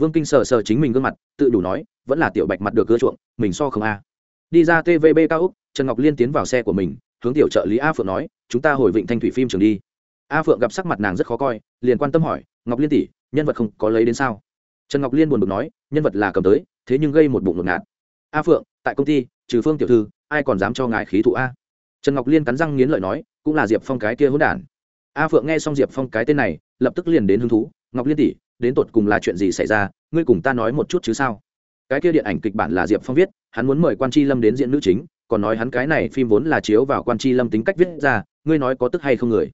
vương kinh sờ sờ chính mình gương mặt, tự đủ nói, vẫn là tiểu bạch mặt được cưa chuộng, mình so không a. Đi ra tvb cao úc, trần ngọc liên tiến vào xe của mình, hướng tiểu trợ lý a phượng nói, chúng ta hồi vịnh thanh thủy phim trường đi. A phượng gặp sắc mặt nàng rất khó coi, liền quan tâm hỏi, ngọc liên tỷ, nhân vật không có lấy đến sao? Trần ngọc liên buồn bực nói, nhân vật là cầm tới, thế nhưng gây một bụng ngột ngạt. A phượng, tại công ty, trừ phương tiểu thư, ai còn dám cho ngài khí thụ a? Trần ngọc liên cắn răng nghiến lợi nói, cũng là diệp phong cái kia hỗn đản. A phượng nghe xong diệp phong cái tên này, lập tức liền đến hứng thú, ngọc liên tỷ đến tột cùng là chuyện gì xảy ra, ngươi cùng ta nói một chút chứ sao? Cái kia điện ảnh kịch bản là diệp phong viết, hắn muốn mời quan tri lâm đến diễn nữ chính, còn nói hắn cái này phim vốn là chiếu vào quan tri lâm tính cách viết ra, ngươi nói có tức hay không người?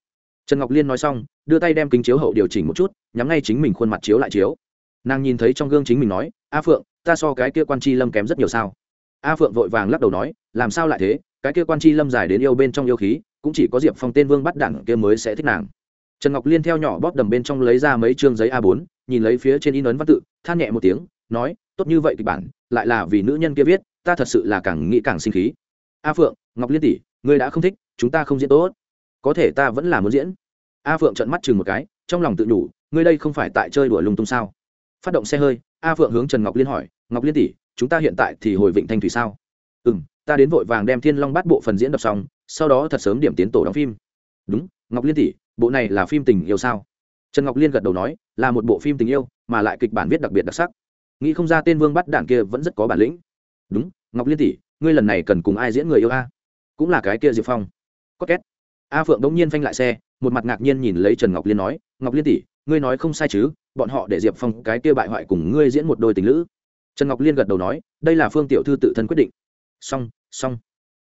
Trần ngọc liên nói xong, đưa tay đem kính chiếu hậu điều chỉnh một chút, nhắm ngay chính mình khuôn mặt chiếu lại chiếu. Nàng nhìn thấy trong gương chính mình nói, a phượng, ta so cái kia quan tri lâm kém rất nhiều sao? A phượng vội vàng lắc đầu nói, làm sao lại thế? Cái kia quan tri lâm dài đến yêu bên trong yêu khí, cũng chỉ có diệp phong tên vương bắt đẳng kia mới sẽ thích nàng trần ngọc liên theo nhỏ bóp đầm bên trong lấy ra mấy chương giấy a 4 nhìn lấy phía trên in ấn văn tự, than nhẹ một tiếng, nói, tốt như vậy kịch bản, lại là vì nữ nhân kia viết, ta thật sự là càng nghĩ càng sinh khí. A phượng, ngọc liên tỷ, ngươi đã không thích, chúng ta không diễn tốt. Có thể ta vẫn là muốn diễn. A phượng trợn mắt chừng một cái, trong lòng tự nhủ, ngươi đây không phải tại chơi đùa lung tung sao? Phát động xe hơi, a phượng hướng trần ngọc liên hỏi, ngọc liên tỷ, chúng ta hiện tại thì hồi vịnh thanh thủy sao? Ừ m ta đến vội vàng đem thiên long bắt bộ phần diễn đọc xong, sau đó thật sớm điểm tiến tổ đóng phim. Đúng, ngọc liên tỷ bộ này là phim tình yêu sao? Trần ngọc liên gật đầu nói, là một bộ phim tình yêu, mà lại kịch bản viết đặc biệt đặc sắc. Nghĩ không ra tên vương bắt đảng kia vẫn rất có bản lĩnh. Đúng, ngọc liên tỷ, ngươi lần này cần cùng ai diễn người yêu a? Cũng là cái kia diệp phong. Có két. A phượng đống nhiên phanh lại xe, một mặt ngạc nhiên nhìn lấy trần ngọc liên nói, ngọc liên tỷ, ngươi nói không sai chứ, bọn họ để diệp phong cái kia bại hoại cùng ngươi diễn một đôi tình lữ. Trần ngọc liên gật đầu nói, đây là phương tiểu thư tự thân quyết định. Xong xong.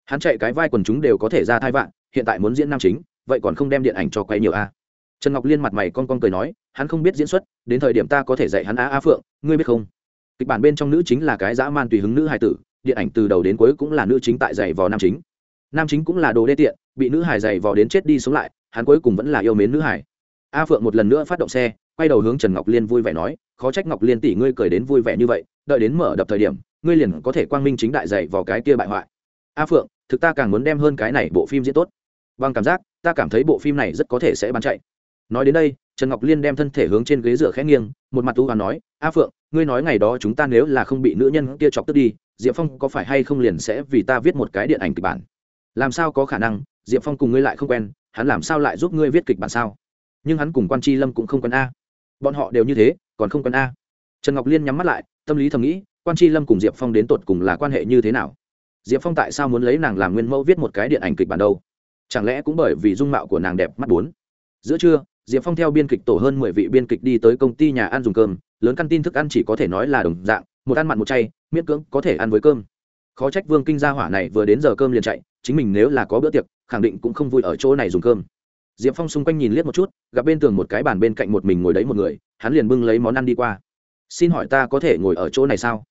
Hắn chạy cái vai quần chúng đều có thể ra thai vạn, hiện tại muốn diễn nam chính vậy còn không đem điện ảnh cho quay nhiều a? Trần ngọc liên mặt mày con con cười nói, hắn không biết diễn xuất, đến thời điểm ta có thể dạy hắn a a phượng, ngươi biết không? Kịch bản bên trong nữ chính là cái dã man tùy hứng nữ hài tử, điện ảnh từ đầu đến cuối cũng là nữ chính tại dạy vò nam chính. Nam chính cũng là đồ đê tiện, bị nữ hải dày vò đến chết đi sống lại, hắn cuối cùng vẫn là yêu mến nữ hải a phượng một lần nữa phát động xe, quay đầu hướng trần ngọc liên vui vẻ nói, khó trách ngọc liên tỷ ngươi cười đến vui vẻ như vậy, đợi đến mở đập thời điểm, ngươi liền có thể quang minh chính đại dạy vào cái kia bại hoại. A phượng, thực ta càng muốn đem hơn cái này bộ phim diễn tốt bằng cảm giác, ta cảm thấy bộ phim này rất có thể sẽ bán chạy. Nói đến đây, trần ngọc liên đem thân thể hướng trên ghế rửa khẽ nghiêng, một mặt tu và nói, a phượng, ngươi nói ngày đó chúng ta nếu là không bị nữ nhân kia chọc tức đi, diệp phong có phải hay không liền sẽ vì ta viết một cái điện ảnh kịch bản? Làm sao có khả năng, diệp phong cùng ngươi lại không quen, hắn làm sao lại giúp ngươi viết kịch bản sao? Nhưng hắn cùng quan tri lâm cũng không quen a. Bọn họ đều như thế, còn không quen a. Trần ngọc liên nhắm mắt lại, tâm lý thầm nghĩ, quan tri lâm cùng diệp phong đến tột cùng là quan hệ như thế nào? Diệp phong tại sao muốn lấy nàng làm nguyên mẫu viết một cái điện ảnh kịch bản đâu? Chẳng lẽ cũng bởi vì dung mạo của nàng đẹp mắt bốn? Giữa trưa, diệp phong theo biên kịch tổ hơn mười vị biên kịch đi tới công ty nhà ăn dùng cơm. Lớn căn tin thức ăn chỉ có thể nói là đồng dạng, một ăn mặn một chay, miễn cưỡng có thể ăn với cơm. Khó trách vương kinh gia hỏa này vừa đến giờ cơm liền chạy, chính mình nếu là có bữa tiệc, khẳng định cũng không vui ở chỗ này dùng cơm. Diệp phong xung quanh nhìn liếc một chút, gặp bên tường một cái bàn bên cạnh một mình ngồi đấy một người, hắn liền bưng lấy món ăn đi qua. Xin hỏi ta có thể ngồi ở chỗ này sao?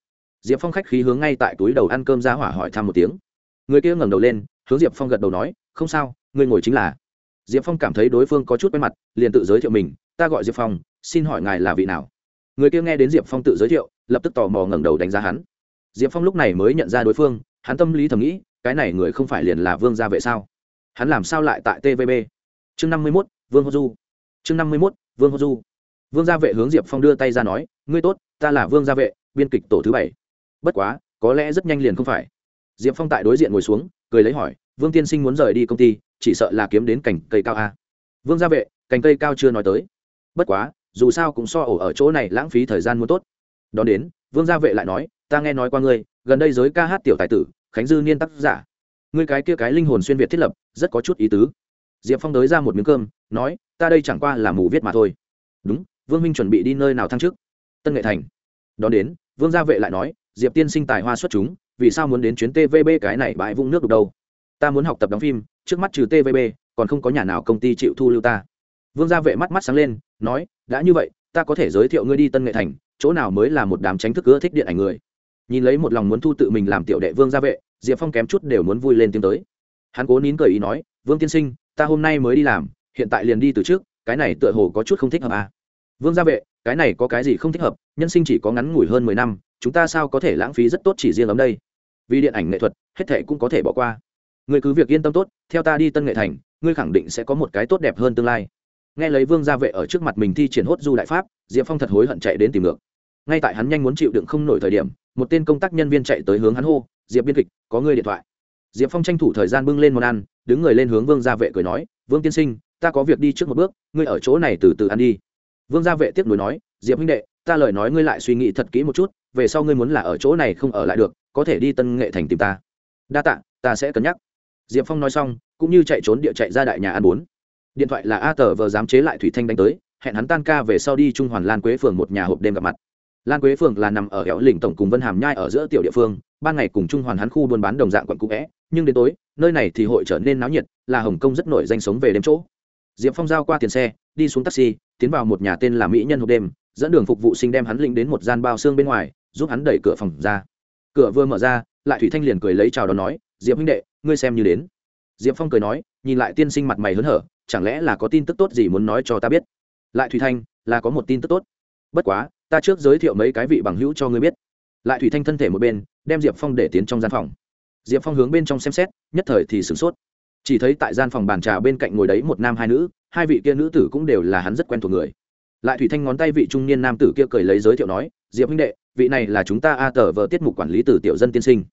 Diệp phong khách khí hướng ngay tại túi đầu ăn cơm ra hỏa hỏi thăm một tiếng. Người kia ngẩng đầu lên, hướng diệp phong gật đầu nói không sao người ngồi chính là. Diệp phong cảm thấy đối phương có chút quen mặt, liền tự giới thiệu mình, ta gọi diệp phong, xin hỏi ngài là vị nào? Người kia nghe đến diệp phong tự giới thiệu, lập tức tò mò ngẩng đầu đánh giá hắn. Diệp phong lúc này mới nhận ra đối phương, hắn tâm lý thầm nghĩ, cái này người không phải liền là vương gia vệ sao? Hắn làm sao lại tại tvb chương năm mươi mốt, vương hô du. Chương năm mươi mốt, vương hô du. Vương gia vệ hướng diệp phong đưa tay ra nói, ngươi tốt, ta là vương gia vệ, biên kịch tổ thứ bảy. Bất quá, có lẽ rất nhanh liền không phải. Diệp phong tại đối diện ngồi xuống cười lấy hỏi, vương tiên sinh muốn rời đi công ty, chỉ sợ là kiếm đến cành cây cao a. Vương gia vệ, cành cây cao chưa nói tới. Bất quá, dù sao cũng so ổ ở chỗ này lãng phí thời gian muốn tốt. Đón đến, vương gia vệ lại nói, ta nghe nói qua ngươi, gần đây giới ca hát tiểu tài tử, khánh dư niên tác giả. Ngươi cái kia cái linh hồn xuyên việt thiết lập, rất có chút ý tứ. Diệp phong đới ra một miếng cơm, nói, ta đây chẳng qua là mù viết mà thôi. Đúng, vương minh chuẩn bị đi nơi nào thăng chức? Tân nghệ thành. Đón đến, vương gia vệ lại nói diệp tiên sinh tài hoa xuất chúng, vì sao muốn đến chuyến tvb cái này bãi vũng nước được đâu? Ta muốn học tập đóng phim, trước mắt trừ tvb còn không có nhà nào công ty chịu thu lưu ta. Vương gia vệ mắt mắt sáng lên, nói, đã như vậy, ta có thể giới thiệu ngươi đi tân nghệ thành, chỗ nào mới là một đám tránh thức ưa thích điện ảnh người. Nhìn lấy một lòng muốn thu tự mình làm tiểu đệ vương gia vệ, diệp phong kém chút đều muốn vui lên tiếng tới. Hắn cố nín cười ý nói, vương tiên sinh, ta hôm nay mới đi làm, hiện tại liền đi từ trước, cái này tựa hồ có chút không thích hợp à. vương gia vệ, cái này có cái gì không thích hợp, nhân sinh chỉ có ngắn ngủi hơn mười năm chúng ta sao có thể lãng phí rất tốt chỉ riêng ấm đây? Vì điện ảnh nghệ thuật, hết thệ cũng có thể bỏ qua. Người cứ việc yên tâm tốt, theo ta đi tân nghệ thành, ngươi khẳng định sẽ có một cái tốt đẹp hơn tương lai. Nghe lấy vương gia vệ ở trước mặt mình thi triển hốt du đại pháp, diệp phong thật hối hận chạy đến tìm ngược. Ngay tại hắn nhanh muốn chịu đựng không nổi thời điểm, một tên công tác nhân viên chạy tới hướng hắn hô, diệp biên kịch, có người điện thoại. Diệp phong tranh thủ thời gian bưng lên món ăn, đứng người lên hướng vương gia vệ cười nói, vương tiên sinh, ta có việc đi trước một bước, ngươi ở chỗ này từ từ ăn đi. Vương gia vệ tiếp nối nói, diệp huynh đệ, ta lời nói ngươi lại suy nghĩ thật kỹ một chút về sau ngươi muốn là ở chỗ này không ở lại được, có thể đi tân nghệ thành tìm ta. Đa tạ, ta sẽ cân nhắc. Diệp phong nói xong, cũng như chạy trốn địa chạy ra đại nhà ăn bốn điện thoại là a tờ vờ dám chế lại thủy thanh đánh tới, hẹn hắn tan ca về sau đi trung hoàn lan quế phường một nhà hộp đêm gặp mặt. Lan quế phường là nằm ở hẻo lĩnh tổng cùng vân hàm nhai ở giữa tiểu địa phương, ban ngày cùng trung hoàn hắn khu buôn bán đồng dạng quận cũ vẽ, nhưng đến tối, nơi này thì hội trở nên náo nhiệt, là hồng kông rất nổi danh sống về đêm chỗ. Diệp phong giao qua tiền xe, đi xuống taxi, tiến vào một nhà tên là mỹ nhân hộp đêm, dẫn đường phục vụ sinh đem hắn lĩnh đến một gian bao xương bên ngoài giúp hắn đẩy cửa phòng ra. Cửa vừa mở ra, lại thủy thanh liền cười lấy chào đón nói, diệp huynh đệ, ngươi xem như đến. Diệp phong cười nói, nhìn lại tiên sinh mặt mày hớn hở, chẳng lẽ là có tin tức tốt gì muốn nói cho ta biết? Lại thủy thanh, là có một tin tức tốt. Bất quá, ta trước giới thiệu mấy cái vị bằng hữu cho ngươi biết. Lại thủy thanh thân thể một bên, đem diệp phong để tiến trong gian phòng. Diệp phong hướng bên trong xem xét, nhất thời thì sửng sốt. Chỉ thấy tại gian phòng bàn trà bên cạnh ngồi đấy một nam hai nữ, hai vị kia nữ tử cũng đều là hắn rất quen thuộc người lại thủy thanh ngón tay vị trung niên nam tử kia cười lấy giới thiệu nói, diệp huynh đệ, vị này là chúng ta a tờ vợ tiết mục quản lý từ tiểu dân tiên sinh.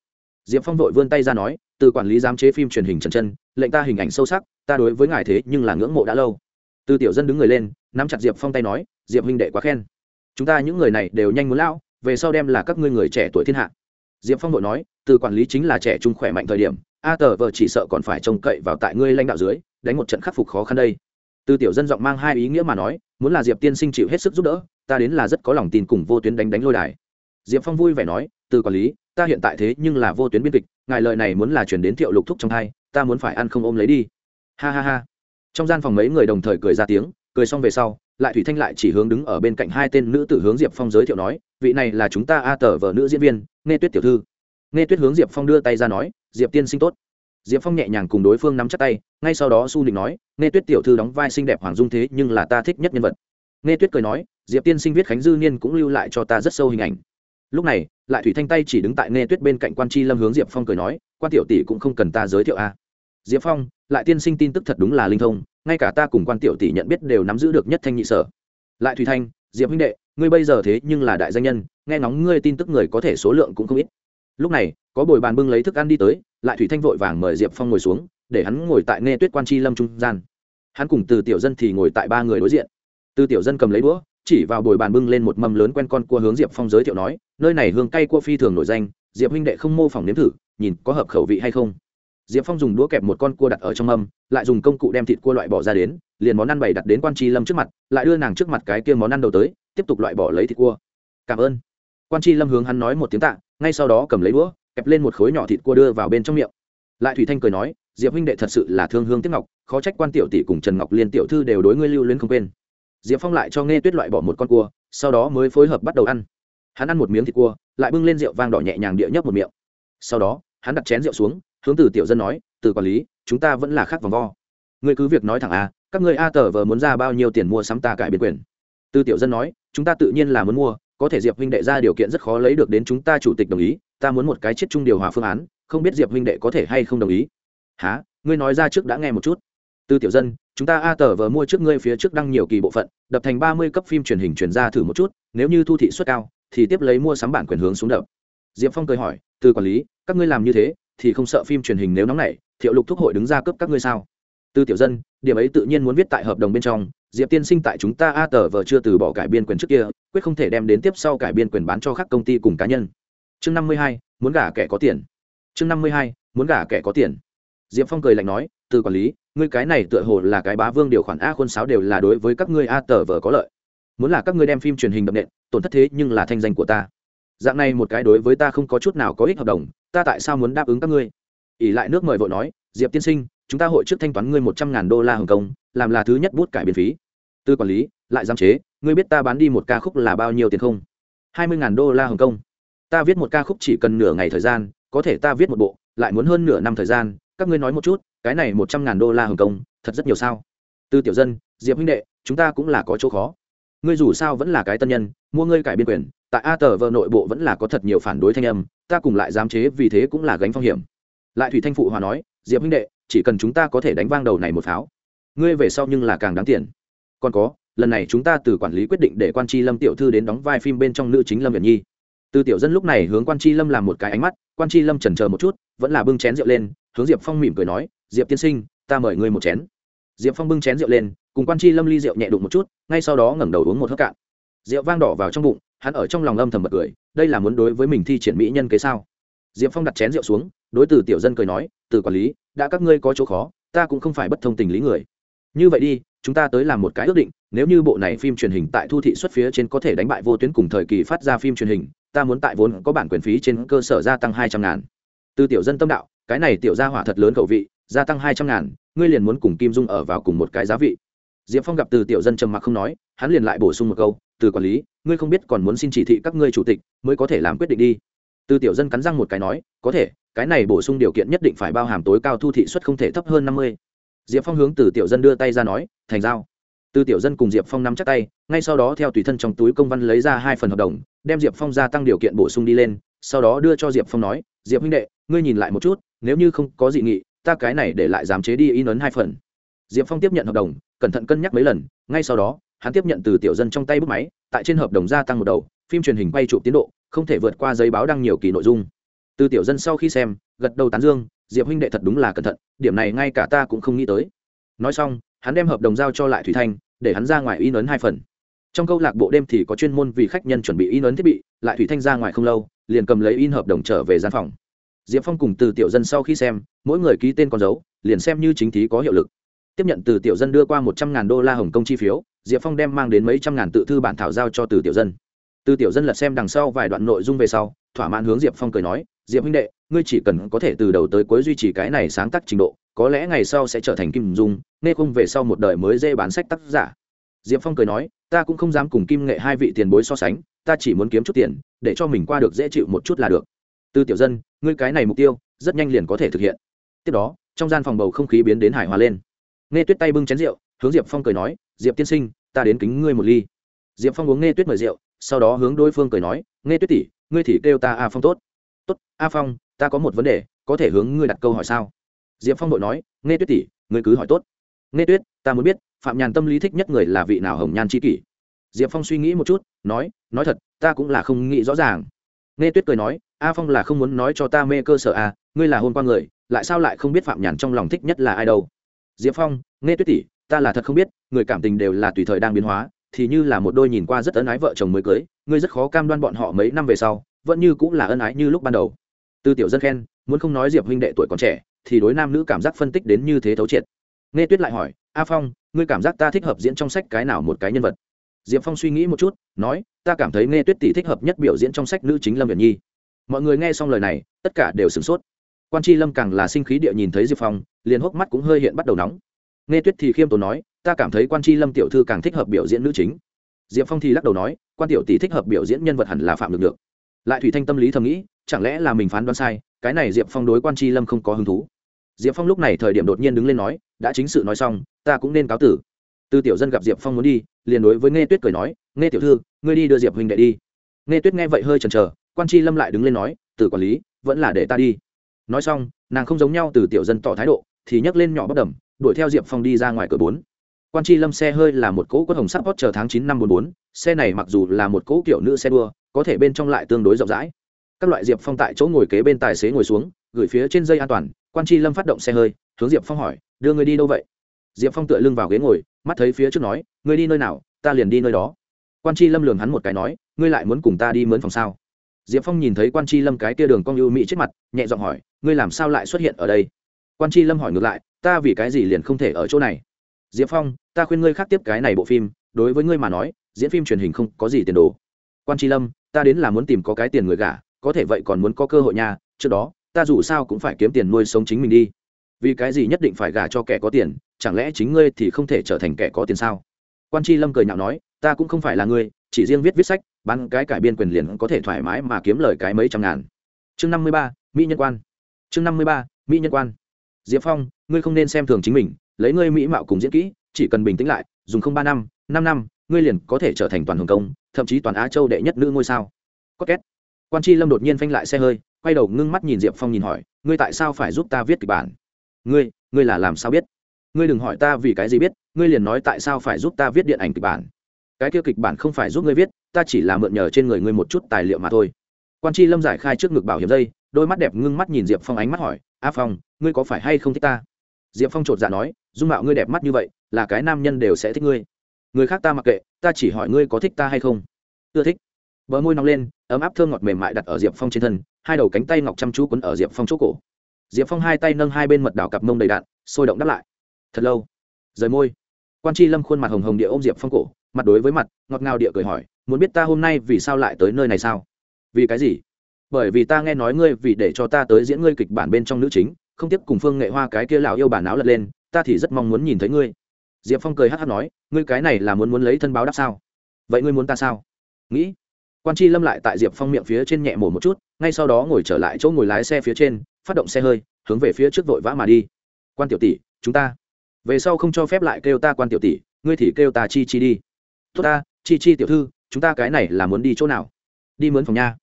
Diệp phong vội vươn tay ra nói, từ quản lý giám chế phim truyền hình trần chân lệnh ta hình ảnh sâu sắc, ta đối với ngài thế nhưng là ngưỡng mộ đã lâu. Từ tiểu dân đứng người lên, nắm chặt diệp phong tay nói, diệp huynh đệ quá khen. Chúng ta những người này đều nhanh muốn lão, về sau đem là các ngươi người trẻ tuổi thiên hạ. Diệp phong vội nói, từ quản lý chính là trẻ trung khỏe mạnh thời điểm, a tờ vợ chỉ sợ còn phải trông cậy vào tại ngươi lãnh đạo dưới, đánh một trận khắc phục khó khăn đây. Từ tiểu dân giọng mang hai ý nghĩa mà nói muốn là diệp tiên sinh chịu hết sức giúp đỡ ta đến là rất có lòng tin cùng vô tuyến đánh đánh lôi đài diệp phong vui vẻ nói từ quản lý ta hiện tại thế nhưng là vô tuyến biên kịch ngài lời này muốn là chuyển đến thiệu lục thúc trong thai ta muốn phải ăn không ôm lấy đi ha ha ha trong gian phòng mấy người đồng thời cười ra tiếng cười xong về sau lại thủy thanh lại chỉ hướng đứng ở bên cạnh hai tên nữ tử hướng diệp phong giới thiệu nói vị này là chúng ta a tờ vợ nữ diễn viên nghe tuyết tiểu thư nghe tuyết hướng diệp phong đưa tay ra nói diệp tiên sinh tốt diệp phong nhẹ nhàng cùng đối phương nắm chắc tay, ngay sau đó su nịnh nói, nghe tuyết tiểu thư đóng vai xinh đẹp hoàng dung thế, nhưng là ta thích nhất nhân vật. Nghe tuyết cười nói, diệp tiên sinh viết khánh dư niên cũng lưu lại cho ta rất sâu hình ảnh. Lúc này, lại thủy thanh tay chỉ đứng tại nghe tuyết bên cạnh quan chi lâm hướng diệp phong cười nói, quan tiểu tỷ cũng không cần ta giới thiệu a à. diệp phong, lại tiên sinh tin tức thật đúng là linh thông, ngay cả ta cùng quan tiểu tỷ nhận biết đều nắm giữ được nhất thanh nhị sở. Lại thủy thanh, diệp huynh đệ, ngươi bây giờ thế nhưng là đại danh nhân, nghe ngóng ngươi tin tức người có thể số lượng cũng không ít. Lúc này có bồi bàn bưng lấy thức ăn đi tới, lại thủy thanh vội vàng mời diệp phong ngồi xuống, để hắn ngồi tại nghe tuyết quan chi lâm trung gian. Hắn cùng từ tiểu dân thì ngồi tại ba người đối diện. Từ tiểu dân cầm lấy đũa, chỉ vào bồi bàn bưng lên một mâm lớn quen con cua hướng diệp phong giới thiệu nói, nơi này hương cay cua phi thường nổi danh, diệp huynh đệ không mô phỏng nếm thử, nhìn có hợp khẩu vị hay không? Diệp phong dùng đũa kẹp một con cua đặt ở trong mâm, lại dùng công cụ đem thịt cua loại bỏ ra đến, liền món ăn bày đặt đến quan tri lâm trước mặt, lại đưa nàng trước mặt cái kia món ăn đầu tới, tiếp tục loại bỏ lấy thịt cua. Cảm ơn. Quan tri lâm hướng hắn nói một tiếng tạ, ngay sau đó cầm lấy đũa kẹp lên một khối nhỏ thịt cua đưa vào bên trong miệng. Lại thủy thanh cười nói, diệp huynh đệ thật sự là thương hương tiếp ngọc, khó trách quan tiểu tỷ cùng trần ngọc liên tiểu thư đều đối ngươi lưu luyến không quên. Diệp phong lại cho nghe tuyết loại bỏ một con cua, sau đó mới phối hợp bắt đầu ăn. Hắn ăn một miếng thịt cua, lại bưng lên rượu vang đỏ nhẹ nhàng địa nhấp một miệng. Sau đó, hắn đặt chén rượu xuống, hướng từ tiểu dân nói, từ quản lý, chúng ta vẫn là khác vòng vo. Ngươi cứ việc nói thẳng a, các ngươi a tờ vờ muốn ra bao nhiêu tiền mua sắm ta cải biến quyền? Từ tiểu dân nói, chúng ta tự nhiên là muốn mua có thể diệp huynh đệ ra điều kiện rất khó lấy được đến chúng ta chủ tịch đồng ý, ta muốn một cái chết chung điều hòa phương án, không biết diệp huynh đệ có thể hay không đồng ý. Há ngươi nói ra trước đã nghe một chút. Từ tiểu dân, chúng ta a tờ vờ mua trước ngươi phía trước đăng nhiều kỳ bộ phận, đập thành ba mươi cấp phim truyền hình truyền ra thử một chút, nếu như thu thị suất cao, thì tiếp lấy mua sắm bản quyền hướng xuống đập. Diệp phong cười hỏi, từ quản lý, các ngươi làm như thế, thì không sợ phim truyền hình nếu nóng nảy, thiệu lục thúc hội đứng ra cấp các ngươi sao? Từ tiểu dân, điểm ấy tự nhiên muốn viết tại hợp đồng bên trong diệp tiên sinh tại chúng ta a tờ vờ chưa từ bỏ cải biên quyền trước kia, quyết không thể đem đến tiếp sau cải biên quyền bán cho các công ty cùng cá nhân. Chương năm mươi hai, muốn gả kẻ có tiền. Chương năm mươi hai, muốn gả kẻ có tiền. Diệp phong cười lạnh nói, từ quản lý, ngươi cái này tựa hồ là cái bá vương điều khoản a khuôn sáo đều là đối với các ngươi a tờ vờ có lợi. Muốn là các ngươi đem phim truyền hình đậm nện, tổn thất thế nhưng là thanh danh của ta. Dạng này một cái đối với ta không có chút nào có ích hợp đồng, ta tại sao muốn đáp ứng các ngươi? ỉ lại nước mời vội nói, diệp tiên sinh, chúng ta hội trước thanh toán ngươi một trăm ngàn đô la hồng kông, làm là thứ nhất bút cải biên phí tư quản lý, lại giam chế, ngươi biết ta bán đi một ca khúc là bao nhiêu tiền không? Hai mươi ngàn đô la hồng kông. Ta viết một ca khúc chỉ cần nửa ngày thời gian, có thể ta viết một bộ, lại muốn hơn nửa năm thời gian, các ngươi nói một chút, cái này một trăm ngàn đô la hồng kông, thật rất nhiều sao? Tư tiểu dân, diệp huynh đệ, chúng ta cũng là có chỗ khó. Ngươi dù sao vẫn là cái tân nhân, mua ngươi cải biên quyền, tại a tờ vợ nội bộ vẫn là có thật nhiều phản đối thanh âm, ta cùng lại giám chế vì thế cũng là gánh phong hiểm. Lại thủy thanh phụ hòa nói, diệp huynh đệ, chỉ cần chúng ta có thể đánh vang đầu này một pháo, ngươi về sau nhưng là càng đáng tiền còn có, lần này chúng ta từ quản lý quyết định để quan tri lâm tiểu thư đến đóng vai phim bên trong nữ chính lâm việt nhi. Từ tiểu dân lúc này hướng quan tri lâm làm một cái ánh mắt, quan tri lâm chần chờ một chút, vẫn là bưng chén rượu lên, hướng diệp phong mỉm cười nói, diệp tiên sinh, ta mời ngươi một chén. Diệp phong bưng chén rượu lên, cùng quan tri lâm ly rượu nhẹ đụng một chút, ngay sau đó ngẩng đầu uống một hớp cạn. Rượu vang đỏ vào trong bụng, hắn ở trong lòng âm thầm bật cười, đây là muốn đối với mình thi triển mỹ nhân kế sao? Diệp phong đặt chén rượu xuống, đối từ tiểu dân cười nói, từ quản lý, đã các ngươi có chỗ khó, ta cũng không phải bất thông tình lý người. Như vậy đi chúng ta tới làm một cái ước định, nếu như bộ này phim truyền hình tại thu thị xuất phía trên có thể đánh bại vô tuyến cùng thời kỳ phát ra phim truyền hình, ta muốn tại vốn có bản quyền phí trên cơ sở gia tăng hai trăm ngàn. Từ tiểu dân tâm đạo, cái này tiểu gia hỏa thật lớn khẩu vị, gia tăng hai trăm ngàn, ngươi liền muốn cùng kim dung ở vào cùng một cái giá vị. Diệp phong gặp từ tiểu dân trầm mặc không nói, hắn liền lại bổ sung một câu, từ quản lý, ngươi không biết còn muốn xin chỉ thị các ngươi chủ tịch mới có thể làm quyết định đi. Từ tiểu dân cắn răng một cái nói, có thể, cái này bổ sung điều kiện nhất định phải bao hàm tối cao thu thị suất không thể thấp hơn năm mươi diệp phong hướng từ tiểu dân đưa tay ra nói, thành giao. Từ tiểu dân cùng diệp phong nắm chắc tay, ngay sau đó theo tùy thân trong túi công văn lấy ra hai phần hợp đồng, đem diệp phong gia tăng điều kiện bổ sung đi lên, sau đó đưa cho diệp phong nói, diệp huynh đệ, ngươi nhìn lại một chút, nếu như không có dị nghị, ta cái này để lại giảm chế đi in ấn hai phần. Diệp phong tiếp nhận hợp đồng, cẩn thận cân nhắc mấy lần, ngay sau đó, hắn tiếp nhận từ tiểu dân trong tay bút máy, tại trên hợp đồng gia tăng một đầu, phim truyền hình quay chụp tiến độ, không thể vượt qua giấy báo đăng nhiều kỳ nội dung. Từ tiểu dân sau khi xem, gật đầu tán dương diệp huynh đệ thật đúng là cẩn thận, điểm này ngay cả ta cũng không nghĩ tới. Nói xong, hắn đem hợp đồng giao cho lại thủy thanh, để hắn ra ngoài in ấn hai phần. Trong câu lạc bộ đêm thì có chuyên môn vì khách nhân chuẩn bị in ấn thiết bị, lại thủy thanh ra ngoài không lâu, liền cầm lấy in hợp đồng trở về gian phòng. Diệp phong cùng từ tiểu dân sau khi xem, mỗi người ký tên con dấu, liền xem như chính thí có hiệu lực. Tiếp nhận từ tiểu dân đưa qua một trăm ngàn đô la hồng kông chi phiếu, diệp phong đem mang đến mấy trăm ngàn tự thư bản thảo giao cho từ tiểu dân. Từ tiểu dân lật xem đằng sau vài đoạn nội dung về sau, thỏa mãn hướng diệp phong cười nói diệp huynh đệ, ngươi chỉ cần có thể từ đầu tới cuối duy trì cái này sáng tác trình độ, có lẽ ngày sau sẽ trở thành kim dung, nghe không về sau một đời mới dê bán sách tác giả. Diệp phong cười nói, ta cũng không dám cùng kim nghệ hai vị tiền bối so sánh, ta chỉ muốn kiếm chút tiền, để cho mình qua được dễ chịu một chút là được. Từ tiểu dân, ngươi cái này mục tiêu, rất nhanh liền có thể thực hiện. Tiếp đó, trong gian phòng bầu không khí biến đến hải hòa lên. Nghe tuyết tay bưng chén rượu, hướng diệp phong cười nói, diệp tiên sinh, ta đến kính ngươi một ly. Diệp phong uống nghe tuyết mời rượu, sau đó hướng đối phương cười nói, nghe tuyết tỷ, ngươi thì kêu ta a phong tốt tốt, a phong, ta có một vấn đề, có thể hướng ngươi đặt câu hỏi sao? Diệp phong đội nói, nghe tuyết tỷ, ngươi cứ hỏi tốt. Nghe tuyết, ta muốn biết, phạm nhàn tâm lý thích nhất người là vị nào hồng nhan c kỷ? Diệp phong suy nghĩ một chút, nói nói thật, ta cũng là không nghĩ rõ ràng. Nghe tuyết cười nói, a phong là không muốn nói cho ta mê cơ sở a ngươi là hôn qua người, lại sao lại không biết phạm nhàn trong lòng thích nhất là ai đâu? Diệp phong, nghe tuyết tỷ, ta là thật không biết, người cảm tình đều là tùy thời đang biến hóa, thì như là một đôi nhìn qua rất ấn ái vợ chồng mới cưới, ngươi rất khó cam đoan bọn họ mấy năm về sau vẫn như cũng là ân ái như lúc ban đầu. Tư tiểu dân khen, muốn không nói diệp huynh đệ tuổi còn trẻ, thì đối nam nữ cảm giác phân tích đến như thế thấu triệt. Nghe tuyết lại hỏi, a phong, ngươi cảm giác ta thích hợp diễn trong sách cái nào một cái nhân vật? Diệp phong suy nghĩ một chút, nói, ta cảm thấy nghe tuyết tỷ thích hợp nhất biểu diễn trong sách nữ chính lâm việt nhi. Mọi người nghe xong lời này, tất cả đều sửng sốt. Quan c lâm càng là sinh khí địa nhìn thấy diệp phong, liền hốc mắt cũng hơi hiện bắt đầu nóng. Nghe tuyết thì khiêm tốn nói, ta cảm thấy quan c lâm tiểu thư càng thích hợp biểu diễn nữ chính. Diệp phong thì lắc đầu nói, quan tiểu tỷ thích hợp biểu diễn nhân vật hẳn là phạm lực được lại thủy thanh tâm lý thầm nghĩ, chẳng lẽ là mình phán đoán sai, cái này diệp phong đối quan c lâm không có hứng thú. Diệp phong lúc này thời điểm đột nhiên đứng lên nói, đã chính sự nói xong, ta cũng nên cáo tử. Tư tiểu dân gặp diệp phong muốn đi, liền đối với nghe tuyết cười nói nghe tiểu thư, ngươi đi đưa diệp huynh đệ đi. Nghe tuyết nghe vậy hơi chần chờ, quan c lâm lại đứng lên nói từ quản lý, vẫn là để ta đi. Nói xong, nàng không giống nhau từ tiểu dân tỏ thái độ, thì nhấc lên nhỏ bất đầm, đuổi theo diệp phong đi ra ngoài cửa bốn. Quan tri lâm xe hơi là một cỗ quất hồng sắt hót chờ tháng chín năm bốn bốn, xe này mặc dù là một cỗ kiểu nữ xe đua có thể bên trong lại tương đối rộng rãi. Các loại diệp phong tại chỗ ngồi kế bên tài xế ngồi xuống, gửi phía trên dây an toàn, quan tri lâm phát động xe hơi, hướng diệp phong hỏi, đưa người đi đâu vậy? Diệp phong tựa lưng vào ghế ngồi, mắt thấy phía trước nói, người đi nơi nào, ta liền đi nơi đó. Quan tri lâm lường hắn một cái nói, ngươi lại muốn cùng ta đi mướn phòng sao? Diệp phong nhìn thấy quan tri lâm cái kia đường cong ưu mỹ trước mặt, nhẹ giọng hỏi, ngươi làm sao lại xuất hiện ở đây? Quan tri lâm hỏi ngược lại, ta vì cái gì liền không thể ở chỗ này? Diệp phong, ta khuyên ngươi khác tiếp cái này bộ phim, đối với ngươi mà nói, diễn phim truyền hình không có gì tiền đồ. Quan tri lâm ta đến là muốn tìm có cái tiền người gả, có thể vậy còn muốn có cơ hội nha. trước đó, ta dù sao cũng phải kiếm tiền nuôi sống chính mình đi. Vì cái gì nhất định phải gả cho kẻ có tiền, chẳng lẽ chính ngươi thì không thể trở thành kẻ có tiền sao? Quan tri lâm cười nhạo nói, ta cũng không phải là ngươi, chỉ riêng viết viết sách, bán cái cải biên quyền liền có thể thoải mái mà kiếm lời cái mấy trăm ngàn. Chương năm mươi ba, mỹ nhân quan. Chương năm mươi ba, mỹ nhân quan. Diệp phong, ngươi không nên xem thường chính mình, lấy ngươi mỹ mạo cùng diễn kỹ, chỉ cần bình tĩnh lại, dùng không ba năm năm năm, ngươi liền có thể trở thành toàn hồng công thậm chí toàn á châu đệ nhất nữ ngôi sao. Có két. Quan c lâm đột nhiên phanh lại xe hơi, quay đầu ngưng mắt nhìn diệp phong nhìn hỏi, ngươi tại sao phải giúp ta viết kịch bản? Ngươi ngươi là làm sao biết? Ngươi đừng hỏi ta vì cái gì biết, ngươi liền nói tại sao phải giúp ta viết điện ảnh kịch bản. Cái kia kịch bản không phải giúp ngươi viết, ta chỉ là mượn nhờ trên người ngươi một chút tài liệu mà thôi. Quan c lâm giải khai trước ngực bảo hiểm dây, đôi mắt đẹp ngưng mắt nhìn diệp phong ánh mắt hỏi, a phong, ngươi có phải hay không thích ta? Diệp phong chột dạ nói, dung mạo ngươi đẹp mắt như vậy, là cái nam nhân đều sẽ thích ngươi. Người khác ta mặc kệ ta chỉ hỏi ngươi có thích ta hay không? Ưa thích. Bờ môi nóng lên, ấm áp thơm ngọt mềm mại đặt ở diệp phong trên thân, hai đầu cánh tay ngọc chăm chú quấn ở diệp phong chỗ cổ. Diệp phong hai tay nâng hai bên mật đảo cặp mông đầy đạn, sôi động đáp lại. Thật lâu. Rời môi. Quan Chi lâm khuôn mặt hồng hồng địa ôm diệp phong cổ, mặt đối với mặt, ngọt ngào địa cười hỏi, muốn biết ta hôm nay vì sao lại tới nơi này sao? Vì cái gì? Bởi vì ta nghe nói ngươi vì để cho ta tới diễn ngươi kịch bản bên trong nữ chính, không tiếp cùng phương nghệ hoa cái kia lào yêu bản áo lật lên, ta thì rất mong muốn nhìn thấy ngươi diệp phong cười hát hát nói, ngươi cái này là muốn muốn lấy thân báo đáp sao? Vậy ngươi muốn ta sao? Nghĩ, quan c lâm lại tại diệp phong miệng phía trên nhẹ mổ một chút, ngay sau đó ngồi trở lại chỗ ngồi lái xe phía trên, phát động xe hơi, hướng về phía trước vội vã mà đi. Quan tiểu tỷ, chúng ta, về sau không cho phép lại kêu ta quan tiểu tỷ, ngươi thì kêu ta chi chi đi. Tốt ta, chi chi tiểu thư, chúng ta cái này là muốn đi chỗ nào? Đi mướn phòng nha.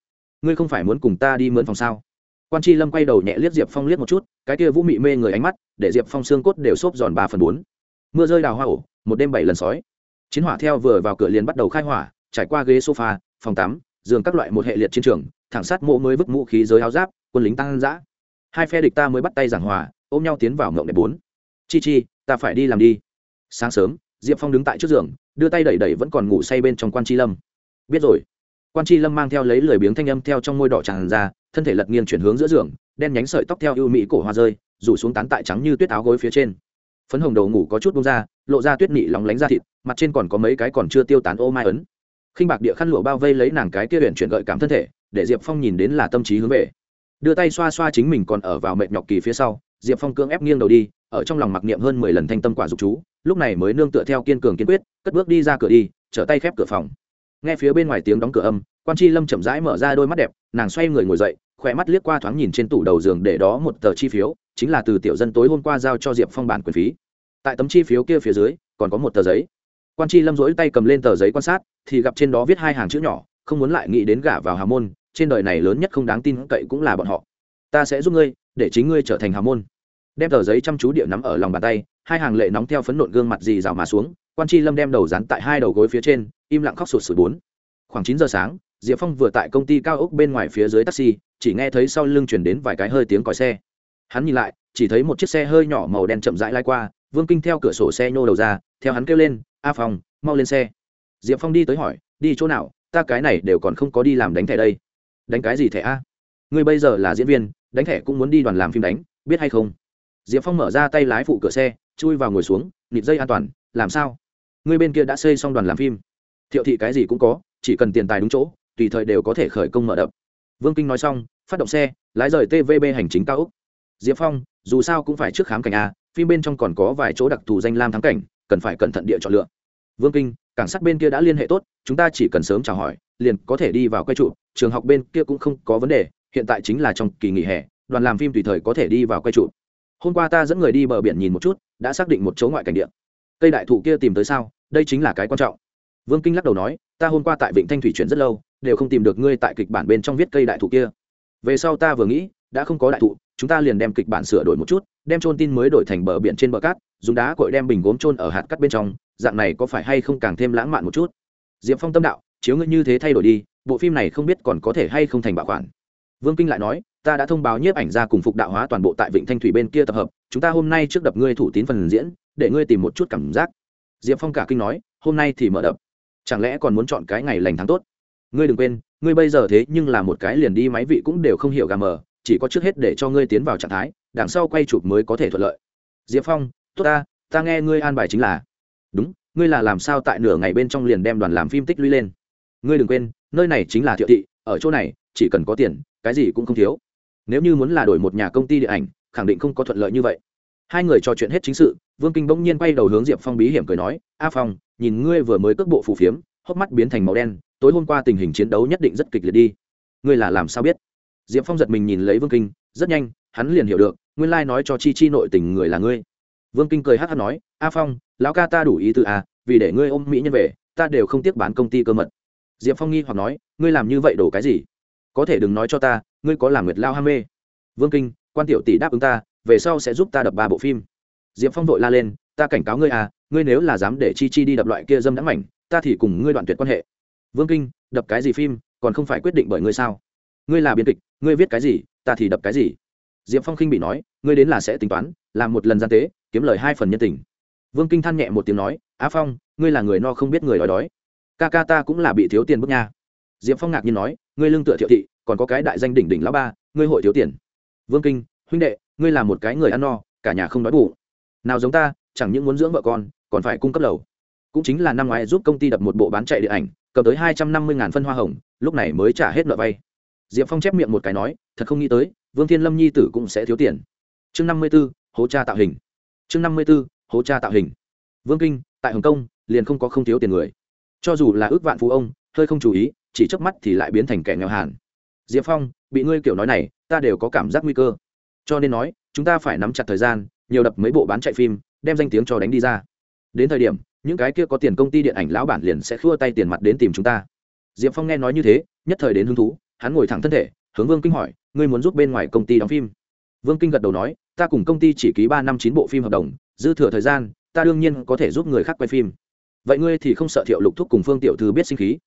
Ngươi không phải muốn cùng ta đi mướn phòng sao? Quan tri lâm quay đầu nhẹ liếc diệp phong liếc một chút, cái kia vũ mị mê người ánh mắt, để diệp phong xương cốt đều xốp giòn ba phần bốn mưa rơi đào hoa ổ, một đêm bảy lần sói. Chiến hỏa theo vừa vào cửa liền bắt đầu khai hỏa, trải qua ghế sofa, phòng tắm, giường các loại một hệ liệt chiến trường, thẳng sát mộ mới vứt mũ khí giới áo giáp, quân lính tăng giã hai phe địch ta mới bắt tay giảng hòa, ôm nhau tiến vào ngộng đẹp bốn. Chi chi, ta phải đi làm đi. Sáng sớm, diệp phong đứng tại trước giường, đưa tay đẩy đẩy vẫn còn ngủ say bên trong quan tri lâm. Biết rồi. Quan tri lâm mang theo lấy lười biếng thanh âm theo trong môi đỏ tràn ra, thân thể lật nghiêng chuyển hướng giữa giường, đen nhánh sợi tóc theo ưu mỹ cổ hoa rơi, rủ xuống tán tại trắng như tuyết áo gối phía trên phấn hồng đầu ngủ có chút bông ra, lộ ra tuyết nị lóng lánh ra thịt, mặt trên còn có mấy cái còn chưa tiêu tán ô mai ấn. Khinh bạc địa khăn lụa bao vây lấy nàng cái kia huyện chuyển gợi cảm thân thể, để diệp phong nhìn đến là tâm trí hướng về. Đưa tay xoa xoa chính mình còn ở vào mệt nhọc kỳ phía sau, diệp phong cưỡng ép nghiêng đầu đi, ở trong lòng mặc niệm hơn mười lần thanh tâm quả dục chú, lúc này mới nương tựa theo kiên cường kiên quyết, cất bước đi ra cửa đi, trở tay khép cửa phòng. Nghe phía bên ngoài tiếng đóng cửa âm, quan tri lâm chậm rãi mở ra đôi mắt đẹp, nàng xoay người ngồi dậy khỏe mắt liếc qua thoáng nhìn trên tủ đầu giường để đó một tờ chi phiếu chính là từ tiểu dân tối hôm qua giao cho diệp phong bản quyền phí. Tại tấm chi phiếu kia phía dưới, còn có một tờ giấy. Quan tri lâm rỗi tay cầm lên tờ giấy quan sát, thì gặp trên đó viết hai hàng chữ nhỏ, không muốn lại nghĩ đến gả vào hào môn, trên đời này lớn nhất không đáng tin cậy cũng là bọn họ. Ta sẽ giúp ngươi, để chính ngươi trở thành hào môn. Đem tờ giấy chăm chú địa nắm ở lòng bàn tay, hai hàng lệ nóng theo phấn nộn gương mặt dì rào mà xuống, quan tri lâm đem đầu dán tại hai đầu gối phía trên, im lặng khóc sụt sùi bốn. Khoảng chín giờ sáng, diệp phong vừa tại công ty cao ốc bên ngoài phía dưới taxi, chỉ nghe thấy sau lưng chuyển đến vài cái hơi tiếng còi xe hắn nhìn lại, chỉ thấy một chiếc xe hơi nhỏ màu đen chậm rãi lai qua, vương kinh theo cửa sổ xe nhô đầu ra, theo hắn kêu lên, a phong, mau lên xe. Diệp phong đi tới hỏi, đi chỗ nào? Ta cái này đều còn không có đi làm đánh thẻ đây. Đánh cái gì thẻ a? Ngươi bây giờ là diễn viên, đánh thẻ cũng muốn đi đoàn làm phim đánh, biết hay không? Diệp phong mở ra tay lái phụ cửa xe, chui vào ngồi xuống, nịt dây an toàn, làm sao? Ngươi bên kia đã xây xong đoàn làm phim. Thiệu thị cái gì cũng có, chỉ cần tiền tài đúng chỗ, tùy thời đều có thể khởi công mở đập. Vương kinh nói xong, phát động xe, lái rời tvb hành chính cao úc diệp phong, dù sao cũng phải trước khám cảnh a, phim bên trong còn có vài chỗ đặc thù danh lam thắng cảnh, cần phải cẩn thận địa chọn lựa. Vương kinh cảng sát bên kia đã liên hệ tốt, chúng ta chỉ cần sớm chào hỏi, liền có thể đi vào quay trụ, trường học bên kia cũng không có vấn đề, hiện tại chính là trong kỳ nghỉ hè, đoàn làm phim tùy thời có thể đi vào quay trụ. Hôm qua ta dẫn người đi bờ biển nhìn một chút, đã xác định một chỗ ngoại cảnh địa. Cây đại thụ kia tìm tới sao, đây chính là cái quan trọng. Vương kinh lắc đầu nói, ta hôm qua tại vịnh thanh thủy chuyển rất lâu, đều không tìm được ngươi tại kịch bản bên trong viết cây đại thụ kia. Về sau ta vừa nghĩ đã không có đại thụ, chúng ta liền đem kịch bản sửa đổi một chút, đem trôn tin mới đổi thành bờ biển trên bờ cát, dùng đá cội đem bình gốm trôn ở hạt cắt bên trong, dạng này có phải hay không càng thêm lãng mạn một chút? Diệp phong tâm đạo, chiếu ngươi như thế thay đổi đi, bộ phim này không biết còn có thể hay không thành bảo khoản. Vương kinh lại nói, ta đã thông báo nhiếp ảnh ra cùng phục đạo hóa toàn bộ tại vịnh thanh thủy bên kia tập hợp, chúng ta hôm nay trước đập ngươi thủ tín phần diễn, để ngươi tìm một chút cảm giác. Diệp phong cả kinh nói, hôm nay thì mở đập. Chẳng lẽ còn muốn chọn cái ngày lành tháng tốt? Ngươi đừng quên, ngươi bây giờ thế nhưng là một cái liền đi máy vị cũng đều không hiểu gà mờ chỉ có trước hết để cho ngươi tiến vào trạng thái, đằng sau quay chụp mới có thể thuận lợi. Diệp phong, tốt ta ta nghe ngươi an bài chính là, đúng, ngươi là làm sao tại nửa ngày bên trong liền đem đoàn làm phim tích lũy lên? Ngươi đừng quên, nơi này chính là thiệu thị, ở chỗ này, chỉ cần có tiền, cái gì cũng không thiếu. Nếu như muốn là đổi một nhà công ty điện ảnh, khẳng định không có thuận lợi như vậy. Hai người trò chuyện hết chính sự, vương kinh bỗng nhiên quay đầu hướng diệp phong bí hiểm cười nói, a phong, nhìn ngươi vừa mới cước bộ phù phiếm, hốc mắt biến thành màu đen, tối hôm qua tình hình chiến đấu nhất định rất kịch liệt đi. Ngươi là làm sao biết? Diệp phong giật mình nhìn lấy vương kinh, rất nhanh, hắn liền hiểu được, nguyên lai nói cho chi chi nội tình người là ngươi. Vương kinh cười hát hát nói, a phong, lão ca ta đủ ý từ a à, vì để ngươi ôm mỹ nhân về, ta đều không tiếc bán công ty cơ mật. Diệp phong nghi hoặc nói, ngươi làm như vậy đổ cái gì? Có thể đừng nói cho ta, ngươi có làm nguyệt lao ham mê. Vương kinh, quan tiểu tỷ đáp ứng ta, về sau sẽ giúp ta đập ba bộ phim. Diệp phong vội la lên, ta cảnh cáo ngươi à ngươi nếu là dám để chi chi đi đập loại kia dâm đãng mảnh, ta thì cùng ngươi đoạn tuyệt quan hệ. Vương kinh, đập cái gì phim, còn không phải quyết định bởi ngươi sao? Ngươi là biên kịch, ngươi viết cái gì, ta thì đập cái gì. Diệp phong khinh bị nói, ngươi đến là sẽ tính toán, làm một lần gian tế, kiếm lời hai phần nhân tình. Vương kinh than nhẹ một tiếng nói, á phong, ngươi là người no không biết người đói đói. Ca ca ta cũng là bị thiếu tiền bức nha. Diệp phong ngạc nhiên nói, ngươi lương tựa thiệu thị, còn có cái đại danh đỉnh đỉnh lão ba, ngươi hội thiếu tiền. Vương kinh, huynh đệ, ngươi là một cái người ăn no, cả nhà không đói bụng. Nào giống ta, chẳng những muốn dưỡng vợ con, còn phải cung cấp lầu. Cũng chính là năm ngoái giúp công ty đập một bộ bán chạy điện ảnh, cầm tới hai trăm năm mươi phân hoa hồng, lúc này mới trả hết nợ vay diệp phong chép miệng một cái nói, thật không nghĩ tới, vương thiên lâm nhi tử cũng sẽ thiếu tiền. Chương năm mươi b ố hố cha tạo hình. Chương năm mươi b ố hố cha tạo hình. Vương kinh, tại hồng kông, liền không có không thiếu tiền người. Cho dù là ước vạn phú ông, hơi không chú ý, chỉ chớp mắt thì lại biến thành kẻ nghèo hàn. Diệp phong, bị ngươi kiểu nói này, ta đều có cảm giác nguy cơ. Cho nên nói, chúng ta phải nắm chặt thời gian, nhiều đập mấy bộ bán chạy phim, đem danh tiếng cho đánh đi ra. Đến thời điểm, những cái kia có tiền công ty điện ảnh lão bản liền sẽ khua tay tiền mặt đến tìm chúng ta. Diệp phong nghe nói như thế, nhất thời đến hứng thú hắn ngồi thẳng thân thể, hướng vương kinh hỏi, ngươi muốn giúp bên ngoài công ty đóng phim? Vương kinh gật đầu nói, ta cùng công ty chỉ ký ba năm chín bộ phim hợp đồng, dư thừa thời gian, ta đương nhiên có thể giúp người khác quay phim. Vậy ngươi thì không sợ thiệu lục thúc cùng phương tiểu thư biết sinh khí?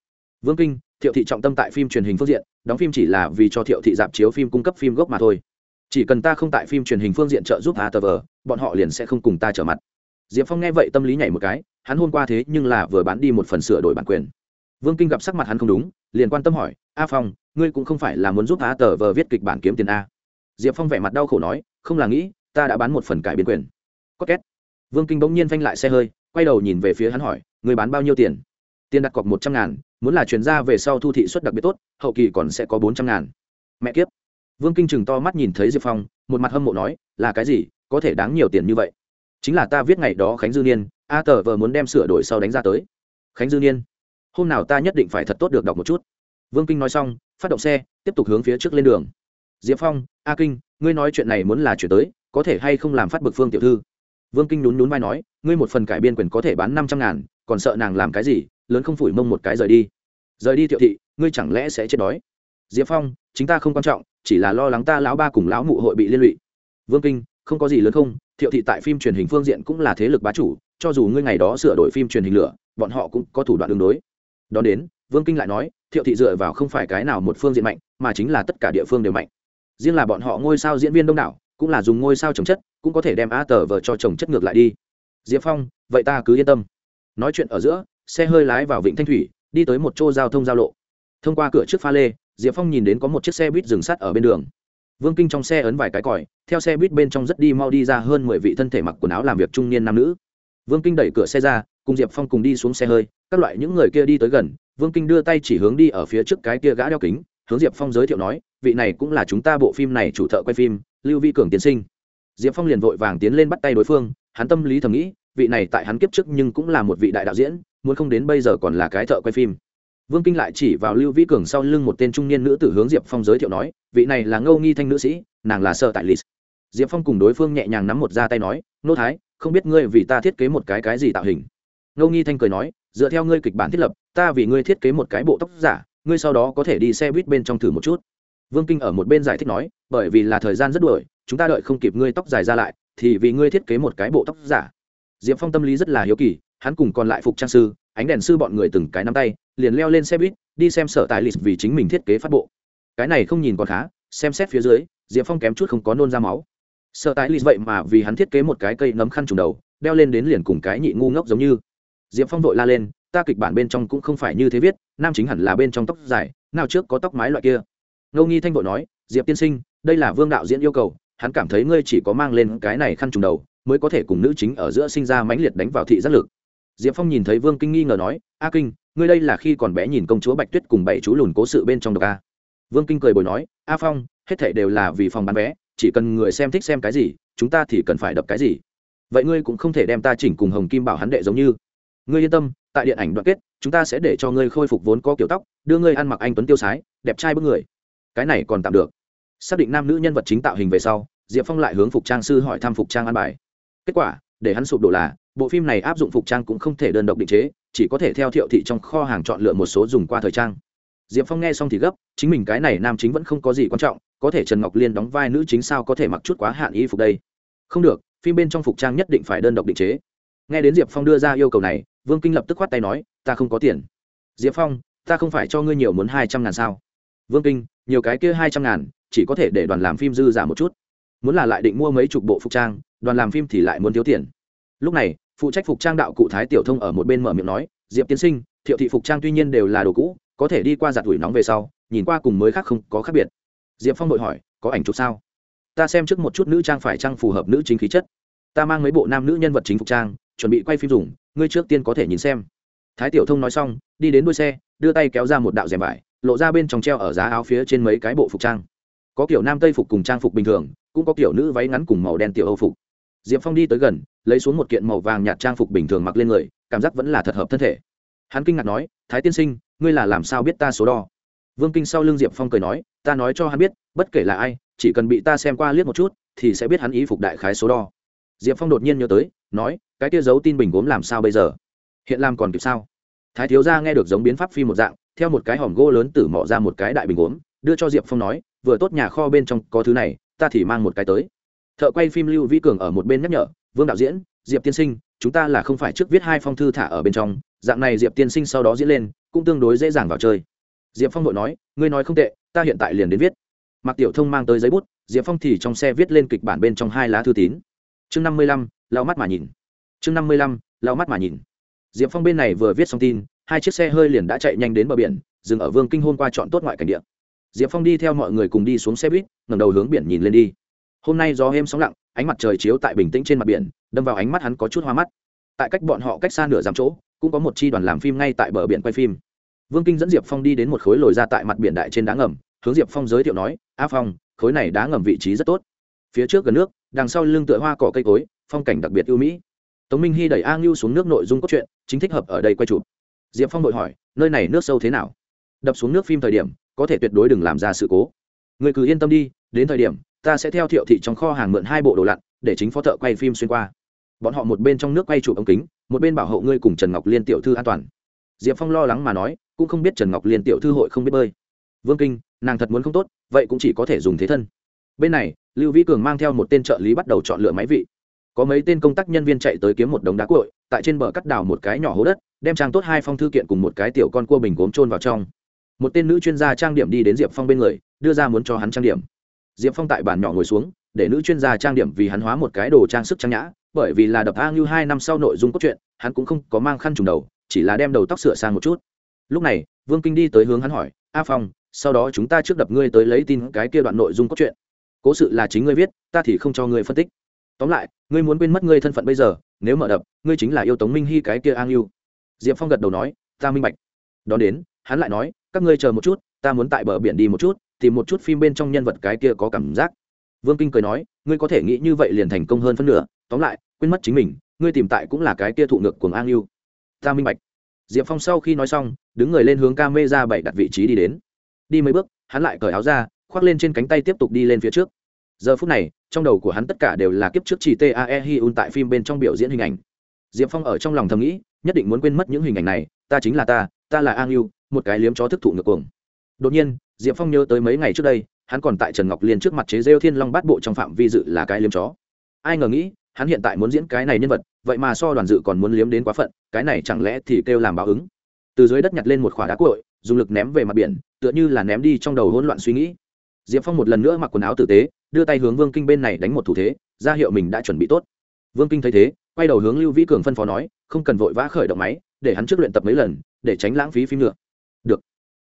Vương kinh, thiệu thị trọng tâm tại phim truyền hình phương diện, đóng phim chỉ là vì cho thiệu thị dạp chiếu phim cung cấp phim gốc mà thôi. Chỉ cần ta không tại phim truyền hình phương diện trợ giúp atv bọn họ liền sẽ không cùng ta trở mặt. Diệp phong nghe vậy tâm lý nhảy một cái, hắn hôm qua thế nhưng là vừa bán đi một phần sửa đổi bản quyền. Vương kinh gặp sắc mặt hắn không đúng, liền quan tâm hỏi, a phong ngươi cũng không phải là muốn giúp atv viết kịch bản kiếm tiền a. Diệp phong vẻ mặt đau khổ nói, không là nghĩ, ta đã bán một phần cải biên quyền. Có két vương kinh bỗng nhiên phanh lại xe hơi, quay đầu nhìn về phía hắn hỏi người bán bao nhiêu tiền? Tiền đặt cọc một trăm ngàn, muốn là chuyển ra về sau thu thị suất đặc biệt tốt, hậu kỳ còn sẽ có bốn trăm ngàn. Mẹ kiếp. Vương kinh chừng to mắt nhìn thấy diệp phong, một mặt hâm mộ nói, là cái gì, có thể đáng nhiều tiền như vậy? Chính là ta viết ngày đó khánh dư niên a tờ vờ muốn đem sửa đổi sau đánh ra tới. Khánh dư niên. Hôm nào ta nhất định phải thật tốt được đọc một chút vương kinh nói xong, phát động xe, tiếp tục hướng phía trước lên đường. Diệp phong, a kinh, ngươi nói chuyện này muốn là chuyển tới, có thể hay không làm phát bực phương tiểu thư? Vương kinh nhún nhún vai nói, ngươi một phần cải biên quyền có thể bán năm trăm ngàn, còn sợ nàng làm cái gì, lớn không phủi mông một cái rời đi. Rời đi thiệu thị, ngươi chẳng lẽ sẽ chết đói? Diệp phong, chính ta không quan trọng, chỉ là lo lắng ta lão ba cùng lão mụ hội bị liên lụy. Vương kinh, không có gì lớn không thiệu thị tại phim truyền hình phương diện cũng là thế lực bá chủ, cho dù ngươi ngày đó sửa đổi phim truyền hình lửa, bọn họ cũng có thủ đoạn đường đối. Đó đến vương kinh lại nói, thiệu thị dựa vào không phải cái nào một phương diện mạnh, mà chính là tất cả địa phương đều mạnh. Riêng là bọn họ ngôi sao diễn viên đông đảo, cũng là dùng ngôi sao trồng chất, cũng có thể đem a tờ vờ cho trồng chất ngược lại đi. Diệp phong, vậy ta cứ yên tâm. Nói chuyện ở giữa, xe hơi lái vào vịnh thanh thủy, đi tới một chỗ giao thông giao lộ. Thông qua cửa trước pha lê, diệp phong nhìn đến có một chiếc xe buýt dừng sắt ở bên đường. Vương kinh trong xe ấn vài cái còi, theo xe buýt bên trong rất đi mau đi ra hơn mười vị thân thể mặc quần áo làm việc trung niên nam nữ. Vương kinh đẩy cửa xe ra, cùng diệp phong cùng đi xuống xe hơi, các loại những người kia đi tới gần vương kinh đưa tay chỉ hướng đi ở phía trước cái kia gã đeo kính, hướng diệp phong giới thiệu nói, vị này cũng là chúng ta bộ phim này chủ thợ quay phim, lưu vi cường tiến sinh. Diệp phong liền vội vàng tiến lên bắt tay đối phương, hắn tâm lý thầm nghĩ, vị này tại hắn kiếp trước nhưng cũng là một vị đại đạo diễn, muốn không đến bây giờ còn là cái thợ quay phim. Vương kinh lại chỉ vào lưu Vi cường sau lưng một tên trung niên nữ tử hướng diệp phong giới thiệu nói, vị này là ngâu nghi thanh nữ sĩ, nàng là sợ tại lịch. Diệp phong cùng đối phương nhẹ nhàng nắm một ra tay nói, nô thái, không biết ngươi vì ta thiết kế một cái cái gì tạo hình? Ngâu nghi thanh cười nói dựa theo ngươi kịch bản thiết lập, ta vì ngươi thiết kế một cái bộ tóc giả, ngươi sau đó có thể đi xe buýt bên trong thử một chút. Vương kinh ở một bên giải thích nói, bởi vì là thời gian rất đuổi, chúng ta đợi không kịp ngươi tóc dài ra lại, thì vì ngươi thiết kế một cái bộ tóc giả. Diệp phong tâm lý rất là hiếu kỳ, hắn cùng còn lại phục trang sư, ánh đèn sư bọn người từng cái nắm tay, liền leo lên xe buýt, đi xem sở tài lịch vì chính mình thiết kế phát bộ. Cái này không nhìn còn khá, xem xét phía dưới, diệp phong kém chút không có nôn ra máu. Sở tài lịch vậy mà vì hắn thiết kế một cái cây nấm khăn trùng đầu, đeo lên đến liền cùng cái nhị ngu ngốc giống như diệp phong vội la lên, ta kịch bản bên trong cũng không phải như thế viết, nam chính hẳn là bên trong tóc dài, nào trước có tóc mái loại kia. Ngô nghi thanh vội nói, diệp tiên sinh, đây là vương đạo diễn yêu cầu, hắn cảm thấy ngươi chỉ có mang lên cái này khăn trùng đầu, mới có thể cùng nữ chính ở giữa sinh ra mãnh liệt đánh vào thị giác lực. Diệp phong nhìn thấy vương kinh nghi ngờ nói, a kinh, ngươi đây là khi còn bé nhìn công chúa bạch tuyết cùng bảy chú lùn cố sự bên trong độc a. Vương kinh cười bồi nói, a phong, hết thảy đều là vì phòng bán vé, chỉ cần người xem thích xem cái gì, chúng ta thì cần phải đập cái gì. Vậy ngươi cũng không thể đem ta chỉnh cùng hồng kim bảo hắn đệ giống như ngươi yên tâm, tại điện ảnh đoạn kết, chúng ta sẽ để cho ngươi khôi phục vốn có kiểu tóc, đưa ngươi ăn mặc anh tuấn tiêu sái, đẹp trai bức người. Cái này còn tạm được. Xác định nam nữ nhân vật chính tạo hình về sau, diệp phong lại hướng phục trang sư hỏi thăm phục trang ăn bài. Kết quả, để hắn sụp đổ là, bộ phim này áp dụng phục trang cũng không thể đơn độc định chế, chỉ có thể theo thiệu thị trong kho hàng chọn lựa một số dùng qua thời trang. Diệp phong nghe xong thì gấp, chính mình cái này nam chính vẫn không có gì quan trọng, có thể trần ngọc liên đóng vai nữ chính sao có thể mặc chút quá hạn y phục đây? Không được, phim bên trong phục trang nhất định phải đơn độc định chế nghe đến diệp phong đưa ra yêu cầu này, vương kinh lập tức khoát tay nói, ta không có tiền. Diệp phong, ta không phải cho ngươi nhiều muốn hai trăm ngàn sao? Vương kinh, nhiều cái kia hai trăm ngàn, chỉ có thể để đoàn làm phim dư giả một chút. Muốn là lại định mua mấy chục bộ phục trang, đoàn làm phim thì lại muốn thiếu tiền. Lúc này, phụ trách phục trang đạo cụ thái tiểu thông ở một bên mở miệng nói, diệp tiến sinh, thiệu thị phục trang tuy nhiên đều là đồ cũ, có thể đi qua giặt ủi nóng về sau, nhìn qua cùng mới khác không có khác biệt. Diệp phong đội hỏi, có ảnh chụp sao? Ta xem trước một chút nữ trang phải trang phù hợp nữ chính khí chất. Ta mang mấy bộ nam nữ nhân vật chính phục trang chuẩn bị quay phim dùng, ngươi trước tiên có thể nhìn xem. Thái tiểu thông nói xong, đi đến đuôi xe, đưa tay kéo ra một đạo rèm vải, lộ ra bên trong treo ở giá áo phía trên mấy cái bộ phục trang. Có kiểu nam tây phục cùng trang phục bình thường, cũng có kiểu nữ váy ngắn cùng màu đen tiểu âu phục. Diệp phong đi tới gần, lấy xuống một kiện màu vàng nhạt trang phục bình thường mặc lên người, cảm giác vẫn là thật hợp thân thể. Hắn kinh ngạc nói, thái tiên sinh, ngươi là làm sao biết ta số đo? Vương kinh sau l ư n g diệp phong cười nói, ta nói cho hắn biết, bất kể là ai, chỉ cần bị ta xem qua liếc một chút, thì sẽ biết hắn ý phục đại khái số đo diệp phong đột nhiên nhớ tới, nói, cái kia giấu tin bình gốm làm sao bây giờ? Hiện làm còn kịp sao? Thái thiếu gia nghe được giống biến pháp phi một dạng, theo một cái hòm gỗ lớn tử mỏ ra một cái đại bình gốm, đưa cho diệp phong nói, vừa tốt nhà kho bên trong có thứ này, ta thì mang một cái tới. Thợ quay phim lưu vĩ cường ở một bên nhắc nhở, vương đạo diễn, diệp tiên sinh, chúng ta là không phải trước viết hai phong thư thả ở bên trong, dạng này diệp tiên sinh sau đó diễn lên, cũng tương đối dễ dàng vào chơi. Diệp phong vội nói, ngươi nói không tệ, ta hiện tại liền đến viết. Mặc tiểu thông mang tới giấy bút, diệp phong thì trong xe viết lên kịch bản bên trong hai lá thư tín chương năm mươi lăm, lau mắt mà nhìn. Chương năm mươi lăm, lau mắt mà nhìn. Diệp phong bên này vừa viết xong tin, hai chiếc xe hơi liền đã chạy nhanh đến bờ biển, dừng ở vương kinh hôn qua chọn tốt ngoại cảnh địa. Diệp phong đi theo mọi người cùng đi xuống xe buýt ngầm đầu hướng biển nhìn lên đi. Hôm nay gió êm sóng lặng, ánh mặt trời chiếu tại bình tĩnh trên mặt biển, đâm vào ánh mắt hắn có chút hoa mắt. Tại cách bọn họ cách xa nửa dặm chỗ, cũng có một chi đoàn làm phim ngay tại bờ biển quay phim. Vương kinh dẫn diệp phong đi đến một khối lồi ra tại mặt biển đại trên đá ngầm, hướng diệp phong giới thiệu nói, a phong, khối này đá ngầm vị trí rất tốt. Phía trước gần nước đằng sau lưng tựa hoa cỏ cây cối, phong cảnh đặc biệt ưu mỹ. Tống minh hy đẩy a ngưu xuống nước nội dung cốt truyện, chính thích hợp ở đây quay chụp. Diệp phong đội hỏi, nơi này nước sâu thế nào? Đập xuống nước phim thời điểm, có thể tuyệt đối đừng làm ra sự cố. Người cứ yên tâm đi, đến thời điểm, ta sẽ theo thiệu thị trong kho hàng mượn hai bộ đồ lặn, để chính phó thợ quay phim xuyên qua. Bọn họ một bên trong nước quay chụp ống kính, một bên bảo hộ ngươi cùng trần ngọc liên tiểu thư an toàn. Diệp phong lo lắng mà nói, cũng không biết trần ngọc liên tiểu thư hội không biết bơi. Vương kinh, nàng thật muốn không tốt, vậy cũng chỉ có thể dùng thế thân. Bên này lưu vĩ cường mang theo một tên trợ lý bắt đầu chọn lựa máy vị. Có mấy tên công tác nhân viên chạy tới kiếm một đống đá cội tại trên bờ cắt đào một cái nhỏ hố đất, đem trang tốt hai phong thư kiện cùng một cái tiểu con cua bình gốm trôn vào trong. Một tên nữ chuyên gia trang điểm đi đến diệp phong bên người, đưa ra muốn cho hắn trang điểm. Diệp phong tại bàn nhỏ ngồi xuống, để nữ chuyên gia trang điểm vì hắn hóa một cái đồ trang sức trang nhã, bởi vì là đập a ngưu hai năm sau nội dung cốt truyện, hắn cũng không có mang khăn trùng đầu, chỉ là đem đầu tóc sửa sang một chút. Lúc này, vương kinh đi tới hướng hắn hỏi, a phong, sau đó chúng ta trước đập ngươi tới lấy tin cái kia đoạn nội dung cốt truyện cố sự là chính ngươi viết, ta thì không cho ngươi phân tích. Tóm lại, ngươi muốn quên mất ngươi thân phận bây giờ, nếu mở đập, ngươi chính là yêu tống minh hy cái kia a ngưu diệp phong gật đầu nói, ta minh bạch. Đón đến, hắn lại nói, các ngươi chờ một chút, ta muốn tại bờ biển đi một chút, tìm một chút phim bên trong nhân vật cái kia có cảm giác. Vương kinh cười nói, ngươi có thể nghĩ như vậy liền thành công hơn phân nửa, tóm lại, quên mất chính mình, ngươi tìm tại cũng là cái kia thụ ngược của an yêu ta minh bạch. Diệp phong sau khi nói xong, đứng người lên hướng ca mê ra bảy đặt vị trí đi đến. Đi mấy bước, hắn lại cởi áo ra, khoác lên trên cánh tay tiếp tục đi lên phía trước giờ phút này, trong đầu của hắn tất cả đều là kiếp trước chỉ tae hi un tại phim bên trong biểu diễn hình ảnh. Diệp phong ở trong lòng thầm nghĩ, nhất định muốn quên mất những hình ảnh này, ta chính là ta ta là an yêu một cái liếm chó thức thụ ngược cuồng. Đột nhiên, diệp phong nhớ tới mấy ngày trước đây, hắn còn tại trần ngọc liên trước mặt chế rêu thiên long bát bộ trong phạm vi dự là cái liếm chó. Ai ngờ nghĩ, hắn hiện tại muốn diễn cái này nhân vật, vậy mà so đoàn dự còn muốn liếm đến quá phận, cái này chẳng lẽ thì kêu làm báo ứng. Từ dưới đất nhặt lên một khỏa đá cội dùng lực ném về mặt biển, tựa như là ném đi trong đầu hỗn loạn suy nghĩ. Diệp phong một lần nữa mặc quần áo tử tế đưa tay hướng vương kinh bên này đánh một thủ thế, ra hiệu mình đã chuẩn bị tốt. Vương kinh thấy thế, quay đầu hướng lưu vĩ cường phân phó nói, không cần vội vã khởi động máy, để hắn trước luyện tập mấy lần, để tránh lãng phí phim nữa. Được.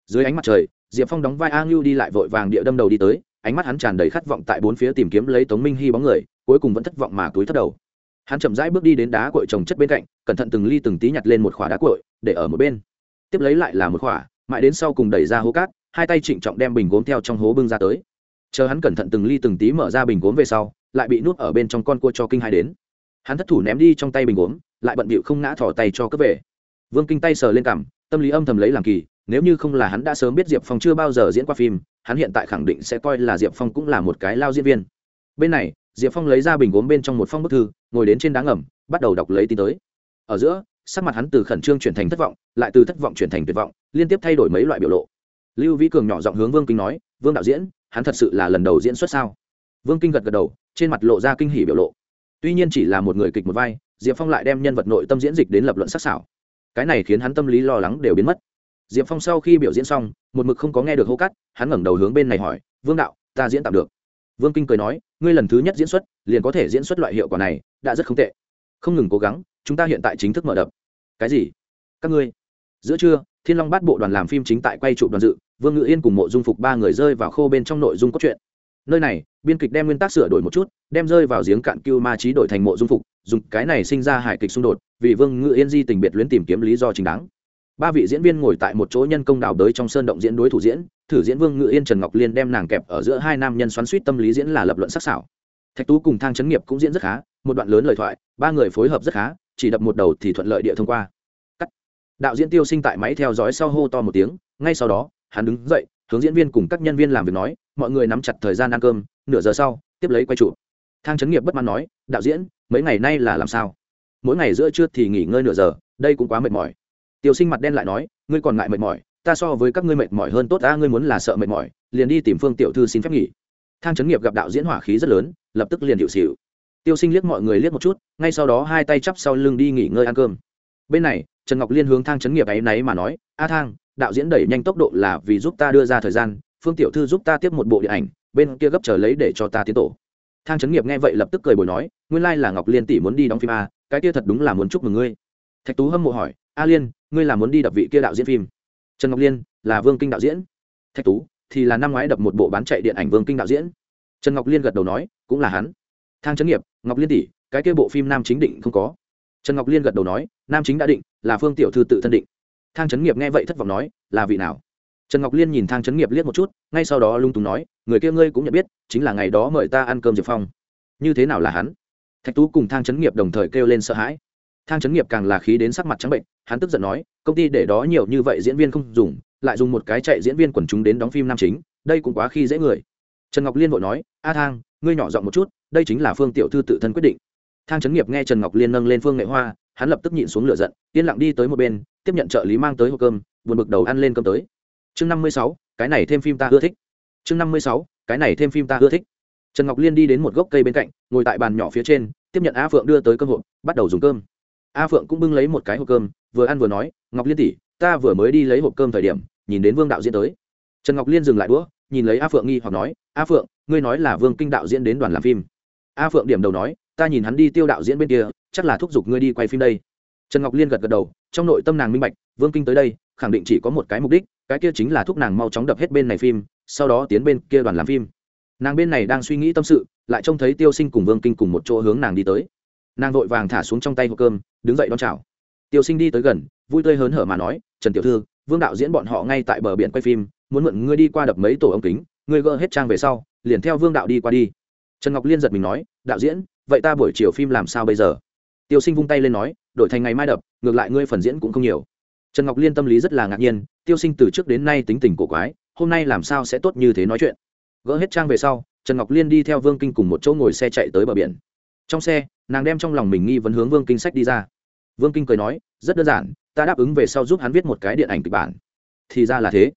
Dưới ánh mặt trời, diệp phong đóng vai a ngưu đi lại vội vàng địa đâm đầu đi tới, ánh mắt hắn tràn đầy khát vọng tại bốn phía tìm kiếm lấy tống minh hy bóng người, cuối cùng vẫn thất vọng mà túi thất đầu. Hắn chậm rãi bước đi đến đá cội trồng chất bên cạnh, cẩn thận từng ly từng tí nhặt lên một khỏa đá cội để ở một bên. Tiếp lấy lại là một khỏa, mãi đến sau cùng đẩy ra hố cát, hai tay trịnh trọng đem bình gốm theo trong hố bưng ra tới chờ hắn cẩn thận từng ly từng tí mở ra bình gốm về sau, lại bị nuốt ở bên trong con cua cho kinh hai đến. Hắn thất thủ ném đi trong tay bình gốm, lại bận bịu không ngã thỏ tay cho cướp về. Vương kinh tay sờ lên cằm, tâm lý âm thầm lấy làm kỳ, nếu như không là hắn đã sớm biết diệp phong chưa bao giờ diễn qua phim, hắn hiện tại khẳng định sẽ coi là diệp phong cũng là một cái lao diễn viên. Bên này, diệp phong lấy ra bình gốm bên trong một phong bức thư, ngồi đến trên đá ngầm, bắt đầu đọc lấy tin tới. Ở giữa, sắc mặt hắn từ khẩn trương chuyển thành thất vọng, lại từ thất vọng chuyển thành tuyệt vọng, liên tiếp thay đổi mấy loại biểu lộ. Lưu vĩ cường nhỏ giọng hướng vương kinh nói, vương đạo diễn hắn thật sự là lần đầu diễn xuất sao? Vương kinh gật gật đầu, trên mặt lộ ra kinh hỉ biểu lộ. Tuy nhiên chỉ là một người kịch một vai, diệp phong lại đem nhân vật nội tâm diễn dịch đến lập luận sắc xảo cái này khiến hắn tâm lý lo lắng đều biến mất. Diệp phong sau khi biểu diễn xong, một mực không có nghe được hô cắt, hắn ngẩng đầu hướng bên này hỏi, vương đạo, ta diễn tạm được. Vương kinh cười nói, ngươi lần thứ nhất diễn xuất, liền có thể diễn xuất loại hiệu quả này, đã rất không tệ. Không ngừng cố gắng, chúng ta hiện tại chính thức mở đập. Cái gì? Các ngươi. Giữa trưa, thiên long bắt bộ đoàn làm phim chính tại quay trụ đoàn dự vương ngự yên cùng mộ dung phục ba người rơi vào khô bên trong nội dung cốt truyện. Nơi này, biên kịch đem nguyên tắc sửa đổi một chút, đem rơi vào giếng cạn cưu ma trí đổi thành mộ dung phục, dùng cái này sinh ra hài kịch xung đột, vì vương ngự yên di tình biệt luyến tìm kiếm lý do chính đáng. Ba vị diễn viên ngồi tại một chỗ nhân công đào đới trong sơn động diễn đối thủ diễn, thử diễn vương ngự yên trần ngọc liên đem nàng kẹp ở giữa hai nam nhân xoắn suýt tâm lý diễn là lập luận sắc sảo. Thạch tú cùng thang chấn nghiệp cũng diễn rất khá, một đoạn lớn lời thoại, ba người phối hợp rất khá, chỉ đập một đầu thì thuận lợi địa thông qua. Cắt. đạo diễn tiêu sinh tại máy theo dõi sau hô to một tiếng, ngay sau đó hắn đứng dậy, hướng diễn viên cùng các nhân viên làm việc nói, mọi người nắm chặt thời gian ăn cơm, nửa giờ sau, tiếp lấy quay trụ thang chấn nghiệp bất mãn nói, đạo diễn, mấy ngày nay là làm sao? Mỗi ngày giữa trưa thì nghỉ ngơi nửa giờ, đây cũng quá mệt mỏi. Tiêu sinh mặt đen lại nói, ngươi còn ngại mệt mỏi, ta so với các ngươi mệt mỏi hơn tốt ta ngươi muốn là sợ mệt mỏi, liền đi tìm phương tiểu thư xin phép nghỉ. Thang chấn nghiệp gặp đạo diễn hỏa khí rất lớn, lập tức liền hiệu xịu tiêu sinh liếc mọi người liếc một chút, ngay sau đó hai tay chắp sau lưng đi nghỉ ngơi ăn cơm. Bên này, trần ngọc liên hướng thang chấn nghiệp ấy náy mà nói, a thang đạo diễn đẩy nhanh tốc độ là vì giúp ta đưa ra thời gian, phương tiểu thư giúp ta tiếp một bộ điện ảnh, bên kia gấp chờ lấy để cho ta tiến tổ. Thang chấn nghiệp nghe vậy lập tức cười bồi nói, nguyên lai là ngọc liên tỷ muốn đi đóng phim a cái kia thật đúng là muốn chúc mừng ngươi. Thạch tú hâm mộ hỏi, a liên, ngươi là muốn đi đập vị kia đạo diễn phim? Trần ngọc liên, là vương kinh đạo diễn. Thạch tú, thì là năm ngoái đập một bộ bán chạy điện ảnh vương kinh đạo diễn. Trần ngọc liên gật đầu nói, cũng là hắn. Thang chấn nghiệp, ngọc liên tỷ, cái kia bộ phim nam chính định không có. Trần ngọc liên gật đầu nói, nam chính đã định, là phương tiểu thư tự thân định thang Trấn nghiệp nghe vậy thất vọng nói, là vị nào? Trần ngọc liên nhìn thang Trấn nghiệp liếc một chút, ngay sau đó lung túng nói, người kia ngươi cũng nhận biết, chính là ngày đó mời ta ăn cơm diệp phong. Như thế nào là hắn? Thạch tú cùng thang Trấn nghiệp đồng thời kêu lên sợ hãi. Thang Trấn nghiệp càng là khí đến sắc mặt trắng bệnh, hắn tức giận nói, công ty để đó nhiều như vậy diễn viên không dùng, lại dùng một cái chạy diễn viên quần chúng đến đóng phim nam chính, đây cũng quá khi dễ người. Trần ngọc liên vội nói, a thang, ngươi nhỏ giọng một chút, đây chính là phương tiểu thư tự thân quyết định. Thang Trấn nghiệp nghe trần ngọc liên nâng lên phương nghệ hoa hắn lập tức nhịn xuống lửa giận, yên lặng đi tới một bên, tiếp nhận trợ lý mang tới hộp cơm, buồn bực đầu ăn lên cơm tới. Chương năm mươi sáu, cái này thêm phim ta ưa thích. Chương năm mươi sáu, cái này thêm phim ta ưa thích. Trần ngọc liên đi đến một gốc cây bên cạnh, ngồi tại bàn nhỏ phía trên, tiếp nhận a phượng đưa tới cơm hộp, bắt đầu dùng cơm. A phượng cũng bưng lấy một cái hộp cơm, vừa ăn vừa nói, ngọc liên tỷ, ta vừa mới đi lấy hộp cơm thời điểm, nhìn đến vương đạo diễn tới. Trần ngọc liên dừng lại đũa, nhìn lấy a phượng nghi hoặc nói, a phượng, ngươi nói là vương kinh đạo diễn đến đoàn làm phim. A phượng điểm đầu nói ta nhìn hắn đi tiêu đạo diễn bên kia, chắc là thúc giục ngươi đi quay phim đây. Trần ngọc liên gật gật đầu, trong nội tâm nàng minh bạch, vương kinh tới đây, khẳng định chỉ có một cái mục đích, cái kia chính là thúc nàng mau chóng đập hết bên này phim, sau đó tiến bên kia đoàn làm phim. Nàng bên này đang suy nghĩ tâm sự, lại trông thấy tiêu sinh cùng vương kinh cùng một chỗ hướng nàng đi tới. Nàng vội vàng thả xuống trong tay hộp cơm, đứng dậy đón chào. Tiêu sinh đi tới gần, vui tươi hớn hở mà nói, trần tiểu thư, vương đạo diễn bọn họ ngay tại bờ biển quay phim, muốn mượn ngươi đi qua đập mấy tổ ống kính, ngươi gỡ hết trang về sau, liền theo vương đạo đi qua đi. Trần ngọc liên giật mình nói, đạo diễn vậy ta buổi chiều phim làm sao bây giờ? Tiêu sinh vung tay lên nói, đổi thành ngày mai đập, ngược lại ngươi phần diễn cũng không nhiều. Trần ngọc liên tâm lý rất là ngạc nhiên, tiêu sinh từ trước đến nay tính tình cổ quái, hôm nay làm sao sẽ tốt như thế nói chuyện? Gỡ hết trang về sau, trần ngọc liên đi theo vương kinh cùng một chỗ ngồi xe chạy tới bờ biển. Trong xe, nàng đem trong lòng mình nghi vấn hướng vương kinh sách đi ra. Vương kinh cười nói, rất đơn giản, ta đáp ứng về sau giúp hắn viết một cái điện ảnh kịch bản. Thì ra là thế.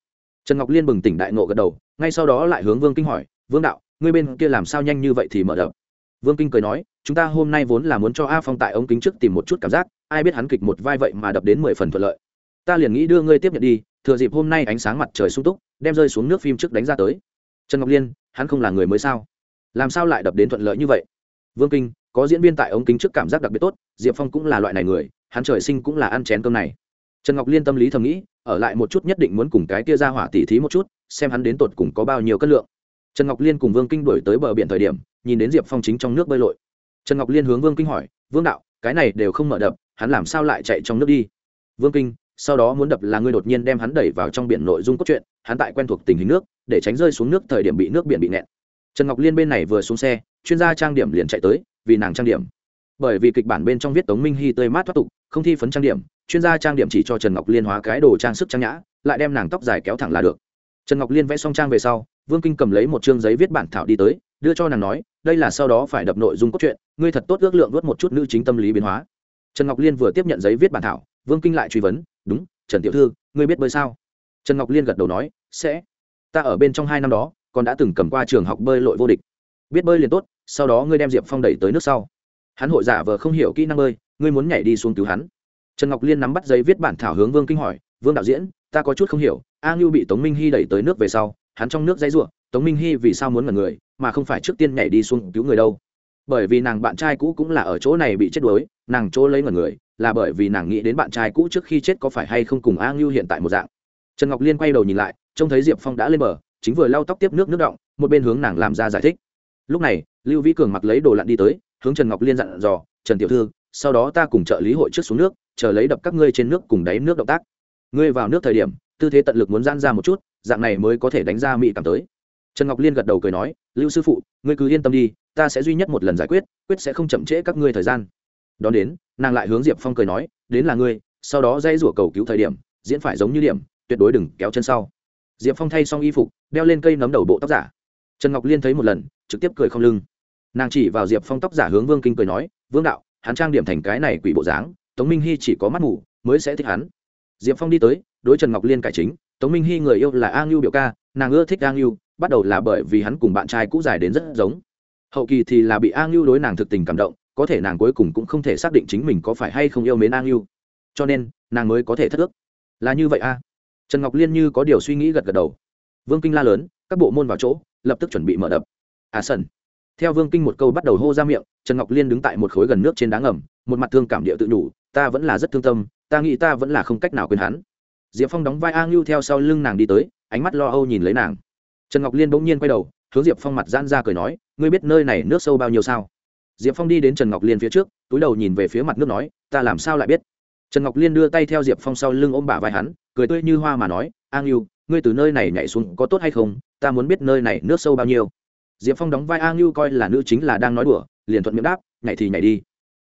Trần ngọc liên bừng tỉnh đại ngộ gật đầu, ngay sau đó lại hướng vương kinh hỏi, vương đạo, ngươi bên kia làm sao nhanh như vậy thì mở đập? Vương kinh cười nói, chúng ta hôm nay vốn là muốn cho a phong tại ống kính trước tìm một chút cảm giác, ai biết hắn kịch một vai vậy mà đập đến mười phần thuận lợi. Ta liền nghĩ đưa ngươi tiếp nhận đi, thừa dịp hôm nay ánh sáng mặt trời sung túc, đem rơi xuống nước phim trước đánh ra tới. Trần ngọc liên, hắn không là người mới sao? Làm sao lại đập đến thuận lợi như vậy? Vương kinh, có diễn viên tại ống kính trước cảm giác đặc biệt tốt, diệp phong cũng là loại này người, hắn trời sinh cũng là ăn chén cơm này. Trần ngọc liên tâm lý thầm nghĩ, ở lại một chút nhất định muốn cùng cái kia ra hỏa tỉ thí một chút, xem hắn đến tột cùng có bao nhiêu cân lượng trần ngọc liên cùng vương kinh đổi tới bờ biển thời điểm, nhìn đến diệp phong chính trong nước bơi lội. Trần ngọc liên hướng vương kinh hỏi, vương đạo, cái này đều không mở đập, hắn làm sao lại chạy trong nước đi? Vương kinh, sau đó muốn đập là ngươi đột nhiên đem hắn đẩy vào trong biển nội dung cốt truyện, hắn tại quen thuộc tình hình nước, để tránh rơi xuống nước thời điểm bị nước biển bị nẹt. trần ngọc liên bên này vừa xuống xe, chuyên gia trang điểm liền chạy tới, vì nàng trang điểm. Bởi vì kịch bản bên trong viết tống minh hy tươi mát thoát tục, không thi phấn trang điểm, chuyên gia trang điểm chỉ cho trần ngọc liên hóa cái đồ trang sức trang nhã, lại đem nàng tóc dài kéo thẳng là được. Trần ngọc liên vẽ xong trang về sau vương kinh cầm lấy một chương giấy viết bản thảo đi tới, đưa cho nàng nói, đây là sau đó phải đập nội dung cốt truyện, ngươi thật tốt ước lượng vớt một chút nữ chính tâm lý biến hóa. Trần ngọc liên vừa tiếp nhận giấy viết bản thảo, vương kinh lại truy vấn, đúng, trần tiểu thư, ngươi biết bơi sao? Trần ngọc liên gật đầu nói, sẽ. Ta ở bên trong hai năm đó, còn đã từng cầm qua trường học bơi lội vô địch. Biết bơi liền tốt, sau đó ngươi đem diệp phong đẩy tới nước sau. Hắn hội giả vờ không hiểu kỹ năng bơi, ngươi muốn nhảy đi xuống cứu hắn. Trần ngọc liên nắm bắt giấy viết bản thảo hướng vương kinh hỏi, vương đạo diễn, ta có chút không hiểu, a ngưu bị tống minh hy đẩy tới nước về sau hắn trong nước dãy ruộng, tống minh hy vì sao muốn ngẩn người, mà không phải trước tiên nhảy đi xuống cứu người đâu. Bởi vì nàng bạn trai cũ cũng là ở chỗ này bị chết đuối, nàng chỗ lấy ngẩn người, là bởi vì nàng nghĩ đến bạn trai cũ trước khi chết có phải hay không cùng a ngưu hiện tại một dạng. Trần ngọc liên quay đầu nhìn lại, trông thấy diệp phong đã lên bờ, chính vừa lau tóc tiếp nước nước động, một bên hướng nàng làm ra giải thích. Lúc này, lưu vĩ cường mặc lấy đồ lặn đi tới, hướng trần ngọc liên dặn dò, trần tiểu thư, sau đó ta cùng trợ lý hội trước xuống nước, chờ lấy đập các ngươi trên nước cùng đáy nước động tác. Ngươi vào nước thời điểm, tư thế tận lực muốn gian ra một chút dạng này mới có thể đánh ra mỹ cảm tới. Trần ngọc liên gật đầu cười nói, lưu sư phụ, ngươi cứ yên tâm đi, ta sẽ duy nhất một lần giải quyết quyết sẽ không chậm trễ các ngươi thời gian. Đón đến, nàng lại hướng diệp phong cười nói, đến là ngươi, sau đó dây rủa cầu cứu thời điểm, diễn phải giống như điểm, tuyệt đối đừng kéo chân sau. Diệp phong thay xong y phục, đeo lên cây nấm đầu bộ tóc giả. Trần ngọc liên thấy một lần, trực tiếp cười không lưng. Nàng chỉ vào diệp phong tóc giả hướng vương kinh cười nói, vương đạo, hắn trang điểm thành cái này quỷ bộ dáng, tống minh hy chỉ có mắt ngủ mới sẽ thích hắn. Diệp phong đi tới, đối trần ngọc liên cải chính tống minh hy người yêu là a ngưu biểu ca, nàng ưa thích a ngưu, bắt đầu là bởi vì hắn cùng bạn trai cũ dài đến rất giống. Hậu kỳ thì là bị a ngưu đối nàng thực tình cảm động, có thể nàng cuối cùng cũng không thể xác định chính mình có phải hay không yêu mến a ngưu. Cho nên, nàng mới có thể thất ước. Là như vậy a. Trần ngọc liên như có điều suy nghĩ gật gật đầu. Vương kinh la lớn, các bộ môn vào chỗ, lập tức chuẩn bị mở đập. À sân theo vương kinh một câu bắt đầu hô ra miệng, trần ngọc liên đứng tại một khối gần nước trên đá ngầm, một mặt thương cảm địa tự đủ, ta vẫn là rất thương tâm, ta nghĩ ta vẫn là không cách nào quên hắn diệp phong đóng vai a ngưu theo sau lưng nàng đi tới, ánh mắt lo âu nhìn lấy nàng. Trần ngọc liên bỗng nhiên quay đầu, hướng diệp phong mặt giãn ra cười nói, ngươi biết nơi này nước sâu bao nhiêu sao? Diệp phong đi đến trần ngọc liên phía trước, túi đầu nhìn về phía mặt nước nói, ta làm sao lại biết? Trần ngọc liên đưa tay theo diệp phong sau lưng ôm bả vai hắn, cười tươi như hoa mà nói, a ngưu, ngươi từ nơi này nhảy xuống có tốt hay không? Ta muốn biết nơi này nước sâu bao nhiêu. Diệp phong đóng vai a ngưu coi là nữ chính là đang nói đùa, liền thuận miệng đáp, nhảy thì nhảy đi.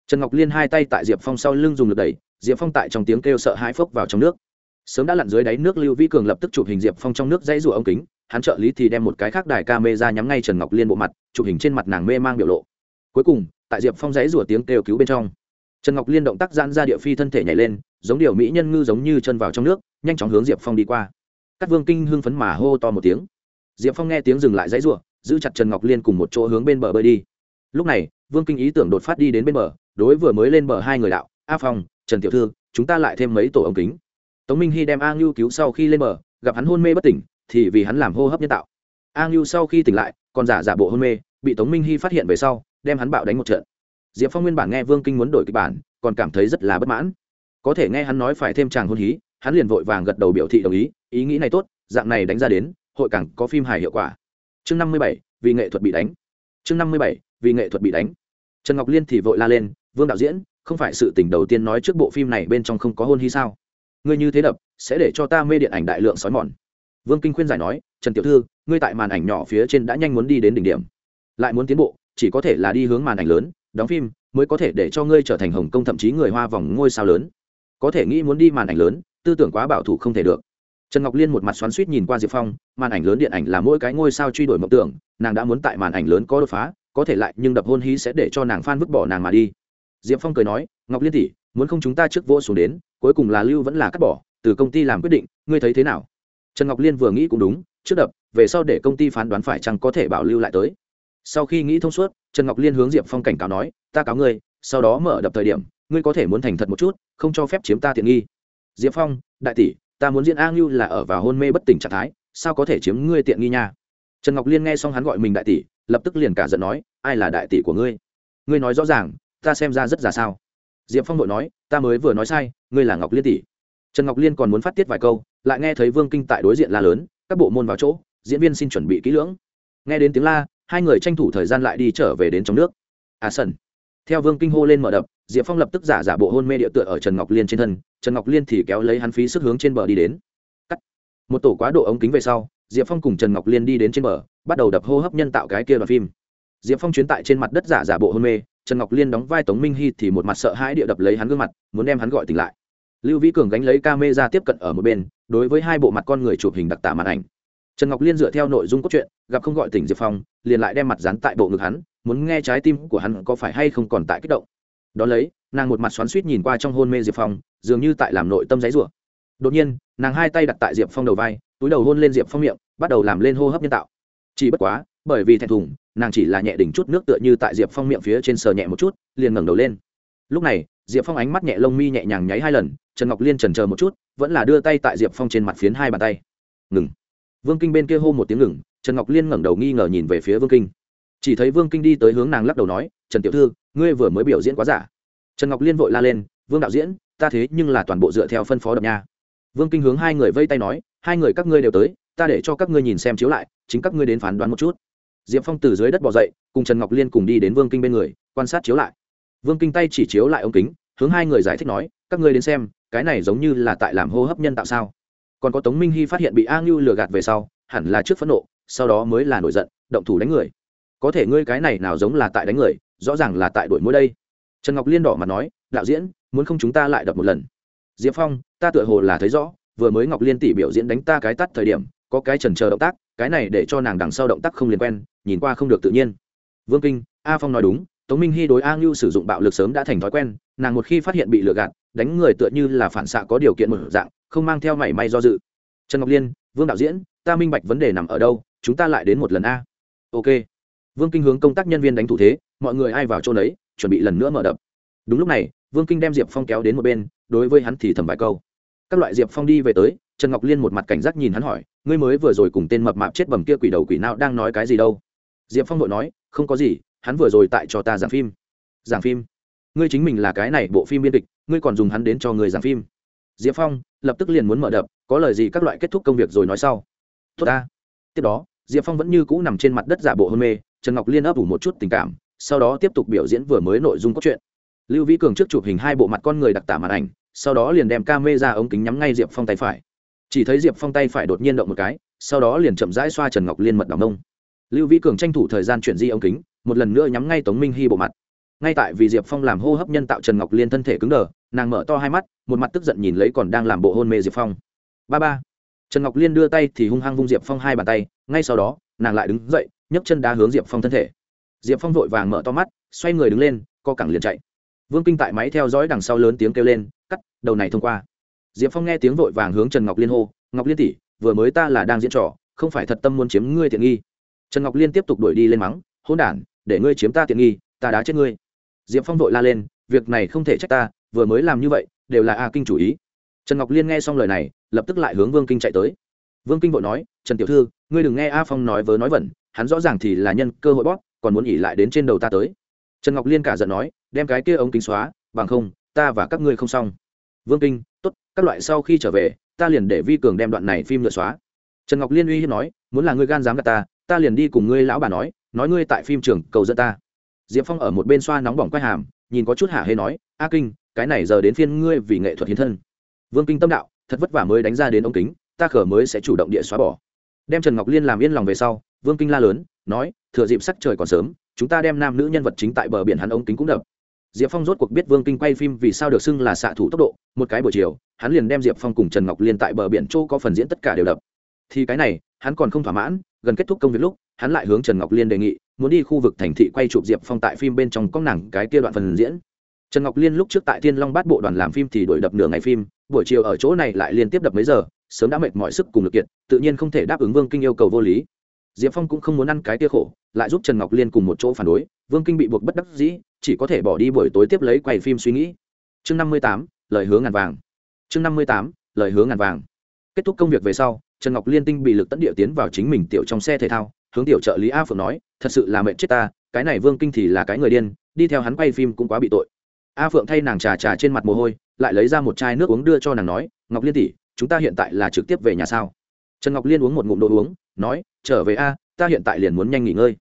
Trần ngọc liên hai tay tại diệp phong sau lưng dùng lực đẩy, diệp phong tại trong tiếng kêu sợ hãi phốc vào trong nước sớm đã lặn dưới đáy nước lưu vĩ cường lập tức chụp hình diệp phong trong nước dãy rủa ống kính, hắn trợ lý thì đem một cái khác đài ca mê ra nhắm ngay trần ngọc liên bộ mặt, chụp hình trên mặt nàng mê mang biểu lộ. Cuối cùng, tại diệp phong dãy rủa tiếng kêu cứu bên trong, trần ngọc liên động tác giãn ra địa phi thân thể nhảy lên, giống điều mỹ nhân ngư giống như chân vào trong nước, nhanh chóng hướng diệp phong đi qua. Các vương kinh hưng phấn mà hô to một tiếng. Diệp phong nghe tiếng dừng lại dãy rủa giữ chặt trần ngọc liên cùng một chỗ hướng bên bờ bơi đi. Lúc này, vương kinh ý tưởng đột phát đi đến bên bờ, đối vừa mới lên bờ hai người đạo, a phong, trần tiểu thư, chúng ta lại thêm mấy tổ ống kính tống minh hy đem a ngưu cứu sau khi lên bờ, gặp hắn hôn mê bất tỉnh, thì vì hắn làm hô hấp nhân tạo. A ngưu sau khi tỉnh lại, còn giả giả bộ hôn mê, bị tống minh hy phát hiện về sau, đem hắn bạo đánh một trận. Diệp phong nguyên bản nghe vương kinh muốn đổi kịch bản, còn cảm thấy rất là bất mãn. Có thể nghe hắn nói phải thêm chàng hôn hí, hắn liền vội vàng gật đầu biểu thị đồng ý ý nghĩ này tốt, dạng này đánh ra đến, hội càng có phim hài hiệu quả. Chương năm mươi bảy, vì nghệ thuật bị đánh. Chương năm mươi bảy, vì nghệ thuật bị đánh. Trần ngọc liên thì vội la lên, vương đạo diễn, không phải sự tình đầu tiên nói trước bộ phim này bên trong không có hôn hy sao? Ngươi như thế đập, sẽ để cho ta mê điện ảnh đại lượng sói mòn. Vương kinh khuyên giải nói, trần tiểu thư, ngươi tại màn ảnh nhỏ phía trên đã nhanh muốn đi đến đỉnh điểm. Lại muốn tiến bộ, chỉ có thể là đi hướng màn ảnh lớn, đóng phim mới có thể để cho ngươi trở thành hồng kông thậm chí người hoa vòng ngôi sao lớn. Có thể nghĩ muốn đi màn ảnh lớn, tư tưởng quá bảo thủ không thể được. Trần ngọc liên một mặt xoắn suýt nhìn qua diệp phong, màn ảnh lớn điện ảnh là mỗi cái ngôi sao truy đuổi mộng tưởng, nàng đã muốn tại màn ảnh lớn có đột phá, có thể lại nhưng đập hôn hí sẽ để cho nàng phan vứt bỏ nàng mà đi. Diệp phong cười nói, ngọc liên tỷ, muốn không chúng ta trước vỗ xuống đến cuối cùng là lưu vẫn là cắt bỏ, từ công ty làm quyết định, ngươi thấy thế nào? Trần ngọc liên vừa nghĩ cũng đúng, trước đập, về sau để công ty phán đoán phải chăng có thể bảo lưu lại tới. Sau khi nghĩ thông suốt, trần ngọc liên hướng diệp phong cảnh cáo nói, ta cáo ngươi, sau đó mở đập thời điểm, ngươi có thể muốn thành thật một chút, không cho phép chiếm ta tiện nghi. Diệp phong, đại tỷ, ta muốn diễn a ngưu là ở vào hôn mê bất tỉnh trạng thái, sao có thể chiếm ngươi tiện nghi nha? Trần ngọc liên nghe xong hắn gọi mình đại tỷ, lập tức liền cả giận nói, ai là đại tỷ của ngươi? Ngươi nói rõ ràng, ta xem ra rất già sao? Diệp phong đội nói, ta mới vừa nói sai, ngươi là ngọc liên tỷ. Trần ngọc liên còn muốn phát tiết vài câu, lại nghe thấy vương kinh tại đối diện la lớn, các bộ môn vào chỗ, diễn viên xin chuẩn bị kỹ lưỡng. Nghe đến tiếng la, hai người tranh thủ thời gian lại đi trở về đến trong nước. À sân theo vương kinh hô lên mở đập, diệp phong lập tức giả giả bộ hôn mê địa tựa ở trần ngọc liên trên thân, trần ngọc liên thì kéo lấy hắn phí sức hướng trên bờ đi đến. Cắt. Một tổ quá độ ống kính về sau, diệp phong cùng trần ngọc liên đi đến trên bờ, bắt đầu đập hô hấp nhân tạo cái kia đoạn phim. Diệp phong chuyến tại trên mặt đất giả giả bộ hôn mê trần ngọc liên đóng vai tống minh hy thì một mặt sợ hãi địa đập lấy hắn gương mặt, muốn đem hắn gọi tỉnh lại. Lưu vĩ cường gánh lấy ca mê ra tiếp cận ở một bên, đối với hai bộ mặt con người chụp hình đặc tả màn ảnh. Trần ngọc liên dựa theo nội dung cốt truyện, gặp không gọi tỉnh diệp phong, liền lại đem mặt dán tại bộ ngực hắn, muốn nghe trái tim của hắn có phải hay không còn tại kích động. Đón lấy, nàng một mặt xoắn suýt nhìn qua trong hôn mê diệp phong, dường như tại làm nội tâm giấy rủa đột nhiên, nàng hai tay đặt tại diệp phong đầu vai, túi đầu hôn lên diệp phong miệng, bắt đầu làm lên hô hấp nhân tạo. Chỉ bất quá bởi vì thẹn thùng, nàng chỉ là nhẹ đỉnh chút nước tựa như tại diệp phong miệng phía trên sờ nhẹ một chút, liền ngẩng đầu lên. Lúc này, diệp phong ánh mắt nhẹ lông mi nhẹ nhàng nháy hai lần, trần ngọc liên trần chờ một chút, vẫn là đưa tay tại diệp phong trên mặt phiến hai bàn tay. Ngừng. Vương kinh bên kia hô một tiếng ngừng, trần ngọc liên ngẩng đầu nghi ngờ nhìn về phía vương kinh. Chỉ thấy vương kinh đi tới hướng nàng lắc đầu nói, trần tiểu thư, ngươi vừa mới biểu diễn quá giả. Trần ngọc liên vội la lên, vương đạo diễn, ta thế nhưng là toàn bộ dựa theo phân phó đập nha. Vương kinh hướng hai người vây tay nói, hai người các ngươi đều tới, ta để cho các ngươi nhìn xem chiếu lại, chính các ngươi đến phán đoán một chút diệp phong từ dưới đất bỏ dậy, cùng trần ngọc liên cùng đi đến vương kinh bên người, quan sát chiếu lại. Vương kinh tay chỉ chiếu lại ống kính, hướng hai người giải thích nói, các ngươi đến xem, cái này giống như là tại làm hô hấp nhân tạo sao? Còn có tống minh hy phát hiện bị a ngưu lừa gạt về sau, hẳn là trước phẫn nộ, sau đó mới là nổi giận, động thủ đánh người. Có thể ngươi cái này nào giống là tại đánh người, rõ ràng là tại đổi mỗi đây. Trần ngọc liên đỏ mặt nói, đạo diễn, muốn không chúng ta lại đập một lần? Diệp phong, ta tựa hồ là thấy rõ, vừa mới ngọc liên tỷ biểu diễn đánh ta cái tắt thời điểm, có cái trần chờ động tác cái này để cho nàng đằng sau động tác không liên quen, nhìn qua không được tự nhiên. Vương kinh, a phong nói đúng, tống minh hy đối a ngưu sử dụng bạo lực sớm đã thành thói quen, nàng một khi phát hiện bị lừa gạt, đánh người tựa như là phản xạ có điều kiện một dạng, không mang theo mảy may do dự. Trần ngọc liên, vương đạo diễn, ta minh bạch vấn đề nằm ở đâu, chúng ta lại đến một lần a. Ok. Vương kinh hướng công tác nhân viên đánh thủ thế, mọi người ai vào chỗ đấy chuẩn bị lần nữa mở đập. Đúng lúc này, vương kinh đem diệp phong kéo đến một bên, đối với hắn thì thầm vài câu. Các loại diệp phong đi về tới trần ngọc liên một mặt cảnh giác nhìn hắn hỏi, ngươi mới vừa rồi cùng tên mập mạp chết bầm kia quỷ đầu quỷ nào đang nói cái gì đâu? Diệp phong vội nói, không có gì, hắn vừa rồi tại cho ta giảng phim. Giảng phim? Ngươi chính mình là cái này bộ phim biên kịch, ngươi còn dùng hắn đến cho người giảng phim? Diệp phong lập tức liền muốn mở đập, có lời gì các loại kết thúc công việc rồi nói sau. Tốt ta. Tiếp đó, diệp phong vẫn như cũ nằm trên mặt đất giả bộ hôn mê, trần ngọc liên ấp ủ một chút tình cảm, sau đó tiếp tục biểu diễn vừa mới nội dung cốt truyện. Lưu vĩ cường trước chụp hình hai bộ mặt con người đặc tả màn ảnh, sau đó liền đem ca mê ra ống kính nhắm ngay diệp phong tay phải chỉ thấy diệp phong tay phải đột nhiên động một cái sau đó liền chậm rãi xoa trần ngọc liên mật đ nông lưu vĩ cường tranh thủ thời gian chuyển di ống kính một lần nữa nhắm ngay tống minh hy bộ mặt ngay tại vì diệp phong làm hô hấp nhân tạo trần ngọc liên thân thể cứng đờ nàng mở to hai mắt một mặt tức giận nhìn lấy còn đang làm bộ hôn mê diệp phong ba ba trần ngọc liên đưa tay thì hung hăng vung diệp phong hai bàn tay ngay sau đó nàng lại đứng dậy nhấc chân đá hướng diệp phong thân thể diệp phong vội vàng mở to mắt xoay người đứng lên co cẳng liền chạy vương kinh tại máy theo dõi đằng sau lớn tiếng kêu lên cắt đầu này thông qua diệp phong nghe tiếng vội vàng hướng trần ngọc liên hô, ngọc liên tỷ, vừa mới ta là đang diễn trò, không phải thật tâm muốn chiếm ngươi tiện nghi. Trần ngọc liên tiếp tục đuổi đi lên mắng hôn đản, để ngươi chiếm ta tiện nghi, ta đá chết ngươi. Diệp phong vội la lên, việc này không thể trách ta, vừa mới làm như vậy, đều là a kinh chủ ý. Trần ngọc liên nghe xong lời này, lập tức lại hướng vương kinh chạy tới. Vương kinh vội nói, trần tiểu thư, ngươi đừng nghe a phong nói vớ nói vẩn, hắn rõ ràng thì là nhân cơ hội bóp, còn muốn ỉ lại đến trên đầu ta tới. Trần ngọc liên cả giận nói, đem cái kia ống kính xóa, bằng không, ta và các ngươi không xong vương kinh t ố t các loại sau khi trở về, ta liền để vi cường đem đoạn này phim lựa xóa. Trần ngọc liên uy hiếp nói, muốn là ngươi gan dám gạt ta ta liền đi cùng ngươi lão bà nói nói ngươi tại phim trường cầu dẫn ta. Diệp phong ở một bên xoa nóng bỏng quay hàm, nhìn có chút hả hay nói, a kinh, cái này giờ đến phiên ngươi vì nghệ thuật hiến thân. Vương kinh tâm đạo, thật vất vả mới đánh ra đến ống kính, ta khở mới sẽ chủ động địa xóa bỏ. Đem trần ngọc liên làm yên lòng về sau, vương kinh la lớn, nói, thừa dịp sắc trời còn sớm, chúng ta đem nam nữ nhân vật chính tại bờ biển hắn ống kính cũng đập diệp phong rốt cuộc biết vương kinh quay phim vì sao được xưng là xạ thủ tốc độ. Một cái buổi chiều, hắn liền đem diệp phong cùng trần ngọc liên tại bờ biển châu có phần diễn tất cả đều đập. Thì cái này, hắn còn không thỏa mãn, gần kết thúc công việc lúc, hắn lại hướng trần ngọc liên đề nghị, muốn đi khu vực thành thị quay chụp diệp phong tại phim bên trong con nàng cái kia đoạn phần diễn. Trần ngọc liên lúc trước tại thiên long bát bộ đoàn làm phim thì đổi đập nửa ngày phim, buổi chiều ở chỗ này lại liên tiếp đập mấy giờ, sớm đã mệt mọi sức cùng lực kiện tự nhiên không thể đáp ứng vương kinh yêu cầu vô lý. Diệp phong cũng không muốn ăn cái kia khổ, lại giúp trần ngọc liên cùng một chỗ phản đối, vương kinh bị buộc bất đắc dĩ chỉ có thể bỏ đi buổi tối tiếp lấy quay phim suy nghĩ. Chương năm mươi tám, lời hứa ngàn vàng. Chương năm mươi tám, lời hứa ngàn vàng. Kết thúc công việc về sau, trần ngọc liên tinh bị lực tấn địa tiến vào chính mình tiểu trong xe thể thao, hướng tiểu trợ lý a phượng nói, thật sự là mệnh chết ta, cái này vương kinh thì là cái người điên, đi theo hắn quay phim cũng quá bị tội. A phượng thay nàng trà trà trên mặt mồ hôi, lại lấy ra một chai nước uống đưa cho nàng nói, ngọc liên tỷ, chúng ta hiện tại là trực tiếp về nhà sao? Trần ngọc liên uống một ngụm đồ uống, nói, trở về a, ta hiện tại liền muốn nhanh nghỉ ngơi.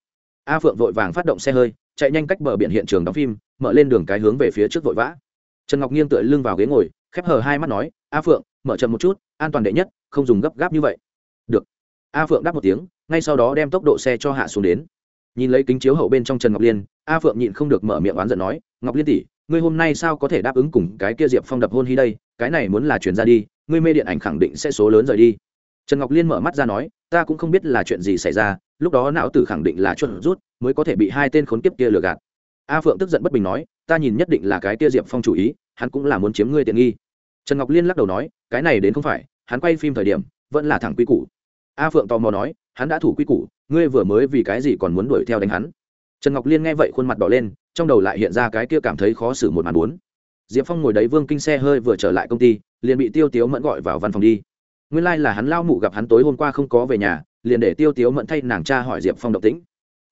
A phượng vội vàng phát động xe hơi chạy nhanh cách bờ biển hiện trường đóng phim, mở lên đường cái hướng về phía trước vội vã. Trần ngọc nghiêng tựa lưng vào ghế ngồi, khép hờ hai mắt nói, a phượng, mở chậm một chút, an toàn đệ nhất, không dùng gấp gáp như vậy. Được. A phượng đáp một tiếng, ngay sau đó đem tốc độ xe cho hạ xuống đến. Nhìn lấy kính chiếu hậu bên trong trần ngọc liên, a phượng nhịn không được mở miệng oán giận nói, ngọc liên tỷ, ngươi hôm nay sao có thể đáp ứng cùng cái kia diệp phong đập hôn hy đây? Cái này muốn là chuyển ra đi, ngươi mê điện ảnh khẳng định sẽ số lớn rời đi trần ngọc liên mở mắt ra nói, ta cũng không biết là chuyện gì xảy ra, lúc đó não tử khẳng định là chuẩn rút, mới có thể bị hai tên khốn kiếp kia lừa gạt. A phượng tức giận bất bình nói, ta nhìn nhất định là cái kia diệp phong chủ ý, hắn cũng là muốn chiếm ngươi tiện nghi. Trần ngọc liên lắc đầu nói, cái này đến không phải, hắn quay phim thời điểm, vẫn là thẳng quy củ. A phượng tò mò nói, hắn đã thủ quy củ, ngươi vừa mới vì cái gì còn muốn đuổi theo đánh hắn? Trần ngọc liên nghe vậy khuôn mặt đỏ lên, trong đầu lại hiện ra cái kia cảm thấy khó xử một màn bốn. Diệp phong ngồi đấy vương kinh xe hơi vừa trở lại công ty, liền bị tiêu tiếu mẫn gọi vào văn phòng đi nguyên lai、like、là hắn lao mụ gặp hắn tối hôm qua không có về nhà, liền để tiêu tiếu mẫn thay nàng cha hỏi diệp phong động tĩnh.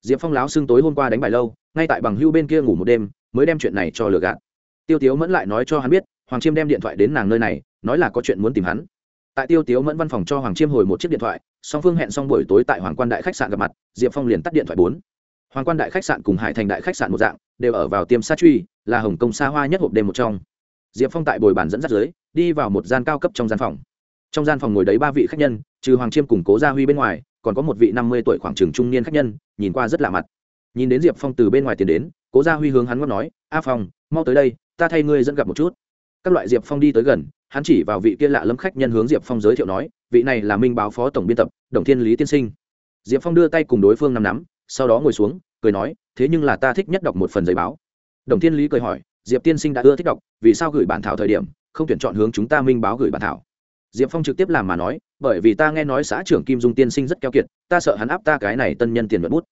Diệp phong láo xưng tối hôm qua đánh bài lâu, ngay tại bằng hưu bên kia ngủ một đêm, mới đem chuyện này cho lừa gạt. Tiêu tiếu mẫn lại nói cho hắn biết, hoàng chiêm đem điện thoại đến nàng nơi này, nói là có chuyện muốn tìm hắn. Tại tiêu tiếu mẫn văn phòng cho hoàng chiêm hồi một chiếc điện thoại, song phương hẹn xong buổi tối tại hoàng quan đại khách sạn gặp mặt, diệp phong liền tắt điện thoại bốn. Hoàng quan đại khách sạn cùng hải thành đại khách sạn một dạng, đều ở vào tiêm sa truy, là hồng kông xa hoa nhất hộp đêm một trong. Diệp phong tại bồi bàn dẫn dắt dưới, đi vào một gian cao cấp trong gian phòng trong gian phòng ngồi đấy ba vị khách nhân, trừ hoàng chiêm cùng cố gia huy bên ngoài, còn có một vị năm mươi tuổi khoảng trường trung niên khách nhân, nhìn qua rất lạ mặt. Nhìn đến diệp phong từ bên ngoài tiến đến, cố gia huy hướng hắn ngót nói, a phong, mau tới đây, ta thay ngươi dẫn gặp một chút. Các loại diệp phong đi tới gần, hắn chỉ vào vị kia lạ lâm khách nhân hướng diệp phong giới thiệu nói, vị này là minh báo phó tổng biên tập, đồng thiên lý tiên sinh. Diệp phong đưa tay cùng đối phương nắm nắm, sau đó ngồi xuống, cười nói, thế nhưng là ta thích nhất đọc một phần giấy báo. Đồng thiên lý cười hỏi, diệp tiên sinh đã ưa thích đọc, vì sao gửi bản thảo thời điểm không tuyển chọn hướng chúng ta minh báo gửi bản thảo? Diệp phong trực tiếp làm mà nói, bởi vì ta nghe nói xã trưởng kim dung tiên sinh rất keo kiệt, ta sợ hắn áp ta cái này tân nhân tiền vận bút.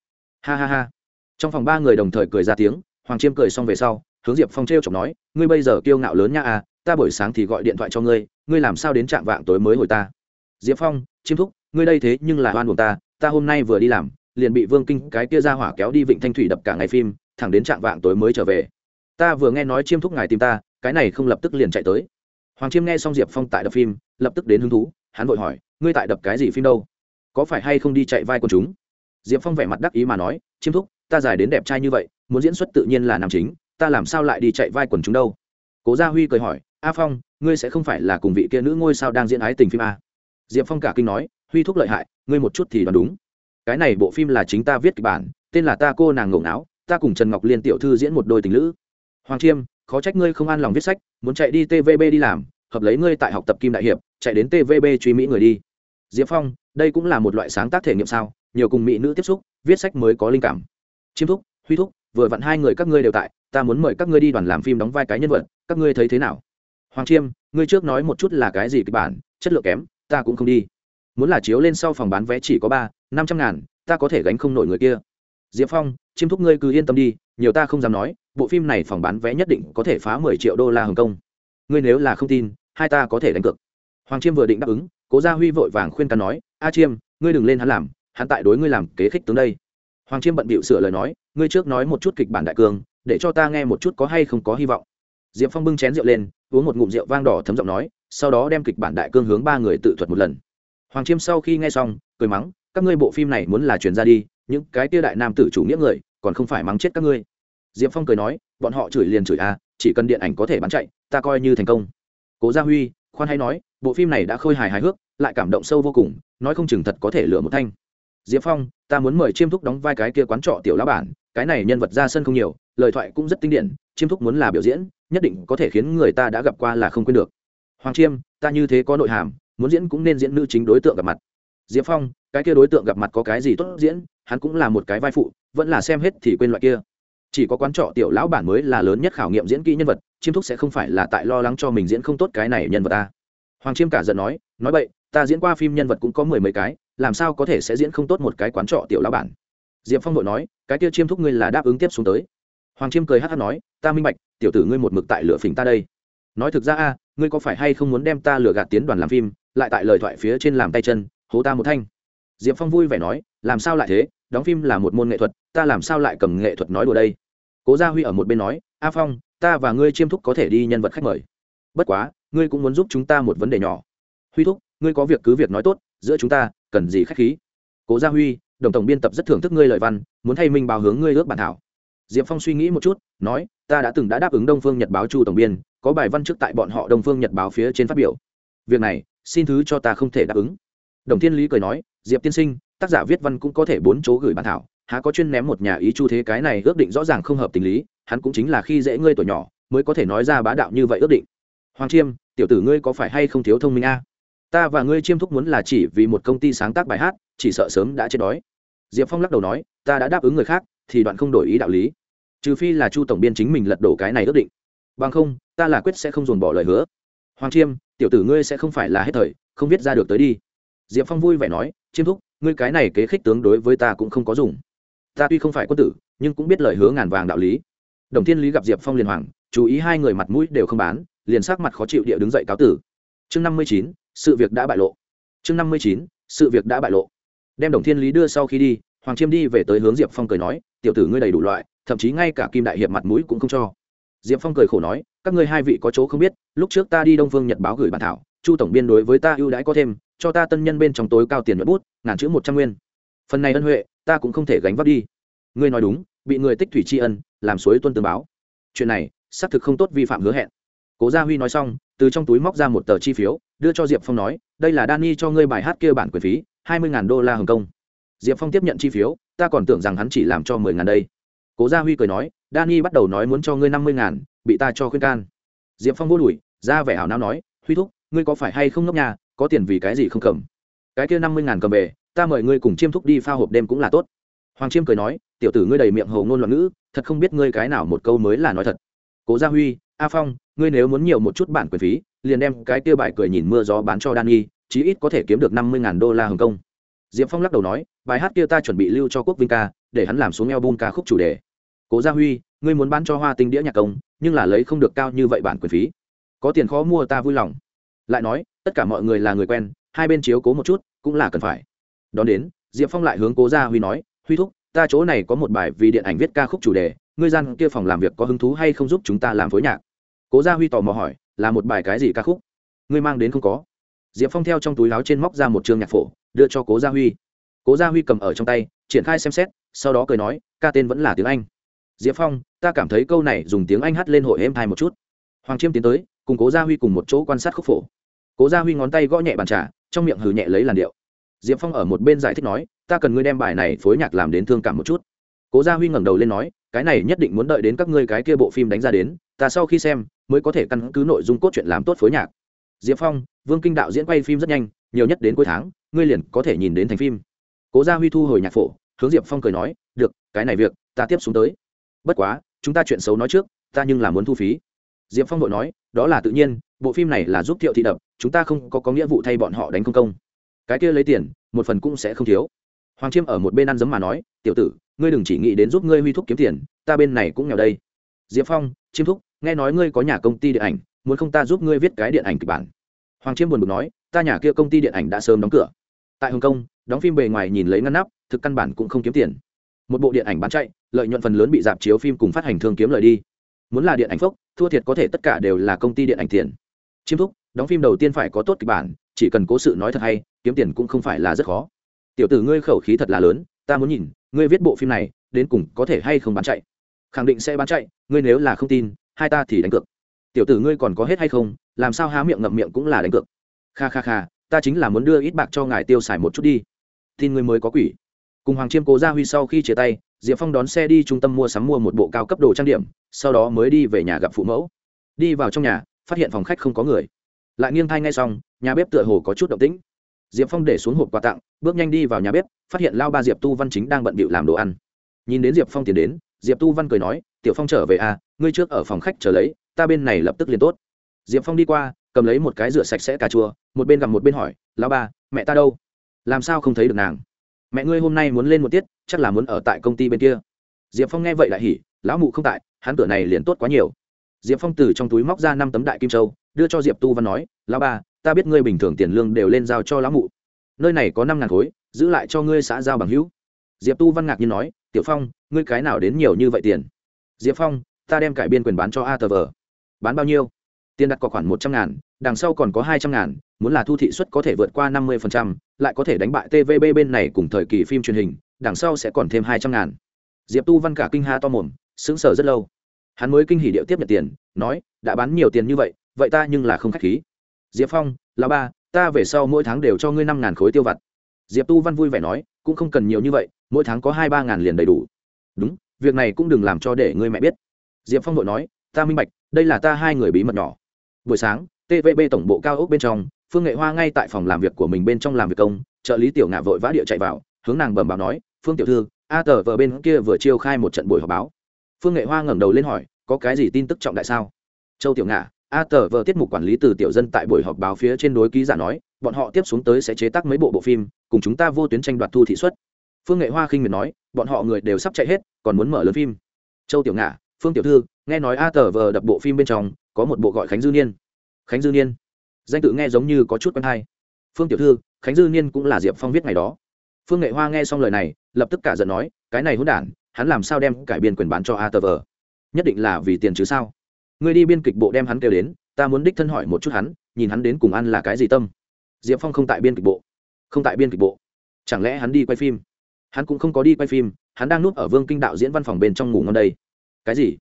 Ha ha ha. Trong phòng ba người đồng thời cười ra tiếng, hoàng chiêm cười xong về sau, hướng diệp phong t r e o chọc nói, ngươi bây giờ kiêu ngạo lớn nha à ta buổi sáng thì gọi điện thoại cho ngươi ngươi làm sao đến trạng vạng tối mới hồi ta? Diệp phong, chiêm thúc, ngươi đây thế nhưng là oan buồn ta ta hôm nay vừa đi làm, liền bị vương kinh cái kia ra hỏa kéo đi vịnh thanh thủy đập cả ngày phim, thẳng đến trạng vạng tối mới trở về. Ta vừa nghe nói chiêm thúc ngài tìm ta, cái này không lập tức liền chạy tới hoàng chiêm nghe xong diệp phong tại đập phim, lập tức đến hứng thú, hắn vội hỏi, ngươi tại đập cái gì phim đâu? Có phải hay không đi chạy vai quần chúng? Diệp phong vẻ mặt đắc ý mà nói, chiêm thúc, ta dài đến đẹp trai như vậy, muốn diễn xuất tự nhiên là nam chính, ta làm sao lại đi chạy vai quần chúng đâu? Cố gia huy cười hỏi, a phong, ngươi sẽ không phải là cùng vị kia nữ ngôi sao đang diễn ái tình phim a diệp phong cả kinh nói, huy thúc lợi hại, ngươi một chút thì đoán đúng. Cái này bộ phim là chính ta viết kịch bản, tên là ta cô nàng ngổ áo ta cùng trần ngọc liên tiểu thư diễn một đôi tình lữ. Hoàng chiêm khó trách ngươi không an lòng viết sách, muốn chạy đi tvb đi làm, hợp lấy ngươi tại học tập kim đại hiệp, chạy đến tvb truy mỹ người đi. Diệp phong, đây cũng là một loại sáng tác thể nghiệm sao, nhiều cùng mỹ nữ tiếp xúc, viết sách mới có linh cảm. Chiêm thúc, huy thúc, vừa vặn hai người các ngươi đều tại, ta muốn mời các ngươi đi đoàn làm phim đóng vai cái nhân vật, các ngươi thấy thế nào? Hoàng chiêm, ngươi trước nói một chút là cái gì kịch bản, chất lượng kém, ta cũng không đi. Muốn là chiếu lên sau phòng bán vé chỉ có ba, năm trăm ngàn, ta có thể gánh không nổi người kia. Diệp phong chiêm thúc ngươi cứ yên tâm đi, nhiều ta không dám nói bộ phim này phòng bán vé nhất định có thể phá mười triệu đô la hồng kông. Ngươi nếu là không tin, hai ta có thể đánh cược. Hoàng chiêm vừa định đáp ứng, cố gia huy vội vàng khuyên can nói, a chiêm, ngươi đừng lên hắn làm, hắn tại đối ngươi làm kế khích tướng đây. Hoàng chiêm bận bịu sửa lời nói, ngươi trước nói một chút kịch bản đại cương để cho ta nghe một chút có hay không có hy vọng. Diệp phong bưng chén rượu lên, uống một ngụm rượu vang đỏ thấm giọng nói, sau đó đem kịch bản đại cương hướng ba người tự thuật một lần. Hoàng chiêm sau khi nghe xong, cười mắng, các ngươi bộ phim này muốn là chuyển ra đi, những cái tia đại nam tử chủ nghĩa người, còn không phải mắng chết các ngươi diệp phong cười nói bọn họ chửi liền chửi a à, chỉ cần điện ảnh có thể bán chạy ta coi như thành công. Cố gia huy khoan hay nói bộ phim này đã khôi hài hài hước lại cảm động sâu vô cùng nói không chừng thật có thể lựa một thanh. Diệp phong ta muốn mời chiêm thúc đóng vai cái kia quán trọ tiểu lá bản cái này nhân vật ra sân không nhiều lời thoại cũng rất tinh điển chiêm thúc muốn là biểu diễn nhất định có thể khiến người ta đã gặp qua là không quên được. Hoàng chiêm ta như thế có nội hàm muốn diễn cũng nên diễn nữ chính đối tượng gặp mặt. Diệp phong cái kia đối tượng gặp mặt có cái gì tốt diễn hắn cũng là một cái vai phụ vẫn là xem hết thì quên loại kia chỉ có quán trọ tiểu lão bản mới là lớn nhất khảo nghiệm diễn kỹ nhân vật, chiêm thúc sẽ không phải là tại lo lắng cho mình diễn không tốt cái này nhân vật ta. Hoàng chiêm cả giận nói nói vậy ta diễn qua phim nhân vật cũng có mười mấy cái, làm sao có thể sẽ diễn không tốt một cái quán trọ tiểu lão bản? Diệp phong nội nói, cái kia chiêm thúc ngươi là đáp ứng tiếp xuống tới. Hoàng chiêm cười hát hát nói, ta minh bạch, tiểu tử ngươi một mực tại lửa phình ta đây. Nói thực ra a, ngươi có phải hay không muốn đem ta lừa gạt tiến đoàn làm phim, lại tại lời thoại phía trên làm tay chân, hố ta một thanh? Diệp phong vui vẻ nói, làm sao lại thế, đóng phim là một môn nghệ thuật, ta làm sao lại cầm nghệ thuật nói đùa đây? Cố gia huy ở một bên nói, a phong, ta và ngươi chiêm thúc có thể đi nhân vật khách mời. Bất quá, ngươi cũng muốn giúp chúng ta một vấn đề nhỏ. Huy thúc, ngươi có việc cứ việc nói tốt, giữa chúng ta, cần gì khách khí? Cố gia huy, đồng tổng biên tập rất thưởng thức ngươi lời văn, muốn thay minh báo hướng ngươi ước bản thảo. Diệp phong suy nghĩ một chút, nói, ta đã từng đã đáp ứng đông phương nhật báo chu tổng biên, có bài văn trước tại bọn họ đông phương nhật báo phía trên phát biểu. Việc này, xin thứ cho ta không thể đáp ứng. Đồng thiên lý cười nói, diệp tiên sinh, tác giả viết văn cũng có thể bốn chỗ gửi bản thảo há có chuyên ném một nhà ý chu thế cái này ước định rõ ràng không hợp tình lý, hắn cũng chính là khi dễ ngươi tuổi nhỏ, mới có thể nói ra bá đạo như vậy ước định. Hoàng chiêm, tiểu tử ngươi có phải hay không thiếu thông minh a? Ta và ngươi chiêm thúc muốn là chỉ vì một công ty sáng tác bài hát, chỉ sợ sớm đã chết đói. Diệp phong lắc đầu nói, ta đã đáp ứng người khác, thì đoạn không đổi ý đạo lý. Trừ phi là chu tổng biên chính mình lật đổ cái này ước định. Bằng không, ta là quyết sẽ không dồn bỏ lời hứa. Hoàng chiêm, tiểu tử ngươi sẽ không phải là hết thời, không viết ra được tới đi. Diệp phong vui vẻ nói, chiêm thúc, ngươi cái này kế khích tướng đối với ta cũng không có dùng ta tuy không phải quân tử, nhưng cũng biết lời hứa ngàn vàng đạo lý. Đồng thiên lý gặp diệp phong liền hoàng chú ý hai người mặt mũi đều không bán, liền sắc mặt khó chịu địa đứng dậy cáo tử. Chương năm mươi chín, sự việc đã bại lộ. Chương năm mươi chín, sự việc đã bại lộ. Đem đồng thiên lý đưa sau khi đi, hoàng chiêm đi về tới hướng diệp phong cười nói, tiểu tử ngươi đầy đủ loại, thậm chí ngay cả kim đại hiệp mặt mũi cũng không cho. Diệp phong cười khổ nói, các ngươi hai vị có chỗ không biết, lúc trước ta đi đông phương nhật báo gửi bản thảo, chu tổng biên đối với ta ưu đãi có thêm, cho ta tân nhân bên trong tối cao tiền nhuận bút, ngàn chữ một trăm nguyên phần này ân huệ, ta cũng không thể gánh vác đi. Ngươi nói đúng, bị người tích thủy tri ân, làm suối tuân tương báo. Chuyện này, xác thực không tốt vi phạm hứa hẹn. Cố gia huy nói xong, từ trong túi móc ra một tờ chi phiếu, đưa cho diệp phong nói, đây là đan cho ngươi bài hát kia bản quyền phí, hai mươi đô la hồng kông. Diệp phong tiếp nhận chi phiếu, ta còn tưởng rằng hắn chỉ làm cho mười ngàn đây. Cố gia huy cười nói đan bắt đầu nói muốn cho ngươi năm mươi ngàn, bị ta cho khuyên can. Diệp phong vô đùi ra vẻ hảo não nói, huy thúc, ngươi có phải hay không ngốc nhà có tiền vì cái gì không cầm? Cái kia năm mươi ngàn cầm về ta mời ngươi cùng chiêm thúc đi pha hộp đêm cũng là tốt. Hoàng chiêm cười nói, tiểu tử ngươi đầy miệng hầu ngôn loạn ngữ, thật không biết ngươi cái nào một câu mới là nói thật. Cố gia huy, a phong, ngươi nếu muốn nhiều một chút bản quyền phí, liền đem cái tiêu bài cười nhìn mưa gió bán cho đan nghi chí ít có thể kiếm được năm mươi ngàn đô la hồng kông. Diệp phong lắc đầu nói, bài hát kia ta chuẩn bị lưu cho quốc vinh ca, để hắn làm xuống eo bun ca khúc chủ đề. Cố gia huy, ngươi muốn bán cho hoa tinh đĩa nhạc công, nhưng là lấy không được cao như vậy bản quyền phí. Có tiền khó mua ta vui lòng. Lại nói, tất cả mọi người là người quen, hai bên chiếu cố một chút, cũng là cần phải đón đến, diệp phong lại hướng cố gia huy nói, huy thúc, ta chỗ này có một bài vì điện ảnh viết ca khúc chủ đề, ngươi gian kia phòng làm việc có hứng thú hay không giúp chúng ta làm phối nhạc? Cố gia huy tò mò hỏi, là một bài cái gì ca khúc? Ngươi mang đến không có. Diệp phong theo trong túi láo trên móc ra một trường nhạc phổ, đưa cho cố gia huy. Cố gia huy cầm ở trong tay, triển khai xem xét, sau đó cười nói, ca tên vẫn là tiếng anh. Diệp phong, ta cảm thấy câu này dùng tiếng anh hát lên hội êm thai một chút. Hoàng chiêm tiến tới, cùng cố gia huy cùng một chỗ quan sát khúc phổ. Cố gia huy ngón tay gõ nhẹ bàn trà, trong miệng hừ nhẹ lấy làn điệu diệp phong ở một bên giải thích nói, ta cần ngươi đem bài này phối nhạc làm đến thương cảm một chút. Cố gia huy ngẩng đầu lên nói, cái này nhất định muốn đợi đến các ngươi cái kia bộ phim đánh ra đến, ta sau khi xem, mới có thể căn cứ nội dung cốt truyện làm tốt phối nhạc. Diệp phong, vương kinh đạo diễn quay phim rất nhanh, nhiều nhất đến cuối tháng, ngươi liền có thể nhìn đến thành phim. Cố gia huy thu hồi nhạc phổ, hướng diệp phong cười nói, được, cái này việc, ta tiếp xuống tới. Bất quá, chúng ta chuyện xấu nói trước, ta nhưng là muốn thu phí. Diệp phong vội nói, đó là tự nhiên, bộ phim này là giúp thiệu thị đập, chúng ta không có có nghĩa vụ thay bọn họ đánh công công cái kia lấy tiền, một phần cũng sẽ không thiếu. Hoàng chiêm ở một bên ăn giấm mà nói, tiểu tử, ngươi đừng chỉ nghĩ đến giúp ngươi huy thúc kiếm tiền, ta bên này cũng nghèo đây. Diệp phong, chiêm thúc, nghe nói ngươi có nhà công ty điện ảnh, muốn không ta giúp ngươi viết cái điện ảnh kịch bản? Hoàng chiêm buồn bực nói, ta nhà kia công ty điện ảnh đã sớm đóng cửa. Tại hồng kông, đóng phim bề ngoài nhìn lấy ngăn nắp, thực căn bản cũng không kiếm tiền. Một bộ điện ảnh bán chạy, lợi nhuận phần lớn bị dạp chiếu phim cùng phát hành thương kiếm lời đi. Muốn là điện ảnh phốc, thua thiệt có thể tất cả đều là công ty điện ảnh tiền. Chiêm thúc, đóng phim đầu tiên phải có tốt kịch bản chỉ cần cố sự nói thật hay, kiếm tiền cũng không phải là rất khó. Tiểu tử ngươi khẩu khí thật là lớn, ta muốn nhìn, ngươi viết bộ phim này, đến cùng có thể hay không bán chạy? Khẳng định sẽ bán chạy, ngươi nếu là không tin, hai ta thì đánh cược. Tiểu tử ngươi còn có hết hay không, làm sao há miệng ngậm miệng cũng là đánh cược? Kha kha kha, ta chính là muốn đưa ít bạc cho ngài tiêu xài một chút đi. Tin ngươi mới có quỷ. Cùng hoàng chiêm cố gia huy sau khi chia tay, diệp phong đón xe đi trung tâm mua sắm mua một bộ cao cấp đồ trang điểm, sau đó mới đi về nhà gặp phụ mẫu. Đi vào trong nhà, phát hiện phòng khách không có người lại nghiêng thai ngay xong, nhà bếp tựa hồ có chút động tĩnh. Diệp phong để xuống hộp quà tặng, bước nhanh đi vào nhà bếp, phát hiện lao ba diệp tu văn chính đang bận bịu làm đồ ăn. Nhìn đến diệp phong tiến đến, diệp tu văn cười nói, tiểu phong trở về à ngươi trước ở phòng khách chờ lấy, ta bên này lập tức liền tốt. Diệp phong đi qua, cầm lấy một cái rửa sạch sẽ cà chua, một bên gặp một bên hỏi, lao ba, mẹ ta đâu? Làm sao không thấy được nàng? Mẹ ngươi hôm nay muốn lên một tiết, chắc là muốn ở tại công ty bên kia. Diệp phong nghe vậy lại hỉ, lão mụ không tại, hắn cửa này liền tốt quá nhiều. Diệp phong từ trong túi móc ra năm tấm đại kim châu đưa cho diệp tu văn nói, lão ba, ta biết ngươi bình thường tiền lương đều lên giao cho lão mụ. Nơi này có năm ngàn khối, giữ lại cho ngươi xã giao bằng hữu. Diệp tu văn ngạc nhiên nói, tiểu phong, ngươi cái nào đến nhiều như vậy tiền? Diệp phong, ta đem cải biên quyền bán cho atv bán bao nhiêu? Tiền đặt cọc khoảng một trăm ngàn, đằng sau còn có hai trăm ngàn, muốn là thu thị suất có thể vượt qua năm mươi lại có thể đánh bại tvb bên này cùng thời kỳ phim truyền hình, đằng sau sẽ còn thêm hai trăm ngàn. Diệp tu văn cả kinh ha to mồm, sững sờ rất lâu. Hắn mới kinh hỉ điệu tiếp nhận tiền, nói, đã bán nhiều tiền như vậy vậy ta nhưng là không khách khí. Diệp phong là ba, ta về sau mỗi tháng đều cho ngươi năm ngàn khối tiêu vặt. Diệp tu văn vui vẻ nói, cũng không cần nhiều như vậy, mỗi tháng có hai ba ngàn liền đầy đủ. Đúng, việc này cũng đừng làm cho để ngươi mẹ biết. Diệp phong nội nói, ta minh bạch, đây là ta hai người bí mật nhỏ. Buổi sáng tvb tổng bộ cao ốc bên trong, phương nghệ hoa ngay tại phòng làm việc của mình bên trong làm việc công, trợ lý tiểu ngạ vội vã địa chạy vào, hướng nàng bẩm báo nói, phương tiểu thư, a tờ vờ bên kia vừa chiêu khai một trận buổi họp báo. Phương nghệ hoa ngẩng đầu lên hỏi, có cái gì tin tức trọng đại sao? Châu tiểu ngạ a tờ vờ tiết mục quản lý từ tiểu dân tại buổi họp báo phía trên đối ký giả nói, bọn họ tiếp xuống tới sẽ chế tác mấy bộ bộ phim, cùng chúng ta vô tuyến tranh đoạt thu thị xuất phương nghệ hoa khinh miệt nói, bọn họ người đều sắp chạy hết, còn muốn mở lớn phim. Châu tiểu ngạ, phương tiểu thư, nghe nói a tờ vờ đập bộ phim bên trong, có một bộ gọi khánh dư niên. Khánh dư niên. Danh tự nghe giống như có chút quen hay. Phương tiểu thư, khánh dư niên cũng là diệp phong viết ngày đó. Phương nghệ hoa nghe xong lời này, lập tức cả giận nói, cái này hôn đản, hắn làm sao đem cải biên quyền bán cho a tờ vờ? Nhất định là vì tiền chứ sao? Ngươi đi biên kịch bộ đem hắn kêu đến, ta muốn đích thân hỏi một chút hắn, nhìn hắn đến cùng ăn là cái gì tâm. Diệp phong không tại biên kịch bộ. Không tại biên kịch bộ. Chẳng lẽ hắn đi quay phim? Hắn cũng không có đi quay phim, hắn đang núp ở vương kinh đạo diễn văn phòng bên trong ngủ ngon đây. Cái gì?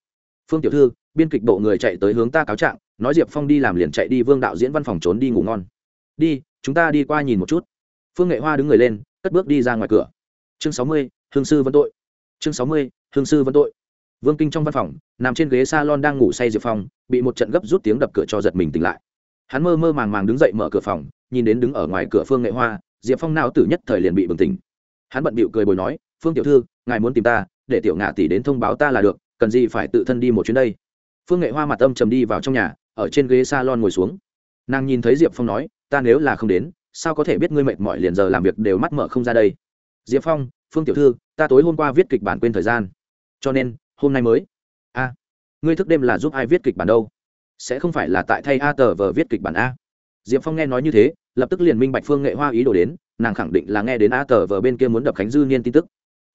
Phương tiểu thư, biên kịch bộ người chạy tới hướng ta cáo trạng, nói diệp phong đi làm liền chạy đi vương đạo diễn văn phòng trốn đi ngủ ngon. Đi, chúng ta đi qua nhìn một chút. Phương nghệ hoa đứng người lên, cất bước đi ra ngoài cửa. Chương sáu mươi, hương sư vẫn tội. Chương sáu mươi, hương sư vẫn tội vương kinh trong văn phòng, nằm trên ghế s a lon đang ngủ say diệp phong, bị một trận gấp rút tiếng đập cửa cho giật mình tỉnh lại. Hắn mơ mơ màng màng đứng dậy mở cửa phòng, nhìn đến đứng ở ngoài cửa phương nghệ hoa, diệp phong não tử nhất thời liền bị bừng tỉnh. Hắn bận bịu cười bồi nói, phương tiểu thư, ngài muốn tìm ta, để tiểu ngạ tỷ đến thông báo ta là được, cần gì phải tự thân đi một chuyến đây? Phương nghệ hoa mặt âm trầm đi vào trong nhà, ở trên ghế s a lon ngồi xuống. Nàng nhìn thấy diệp phong nói, ta nếu là không đến, sao có thể biết ngươi mệt mỏi liền giờ làm việc đều mắt mở không ra đây? Diệp phong, phương tiểu thư, ta tối hôm qua viết kịch bản quên thời gian. Cho nên hôm nay mới. A, ngươi thức đêm là giúp ai viết kịch bản đâu? Sẽ không phải là tại thay a tờ vờ viết kịch bản a. Diệp phong nghe nói như thế, lập tức liền minh bạch phương nghệ hoa ý đồ đến, nàng khẳng định là nghe đến a tờ vờ bên kia muốn đập khánh dư niên tin tức.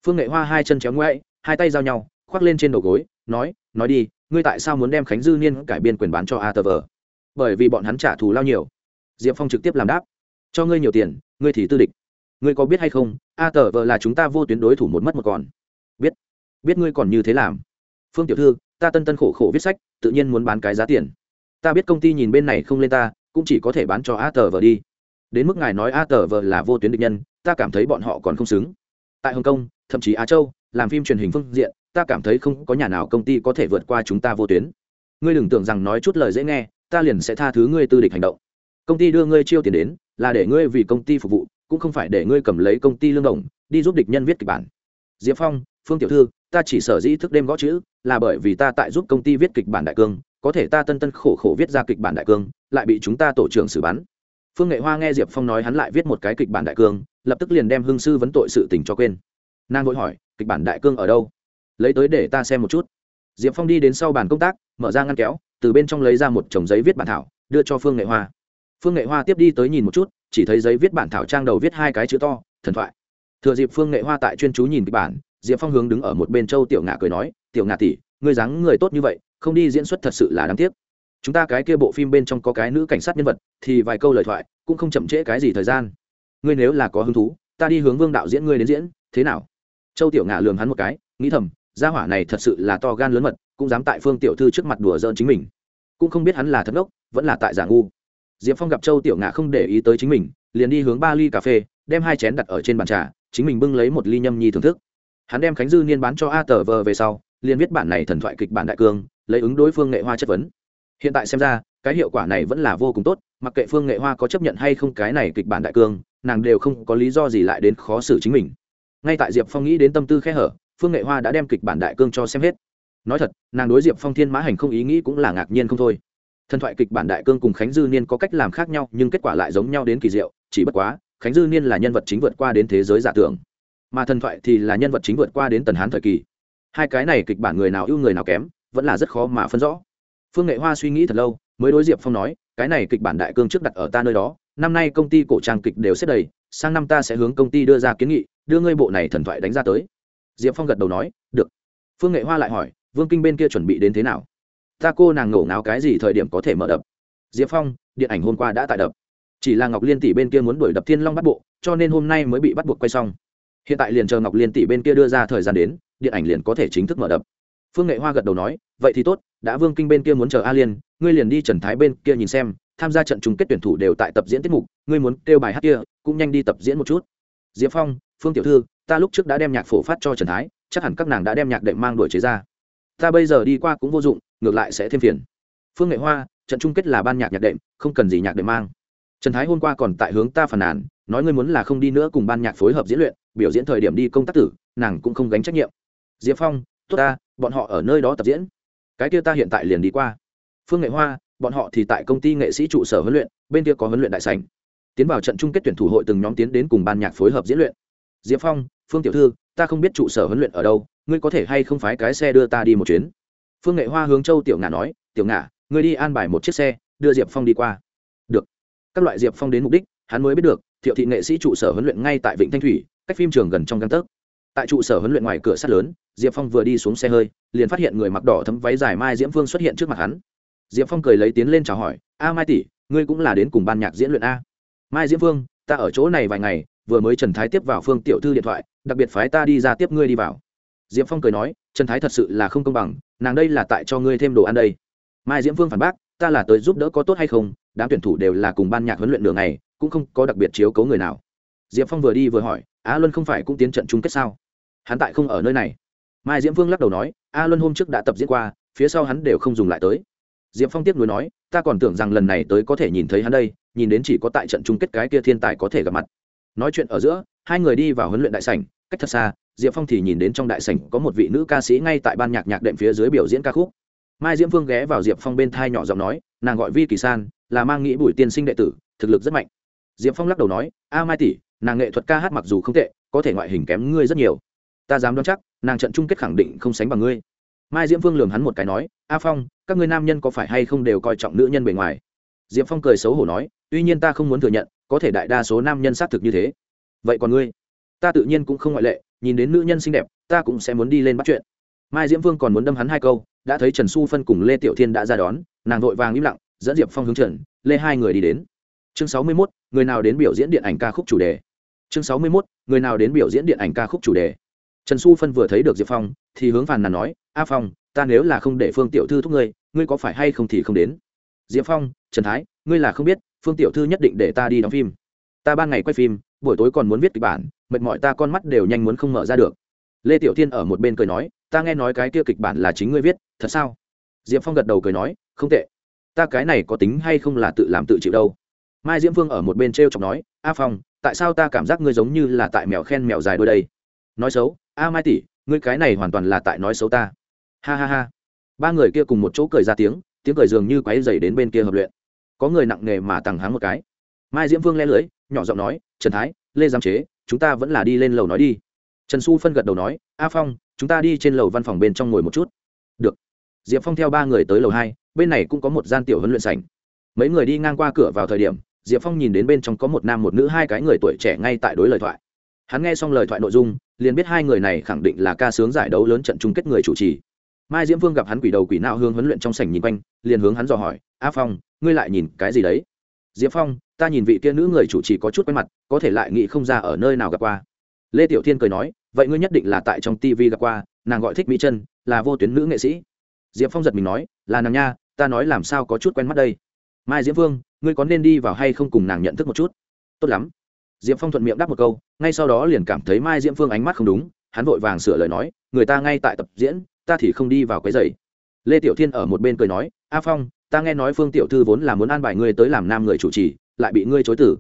Phương nghệ hoa hai chân chéo ngoại hai tay giao nhau, khoác lên trên đầu gối, nói nói đi, ngươi tại sao muốn đem khánh dư niên cải biên quyền bán cho a tờ vờ? Bởi vì bọn hắn trả thù lao nhiều. Diệp phong trực tiếp làm đáp, cho ngươi nhiều tiền, ngươi thì tư địch. Ngươi có biết hay không, a tờ vờ là chúng ta vô tuyến đối thủ một mất một còn biết ngươi còn như thế làm. Phương tiểu thư, ta tân tân khổ khổ viết sách, tự nhiên muốn bán cái giá tiền. Ta biết công ty nhìn bên này không lên ta, cũng chỉ có thể bán cho a tờ vờ đi. Đến mức ngài nói a tờ vờ là vô tuyến địch nhân, ta cảm thấy bọn họ còn không xứng. Tại hồng kông, thậm chí á châu, làm phim truyền hình phương diện, ta cảm thấy không có nhà nào công ty có thể vượt qua chúng ta vô tuyến. Ngươi đừng tưởng rằng nói chút lời dễ nghe, ta liền sẽ tha thứ ngươi tư địch hành động. Công ty đưa ngươi chiêu tiền đến, là để ngươi vì công ty phục vụ, cũng không phải để ngươi cầm lấy công ty lương đồng, đi giúp địch nhân viết kịch bản. Diệp phong, phương tiểu thư ta chỉ sở dĩ thức đêm gõ chữ, là bởi vì ta tại giúp công ty viết kịch bản đại cương, có thể ta tân tân khổ khổ viết ra kịch bản đại cương, lại bị chúng ta tổ trưởng xử bắn. Phương nghệ hoa nghe diệp phong nói hắn lại viết một cái kịch bản đại cương, lập tức liền đem hương sư vấn tội sự tình cho quên. Nàng vội hỏi, kịch bản đại cương ở đâu? Lấy tới để ta xem một chút. Diệp phong đi đến sau bàn công tác, mở ra ngăn kéo, từ bên trong lấy ra một chồng giấy viết bản thảo, đưa cho phương nghệ hoa. Phương nghệ hoa tiếp đi tới nhìn một chút, chỉ thấy giấy viết bản thảo trang đầu viết hai cái chữ to, thần thoại. Thừa dịp phương nghệ hoa tại chuyên chú nhìn kịch bản diệp phong hướng đứng ở một bên châu tiểu ngạ cười nói, tiểu ngạ tỷ, ngươi dáng người tốt như vậy, không đi diễn xuất thật sự là đáng tiếc. Chúng ta cái kia bộ phim bên trong có cái nữ cảnh sát nhân vật, thì vài câu lời thoại, cũng không chậm trễ cái gì thời gian. Ngươi nếu là có hứng thú, ta đi hướng vương đạo diễn ngươi đến diễn, thế nào? Châu tiểu ngạ lường hắn một cái, nghĩ thầm, gia hỏa này thật sự là to gan lớn mật, cũng dám tại phương tiểu thư trước mặt đùa giỡn chính mình. Cũng không biết hắn là thất ngốc, vẫn là tại giả ngu. Diệp phong gặp châu tiểu ngạ không để ý tới chính mình, liền đi hướng ba ly cà phê, đem hai chén đặt ở trên bàn trà, chính mình bưng lấy một ly nhâm nhi thưởng thức hắn đem khánh dư niên bán cho a tờ vờ về sau, liền viết bản này thần thoại kịch bản đại cương, lấy ứng đối phương nghệ hoa chất vấn. Hiện tại xem ra, cái hiệu quả này vẫn là vô cùng tốt, mặc kệ phương nghệ hoa có chấp nhận hay không cái này kịch bản đại cương, nàng đều không có lý do gì lại đến khó xử chính mình. Ngay tại diệp phong nghĩ đến tâm tư khe hở, phương nghệ hoa đã đem kịch bản đại cương cho xem hết. Nói thật, nàng đối diệp phong thiên mã hành không ý nghĩ cũng là ngạc nhiên không thôi. Thần thoại kịch bản đại cương cùng khánh dư niên có cách làm khác nhau, nhưng kết quả lại giống nhau đến kỳ diệu, chỉ bất quá, khánh dư niên là nhân vật chính vượt qua đến thế giới giả tưởng mà thần thoại thì là nhân vật chính vượt qua đến tần hán thời kỳ. Hai cái này kịch bản người nào ưu người nào kém, vẫn là rất khó mà phân rõ. Phương nghệ hoa suy nghĩ thật lâu, mới đối diệp phong nói, cái này kịch bản đại cương trước đặt ở ta nơi đó, năm nay công ty cổ trang kịch đều xếp đầy, sang năm ta sẽ hướng công ty đưa ra kiến nghị, đưa ngươi bộ này thần thoại đánh ra tới. Diệp phong gật đầu nói, được. Phương nghệ hoa lại hỏi, vương kinh bên kia chuẩn bị đến thế nào? Ta cô nàng ngổ ngáo cái gì thời điểm có thể mở đập? Diệp phong, điện ảnh hôm qua đã tại đập. Chỉ là ngọc liên tỷ bên kia muốn đuổi đập thiên long bắt bộ, cho nên hôm nay mới bị bắt buộc quay xong hiện tại liền chờ ngọc liên tỷ bên kia đưa ra thời gian đến, điện ảnh liền có thể chính thức mở đập. Phương nghệ hoa gật đầu nói, vậy thì tốt, đã vương kinh bên kia muốn chờ a liên, ngươi liền đi trần thái bên kia nhìn xem, tham gia trận chung kết tuyển thủ đều tại tập diễn tiết mục, ngươi muốn kêu bài hát kia, cũng nhanh đi tập diễn một chút. Diệp phong, phương tiểu thư, ta lúc trước đã đem nhạc phổ phát cho trần thái, chắc hẳn các nàng đã đem nhạc đệm mang đuổi chế ra. Ta bây giờ đi qua cũng vô dụng, ngược lại sẽ thêm phiền. Phương nghệ hoa, trận chung kết là ban nhạc nhạc đệm, không cần gì nhạc đệm mang. Trần thái hôm qua còn tại hướng ta phàn nàn, nói ngươi muốn là không đi nữa cùng ban nhạc phối hợp diễn luyện biểu diễn thời điểm đi công tác tử, nàng cũng không gánh trách nhiệm. Diệp phong, tốt ta, bọn họ ở nơi đó tập diễn. Cái kia ta hiện tại liền đi qua. Phương nghệ hoa, bọn họ thì tại công ty nghệ sĩ trụ sở huấn luyện, bên kia có huấn luyện đại sành tiến vào trận chung kết tuyển thủ hội từng nhóm tiến đến cùng ban nhạc phối hợp diễn luyện. Diệp phong, phương tiểu thư, ta không biết trụ sở huấn luyện ở đâu, ngươi có thể hay không phái cái xe đưa ta đi một chuyến? Phương nghệ hoa hướng châu tiểu ngà nói, tiểu ngà ngươi đi an bài một chiếc xe, đưa diệp phong đi qua. Được. Các loại diệp phong đến mục đích, hắn mới biết được, thiệu thị nghệ sĩ trụ sở huấn luyện ngay tại vịnh thanh thủy cách phim trường gần trong găng tấc. Tại trụ sở huấn luyện ngoài cửa sắt lớn, diệp phong vừa đi xuống xe hơi, liền phát hiện người mặc đỏ thấm váy dài mai diễm phương xuất hiện trước mặt hắn. Diệp phong cười lấy tiến lên chào hỏi, a mai tỷ, ngươi cũng là đến cùng ban nhạc diễn luyện a? Mai diễm phương, ta ở chỗ này vài ngày, vừa mới trần thái tiếp vào phương tiểu thư điện thoại, đặc biệt phái ta đi ra tiếp ngươi đi vào. Diệp phong cười nói, trần thái thật sự là không công bằng, nàng đây là tại cho ngươi thêm đồ ăn đây. Mai diễm phương phản bác, ta là tới giúp đỡ có tốt hay không, đám tuyển thủ đều là cùng ban nhạc huấn luyện đường này cũng không có đặc biệt chiếu cấu người nào. Diệp phong vừa đi vừa hỏi a luân không phải cũng tiến trận chung kết sao? Hắn tại không ở nơi này. Mai diễm Vương lắc đầu nói, a luân hôm trước đã tập diễn qua, phía sau hắn đều không dùng lại tới. Diệp phong tiếp nối nói, ta còn tưởng rằng lần này tới có thể nhìn thấy hắn đây, nhìn đến chỉ có tại trận chung kết cái kia thiên tài có thể gặp mặt. Nói chuyện ở giữa, hai người đi vào huấn luyện đại sảnh, cách thật xa, diệp phong thì nhìn đến trong đại sảnh có một vị nữ ca sĩ ngay tại ban nhạc nhạc đệm phía dưới biểu diễn ca khúc. Mai diễm phương ghé vào diệp phong bên thai nhỏ giọng nói, nàng gọi vi kỳ san, là mang nghĩ bùi tiên sinh đệ tử, thực lực rất mạnh. Diệp phong lắc đầu nói, a mai tỷ nàng nghệ thuật ca hát mặc dù không tệ, có thể ngoại hình kém ngươi rất nhiều. Ta dám đoán chắc, nàng trận chung kết khẳng định không sánh bằng ngươi. Mai diễm phương lường hắn một cái nói, a phong, các ngươi nam nhân có phải hay không đều coi trọng nữ nhân bề ngoài? Diệp phong cười xấu hổ nói, tuy nhiên ta không muốn thừa nhận, có thể đại đa số nam nhân xác thực như thế. Vậy còn ngươi? Ta tự nhiên cũng không ngoại lệ, nhìn đến nữ nhân xinh đẹp, ta cũng sẽ muốn đi lên bắt chuyện. Mai diễm vương còn muốn đâm hắn hai câu, đã thấy trần xu phân cùng lê tiểu thiên đã ra đón, nàng vội vàng im lặng, dẫn diệp phong hướng trần, lê hai người đi đến. Chương sáu mươi mốt, người nào đến biểu diễn điện ảnh ca khúc chủ đề? Chương sáu mươi mốt, người nào đến biểu diễn điện ảnh ca khúc chủ đề? Trần xu phân vừa thấy được diệp phong, thì hướng phàn nàn nói, a phong, ta nếu là không để phương tiểu thư thúc ngươi ngươi có phải hay không thì không đến? Diệp phong, trần thái, ngươi là không biết, phương tiểu thư nhất định để ta đi đóng phim. Ta ban ngày quay phim, buổi tối còn muốn viết kịch bản, mệt mỏi ta con mắt đều nhanh muốn không mở ra được. Lê tiểu thiên ở một bên cười nói, ta nghe nói cái kia kịch bản là chính ngươi viết, thật sao? Diệp phong gật đầu cười nói, không tệ. Ta cái này có tính hay không là tự làm tự chịu đâu mai diễm phương ở một bên t r e o chọc nói, a phong, tại sao ta cảm giác ngươi giống như là tại mèo khen mèo dài đôi đây? Nói xấu, a mai tỷ, ngươi cái này hoàn toàn là tại nói xấu ta. Ha ha ha. Ba người kia cùng một chỗ cười ra tiếng tiếng cười dường như quáy dày đến bên kia hợp luyện. Có người nặng nề mà tằng háng một cái. Mai diễm phương le lưới, nhỏ giọng nói, trần thái, lê giám chế, chúng ta vẫn là đi lên lầu nói đi. Trần xu phân gật đầu nói, a phong, chúng ta đi trên lầu văn phòng bên trong ngồi một chút. Được. Diệp phong theo ba người tới lầu hai, bên này cũng có một gian tiểu huấn luyện sảnh. Mấy người đi ngang qua cửa vào thời điểm diệp phong nhìn đến bên trong có một nam một nữ hai cái người tuổi trẻ ngay tại đối lời thoại. Hắn nghe xong lời thoại nội dung, liền biết hai người này khẳng định là ca sướng giải đấu lớn trận chung kết người chủ trì. Mai diễm vương gặp hắn quỷ đầu quỷ nao hương huấn luyện trong sảnh nhìn quanh, liền hướng hắn dò hỏi, a phong, ngươi lại nhìn cái gì đấy? Diệp phong, ta nhìn vị kia nữ người chủ trì có chút quen mặt, có thể lại nghĩ không ra ở nơi nào gặp qua. Lê tiểu thiên cười nói, vậy ngươi nhất định là tại trong tv gặp qua, nàng gọi thích mỹ chân là vô tuyến nữ nghệ sĩ. Diệp phong giật mình nói, là nàng nha, ta nói làm sao có chút quen mắt đây? Mai diễm vương ngươi có nên đi vào hay không cùng nàng nhận thức một chút? Tốt lắm. Diệp phong thuận miệng đáp một câu, ngay sau đó liền cảm thấy mai diễm phương ánh mắt không đúng, hắn vội vàng sửa lời nói, người ta ngay tại tập diễn, ta thì không đi vào cái giày. Lê tiểu thiên ở một bên cười nói, a phong, ta nghe nói phương tiểu thư vốn là muốn an bài ngươi tới làm nam người chủ trì, lại bị ngươi chối tử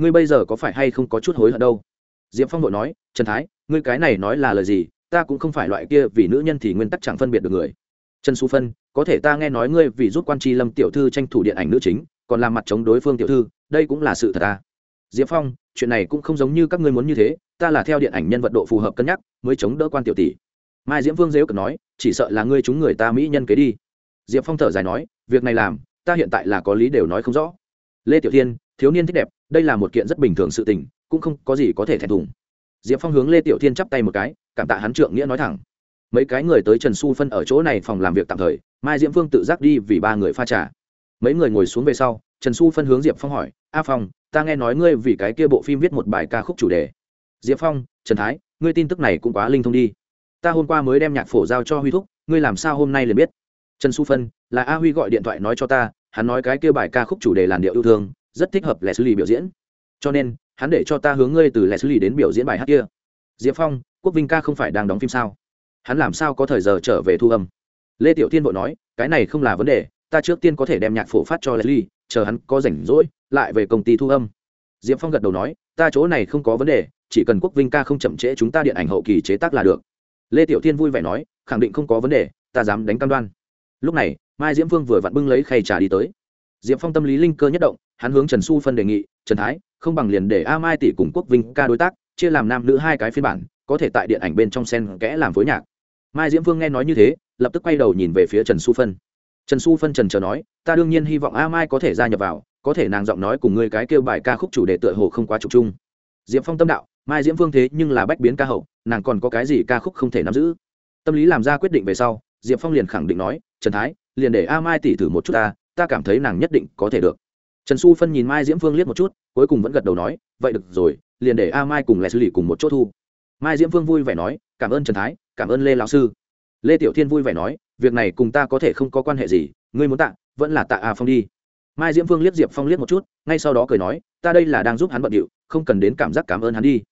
ngươi bây giờ có phải hay không có chút hối hận đâu? Diệp phong vội nói, trần thái, ngươi cái này nói là lời gì? Ta cũng không phải loại kia, vì nữ nhân thì nguyên tắc chẳng phân biệt được người. Trần xu phân, có thể ta nghe nói ngươi vì giúp quan tri lâm tiểu thư tranh thủ điện ảnh nữ chính còn làm mặt chống đối phương tiểu thư, đây cũng là sự thật ta à? diệp phong, chuyện này cũng không giống như các ngươi muốn như thế, ta là theo điện ảnh nhân vật độ phù hợp cân nhắc, mới chống đỡ quan tiểu tỷ. Mai diễm vương dếu cực nói, chỉ sợ là ngươi chúng người ta mỹ nhân kế đi. Diệp phong thở dài nói, việc này làm, ta hiện tại là có lý đều nói không rõ. Lê tiểu thiên, thiếu niên thích đẹp, đây là một kiện rất bình thường sự tình, cũng không có gì có thể thẹn thùng. Diệp phong hướng lê tiểu thiên chắp tay một cái, cảm tạ hắn trượng nghĩa nói thẳng. Mấy cái người tới trần xu phân ở chỗ này phòng làm việc tạm thời, mai diễm phương tự giác đi vì ba người pha trà mấy người ngồi xuống về sau, trần su phân hướng diệp phong hỏi, a phong, ta nghe nói ngươi vì cái kia bộ phim viết một bài ca khúc chủ đề. Diệp phong, trần thái, ngươi tin tức này cũng quá linh thông đi. Ta hôm qua mới đem nhạc phổ giao cho huy thúc, ngươi làm sao hôm nay liền biết? Trần su phân, là a huy gọi điện thoại nói cho ta, hắn nói cái kia bài ca khúc chủ đề làn điệu yêu thương, rất thích hợp lẻ xử lý biểu diễn. Cho nên, hắn để cho ta hướng ngươi từ lẻ xử lý đến biểu diễn bài hát kia. Diệp phong, quốc vinh ca không phải đang đóng phim sao? Hắn làm sao có thời giờ trở về thu âm? Lê tiểu Thiên vội nói, cái này không là vấn đề ta trước tiên có thể đem nhạc phổ phát cho leslie, chờ hắn có rảnh rỗi, lại về công ty thu âm. Diệp phong gật đầu nói, ta chỗ này không có vấn đề, chỉ cần quốc vinh ca không chậm trễ chúng ta điện ảnh hậu kỳ chế tác là được. Lê tiểu Thiên vui vẻ nói, khẳng định không có vấn đề, ta dám đánh cam đoan. Lúc này, mai diễm vương vừa vặn bưng lấy khay trà đi tới. Diệp phong tâm lý linh cơ nhất động, hắn hướng trần xu phân đề nghị, trần thái, không bằng liền để a mai tỷ cùng quốc vinh ca đối tác, chia làm nam nữ hai cái phiên bản, có thể tại điện ảnh bên trong sen kẽ làm phối nhạc. Mai diễm Vương nghe nói như thế, lập tức quay đầu nhìn về phía trần su phân trần su phân trần chờ nói, ta đương nhiên hy vọng a mai có thể gia nhập vào, có thể nàng giọng nói cùng ngươi cái kêu bài ca khúc chủ đề tựa hồ không quá trục chung. Diệp phong tâm đạo, mai diễm phương thế nhưng là bách biến ca hậu, nàng còn có cái gì ca khúc không thể nắm giữ? Tâm lý làm ra quyết định về sau, diệp phong liền khẳng định nói, trần thái, liền để a mai tỉ thử một chút ta ta cảm thấy nàng nhất định có thể được. Trần xu phân nhìn mai diễm phương liếc một chút, cuối cùng vẫn gật đầu nói, vậy được rồi, liền để a mai cùng lệ xử lý cùng một chỗ thu. Mai diễm phương vui vẻ nói, cảm ơn trần thái, cảm ơn lê lão sư lê tiểu thiên vui vẻ nói, việc này cùng ta có thể không có quan hệ gì, ngươi muốn tạ, vẫn là tạ a phong đi. Mai diễm phương liếc diệp phong liếc một chút, ngay sau đó cười nói, ta đây là đang giúp hắn bận điệu, không cần đến cảm giác cảm ơn hắn đi.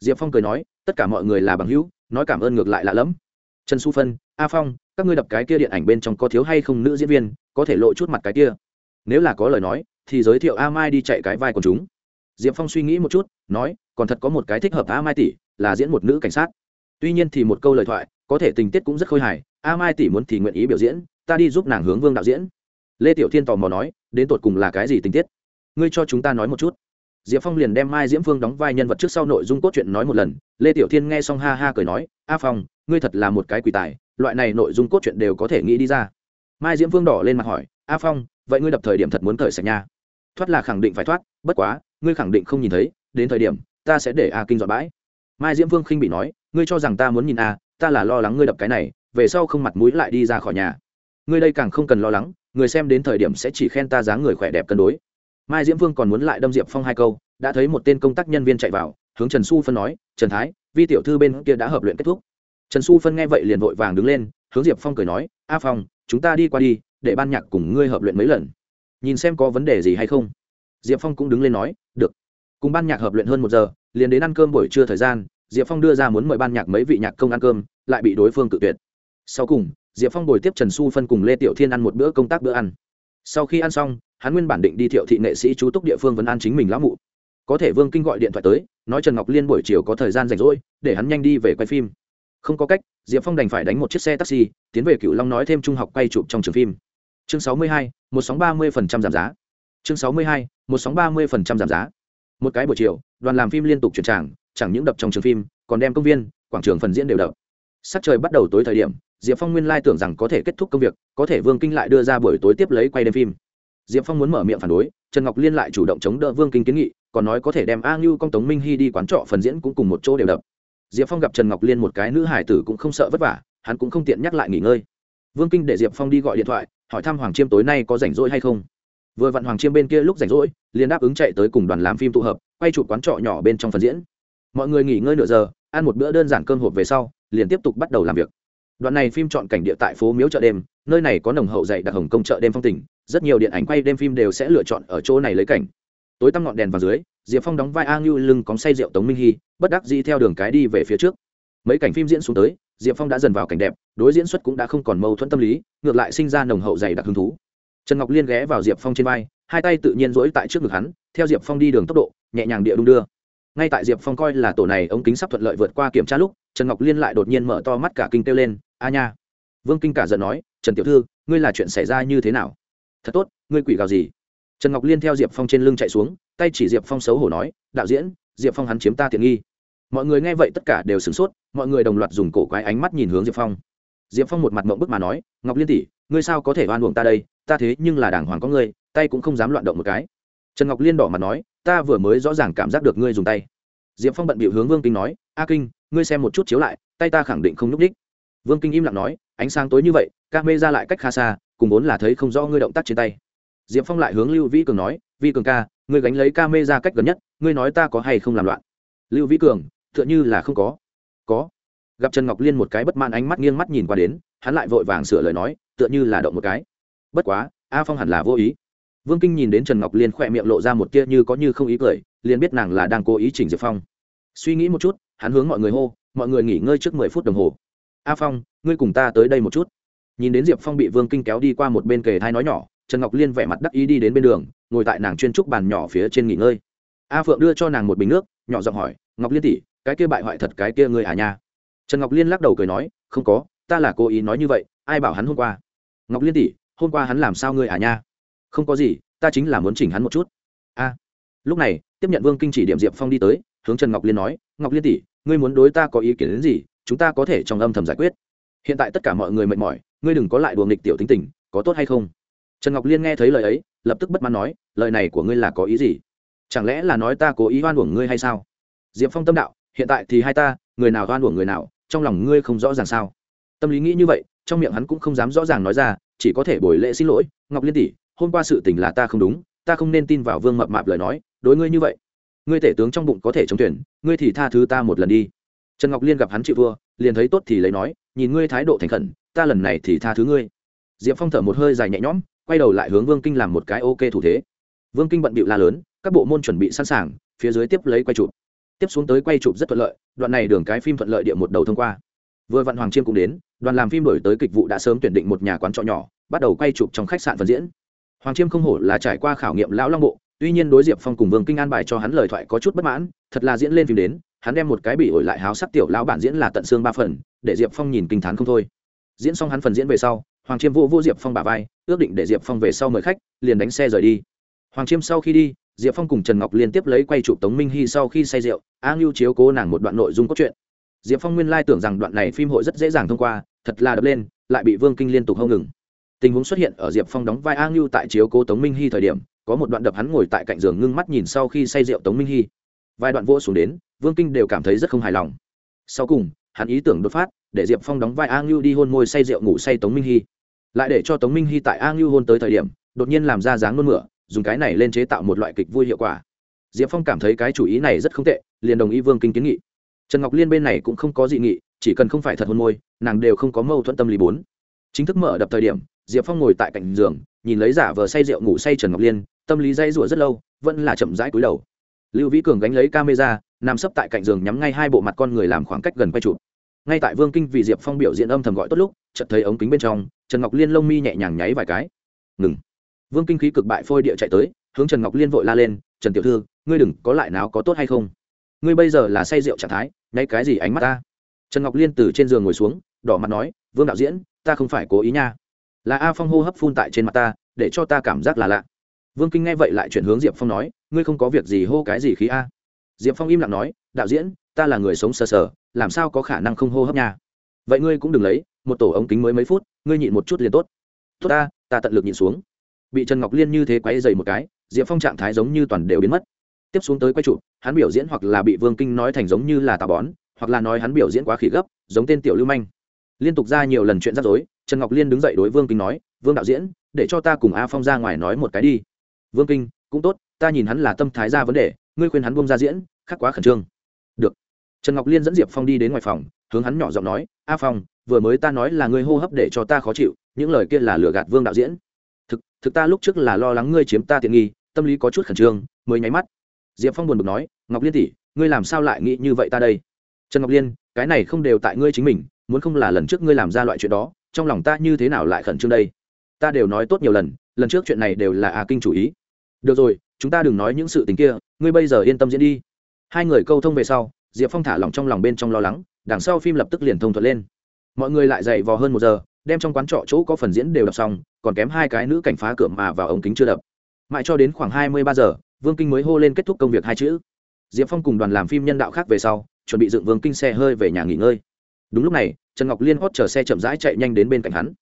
Diệp phong cười nói, tất cả mọi người là bằng hữu, nói cảm ơn ngược lại lạ lẫm. Trần su phân, a phong, các ngươi đập cái kia điện ảnh bên trong có thiếu hay không nữ diễn viên, có thể lộ chút mặt cái kia? Nếu là có lời nói, thì giới thiệu a mai đi chạy cái vai của chúng. Diệp phong suy nghĩ một chút, nói, còn thật có một cái thích hợp a mai tỷ, là diễn một nữ cảnh sát. Tuy nhiên thì một câu lời thoại có thể tình tiết cũng rất khôi hài, a mai tỷ muốn thì nguyện ý biểu diễn, ta đi giúp nàng hướng vương đạo diễn. Lê tiểu thiên tò mò nói, đến tột cùng là cái gì tình tiết? Ngươi cho chúng ta nói một chút. Diệp phong liền đem mai diễm phương đóng vai nhân vật trước sau nội dung cốt truyện nói một lần, lê tiểu thiên nghe xong ha ha cười nói, a phong, ngươi thật là một cái quỷ tài, loại này nội dung cốt truyện đều có thể nghĩ đi ra. Mai diễm phương đỏ lên mặt hỏi, a phong, vậy ngươi đập thời điểm thật muốn thời sạch nha? Thoát là khẳng định phải thoát, bất quá, ngươi khẳng định không nhìn thấy, đến thời điểm, ta sẽ để a kinh dọn bãi. Mai diễm phương khinh bị nói, ngươi cho rằng ta muốn nhìn a ta là lo lắng ngươi đập cái này, về sau không mặt mũi lại đi ra khỏi nhà. Ngươi đây càng không cần lo lắng, người xem đến thời điểm sẽ chỉ khen ta dáng người khỏe đẹp cân đối. Mai diễm Vương còn muốn lại đâm diệp phong hai câu, đã thấy một tên công tác nhân viên chạy vào, hướng trần xu phân nói, trần thái, vi tiểu thư bên kia đã hợp luyện kết thúc. Trần xu phân nghe vậy liền vội vàng đứng lên, hướng diệp phong cười nói, a phong, chúng ta đi qua đi, để ban nhạc cùng ngươi hợp luyện mấy lần. Nhìn xem có vấn đề gì hay không. Diệp phong cũng đứng lên nói, được. Cùng ban nhạc hợp luyện hơn một giờ, liền đến ăn cơm buổi trưa thời gian diệp phong đưa ra muốn mời ban nhạc mấy vị nhạc công ăn cơm, lại bị đối phương cự tuyệt. Sau cùng, diệp phong bồi tiếp trần xu phân cùng lê tiểu thiên ăn một bữa công tác bữa ăn. Sau khi ăn xong, hắn nguyên bản định đi thiệu thị nghệ sĩ chú túc địa phương vẫn ăn chính mình lão mụ. Có thể vương kinh gọi điện thoại tới, nói trần ngọc liên buổi chiều có thời gian rảnh rỗi, để hắn nhanh đi về quay phim. Không có cách, diệp phong đành phải đánh một chiếc xe taxi, tiến về cựu long nói thêm trung học quay chụp trong trường phim. Chương sáu mươi hai, một sóng ba mươi phần trăm giảm giá. Chương sáu mươi hai, một sóng ba mươi phần trăm giảm giá. Một cái buổi chiều, đoàn làm phim liên tục chuyển tràng chẳng những đập trong trường phim, còn đem công viên, quảng trường phần diễn đều đập. Sắc trời bắt đầu tối thời điểm, diệp phong nguyên lai tưởng rằng có thể kết thúc công việc, có thể vương kinh lại đưa ra buổi tối tiếp lấy quay đêm phim. Diệp phong muốn mở miệng phản đối, trần ngọc liên lại chủ động chống đỡ vương kinh kiến nghị, còn nói có thể đem a ngưu công tống minh hy đi quán trọ phần diễn cũng cùng một chỗ đều đập. Diệp phong gặp trần ngọc liên một cái nữ hải tử cũng không sợ vất vả, hắn cũng không tiện nhắc lại nghỉ ngơi. Vương kinh để diệp phong đi gọi điện thoại, hỏi thăm hoàng chiêm tối nay có rảnh rỗi hay không. Vừa vặn hoàng chiêm bên kia lúc rảnh rỗi, liền đáp ứng chạy tới cùng đoàn làm phim tụ hợp, quay chụp quán trọ nhỏ bên trong phần diễn mọi người nghỉ ngơi nửa giờ, ăn một bữa đơn giản cơm hộp về sau, liền tiếp tục bắt đầu làm việc. Đoạn này phim chọn cảnh địa tại phố miếu chợ đêm, nơi này có nồng hậu dạy đặc hồng công chợ đêm phong tỉnh rất nhiều điện ảnh quay đêm phim đều sẽ lựa chọn ở chỗ này lấy cảnh. Tối tăm ngọn đèn vào dưới, diệp phong đóng vai a ngưu lưng cóng say rượu tống minh hy, bất đắc dĩ theo đường cái đi về phía trước. Mấy cảnh phim diễn xuống tới, diệp phong đã dần vào cảnh đẹp, đối diễn xuất cũng đã không còn mâu thuẫn tâm lý, ngược lại sinh ra nồng hậu dày đặc hứng thú. Trần ngọc liên ghé vào diệp phong trên vai, hai tay tự nhiên rỗi tại trước ngực hắn, theo diệp phong đi đường tốc độ, nhẹ nhàng địa đung đưa ngay tại diệp phong coi là tổ này ống kính sắp thuận lợi vượt qua kiểm tra lúc, trần ngọc liên lại đột nhiên mở to mắt cả kinh kêu lên, a nha. Vương kinh cả giận nói, trần tiểu thư, ngươi là chuyện xảy ra như thế nào? Thật tốt, ngươi quỷ gào gì? Trần ngọc liên theo diệp phong trên lưng chạy xuống, tay chỉ diệp phong xấu hổ nói, đạo diễn, diệp phong hắn chiếm ta tiện nghi. Mọi người nghe vậy tất cả đều sửng sốt, mọi người đồng loạt dùng cổ quái ánh mắt nhìn hướng diệp phong. Diệp phong một mặt mộng bức mà nói, ngọc liên tỷ, ngươi sao có thể oan uổng ta đây? Ta thế nhưng là đàng hoàng có ngươi, tay cũng không dám loạn động một cái. Trần ngọc liên đỏ mặt nói ta vừa mới rõ ràng cảm giác được ngươi dùng tay. Diệp phong bận bịu hướng vương kinh nói, a kinh, ngươi xem một chút chiếu lại, tay ta khẳng định không nhúc h vương kinh im lặng nói, ánh sáng tối như vậy ca mê ra lại cách khá xa, cùng vốn là thấy không rõ ngươi động tác trên tay. Diệp phong lại hướng lưu vĩ cường nói, vi cường ca, ngươi gánh lấy ca mê ra cách gần nhất, ngươi nói ta có hay không làm loạn? Lưu vĩ cường, tựa như là không có. Có. Gặp trần ngọc liên một cái bất mãn ánh mắt nghiêng mắt nhìn qua đến, hắn lại vội vàng sửa lời nói, tựa như là động một cái. Bất quá, a phong hẳn là vô ý vương kinh nhìn đến trần ngọc liên khỏe miệng lộ ra một tia như có như không ý cười, liền biết nàng là đang cố ý chỉnh diệp phong. Suy nghĩ một chút, hắn hướng mọi người hô, mọi người nghỉ ngơi trước mười phút đồng hồ. A phong, ngươi cùng ta tới đây một chút. Nhìn đến diệp phong bị vương kinh kéo đi qua một bên kề thai nói nhỏ, trần ngọc liên vẻ mặt đắc ý đi đến bên đường, ngồi tại nàng chuyên trúc bàn nhỏ phía trên nghỉ ngơi. A phượng đưa cho nàng một bình nước, nhỏ giọng hỏi, ngọc liên tỷ, cái kia bại hoại thật cái kia ngươi à nha? Trần ngọc liên lắc đầu cười nói, không có, ta là cố ý nói như vậy, ai bảo hắn hôm qua? Ngọc liên tỷ, hôm qua hắn làm sao ngươi à nha? Không có gì, ta chính là muốn chỉnh hắn một chút. A. Lúc này, tiếp nhận vương kinh chỉ điểm diệp phong đi tới, hướng trần ngọc liên nói, ngọc liên tỷ, ngươi muốn đối ta có ý kiến đến gì, chúng ta có thể trong âm thầm giải quyết. Hiện tại tất cả mọi người mệt mỏi, ngươi đừng có lại đùa nghịch tiểu tính tình, có tốt hay không? Trần ngọc liên nghe thấy lời ấy, lập tức bất mãn nói, lời này của ngươi là có ý gì? Chẳng lẽ là nói ta cố ý oan uổng ngươi hay sao? Diệp phong tâm đạo, hiện tại thì hai ta, người nào oan uổng người nào, trong lòng ngươi không rõ ràng sao? Tâm lý nghĩ như vậy, trong miệng hắn cũng không dám rõ ràng nói ra, chỉ có thể bồi lễ xin lỗi, ngọc liên tỷ hôm qua sự tình là ta không đúng ta không nên tin vào vương mập mạp lời nói đối ngươi như vậy ngươi tể tướng trong bụng có thể chống tuyển ngươi thì tha thứ ta một lần đi. Trần ngọc liên gặp hắn chịu vua, liền thấy tốt thì lấy nói nhìn ngươi thái độ thành khẩn ta lần này thì tha thứ ngươi. Diệp phong thở một hơi dài nhẹ nhõm quay đầu lại hướng vương kinh làm một cái ok thủ thế. Vương kinh bận bịu la lớn các bộ môn chuẩn bị sẵn sàng phía dưới tiếp lấy quay chụp. Tiếp xuống tới quay chụp rất thuận lợi đoạn này đường cái phim thuận lợi địa một đầu thông qua. Vừa vạn hoàng chiêm cũng đến đoàn làm phim đổi tới kịch vụ đã sớm tuyển định một nhà quán trọ nhỏ bắt đầu quay chụp trong khách sạn phần diễn hoàng chiêm không hổ là trải qua khảo nghiệm lão long bộ, tuy nhiên đối diệp phong cùng vương kinh an bài cho hắn lời thoại có chút bất mãn, thật là diễn lên phim đến, hắn đem một cái bị ổi lại háo sắc tiểu lão bản diễn là tận xương ba phần, để diệp phong nhìn kinh t h á n không thôi. Diễn xong hắn phần diễn về sau, hoàng chiêm vô vô diệp phong bà vai, ước định để diệp phong về sau mời khách, liền đánh xe rời đi. Hoàng chiêm sau khi đi, diệp phong cùng trần ngọc liên tiếp lấy quay chụp tống minh hy sau khi say rượu, a ngưu chiếu cố nàng một đoạn nội dung cốt truyện. Diệp phong nguyên lai tưởng rằng đoạn này phim hội rất dễ dàng thông qua, thật là đập lên, lại bị vương kinh liên tục hông ngừng tình huống xuất hiện ở diệp phong đóng vai a ngưu tại chiếu cố tống minh hy thời điểm, có một đoạn đập hắn ngồi tại cạnh giường ngưng mắt nhìn sau khi say rượu tống minh hy. Vài đoạn vô xuống đến, vương kinh đều cảm thấy rất không hài lòng. Sau cùng, hắn ý tưởng đột phát, để diệp phong đóng vai a ngưu đi hôn môi say rượu ngủ say tống minh hy. Lại để cho tống minh hy tại a ngưu hôn tới thời điểm, đột nhiên làm ra dáng nôn mửa, dùng cái này lên chế tạo một loại kịch vui hiệu quả. Diệp phong cảm thấy cái chủ ý này rất không tệ, liền đồng ý vương kinh kiến nghị. Trần ngọc liên bên này cũng không có dị nghị, chỉ cần không phải thật hôn môi, nàng đều không có mâu thuẫn tâm lý bốn. Chính thức mở đập thời điểm diệp phong ngồi tại cạnh giường, nhìn lấy giả vờ say rượu ngủ say trần ngọc liên, tâm lý dây rủa rất lâu, vẫn là chậm rãi cúi đầu. Lưu vĩ cường gánh lấy camera, nằm sấp tại cạnh giường nhắm ngay hai bộ mặt con người làm khoảng cách gần quay chụp. Ngay tại vương kinh vì diệp phong biểu diễn âm thầm gọi tốt lúc, chợt thấy ống kính bên trong, trần ngọc liên lông mi nhẹ nhàng nháy vài cái. Ngừng. Vương kinh khí cực bại phôi địa chạy tới, hướng trần ngọc liên vội la lên, trần tiểu thư, ngươi đừng, có lại nào có tốt hay không? Ngươi bây giờ là say rượu trạng thái, nháy cái gì ánh mắt ta? Trần ngọc liên từ trên giường ngồi xuống, đỏ mặt nói, vương đạo diễn, ta không phải cố ý nha là a phong hô hấp phun tại trên mặt ta, để cho ta cảm giác là lạ. Vương kinh nghe vậy lại chuyển hướng diệp phong nói, ngươi không có việc gì hô cái gì khí a. Diệp phong im lặng nói, đạo diễn, ta là người sống sờ sờ, làm sao có khả năng không hô hấp nha? Vậy ngươi cũng đừng lấy, một tổ ống kính mới mấy phút, ngươi nhịn một chút liền tốt. Tốt ta ta tận lực nhịn xuống. Bị trần ngọc liên như thế quay dày một cái, diệp phong trạng thái giống như toàn đều biến mất. Tiếp xuống tới quay trụ hắn biểu diễn hoặc là bị vương kinh nói thành giống như là tà bón, hoặc là nói hắn biểu diễn quá khỉ gấp, giống tên tiểu lưu manh. Liên tục ra nhiều lần chuyện rắc rối trần ngọc liên đứng dậy đối vương kinh nói, vương đạo diễn, để cho ta cùng a phong ra ngoài nói một cái đi. Vương kinh, cũng tốt, ta nhìn hắn là tâm thái ra vấn đề, ngươi khuyên hắn buông ra diễn khắc quá khẩn trương. Được. Trần ngọc liên dẫn diệp phong đi đến ngoài phòng, hướng hắn nhỏ giọng nói, a phong, vừa mới ta nói là ngươi hô hấp để cho ta khó chịu, những lời kia là lừa gạt vương đạo diễn. Thực thực ta lúc trước là lo lắng ngươi chiếm ta tiện nghi, tâm lý có chút khẩn trương, mới nháy mắt. Diệp phong buồn bực nói, ngọc liên tỷ, ngươi làm sao lại nghĩ như vậy ta đây? Trần ngọc liên, cái này không đều tại ngươi chính mình, muốn không là lần trước ngươi làm ra loại chuyện đó trong lòng ta như thế nào lại khẩn trương đây? Ta đều nói tốt nhiều lần lần trước chuyện này đều là à kinh chủ ý. Được rồi, chúng ta đừng nói những sự tình kia, ngươi bây giờ yên tâm diễn đi. Hai người câu thông về sau, diệp phong thả lòng trong lòng bên trong lo lắng, đằng sau phim lập tức liền thông thuận lên. Mọi người lại dậy vò hơn một giờ, đem trong quán trọ chỗ có phần diễn đều đọc xong, còn kém hai cái nữ cảnh phá cửa mà vào ống kính chưa đập. Mãi cho đến khoảng hai mươi ba giờ, vương kinh mới hô lên kết thúc công việc hai chữ. Diệp phong cùng đoàn làm phim nhân đạo khác về sau, chuẩn bị dựng vương kinh xe hơi về nhà nghỉ ngơi đúng lúc này, trần ngọc liên hót chở xe chậm rãi chạy nhanh đến bên cạnh hắn.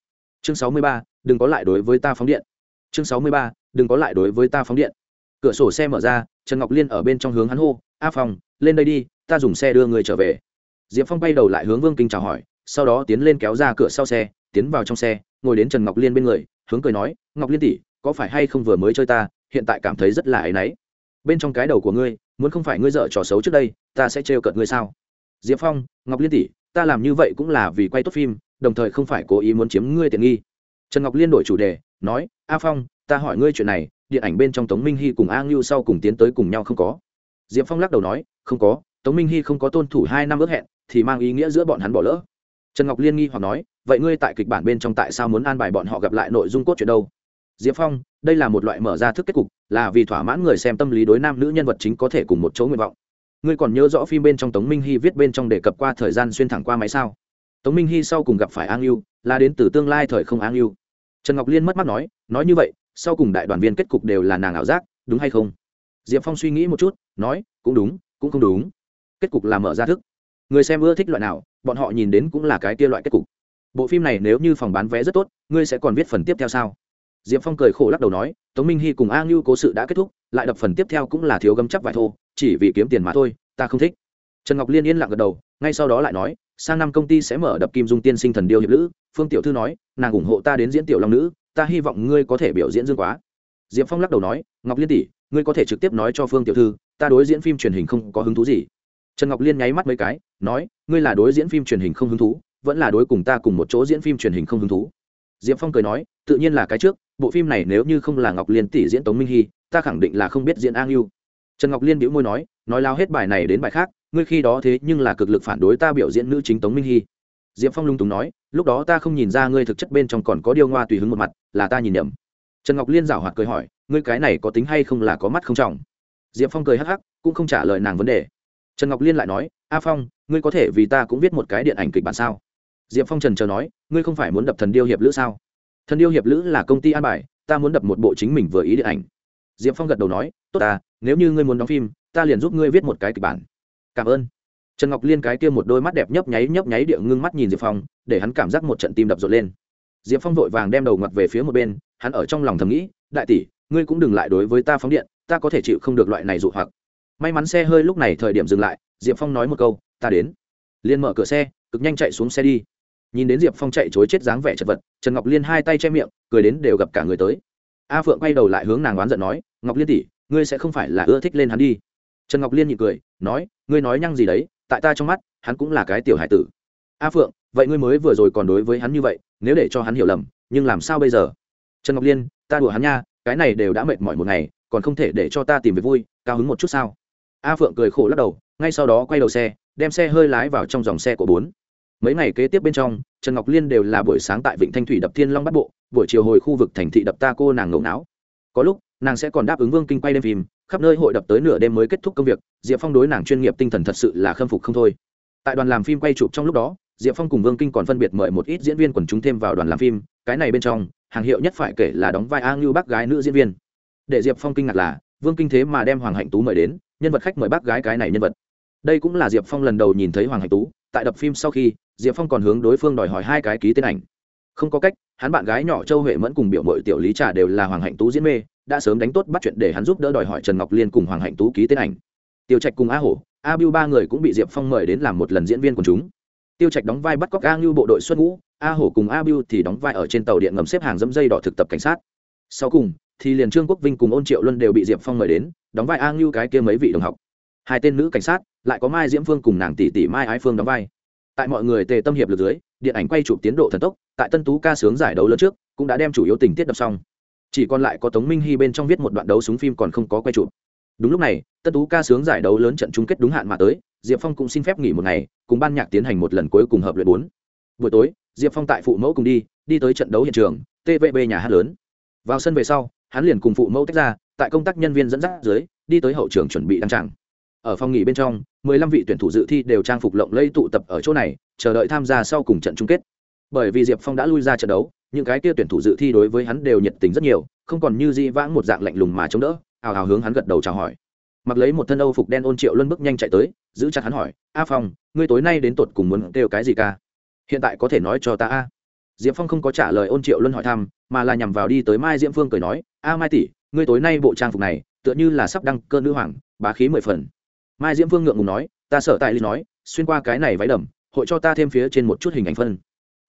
Chương sáu mươi ba, đừng có lại đối với ta phóng điện. Chương sáu mươi ba, đừng có lại đối với ta phóng điện. Cửa sổ xe mở ra, trần ngọc liên ở bên trong hướng hắn hô, a phong, lên đây đi, ta dùng xe đưa người trở về. Diệp phong bay đầu lại hướng vương kinh chào hỏi, sau đó tiến lên kéo ra cửa sau xe, tiến vào trong xe, ngồi đến trần ngọc liên bên người, hướng cười nói, ngọc liên tỷ, có phải hay không vừa mới chơi ta, hiện tại cảm thấy rất là áy náy. Bên trong cái đầu của ngươi, muốn không phải ngươi dợ trò xấu trước đây, ta sẽ trêu cợt ngươi sao? Diệp phong, ngọc liên tỷ ta làm như vậy cũng là vì quay tốt phim, đồng thời không phải cố ý muốn chiếm ngươi tiện nghi. Trần ngọc liên đổi chủ đề, nói, a phong, ta hỏi ngươi chuyện này, điện ảnh bên trong tống minh hy cùng a ngưu sau cùng tiến tới cùng nhau không có? Diệp phong lắc đầu nói, không có, tống minh hy không có tôn thủ hai năm ước hẹn, thì mang ý nghĩa giữa bọn hắn bỏ lỡ. Trần ngọc liên nghi hoặc nói, vậy ngươi tại kịch bản bên trong tại sao muốn an bài bọn họ gặp lại nội dung cốt chuyện đâu? Diệp phong, đây là một loại mở ra thức kết cục, là vì thỏa mãn người xem tâm lý đối nam nữ nhân vật chính có thể cùng một chỗ nguyện vọng ngươi còn nhớ rõ phim bên trong tống minh hy viết bên trong đề cập qua thời gian xuyên thẳng qua máy sao? Tống minh hy sau cùng gặp phải an yêu là đến từ tương lai thời không an yêu trần ngọc liên mất mắt nói nói như vậy, sau cùng đại đoàn viên kết cục đều là nàng ảo giác, đúng hay không? Diệp phong suy nghĩ một chút, nói, cũng đúng, cũng không đúng. Kết cục là mở ra thức. Người xem ưa thích loại nào, bọn họ nhìn đến cũng là cái kia loại kết cục. Bộ phim này nếu như phòng bán vé rất tốt, ngươi sẽ còn viết phần tiếp theo sao? Diệp phong cười khổ lắc đầu nói, tống minh hy cùng a ngưu cố sự đã kết thúc, lại đập phần tiếp theo cũng là thiếu gấm chắc vải thô, chỉ vì kiếm tiền mà thôi, ta không thích. Trần ngọc liên yên lặng gật đầu, ngay sau đó lại nói, sang năm công ty sẽ mở đập kim dung tiên sinh thần điêu hiệp lữ, phương tiểu thư nói, nàng ủng hộ ta đến diễn tiểu long nữ, ta hy vọng ngươi có thể biểu diễn dương quá. Diệp phong lắc đầu nói, ngọc liên tỷ, ngươi có thể trực tiếp nói cho phương tiểu thư, ta đối diễn phim truyền hình không có hứng thú gì. Trần ngọc liên nháy mắt mấy cái, nói, ngươi là đối diễn phim truyền hình không hứng thú, vẫn là đối cùng ta cùng một chỗ diễn phim truyền hình không hứng thú. Diệp phong cười nói, tự nhiên là cái trước bộ phim này nếu như không là ngọc liên tỷ diễn tống minh hy, ta khẳng định là không biết diễn an yêu trần ngọc liên đĩu môi nói nói lao hết bài này đến bài khác, ngươi khi đó thế nhưng là cực lực phản đối ta biểu diễn nữ chính tống minh hy. Diệp phong lung túng nói, lúc đó ta không nhìn ra ngươi thực chất bên trong còn có điêu ngoa tùy hứng một mặt, là ta nhìn nhầm. Trần ngọc liên giảo hoạt cười hỏi, ngươi cái này có tính hay không là có mắt không trọng? Diệp phong cười hắc hắc, cũng không trả lời nàng vấn đề. Trần ngọc liên lại nói, a phong, ngươi có thể vì ta cũng viết một cái điện ảnh kịch bản sao? Diệp phong trần chờ nói, ngươi không phải muốn đập thần điêu hiệp lữ sao? Thần yêu hiệp lữ là công ty an bài, ta muốn đập một bộ chính mình vừa ý điện ảnh. Diệp phong gật đầu nói, tốt ta, nếu như ngươi muốn đóng phim, ta liền giúp ngươi viết một cái kịch bản. Cảm ơn. Trần ngọc liên cái kia một đôi mắt đẹp nhấp nháy nhấp nháy địa ngưng mắt nhìn diệp phong, để hắn cảm giác một trận tim đập rộn lên. Diệp phong vội vàng đem đầu ngặt về phía một bên, hắn ở trong lòng thầm nghĩ, đại tỷ, ngươi cũng đừng lại đối với ta phóng điện, ta có thể chịu không được loại này dụ hoặc. May mắn xe hơi lúc này thời điểm dừng lại, diệp phong nói một câu, ta đến. Liên mở cửa xe, cực nhanh chạy xuống xe đi nhìn đến diệp phong chạy chối chết dáng vẻ chật vật, trần ngọc liên hai tay che miệng, cười đến đều gặp cả người tới. A phượng quay đầu lại hướng nàng oán giận nói, ngọc liên tỷ, ngươi sẽ không phải là ưa thích lên hắn đi. Trần ngọc liên nhị cười, nói, ngươi nói nhăng gì đấy, tại ta trong mắt, hắn cũng là cái tiểu hải tử. A phượng, vậy ngươi mới vừa rồi còn đối với hắn như vậy, nếu để cho hắn hiểu lầm, nhưng làm sao bây giờ? Trần ngọc liên, ta đùa hắn nha, cái này đều đã mệt mỏi một ngày, còn không thể để cho ta tìm về vui, cao hứng một chút sao? A phượng cười khổ lắc đầu, ngay sau đó quay đầu xe, đem xe hơi lái vào trong dòng xe của bốn mấy ngày kế tiếp bên trong, trần ngọc liên đều là buổi sáng tại vịnh thanh thủy đập thiên long bắt bộ, buổi chiều hồi khu vực thành thị đập ta cô nàng ngẫu não có lúc, nàng sẽ còn đáp ứng vương kinh quay đêm phim, khắp nơi hội đập tới nửa đêm mới kết thúc công việc, diệp phong đối nàng chuyên nghiệp tinh thần thật sự là khâm phục không thôi. Tại đoàn làm phim quay chụp trong lúc đó, diệp phong cùng vương kinh còn phân biệt mời một ít diễn viên quần chúng thêm vào đoàn làm phim, cái này bên trong, hàng hiệu nhất phải kể là đóng vai a ngưu bác gái nữ diễn viên. Để diệp phong kinh ngạc là, vương kinh thế mà đem hoàng hạnh tú mời đến, nhân vật khách mời bác gái cái này nhân vật. Đây cũng là diệp phong lần đầu nhìn thấy hoàng hạnh tú, tại đập phim sau khi diệp phong còn hướng đối phương đòi hỏi hai cái ký tên ảnh. Không có cách, hắn bạn gái nhỏ châu huệ mẫn cùng biểu mội tiểu lý trà đều là hoàng hạnh tú diễn mê, đã sớm đánh tốt bắt chuyện để hắn giúp đỡ đòi hỏi trần ngọc liên cùng hoàng hạnh tú ký tên ảnh. Tiêu trạch cùng a hổ, a biu ba người cũng bị diệp phong mời đến làm một lần diễn viên của chúng. Tiêu trạch đóng vai bắt cóc a ngưu bộ đội xuất ngũ, a hổ cùng a biu thì đóng vai ở trên tàu điện ngầm xếp hàng dẫm dây đỏ thực tập cảnh sát. Sau cùng, thì liền trương quốc vinh cùng ôn triệu luân đều bị diệp phong mời đến, đóng vai a ngưu cái kia mấy vị đồng học. Hai tên nữ cảnh sát, lại có mai diễm phương cùng nàng tỷ tỷ mai ái phương đóng vai tại mọi người tề tâm hiệp lực dưới, điện ảnh quay chụp tiến độ thần tốc, tại tân tú ca sướng giải đấu lớn trước, cũng đã đem chủ yếu tình tiết đập xong. Chỉ còn lại có tống minh hy bên trong viết một đoạn đấu súng phim còn không có quay chụp. Đúng lúc này, tân tú ca sướng giải đấu lớn trận chung kết đúng hạn mà tới, diệp phong cũng xin phép nghỉ một ngày, cùng ban nhạc tiến hành một lần cuối cùng hợp luyện bốn. Buổi tối, diệp phong tại phụ mẫu cùng đi đi tới trận đấu hiện trường tvb nhà hát lớn. Vào sân về sau, hắn liền cùng phụ mẫu tách ra, tại công tác nhân viên dẫn dắt dưới, đi tới hậu trường chuẩn bị đăng tràng. Ở phòng nghỉ bên trong mười lăm vị tuyển thủ dự thi đều trang phục lộng lẫy tụ tập ở chỗ này, chờ đợi tham gia sau cùng trận chung kết. Bởi vì diệp phong đã lui ra trận đấu, những cái kia tuyển thủ dự thi đối với hắn đều nhiệt tình rất nhiều, không còn như di vãng một dạng lạnh lùng mà chống đỡ hào hào hướng hắn gật đầu chào hỏi. Mặc lấy một thân âu phục đen ôn triệu luân bước nhanh chạy tới, giữ chặt hắn hỏi, a phong, ngươi tối nay đến tột cùng muốn kêu cái gì ca? Hiện tại có thể nói cho ta a? Diệp phong không có trả lời ôn triệu luân hỏi thăm, mà là nhằm vào đi tới mai diễm phương cười nói, a mai tỷ, ngươi tối nay bộ trang phục này, tựa như là sắp đăng cơn nữ hoàng, bá khí mười phần mai diễm vương ngượng ngùng nói, ta sợ tại lý nói, xuyên qua cái này váy đầm, hội cho ta thêm phía trên một chút hình ảnh phân.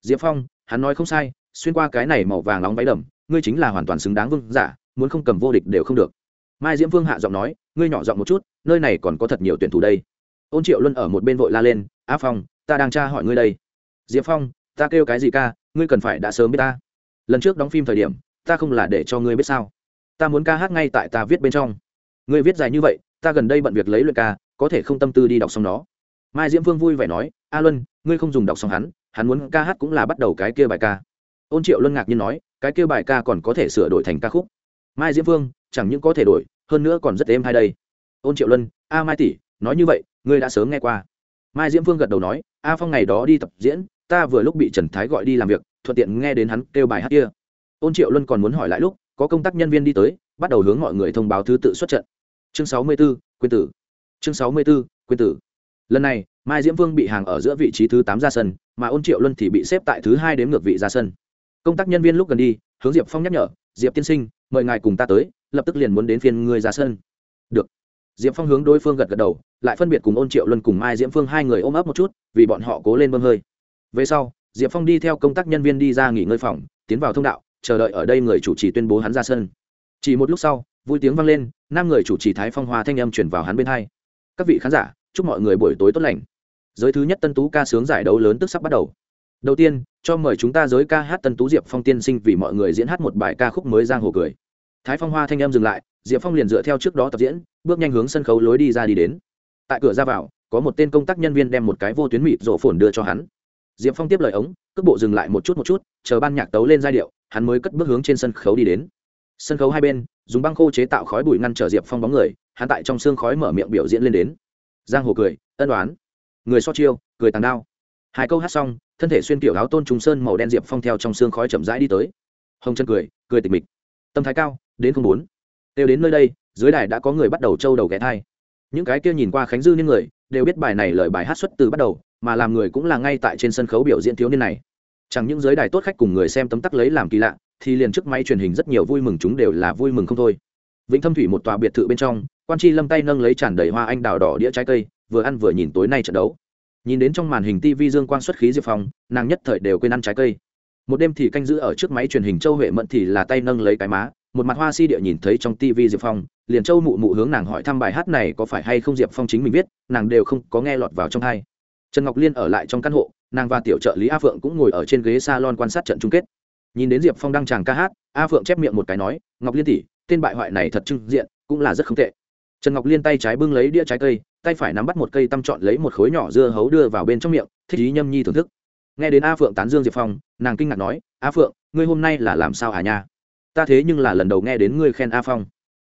Diệp phong, hắn nói không sai, xuyên qua cái này màu vàng nóng váy đầm, ngươi chính là hoàn toàn xứng đáng vương giả, muốn không cầm vô địch đều không được. Mai diễm vương hạ giọng nói, ngươi nhỏ giọng một chút, nơi này còn có thật nhiều tuyển thủ đây. Ôn triệu luân ở một bên vội la lên, a phong, ta đang tra hỏi ngươi đây. Diệp phong, ta kêu cái gì ca, ngươi cần phải đã sớm biết ta. Lần trước đóng phim thời điểm, ta không là để cho ngươi biết sao. Ta muốn ca hát ngay tại ta viết bên trong. Ngươi viết dài như vậy ta gần đây bận việc lấy luyện ca, có thể không tâm tư đi đọc xong nó. Mai diễm vương vui vẻ nói, a luân, ngươi không dùng đọc xong hắn hắn muốn ca hát cũng là bắt đầu cái kia bài ca. Ôn triệu luân ngạc nhiên nói, cái kia bài ca còn có thể sửa đổi thành ca khúc. Mai diễm vương chẳng những có thể đổi, hơn nữa còn rất êm hay đây. Ôn triệu luân, a mai tỷ, nói như vậy, ngươi đã sớm nghe qua. Mai diễm vương gật đầu nói, a phong ngày đó đi tập diễn, ta vừa lúc bị trần thái gọi đi làm việc, thuận tiện nghe đến hắn kêu bài hát kia. Ôn triệu luân còn muốn hỏi lại lúc, có công tác nhân viên đi tới, bắt đầu hướng mọi người thông báo thứ tự xuất trận chương sáu mươi 64, quyên tử. Chương sáu mươi 64, quyên tử. Lần này mai diễm vương bị hàng ở giữa vị trí thứ tám ra sân mà ôn triệu luân thì bị xếp tại thứ hai đến ngược vị ra sân. Công tác nhân viên lúc gần đi hướng diệp phong nhắc nhở diệp tiên sinh mời ngài cùng ta tới lập tức liền muốn đến phiên người ra sân. Được. Diệp phong hướng đối phương gật gật đầu lại phân biệt cùng ôn triệu luân cùng mai diễm phương hai người ôm ấp một chút vì bọn họ cố lên bơm hơi. Về sau diệp phong đi theo công tác nhân viên đi ra nghỉ ngơi phòng tiến vào thông đạo chờ đợi ở đây người chủ trì tuyên bố hắn ra sân. Chỉ một lúc sau vui tiếng vang lên Nam người chủ trì thái phong hoa thanh âm chuyển vào hắn bên hai. Các vị khán giả, chúc mọi người buổi tối tốt lành. Giới thứ nhất tân tú ca sướng giải đấu lớn tức sắp bắt đầu. Đầu tiên, cho mời chúng ta giới ca hát tân tú diệp phong tiên sinh vì mọi người diễn hát một bài ca khúc mới giang hồ cười. Thái phong hoa thanh âm dừng lại, diệp phong liền dựa theo trước đó tập diễn, bước nhanh hướng sân khấu lối đi ra đi đến. Tại cửa ra vào, có một tên công tác nhân viên đem một cái vô tuyến mịt rổ phồn đưa cho hắn. Diệp phong tiếp lời ống, cước bộ dừng lại một chút một chút, chờ ban nhạc tấu lên giai điệu, hắn mới cất bước hướng trên sân khấu đi đến sân khấu hai bên, dùng băng khô chế tạo khói bụi ngăn trở diệp phong bóng người, hắn tại trong xương khói mở miệng biểu diễn lên đến. Giang hồ cười, ân đoán người so chiêu, cười tàn đao. Hai câu hát xong, thân thể xuyên kiểu áo tôn trùng sơn màu đen diệp phong theo trong xương khói chậm rãi đi tới. Hồng chân cười cười tịch mịch. Tâm thái cao, đến không bốn đều đến nơi đây, dưới đài đã có người bắt đầu trâu đầu ghé thai. Những cái kia nhìn qua khánh dư những người, đều biết bài này lời bài hát xuất từ bắt đầu, mà làm người cũng là ngay tại trên sân khấu biểu diễn thiếu niên này. Chẳng những giới đài tốt khách cùng người xem tấm tắc lấy làm kỳ lạ thì liền trước máy truyền hình rất nhiều vui mừng chúng đều là vui mừng không thôi. Vĩnh thâm thủy một tòa biệt thự bên trong, quan tri lâm tay nâng lấy tràn đầy hoa anh đào đỏ đĩa trái cây, vừa ăn vừa nhìn tối nay trận đấu. Nhìn đến trong màn hình tv dương quang xuất khí diệp phong, nàng nhất thời đều quên ăn trái cây. Một đêm thì canh giữ ở trước máy truyền hình châu huệ mẫn thì là tay nâng lấy cái má, một mặt hoa si địa nhìn thấy trong tv diệp phong, liền châu mụ mụ hướng nàng hỏi thăm bài hát này có phải hay không diệp phong chính mình viết, nàng đều không có nghe lọt vào trong hai trần ngọc liên ở lại trong căn hộ, nàng và tiểu trợ lý a phượng cũng ngồi ở trên ghế s a lon quan sát trận chung kết nhìn đến diệp phong đăng tràng ca hát, a phượng chép miệng một cái nói, ngọc liên tỷ, tên bại hoại này thật trưng diện, cũng là rất không tệ. Trần ngọc liên tay trái bưng lấy đĩa trái cây, tay phải nắm bắt một cây tăm chọn lấy một khối nhỏ dưa hấu đưa vào bên trong miệng, thích ý nhâm nhi thưởng thức. Nghe đến a phượng tán dương diệp phong, nàng kinh ngạc nói, a phượng, ngươi hôm nay là làm sao à nha? Ta thế nhưng là lần đầu nghe đến ngươi khen a phong.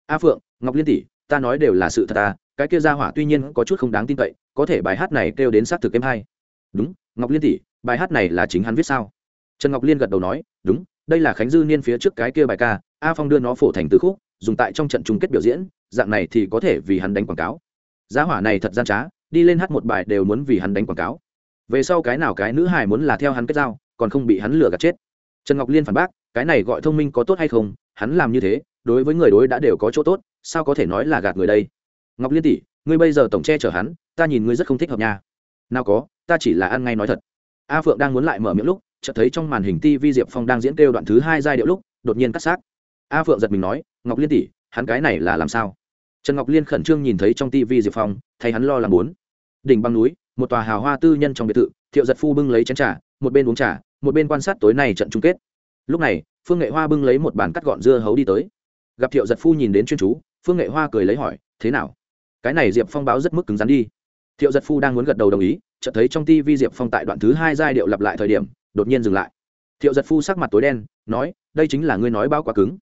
A phượng, ngọc liên tỷ, ta nói đều là sự thật à cái kia ra hỏa tuy nhiên có chút không đáng tin cậy, có thể bài hát này kêu đến xác thực em hay đúng, ngọc liên tỷ, bài hát này là chính hắn viết sao? Trần ngọc liên gật đầu nói, đúng, đây là khánh dư niên phía trước cái kia bài ca, a phong đưa nó phổ thành từ khúc, dùng tại trong trận chung kết biểu diễn, dạng này thì có thể vì hắn đánh quảng cáo. Giá hỏa này thật gian trá, đi lên hát một bài đều muốn vì hắn đánh quảng cáo. Về sau cái nào cái nữ hài muốn là theo hắn kết giao, còn không bị hắn lừa gạt chết. Trần ngọc liên phản bác, cái này gọi thông minh có tốt hay không, hắn làm như thế, đối với người đối đã đều có chỗ tốt, sao có thể nói là gạt người đây? Ngọc liên tỷ, ngươi bây giờ tổng che chở hắn, ta nhìn ngươi rất không thích hợp nha. Nào có, ta chỉ là ăn ngay nói thật. A phượng đang muốn lại mở miệng lúc chợt thấy trong màn hình tv diệp phong đang diễn kêu đoạn thứ hai giai điệu lúc, đột nhiên cắt xác. A phượng giật mình nói, ngọc liên tỷ, hắn cái này là làm sao? Trần ngọc liên khẩn trương nhìn thấy trong tv diệp phong thấy hắn lo làm muốn đỉnh băng núi, một tòa hào hoa tư nhân trong biệt thự, thiệu giật phu bưng lấy chén trà, một bên uống trà, một bên quan sát tối nay trận chung kết. Lúc này, phương nghệ hoa bưng lấy một bàn cắt gọn dưa hấu đi tới. Gặp thiệu giật phu nhìn đến chuyên chú, phương nghệ hoa cười lấy hỏi, thế nào? Cái này diệp phong báo rất mức cứng rắn đi. Thiệu giật phu đang muốn gật đầu đồng ý, chợt thấy trong tv diệp phong tại đoạn thứ hai giai điệu lặp lại thời điểm đột nhiên dừng lại. Thiệu giật phu sắc mặt tối đen, nói, đây chính là ngươi nói bao quá cứng.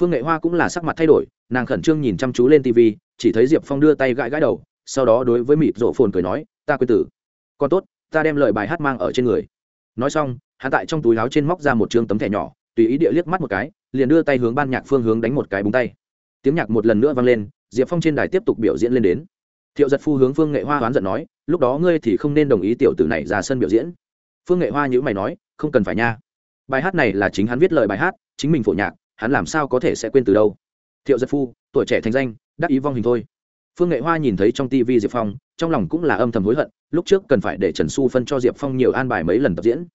Phương nghệ hoa cũng là sắc mặt thay đổi, nàng khẩn trương nhìn chăm chú lên tv chỉ thấy diệp phong đưa tay gãi gãi đầu, sau đó đối với mịt rộ phồn cười nói, ta quên tử. Còn tốt, ta đem lời bài hát mang ở trên người. Nói xong, hắn tại trong túi áo trên móc ra một chương tấm thẻ nhỏ, tùy ý địa liếc mắt một cái, liền đưa tay hướng ban nhạc phương hướng đánh một cái búng tay. Tiếng nhạc một lần nữa vang lên, diệp phong trên đài tiếp tục biểu diễn lên đến. Thiệu giật phu hướng phương nghệ hoa oán giận nói, lúc đó ngươi thì không nên đồng ý tiểu tử này ra sân biểu diễn phương nghệ hoa nhữ mày nói, không cần phải nha. Bài hát này là chính hắn viết lời bài hát, chính mình phổ nhạc, hắn làm sao có thể sẽ quên từ đâu? Thiệu giật phu, tuổi trẻ thành danh, đắc ý vong hình thôi. Phương nghệ hoa nhìn thấy trong tv diệp phong, trong lòng cũng là âm thầm hối hận, lúc trước cần phải để trần xu phân cho diệp phong nhiều an bài mấy lần tập diễn.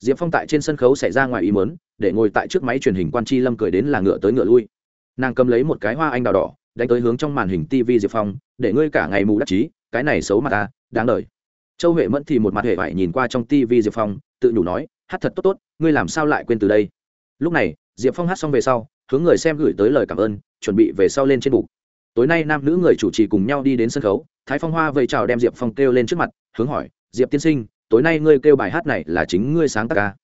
Diệp phong tại trên sân khấu xảy ra ngoài ý mớn để ngồi tại trước máy truyền hình quan tri lâm cười đến là ngựa tới ngựa lui. Nàng cầm lấy một cái hoa anh đào đỏ, đánh tới hướng trong màn hình tv diệp phong, để ngươi cả ngày mù đắc chí, cái này xấu mặt ta, đáng lời châu huệ mẫn thì một mặt hệ phải nhìn qua trong tv diệp phong, tự nhủ nói, hát thật tốt tốt, ngươi làm sao lại quên từ đây? Lúc này, diệp phong hát xong về sau, hướng người xem gửi tới lời cảm ơn, chuẩn bị về sau lên trên bục. Tối nay nam nữ người chủ trì cùng nhau đi đến sân khấu, thái phong hoa vây chào đem diệp phong kêu lên trước mặt, hướng hỏi, diệp tiên sinh, tối nay ngươi kêu bài hát này là chính ngươi sáng tác ca?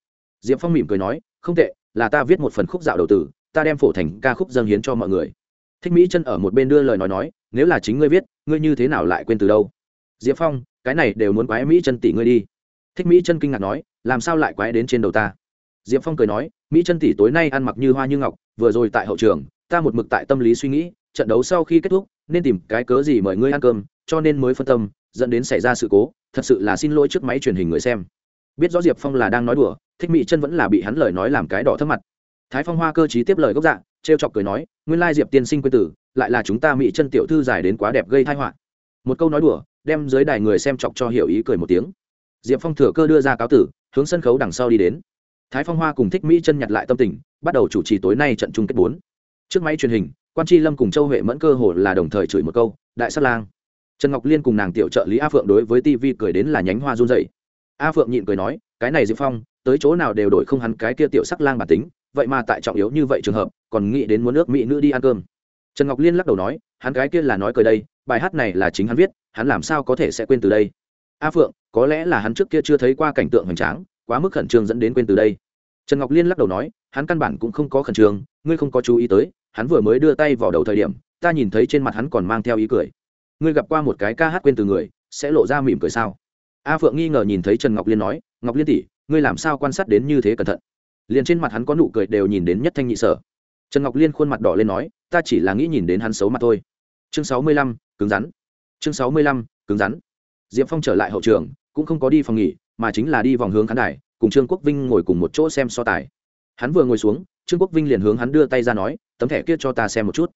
Diệp phong mỉm cười nói, không tệ, là ta viết một phần khúc dạo đầu tử, ta đem phổ thành ca khúc dâng hiến cho mọi người. Thích mỹ chân ở một bên đưa lời nói nói, nếu là chính ngươi viết, ngươi như thế nào lại quên từ đâu? Diệp phong cái này đều muốn quái mỹ chân tỷ ngươi đi. Thích mỹ chân kinh ngạc nói, làm sao lại quái đến trên đầu ta? Diệp phong cười nói, mỹ chân tỷ tối nay ăn mặc như hoa như ngọc, vừa rồi tại hậu trường, ta một mực tại tâm lý suy nghĩ, trận đấu sau khi kết thúc, nên tìm cái cớ gì mời ngươi ăn cơm, cho nên mới phân tâm, dẫn đến xảy ra sự cố, thật sự là xin lỗi trước máy truyền hình người xem. Biết rõ diệp phong là đang nói đùa, thích mỹ chân vẫn là bị hắn lời nói làm cái đỏ thấp mặt. Thái phong hoa cơ t tiếp lời gốc dạ t r e o chọc cười nói, nguyên lai diệp tiên sinh quê tử, lại là chúng ta mỹ chân tiểu thư dài đến quá đẹp gây thai họa. Một câu nói đùa đem dưới đài người xem chọc cho hiểu ý cười một tiếng. Diệp phong thừa cơ đưa ra cáo tử, hướng sân khấu đằng sau đi đến. Thái phong hoa cùng thích mỹ chân nhặt lại tâm tình, bắt đầu chủ trì tối nay trận chung kết bốn. Trước máy truyền hình, quan tri lâm cùng châu huệ mẫn cơ hồ là đồng thời chửi một câu, đại sát lang. Trần ngọc liên cùng nàng tiểu trợ lý a phượng đối với tv cười đến là nhánh hoa run dậy a phượng nhịn cười nói, cái này diệp phong, tới chỗ nào đều đổi không hắn cái kia tiểu sắc lang bản tính, vậy mà tại trọng yếu như vậy trường hợp, còn nghĩ đến muốn nước mỹ nữ đi ăn cơm. Trần ngọc liên lắc đầu nói, hắn cái kia là nói cười đây, bài hát này là chính hắn viết hắn làm sao có thể sẽ quên từ đây? A phượng, có lẽ là hắn trước kia chưa thấy qua cảnh tượng hoành tráng, quá mức khẩn trương dẫn đến quên từ đây. Trần ngọc liên lắc đầu nói, hắn căn bản cũng không có khẩn trương, ngươi không có chú ý tới, hắn vừa mới đưa tay vào đầu thời điểm, ta nhìn thấy trên mặt hắn còn mang theo ý cười. Ngươi gặp qua một cái ca hát quên từ người, sẽ lộ ra mỉm cười sao? A phượng nghi ngờ nhìn thấy trần ngọc liên nói, ngọc liên tỷ, ngươi làm sao quan sát đến như thế cẩn thận? Liền trên mặt hắn có nụ cười đều nhìn đến nhất thanh nhị sở. Trần ngọc liên khuôn mặt đỏ lên nói, ta chỉ là nghĩ nhìn đến hắn xấu mặt thôi. Chương sáu mươi lăm, cứng rắn chương sáu mươi lăm, cứng rắn. Diệp phong trở lại hậu trường, cũng không có đi phòng nghỉ, mà chính là đi vòng hướng khán đài, cùng trương quốc vinh ngồi cùng một chỗ xem so tài. Hắn vừa ngồi xuống, trương quốc vinh liền hướng hắn đưa tay ra nói, tấm thẻ kia cho ta xem một chút.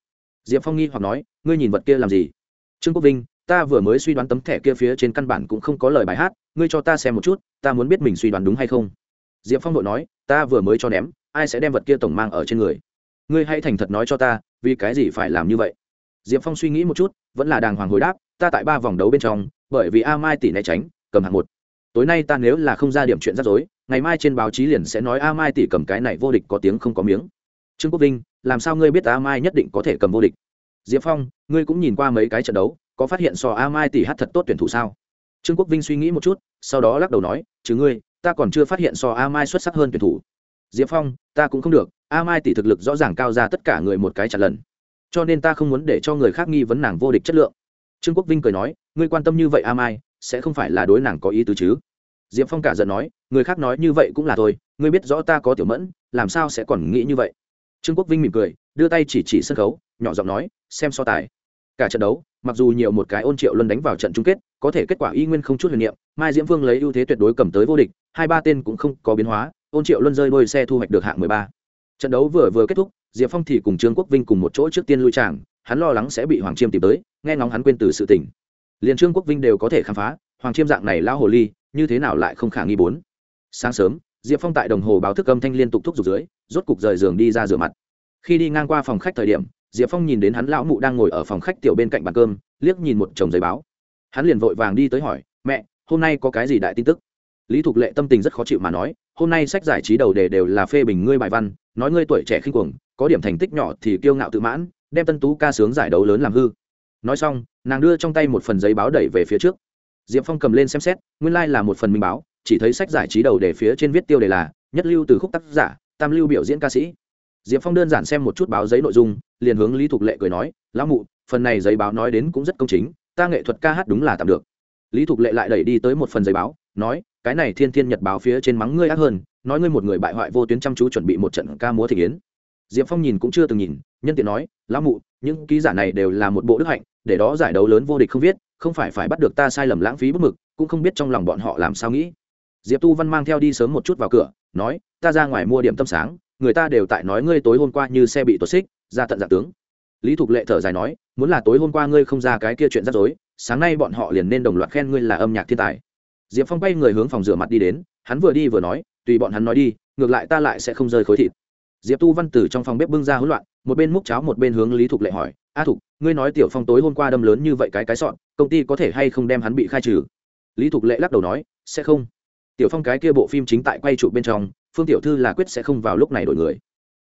Diệp phong nghi hoặc nói, ngươi nhìn vật kia làm gì? Trương quốc vinh, ta vừa mới suy đoán tấm thẻ kia phía trên căn bản cũng không có lời bài hát, ngươi cho ta xem một chút, ta muốn biết mình suy đoán đúng hay không? Diệp phong đội nói, ta vừa mới cho ném, ai sẽ đem vật kia tổng mang ở trên người? Ngươi hãy thành thật nói cho ta, vì cái gì phải làm như vậy? Diệp phong suy nghĩ một chút, vẫn là đàng hoàng hồi đáp ta tại ba vòng đấu bên trong, bởi vì a mai tỷ né tránh, cầm hạng một. Tối nay ta nếu là không ra điểm chuyện rắc rối, ngày mai trên báo chí liền sẽ nói a mai tỷ cầm cái này vô địch có tiếng không có miếng. Trương quốc vinh, làm sao ngươi biết a mai nhất định có thể cầm vô địch? Diệp phong, ngươi cũng nhìn qua mấy cái trận đấu, có phát hiện so a mai tỷ hát thật tốt tuyển thủ sao? Trương quốc vinh suy nghĩ một chút, sau đó lắc đầu nói, chứ ngươi, ta còn chưa phát hiện so a mai xuất sắc hơn tuyển thủ. Diệp phong, ta cũng không được, a mai tỷ thực lực rõ ràng cao ra tất cả người một cái chặt lần. Cho nên ta không muốn để cho người khác nghi vấn nàng vô địch chất lượng trương quốc vinh cười nói, ngươi quan tâm như vậy a mai sẽ không phải là đối nàng có ý tứ chứ? Diệp phong cả giận nói, người khác nói như vậy cũng là thôi, ngươi biết rõ ta có tiểu mẫn, làm sao sẽ còn nghĩ như vậy? Trương quốc vinh mỉm cười, đưa tay chỉ chỉ sân khấu, nhỏ giọng nói, xem so tài. Cả trận đấu, mặc dù nhiều một cái ôn triệu luân đánh vào trận chung kết, có thể kết quả y nguyên không chút huyền niệm, mai diễm vương lấy ưu thế tuyệt đối cầm tới vô địch, hai ba tên cũng không có biến hóa, ôn triệu luân rơi đôi xe thu hoạch được hạng mười ba. Trận đấu vừa vừa kết thúc, diệp phong thì cùng trương quốc vinh cùng một chỗ trước tiên lui tràng hắn lo lắng sẽ bị hoàng chiêm tìm tới, nghe ngóng hắn quên từ sự tỉnh liền trương quốc vinh đều có thể khám phá, hoàng chiêm dạng này lao hồ ly, như thế nào lại không khả nghi bốn? Sáng sớm, diệp phong tại đồng hồ báo thức âm thanh liên tục thúc giục dưới, rốt cục rời giường đi ra rửa mặt. Khi đi ngang qua phòng khách thời điểm, diệp phong nhìn đến hắn lão mụ đang ngồi ở phòng khách tiểu bên cạnh bàn cơm, liếc nhìn một chồng giấy báo. Hắn liền vội vàng đi tới hỏi, mẹ, hôm nay có cái gì đại tin tức? Lý thục lệ tâm tình rất khó chịu mà nói, hôm nay sách giải trí đầu đề đều là phê bình ngươi bài văn, nói ngươi tuổi trẻ khinh cuồng, có điểm thành tích nhỏ thì kiêu ngạo tự mãn đem tân tú ca sướng giải đấu lớn làm hư. Nói xong, nàng đưa trong tay một phần giấy báo đẩy về phía trước. Diệp phong cầm lên xem xét, nguyên lai、like、là một phần minh báo, chỉ thấy sách giải trí đầu để phía trên viết tiêu đề là nhất lưu từ khúc tác giả, tam lưu biểu diễn ca sĩ. Diệp phong đơn giản xem một chút báo giấy nội dung, liền hướng lý thục lệ cười nói, lão mụ, phần này giấy báo nói đến cũng rất công chính, ta nghệ thuật ca hát đúng là tạm được. Lý thục lệ lại đẩy đi tới một phần giấy báo, nói, cái này thiên thiên nhật báo phía trên mắng ngươi ác hơn, nói ngươi một người bại hoại vô tuyến chăm chú chuẩn bị một trận ca múa thị kiến diệp phong nhìn cũng chưa từng nhìn, nhân tiện nói, lão mụ, những ký giả này đều là một bộ đức hạnh, để đó giải đấu lớn vô địch không viết, không phải phải bắt được ta sai lầm lãng phí bất mực, cũng không biết trong lòng bọn họ làm sao nghĩ. Diệp tu văn mang theo đi sớm một chút vào cửa, nói, ta ra ngoài mua điểm tâm sáng, người ta đều tại nói ngươi tối hôm qua như xe bị tuột xích, ra tận dạng tướng. Lý thục lệ thở dài nói, muốn là tối hôm qua ngươi không ra cái kia chuyện rắc rối, sáng nay bọn họ liền nên đồng loạt khen ngươi là âm nhạc thiên tài. Diệp phong bay người hướng phòng rửa mặt đi đến, hắn vừa đi vừa nói, tùy bọn hắn nói đi, ngược lại ta lại sẽ không rơi khối thịt diệp tu văn từ trong phòng bếp bưng ra hỗn loạn, một bên múc cháo một bên hướng lý thục lệ hỏi, a thục, ngươi nói tiểu phong tối hôm qua đâm lớn như vậy cái cái sọn, công ty có thể hay không đem hắn bị khai trừ? Lý thục lệ lắc đầu nói, sẽ không. Tiểu phong cái kia bộ phim chính tại quay trụ bên trong, phương tiểu thư là quyết sẽ không vào lúc này đổi người.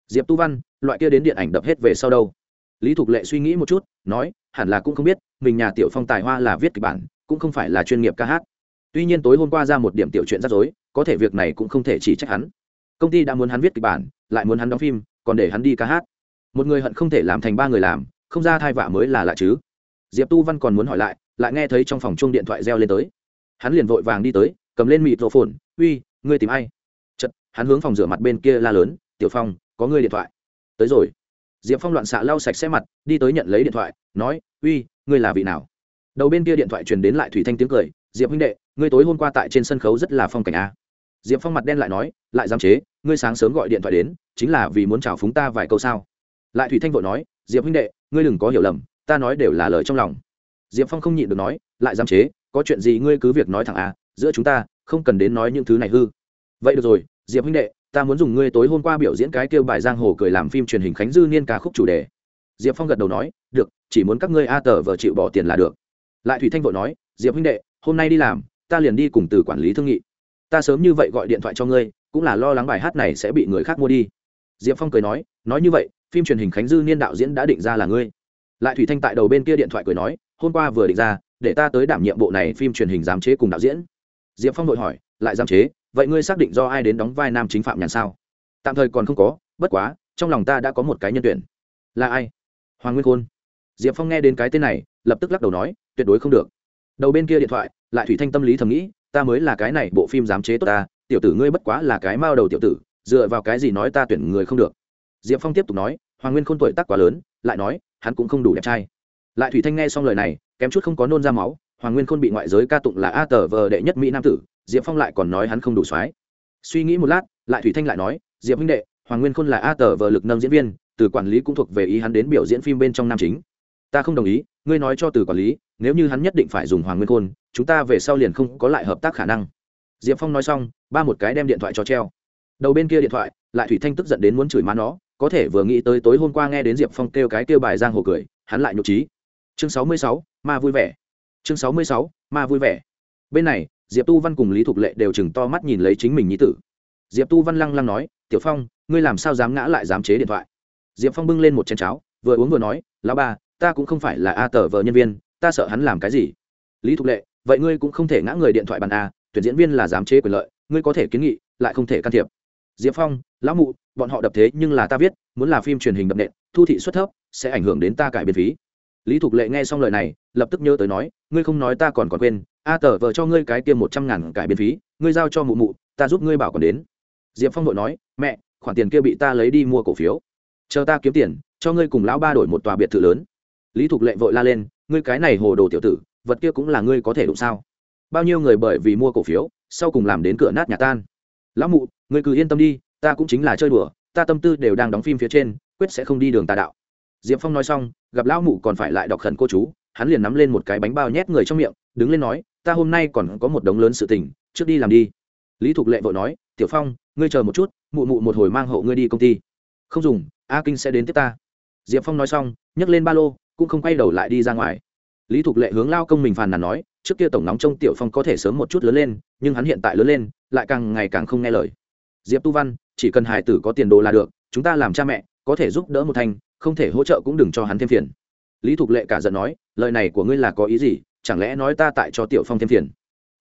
Diệp tu văn, loại kia đến điện ảnh đập hết về sau đâu? Lý thục lệ suy nghĩ một chút, nói, hẳn là cũng không biết, mình nhà tiểu phong tài hoa là viết kịch bản, cũng không phải là chuyên nghiệp ca hát. Tuy nhiên tối hôm qua ra một điểm tiểu chuyện rắc rối, có thể việc này cũng không thể chỉ trách hắn công ty đã muốn hắn viết kịch bản, lại muốn hắn đóng phim, còn để hắn đi ca hát. Một người hận không thể làm thành ba người làm, không ra thai vạ mới là lạ chứ. Diệp tu văn còn muốn hỏi lại lại nghe thấy trong phòng chung điện thoại reo lên tới. Hắn liền vội vàng đi tới, cầm lên mịt rộ phồn uy, ngươi tìm ai? Chật hắn hướng phòng rửa mặt bên kia la lớn, tiểu phong, có ngươi điện thoại. Tới rồi. Diệp phong loạn xạ lau sạch xe mặt, đi tới nhận lấy điện thoại, nói, uy, ngươi là vị nào? Đầu bên kia điện thoại truyền đến lại thủy thanh tiếng cười, diệp huynh đệ, ngươi tối hôm qua tại trên sân khấu rất là phong cảnh a diệp phong mặt đen lại nói, lại giam chế, ngươi sáng sớm gọi điện thoại đến, chính là vì muốn chào phúng ta vài câu sao? Lại thủy thanh vội nói, diệp huynh đệ, ngươi đừng có hiểu lầm, ta nói đều là lời trong lòng. Diệp phong không nhịn được nói, lại giam chế, có chuyện gì ngươi cứ việc nói thẳng à? giữa chúng ta không cần đến nói những thứ này hư. Vậy được rồi, diệp huynh đệ, ta muốn dùng ngươi tối hôm qua biểu diễn cái kêu bài giang hồ cười làm phim truyền hình khánh dư niên ca khúc chủ đề. Diệp phong gật đầu nói, được, chỉ muốn các ngươi a tờ vợ chịu bỏ tiền là được. Lại thủy thanh vội nói, diệp huynh đệ, hôm nay đi làm, ta liền đi cùng từ quản lý thương nghị ta sớm như vậy gọi điện thoại cho ngươi, cũng là lo lắng bài hát này sẽ bị người khác mua đi. Diệp phong cười nói nói như vậy, phim truyền hình khánh dư niên đạo diễn đã định ra là ngươi. Lại thủy thanh tại đầu bên kia điện thoại cười nói, hôm qua vừa định ra, để ta tới đảm nhiệm bộ này phim truyền hình giám chế cùng đạo diễn. Diệp phong vội hỏi, lại giám chế, vậy ngươi xác định do ai đến đóng vai nam chính phạm nhàn sao? Tạm thời còn không có, bất quá, trong lòng ta đã có một cái nhân tuyển. Là ai? Hoàng nguyên khôn. Diệp phong nghe đến cái tên này, lập tức lắc đầu nói, tuyệt đối không được. Đầu bên kia điện thoại, lại thủy thanh tâm lý thầm nghĩ ta mới là cái này, bộ phim giám chế tốt ta, tiểu tử ngươi bất quá là cái mao đầu tiểu tử, dựa vào cái gì nói ta tuyển người không được. Diệp phong tiếp tục nói, hoàng nguyên khôn tuổi tác quá lớn, lại nói, hắn cũng không đủ đẹp trai. Lại thủy thanh nghe xong lời này, kém chút không có nôn ra máu, hoàng nguyên khôn bị ngoại giới ca tụng là a tờ vờ đệ nhất mỹ nam tử, diệp phong lại còn nói hắn không đủ soái. Suy nghĩ một lát, lại thủy thanh lại nói, diệp huynh đệ, hoàng nguyên khôn là a tờ vờ lực nâng diễn viên, từ quản lý cũng thuộc về ý hắn đến biểu diễn phim bên trong nam chính. Ta không đồng ý ngươi nói cho từ quản lý, nếu như hắn nhất định phải dùng hoàng nguyên khôn, chúng ta về sau liền không có lại hợp tác khả năng. Diệp phong nói xong, ba một cái đem điện thoại cho treo. Đầu bên kia điện thoại, lại thủy thanh tức giận đến muốn chửi má nó, có thể vừa nghĩ tới tối hôm qua nghe đến diệp phong kêu cái kêu bài giang hồ cười, hắn lại nhục trí chương sáu mươi sáu, ma vui vẻ. Chương sáu mươi sáu, ma vui vẻ. Bên này, diệp tu văn cùng lý thục lệ đều chừng to mắt nhìn lấy chính mình nhí tử. Diệp tu văn lăng lăng nói, tiểu phong, ngươi làm sao dám ngã lại dám chế điện thoại? Diệp phong bưng lên một chén cháo, vừa uống vừa nói, lão ba ta cũng không phải là a tờ vợ nhân viên, ta sợ hắn làm cái gì? Lý thục lệ, vậy ngươi cũng không thể ngã người điện thoại bàn a, tuyển diễn viên là giám chế quyền lợi, ngươi có thể kiến nghị, lại không thể can thiệp. Diệp phong, lão mụ, bọn họ đập thế nhưng là ta viết, muốn là phim truyền hình đập nện, thu thị suất thấp, sẽ ảnh hưởng đến ta cải biên phí. Lý thục lệ nghe xong lời này, lập tức nhớ tới nói, ngươi không nói ta còn còn quên, a tờ vợ cho ngươi cái tiêm một trăm ngàn cải biên phí, ngươi giao cho mụ mụ, ta giúp ngươi bảo còn đến. Diệp phong vội nói, mẹ, khoản tiền kia bị ta lấy đi mua cổ phiếu. Chờ ta kiếm tiền, cho ngươi cùng lão ba đổi một tòa biệt thự lớn lý thục lệ vội la lên, ngươi cái này hồ đồ tiểu tử, vật kia cũng là ngươi có thể đụng sao? Bao nhiêu người bởi vì mua cổ phiếu, sau cùng làm đến cửa nát nhà tan. Lão mụ, ngươi cứ yên tâm đi, ta cũng chính là chơi đùa, ta tâm tư đều đang đóng phim phía trên, quyết sẽ không đi đường tà đạo. Diệp phong nói xong, gặp lão mụ còn phải lại đọc khẩn cô chú, hắn liền nắm lên một cái bánh bao nhét người trong miệng, đứng lên nói, ta hôm nay còn có một đống lớn sự tình, trước đi làm đi. Lý thục lệ vội nói, tiểu phong, ngươi chờ một chút, mụ mụ một hồi mang hộ ngươi đi công ty. Không dùng, a kinh sẽ đến tiếp ta. Diệp phong nói xong, nhấc lên ba lô cũng không quay đầu lại đi ra ngoài. Lý thục lệ hướng lao công mình phàn nàn nói, trước kia tổng nóng trông tiểu phong có thể sớm một chút lớn lên, nhưng hắn hiện tại lớn lên, lại càng ngày càng không nghe lời. Diệp tu văn, chỉ cần hải tử có tiền đồ là được, chúng ta làm cha mẹ, có thể giúp đỡ một thành, không thể hỗ trợ cũng đừng cho hắn thêm phiền. Lý thục lệ cả giận nói, lời này của ngươi là có ý gì, chẳng lẽ nói ta tại cho tiểu phong thêm phiền?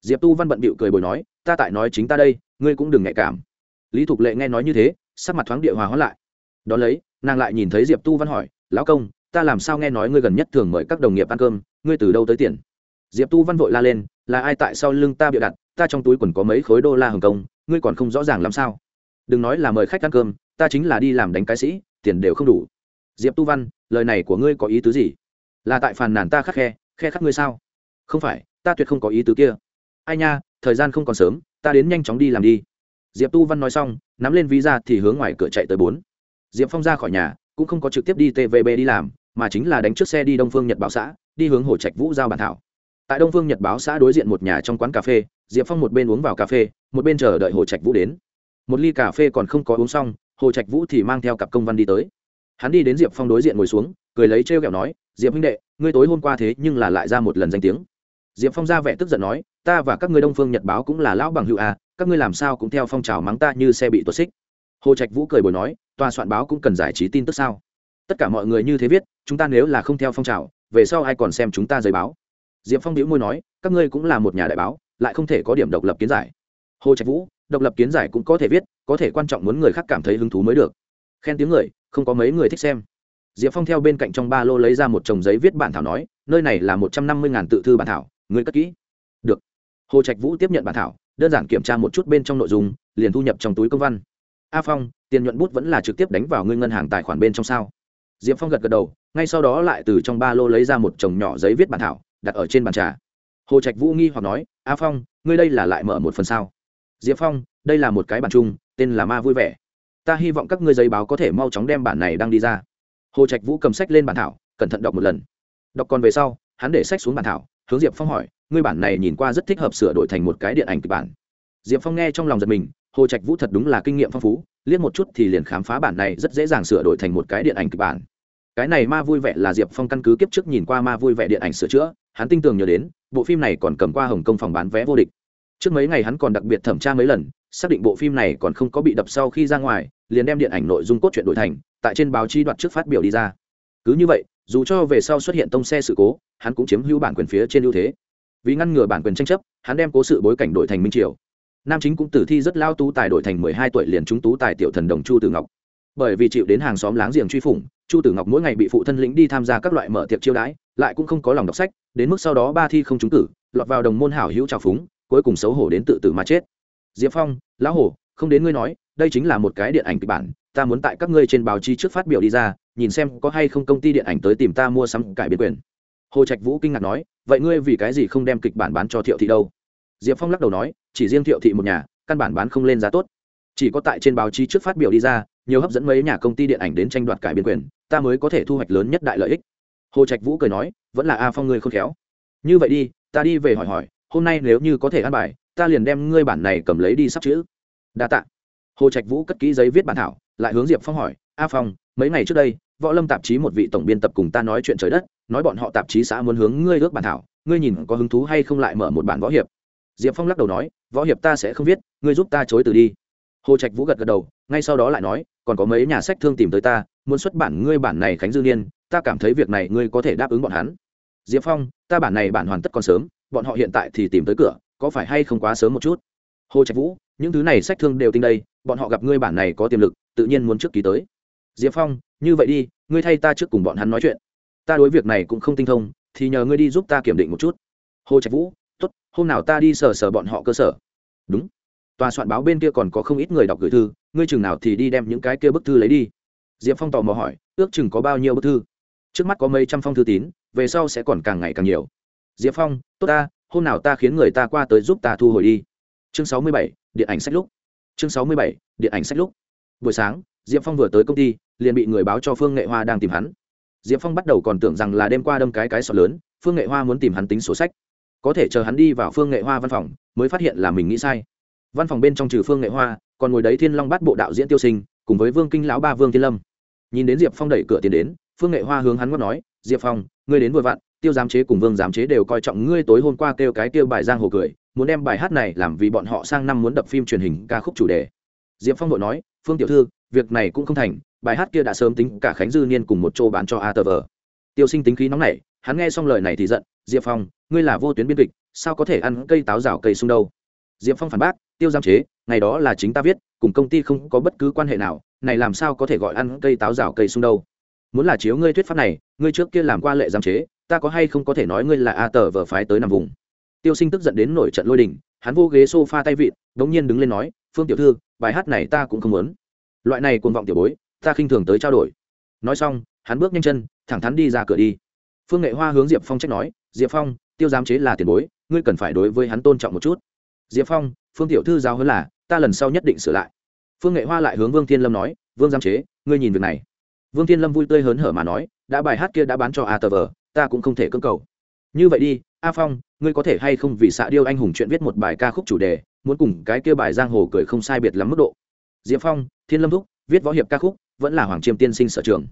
Diệp tu văn bận bịu cười bồi nói, ta tại nói chính ta đây, ngươi cũng đừng nhạy cảm. Lý thục lệ nghe nói như thế, sắc mặt thoáng địa hòa hóa lại. Đón lấy, nàng lại nhìn thấy diệp tu văn hỏi, lão công ta làm sao nghe nói ngươi gần nhất thường mời các đồng nghiệp ăn cơm, ngươi từ đâu tới tiền? Diệp tu văn vội la lên, là ai tại sau lưng ta bịa đặt, ta trong túi quần có mấy khối đô la hồng kông, ngươi còn không rõ ràng làm sao? Đừng nói là mời khách ăn cơm, ta chính là đi làm đánh cái sĩ, tiền đều không đủ. Diệp tu văn, lời này của ngươi có ý tứ gì? Là tại phàn nàn ta khắc khe khe khắc ngươi sao? Không phải, ta tuyệt không có ý tứ kia. Ai nha, thời gian không còn sớm, ta đến nhanh chóng đi làm đi. Diệp tu văn nói xong, nắm lên ví ra thì hướng ngoài cửa chạy tới bốn. Diệp phong ra khỏi nhà, cũng không có trực tiếp đi tvb đi làm mà chính là đánh trước xe đi đông phương nhật báo xã, đi hướng hồ trạch vũ giao bản thảo. Tại đông phương nhật báo xã đối diện một nhà trong quán cà phê, diệp phong một bên uống vào cà phê, một bên chờ đợi hồ trạch vũ đến. Một ly cà phê còn không có uống xong, hồ trạch vũ thì mang theo cặp công văn đi tới. Hắn đi đến diệp phong đối diện ngồi xuống, cười lấy trêu kẹo nói, diệp huynh đệ, ngươi tối hôm qua thế nhưng là lại ra một lần danh tiếng. Diệp phong ra vẻ tức giận nói, ta và các ngươi đông phương nhật báo cũng là lão bằng hữu à các ngươi làm sao cũng theo phong trào mắng ta như xe bị tuột xích. Hồ trạch vũ cười bồi nói, tòa soạn báo cũng cần giải trí tin tức sao? Tất cả mọi người như thế viết, chúng ta nếu là không theo phong trào, về sau ai còn xem chúng ta giấy báo? Diệp phong đĩu môi nói, các ngươi cũng là một nhà đại báo, lại không thể có điểm độc lập kiến giải. Hồ trạch vũ, độc lập kiến giải cũng có thể viết, có thể quan trọng muốn người khác cảm thấy hứng thú mới được. Khen tiếng người, không có mấy người thích xem. Diệp phong theo bên cạnh trong ba lô lấy ra một chồng giấy viết bản thảo nói, nơi này là một trăm năm mươi ngàn tự thư bản thảo ngươi cất kỹ. Được. Hồ trạch vũ tiếp nhận bản thảo, đơn giản kiểm tra một chút bên trong nội dung, liền thu nhập trong túi công văn. A phong, tiền nhuận bút vẫn là trực tiếp đánh vào ngươi ngân hàng tài khoản bên trong sao? Diệp phong gật gật đầu, ngay sau đó lại từ trong ba lô lấy ra một chồng nhỏ giấy viết bản thảo, đặt ở trên bàn trà. Hồ trạch vũ nghi hoặc nói, a phong, ngươi đây là lại mở một phần sao? Diệp phong, đây là một cái bản chung, tên là ma vui vẻ. Ta hy vọng các ngươi giấy báo có thể mau chóng đem bản này đăng đi ra. Hồ trạch vũ cầm sách lên bản thảo, cẩn thận đọc một lần. Đọc còn về sau, hắn để sách xuống bản thảo, hướng diệp phong hỏi, ngươi bản này nhìn qua rất thích hợp sửa đổi thành một cái điện ảnh kịch bản. Diệp phong nghe trong lòng giật mình, hồ trạch vũ thật đúng là kinh nghiệm phong phú liếc một chút thì liền khám phá bản này rất dễ dàng sửa đổi thành một cái điện ảnh kịch bản. Cái này ma vui vẻ là diệp phong căn cứ kiếp trước nhìn qua ma vui vẻ điện ảnh sửa chữa, hắn tinh tường nhớ đến, bộ phim này còn cầm qua hồng kông phòng bán vé vô địch. Trước mấy ngày hắn còn đặc biệt thẩm tra mấy lần, xác định bộ phim này còn không có bị đập sau khi ra ngoài, liền đem điện ảnh nội dung cốt truyện đổi thành, tại trên báo chí đoạt trước phát biểu đi ra. Cứ như vậy, dù cho về sau xuất hiện tông xe sự cố, hắn cũng chiếm hữu bản quyền phía trên ưu thế. Vì ngăn ngừa bản quyền tranh chấp, hắn đem cố sự bối cảnh đổi thành minh triều nam chính cũng tử thi rất lao tú tài đổi thành mười hai tuổi liền trúng tú tài tiểu thần đồng chu tử ngọc. Bởi vì chịu đến hàng xóm láng giềng truy phủng, chu tử ngọc mỗi ngày bị phụ thân lĩnh đi tham gia các loại mở tiệc chiêu đãi, lại cũng không có lòng đọc sách, đến mức sau đó ba thi không trúng cử, lọt vào đồng môn hảo hữu trào phúng, cuối cùng xấu hổ đến tự tử mà chết. Diệp phong, lão hổ, không đến ngươi nói, đây chính là một cái điện ảnh kịch bản, ta muốn tại các ngươi trên báo chí trước phát biểu đi ra, nhìn xem có hay không công ty điện ảnh tới tìm ta mua sắm cải biến quyền. Hồ trạch vũ kinh ngạc nói, vậy ngươi vì cái gì không đem kịch bản bán cho thiệu thị đâu? Diệp phong lắc đầu nói, chỉ riêng thiệu thị một nhà, căn bản bán không lên giá tốt. Chỉ có tại trên báo chí trước phát biểu đi ra, nhiều hấp dẫn mấy nhà công ty điện ảnh đến tranh đoạt cải biên quyền, ta mới có thể thu hoạch lớn nhất đại lợi ích. Hồ trạch vũ cười nói, vẫn là a phong ngươi không khéo. Như vậy đi, ta đi về hỏi hỏi, hôm nay nếu như có thể ăn bài, ta liền đem ngươi bản này cầm lấy đi sắp chữ. Đa tạ. Hồ trạch vũ cất kỹ giấy viết bản thảo, lại hướng diệp phong hỏi, a phong, mấy ngày trước đây, võ lâm tạp chí một vị tổng biên tập cùng ta nói chuyện trời đất, nói bọn họ tạp chí xã muốn hướng ngươi ước bản thảo, ngươi nhìn có hứng thú hay không lại mở một bản võ hiệp? Diệp phong lắc đầu nói, võ hiệp ta sẽ không viết, ngươi giúp ta chối từ đi. Hồ trạch vũ gật gật đầu, ngay sau đó lại nói, còn có mấy nhà sách thương tìm tới ta, muốn xuất bản ngươi bản này khánh dư niên, ta cảm thấy việc này ngươi có thể đáp ứng bọn hắn. Diệp phong, ta bản này bản hoàn tất còn sớm, bọn họ hiện tại thì tìm tới cửa, có phải hay không quá sớm một chút? Hồ trạch vũ, những thứ này sách thương đều tinh đây, bọn họ gặp ngươi bản này có tiềm lực, tự nhiên muốn trước ký tới. Diệp phong, như vậy đi, ngươi thay ta trước cùng bọn hắn nói chuyện. Ta đối việc này cũng không tinh thông, thì nhờ ngươi đi giúp ta kiểm định một chút. Hồ trạch vũ hôm nào ta đi sờ sờ bọn họ cơ sở. Đúng. Tòa soạn báo bên kia còn có không ít người đọc gửi thư, ngươi chừng nào thì đi đem những cái kia bức thư lấy đi. Diệp phong tò mò hỏi, ước chừng có bao nhiêu bức thư? Trước mắt có mấy trăm phong thư tín, về sau sẽ còn càng ngày càng nhiều. Diệp phong, tốt ta, hôm nào ta khiến người ta qua tới giúp ta thu hồi đi. Chương sáu mươi bảy, điện ảnh sách lúc. Chương sáu mươi bảy, điện ảnh sách lúc. Buổi sáng, diệp phong vừa tới công ty, liền bị người báo cho phương nghệ hoa đang tìm hắn. Diệp phong bắt đầu còn tưởng rằng là đêm qua đâm cái cái sọt lớn, phương nghệ hoa muốn tìm hắn tính sổ sách có thể chờ hắn đi vào phương nghệ hoa văn phòng, mới phát hiện là mình nghĩ sai. Văn phòng bên trong trừ phương nghệ hoa, còn ngồi đấy thiên long bắt bộ đạo diễn tiêu sinh, cùng với vương kinh lão ba vương thiên lâm. Nhìn đến diệp phong đẩy cửa tiến đến, phương nghệ hoa hướng hắn ngót nói, diệp phong, ngươi đến vội vặn, tiêu giám chế cùng vương giám chế đều coi trọng ngươi tối hôm qua kêu cái kêu bài giang hồ cười, muốn đem bài hát này làm vì bọn họ sang năm muốn đập phim truyền hình ca khúc chủ đề. Diệp phong vội nói, phương tiểu thư, việc này cũng không thành, bài hát kia đã sớm tính cả khánh dư niên cùng một chỗ bán cho a tờ vờ tiêu sinh tính khí nóng nảy, hắn nghe xong lời này thì giận diệp phong, ngươi là vô tuyến biên kịch, sao có thể ăn cây táo rào cây sung đâu? Diệp phong phản bác, tiêu giam chế, ngày đó là chính ta viết, cùng công ty không có bất cứ quan hệ nào, này làm sao có thể gọi ăn cây táo rào cây sung đâu? Muốn là chiếu ngươi thuyết pháp này, ngươi trước kia làm qua lệ giam chế, ta có hay không có thể nói ngươi là a tờ vờ phái tới nằm vùng? Tiêu sinh tức giận đến nổi trận lôi đình, hắn vô ghế s o f a tay vịn đ ỗ n g nhiên đứng lên nói, phương tiểu thư, bài hát này ta cũng không muốn. Loại này cuồng vọng tiểu bối, ta khinh thường tới trao đổi. Nói xong, hắn bước nhanh chân, thẳng thắn đi ra cửa đi. Phương nghệ hoa hướng diệp phong trách nói diệp phong, tiêu giám chế là tiền bối, ngươi cần phải đối với hắn tôn trọng một chút. Diệp phong, phương tiểu thư giáo hơn là, ta lần sau nhất định sửa lại. Phương nghệ hoa lại hướng vương thiên lâm nói, vương giám chế, ngươi nhìn việc này. Vương thiên lâm vui tươi hớn hở mà nói, đã bài hát kia đã bán cho a tờ vờ, ta cũng không thể cưỡng cầu. Như vậy đi, a phong, ngươi có thể hay không vì xạ điêu anh hùng chuyện viết một bài ca khúc chủ đề, muốn cùng cái kia bài giang hồ cười không sai biệt lắm mức độ. Diệp phong, thiên lâm thúc, viết võ hiệp ca khúc, vẫn là hoàng chiêm tiên sinh sở trường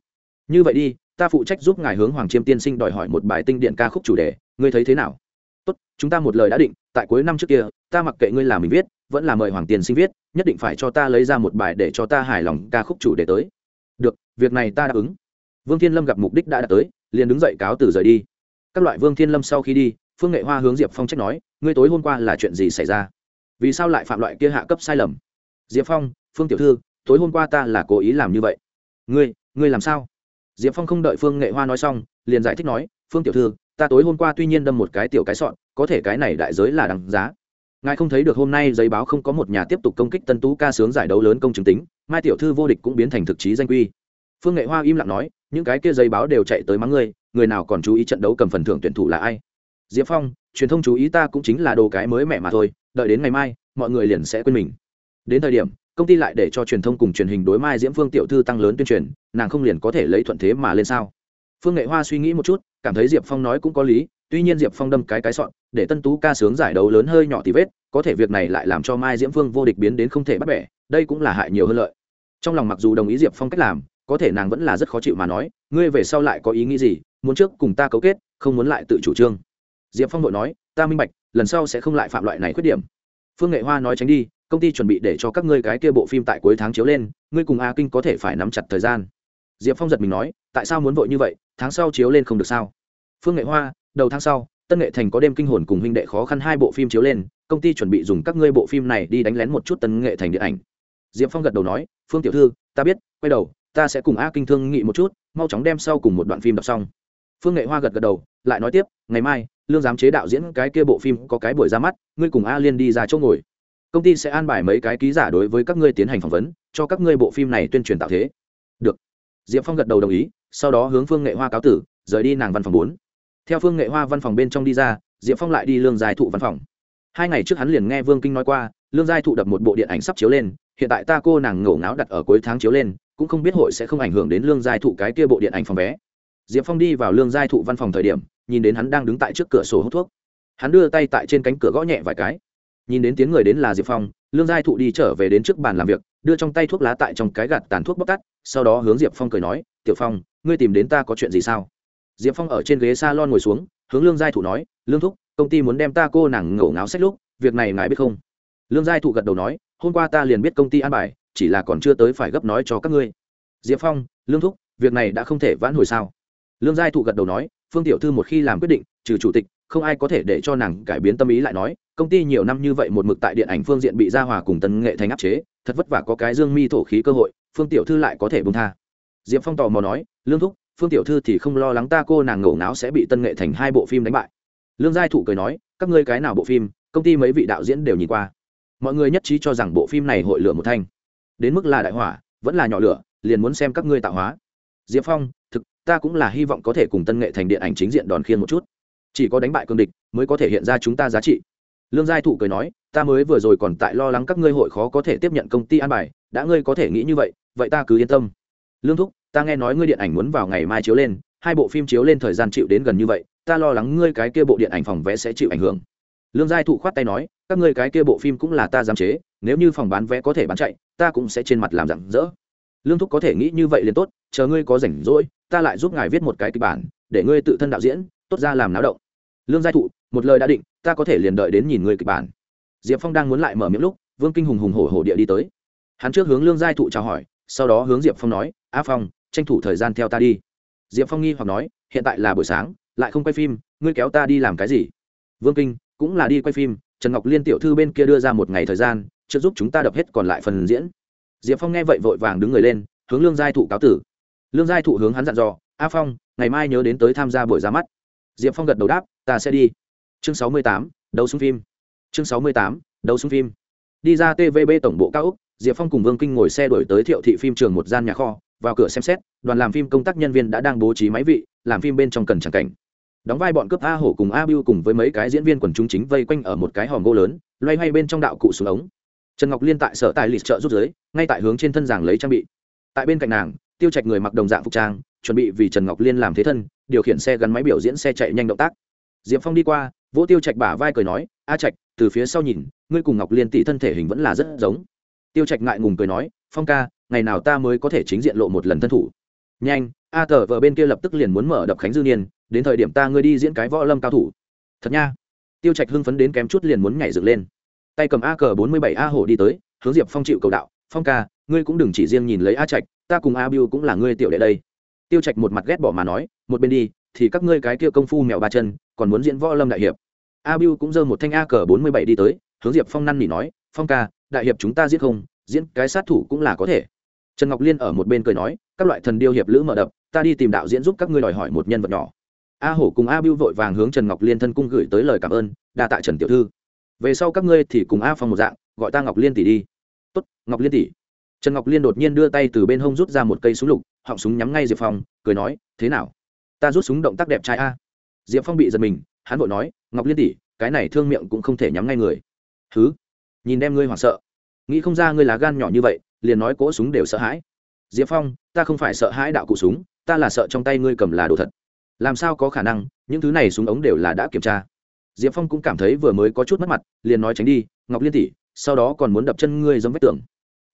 như vậy đi, ta phụ trách giúp ngài hướng hoàng chiêm tiên sinh đòi hỏi một bài tinh điện ca khúc chủ đề, ngươi thấy thế nào? Tốt, chúng ta một lời đã định, tại cuối năm trước kia, ta mặc kệ ngươi là mình viết, vẫn là mời hoàng tiên sinh viết, nhất định phải cho ta lấy ra một bài để cho ta hài lòng ca khúc chủ đề tới. Được, việc này ta đáp ứng. Vương thiên lâm gặp mục đích đã đạt tới, liền đứng dậy cáo từ rời đi. Các loại vương thiên lâm sau khi đi, phương nghệ hoa hướng diệp phong trách nói, ngươi tối hôm qua là chuyện gì xảy ra? Vì sao lại phạm loại kia hạ cấp sai lầm? Diệp phong, phương tiểu thư, tối hôm qua ta là cố ý làm như vậy. Ngươi ngươi làm sao? Diệp phong không đợi phương nghệ hoa nói xong, liền giải thích nói, phương tiểu thư, ta tối hôm qua tuy nhiên đâm một cái tiểu cái sọn có thể cái này đại giới là đằng giá. Ngài không thấy được hôm nay giấy báo không có một nhà tiếp tục công kích tân tú ca sướng giải đấu lớn công chứng tính, mai tiểu thư vô địch cũng biến thành thực chí danh quy. Phương nghệ hoa im lặng nói, những cái kia giấy báo đều chạy tới mắng ngươi, người nào còn chú ý trận đấu cầm phần thưởng tuyển thủ là ai? Diệp phong, truyền thông chú ý ta cũng chính là đồ cái mới mẻ mà thôi, đợi đến ngày mai, mọi người liền sẽ quên mình. Đến thời điểm công ty lại để cho truyền thông cùng truyền hình đối mai diễm phương tiểu thư tăng lớn tuyên truyền, nàng không liền có thể lấy thuận thế mà lên sao? Phương nghệ hoa suy nghĩ một chút, cảm thấy diệp phong nói cũng có lý, tuy nhiên diệp phong đâm cái cái sọn, để tân tú ca sướng giải đấu lớn hơi nhỏ tí vết, có thể việc này lại làm cho mai diễm phương vô địch biến đến không thể bắt bẻ, đây cũng là hại nhiều hơn lợi. Trong lòng mặc dù đồng ý diệp phong cách làm, có thể nàng vẫn là rất khó chịu mà nói, ngươi về sau lại có ý nghĩ gì, muốn trước cùng ta cấu kết, không muốn lại tự chủ trương. Diệp phong vội nói, ta minh bạch, lần sau sẽ không lại phạm loại này khuyết điểm. Phương nghệ hoa nói tránh đi công ty chuẩn bị để cho các ngươi cái kia bộ phim tại cuối tháng chiếu lên, ngươi cùng a kinh có thể phải nắm chặt thời gian. Diệp phong giật mình nói, tại sao muốn vội như vậy? Tháng sau chiếu lên không được sao? Phương nghệ hoa, đầu tháng sau, tân nghệ thành có đêm kinh hồn cùng huynh đệ khó khăn hai bộ phim chiếu lên, công ty chuẩn bị dùng các ngươi bộ phim này đi đánh lén một chút tân nghệ thành điện ảnh. Diệp phong gật đầu nói, phương tiểu thư, ta biết, quay đầu, ta sẽ cùng a kinh thương nghị một chút, mau chóng đem sau cùng một đoạn phim đọc xong. Phương nghệ hoa gật gật đầu, lại nói tiếp, ngày mai, lương giám chế đạo diễn cái kia bộ phim có cái buổi ra mắt, ngươi cùng a liên đi ra chỗ ngồi công ty sẽ an bài mấy cái ký giả đối với các ngươi tiến hành phỏng vấn, cho các ngươi bộ phim này tuyên truyền tạo thế. Được. Diệp phong gật đầu đồng ý, sau đó hướng phương nghệ hoa cáo tử, rời đi nàng văn phòng bốn. Theo phương nghệ hoa văn phòng bên trong đi ra, diệp phong lại đi lương giai thụ văn phòng. Hai ngày trước hắn liền nghe vương kinh nói qua, lương giai thụ đập một bộ điện ảnh sắp chiếu lên, hiện tại ta cô nàng ngổ ngáo đặt ở cuối tháng chiếu lên, cũng không biết hội sẽ không ảnh hưởng đến lương giai thụ cái kia bộ điện ảnh phòng vé. Diệp phong đi vào lương giai thụ văn phòng thời điểm, nhìn đến hắn đang đứng tại trước cửa sổ hút thuốc. Hắn đưa tay tại trên cánh cửa gõ nhẹ vài cái nhìn đến tiếng người đến là diệp phong, lương giai thụ đi trở về đến trước bàn làm việc, đưa trong tay thuốc lá tại trong cái gạt tàn thuốc bóc tắt, sau đó hướng diệp phong cười nói, tiểu phong, ngươi tìm đến ta có chuyện gì sao? Diệp phong ở trên ghế s a lon ngồi xuống, hướng lương giai thụ nói, lương thúc, công ty muốn đem ta cô nàng ngổ ngáo sách lúc, việc này ngài biết không? Lương giai thụ gật đầu nói, hôm qua ta liền biết công ty an bài, chỉ là còn chưa tới phải gấp nói cho các ngươi. Diệp phong, lương thúc, việc này đã không thể vãn hồi sao? Lương giai thụ gật đầu nói, phương tiểu thư một khi làm quyết định, trừ chủ tịch, không ai có thể để cho nàng cải biến tâm ý lại nói công ty nhiều năm như vậy một mực tại điện ảnh phương diện bị gia hòa cùng tân nghệ thành áp chế, thật vất vả có cái dương mi thổ khí cơ hội, phương tiểu thư lại có thể bông tha. Diệp phong tò mò nói, lương thúc, phương tiểu thư thì không lo lắng ta cô nàng ngổ ngáo sẽ bị tân nghệ thành hai bộ phim đánh bại. Lương giai thụ cười nói, các ngươi cái nào bộ phim, công ty mấy vị đạo diễn đều nhìn qua. Mọi người nhất trí cho rằng bộ phim này hội lửa một thanh. Đến mức là đại hỏa, vẫn là nhỏ lửa, liền muốn xem các ngươi tạo hóa. Diệp phong, thực, ta cũng là hy vọng có thể cùng tân nghệ thành điện ảnh chính diện đòn khiên một chút. Chỉ có đánh bại cương địch mới có thể hiện ra chúng ta giá trị lương giai thụ cười nói, ta mới vừa rồi còn tại lo lắng các ngươi hội khó có thể tiếp nhận công ty an bài, đã ngươi có thể nghĩ như vậy vậy ta cứ yên tâm. Lương thúc, ta nghe nói ngươi điện ảnh muốn vào ngày mai chiếu lên, hai bộ phim chiếu lên thời gian chịu đến gần như vậy, ta lo lắng ngươi cái kia bộ điện ảnh phòng vé sẽ chịu ảnh hưởng. Lương giai thụ khoát tay nói, các ngươi cái kia bộ phim cũng là ta giám chế, nếu như phòng bán vé có thể bán chạy, ta cũng sẽ trên mặt làm rặng rỡ. Lương thúc có thể nghĩ như vậy liền tốt, chờ ngươi có rảnh rỗi, ta lại giúp ngài viết một cái kịch bản, để ngươi tự thân đạo diễn, tốt ra làm náo động. Lương giai thụ một lời đã định, ta có thể liền đợi đến nhìn ngươi kịch bản. Diệp phong đang muốn lại mở miệng lúc, vương kinh hùng hùng hổ hổ địa đi tới. Hắn trước hướng lương giai thụ chào hỏi, sau đó hướng diệp phong nói, a phong, tranh thủ thời gian theo ta đi. Diệp phong nghi hoặc nói, hiện tại là buổi sáng, lại không quay phim, ngươi kéo ta đi làm cái gì? Vương kinh cũng là đi quay phim, trần ngọc liên tiểu thư bên kia đưa ra một ngày thời gian chưa giúp chúng ta đập hết còn lại phần diễn. Diệp phong nghe vậy vội vàng đứng người lên, hướng lương giai thụ cáo tử. Lương giai thụ hướng hắn dặn dò, a phong, ngày mai nhớ đến tới tham gia buổi ra mắt. Diệp phong gật đầu đáp, ta sẽ đi chương sáu mươi tám, đấu súng phim. Chương sáu mươi tám, đấu súng phim. Đi ra tvb tổng bộ cao úc diệp phong cùng vương kinh ngồi xe đổi tới thiệu thị phim trường một gian nhà kho, vào cửa xem xét, đoàn làm phim công tác nhân viên đã đang bố trí máy vị, làm phim bên trong cần tràng cảnh. Đóng vai bọn cướp a hổ cùng a biu cùng với mấy cái diễn viên quần chúng chính vây quanh ở một cái hòm gỗ lớn, loay hoay bên trong đạo cụ xuống ống. Trần ngọc liên tại sở tài lịch trợ rút giới ngay tại hướng trên thân giảng lấy trang bị. Tại bên cạnh nàng, tiêu trạch người mặc đồng dạng phục trang, chuẩn bị vì trần ngọc liên làm thế thân, điều khiển xe gắn máy biểu diễn xe chạy nhanh động tác. Diệp phong đi qua vỗ tiêu trạch bả vai cười nói, a trạch, từ phía sau nhìn, ngươi cùng ngọc liên tỷ thân thể hình vẫn là rất giống. Tiêu trạch ngại ngùng cười nói, phong ca, ngày nào ta mới có thể chính diện lộ một lần thân thủ? Nhanh, a tờ vờ bên kia lập tức liền muốn mở đập khánh dư niên, đến thời điểm ta ngươi đi diễn cái võ lâm cao thủ. Thật nha. Tiêu trạch hưng phấn đến kém chút liền muốn nhảy dựng lên. Tay cầm a cờ bốn mươi bảy a hổ đi tới, hướng diệp phong chịu cầu đạo, phong ca, ngươi cũng đừng chỉ riêng nhìn lấy a trạch, ta cùng a biu cũng là ngươi tiểu đệ đây. Tiêu trạch một mặt ghét bỏ mà nói, một bên đi, thì các ngươi cái kia công phu mèo ba chân, còn muốn diễn võ lâm đại hiệp a biu cũng giơ một thanh a cờ bốn mươi bảy đi tới, hướng diệp phong năn nỉ nói, phong ca, đại hiệp chúng ta giết không, diễn cái sát thủ cũng là có thể. Trần ngọc liên ở một bên cười nói, các loại thần điêu hiệp lữ mở đập, ta đi tìm đạo diễn giúp các ngươi đòi hỏi một nhân vật nhỏ. A hổ cùng a biu vội vàng hướng trần ngọc liên thân cung gửi tới lời cảm ơn, đa tạ trần tiểu thư. Về sau các ngươi thì cùng a phong một dạng, gọi ta ngọc liên tỷ đi. Tốt, ngọc liên tỷ. Trần ngọc liên đột nhiên đưa tay từ bên hông rút ra một cây súng lục, họng súng nhắm ngay diệp phong, cười nói, thế nào? Ta rút súng động tác đẹp trai a. Diệp phong bị giật mình, hắn vội nói ngọc liên tỷ, cái này thương miệng cũng không thể nhắm ngay người. Thứ nhìn đem ngươi hoảng sợ. Nghĩ không ra ngươi là gan nhỏ như vậy, liền nói cỗ súng đều sợ hãi. Diệp phong, ta không phải sợ hãi đạo cụ súng, ta là sợ trong tay ngươi cầm là đồ thật. Làm sao có khả năng, những thứ này súng ống đều là đã kiểm tra. Diệp phong cũng cảm thấy vừa mới có chút mất mặt, liền nói tránh đi, ngọc liên tỷ, sau đó còn muốn đập chân ngươi giống vách tường.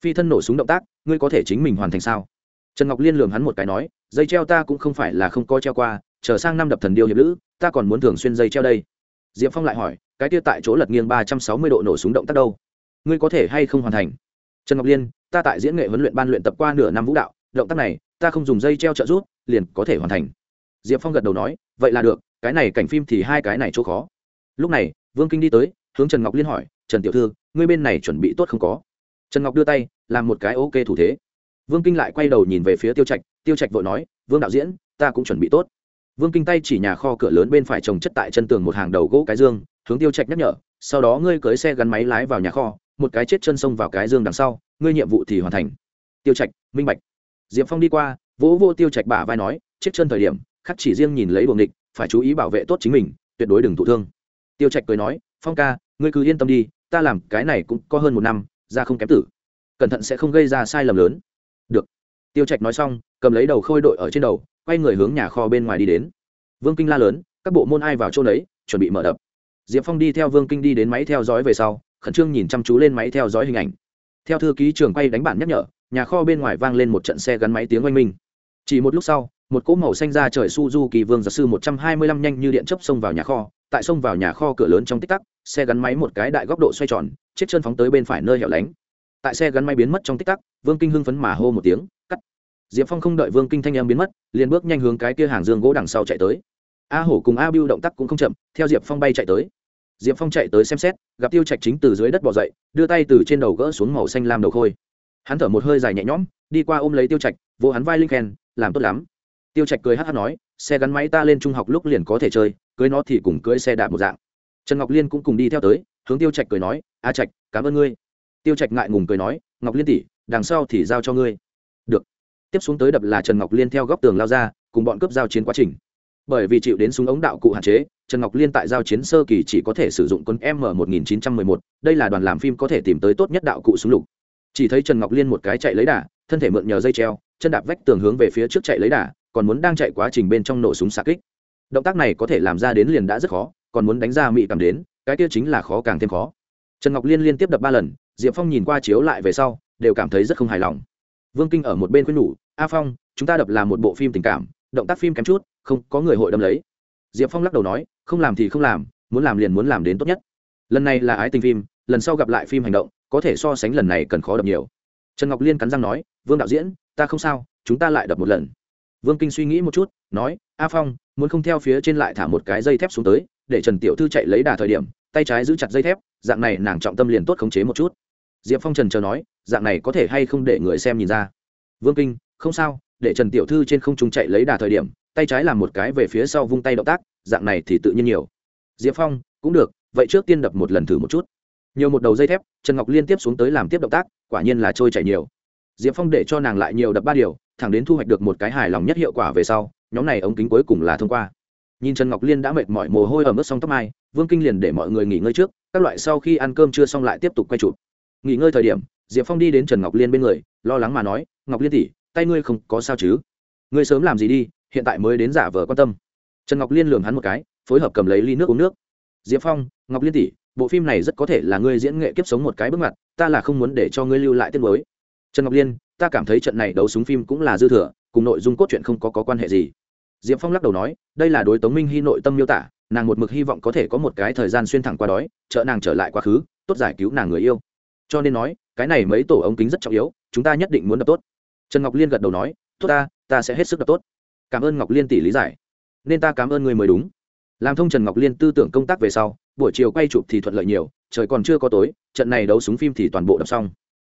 Phi thân nổ súng động tác, ngươi có thể chính mình hoàn thành sao? Trần ngọc liên lường hắn một cái nói, dây treo ta cũng không phải là không có treo qua, chờ sang năm đập thần điêu hiệp lữ, ta còn muốn thường xuyên dây treo đây diệp phong lại hỏi, cái kia tại chỗ lật nghiêng ba trăm sáu mươi độ nổ súng động tác đâu? Ngươi có thể hay không hoàn thành? Trần ngọc liên, ta tại diễn nghệ huấn luyện ban luyện tập qua nửa năm vũ đạo, động tác này, ta không dùng dây treo trợ rút liền có thể hoàn thành. Diệp phong gật đầu nói, vậy là được, cái này cảnh phim thì hai cái này chỗ khó. Lúc này, vương kinh đi tới, hướng trần ngọc liên hỏi, trần tiểu thư, ngươi bên này chuẩn bị tốt không có? Trần ngọc đưa tay, làm một cái ok thủ thế. Vương kinh lại quay đầu nhìn về phía tiêu trạch tiêu trạch vội nói, vương đạo diễn, ta cũng chuẩn bị tốt vương kinh tay chỉ nhà kho cửa lớn bên phải trồng chất tại chân tường một hàng đầu gỗ cái dương, hướng tiêu trạch nhắc nhở, sau đó ngươi cưới xe gắn máy lái vào nhà kho, một cái chết chân xông vào cái dương đằng sau, ngươi nhiệm vụ thì hoàn thành. Tiêu trạch, minh bạch. Diệp phong đi qua, vỗ vô tiêu trạch bả vai nói, chết chân thời điểm, khắc chỉ riêng nhìn lấy buồng địch, phải chú ý bảo vệ tốt chính mình, tuyệt đối đừng thụ thương. Tiêu trạch cười nói, phong ca, ngươi cứ yên tâm đi, ta làm cái này cũng có hơn một năm, ra không kém tử. Cẩn thận sẽ không gây ra sai lầm lớn. Được. Tiêu trạch nói xong, cầm lấy đầu khôi đội ở trên đầu quay người hướng nhà kho bên ngoài đi đến. Vương kinh la lớn, các bộ môn ai vào chỗ đấy chuẩn bị mở đập. Diệp phong đi theo vương kinh đi đến máy theo dõi về sau, khẩn trương nhìn chăm chú lên máy theo dõi hình ảnh. Theo thư ký trường quay đánh bản nhắc nhở, nhà kho bên ngoài vang lên một trận xe gắn máy tiếng oanh minh. Chỉ một lúc sau, một cỗ màu xanh ra trời suzuki vương giả sư một trăm hai mươi lăm nhanh như điện chấp xông vào nhà kho, tại xông vào nhà kho cửa lớn trong tích tắc, xe gắn máy một cái đại góc độ xoay tròn chết chân phóng tới bên phải nơi hẻo lánh. Tại xe gắn máy biến mất trong tích tắc, vương kinh hưng phấn mà hô một tiếng, cắt diệp phong không đợi vương kinh thanh em biến mất, liền bước nhanh hướng cái kia hàng dương gỗ đằng sau chạy tới. A hổ cùng a Biêu động tác cũng không chậm, theo diệp phong bay chạy tới. Diệp phong chạy tới xem xét, gặp tiêu trạch chính từ dưới đất bỏ dậy, đưa tay từ trên đầu gỡ xuống màu xanh lam đầu khôi. Hắn thở một hơi dài nhẹ nhõm, đi qua ôm lấy tiêu trạch vô hắn vai linh khen, làm tốt lắm. Tiêu trạch cười hát hát nói, xe gắn máy ta lên trung học lúc liền có thể chơi, cưới nó thì cùng cưới xe đạp một dạng. Trần ngọc liên cũng cùng đi theo tới, hướng tiêu trạch cười nói, a trạch, cảm ơn ngươi. Tiêu trạch ngại ngùng cười nói, ngọc liên tỷ, đằng sau thì giao cho ngươi tiếp xuống tới đập là trần ngọc liên theo góc tường lao ra, cùng bọn cướp giao chiến quá trình. Bởi vì chịu đến súng ống đạo cụ hạn chế, trần ngọc liên tại giao chiến sơ kỳ chỉ có thể sử dụng quân m 1911 đây là đoàn làm phim có thể tìm tới tốt nhất đạo cụ súng lục. Chỉ thấy trần ngọc liên một cái chạy lấy đà, thân thể mượn nhờ dây treo, chân đạp vách tường hướng về phía trước chạy lấy đà, còn muốn đang chạy quá trình bên trong nổ súng xa kích. Động tác này có thể làm ra đến liền đã rất khó, còn muốn đánh ra mị cảm đến, cái kia chính là khó càng thêm khó. Trần ngọc liên liên tiếp đập ba lần, diệp phong nhìn qua chiếu lại về sau, đều cảm thấy rất không hài lòng vương kinh ở một bên khuyên nhủ, a phong, chúng ta đập là một bộ phim tình cảm, động tác phim kém chút, không có người hội đâm lấy. Diệp phong lắc đầu nói, không làm thì không làm, muốn làm liền muốn làm đến tốt nhất. Lần này là ái tình phim, lần sau gặp lại phim hành động, có thể so sánh lần này cần khó đập nhiều. Trần ngọc liên cắn răng nói, vương đạo diễn, ta không sao, chúng ta lại đập một lần. Vương kinh suy nghĩ một chút, nói, a phong, muốn không theo phía trên lại thả một cái dây thép xuống tới, để trần tiểu thư chạy lấy đà thời điểm, tay trái giữ chặt dây thép, dạng này nàng trọng tâm liền tốt khống chế một chút diệp phong trần chờ nói, dạng này có thể hay không để người xem nhìn ra? Vương kinh, không sao, để trần tiểu thư trên không trung chạy lấy đà thời điểm, tay trái làm một cái về phía sau vung tay động tác, dạng này thì tự nhiên nhiều. Diệp phong, cũng được, vậy trước tiên đập một lần thử một chút. Nhiều một đầu dây thép, trần ngọc liên tiếp xuống tới làm tiếp động tác, quả nhiên là trôi chảy nhiều. Diệp phong để cho nàng lại nhiều đập ba điều, thẳng đến thu hoạch được một cái hài lòng nhất hiệu quả về sau, nhóm này ống kính cuối cùng là thông qua. Nhìn trần ngọc liên đã mệt mỏi, mồ hôi ở mức song tóc mai, vương kinh liền để mọi người nghỉ ngơi trước, các loại sau khi ăn cơm chưa xong lại tiếp tục quay chụp nghỉ ngơi thời điểm diệp phong đi đến trần ngọc liên bên người lo lắng mà nói ngọc liên tỉ tay ngươi không có sao chứ? Ngươi sớm làm gì đi hiện tại mới đến giả vờ quan tâm. Trần ngọc liên lường hắn một cái phối hợp cầm lấy ly nước uống nước. Diệp phong ngọc liên tỷ bộ phim này rất có thể là ngươi diễn nghệ kiếp sống một cái bước ngoặt ta là không muốn để cho ngươi lưu lại tiết mới trần ngọc liên ta cảm thấy trận này đấu súng phim cũng là dư thừa cùng nội dung cốt truyện không có, có quan hệ gì. Diệp phong lắc đầu nói đây là đối tống minh hy nội tâm miêu tả nàng một mực hy vọng có thể có một cái thời gian xuyên thẳng qua đói trợ nàng trở lại quá khứ tốt giải cứu nàng người yêu cho nên nói, cái này mấy tổ ống kính rất trọng yếu, chúng ta nhất định muốn đập tốt. Trần ngọc liên gật đầu nói, tốt ta ta sẽ hết sức đập tốt. Cảm ơn ngọc liên tỷ lý giải. Nên ta cảm ơn người mới đúng. Làm thông trần ngọc liên tư tưởng công tác về sau, buổi chiều quay chụp thì thuận lợi nhiều, trời còn chưa có tối, trận này đấu súng phim thì toàn bộ đập xong.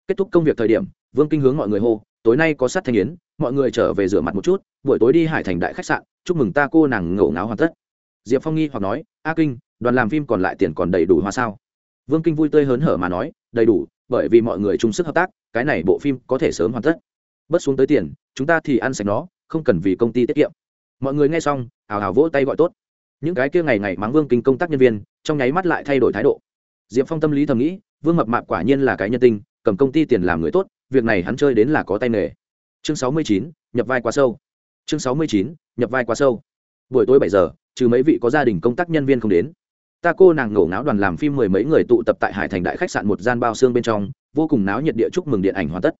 Kết thúc công việc thời điểm, vương kinh hướng mọi người hô, tối nay có sát thanh yến, mọi người trở về rửa mặt một chút, buổi tối đi hải thành đại khách sạn, chúc mừng ta cô nàng ngổ ngáo hoàn tất. Diệp phong nghi hoặc nói, a kinh, đoàn làm phim còn lại tiền còn đầy đủ hoa sao? Vương kinh vui tươi hớn hở mà nói, đầy đủ, bởi vì mọi người chung sức hợp tác, cái này bộ phim có thể sớm hoàn tất. Bớt xuống tới tiền, chúng ta thì ăn sạch nó, không cần vì công ty tiết kiệm. Mọi người nghe xong, hào hào vỗ tay gọi tốt. Những cái kia ngày ngày mắng vương kinh công tác nhân viên, trong nháy mắt lại thay đổi thái độ. Diệp phong tâm lý thầm nghĩ, vương mập mạp quả nhiên là cái nhân tinh, cầm công ty tiền làm người tốt, việc này hắn chơi đến là có tay nghề. Chương sáu mươi chín, nhập vai quá sâu. Chương sáu mươi chín, nhập vai quá sâu. Buổi tối bảy giờ, trừ mấy vị có gia đình công tác nhân viên không đến ta cô nàng ngổ ngáo đoàn làm phim mười mấy người tụ tập tại hải thành đại khách sạn một gian bao xương bên trong, vô cùng náo nhiệt địa chúc mừng điện ảnh hoàn tất.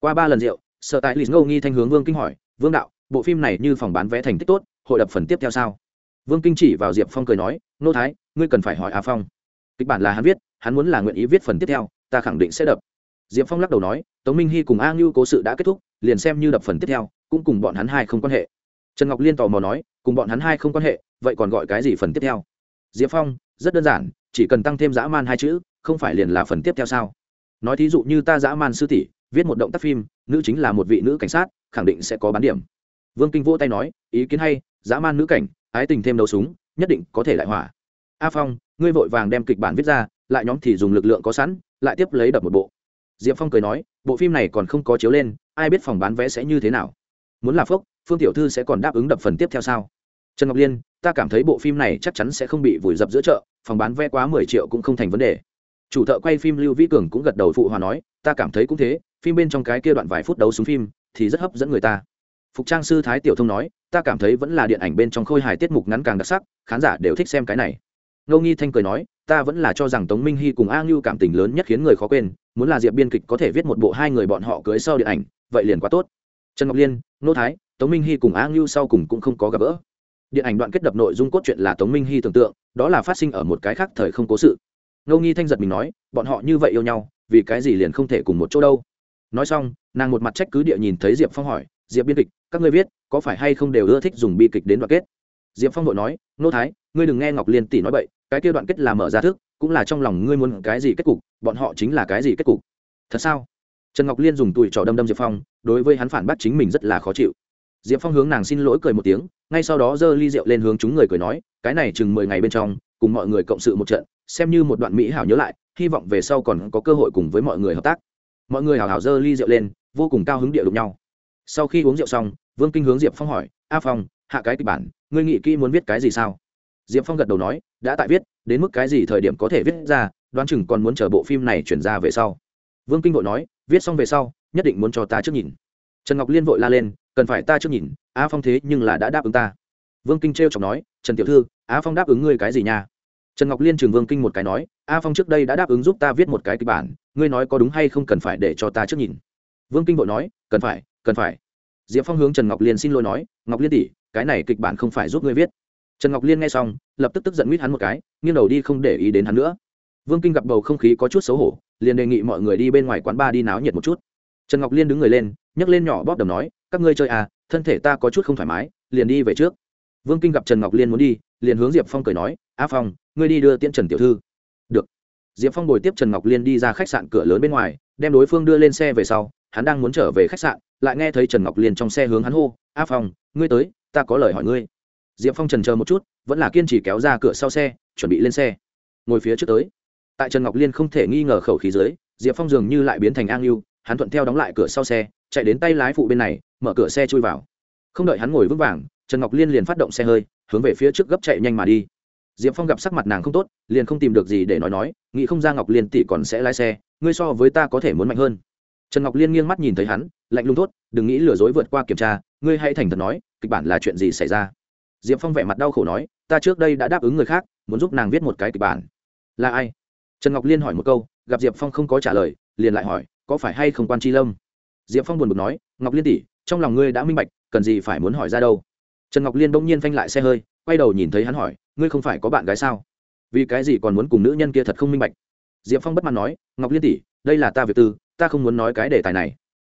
Qua ba lần rượu sợ tại lịch ngô nghi thanh hướng vương kinh hỏi, vương đạo, bộ phim này như phòng bán vé thành tích tốt, hội đập phần tiếp theo sao? Vương kinh chỉ vào diệp phong cười nói, nô thái, ngươi cần phải hỏi a phong. Kịch bản là hắn viết, hắn muốn là nguyện ý viết phần tiếp theo, ta khẳng định sẽ đập. Diệp phong lắc đầu nói, tống minh hy cùng a ngưu cố sự đã kết thúc, liền xem như đập phần tiếp theo, cũng cùng bọn hắn hai không quan hệ. Trần ngọc liên tò mò nói, cùng bọn hắn hai không quan hệ, vậy còn gọi cái gì phần tiếp theo? Diệp phong rất đơn giản, chỉ cần tăng thêm dã man hai chữ, không phải liền là phần tiếp theo sao? Nói thí dụ như ta dã man sư tỷ, viết một động tác phim, nữ chính là một vị nữ cảnh sát, khẳng định sẽ có bán điểm. Vương kinh vỗ tay nói, ý kiến hay, dã man nữ cảnh, ái tình thêm đấu súng, nhất định có thể lại hỏa. A phong, ngươi vội vàng đem kịch bản viết ra, lại nhóm thì dùng lực lượng có sẵn, lại tiếp lấy đập một bộ. Diệp phong cười nói, bộ phim này còn không có chiếu lên, ai biết phòng bán vé sẽ như thế nào? Muốn là phốc, phương tiểu thư sẽ còn đáp ứng đập phần tiếp theo sao? Trần ngọc liên, ta cảm thấy bộ phim này chắc chắn sẽ không bị vùi dập giữa chợ, phòng bán vé quá mười triệu cũng không thành vấn đề. Chủ thợ quay phim lưu vĩ cường cũng gật đầu phụ hòa nói, ta cảm thấy cũng thế, phim bên trong cái kia đoạn vài phút đấu xuống phim thì rất hấp dẫn người ta. Phục trang sư thái tiểu thông nói, ta cảm thấy vẫn là điện ảnh bên trong khôi hài tiết mục ngắn càng đặc sắc, khán giả đều thích xem cái này. Ngô nghi thanh cười nói, ta vẫn là cho rằng tống minh hy cùng a ngưu cảm tình lớn nhất khiến người khó quên, muốn là diệp biên kịch có thể viết một bộ hai người bọn họ cưới sau điện ảnh, vậy liền quá tốt. Trần ngọc liên, nô thái, tống minh hy cùng a ngưu sau cùng cũng không có gặp gỡ điện ảnh đoạn kết đập nội dung cốt truyện là tống minh hy tưởng tượng, đó là phát sinh ở một cái khác thời không cố sự. Ngô nghi thanh giật mình nói, bọn họ như vậy yêu nhau, vì cái gì liền không thể cùng một chỗ đâu? Nói xong, nàng một mặt trách cứ địa nhìn thấy diệp phong hỏi, diệp biên kịch, các ngươi viết có phải hay không đều ưa thích dùng bi kịch đến đoạn kết? Diệp phong nội nói nô thái, ngươi đừng nghe ngọc liên tỷ nói bậy, cái kia đoạn kết là mở ra thức, cũng là trong lòng ngươi muốn cái gì kết cục, bọn họ chính là cái gì kết cục. Thật sao? Trần ngọc liên dùng tùi trò đâm đâm diệp phong, đối với hắn phản bác chính mình rất là khó chịu diệp phong hướng nàng xin lỗi cười một tiếng, ngay sau đó giơ ly rượu lên hướng chúng người cười nói, cái này chừng mười ngày bên trong, cùng mọi người cộng sự một trận, xem như một đoạn mỹ hảo nhớ lại, hy vọng về sau còn có cơ hội cùng với mọi người hợp tác. Mọi người hào hào giơ ly rượu lên, vô cùng cao hứng địa đụng nhau. Sau khi uống rượu xong, vương kinh hướng diệp phong hỏi, a phong, hạ cái kịch bản, ngươi nghĩ kỹ muốn viết cái gì sao? Diệp phong gật đầu nói, đã tại viết, đến mức cái gì thời điểm có thể viết ra, đoán chừng còn muốn chờ bộ phim này chuyển ra về sau. Vương kinh vội nói, viết xong về sau, nhất định muốn cho ta trước nhìn. Trần ngọc liên vội la lên cần phải ta trước nhìn á phong thế nhưng là đã đáp ứng ta. Vương kinh t r e o chọc nói, trần tiểu thư á phong đáp ứng ngươi cái gì nha? Trần ngọc liên trường vương kinh một cái nói, a phong trước đây đã đáp ứng giúp ta viết một cái kịch bản, ngươi nói có đúng hay không cần phải để cho ta trước nhìn? Vương kinh vội nói, cần phải cần phải. Diệp phong hướng trần ngọc liên xin lỗi nói, ngọc liên tỷ, cái này kịch bản không phải giúp ngươi viết. Trần ngọc liên nghe xong, lập tức tức giận mít hắn một cái, nghiêng đầu đi không để ý đến hắn nữa. Vương kinh gặp bầu không khí có chút xấu hổ, liền đề nghị mọi người đi bên ngoài quán bar đi náo nhiệt một chút. Trần ngọc liên đứng người lên, nhấc lên nhỏ bóp đầm nói các ngươi chơi à thân thể ta có chút không thoải mái, liền đi về trước. Vương kinh gặp trần ngọc liên muốn đi, liền hướng diệp phong cười nói, a phong, ngươi đi đưa tiễn trần tiểu thư. Được. Diệp phong bồi tiếp trần ngọc liên đi ra khách sạn cửa lớn bên ngoài, đem đối phương đưa lên xe về sau, hắn đang muốn trở về khách sạn, lại nghe thấy trần ngọc liên trong xe hướng hắn hô, a phong, ngươi tới, ta có lời hỏi ngươi. Diệp phong trần chờ một chút, vẫn là kiên trì kéo ra cửa sau xe, chuẩn bị lên xe. Ngồi phía trước tới. Tại trần ngọc liên không thể nghi ngờ khẩu khí dưới, diệp phong dường như lại biến thành an yêu hắn thuận theo đóng lại cửa sau xe, chạy đến tay lái phụ bên này mở cửa xe chui vào. Không đợi hắn ngồi vững vàng, trần ngọc liên liền phát động xe hơi, hướng về phía trước gấp chạy nhanh mà đi. Diệp phong gặp sắc mặt nàng không tốt, liền không tìm được gì để nói nói, nghĩ không ra ngọc liên tỷ còn sẽ lái xe, ngươi so với ta có thể muốn mạnh hơn. Trần ngọc liên nghiêng mắt nhìn thấy hắn, lạnh lùng tốt đừng nghĩ lừa dối vượt qua kiểm tra, ngươi hãy thành thật nói, kịch bản là chuyện gì xảy ra? Diệp phong vẻ mặt đau khổ nói, ta trước đây đã đáp ứng người khác, muốn giúp nàng viết một cái kịch bản. Là ai? Trần ngọc liên hỏi một câu, gặp diệp phong không có trả lời, liền lại hỏi, có phải hay không quan tri lâm? Diệp phong buồn bực nói, ngọc liên tỷ trong lòng ngươi đã minh bạch, cần gì phải muốn hỏi ra đâu. Trần ngọc liên bỗng nhiên phanh lại xe hơi, quay đầu nhìn thấy hắn hỏi, ngươi không phải có bạn gái sao? Vì cái gì còn muốn cùng nữ nhân kia thật không minh bạch? Diệp phong bất mãn nói, ngọc liên tỷ, đây là ta việc tư, ta không muốn nói cái đề tài này.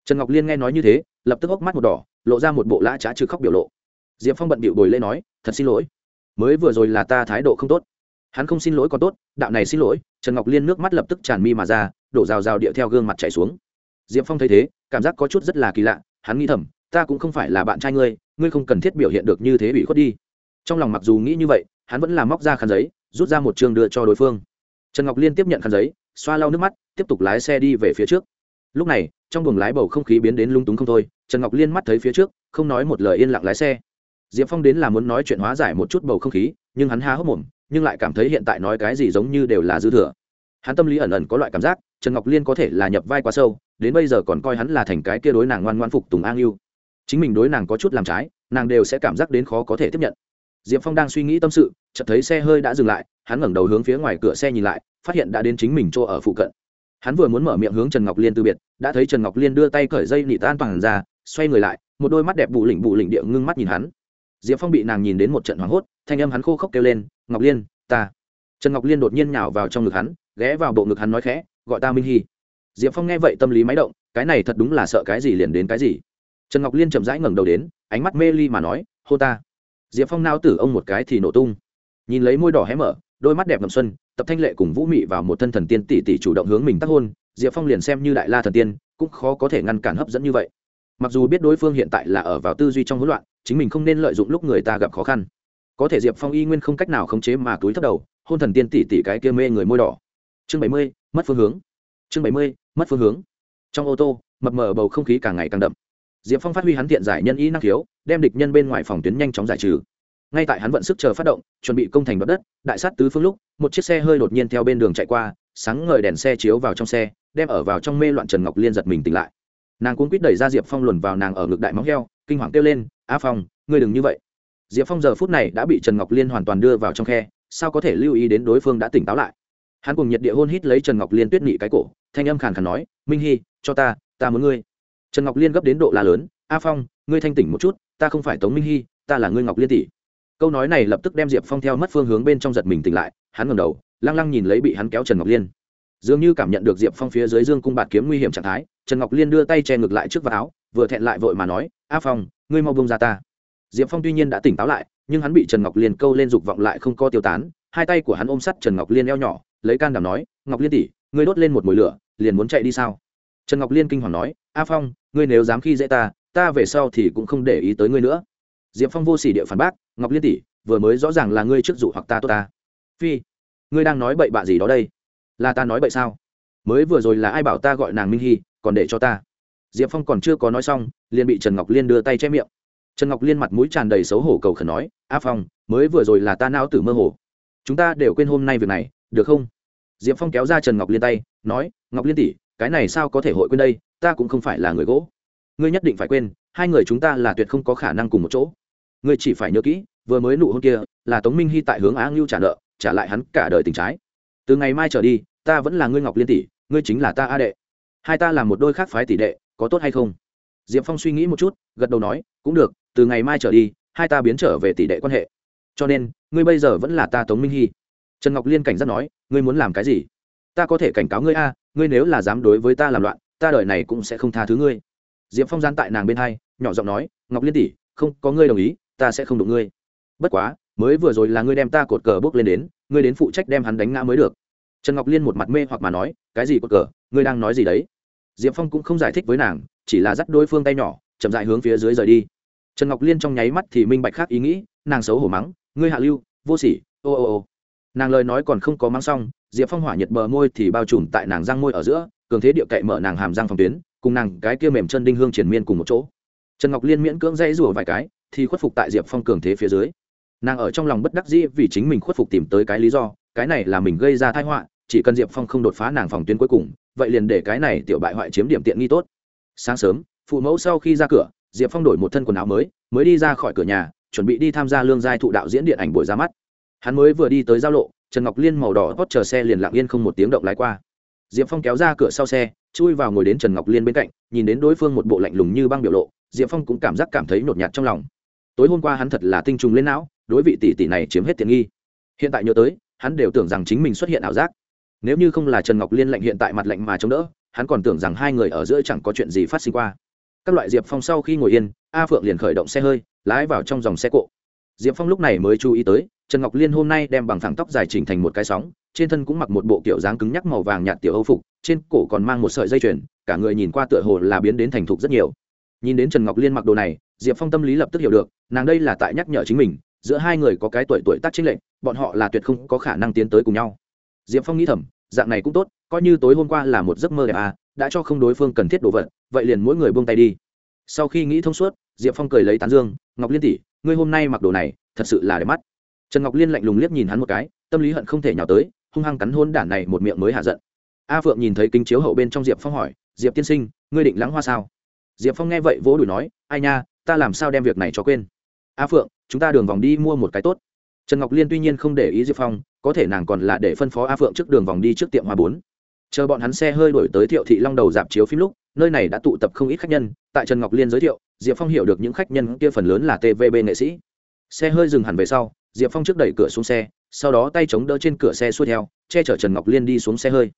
Trần ngọc liên nghe nói như thế, lập tức ốc mắt một đỏ, lộ ra một bộ lã trá trừ khóc biểu lộ. Diệp phong bận bịu bồi lên nói, thật xin lỗi. Mới vừa rồi là ta thái độ không tốt. Hắn không xin lỗi còn tốt, đạo này xin lỗi. Trần ngọc liên nước mắt lập tức tràn mi mà ra, đổ rào rào điệu theo gương mặt chảy xuống. Diệp phong thấy thế, cảm giác có chút rất là kỳ lạ hắn nghĩ thầm, ta cũng không phải là bạn trai ngươi ngươi không cần thiết biểu hiện được như thế bị khuất đi. Trong lòng mặc dù nghĩ như vậy, hắn vẫn làm móc ra khăn giấy, rút ra một chương đưa cho đối phương. Trần ngọc liên tiếp nhận khăn giấy, xoa lau nước mắt, tiếp tục lái xe đi về phía trước. Lúc này, trong buồng lái bầu không khí biến đến lung túng không thôi, trần ngọc liên mắt thấy phía trước, không nói một lời yên lặng lái xe. Diệp phong đến là muốn nói chuyện hóa giải một chút bầu không khí, nhưng hắn há hốc mồm, nhưng lại cảm thấy hiện tại nói cái gì giống như đều là dư thừa. Hắn tâm lý ẩn ẩn có loại cảm giác, trần ngọc liên có thể là nhập vai quá sâu đến bây giờ còn coi hắn là thành cái kia đối nàng ngoan ngoan phục tùng an yêu chính mình đối nàng có chút làm trái, nàng đều sẽ cảm giác đến khó có thể tiếp nhận. Diệp phong đang suy nghĩ tâm sự, chợt thấy xe hơi đã dừng lại, hắn ngẩng đầu hướng phía ngoài cửa xe nhìn lại, phát hiện đã đến chính mình chỗ ở phụ cận. Hắn vừa muốn mở miệng hướng trần ngọc liên từ biệt, đã thấy trần ngọc liên đưa tay cởi dây nị tan toàn ra, xoay người lại, một đôi mắt đẹp bụ lỉnh bụ lỉnh địa ngưng mắt nhìn hắn. Diệp phong bị nàng nhìn đến một trận hoảng hốt, thanh âm hắn khô khốc kêu lên, ngọc liên, ta. Trần ngọc liên đột nhiên nhào vào trong ngực hắn, ghé vào bộ ngực hắn nói khẽ, gọi ta minh hy diệp phong nghe vậy tâm lý máy động, cái này thật đúng là sợ cái gì liền đến cái gì. Trần ngọc liên chậm rãi ngẩng đầu đến, ánh mắt mê ly mà nói, hô ta. Diệp phong nao tử ông một cái thì nổ tung. Nhìn lấy môi đỏ hé mở, đôi mắt đẹp ngầm xuân, tập thanh lệ cùng vũ mị vào một thân thần tiên tỷ tỷ chủ động hướng mình tác hôn, diệp phong liền xem như đại la thần tiên, cũng khó có thể ngăn cản hấp dẫn như vậy. Mặc dù biết đối phương hiện tại là ở vào tư duy trong hỗn loạn, chính mình không nên lợi dụng lúc người ta gặp khó khăn. Có thể diệp phong y nguyên không cách nào khống chế mà túi thất đầu, hôn thần tiên tỷ tỷ cái kia mê người môi đỏ. Chương bảy mươi, mất phương hướng chương bảy mươi, mất phương hướng. Trong ô tô, mập mờ bầu không khí càng ngày càng đậm. Diệp phong phát huy hắn thiện giải nhân ý năng khiếu, đem địch nhân bên ngoài phòng tuyến nhanh chóng giải trừ. Ngay tại hắn vận sức chờ phát động, chuẩn bị công thành đoạt đất, đại sát tứ phương lúc, một chiếc xe hơi đột nhiên theo bên đường chạy qua, sáng ngời đèn xe chiếu vào trong xe, đem ở vào trong mê loạn trần ngọc liên giật mình tỉnh lại. Nàng cuốn quýt đẩy ra diệp phong luồn vào nàng ở ngực đại móng heo, kinh hoàng kêu lên, a phong, ngươi đừng như vậy. Diệp phong giờ phút này đã bị trần ngọc liên hoàn toàn đưa vào trong khe, sao có thể lưu ý đến đối phương đã tỉnh táo lại? Hắn cùng nhiệt địa hôn hít lấy trần ngọc liên tuyết nị cái cổ, thanh âm khàn khàn nói, minh hy cho ta ta muốn ngươi. Trần ngọc liên gấp đến độ la lớn, a phong, ngươi thanh tỉnh một chút, ta không phải tống minh hy ta là ngươi ngọc liên tỷ. Câu nói này lập tức đem diệp phong theo mất phương hướng bên trong giật mình tỉnh lại, hắn ngầm đầu, lăng lăng nhìn lấy bị hắn kéo trần ngọc liên. Dường như cảm nhận được diệp phong phía dưới dương cung bạt kiếm nguy hiểm trạng thái, trần ngọc liên đưa tay che ngực lại trước vào áo, vừa thẹn lại vội mà nói, a phong, ngươi mau bông ra ta. Diệp phong tuy nhiên đã tỉnh táo lại, nhưng hắn bị trần ngọc liên câu lên dục vọng lại không co tiêu tán, hai tay của hắn ôm sắt trần ngọc liên eo nhỏ lấy can đảm nói, ngọc liên tỷ, ngươi đốt lên một mồi lửa, liền muốn chạy đi sao? Trần ngọc liên kinh hoàng nói, a phong, ngươi nếu dám khi dễ ta ta về sau thì cũng không để ý tới ngươi nữa. Diệp phong vô s ỉ địa phản bác, ngọc liên tỷ, vừa mới rõ ràng là ngươi trước dụ hoặc ta tốt ta. Phi, ngươi đang nói bậy bạ gì đó đây? Là ta nói bậy sao? Mới vừa rồi là ai bảo ta gọi nàng minh hy, còn để cho ta? Diệp phong còn chưa có nói xong, liền bị trần ngọc liên đưa tay che miệng. Trần ngọc liên mặt mũi tràn đầy xấu hổ cầu khẩn nói, a phong, mới vừa rồi là ta nao tử mơ hồ. Chúng ta đều quên hôm nay việc này được không? Diệp phong kéo ra trần ngọc liên tay, nói, ngọc liên tỷ, cái này sao có thể hội quên đây? Ta cũng không phải là người gỗ. Ngươi nhất định phải quên, hai người chúng ta là tuyệt không có khả năng cùng một chỗ. Ngươi chỉ phải nhớ kỹ, vừa mới nụ hôn kia, là tống minh hy tại hướng á ngưu trả nợ, trả lại hắn cả đời tình trái. Từ ngày mai trở đi, ta vẫn là ngươi ngọc liên tỷ, ngươi chính là ta a đệ. Hai ta là một đôi khác phái tỷ đệ, có tốt hay không? Diệp phong suy nghĩ một chút, gật đầu nói, cũng được, từ ngày mai trở đi, hai ta biến trở về tỷ đệ quan hệ. Cho nên, ngươi bây giờ vẫn là ta tống minh hy trần ngọc liên cảnh giác nói, ngươi muốn làm cái gì? Ta có thể cảnh cáo ngươi a, ngươi nếu là dám đối với ta làm loạn, ta đời này cũng sẽ không tha thứ ngươi. Diệp phong gian tại nàng bên hai, nhỏ giọng nói, ngọc liên tỷ, không có ngươi đồng ý, ta sẽ không đụng ngươi. Bất quá, mới vừa rồi là ngươi đem ta cột cờ bước lên đến, ngươi đến phụ trách đem hắn đánh ngã mới được. Trần ngọc liên một mặt mê hoặc mà nói, cái gì cột cờ? Ngươi đang nói gì đấy? Diệp phong cũng không giải thích với nàng, chỉ là dắt đối phương tay nhỏ, chậm dại hướng phía dưới rời đi. Trần ngọc liên trong nháy mắt thì minh bạch khác ý nghĩ, nàng xấu hổ mắng, ngươi hạ lưu, vô sỉ, ô ô ô nàng lời nói còn không có mang xong, diệp phong hỏa nhiệt bờ môi thì bao trùm tại nàng răng môi ở giữa, cường thế địa cậy mở nàng hàm răng phòng tuyến, cùng nàng cái kia mềm chân đinh hương triển miên cùng một chỗ. Trần ngọc liên miễn cưỡng dây rủa vài cái, thì khuất phục tại diệp phong cường thế phía dưới. Nàng ở trong lòng bất đắc dĩ vì chính mình khuất phục tìm tới cái lý do, cái này là mình gây ra thái họa, chỉ cần diệp phong không đột phá nàng phòng tuyến cuối cùng, vậy liền để cái này tiểu bại hoại chiếm điểm tiện nghi tốt. Sáng sớm, phụ mẫu sau khi ra cửa, diệp phong đổi một thân quần áo mới mới đi ra khỏi cửa nhà, chuẩn bị đi tham gia lương giai thụ đạo diễn điện ảnh buổi ra mắt hắn mới vừa đi tới giao lộ, trần ngọc liên màu đỏ hót chờ xe liền lặng yên không một tiếng động lái qua. Diệp phong kéo ra cửa sau xe, chui vào ngồi đến trần ngọc liên bên cạnh, nhìn đến đối phương một bộ lạnh lùng như băng biểu lộ, diệp phong cũng cảm giác cảm thấy nhột nhạt trong lòng. Tối hôm qua hắn thật là tinh trùng lên não, đối vị tỷ tỷ này chiếm hết tiện nghi. Hiện tại nhớ tới, hắn đều tưởng rằng chính mình xuất hiện ảo giác. Nếu như không là trần ngọc liên lạnh hiện tại mặt lạnh mà chống đỡ, hắn còn tưởng rằng hai người ở giữa chẳng có chuyện gì phát sinh qua. Các loại diệp phong sau khi ngồi yên, a phượng liền khởi động xe hơi, lái vào trong dòng xe cộ. Diệp phong lúc này mới chú ý tới trần ngọc liên hôm nay đem bằng thẳng tóc dài chỉnh thành một cái sóng, trên thân cũng mặc một bộ kiểu dáng cứng nhắc màu vàng nhạt tiểu âu phục, trên cổ còn mang một sợi dây chuyền, cả người nhìn qua tựa hồ là biến đến thành thục rất nhiều. Nhìn đến trần ngọc liên mặc đồ này, diệp phong tâm lý lập tức hiểu được, nàng đây là tại nhắc nhở chính mình, giữa hai người có cái tuổi tuổi tác chính lệnh bọn họ là tuyệt không có khả năng tiến tới cùng nhau. Diệp phong nghĩ thầm, dạng này cũng tốt, coi như tối hôm qua là một giấc mơ đẹp à đã cho không đối phương cần thiết đồ vật, vậy liền mỗi người buông tay đi. Sau khi nghĩ thông suốt, diệp phong cười lấy tán dương, ngọc liên tỷ, ngươi hôm nay mặc đồ này, thật sự là đẹp mắt trần ngọc liên lạnh lùng liếc nhìn hắn một cái, tâm lý hận không thể nhào tới, hung hăng cắn hôn đản này một miệng mới hạ giận. A phượng nhìn thấy kính chiếu hậu bên trong diệp phong hỏi, diệp tiên sinh, ngươi định lãng hoa sao? Diệp phong nghe vậy vỗ đùi nói, ai nha, ta làm sao đem việc này cho quên? A phượng, chúng ta đường vòng đi mua một cái tốt. Trần ngọc liên tuy nhiên không để ý diệp phong, có thể nàng còn là để phân phó a phượng trước đường vòng đi trước tiệm hoa bốn. Chờ bọn hắn xe hơi đổi tới thiệu thị long đầu dạp chiếu phim lúc, nơi này đã tụ tập không ít khách nhân, tại trần ngọc liên giới thiệu, diệp phong hiểu được những khách nhân kia phần lớn là tvb nghệ sĩ. Xe hơi dừng hẳn về sau diệp phong trước đẩy cửa xuống xe, sau đó tay chống đỡ trên cửa xe xuôi theo, che chở trần ngọc liên đi xuống xe hơi.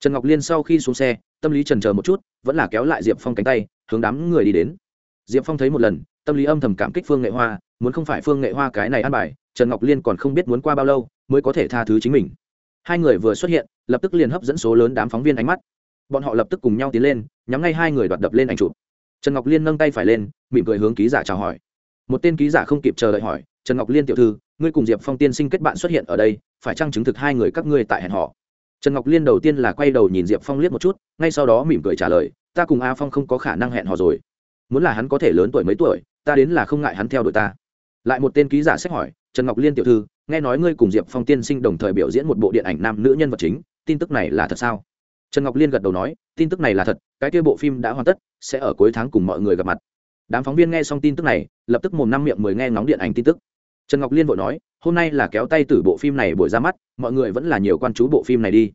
Trần ngọc liên sau khi xuống xe, tâm lý trần chờ một chút, vẫn là kéo lại diệp phong cánh tay, hướng đám người đi đến. Diệp phong thấy một lần, tâm lý âm thầm cảm kích phương nghệ hoa, muốn không phải phương nghệ hoa cái này ăn bài, trần ngọc liên còn không biết muốn qua bao lâu, mới có thể tha thứ chính mình. Hai người vừa xuất hiện, lập tức liền hấp dẫn số lớn đám phóng viên ánh mắt. Bọn họ lập tức cùng nhau tiến lên, nhắm ngay hai người đoạt đập lên ảnh chụp. Trần ngọc liên nâng tay phải lên, mỉm cười hướng ký giả chào hỏi. Một tên ký giả không kịp chờ đợi hỏi, trần ngọc liên tiểu thư ngươi cùng diệp phong tiên sinh kết bạn xuất hiện ở đây, phải chăng chứng thực hai người các ngươi tại hẹn họ trần ngọc liên đầu tiên là quay đầu nhìn diệp phong liếc một chút, ngay sau đó mỉm cười trả lời, ta cùng a phong không có khả năng hẹn hò rồi. Muốn là hắn có thể lớn tuổi mấy tuổi, ta đến là không ngại hắn theo đuổi ta. Lại một tên ký giả xét hỏi, trần ngọc liên tiểu thư, nghe nói ngươi cùng diệp phong tiên sinh đồng thời biểu diễn một bộ điện ảnh nam nữ nhân vật chính, tin tức này là thật sao? Trần ngọc liên gật đầu nói, tin tức này là thật, cái kia bộ phim đã hoàn tất, sẽ ở cuối tháng cùng mọi người gặp mặt. Đám phóng viên nghe xong tin tức này, lập tức mồm năm miệng mười nghe ngóng điện ảnh tin tức trần ngọc liên vội nói, hôm nay là kéo tay từ bộ phim này buổi ra mắt, mọi người vẫn là nhiều quan chú bộ phim này đi.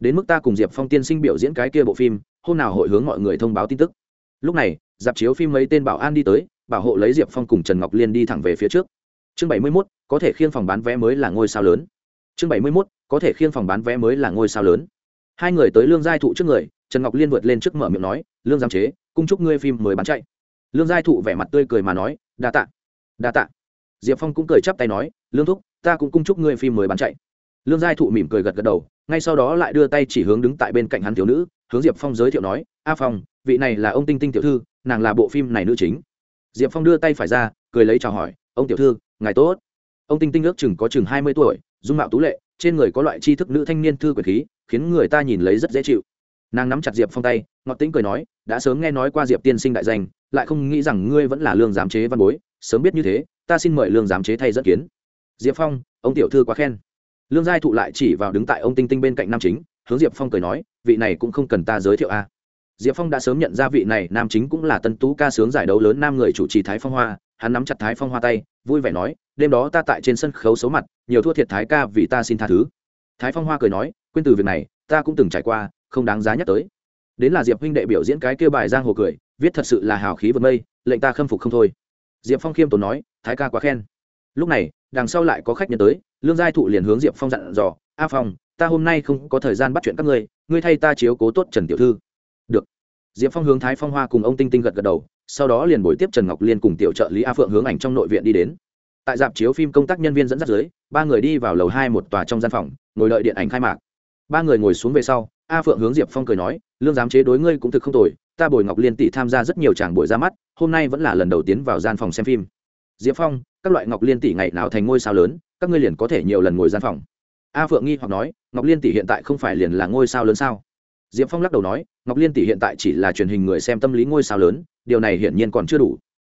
Đến mức ta cùng diệp phong tiên sinh biểu diễn cái kia bộ phim, hôm nào hội hướng mọi người thông báo tin tức. Lúc này, dạp chiếu phim mấy tên bảo an đi tới, bảo hộ lấy diệp phong cùng trần ngọc liên đi thẳng về phía trước. Chương bảy mươi mốt, có thể khiêng phòng bán vé mới là ngôi sao lớn. Chương bảy mươi mốt, có thể khiêng phòng bán vé mới là ngôi sao lớn. Hai người tới lương giai thụ trước người, trần ngọc liên vượt lên trước mở miệng nói, lương giam chế, cung chúc ngươi phim mới bán chạy. Lương giai thụ vẻ mặt tươi cười mà nói, đa tạ đa tạ diệp phong cũng cười chắp tay nói, lương thúc, ta cũng cung chúc ngươi phim mới bán chạy. Lương giai thụ mỉm cười gật gật đầu, ngay sau đó lại đưa tay chỉ hướng đứng tại bên cạnh hắn thiếu nữ, hướng diệp phong giới thiệu nói, a phong, vị này là ông tinh tinh tiểu thư, nàng là bộ phim này nữ chính. Diệp phong đưa tay phải ra, cười lấy chào hỏi, ông tiểu thư, ngài tốt. Ông tinh tinh ước chừng có chừng hai mươi tuổi, dung mạo tú lệ, trên người có loại tri thức nữ thanh niên thư quyền khí, khiến người ta nhìn lấy rất dễ chịu. Nàng nắm chặt diệp phong tay, ngọt tĩnh cười nói, đã sớm nghe nói qua diệp tiên sinh đại danh, lại không nghĩ rằng ngươi vẫn là lương giám chế văn bối, sớm biết như thế ta xin mời lương giám chế thay dẫn kiến. Diệp phong, ông tiểu thư quá khen. Lương giai thụ lại chỉ vào đứng tại ông tinh tinh bên cạnh nam chính, hướng diệp phong cười nói, vị này cũng không cần ta giới thiệu a. Diệp phong đã sớm nhận ra vị này, nam chính cũng là tân tú ca sướng giải đấu lớn nam người chủ trì thái phong hoa, hắn nắm chặt thái phong hoa tay, vui vẻ nói, đêm đó ta tại trên sân khấu xấu mặt, nhiều thua thiệt thái ca vì ta xin tha thứ. Thái phong hoa cười nói, quên từ việc này, ta cũng từng trải qua, không đáng giá nhắc tới. Đến là diệp huynh đệ biểu diễn cái kêu bài giang hồ cười, viết thật sự là hào khí vượt mây, lệnh ta khâm phục không thôi diệp phong khiêm tốn nói, thái ca quá khen. Lúc này, đằng sau lại có khách nhân tới, lương giai thụ liền hướng diệp phong dặn dò, a phong, ta hôm nay không có thời gian bắt chuyện các ngươi ngươi thay ta chiếu cố tốt trần tiểu thư. Được. Diệp phong hướng thái phong hoa cùng ông tinh tinh gật gật đầu, sau đó liền buổi tiếp trần ngọc liên cùng tiểu trợ lý a phượng hướng ảnh trong nội viện đi đến. Tại dạp chiếu phim công tác nhân viên dẫn dắt dưới, ba người đi vào lầu hai một tòa trong gian phòng, ngồi đợi điện ảnh khai mạc. Ba người ngồi xuống về sau, a phượng hướng diệp phong cười nói, lương giám chế đối ngươi cũng thực không tồi ta bồi ngọc liên tỷ tham gia rất nhiều tràng buổi ra mắt, hôm nay vẫn là lần đầu tiến vào gian phòng xem phim. Diệp phong, các loại ngọc liên tỷ ngày nào thành ngôi sao lớn, các ngươi liền có thể nhiều lần ngồi gian phòng. A phượng nghi hoặc nói, ngọc liên tỷ hiện tại không phải liền là ngôi sao lớn sao? Diệp phong lắc đầu nói, ngọc liên tỷ hiện tại chỉ là truyền hình người xem tâm lý ngôi sao lớn, điều này hiển nhiên còn chưa đủ.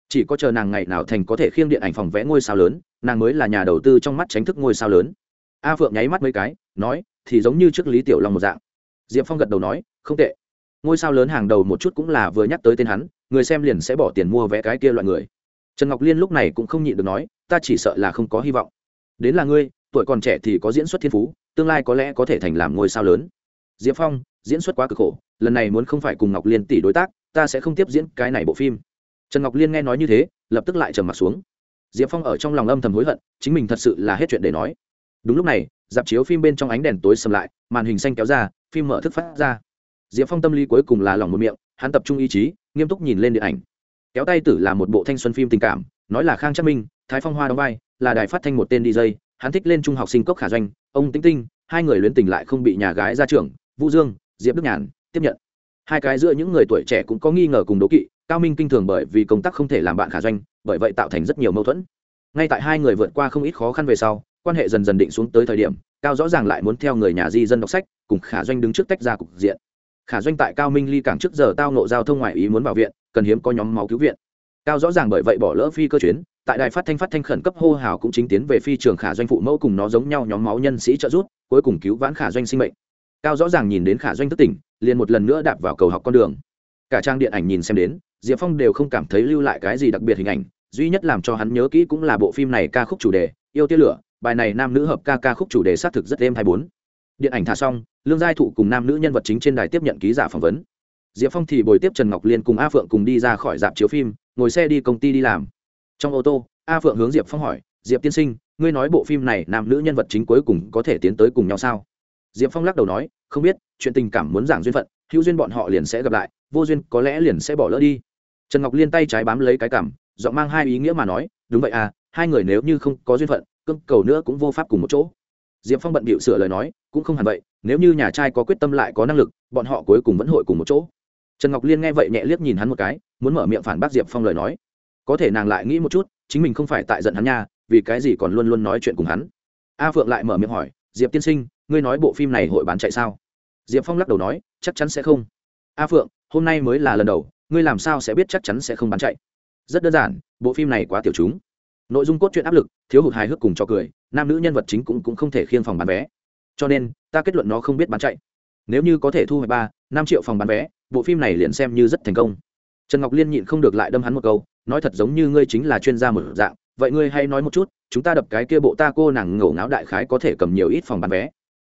Chỉ có chờ nàng ngày nào thành có thể khiêng điện ảnh phòng vẽ ngôi sao lớn, nàng mới là nhà đầu tư trong mắt tránh thức ngôi sao lớn. A phượng nháy mắt mấy cái, nói, thì giống như trước lý tiểu long một dạng. Diệp phong gật đầu nói, không tệ ngôi sao lớn hàng đầu một chút cũng là vừa nhắc tới tên hắn, người xem liền sẽ bỏ tiền mua vé cái kia loại người. Trần ngọc liên lúc này cũng không nhịn được nói, ta chỉ sợ là không có hy vọng. Đến là ngươi, tuổi còn trẻ thì có diễn xuất thiên phú, tương lai có lẽ có thể thành làm ngôi sao lớn. Diệp phong, diễn xuất quá cực khổ, lần này muốn không phải cùng ngọc liên tỷ đối tác, ta sẽ không tiếp diễn cái này bộ phim. Trần ngọc liên nghe nói như thế, lập tức lại trầm m ặ t xuống. Diệp phong ở trong lòng âm thầm hối hận, chính mình thật sự là hết chuyện để nói. Đúng lúc này, dạp chiếu phim bên trong ánh đèn tối sầm lại, màn hình xanh kéo ra, phim mở thức phát ra diệp phong tâm lý cuối cùng là lòng một miệng, hắn tập trung ý chí, nghiêm túc nhìn lên điện ảnh. Kéo tay tử là một bộ thanh xuân phim tình cảm, nói là khang chắc minh, thái phong hoa đóng vai, là đài phát thanh một tên dj hắn thích lên trung học sinh cốc khả doanh, ông tĩnh tinh, hai người luyến tình lại không bị nhà gái ra trưởng, vũ dương, diệp đức nhàn, tiếp nhận. Hai cái giữa những người tuổi trẻ cũng có nghi ngờ cùng đố kỵ, cao minh kinh thường bởi vì công tác không thể làm bạn khả doanh, bởi vậy tạo thành rất nhiều mâu thuẫn. Ngay tại hai người vượt qua không ít khó khăn về sau, quan hệ dần dần định xuống tới thời điểm, cao rõ ràng lại muốn theo người nhà di dân đọc sách, cùng khả doanh đứng trước tách ra cục diện khả doanh tại cao minh ly cảng trước giờ tao nộ giao thông ngoại ý muốn vào viện, cần hiếm có nhóm máu cứu viện. Cao rõ ràng bởi vậy bỏ lỡ phi cơ chuyến, tại đài phát thanh phát thanh khẩn cấp hô hào cũng chính tiến về phi trường khả doanh phụ mẫu cùng nó giống nhau nhóm máu nhân sĩ trợ giúp, cuối cùng cứu vãn khả doanh sinh mệnh. Cao rõ ràng nhìn đến khả doanh thất tỉnh, liền một lần nữa đạp vào cầu học con đường. Cả trang điện ảnh nhìn xem đến, diệp phong đều không cảm thấy lưu lại cái gì đặc biệt hình ảnh, duy nhất làm cho hắn nhớ kỹ cũng là bộ phim này ca khúc chủ đề, yêu tia lửa, bài này nam nữ hợp ca ca khúc chủ đề xác thực rất êm hai bốn. Điện ảnh thả xong lương giai thụ cùng nam nữ nhân vật chính trên đài tiếp nhận ký giả phỏng vấn. Diệp phong thì bồi tiếp trần ngọc liên cùng a phượng cùng đi ra khỏi dạp chiếu phim, ngồi xe đi công ty đi làm. Trong ô tô, a phượng hướng diệp phong hỏi, diệp tiên sinh, ngươi nói bộ phim này nam nữ nhân vật chính cuối cùng có thể tiến tới cùng nhau sao? Diệp phong lắc đầu nói, không biết, chuyện tình cảm muốn giảng duyên phận, hữu duyên bọn họ liền sẽ gặp lại, vô duyên có lẽ liền sẽ bỏ lỡ đi. Trần ngọc liên tay trái bám lấy cái cảm, giọng mang hai ý nghĩa mà nói, đúng vậy à hai người nếu như không có duyên phận cưng cầu nữa cũng vô pháp cùng một chỗ. Diệp phong bận bịu sửa lời nói, cũng không hẳn vậy nếu như nhà trai có quyết tâm lại có năng lực bọn họ cuối cùng vẫn hội cùng một chỗ. Trần ngọc liên nghe vậy nhẹ liếc nhìn hắn một cái muốn mở miệng phản bác diệp phong lời nói. Có thể nàng lại nghĩ một chút chính mình không phải tại giận hắn nha vì cái gì còn luôn luôn nói chuyện cùng hắn. A phượng lại mở miệng hỏi diệp tiên sinh ngươi nói bộ phim này hội bán chạy sao? Diệp phong lắc đầu nói chắc chắn sẽ không. A phượng hôm nay mới là lần đầu ngươi làm sao sẽ biết chắc chắn sẽ không bán chạy? Rất đơn giản bộ phim này quá tiểu chúng. Nội dung cốt truyện áp lực thiếu hụt hài hước cùng cho cười nam nữ nhân vật chính cũng, cũng không thể khiêng phòng bán vé cho nên ta kết luận nó không biết bán chạy. Nếu như có thể thu hoạch ba, năm triệu phòng bán vé, bộ phim này liền xem như rất thành công. Trần ngọc liên nhịn không được lại đâm hắn một câu, nói thật giống như ngươi chính là chuyên gia một dạng, vậy ngươi hay nói một chút, chúng ta đập cái kia bộ ta cô nàng ngổ ngáo đại khái có thể cầm nhiều ít phòng bán vé?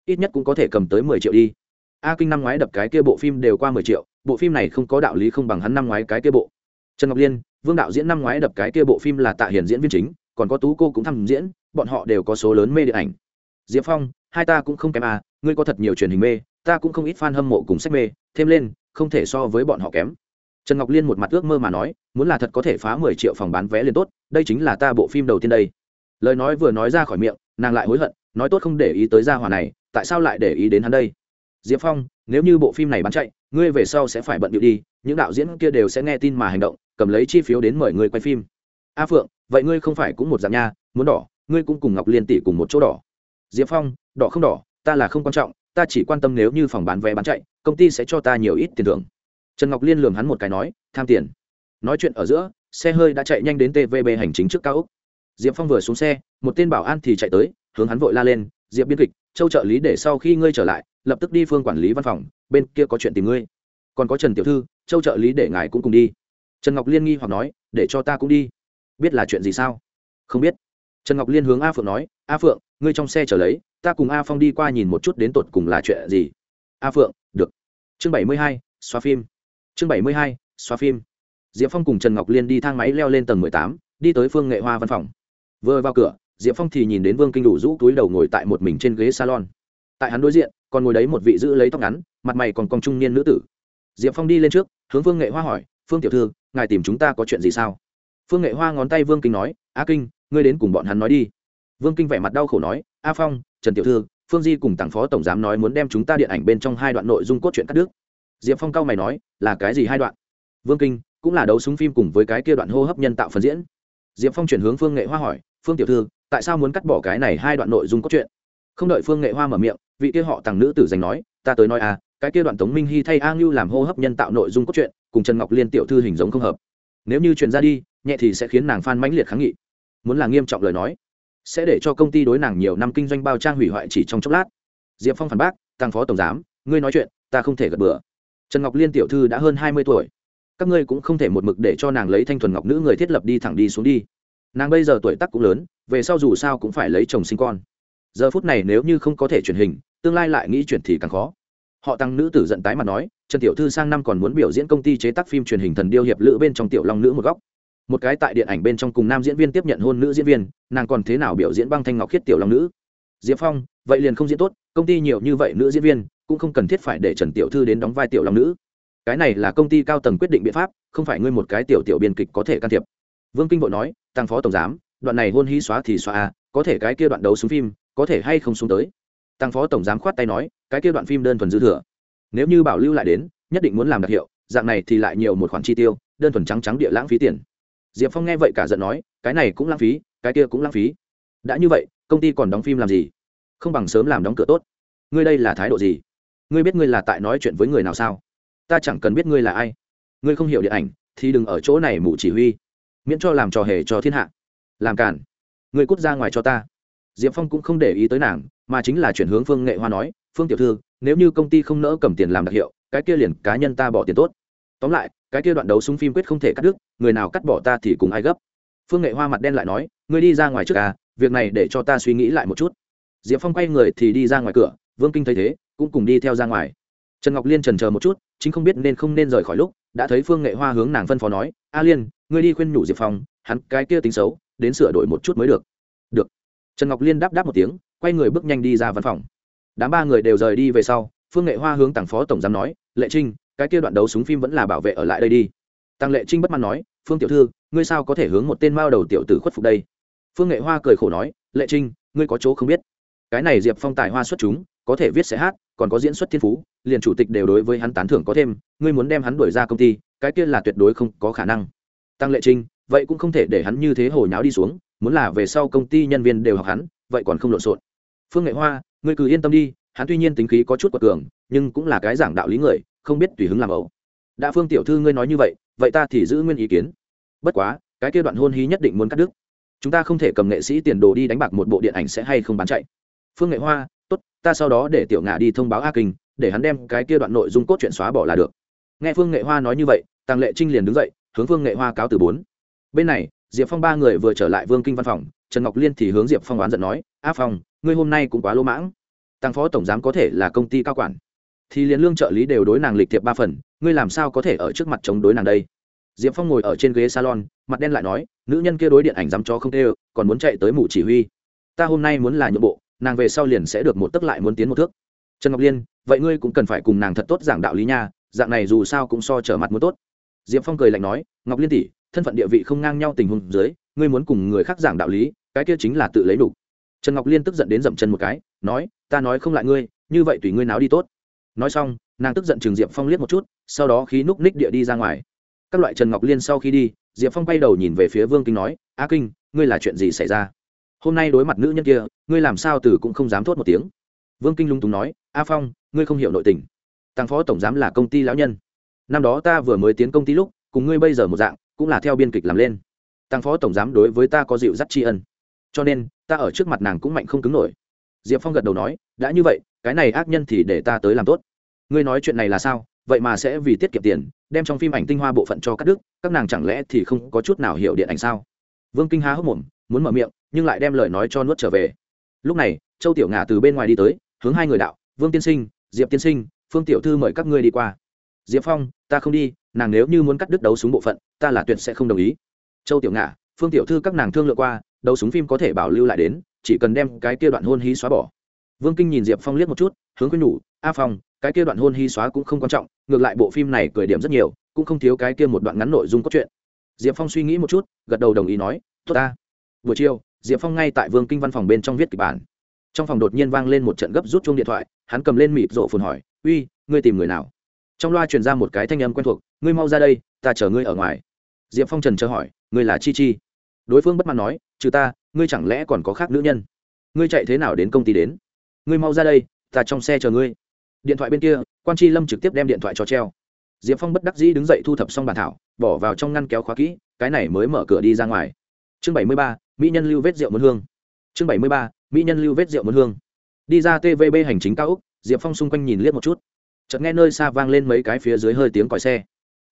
Ít nhất cũng có thể cầm tới mười triệu đi. A kinh năm ngoái đập cái kia bộ phim đều qua mười triệu, bộ phim này không có đạo lý không bằng hắn năm ngoái cái kia bộ. Trần ngọc liên, vương đạo diễn năm ngoái đập cái kia bộ phim là tạ hiền diễn viên chính, còn có tú cô cũng tham diễn, bọn họ đều có số lớn mê điện ảnh. Diệp phong hai ta cũng không kém à ngươi có thật nhiều truyền hình mê, ta cũng không ít fan hâm mộ cùng sách mê, thêm lên, không thể so với bọn họ kém. Trần ngọc liên một mặt ước mơ mà nói, muốn là thật có thể phá mười triệu phòng bán vé liền tốt, đây chính là ta bộ phim đầu tiên đây. Lời nói vừa nói ra khỏi miệng, nàng lại hối hận, nói tốt không để ý tới gia hỏa này, tại sao lại để ý đến hắn đây? Diệp phong, nếu như bộ phim này bán chạy, ngươi về sau sẽ phải bận điệu đi, những đạo diễn kia đều sẽ nghe tin mà hành động, cầm lấy chi phiếu đến mời người quay phim. A phượng, vậy ngươi không phải cũng một dạng nha, muốn đỏ, ngươi cũng cùng ngọc liên tỷ cùng một chỗ đỏ diệp phong, đỏ không đỏ, ta là không quan trọng, ta chỉ quan tâm nếu như phòng bán vé bán chạy, công ty sẽ cho ta nhiều ít tiền thưởng. Trần ngọc liên lường hắn một cái nói, tham tiền. Nói chuyện ở giữa, xe hơi đã chạy nhanh đến tvb hành chính trước cao úc diệp phong vừa xuống xe, một tên bảo an thì chạy tới, hướng hắn vội la lên, diệp biên kịch, châu trợ lý để sau khi ngươi trở lại, lập tức đi phương quản lý văn phòng, bên kia có chuyện tìm ngươi. Còn có trần tiểu thư, châu trợ lý để ngài cũng cùng đi. Trần ngọc liên nghi hoặc nói, để cho ta cũng đi. Biết là chuyện gì sao? Không biết trần ngọc liên hướng a phượng nói, a phượng, ngươi trong xe trở lấy, ta cùng a phong đi qua nhìn một chút đến tột cùng là chuyện gì. A phượng, được. Chương bảy mươi hai, xóa phim. Chương bảy mươi hai, xóa phim. Diệp phong cùng trần ngọc liên đi thang máy leo lên tầng mười tám, đi tới phương nghệ hoa văn phòng. Vừa vào cửa, diệp phong thì nhìn đến vương kinh đủ rũ túi đầu ngồi tại một mình trên ghế salon. Tại hắn đối diện, còn ngồi đấy một vị giữ lấy tóc ngắn, mặt mày còn còn trung niên nữ tử. Diệp phong đi lên trước, hướng phương nghệ hoa hỏi, phương tiểu thư, ngài tìm chúng ta có chuyện gì sao? Phương nghệ hoa ngón tay vương kinh nói, a kinh ngươi đến cùng bọn hắn nói đi. Vương kinh vẻ mặt đau khổ nói, a phong, trần tiểu thư, phương di cùng tặng phó tổng giám nói muốn đem chúng ta điện ảnh bên trong hai đoạn nội dung cốt truyện cắt đứt. Diệp phong cao mày nói, là cái gì hai đoạn? Vương kinh, cũng là đấu súng phim cùng với cái kia đoạn hô hấp nhân tạo phần diễn. Diệp phong chuyển hướng phương nghệ hoa hỏi, phương tiểu thư, tại sao muốn cắt bỏ cái này hai đoạn nội dung cốt truyện? Không đợi phương nghệ hoa mở miệng, vị kia họ tàng nữ tử giành nói, ta tới nói à cái kia đoạn tống minh hy thay a ngưu làm hô hấp nhân tạo nội dung cốt truyện, cùng trần ngọc liên tiểu thư hình giống không hợp. Nếu như chuyển ra đi, nhẹ thì sẽ khiến nàng phan mãnh liệt kháng nghị muốn là nghiêm trọng lời nói, sẽ để cho công ty đối nàng nhiều năm kinh doanh bao trang hủy hoại chỉ trong chốc lát. Diệp phong phản bác, tăng phó tổng giám, ngươi nói chuyện, ta không thể gật bừa. Trần ngọc liên tiểu thư đã hơn hai mươi tuổi. Các ngươi cũng không thể một mực để cho nàng lấy thanh thuần ngọc nữ người thiết lập đi thẳng đi xuống đi. Nàng bây giờ tuổi tác cũng lớn, về sau dù sao cũng phải lấy chồng sinh con. Giờ phút này nếu như không có thể truyền hình, tương lai lại nghĩ chuyển thì càng khó. Họ tăng nữ tử giận tái mà nói, trần tiểu thư sang năm còn muốn biểu diễn công ty chế tác phim truyền hình thần điêu hiệp lữ bên trong tiểu long nữ một góc một cái tại điện ảnh bên trong cùng nam diễn viên tiếp nhận hôn nữ diễn viên, nàng còn thế nào biểu diễn băng thanh ngọc khiết tiểu long nữ? Diệp phong, vậy liền không diễn tốt, công ty nhiều như vậy nữ diễn viên, cũng không cần thiết phải để trần tiểu thư đến đóng vai tiểu long nữ. Cái này là công ty cao tầng quyết định biện pháp, không phải ngươi một cái tiểu tiểu biên kịch có thể can thiệp. Vương kinh vội nói tăng phó tổng giám, đoạn này hôn hí xóa thì xóa à có thể cái kia đoạn đấu xuống phim, có thể hay không xuống tới? Tăng phó tổng giám khoát tay nói, cái kia đoạn phim đơn thuần dư thừa. Nếu như bảo lưu lại đến, nhất định muốn làm đặc hiệu, dạng này thì lại nhiều một khoản chi tiêu, đơn thuần trắng trắng địa lãng phí tiền diệp phong nghe vậy cả giận nói, cái này cũng lãng phí, cái kia cũng lãng phí. Đã như vậy, công ty còn đóng phim làm gì? Không bằng sớm làm đóng cửa tốt. Ngươi đây là thái độ gì? Ngươi biết ngươi là tại nói chuyện với người nào sao? Ta chẳng cần biết ngươi là ai. Ngươi không hiểu điện ảnh, thì đừng ở chỗ này mụ chỉ huy. Miễn cho làm trò hề cho thiên hạ. Làm cản người cút ra ngoài cho ta. Diệp phong cũng không để ý tới nàng, mà chính là chuyển hướng phương nghệ hoa nói, phương tiểu thư, nếu như công ty không nỡ cầm tiền làm đặc hiệu, cái kia liền cá nhân ta bỏ tiền tốt. Tóm lại cái kia đoạn đấu súng phim quyết không thể cắt đứt, người nào cắt bỏ ta thì cùng ai gấp? Phương nghệ hoa mặt đen lại nói, ngươi đi ra ngoài trước à việc này để cho ta suy nghĩ lại một chút. Diệp phong quay người thì đi ra ngoài cửa, vương kinh thấy thế, cũng cùng đi theo ra ngoài. Trần ngọc liên trần chờ một chút, chính không biết nên không nên rời khỏi lúc, đã thấy phương nghệ hoa hướng nàng phân phó nói, a liên, ngươi đi khuyên nhủ diệp phong, hắn cái kia tính xấu, đến sửa đổi một chút mới được. Được. Trần ngọc liên đáp đáp một tiếng, quay người bước nhanh đi ra văn phòng. Đám ba người đều rời đi về sau, phương nghệ hoa hướng tàng phó tổng giám nói, lệ trinh cái kia đoạn đấu súng phim vẫn là bảo vệ ở lại đây đi. Tăng lệ trinh bất mãn nói, phương tiểu thư, ngươi sao có thể hướng một tên mao đầu tiểu tử khuất phục đây? Phương nghệ hoa cười khổ nói, lệ trinh, ngươi có chỗ không biết. Cái này diệp phong tài hoa xuất chúng, có thể viết sẽ hát, còn có diễn xuất thiên phú, liền chủ tịch đều đối với hắn tán thưởng có thêm, ngươi muốn đem hắn đuổi ra công ty, cái kia là tuyệt đối không có khả năng. Tăng lệ trinh, vậy cũng không thể để hắn như thế hồi nháo đi xuống, muốn là về sau công ty nhân viên đều học hắn, vậy còn không lộn xộn. Phương nghệ hoa, ngươi cứ yên tâm đi, hắn tuy nhiên tính khí có chút quật cường, nhưng cũng là cái giảng đạo lý người không biết tùy hứng làm ẩu. Đã phương tiểu thư ngươi nói như vậy vậy ta thì giữ nguyên ý kiến. Bất quá, cái kia đoạn hôn hí nhất định muốn cắt đứt. Chúng ta không thể cầm nghệ sĩ tiền đồ đi đánh bạc một bộ điện ảnh sẽ hay không bán chạy. Phương nghệ hoa, tốt, ta sau đó để tiểu ngạ đi thông báo a kinh, để hắn đem cái kia đoạn nội dung cốt chuyện xóa bỏ là được. Nghe phương nghệ hoa nói như vậy, tàng lệ trinh liền đứng dậy, hướng phương nghệ hoa cáo từ bốn. Bên này, diệp phong ba người vừa trở lại vương kinh văn phòng, trần ngọc liên thì hướng diệp phong oán giận nói, a phong, ngươi hôm nay cũng quá lỗ mãng. Tăng phó tổng giám có thể là công ty cao quản thì liền lương trợ lý đều đối nàng lịch thiệp ba phần, ngươi làm sao có thể ở trước mặt chống đối nàng đây? Diệp phong ngồi ở trên ghế salon, mặt đen lại nói, nữ nhân kia đối điện ảnh dám cho không tê còn muốn chạy tới mụ chỉ huy. Ta hôm nay muốn là nhượng bộ, nàng về sau liền sẽ được một tấc lại muốn tiến một thước. Trần ngọc liên, vậy ngươi cũng cần phải cùng nàng thật tốt giảng đạo lý nha, dạng này dù sao cũng so trở mặt muốn tốt. Diệp phong cười lạnh nói, ngọc liên tỷ, thân phận địa vị không ngang nhau tình huống dưới, ngươi muốn cùng người khác giảng đạo lý, cái kia chính là tự lấy đủ. Trần ngọc liên tức giận đến dậm chân một cái, nói, ta nói không lại ngươi, như vậy tùy ngươi nào đi tốt nói xong, nàng tức giận chừng diệp phong liếc một chút, sau đó khí núc ních địa đi ra ngoài. Các loại trần ngọc liên sau khi đi, diệp phong bay đầu nhìn về phía vương kinh nói, a kinh, ngươi là chuyện gì xảy ra? Hôm nay đối mặt nữ nhân kia, ngươi làm sao từ cũng không dám thốt một tiếng? Vương kinh lung túng nói, a phong, ngươi không hiểu nội tình. Tăng phó tổng giám là công ty lão nhân. Năm đó ta vừa mới tiến công ty lúc, cùng ngươi bây giờ một dạng, cũng là theo biên kịch làm lên. Tăng phó tổng giám đối với ta có dịu dắt tri ân. Cho nên, ta ở trước mặt nàng cũng mạnh không cứng nổi. Diệp phong gật đầu nói, đã như vậy cái này ác nhân thì để ta tới làm tốt. Ngươi nói chuyện này là sao? Vậy mà sẽ vì tiết kiệm tiền, đem trong phim ảnh tinh hoa bộ phận cho các đức các nàng chẳng lẽ thì không có chút nào hiểu điện ảnh sao? Vương kinh há hốc mồm, muốn mở miệng, nhưng lại đem lời nói cho nuốt trở về. Lúc này, châu tiểu ngà từ bên ngoài đi tới, hướng hai người đạo, vương tiên sinh, diệp tiên sinh, phương tiểu thư mời các ngươi đi qua. Diệp phong, ta không đi, nàng nếu như muốn cắt đứt đấu súng bộ phận, ta là tuyệt sẽ không đồng ý. Châu tiểu ngà phương tiểu thư các nàng thương lượng qua, đấu súng phim có thể bảo lưu lại đến, chỉ cần đem cái kia đoạn hôn hí xóa bỏ vương kinh nhìn diệp phong liếc một chút, hướng quyên nhủ, a phong, cái kia đoạn hôn hy xóa cũng không quan trọng, ngược lại bộ phim này cười điểm rất nhiều, cũng không thiếu cái kia một đoạn ngắn nội dung cốt truyện. Diệp phong suy nghĩ một chút, gật đầu đồng ý nói, tốt ta. Buổi chiều, diệp phong ngay tại vương kinh văn phòng bên trong viết kịch bản. Trong phòng đột nhiên vang lên một trận gấp rút chuông điện thoại, hắn cầm lên mịt rộ phồn hỏi, uy, ngươi tìm người nào? Trong loa truyền ra một cái thanh âm quen thuộc, ngươi mau ra đây, ta chờ ngươi ở ngoài. Diệp phong trần chờ hỏi, ngươi là chi chi? Đối phương bất mãn nói, trừ ta, ngươi chẳng lẽ còn có khác nữ nhân? Ngươi chạy thế nào đến công ty đến? Ngươi mau ra đây, ta trong xe chờ ngươi. Điện thoại bên kia, quan tri lâm trực tiếp đem điện thoại cho treo. Diệp phong bất đắc dĩ đứng dậy thu thập xong bàn thảo, bỏ vào trong ngăn kéo khóa kỹ, cái này mới mở cửa đi ra ngoài. Chương bảy mươi ba, mỹ nhân lưu vết rượu muốn hương. Chương bảy mươi ba, mỹ nhân lưu vết rượu muốn hương. Đi ra tvb hành chính cao úc, diệp phong xung quanh nhìn liếc một chút. Chợt nghe nơi xa vang lên mấy cái phía dưới hơi tiếng còi xe.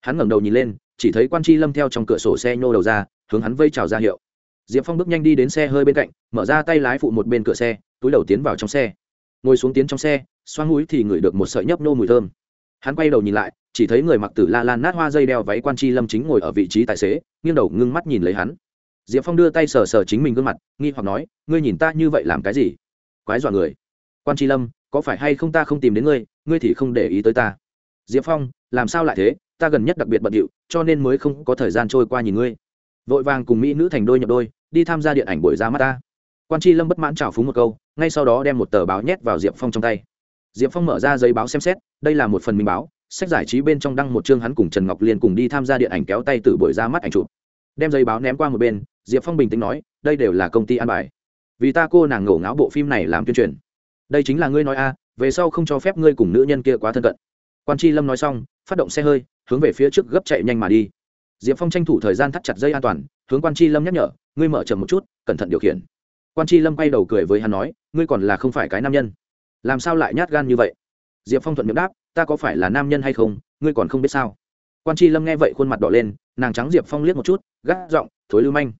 Hắn ngẩng đầu nhìn lên, chỉ thấy quan tri lâm theo trong cửa sổ xe nhô đầu ra, hướng hắn vây chào ra hiệu. Diệp phong bước nhanh đi đến xe hơi bên cạnh, mở ra tay lái phụ một bên cửa xe, túi đầu tiến vào trong xe ngồi xuống tiến trong xe xoang núi thì ngửi được một sợi nhấp nô mùi thơm. Hắn quay đầu nhìn lại, chỉ thấy người mặc tử la lan nát hoa dây đeo váy quan tri lâm chính ngồi ở vị trí tài xế, nghiêng đầu ngưng mắt nhìn lấy hắn. Diệp phong đưa tay sờ sờ chính mình gương mặt, nghi hoặc nói, ngươi nhìn ta như vậy làm cái gì? Quái dọa người. Quan tri lâm, có phải hay không ta không tìm đến ngươi ngươi thì không để ý tới ta. Diệp phong, làm sao lại thế? Ta gần nhất đặc biệt bận điệu, cho nên mới không có thời gian trôi qua nhìn ngươi. Vội vàng cùng mỹ nữ thành đôi nhập đôi, đi tham gia điện ảnh buổi ra mắt ta. Quan tri lâm bất mãn trào phúng một câu ngay sau đó đem một tờ báo nhét vào diệp phong trong tay. Diệp phong mở ra giấy báo xem xét, đây là một phần minh báo, sách giải trí bên trong đăng một chương hắn cùng trần ngọc liên cùng đi tham gia điện ảnh kéo tay từ buổi ra mắt ảnh chụp. Đem giấy báo ném qua một bên, diệp phong bình tĩnh nói, đây đều là công ty an bài. Vì ta cô nàng ngổ ngáo bộ phim này làm tuyên truyền. Đây chính là ngươi nói a, về sau không cho phép ngươi cùng nữ nhân kia quá thân cận. Quan tri lâm nói xong, phát động xe hơi, hướng về phía trước gấp chạy nhanh mà đi. Diệp phong tranh thủ thời gian thắt chặt dây an toàn, hướng quan tri lâm nhắc nhở, ngươi mở chậm một chút, cẩn thận điều khiển quan tri lâm quay đầu cười với hắn nói, ngươi còn là không phải cái nam nhân. Làm sao lại nhát gan như vậy? Diệp phong thuận miệng đáp, ta có phải là nam nhân hay không, ngươi còn không biết sao? Quan tri lâm nghe vậy khuôn mặt đỏ lên, nàng trắng diệp phong liếc một chút gác giọng, thối lưu manh.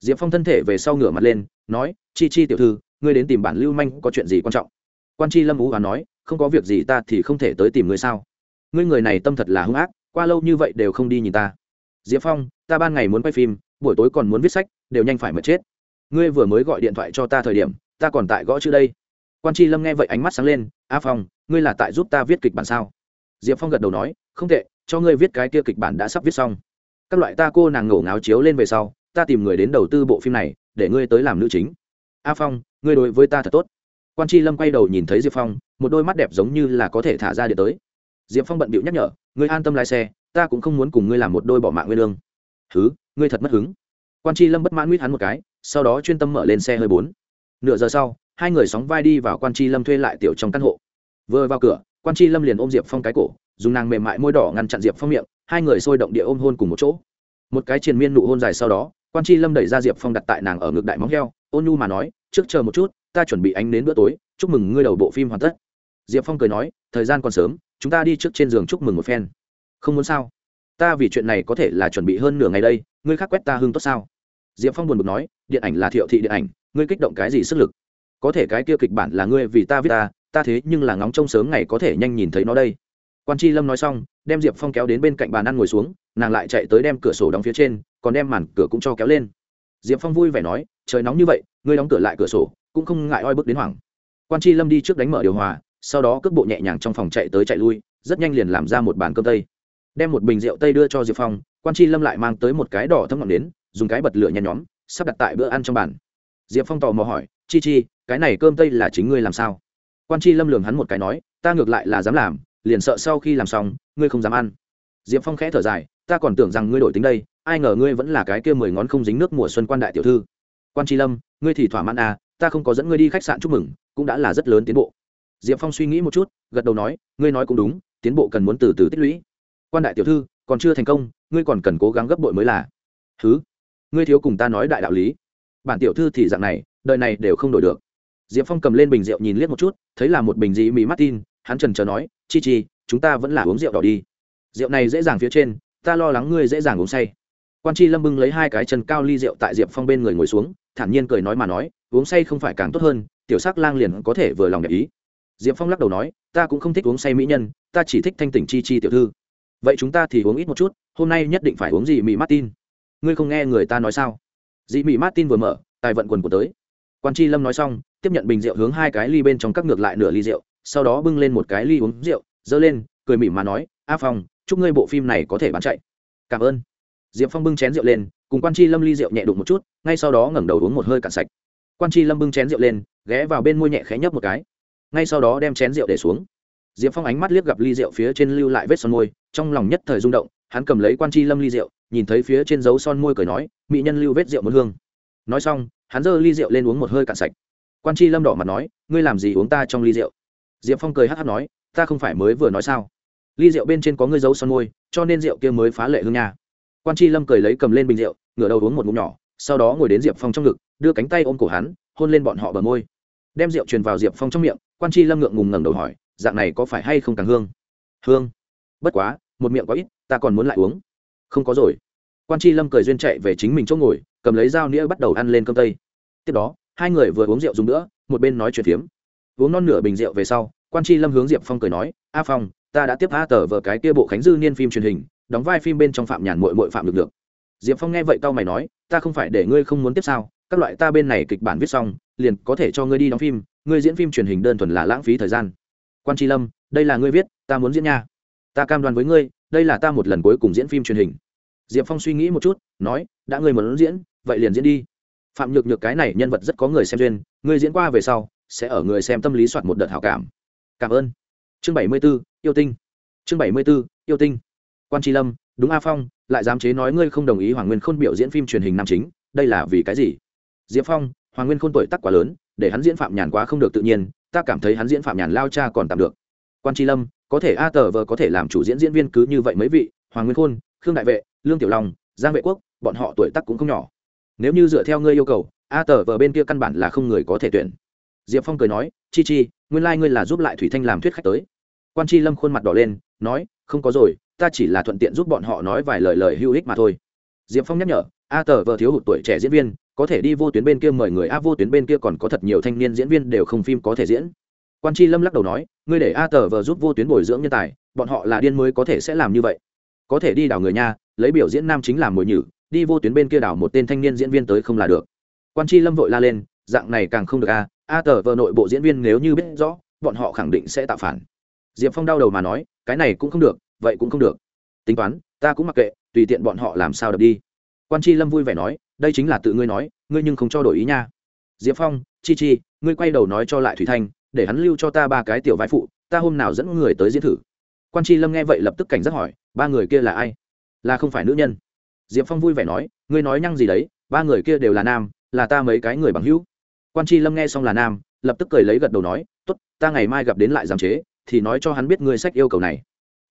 Diệp phong thân thể về sau ngửa mặt lên, nói, chi chi tiểu thư, ngươi đến tìm bản lưu manh có chuyện gì quan trọng? Quan tri lâm ú và nói, không có việc gì ta thì không thể tới tìm ngươi sao? Ngươi người này tâm thật là hung ác, qua lâu như vậy đều không đi nhìn ta. Diệp phong, ta ban ngày muốn quay phim, buổi tối còn muốn viết sách, đều nhanh phải mệt chết ngươi vừa mới gọi điện thoại cho ta thời điểm, ta còn tại gõ chữ đây. Quan tri lâm nghe vậy ánh mắt sáng lên, a phong, ngươi là tại giúp ta viết kịch bản sao? Diệp phong gật đầu nói, không tệ, cho ngươi viết cái kia kịch bản đã sắp viết xong. Các loại ta cô nàng ngổ ngáo chiếu lên về sau, ta tìm người đến đầu tư bộ phim này, để ngươi tới làm nữ chính. A phong, ngươi đối với ta thật tốt. Quan tri lâm quay đầu nhìn thấy diệp phong, một đôi mắt đẹp giống như là có thể thả ra điện tới. Diệp phong bận bịu nhắc nhở, ngươi an tâm lái xe, ta cũng không muốn cùng ngươi làm một đôi bỏ mạng nguyên lương. Thứ ngươi thật mất hứng. Quan tri lâm bất mãn nguyết hắn một cái sau đó chuyên tâm mở lên xe hơi bốn. Nửa giờ sau, hai người sóng vai đi vào quan tri lâm thuê lại tiểu trong căn hộ. Vừa vào cửa, quan tri lâm liền ôm diệp phong cái cổ, dùng nàng mềm mại môi đỏ ngăn chặn diệp phong miệng, hai người sôi động địa ôm hôn cùng một chỗ. Một cái triền miên nụ hôn dài sau đó, quan tri lâm đẩy ra diệp phong đặt tại nàng ở ngực đại móng heo, ôn nhu mà nói, trước chờ một chút, ta chuẩn bị ánh đến bữa tối, chúc mừng ngươi đầu bộ phim hoàn tất. Diệp phong cười nói, thời gian còn sớm, chúng ta đi trước trên giường chúc mừng một phen. Không muốn sao? Ta vì chuyện này có thể là chuẩn bị hơn nửa ngày đây, ngươi khác quét ta hưng tốt sao? Diệp phong buồn bực nói, điện ảnh là thiệu thị điện ảnh, ngươi kích động cái gì sức lực? Có thể cái kia kịch bản là ngươi vì ta viết ta ta thế nhưng là ngóng trông sớm ngày có thể nhanh nhìn thấy nó đây. Quan tri lâm nói xong, đem diệp phong kéo đến bên cạnh bàn ăn ngồi xuống, nàng lại chạy tới đem cửa sổ đóng phía trên, còn đem màn cửa cũng cho kéo lên. Diệp phong vui vẻ nói, trời nóng như vậy, ngươi đóng cửa lại cửa sổ, cũng không ngại oi bức đến hoảng. Quan tri lâm đi trước đánh mở điều hòa, sau đó cước bộ nhẹ nhàng trong phòng chạy tới chạy lui, rất nhanh liền làm ra một bàn cơm tây. Đem một bình rượu tây đưa cho diệp phong, quan tri lâm lại mang tới một cái đỏ thấm ngọn đến dùng cái bật lửa nhen nhóm, sắp đặt tại bữa ăn trong bàn. Diệp phong tò mò hỏi, chi chi, cái này cơm tây là chính ngươi làm sao? Quan chi lâm lường hắn một cái nói, ta ngược lại là dám làm, liền sợ sau khi làm xong, ngươi không dám ăn. Diệp phong khẽ thở dài, ta còn tưởng rằng ngươi đổi tính đây, ai ngờ ngươi vẫn là cái kia mười ngón không dính nước mùa xuân quan đại tiểu thư. Quan tri lâm, ngươi thì thỏa mãn à ta không có dẫn ngươi đi khách sạn chúc mừng, cũng đã là rất lớn tiến bộ. Diệp phong suy nghĩ một chút, gật đầu nói, ngươi nói cũng đúng, tiến bộ cần muốn từ từ tích lũy. Quan đại tiểu thư, còn chưa thành công, ngươi còn cần cố gắng gấp bội mới là. Thứ ngươi thiếu cùng ta nói đại đạo lý. Bản tiểu thư thì dạng này, đời này đều không đổi được. Diệp phong cầm lên bình rượu nhìn liếc một chút, thấy là một bình dị mỹ martin, hắn trần trờ nói, chi chi, chúng ta vẫn là uống rượu đỏ đi. Rượu này dễ dàng phía trên, ta lo lắng ngươi dễ dàng uống say. Quan tri lâm bưng lấy hai cái chân cao ly rượu tại diệp phong bên người ngồi xuống, thản nhiên cười nói mà nói, uống say không phải càng tốt hơn, tiểu sắc lang liền có thể vừa lòng đẹp ý. Diệp phong lắc đầu nói, ta cũng không thích uống say mỹ nhân, ta chỉ thích thanh tỉnh chi chi tiểu thư. Vậy chúng ta thì uống ít một chút, hôm nay nhất định phải uống gì mỹ martin? Ngươi không nghe người ta nói sao? Dị mỹ martin vừa mở, tài vận quần của tới. Quan tri lâm nói xong, tiếp nhận bình rượu hướng hai cái ly bên trong các ngược lại nửa ly rượu, sau đó bưng lên một cái ly uống rượu dơ lên, cười mỉm mà nói, a phong, chúc ngươi bộ phim này có thể bán chạy. Cảm ơn. Diệp phong bưng chén rượu lên, cùng quan tri lâm ly rượu nhẹ đụng một chút, ngay sau đó ngẩng đầu uống một hơi cạn sạch. Quan tri lâm bưng chén rượu lên, ghé vào bên môi nhẹ khẽ nhấp một cái. Ngay sau đó đem chén rượu để xuống. Diệp phong ánh mắt liếc gặp ly rượu phía trên lưu lại vết son môi, trong lòng nhất thời rung động hắn cầm lấy quan chi lâm ly rượu, nhìn thấy phía trên dấu son môi cười nói, mỹ nhân lưu vết rượu muốn hương. Nói xong, hắn giơ ly rượu lên uống một hơi cạn sạch. Quan chi lâm đỏ mặt nói, ngươi làm gì uống ta trong ly rượu? Diệp phong cười hát hát nói, ta không phải mới vừa nói sao? Ly rượu bên trên có ngươi dấu son môi, cho nên rượu kia mới phá lệ hương nha. Quan chi lâm cười lấy cầm lên bình rượu, ngửa đầu uống một ngụm nhỏ, sau đó ngồi đến diệp phong trong ngực, đưa cánh tay ôm cổ hắn, hôn lên bọn họ bờ môi. Đem rượu truyền vào diệp phong trong miệng, quan tri lâm ngượng ngùng ngẩng đầu hỏi, dạng này có phải hay không càng hương? Hương. Bất quá một miệng có ít, ta còn muốn lại uống. Không có rồi. Quan tri lâm cười duyên chạy về chính mình chỗ ngồi, cầm lấy dao nĩa bắt đầu ăn lên cơm tây. Tiếp đó, hai người vừa uống rượu dùng nữa một bên nói chuyện phiếm. Uống non nửa bình rượu về sau, quan tri lâm hướng diệp phong cười nói, a phong, ta đã tiếp a tờ vở cái kia bộ khánh dư niên phim truyền hình, đóng vai phim bên trong phạm nhàn mội mội phạm lực được. Diệp phong nghe vậy tao mày nói, ta không phải để ngươi không muốn tiếp sao? Các loại ta bên này kịch bản viết xong, liền có thể cho ngươi đi đóng phim, ngươi diễn phim truyền hình đơn thuần là lãng phí thời gian. Quan tri lâm, đây là ngươi viết, ta muốn diễn nha ta cam đoan với ngươi, đây là ta một lần cuối cùng diễn phim truyền hình. Diệp phong suy nghĩ một chút, nói, đã ngươi muốn diễn, vậy liền diễn đi. Phạm nhược nhược cái này nhân vật rất có người xem duyên, ngươi diễn qua về sau, sẽ ở người xem tâm lý soạt một đợt hảo cảm. Cảm ơn. Chương bảy mươi b ố yêu tinh. Chương bảy mươi b ố yêu tinh. Quan tri lâm, đúng a phong, lại dám chế nói ngươi không đồng ý hoàng nguyên khôn biểu diễn phim truyền hình nam chính, đây là vì cái gì? Diệp phong, hoàng nguyên khôn tuổi tắc quá lớn, để hắn diễn phạm nhàn quá không được tự nhiên, ta cảm thấy hắn diễn phạm nhàn lao cha còn tạm được. Quan tri lâm có thể a tờ vờ có thể làm chủ diễn diễn viên cứ như vậy mấy vị, hoàng nguyên khôn, khương đại vệ, lương tiểu long, giang vệ quốc, bọn họ tuổi tắc cũng không nhỏ. Nếu như dựa theo ngươi yêu cầu, a tờ vờ bên kia căn bản là không người có thể tuyển. Diệp phong cười nói, chi chi, nguyên lai、like、ngươi là giúp lại thủy thanh làm thuyết khách tới. Quan Chi lâm khuôn mặt đỏ lên, nói, không có rồi, ta chỉ là thuận tiện giúp bọn họ nói vài lời lời hữu ích mà thôi. Diệp phong nhắc nhở, a tờ vờ thiếu hụt tuổi trẻ diễn viên, có thể đi vô tuyến bên kia mời người, a vô tuyến bên kia còn có thật nhiều thanh niên diễn viên đều không phim có thể diễn. Quan tri lâm lắc đầu nói ngươi để a tờ vờ giúp vô tuyến bồi dưỡng nhân tài, bọn họ là điên mới có thể sẽ làm như vậy. Có thể đi đảo người nha, lấy biểu diễn nam chính làm mồi nhử, đi vô tuyến bên kia đảo một tên thanh niên diễn viên tới không là được. Quan tri lâm vội la lên, dạng này càng không được a a tờ vờ nội bộ diễn viên nếu như biết rõ, bọn họ khẳng định sẽ tạo phản. Diệp phong đau đầu mà nói, cái này cũng không được, vậy cũng không được. Tính toán, ta cũng mặc kệ, tùy tiện bọn họ làm sao đập đi. Quan tri lâm vui vẻ nói, đây chính là tự ngươi nói, ngươi nhưng không cho đổi ý nha. Diệp phong, chi chi, ngươi quay đầu nói cho lại thủy thanh để hắn lưu cho ta ba cái tiểu vai phụ, ta hôm nào dẫn người tới diễn thử. Quan tri lâm nghe vậy lập tức cảnh giác hỏi, ba người kia là ai? Là không phải nữ nhân. Diệp phong vui vẻ nói, ngươi nói nhăng gì đấy, ba người kia đều là nam, là ta mấy cái người bằng hữu. Quan tri lâm nghe xong là nam, lập tức cười lấy gật đầu nói t ố t ta ngày mai gặp đến lại giám chế, thì nói cho hắn biết ngươi sách yêu cầu này.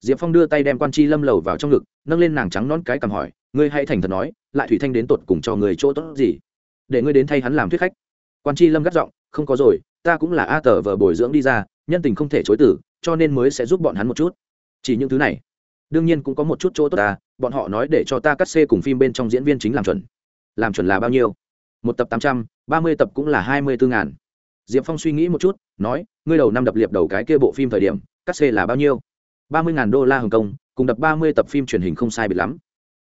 Diệp phong đưa tay đem quan tri lâm lầu vào trong ngực, nâng lên nàng trắng non cái cầm hỏi, ngươi hãy thành thật nói, lại thủy thanh đến tột cùng cho người chỗ tốt gì? Để ngươi đến thay hắn làm thuyết khách. Quan tri lâm gắt giọng, không có rồi ta cũng là a tờ vờ bồi dưỡng đi ra, nhân tình không thể chối tử cho nên mới sẽ giúp bọn hắn một chút. Chỉ những thứ này. Đương nhiên cũng có một chút chỗ tốt ta, bọn họ nói để cho ta cắt xê cùng phim bên trong diễn viên chính làm chuẩn. Làm chuẩn là bao nhiêu? Một tập tám trăm, ba mươi tập cũng là hai mươi bốn ngàn. Diệp phong suy nghĩ một chút, nói, ngươi đầu năm đập liệp đầu cái kia bộ phim thời điểm, cắt xê là bao nhiêu? Ba mươi ngàn đô la hồng kông, cùng đập ba mươi tập phim truyền hình không sai biệt lắm.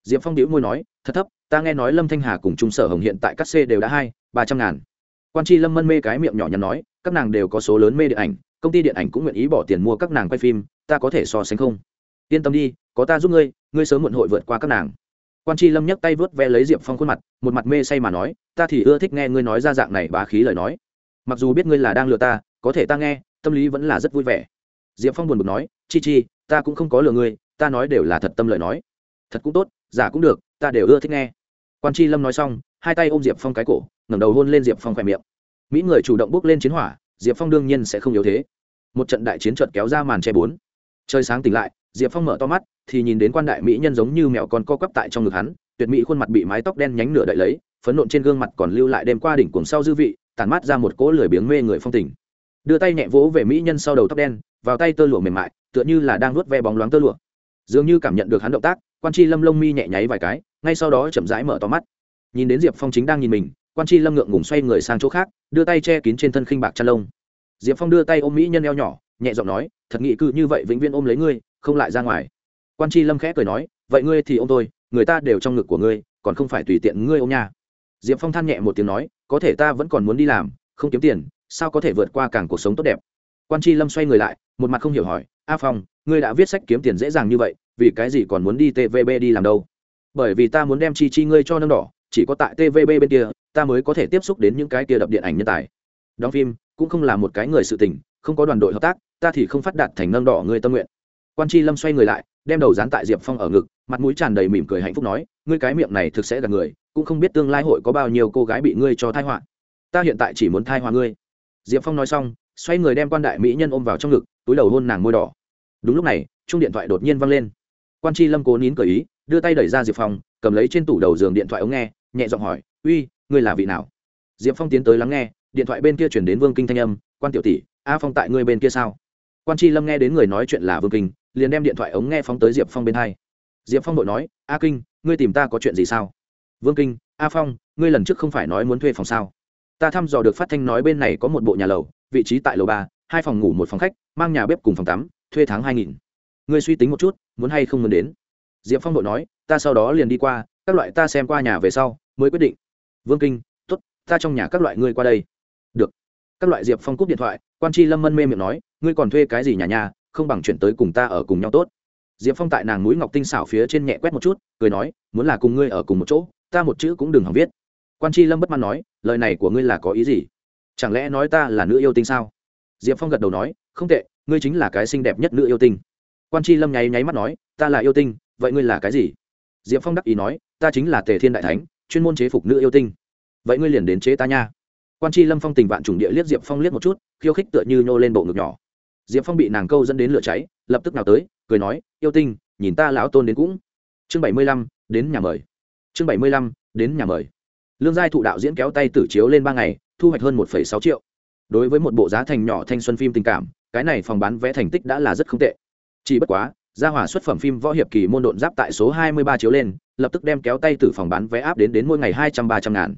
Diệp phong đĩu môi nói, thật thấp, ta nghe nói lâm thanh hà cùng trung sở hồng hiện tại cắt xê đều đã hai, ba trăm ngàn quan tri lâm mân mê cái miệng nhỏ nhắn nói các nàng đều có số lớn mê điện ảnh công ty điện ảnh cũng nguyện ý bỏ tiền mua các nàng quay phim ta có thể so sánh không yên tâm đi có ta giúp ngươi ngươi sớm muộn hội vượt qua các nàng quan tri lâm nhấc tay vớt ve lấy diệp phong khuôn mặt một mặt mê say mà nói ta thì ưa thích nghe ngươi nói ra dạng này bá khí lời nói mặc dù biết ngươi là đang lừa ta có thể ta nghe tâm lý vẫn là rất vui vẻ diệp phong buồn bực nói chi chi ta cũng không có lừa ngươi ta nói đều là thật tâm lời nói thật cũng tốt giả cũng được ta đều ưa thích nghe quan tri lâm nói xong hai tay ôm diệp phong cái cổ, ngẩng đầu hôn lên diệp phong khoe miệng. Mỹ người chủ động bước lên chiến hỏa, diệp phong đương nhiên sẽ không yếu thế. Một trận đại chiến trận kéo ra màn che bốn. Trời sáng tỉnh lại, diệp phong mở to mắt, thì nhìn đến quan đại mỹ nhân giống như mèo con co quắp tại trong ngực hắn, tuyệt mỹ khuôn mặt bị mái tóc đen nhánh nửa đậy lấy, phấn nộn trên gương mặt còn lưu lại đêm qua đỉnh cuồng sau dư vị tàn mát ra một cỗ lười biếng mê người phong tình. Đưa tay nhẹ vỗ về mỹ nhân sau đầu tóc đen, vào tay tơ lụa mềm mại, tựa như là đang nuốt ve bóng loáng tơ lụa. Dường như cảm nhận được hắn động tác, quan tri lâm lông mi nhẹ nháy vài cái, ngay sau đó chậm rãi mở to mắt nhìn đến diệp phong chính đang nhìn mình, quan tri lâm ngượng ngùng xoay người sang chỗ khác, đưa tay che kín trên thân khinh bạc chăn lông. Diệp phong đưa tay ôm mỹ nhân eo nhỏ, nhẹ giọng nói, thật nghị cư như vậy vĩnh viễn ôm lấy ngươi, không lại ra ngoài. Quan tri lâm khẽ cười nói, vậy ngươi thì ô m tôi, người ta đều trong ngực của ngươi, còn không phải tùy tiện ngươi ô m nha. Diệp phong than nhẹ một tiếng nói, có thể ta vẫn còn muốn đi làm, không kiếm tiền, sao có thể vượt qua càng cuộc sống tốt đẹp? Quan tri lâm xoay người lại, một mặt không hiểu hỏi, a phong, ngươi đã viết sách kiếm tiền dễ dàng như vậy, vì cái gì còn muốn đi tvb đi làm đâu? Bởi vì ta muốn đem chi chi ngươi cho nâng đỏ chỉ có tại tvb bên kia, ta mới có thể tiếp xúc đến những cái kia đập điện ảnh nhân tài. Đóng phim cũng không là một cái người sự tình, không có đoàn đội hợp tác, ta thì không phát đạt thành nâng đỏ người tâm nguyện. Quan Chi lâm xoay người lại, đem đầu dán tại diệp phong ở ngực, mặt mũi tràn đầy mỉm cười hạnh phúc nói, ngươi cái miệng này thực sẽ là người, cũng không biết tương lai hội có bao nhiêu cô gái bị ngươi cho thai họa. Ta hiện tại chỉ muốn thai họa ngươi. Diệp phong nói xong, xoay người đem quan đại mỹ nhân ôm vào trong ngực, túi đầu hôn nàng môi đỏ. Đúng lúc này chung điện thoại đột nhiên văng lên. Quan Chi lâm cố nín cởi ý, đưa tay đẩy ra diệp phong, cầm lấy trên tủ đầu giường điện thoại ống nghe nhẹ giọng hỏi, uy, ngươi là vị nào? Diệp phong tiến tới lắng nghe, điện thoại bên kia chuyển đến vương kinh thanh âm, quan tiểu tỷ, a phong tại ngươi bên kia sao? Quan tri lâm nghe đến người nói chuyện là vương kinh, liền đem điện thoại ống nghe phóng tới diệp phong bên hai. Diệp phong đội nói, a kinh, ngươi tìm ta có chuyện gì sao? Vương kinh, a phong, ngươi lần trước không phải nói muốn thuê phòng sao? Ta thăm dò được phát thanh nói bên này có một bộ nhà lầu, vị trí tại lầu ba, hai phòng ngủ một phòng khách, mang nhà bếp cùng phòng tắm, thuê tháng hai nghìn. Ngươi suy tính một chút, muốn hay không muốn đến? Diệp phong đội nói, ta sau đó liền đi qua, các loại ta xem qua nhà về sau, mới quyết định. Vương kinh t ố t ta trong nhà các loại ngươi qua đây. Được. Các loại diệp phong cúp điện thoại, quan tri lâm mân mê miệng nói, ngươi còn thuê cái gì nhà nhà, không bằng chuyển tới cùng ta ở cùng nhau tốt. Diệp phong tại nàng núi ngọc tinh xảo phía trên nhẹ quét một chút, cười nói, muốn là cùng ngươi ở cùng một chỗ, ta một chữ cũng đừng hỏng viết. Quan tri lâm bất mãn nói, lời này của ngươi là có ý gì? Chẳng lẽ nói ta là nữ yêu tinh sao? Diệp phong gật đầu nói, không tệ, ngươi chính là cái xinh đẹp nhất nữ yêu tinh. Quan tri lâm nháy nháy mắt nói, ta là yêu tinh vậy ngươi là cái gì? Diệp phong đắc ý nói, ta chính là tề thiên đại thánh, chuyên môn chế phục nữ yêu tinh. Vậy ngươi liền đến chế ta nha. Quan tri lâm phong tình vạn trùng địa liếc diệp phong liếc một chút, khiêu khích tựa như nhô lên bộ ngực nhỏ. Diệp phong bị nàng câu dẫn đến lửa cháy, lập tức nào tới, cười nói, yêu tinh, nhìn ta lão tôn đến cũng. Chương bảy mươi lăm, đến nhà mời. Chương bảy mươi lăm, đến nhà mời. Lương giai thụ đạo diễn kéo tay tử chiếu lên ba ngày, thu hoạch hơn một sáu triệu. Đối với một bộ giá thành nhỏ thanh xuân phim tình cảm, cái này phòng bán vé thành tích đã là rất không tệ. Chỉ bất quá gia hỏa xuất phẩm phim võ hiệp kỳ môn độn giáp tại số 23 chiếu lên, lập tức đem kéo tay tử phòng bán vé áp đến đến mỗi ngày hai trăm ba trăm ngàn.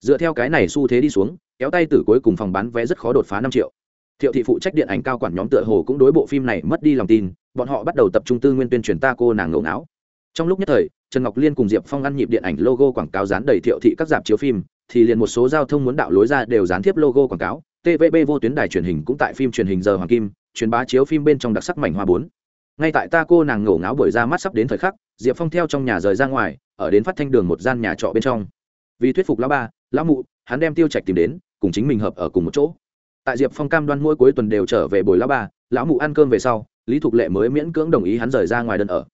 Dựa theo cái này xu thế đi xuống, kéo tay tử cuối cùng phòng bán vé rất khó đột phá năm triệu. Thiệu thị phụ trách điện ảnh cao quản nhóm tựa hồ cũng đối bộ phim này mất đi lòng tin, bọn họ bắt đầu tập trung tư nguyên tuyên truyền ta cô nàng ngẫu não trong lúc nhất thời, trần ngọc liên cùng diệp phong ăn nhịp điện ảnh logo quảng cáo dán đầy thiệu thị các dạp chiếu phim, thì liền một số giao thông muốn đạo lối ra đều dán tiếp logo quảng cáo. Tvb vô tuyến đài truyền hình cũng tại phim truyền hình giờ hoàng kim, truyền bá chiếu phim bên trong đặc sắc mảnh hoa bốn ngay tại ta cô nàng ngổ ngáo bởi ra mắt sắp đến thời khắc, diệp phong theo trong nhà rời ra ngoài, ở đến phát thanh đường một gian nhà trọ bên trong. Vì thuyết phục lão ba, lão mụ, hắn đem tiêu trạch tìm đến, cùng chính mình hợp ở cùng một chỗ. Tại diệp phong cam đoan mỗi cuối tuần đều trở về bồi lão ba, lão mụ ăn cơm về sau, lý thục lệ mới miễn cưỡng đồng ý hắn rời ra ngoài đơn ở.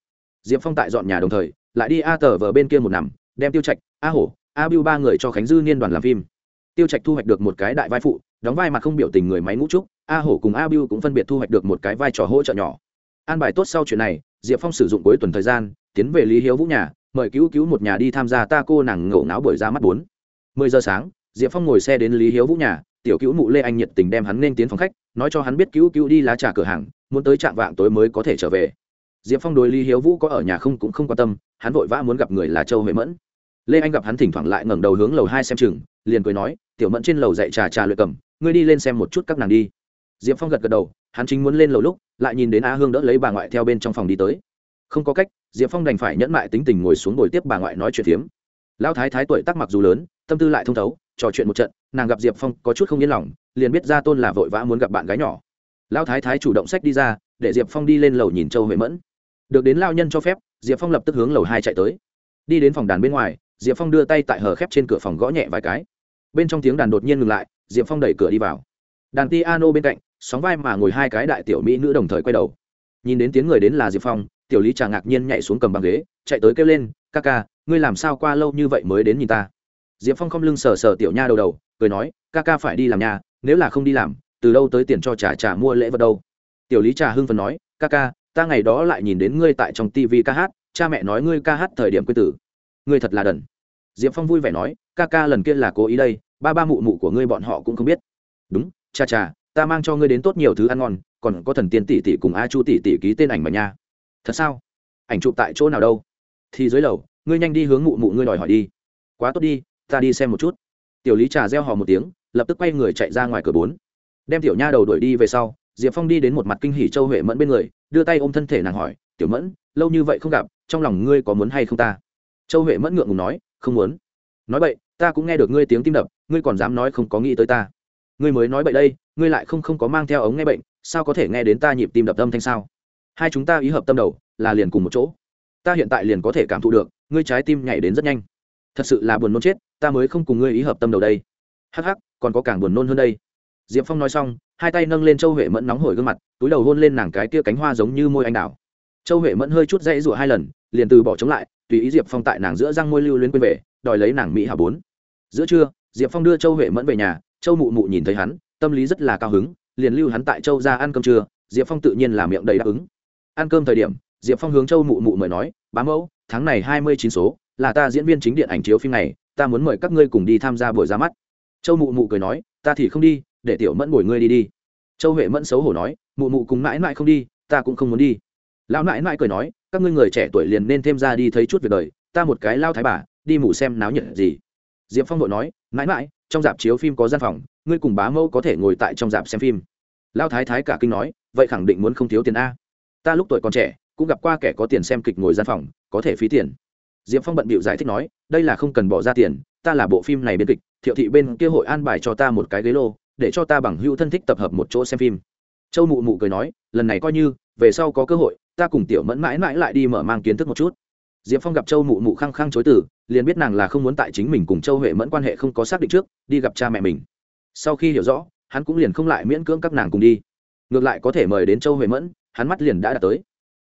Diệp phong tại dọn nhà đồng thời, lại đi a tờ vờ bên kia một nằm, đem tiêu trạch, a hổ, a biu ba người cho khánh dư niên đoàn làm phim. Tiêu trạch thu hoạch được một cái đại vai phụ, đóng vai mà không biểu tình người máy ngũ trúc, a hổ cùng a biu cũng phân biệt thu hoạch được một cái vai trò hỗ trợ nhỏ an bài tốt sau chuyện này, diệp phong sử dụng cuối tuần thời gian, tiến về lý hiếu vũ nhà, mời cứu cứu một nhà đi tham gia ta cô nàng ngổ ngáo bởi ra mắt bốn. Mười giờ sáng, diệp phong ngồi xe đến lý hiếu vũ nhà, tiểu cứu mụ lê anh nhiệt tình đem hắn nên tiến phòng khách, nói cho hắn biết cứu cứu đi lá trà cửa hàng, muốn tới trạm vạng tối mới có thể trở về. Diệp phong đối lý hiếu vũ có ở nhà không cũng không quan tâm, hắn vội vã muốn gặp người là châu huệ mẫn. Lê anh gặp hắn thỉnh thoảng lại ngẩng đầu hướng lầu hai xem chừng, liền cười nói, tiểu mẫn trên lầu dạy trà trà luyện cầm, ngươi đi lên xem một chút các nàng đi. Diệp phong gật gật đầu, hắn chính muốn lên lầu lúc lại nhìn đến a hương đỡ lấy bà ngoại theo bên trong phòng đi tới. Không có cách, diệp phong đành phải nhẫn mại tính tình ngồi xuống ngồi tiếp bà ngoại nói chuyện phiếm. Lão thái thái tuổi tác mặc dù lớn, tâm tư lại thông thấu, trò chuyện một trận, nàng gặp diệp phong có chút không yên lòng, liền biết ra tôn là vội vã muốn gặp bạn gái nhỏ. Lão thái thái chủ động sách đi ra, để diệp phong đi lên lầu nhìn châu huệ mẫn. Được đến lao nhân cho phép, diệp phong lập tức hướng lầu hai chạy tới. Đi đến phòng đàn bên ngoài, diệp phong đưa tay tại hờ khép trên cửa phòng gõ nhẹ vài cái. Bên trong tiếng đàn đột nhiên ngừng lại, diệp phong đẩy cửa đi vào. Đàn piano bên cạnh sóng vai mà ngồi hai cái đại tiểu mỹ nữ đồng thời quay đầu. Nhìn đến tiếng người đến là diệp phong, tiểu lý trà ngạc nhiên nhảy xuống cầm bằng ghế, chạy tới kêu lên, ca ca, ngươi làm sao qua lâu như vậy mới đến nhìn ta? Diệp phong không lưng sờ sờ tiểu nha đầu đầu, cười nói, ca ca phải đi làm nhà, nếu là không đi làm, từ đâu tới tiền cho trà trà mua lễ vật đâu? Tiểu lý trà hưng phần nói, ca ca, ta ngày đó lại nhìn đến ngươi tại trong tv ca hát, cha mẹ nói ngươi ca hát thời điểm quê tử. Ngươi thật là đần. Diệp phong vui vẻ nói, ca ca lần kia là cố ý đây, ba ba mụ mụ của ngươi bọn họ cũng không biết. Đúng, cha cha ta mang cho ngươi đến tốt nhiều thứ ăn ngon, còn có thần tiên tỷ tỷ cùng a chu tỷ tỷ ký tên ảnh mà nha. Thật sao? Ảnh chụp tại chỗ nào đâu? Thì dưới lầu, ngươi nhanh đi hướng mụ mụ ngươi đòi hỏi đi. Quá tốt đi, ta đi xem một chút. Tiểu lý trà reo hò một tiếng, lập tức quay người chạy ra ngoài cửa bốn. Đem tiểu nha đầu đuổi đi về sau, diệp phong đi đến một mặt kinh hỉ châu huệ mẫn bên người, đưa tay ôm thân thể nàng hỏi, tiểu mẫn, lâu như vậy không gặp, trong lòng ngươi có muốn hay không ta? Châu huệ mẫn ngượng ngùng nói, không muốn. Nói vậy ta cũng nghe được ngươi tiếng tim đập, ngươi còn dám nói không có nghĩ tới ta. Ngươi mới nói vậy đây ngươi lại không không có mang theo ống nghe bệnh, sao có thể nghe đến ta nhịp tim đập tâm thanh sao? Hai chúng ta ý hợp tâm đầu, là liền cùng một chỗ. Ta hiện tại liền có thể cảm thụ được, ngươi trái tim nhảy đến rất nhanh. Thật sự là buồn nôn chết, ta mới không cùng ngươi ý hợp tâm đầu đây. Hắc hắc, còn có càng buồn nôn hơn đây. Diệp phong nói xong, hai tay nâng lên châu huệ mẫn nóng hổi gương mặt, túi đầu hôn lên nàng cái kia cánh hoa giống như môi anh đào. Châu huệ mẫn hơi chút dãy rủa hai lần, liền từ bỏ chống lại, tùy ý diệp phong tại nàng giữa răng môi lưu luyến quên về, đòi lấy nàng mỹ hà bốn. Giữa trưa, diệp phong đưa châu huệ mẫn về nhà, châu mụ mụ nhìn thấy hắn tâm lý rất là cao hứng, liền lưu hắn tại châu ra ăn cơm trưa, diệp phong tự nhiên là miệng đầy đáp ứng. Ăn cơm thời điểm, diệp phong hướng châu mụ mụ mời nói, bá mẫu, tháng này hai mươi chín số, là ta diễn viên chính điện ảnh chiếu phim này, ta muốn mời các ngươi cùng đi tham gia buổi ra mắt. Châu mụ mụ cười nói, ta thì không đi, để tiểu mẫn bồi ngươi đi đi. Châu huệ mẫn xấu hổ nói, mụ mụ cùng mãi mãi không đi, ta cũng không muốn đi. Lão mãi mãi cười nói, các ngươi người trẻ tuổi liền nên thêm ra đi thấy chút việc đời, ta một cái lao thái bà, đi mù xem náo nhiệt gì. Diệp phong vội nói, mãi mãi, trong dạp chiếu phim có gian phòng ngươi cùng bá mẫu có thể ngồi tại trong dạp xem phim. Lao thái thái cả kinh nói, vậy khẳng định muốn không thiếu tiền a. Ta lúc tuổi còn trẻ, cũng gặp qua kẻ có tiền xem kịch ngồi gian phòng, có thể phí tiền. Diệp phong bận bịu giải thích nói, đây là không cần bỏ ra tiền, ta là bộ phim này biên kịch, thiệu thị bên kia hội an bài cho ta một cái ghế lô, để cho ta bằng hữu thân thích tập hợp một chỗ xem phim. Châu mụ mụ cười nói, lần này coi như, về sau có cơ hội, ta cùng tiểu mẫn mãi mãi lại đi mở mang kiến thức một chút. Diệp phong gặp châu mụ mụ khăng khăng chối từ, liền biết nàng là không muốn tại chính mình cùng châu huệ mẫn quan hệ không có xác định trước, đi gặp cha mẹ mình sau khi hiểu rõ, hắn cũng liền không lại miễn cưỡng các nàng cùng đi. Ngược lại có thể mời đến châu huệ mẫn, hắn mắt liền đã đạt tới.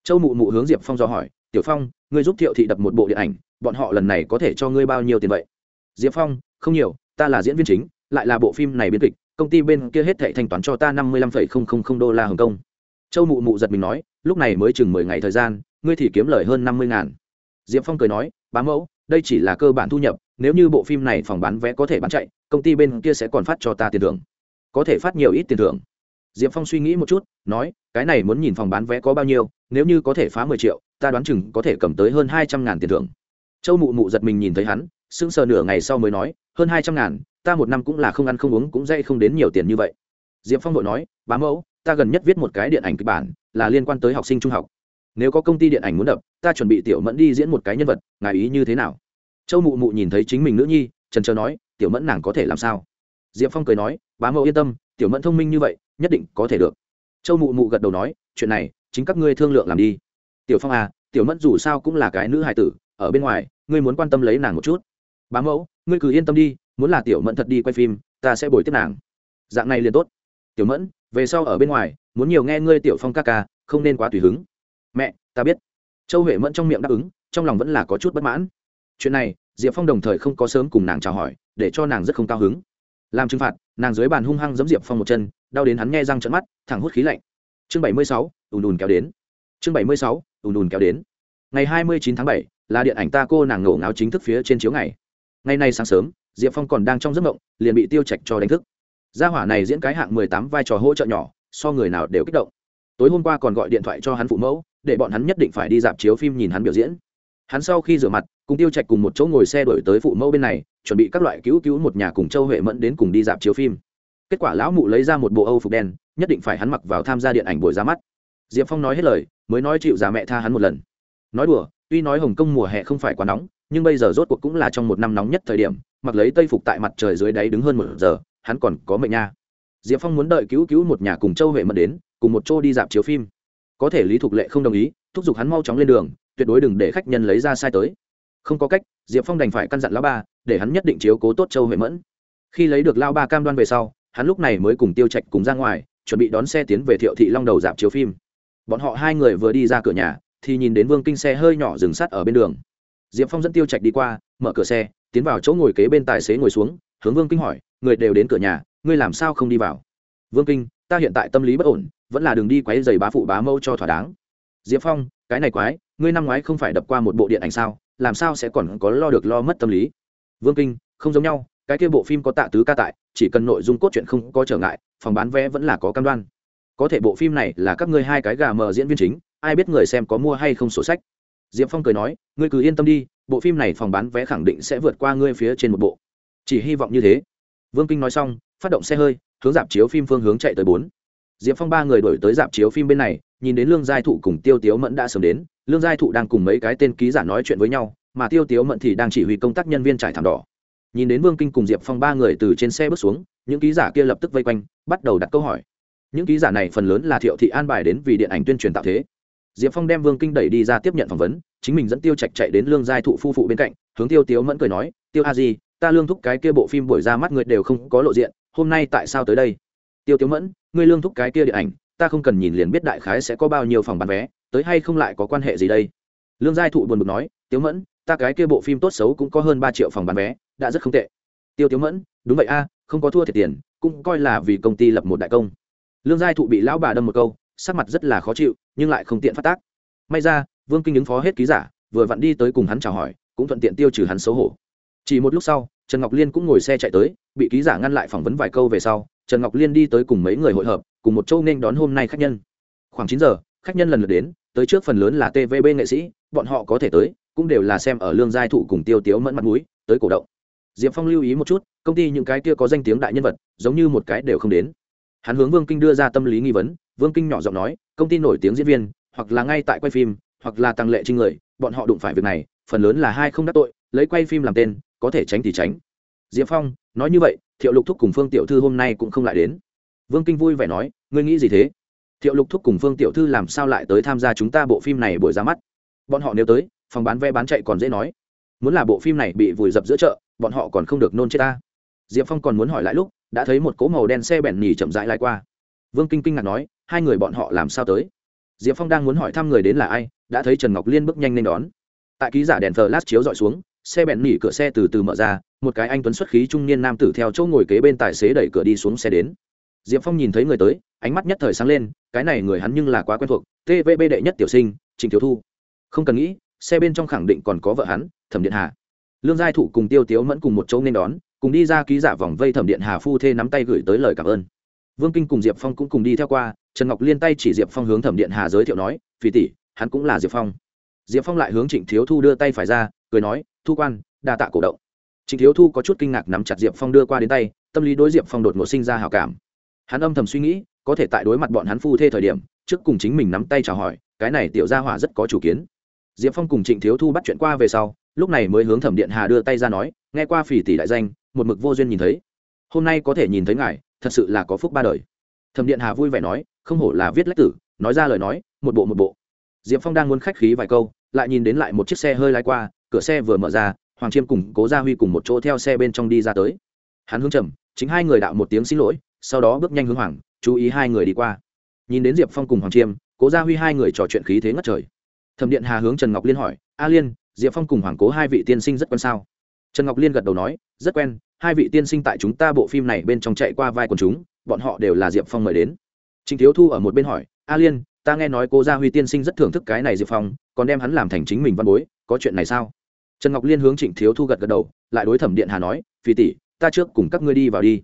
Châu mụ mụ hướng diệp phong do hỏi, tiểu phong, ngươi giúp thiệu thị đập một bộ điện ảnh, bọn họ lần này có thể cho ngươi bao nhiêu tiền vậy? Diệp phong, không nhiều, ta là diễn viên chính, lại là bộ phim này biên kịch, công ty bên kia hết thệ thanh toán cho ta năm mươi lăm phẩy không không không đô la hồng kông. Châu mụ mụ giật mình nói, lúc này mới chừng mười ngày thời gian, ngươi thì kiếm lời hơn năm mươi ngàn. Diệp phong cười nói, bá mẫu, đây chỉ là cơ bản thu nhập, nếu như bộ phim này phòng bán vé có thể bán chạy công ty bên kia sẽ còn phát cho ta tiền thưởng. Có thể phát nhiều ít tiền thưởng. Diệp phong suy nghĩ một chút, nói, cái này muốn nhìn phòng bán vé có bao nhiêu, nếu như có thể phá mười triệu, ta đoán chừng có thể cầm tới hơn hai trăm ngàn tiền thưởng. Châu mụ mụ giật mình nhìn thấy hắn, sững sờ nửa ngày sau mới nói, hơn hai trăm ngàn, ta một năm cũng là không ăn không uống cũng dây không đến nhiều tiền như vậy. Diệp phong vội nói, bá mẫu, ta gần nhất viết một cái điện ảnh kịch bản, là liên quan tới học sinh trung học. Nếu có công ty điện ảnh muốn đập, ta chuẩn bị tiểu mẫn đi diễn một cái nhân vật, ngài ý như thế nào? Châu mụ mụ nhìn thấy chính mình nữ nhi, trần trờ nói tiểu mẫn nàng có thể làm sao? Diệp phong cười nói, bá mẫu yên tâm, tiểu mẫn thông minh như vậy, nhất định có thể được. Châu mụ mụ gật đầu nói, chuyện này, chính các ngươi thương lượng làm đi. Tiểu phong à tiểu mẫn dù sao cũng là cái nữ hài tử, ở bên ngoài, ngươi muốn quan tâm lấy nàng một chút. Bá mẫu, ngươi cứ yên tâm đi, muốn là tiểu mẫn thật đi quay phim, ta sẽ bồi tiếp nàng. Dạng này liền tốt. Tiểu mẫn, về sau ở bên ngoài, muốn nhiều nghe ngươi tiểu phong ca ca, không nên quá tùy hứng. Mẹ, ta biết. Châu huệ mẫn trong miệng đáp ứng, trong lòng vẫn là có chút bất mãn. Chuyện này diệp phong đồng thời không có sớm cùng nàng chào hỏi, để cho nàng rất không cao hứng. Làm trừng phạt, nàng dưới bàn hung hăng giấm diệp phong một chân, đau đến hắn nghe răng trận mắt, thẳng hút khí lạnh. Chương bảy mươi sáu, ùn ùn kéo đến. Chương bảy mươi sáu, ùn ùn kéo đến. Ngày hai mươi chín tháng bảy, là điện ảnh ta cô nàng ngổ ngáo chính thức phía trên chiếu ngày. Ngày nay sáng sớm, diệp phong còn đang trong giấc mộng, liền bị tiêu chạch cho đánh thức. Gia hỏa này diễn cái hạng mười tám vai trò hỗ trợ nhỏ, so người nào đều kích động. Tối hôm qua còn gọi điện thoại cho hắn phụ mẫu, để bọn hắn nhất định phải đi dạp chiếu phim nhìn hắn biểu diễn hắn sau khi rửa mặt, cùng tiêu trạch cùng một chỗ ngồi xe đổi tới phụ mẫu bên này, chuẩn bị các loại cứu cứu một nhà cùng châu huệ mẫn đến cùng đi dạp chiếu phim. Kết quả lão mụ lấy ra một bộ âu phục đen, nhất định phải hắn mặc vào tham gia điện ảnh buổi ra mắt. Diệp phong nói hết lời, mới nói chịu già mẹ tha hắn một lần. Nói đùa, tuy nói hồng kông mùa hè không phải quá nóng, nhưng bây giờ rốt cuộc cũng là trong một năm nóng nhất thời điểm, mặc lấy tây phục tại mặt trời dưới đáy đứng hơn một giờ, hắn còn có mệnh nha. Diệp phong muốn đợi cứu cứu một nhà cùng châu huệ mẫn đến, cùng một chỗ đi dạp chiếu phim. Có thể lý thục lệ không đồng ý, thúc giục hắn mau chóng lên đường tuyệt đối đừng để khách nhân lấy ra sai tới. Không có cách, diệp phong đành phải căn dặn lao ba, để hắn nhất định chiếu cố tốt châu huệ mẫn. Khi lấy được lao ba cam đoan về sau, hắn lúc này mới cùng tiêu trạch cùng ra ngoài, chuẩn bị đón xe tiến về thiệu thị long đầu dạp chiếu phim. Bọn họ hai người vừa đi ra cửa nhà, thì nhìn đến vương kinh xe hơi nhỏ dừng sắt ở bên đường. Diệp phong dẫn tiêu trạch đi qua, mở cửa xe, tiến vào chỗ ngồi kế bên tài xế ngồi xuống, hướng vương kinh hỏi, người đều đến cửa nhà, ngươi làm sao không đi vào? Vương kinh, ta hiện tại tâm lý bất ổn, vẫn là đường đi quấy giày bá phụ bá mâu cho thỏa đáng. Diệp phong, cái này quái ngươi năm ngoái không phải đập qua một bộ điện ảnh sao, làm sao sẽ còn có lo được lo mất tâm lý? Vương kinh, không giống nhau, cái kia bộ phim có tạ tứ ca tại, chỉ cần nội dung cốt truyện không có trở ngại, phòng bán vé vẫn là có cam đoan. Có thể bộ phim này là các ngươi hai cái gà mờ diễn viên chính, ai biết người xem có mua hay không sổ sách. Diệp phong cười nói, ngươi cứ yên tâm đi, bộ phim này phòng bán vé khẳng định sẽ vượt qua ngươi phía trên một bộ. Chỉ hy vọng như thế. Vương kinh nói xong, phát động xe hơi, hướng dạp chiếu phim phương hướng chạy tới bốn. Diệp phong ba người đổi tới dạp chiếu phim bên này nhìn đến lương giai thụ cùng tiêu tiếu mẫn đã sớm đến, lương giai thụ đang cùng mấy cái tên ký giả nói chuyện với nhau, mà tiêu tiếu mẫn thì đang chỉ huy công tác nhân viên trải thảm đỏ. Nhìn đến vương kinh cùng diệp phong ba người từ trên xe bước xuống, những ký giả kia lập tức vây quanh, bắt đầu đặt câu hỏi. Những ký giả này phần lớn là thiệu thị an bài đến vì điện ảnh tuyên truyền tạo thế. Diệp phong đem vương kinh đẩy đi ra tiếp nhận phỏng vấn, chính mình dẫn tiêu trạch chạy đến lương giai thụ phu phụ bên cạnh, hướng tiêu tiếu mẫn cười nói, tiêu a di, ta lương thúc cái kia bộ phim buổi ra mắt người đều không có lộ diện, hôm nay tại sao tới đây? Tiêu tiếu mẫn, ngươi lương thúc cái kia điện ảnh ta không cần nhìn liền biết đại khái sẽ có bao nhiêu phòng bán vé, tới hay không lại có quan hệ gì đây? Lương giai thụ buồn bực nói, tiếu mẫn, ta cái kia bộ phim tốt xấu cũng có hơn ba triệu phòng bán vé, đã rất không tệ. Tiêu tiếu mẫn, đúng vậy a, không có thua thiệt tiền, cũng coi là vì công ty lập một đại công. Lương giai thụ bị lão bà đâm một câu, sắc mặt rất là khó chịu, nhưng lại không tiện phát tác. May ra, vương kinh ứng phó hết ký giả, vừa vặn đi tới cùng hắn chào hỏi, cũng thuận tiện tiêu trừ hắn xấu hổ. Chỉ một lúc sau, trần ngọc liên cũng ngồi xe chạy tới, bị ký giả ngăn lại phỏng vấn vài câu về sau trần ngọc liên đi tới cùng mấy người hội hợp, cùng một châu nên đón hôm nay khách nhân. Khoảng chín giờ, khách nhân lần lượt đến, tới trước phần lớn là tvb nghệ sĩ, bọn họ có thể tới, cũng đều là xem ở lương giai thụ cùng tiêu tiếu mẫn mặt mũi, tới cổ động. Diệp phong lưu ý một chút, công ty những cái kia có danh tiếng đại nhân vật, giống như một cái đều không đến. Hắn hướng vương kinh đưa ra tâm lý nghi vấn, vương kinh nhỏ giọng nói, công ty nổi tiếng diễn viên, hoặc là ngay tại quay phim, hoặc là tăng lệ trinh người, bọn họ đụng phải việc này, phần lớn là hai không đắc tội, lấy quay phim làm tên, có thể tránh thì tránh diệp phong, nói như vậy, thiệu lục thúc cùng phương tiểu thư hôm nay cũng không lại đến. Vương kinh vui vẻ nói, ngươi nghĩ gì thế? Thiệu lục thúc cùng phương tiểu thư làm sao lại tới tham gia chúng ta bộ phim này buổi ra mắt? Bọn họ nếu tới, phòng bán vé bán chạy còn dễ nói. Muốn là bộ phim này bị vùi dập giữa chợ, bọn họ còn không được nôn chết ta. Diệp phong còn muốn hỏi lại lúc, đã thấy một cỗ màu đen xe bẹn nhì chậm rãi lại qua. Vương kinh kinh ngạc nói, hai người bọn họ làm sao tới? Diệp phong đang muốn hỏi thăm người đến là ai, đã thấy trần ngọc liên bước nhanh lên đón. Tại ký giả đèn thờ lát chiếu dọi xuống xe bẹn nỉ cửa xe từ từ mở ra, một cái anh tuấn xuất khí trung niên nam tử theo chỗ ngồi kế bên tài xế đẩy cửa đi xuống xe đến. Diệp phong nhìn thấy người tới, ánh mắt nhất thời sáng lên, cái này người hắn nhưng là quá quen thuộc tvb đệ nhất tiểu sinh trình tiểu thu. Không cần nghĩ, xe bên trong khẳng định còn có vợ hắn, thẩm điện hà. Lương giai thụ cùng tiêu tiếu mẫn cùng một chỗ nên đón, cùng đi ra ký giả vòng vây thẩm điện hà phu thê nắm tay gửi tới lời cảm ơn. Vương kinh cùng diệp phong cũng cùng đi theo qua, trần ngọc liên tay chỉ diệp phong hướng thẩm điện hà giới thiệu nói phì tỷ, hắn cũng là diệp phong diệp phong lại hướng trịnh thiếu thu đưa tay phải ra, cười nói, thu quan, đa tạ cổ động. Trịnh thiếu thu có chút kinh ngạc nắm chặt diệp phong đưa qua đến tay, tâm lý đối diệp phong đột ngột sinh ra hào cảm. Hắn âm thầm suy nghĩ, có thể tại đối mặt bọn hắn phu thê thời điểm, trước cùng chính mình nắm tay chào hỏi, cái này tiểu gia hỏa rất có chủ kiến. Diệp phong cùng trịnh thiếu thu bắt chuyện qua về sau, lúc này mới hướng thẩm điện hà đưa tay ra nói, nghe qua phỉ tỷ đại danh, một mực vô duyên nhìn thấy. Hôm nay có thể nhìn thấy ngài, thật sự là có phúc ba đời. Thẩm điện hà vui vẻ nói, không hổ là viết lách tử, nói ra lời nói, một bộ một bộ. Diệp phong đang muốn khách khí vài câu lại nhìn đến lại một chiếc xe hơi lái qua, cửa xe vừa mở ra, hoàng chiêm cùng cố gia huy cùng một chỗ theo xe bên trong đi ra tới. Hắn hướng trầm chính hai người đạo một tiếng xin lỗi, sau đó bước nhanh hướng hoàng, chú ý hai người đi qua. Nhìn đến diệp phong cùng hoàng chiêm, cố gia huy hai người trò chuyện khí thế ngất trời. Thẩm điện hà hướng trần ngọc liên hỏi, a liên, diệp phong cùng hoàng cố hai vị tiên sinh rất quen sao? Trần ngọc liên gật đầu nói, rất quen, hai vị tiên sinh tại chúng ta bộ phim này bên trong chạy qua vai quần chúng, bọn họ đều là diệp phong mời đến. Trình thiếu thu ở một bên hỏi, a liên, ta nghe nói cô gia huy tiên sinh rất thưởng thức cái này diệp phong còn đem hắn làm thành chính mình văn bối, có chuyện này sao? Trần ngọc liên hướng trịnh thiếu thu gật gật đầu, lại đối thẩm điện hà nói, phi tỷ, ta trước cùng các ngươi đi vào đi.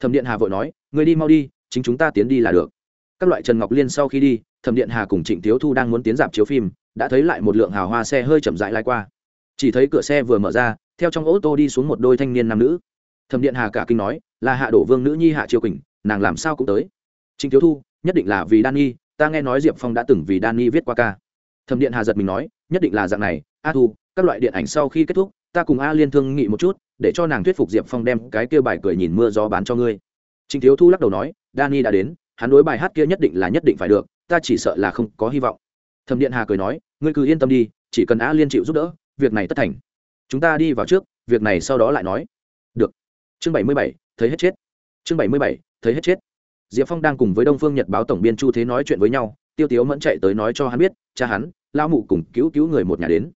Thẩm điện hà vội nói, ngươi đi mau đi, chính chúng ta tiến đi là được. Các loại trần ngọc liên sau khi đi, thẩm điện hà cùng trịnh thiếu thu đang muốn tiến dạp chiếu phim, đã thấy lại một lượng hào hoa xe hơi chậm rãi lai qua. Chỉ thấy cửa xe vừa mở ra, theo trong ô tô đi xuống một đôi thanh niên nam nữ. Thẩm điện hà cả kinh nói, là hạ đổ vương nữ nhi hạ triều quỳnh, nàng làm sao cũng tới. Trịnh thiếu thu, nhất định là vì đan nhi, ta nghe nói diệp phong đã từng vì đan nhi viết qua ca thẩm điện hà giật mình nói, nhất định là dạng này, a thu, các loại điện ảnh sau khi kết thúc, ta cùng a liên thương nghị một chút, để cho nàng thuyết phục diệp phong đem cái kia bài cười nhìn mưa gió bán cho ngươi. Trình thiếu thu lắc đầu nói, Dani đã đến, hắn đối bài hát kia nhất định là nhất định phải được, ta chỉ sợ là không có hy vọng. Thẩm điện hà cười nói, ngươi cứ yên tâm đi, chỉ cần a liên chịu giúp đỡ, việc này tất thành. Chúng ta đi vào trước, việc này sau đó lại nói. Được. Chương bảy mươi bảy, thấy hết chết. Chương bảy mươi bảy, thấy hết chết. Diệp phong đang cùng với đông phương nhật báo tổng biên chu thế nói chuyện với nhau, tiêu tiếu mẫn chạy tới nói cho hắn biết, cha hắn lão mụ cùng cứu cứu người một nhà đến.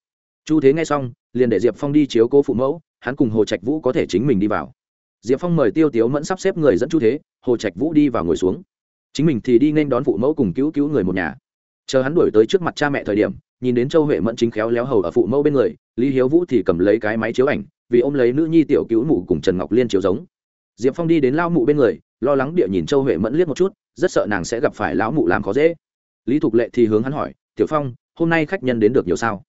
Chu thế nghe xong, liền để diệp phong đi chiếu cố phụ mẫu, hắn cùng hồ trạch vũ có thể chính mình đi vào. Diệp phong mời tiêu tiếu mẫn sắp xếp người dẫn chu thế, hồ trạch vũ đi vào ngồi xuống. Chính mình thì đi nên đón phụ mẫu cùng cứu cứu người một nhà. Chờ hắn đuổi tới trước mặt cha mẹ thời điểm, nhìn đến châu huệ mẫn chính khéo léo hầu ở phụ mẫu bên người, lý hiếu vũ thì cầm lấy cái máy chiếu ảnh, vì ô m lấy nữ nhi tiểu cứu mụ cùng trần ngọc liên chiếu giống. Diệp phong đi đến lao mụ bên người, lo lắng địa nhìn châu huệ mẫn liếc một chút, rất sợ nàng sẽ gặp phải lão mụ làm khó dễ. Lý thục lệ thì hướng hắn hỏi, tiểu phong hôm nay khách nhân đến được nhiều sao?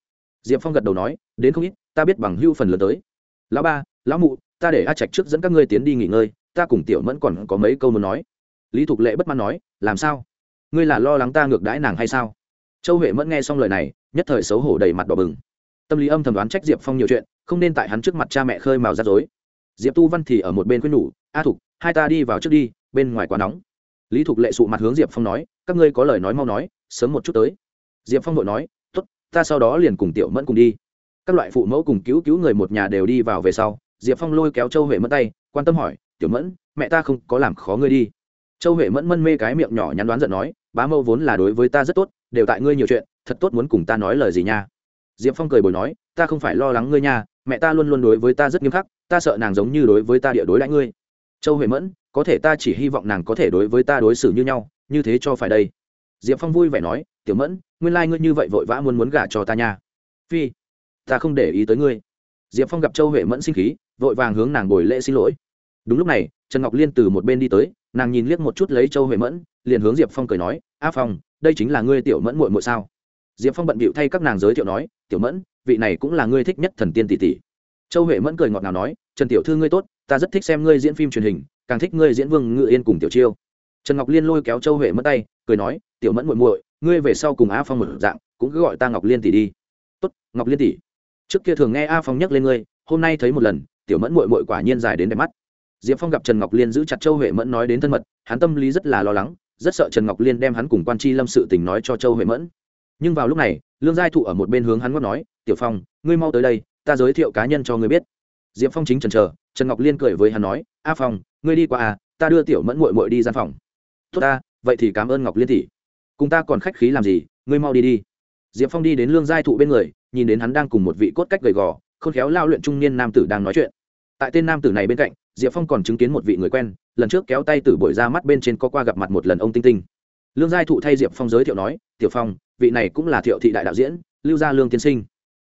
Diệp phong gật đầu nói, đến không ít, ta biết bằng hưu phần lớn tới. Lão ba, lão mụ, ta để a trạch trước dẫn các ngươi tiến đi nghỉ ngơi, ta cùng tiểu mẫn còn có mấy câu muốn nói. Lý thục lệ bất mãn nói, làm sao? Ngươi là lo lắng ta ngược đãi nàng hay sao? Châu huệ mẫn nghe xong lời này, nhất thời xấu hổ đầy mặt đỏ bừng. Tâm lý âm thầm đoán trách diệp phong nhiều chuyện, không nên tại hắn trước mặt cha mẹ khơi mào rắc dối diệp tu văn thì ở một bên khuyên nhủ, a thục, hai ta đi vào trước đi, bên ngoài quá nóng. Lý thục lệ sụ mặt hướng diệp phong nói, các ngươi có lời nói mau nói, sớm một chút tới diệp phong vội nói t ố t ta sau đó liền cùng tiểu mẫn cùng đi. Các loại phụ mẫu cùng cứu cứu người một nhà đều đi vào về sau, diệp phong lôi kéo châu huệ mẫn tay, quan tâm hỏi, tiểu mẫn, mẹ ta không có làm khó ngươi đi. Châu huệ mẫn mân mê cái miệng nhỏ nhắn đoán giận nói, bá mâu vốn là đối với ta rất tốt, đều tại ngươi nhiều chuyện, thật tốt muốn cùng ta nói lời gì nha? Diệp phong cười bồi nói, ta không phải lo lắng ngươi nha, mẹ ta luôn luôn đối với ta rất nghiêm khắc, ta sợ nàng giống như đối với ta địa đối đãi ngươi. Châu huệ mẫn, có thể ta chỉ hy vọng nàng có thể đối với ta đối xử như nhau, như thế cho phải đây. Diệp phong vui vẻ nói, tiểu mẫn nguyên lai、like、ngươi như vậy vội vã muốn muốn gả cho ta nha. Phi, ta không để ý tới ngươi. Diệp phong gặp châu huệ mẫn sinh khí, vội vàng hướng nàng bồi lễ xin lỗi. Đúng lúc này, trần ngọc liên từ một bên đi tới, nàng nhìn liếc một chút lấy châu huệ mẫn, liền hướng diệp phong cười nói, a phong, đây chính là ngươi tiểu mẫn muội muội sao? Diệp phong bận bịu thay các nàng giới thiệu nói, tiểu mẫn, vị này cũng là ngươi thích nhất thần tiên tỷ tỷ. Châu huệ mẫn cười ngọt ngào nói, trần tiểu thư ngươi tốt, ta rất thích xem ngươi diễn phim truyền hình, càng thích ngươi diễn vương ngự yên cùng tiểu chiêu. Trần ngọc liên lôi kéo châu huệ mẫn tay, cười nói, tiểu mẫn muội muội ngươi về sau cùng a phong một dạng, cũng cứ gọi ta ngọc liên tỷ đi. Tốt, ngọc liên tỷ. Trước kia thường nghe a phong nhắc lên ngươi, hôm nay thấy một lần, tiểu mẫn muội muội quả nhiên dài đến đẹp mắt. Diệp phong gặp trần ngọc liên giữ chặt châu huệ mẫn nói đến thân mật, hắn tâm lý rất là lo lắng, rất sợ trần ngọc liên đem hắn cùng quan c lâm sự tình nói cho châu huệ mẫn. Nhưng vào lúc này, lương giai thụ ở một bên hướng hắn ngót nói, tiểu phong, ngươi mau tới đây, ta giới thiệu cá nhân cho ngươi biết. Diệp phong chính trần trờ trần ngọc liên cười với hắn nói, a phong, ngươi đi qua à ta đưa tiểu mẫn mội mội đi gian phòng. Tốt ta, vậy thì cảm ơn ngọc liên tỷ cùng ta còn khách khí làm gì, ngươi mau đi đi. Diệp phong đi đến lương giai thụ bên người, nhìn đến hắn đang cùng một vị cốt cách gầy gò, khôn khéo lao luyện trung niên nam tử đang nói chuyện. Tại tên nam tử này bên cạnh, diệp phong còn chứng kiến một vị người quen, lần trước kéo tay tử bội ra mắt bên trên có qua gặp mặt một lần ông tinh tinh. Lương giai thụ thay diệp phong giới thiệu nói, tiểu phong, vị này cũng là thiệu thị đại đạo diễn, lưu gia lương tiên sinh.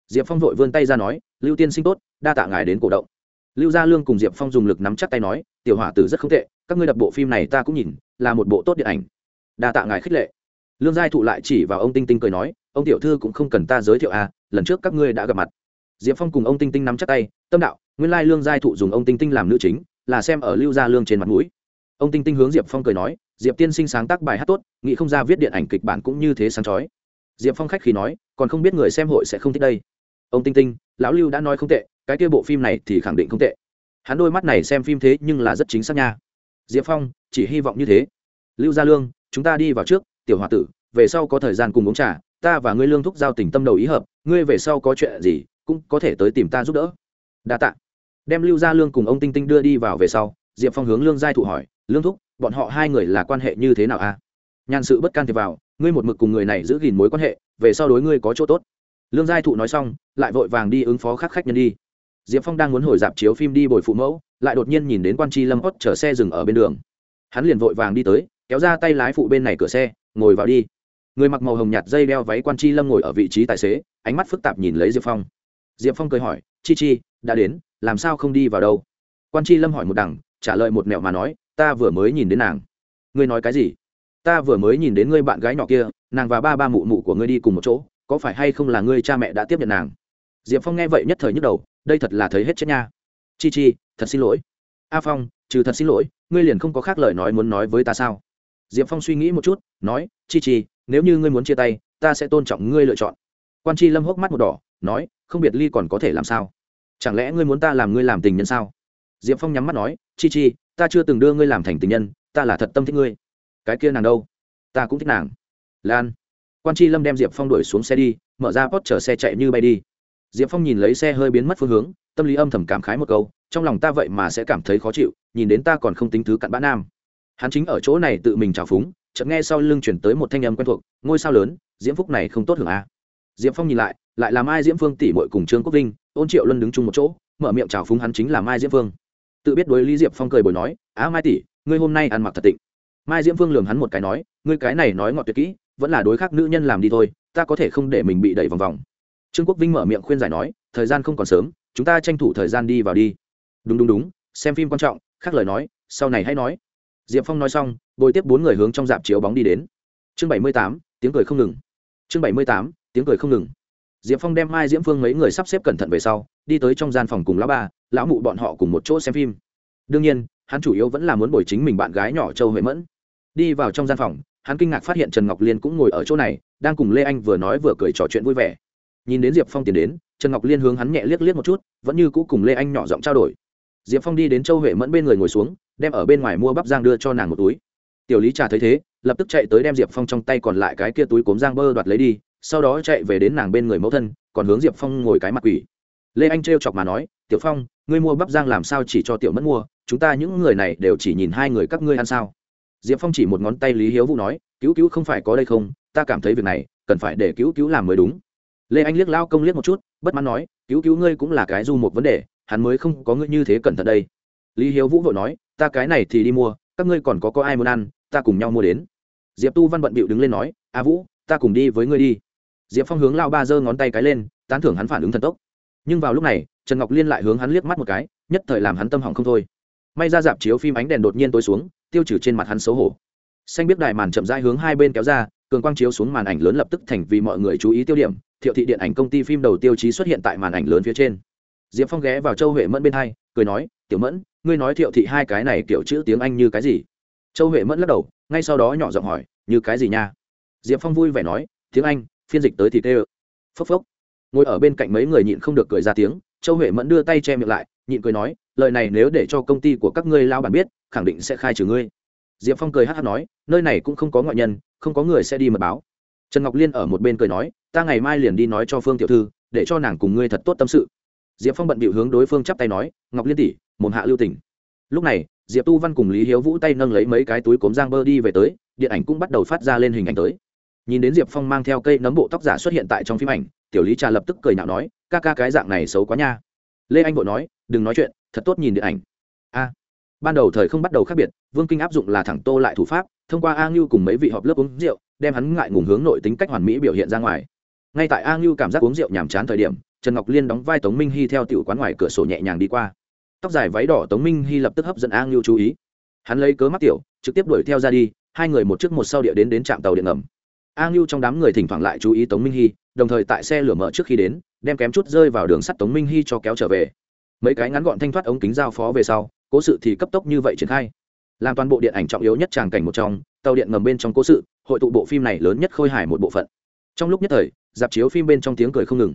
Diệp phong vội vươn tay ra nói, lưu tiên sinh tốt, đa tạ ngài đến cổ động. Lưu gia lương cùng diệp phong dùng lực nắm chắc tay nói, tiểu hỏa tử rất không tệ, các ngươi đập bộ phim này ta cũng nhìn, là một bộ tốt điện ảnh. Đa tạ ngài khích lệ lương giai thụ lại chỉ vào ông tinh tinh cười nói, ông tiểu thư cũng không cần ta giới thiệu à lần trước các ngươi đã gặp mặt. Diệp phong cùng ông tinh tinh nắm chắc tay, tâm đạo, nguyên lai lương giai thụ dùng ông tinh tinh làm nữ chính, là xem ở lưu gia lương trên mặt mũi. Ông tinh tinh hướng diệp phong cười nói, diệp tiên sinh sáng tác bài hát tốt, nghĩ không ra viết điện ảnh kịch bản cũng như thế sáng chói. Diệp phong khách khi nói, còn không biết người xem hội sẽ không thích đây. Ông tinh tinh, lão lưu đã nói không tệ, cái kia bộ phim này thì khẳng định không tệ. Hắn đôi mắt này xem phim thế nhưng là rất chính xác nha. Diệp phong, chỉ hy vọng như thế. Lưu gia lương, chúng ta đi vào trước tiểu h o a tử, về sau có thời gian cùng uống trà, ta và ngươi lương thúc giao tình tâm đầu ý hợp, ngươi về sau có chuyện gì, cũng có thể tới tìm ta giúp đỡ. Đa t ạ đem lưu gia lương cùng ông tinh tinh đưa đi vào về sau, diệp phong hướng lương giai thụ hỏi, lương thúc, bọn họ hai người là quan hệ như thế nào a à? nhàn sự bất can thiệp vào, ngươi một mực cùng người này giữ gìn mối quan hệ, về sau đối ngươi có chỗ tốt. Lương giai thụ nói xong, lại vội vàng đi ứng phó khắc khách nhân đi. Diệp phong đang muốn hồi dạp chiếu phim đi bồi phụ mẫu, lại đột nhiên nhìn đến quan tri lâm hót chở xe dừng ở bên đường. Hắn liền vội vàng đi tới kéo ra tay lái phụ bên này cửa xe, ngồi vào đi. Người mặc màu hồng nhạt dây đeo váy quan Chi lâm ngồi ở vị trí tài xế, ánh mắt phức tạp nhìn lấy diệp phong. Diệp phong cười hỏi, chi chi, đã đến, làm sao không đi vào đâu? Quan Chi lâm hỏi một đằng, trả lời một mẹo mà nói, ta vừa mới nhìn đến nàng. Ngươi nói cái gì? Ta vừa mới nhìn đến ngươi bạn gái nhỏ kia, nàng và ba ba mụ mụ của ngươi đi cùng một chỗ, có phải hay không là ngươi cha mẹ đã tiếp nhận nàng? Diệp phong nghe vậy nhất thời nhức đầu, đây thật là thấy hết chết nha. Chi chi, thật xin lỗi. A phong, trừ thật xin lỗi, ngươi liền không có khác lời nói muốn nói với ta sao? Diệp phong suy nghĩ một chút, nói, chi chi, nếu như ngươi muốn chia tay, ta sẽ tôn trọng ngươi lựa chọn. Quan chi lâm hốc mắt một đỏ, nói, không biệt ly còn có thể làm sao? Chẳng lẽ ngươi muốn ta làm ngươi làm tình nhân sao? Diệp phong nhắm mắt nói, chi chi, ta chưa từng đưa ngươi làm thành tình nhân, ta là thật tâm thích ngươi. Cái kia nàng đâu? Ta cũng thích nàng. Lan. Quan chi lâm đem diệp phong đuổi xuống xe đi, mở ra pot chở xe chạy như bay đi. Diệp phong nhìn lấy xe hơi biến mất phương hướng, tâm lý âm thầm cảm khái một câu, trong lòng ta vậy mà sẽ cảm thấy khó chịu, nhìn đến ta còn không tính thứ cặn bã nam hắn chính ở chỗ này tự mình trào phúng, chợt nghe sau lưng chuyển tới một thanh âm quen thuộc, ngôi sao lớn, diễm phúc này không tốt hưởng a. À. Diễm phong nhìn lại lại là mai diễm phương tỷ mội cùng trương quốc vinh, ôn triệu luân đứng chung một chỗ, mở miệng trào phúng hắn chính là mai diễm phương. Tự biết đối lý diệp phong cười bồi nói, á mai tỷ, ngươi hôm nay ăn mặc thật tịnh. Mai diễm phương lường hắn một cái nói, ngươi cái này nói ngọt tuyệt kỹ, vẫn là đối khác nữ nhân làm đi thôi, ta có thể không để mình bị đẩy vòng vòng. Trương quốc vinh mở miệng khuyên giải nói, thời gian không còn sớm, chúng ta tranh thủ thời gian đi vào đi. Đúng đúng đúng, xem phim quan trọng, khác lời nói, sau này hãy nói diệp phong nói xong, bồi tiếp bốn người hướng trong dạp chiếu bóng đi đến. Chương bảy mươi tám, tiếng cười không ngừng. Chương bảy mươi tám, tiếng cười không ngừng. Diệp phong đem mai diễm phương mấy người sắp xếp cẩn thận về sau, đi tới trong gian phòng cùng lão ba, lão mụ bọn họ cùng một chỗ xem phim. Đương nhiên, hắn chủ yếu vẫn là muốn bồi chính mình bạn gái nhỏ châu huệ mẫn. Đi vào trong gian phòng, hắn kinh ngạc phát hiện trần ngọc liên cũng ngồi ở chỗ này, đang cùng lê anh vừa nói vừa cười trò chuyện vui vẻ. Nhìn đến diệp phong tiến đến, trần ngọc liên hướng hắn nhẹ liếc liếc một chút, vẫn như cũ cùng lê anh nhỏ giọng trao đổi diệp phong đi đến châu huệ mẫn bên người ngồi xuống, đem ở bên ngoài mua bắp giang đưa cho nàng một túi. Tiểu lý trà thấy thế, lập tức chạy tới đem diệp phong trong tay còn lại cái kia túi cốm giang bơ đoạt lấy đi, sau đó chạy về đến nàng bên người mẫu thân, còn hướng diệp phong ngồi cái mặt quỷ. Lê anh trêu chọc mà nói, tiểu phong, ngươi mua bắp giang làm sao chỉ cho tiểu mẫn mua, chúng ta những người này đều chỉ nhìn hai người các ngươi ăn sao? Diệp phong chỉ một ngón tay lý hiếu vũ nói, cứu cứu không phải có đây không, ta cảm thấy việc này, cần phải để cứu cứu làm mới đúng. Lê anh liếc lao công liếc một chút, bất mãn nói, cứu cứu ngươi cũng là cái du một vấn đề hắn mới không có ngươi như thế cẩn thận đây. Lý hiếu vũ vội nói, ta cái này thì đi mua, các ngươi còn có có ai muốn ăn, ta cùng nhau mua đến. Diệp tu văn bận bịu đứng lên nói, a vũ, ta cùng đi với ngươi đi. Diệp phong hướng lao ba giơ ngón tay cái lên, tán thưởng hắn phản ứng thần tốc. Nhưng vào lúc này, trần ngọc liên lại hướng hắn liếc mắt một cái, nhất thời làm hắn tâm hỏng không thôi. May ra dạp chiếu phim ánh đèn đột nhiên tối xuống, tiêu trừ trên mặt hắn xấu hổ. Xanh biết đài màn chậm rãi hướng hai bên kéo ra, cường quang chiếu xuống màn ảnh lớn lập tức thành vì mọi người chú ý tiêu điểm. Thiệu thị điện ảnh công ty phim đầu tiêu chí xuất hiện tại màn ảnh lớn phía trên diệp phong ghé vào châu huệ mẫn bên hai, cười nói, tiểu mẫn, ngươi nói thiệu thị hai cái này kiểu chữ tiếng anh như cái gì? Châu huệ mẫn lắc đầu, ngay sau đó nhỏ giọng hỏi, như cái gì nha? Diệp phong vui vẻ nói, tiếng anh, phiên dịch tới thì tê ơ. Phốc phốc. Ngồi ở bên cạnh mấy người nhịn không được cười ra tiếng, châu huệ mẫn đưa tay che miệng lại, nhịn cười nói, lời này nếu để cho công ty của các ngươi lao bản biết, khẳng định sẽ khai trừ ngươi. Diệp phong cười hát hát nói, nơi này cũng không có ngoại nhân, không có người sẽ đi mật báo. Trần ngọc liên ở một bên cười nói, ta ngày mai liền đi nói cho phương tiểu thư, để cho nàng cùng ngươi thật tốt tâm sự diệp phong bận bịu hướng đối phương chắp tay nói, ngọc liên tỷ mồm hạ lưu tỉnh lúc này, diệp tu văn cùng lý hiếu vũ tay nâng lấy mấy cái túi cốm giang bơ đi về tới, điện ảnh cũng bắt đầu phát ra lên hình ảnh tới. Nhìn đến diệp phong mang theo cây nấm bộ tóc giả xuất hiện tại trong phim ảnh, tiểu lý trà lập tức cười nhạo nói, ca ca cái dạng này xấu quá nha. Lê anh vội nói, đừng nói chuyện, thật tốt nhìn điện ảnh. A. Ban đầu thời không bắt đầu khác biệt, vương kinh áp dụng là thẳng tô lại thủ pháp, thông qua a ngưu cùng mấy vị họp lớp uống rượu, đem hắn ngại ngùng hướng nội tính cách hoàn mỹ biểu hiện ra ngoài. Ngay tại a ngưu cảm giác uống rượu nhàm chán thời điểm trần ngọc liên đóng vai tống minh hy theo tiểu quán ngoài cửa sổ nhẹ nhàng đi qua. Tóc dài váy đỏ tống minh hy lập tức hấp dẫn a ngưu chú ý. Hắn lấy cớ mắc tiểu, trực tiếp đuổi theo ra đi, hai người một trước một sau địa đến đến trạm tàu điện ngầm. A ngưu trong đám người thỉnh thoảng lại chú ý tống minh hy, đồng thời tại xe lửa mở trước khi đến, đem kém chút rơi vào đường sắt tống minh hy cho kéo trở về. Mấy cái ngắn gọn thanh thoát ống kính giao phó về sau, cố sự thì cấp tốc như vậy triển khai. Làm toàn bộ điện ảnh trọng yếu nhất tràng cảnh một trong, tàu điện ngầm bên trong cố sự, hội tụ bộ phim này lớn nhất khôi hài một bộ phận. Trong lúc nhất thời, dạp chiếu phim bên trong tiếng cười không ngừng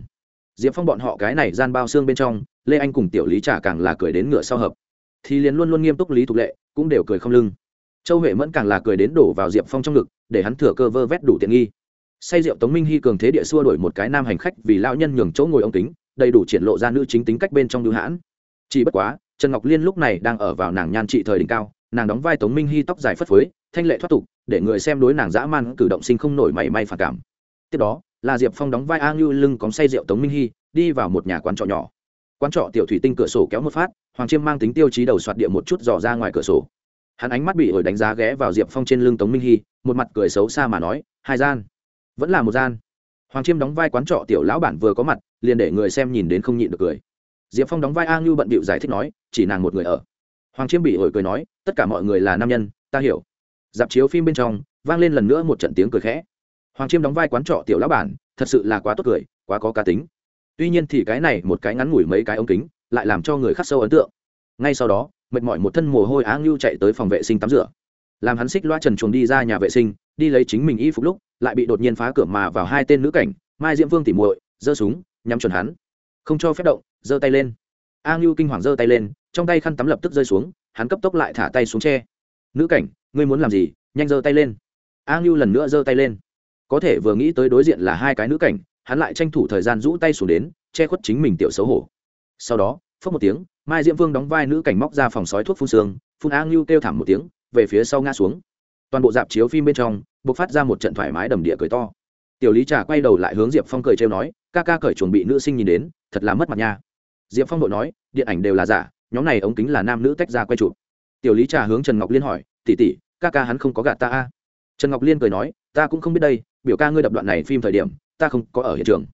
diệp phong bọn họ cái này gian bao xương bên trong lê anh cùng tiểu lý trả càng là cười đến ngựa sau hợp. Thì liền luôn luôn nghiêm túc lý thục lệ cũng đều cười không lưng. Châu huệ mẫn càng là cười đến đổ vào diệp phong trong ngực để hắn thừa cơ vơ vét đủ tiện nghi. Say rượu tống minh hy cường thế địa xua đổi một cái nam hành khách vì lao nhân nhường chỗ ngồi ông tính, đầy đủ triển lộ ra nữ chính tính cách bên trong lưu hãn. Chỉ bất quá trần ngọc liên lúc này đang ở vào nàng nhan trị thời đỉnh cao nàng đóng vai tống minh hy tóc dài phất phới thanh lệ thoát tục để người xem đối nàng dã man cử động sinh không nổi mảy may phản cảm. Tiếp đó là diệp phong đóng vai a ngưu lưng cóng say rượu tống minh hy, đi vào một nhà quán trọ nhỏ. Quán trọ tiểu thủy tinh cửa sổ kéo một phát, hoàng chiêm mang tính tiêu chí đầu soạt địa một chút dò ra ngoài cửa sổ. Hắn ánh mắt bị ổi đánh giá ghé vào diệp phong trên lưng tống minh hy, một mặt cười xấu xa mà nói, hai gian. Vẫn là một gian. Hoàng chiêm đóng vai quán trọ tiểu lão bản vừa có mặt, liền để người xem nhìn đến không nhịn được cười. Diệp phong đóng vai a ngưu bận bịu giải thích nói, chỉ nàng một người ở. Hoàng chiêm bị ổi cười nói, tất cả mọi người là nam nhân, ta hiểu. Dạp chiếu phim bên trong, vang lên lần nữa một trận tiếng cười khẽ hoàng chiêm đóng vai quán trọ tiểu lão bản, thật sự là quá tốt cười, quá có cá tính. Tuy nhiên thì cái này một cái ngắn ngủi mấy cái ống kính, lại làm cho người khắc sâu ấn tượng. Ngay sau đó, mệt mỏi một thân mồ hôi á ngưu chạy tới phòng vệ sinh tắm rửa. Làm hắn xích loa trần chuồng đi ra nhà vệ sinh, đi lấy chính mình y phục lúc, lại bị đột nhiên phá cửa mà vào hai tên nữ cảnh, mai diễm vương tỉ muội, giơ súng, nhắm chuẩn hắn. Không cho phép động, giơ tay lên. A ngưu kinh hoàng giơ tay lên, trong tay khăn tắm lập tức rơi xuống, hắn cấp tốc lại thả tay xuống tre. Nữ cảnh, ngươi muốn làm gì? Nhanh giơ tay lên. A ngưu lần nữa giơ tay lên có thể vừa nghĩ tới đối diện là hai cái nữ cảnh, hắn lại tranh thủ thời gian rũ tay xuống đến, che khuất chính mình tiểu xấu hổ. Sau đó phớt một tiếng, mai diễm vương đóng vai nữ cảnh móc ra phòng sói thuốc phun xương, phun a ngưu kêu thảm một tiếng, về phía sau ngã xuống. Toàn bộ dạp chiếu phim bên trong buộc phát ra một trận thoải mái đầm địa cười to. Tiểu lý trà quay đầu lại hướng diệp phong cười trêu nói, ca ca cởi chuẩn bị nữ sinh nhìn đến, thật là mất mặt nha. Diệp phong đội nói, điện ảnh đều là giả, nhóm này ống kính là nam nữ tách ra quay chụp. Tiểu lý trà hướng trần ngọc liên hỏi tỉ tỉ ca ca hắn không có gạt ta a? Trần ngọc liên cười nói, ta cũng không biết đây biểu ca ngươi đập đoạn này phim thời điểm, ta không có ở hiện trường.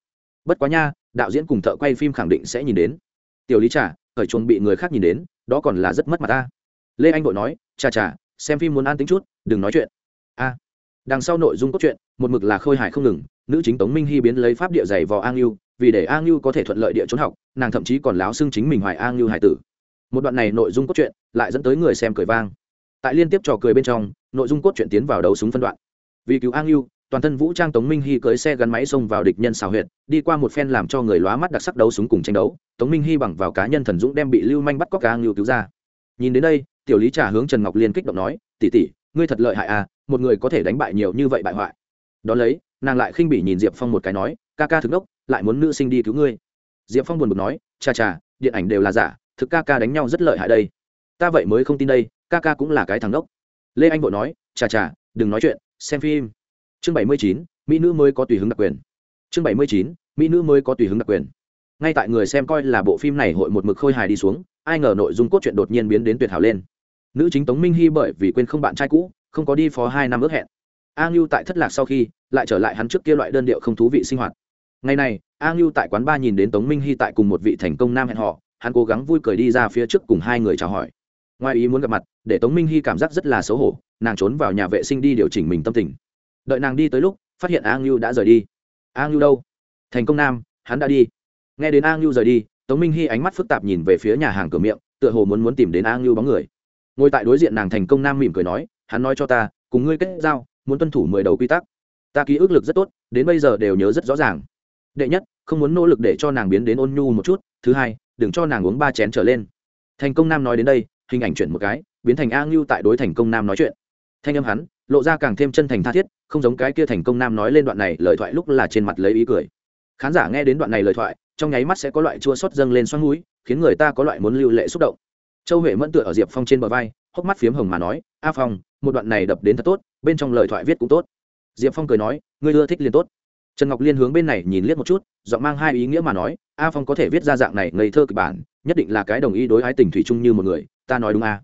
Bất quá nha, đạo diễn cùng thợ quay phim khẳng định sẽ nhìn đến. Tiểu lý trà khởi chuồng bị người khác nhìn đến, đó còn là rất mất mặt ta. Lê anh vội nói chà chà xem phim muốn an tính chút, đừng nói chuyện. A. Đằng sau nội dung cốt truyện, một mực là khôi hài không ngừng, nữ chính tống minh hy biến lấy pháp địa giày vò an lưu vì để an lưu có thể thuận lợi địa trốn học, nàng thậm chí còn láo xưng chính mình hoài an lưu hải tử. Một đoạn này nội dung cốt truyện, lại dẫn tới người xem cười vang. Tại liên tiếp trò cười bên trong, nội dung cốt truyện tiến vào đấu súng phân đoạn. Vì cứu an lưu toàn thân vũ trang tống minh hy cưới xe gắn máy xông vào địch nhân xào huyệt, đi qua một phen làm cho người lóa mắt đặc sắc đấu súng cùng tranh đấu, tống minh hy bằng vào cá nhân thần dũng đem bị lưu manh bắt cóc cá ngưu cứu ra. Nhìn đến đây, tiểu lý trà hướng trần ngọc liên kích động nói tỉ tỉ ngươi thật lợi hại à một người có thể đánh bại nhiều như vậy bại hoại. Đ ó lấy, nàng lại khinh bỉ nhìn diệp phong một cái nói, ca ca thực đốc, lại muốn nữ sinh đi cứu ngươi. Diệp phong buồn bực nói, cha cha, điện ảnh đều là giả, thực ca ca đánh nhau rất lợi hại đây. Ta vậy mới không tin đây, ca ca cũng là cái thằng đốc. Lê anh vội nói, cha cha, đừng nói chuyện, xem phim chương bảy mươi chín, mỹ nữ mới có tùy hứng đặc quyền. Chương bảy mươi chín, mỹ nữ mới có tùy hứng đặc quyền. Ngay tại người xem coi là bộ phim này hội một mực khôi hài đi xuống, ai ngờ nội dung cốt truyện đột nhiên biến đến tuyệt hảo lên. Nữ chính tống minh hy bởi vì quên không bạn trai cũ, không có đi phó hai năm ước hẹn. A ngưu tại thất lạc sau khi, lại trở lại hắn trước kia loại đơn điệu không thú vị sinh hoạt. Ngày này, a ngưu tại quán ba nhìn đến tống minh hy tại cùng một vị thành công nam hẹn họ, hắn cố gắng vui cười đi ra phía trước cùng hai người chào hỏi. Ngoài ý muốn gặp mặt, để tống minh hy cảm giác rất là xấu hổ, nàng trốn vào nhà vệ sinh đi điều chỉnh mình tâm tình đợi nàng đi tới lúc, phát hiện a ngưu đã rời đi. A ngưu đâu? Thành công nam, hắn đã đi. Nghe đến a ngưu rời đi, tống minh hy ánh mắt phức tạp nhìn về phía nhà hàng cửa miệng, tựa hồ muốn muốn tìm đến a ngưu bóng người. Ngồi tại đối diện nàng thành công nam mỉm cười nói, hắn nói cho ta, cùng ngươi kết giao, muốn tuân thủ mười đầu quy tắc. Ta ký ức lực rất tốt, đến bây giờ đều nhớ rất rõ ràng. Đệ nhất, không muốn nỗ lực để cho nàng biến đến ôn nhu một chút. Thứ hai, đừng cho nàng uống ba chén trở lên. Thành công nam nói đến đây, hình ảnh chuyển một cái, biến thành a ngưu tại đối thành công nam nói chuyện. Thanh âm hắn lộ ra càng thêm chân thành tha thiết, không giống cái kia thành công nam nói lên đoạn này lời thoại lúc là trên mặt lấy ý cười. Khán giả nghe đến đoạn này lời thoại, trong nháy mắt sẽ có loại chua xót dâng lên xoắn núi khiến người ta có loại muốn lưu lệ xúc động. Châu huệ mẫn tựa ở diệp phong trên bờ vai, hốc mắt phiếm hồng mà nói, a phong, một đoạn này đập đến thật tốt, bên trong lời thoại viết cũng tốt. Diệp phong cười nói, ngươi ưa thích liền tốt. Trần ngọc liên hướng bên này nhìn liếc một chút, giọng mang hai ý nghĩa mà nói, a phong có thể viết ra dạng này ngây thơ kịch bản, nhất định là cái đồng ý đối ái tình thủy chung như một người, ta nói đúng a.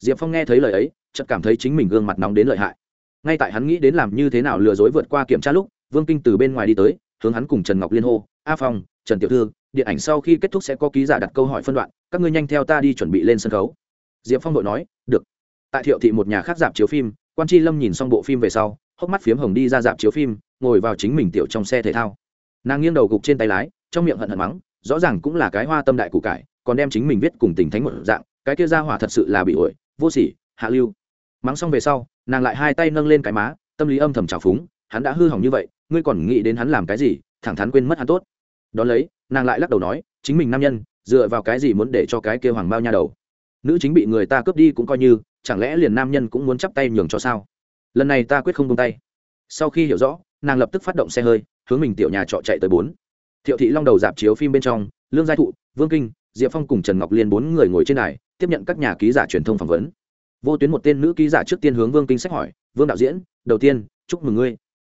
Diệp phong nghe thấy lời ấy, chợt cảm thấy chính mình gương mặt nóng đến lợi hại ngay tại hắn nghĩ đến làm như thế nào lừa dối vượt qua kiểm tra lúc, vương kinh từ bên ngoài đi tới, hướng hắn cùng trần ngọc liên hô, a phong, trần tiểu thư, điện ảnh sau khi kết thúc sẽ có ký giả đặt câu hỏi phân đoạn, các ngươi nhanh theo ta đi chuẩn bị lên sân khấu. Diệp phong đội nói, được. Tại thiệu thị một nhà khác dạp chiếu phim, quan tri lâm nhìn xong bộ phim về sau, hốc mắt phiếm hồng đi ra dạp chiếu phim, ngồi vào chính mình tiểu trong xe thể thao. Nàng nghiêng đầu gục trên tay lái, trong miệng hận hận mắng, rõ ràng cũng là cái hoa tâm đại củ cải, còn đem chính mình viết cùng tình thánh một dạng, cái kia ra hỏa thật sự là bị ổi, vô sỉ, hạ lưu mắng xong về sau, nàng lại hai tay nâng lên cái má, tâm lý âm thầm trào phúng, hắn đã hư hỏng như vậy, ngươi còn nghĩ đến hắn làm cái gì, thẳng thắn quên mất hắn tốt. Đón lấy, nàng lại lắc đầu nói, chính mình nam nhân, dựa vào cái gì muốn để cho cái kia hoàng bao nha đầu? Nữ chính bị người ta cướp đi cũng coi như, chẳng lẽ liền nam nhân cũng muốn chắp tay nhường cho sao? Lần này ta quyết không tung tay. Sau khi hiểu rõ, nàng lập tức phát động xe hơi, hướng mình tiểu nhà trọ chạy tới bốn. Thiệu thị long đầu dạp chiếu phim bên trong, lương giai thụ, vương kinh, diệp phong cùng trần ngọc liên bốn người ngồi trên đài, tiếp nhận các nhà ký giả truyền thông phỏng vấn vô tuyến một tên nữ ký giả trước tiên hướng vương kinh sách hỏi, vương đạo diễn, đầu tiên, chúc mừng ngươi.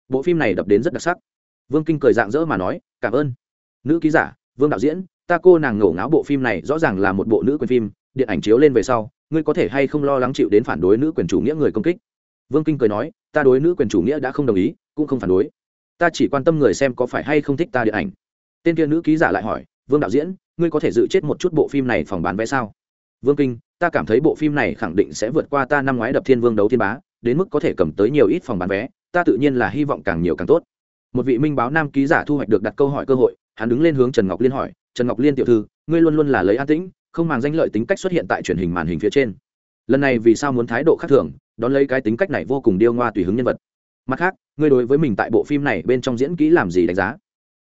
Bộ phim này đập đến rất đặc sắc. Vương kinh cười dạng dỡ mà nói, cảm ơn. Nữ ký giả, vương đạo diễn, ta cô nàng ngổ ngáo bộ phim này rõ ràng là một bộ nữ quyền phim, điện ảnh chiếu lên về sau, ngươi có thể hay không lo lắng chịu đến phản đối nữ quyền chủ nghĩa người công kích? Vương kinh cười nói, ta đối nữ quyền chủ nghĩa đã không đồng ý, cũng không phản đối. Ta chỉ quan tâm người xem có phải hay không thích ta điện ảnh. Tên kia nữ ký giả lại hỏi, vương đạo diễn, ngươi có thể dự chết một chút bộ phim này phòng bán vé sao? Vương kinh ta cảm thấy bộ phim này khẳng định sẽ vượt qua ta năm ngoái đập thiên vương đấu thiên bá, đến mức có thể cầm tới nhiều ít phòng bán vé, ta tự nhiên là hy vọng càng nhiều càng tốt. Một vị minh báo nam ký giả thu hoạch được đặt câu hỏi cơ hội, hắn đứng lên hướng trần ngọc liên hỏi, trần ngọc liên tiểu thư, ngươi luôn luôn là lấy an tĩnh, không màng danh lợi tính cách xuất hiện tại truyền hình màn hình phía trên. Lần này vì sao muốn thái độ khác thường, đón lấy cái tính cách này vô cùng điêu ngoa tùy hứng nhân vật. Mặt khác, ngươi đối với mình tại bộ phim này bên trong diễn kỹ làm gì đánh giá?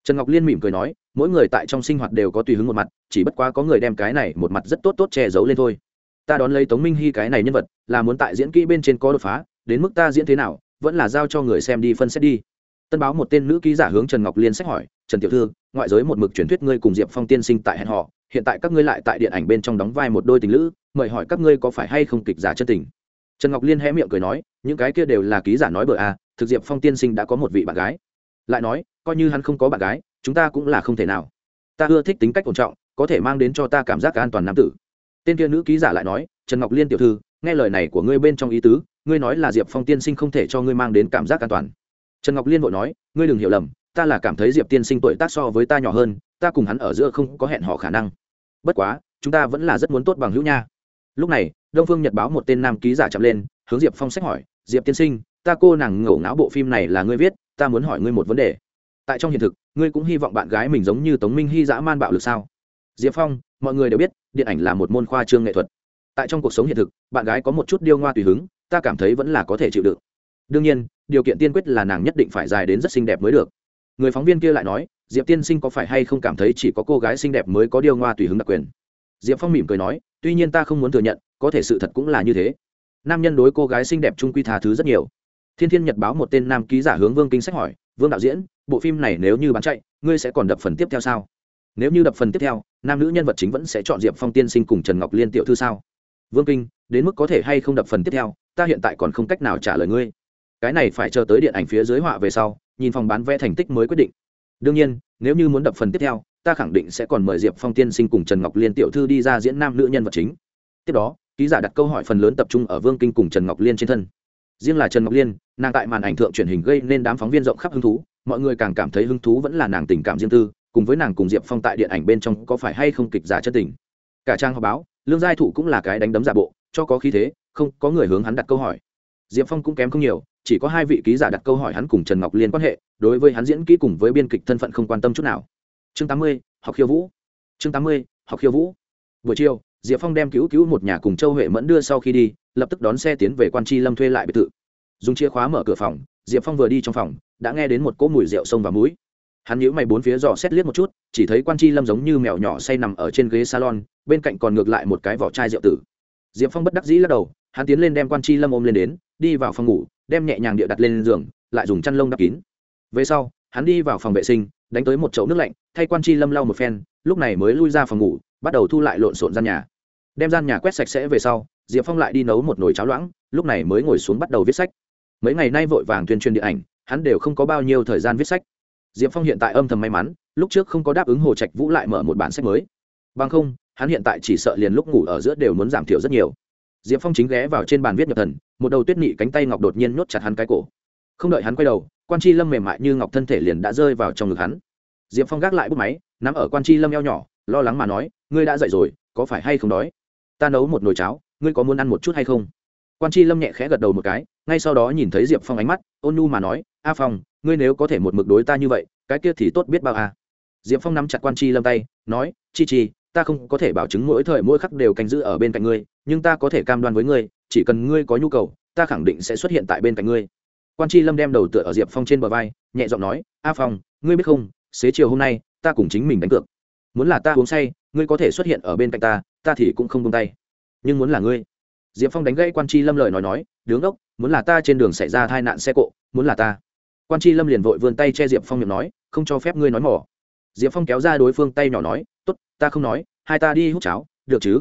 Trần ngọc liên mỉm cười nói, mỗi người tại trong sinh hoạt đều có tùy hứng một mặt, chỉ bất quá có người đem cái này một mặt rất tốt tốt che giấu lên thôi ta đón lấy tống minh hy cái này nhân vật, là muốn tại diễn kỹ bên trên có đột phá, đến mức ta diễn thế nào, vẫn là giao cho người xem đi phân xét đi. Tân báo một tên nữ ký giả hướng trần ngọc liên sách hỏi, trần tiểu thư, ngoại giới một mực truyền thuyết ngươi cùng diệp phong tiên sinh tại hẹn họ hiện tại các ngươi lại tại điện ảnh bên trong đóng vai một đôi tình lữ, mời hỏi các ngươi có phải hay không kịch giả chân tình? Trần ngọc liên hé miệng cười nói, những cái kia đều là ký giả nói bừa à thực diệp phong tiên sinh đã có một vị bạn gái. Lại nói, coi như hắn không có bạn gái, chúng ta cũng là không thể nào. Ta ưa thích tính cách ổn trọng, có thể mang đến cho ta cảm giác an toàn nam tử tên kia nữ ký giả lại nói, trần ngọc liên tiểu thư, nghe lời này của ngươi bên trong ý tứ, ngươi nói là diệp phong tiên sinh không thể cho ngươi mang đến cảm giác an toàn. Trần ngọc liên vội nói, ngươi đừng hiểu lầm, ta là cảm thấy diệp tiên sinh tuổi tác so với ta nhỏ hơn, ta cùng hắn ở giữa không có hẹn họ khả năng. Bất quá, chúng ta vẫn là rất muốn tốt bằng hữu nha. Lúc này, đông phương nhật báo một tên nam ký giả chậm lên, hướng diệp phong sách hỏi, diệp tiên sinh, ta cô nàng ngổ ngáo bộ phim này là ngươi viết, ta muốn hỏi ngươi một vấn đề. Tại trong hiện thực, ngươi cũng hy vọng bạn gái mình giống như tống minh hy dã man bạo lực sao? Diệp phong, mọi người đều biết, điện ảnh là một môn khoa trương nghệ thuật. Tại trong cuộc sống hiện thực, bạn gái có một chút điêu ngoa tùy hứng, ta cảm thấy vẫn là có thể chịu đựng. Đương nhiên, điều kiện tiên quyết là nàng nhất định phải dài đến rất xinh đẹp mới được. Người phóng viên kia lại nói, diệp tiên sinh có phải hay không cảm thấy chỉ có cô gái xinh đẹp mới có điêu ngoa tùy hứng đặc quyền? Diệp phong mỉm cười nói, tuy nhiên ta không muốn thừa nhận, có thể sự thật cũng là như thế. Nam nhân đối cô gái xinh đẹp trung quy tha thứ rất nhiều. Thiên thiên nhật báo một tên nam ký giả hướng vương kinh sách hỏi, vương đạo diễn, bộ phim này nếu như bán chạy, ngươi sẽ còn đập phần tiếp theo sao? Nếu như đập phần tiếp theo, nam nữ nhân vật chính vẫn sẽ chọn diệp phong tiên sinh cùng trần ngọc liên tiểu thư sao? Vương kinh, đến mức có thể hay không đập phần tiếp theo, ta hiện tại còn không cách nào trả lời ngươi. Cái này phải chờ tới điện ảnh phía dưới họa về sau, nhìn phòng bán vé thành tích mới quyết định. Đương nhiên, nếu như muốn đập phần tiếp theo, ta khẳng định sẽ còn mời diệp phong tiên sinh cùng trần ngọc liên tiểu thư đi ra diễn nam nữ nhân vật chính. Tiếp đó, ký giả đặt câu hỏi phần lớn tập trung ở vương kinh cùng trần ngọc liên trên thân. Riêng là trần ngọc liên, nàng tại màn ảnh thượng truyền hình gây nên đám phóng viên rộng khắp hứng thú, mọi người càng cảm thấy hứng thú vẫn là nàng tình cảm riêng tư cùng với nàng cùng diệp phong tại điện ảnh bên trong có phải hay không kịch giả chân tình. Cả trang họp báo, lương giai thụ cũng là cái đánh đấm giả bộ, cho có khí thế, không, có người hướng hắn đặt câu hỏi. Diệp phong cũng kém không nhiều, chỉ có hai vị ký giả đặt câu hỏi hắn cùng trần ngọc liên quan hệ, đối với hắn diễn kỹ cùng với biên kịch thân phận không quan tâm chút nào. Chương tám mươi, học khiêu vũ. Chương tám mươi, học khiêu vũ. Buổi chiều, diệp phong đem cứu cứu một nhà cùng châu huệ mẫn đưa sau khi đi, lập tức đón xe tiến về quan tri lâm thuê lại biệt thự. Dùng chìa khóa mở cửa phòng, diệp phong vừa đi trong phòng, đã nghe đến một cỗ mùi rượu sông và mũi hắn nhíu mày bốn phía dò xét liếc một chút, chỉ thấy quan tri lâm giống như mèo nhỏ say nằm ở trên ghế salon, bên cạnh còn ngược lại một cái vỏ chai rượu tử. Diệp phong bất đắc dĩ lắc đầu, hắn tiến lên đem quan tri lâm ôm lên đến, đi vào phòng ngủ, đem nhẹ nhàng địa đặt lên giường, lại dùng chăn lông đắp kín. Về sau, hắn đi vào phòng vệ sinh, đánh tới một chậu nước lạnh, thay quan tri lâm lau một phen, lúc này mới lui ra phòng ngủ, bắt đầu thu lại lộn xộn gian nhà. Đem gian nhà quét sạch sẽ về sau, diệp phong lại đi nấu một nồi cháo loãng, lúc này mới ngồi xuống bắt đầu viết sách. Mấy ngày nay vội vàng tuyên truyền điện ảnh, hắn đều không có bao nhiêu thời gian viết sách diệp phong hiện tại âm thầm may mắn, lúc trước không có đáp ứng hồ trạch vũ lại mở một bản sách mới. Bằng không, hắn hiện tại chỉ sợ liền lúc ngủ ở giữa đều muốn giảm thiểu rất nhiều. Diệp phong chính ghé vào trên bàn viết nhập thần, một đầu tuyết nị cánh tay ngọc đột nhiên nhốt chặt hắn cái cổ. Không đợi hắn quay đầu, quan c h i lâm mềm mại như ngọc thân thể liền đã rơi vào trong ngực hắn. Diệp phong gác lại bút máy, nắm ở quan Chi lâm eo nhỏ, lo lắng mà nói, ngươi đã dậy rồi, có phải hay không đói? Ta nấu một nồi cháo, ngươi có muốn ăn một chút hay không? Quan Chi lâm nhẹ khẽ gật đầu một cái, ngay sau đó nhìn thấy diệp phong ánh mắt, ôn nu mà nói, a phong ngươi nếu có thể một mực đối ta như vậy, cái kia thì tốt biết bao à. diệp phong nắm chặt quan Chi lâm tay, nói, chi chi, ta không có thể bảo chứng mỗi thời mỗi khắc đều canh giữ ở bên cạnh ngươi, nhưng ta có thể cam đoan với ngươi, chỉ cần ngươi có nhu cầu, ta khẳng định sẽ xuất hiện tại bên cạnh ngươi. Quan tri lâm đem đầu tựa ở diệp phong trên bờ vai, nhẹ giọng nói, a phong, ngươi biết không, xế chiều hôm nay, ta cùng chính mình đánh cược. Muốn là ta uống say, ngươi có thể xuất hiện ở bên cạnh ta ta thì cũng không tung tay. Nhưng muốn là ngươi. Diệp phong đánh gãy quan tri lâm lời nói nói, đứng đốc, muốn là ta trên đường xảy ra tai nạn xe cộ, muốn là ta quan tri lâm liền vội vươn tay che diệp phong miệng nói, không cho phép ngươi nói mỏ. Diệp phong kéo ra đối phương tay nhỏ nói t ố t ta không nói, hai ta đi hút cháo, được chứ?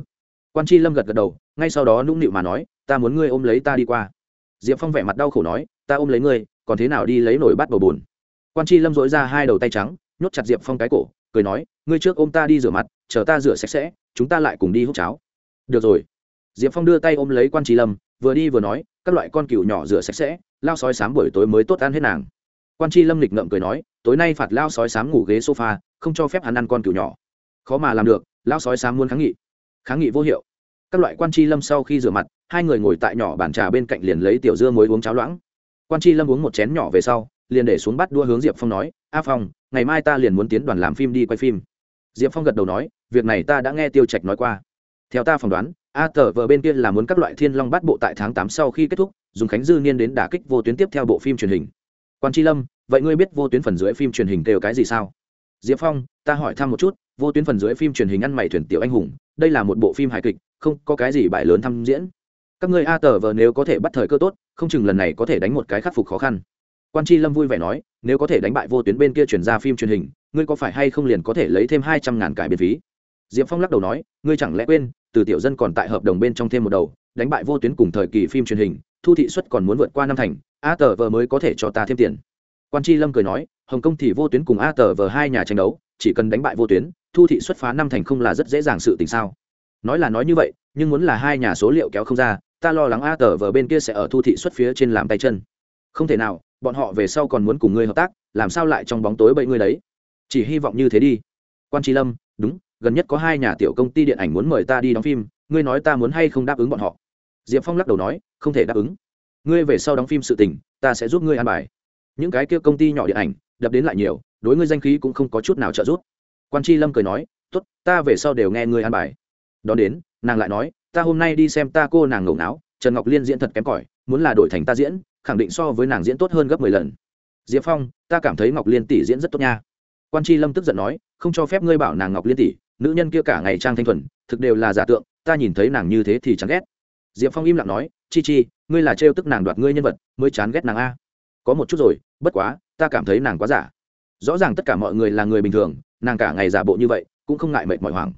Quan tri lâm gật gật đầu, ngay sau đó nũng nịu mà nói, ta muốn ngươi ôm lấy ta đi qua. Diệp phong vẻ mặt đau khổ nói, ta ôm lấy ngươi, còn thế nào đi lấy nổi bắt bầu bùn quan tri lâm dội ra hai đầu tay trắng, nhốt chặt diệp phong cái cổ, cười nói, ngươi trước ôm ta đi rửa mặt, chờ ta rửa sạch sẽ, chúng ta lại cùng đi hút cháo. Được rồi. Diệp phong đưa tay ôm lấy quan tri lâm, vừa đi vừa nói, các loại con cừu nhỏ rửa sạch sẽ lao sói sám buổi tối mới tốt ăn hết nàng. Quan tri lâm lịch ngậm cười nói, tối nay phạt lao sói sám ngủ ghế sofa, không cho phép hắn ăn con cừu nhỏ. Khó mà làm được, lao sói sám muốn kháng nghị. Kháng nghị vô hiệu. Các loại quan tri lâm sau khi rửa mặt, hai người ngồi tại nhỏ bàn trà bên cạnh liền lấy tiểu dưa muối uống cháo loãng. Quan tri lâm uống một chén nhỏ về sau, liền để xuống bắt đua hướng diệp phong nói, a phong, ngày mai ta liền muốn tiến đoàn làm phim đi quay phim. Diệp phong gật đầu nói, việc này ta đã nghe tiêu trạch nói qua. Theo ta phỏng đoán, a tờ vờ bên kia là muốn các loại thiên long bắt bộ tại tháng tám sau khi kết thúc dùng khánh dư niên đến đả kích vô tuyến tiếp theo bộ phim truyền hình. Quan tri lâm, vậy ngươi biết vô tuyến phần dưới phim truyền hình kêu cái gì sao? Diệp phong, ta hỏi thăm một chút, vô tuyến phần dưới phim truyền hình ăn mày thuyền tiểu anh hùng, đây là một bộ phim hài kịch, không có cái gì bại lớn thăm diễn. Các ngươi a tờ vờ nếu có thể bắt thời cơ tốt, không chừng lần này có thể đánh một cái khắc phục khó khăn. Quan tri lâm vui vẻ nói, nếu có thể đánh bại vô tuyến bên kia chuyển ra phim truyền hình, ngươi có phải hay không liền có thể lấy thêm hai trăm ngàn cải biên phí? Diệp phong lắc đầu nói, ngươi chẳng lẽ quên, từ tiểu dân còn tại hợp đồng bên trong thêm một đầu, đánh bại vô tuyến cùng thời kỳ phim truyền hình thu thị suất còn muốn vượt qua năm thành, a tờ vờ mới có thể cho ta thêm tiền. Quan tri lâm cười nói, hồng kông thì vô tuyến cùng a tờ vờ hai nhà tranh đấu, chỉ cần đánh bại vô tuyến, thu thị xuất phá năm thành không là rất dễ dàng sự tình sao? Nói là nói như vậy, nhưng muốn là hai nhà số liệu kéo không ra, ta lo lắng a tờ vờ bên kia sẽ ở thu thị xuất phía trên làm tay chân. Không thể nào, bọn họ về sau còn muốn cùng ngươi hợp tác, làm sao lại trong bóng tối bậy ngươi đấy? Chỉ hy vọng như thế đi. Quan tri lâm, đúng, gần nhất có hai nhà tiểu công ty điện ảnh muốn mời ta đi đóng phim, ngươi nói ta muốn hay không đáp ứng bọn họ? Diệp phong lắc đầu nói không thể đáp ứng. Ngươi về sau đóng phim sự tình, ta sẽ giúp ngươi an bài. Những cái kia công ty nhỏ điện ảnh, đập đến lại nhiều, đối ngươi danh khí cũng không có chút nào trợ giúp. Quan tri lâm cười nói t ố t ta về sau đều nghe ngươi an bài. Đón đến, nàng lại nói, ta hôm nay đi xem ta cô nàng ngầu não trần ngọc liên diễn thật kém cỏi, muốn là đổi thành ta diễn, khẳng định so với nàng diễn tốt hơn gấp mười lần. Diệp phong, ta cảm thấy ngọc liên tỷ diễn rất tốt nha. Quan tri lâm tức giận nói, không cho phép ngươi bảo nàng ngọc liên tỷ, nữ nhân kia cả ngày trang thanh thuần, thực đều là giả tượng, ta nhìn thấy nàng như thế thì chẳng ghét. Diệp phong im lặng nói chi chi, ngươi là trêu tức nàng đoạt ngươi nhân vật, mới chán ghét nàng a. Có một chút rồi, bất quá, ta cảm thấy nàng quá giả. Rõ ràng tất cả mọi người là người bình thường, nàng cả ngày giả bộ như vậy, cũng không ngại mệt mỏi hoảng.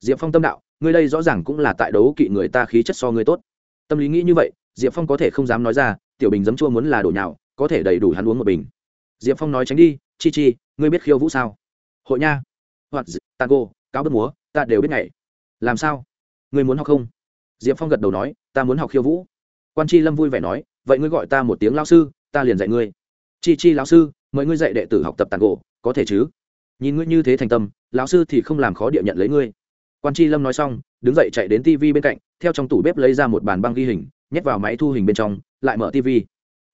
Diệp phong tâm đạo, ngươi đây rõ ràng cũng là tại đấu kỵ người ta khí chất so ngươi tốt. Tâm lý nghĩ như vậy, diệp phong có thể không dám nói ra, tiểu bình dấm chua muốn là đổ nhào, có thể đầy đủ hắn uống một bình. Diệp phong nói tránh đi, chi chi, ngươi biết khiêu vũ sao? Hội nha. Hoặc tango cáo bất múa, ta đều biết ngày. Làm sao? Ngươi muốn học không? Diệp phong gật đầu nói, ta muốn học khiêu vũ quan tri lâm vui vẻ nói, vậy ngươi gọi ta một tiếng lao sư, ta liền dạy ngươi. Chi chi lão sư, mời ngươi dạy đệ tử học tập tàn gỗ, có thể chứ? Nhìn ngươi như thế thành tâm, lão sư thì không làm khó địa nhận lấy ngươi. Quan tri lâm nói xong, đứng dậy chạy đến tv bên cạnh, theo trong tủ bếp lấy ra một bàn băng ghi hình, nhét vào máy thu hình bên trong, lại mở tv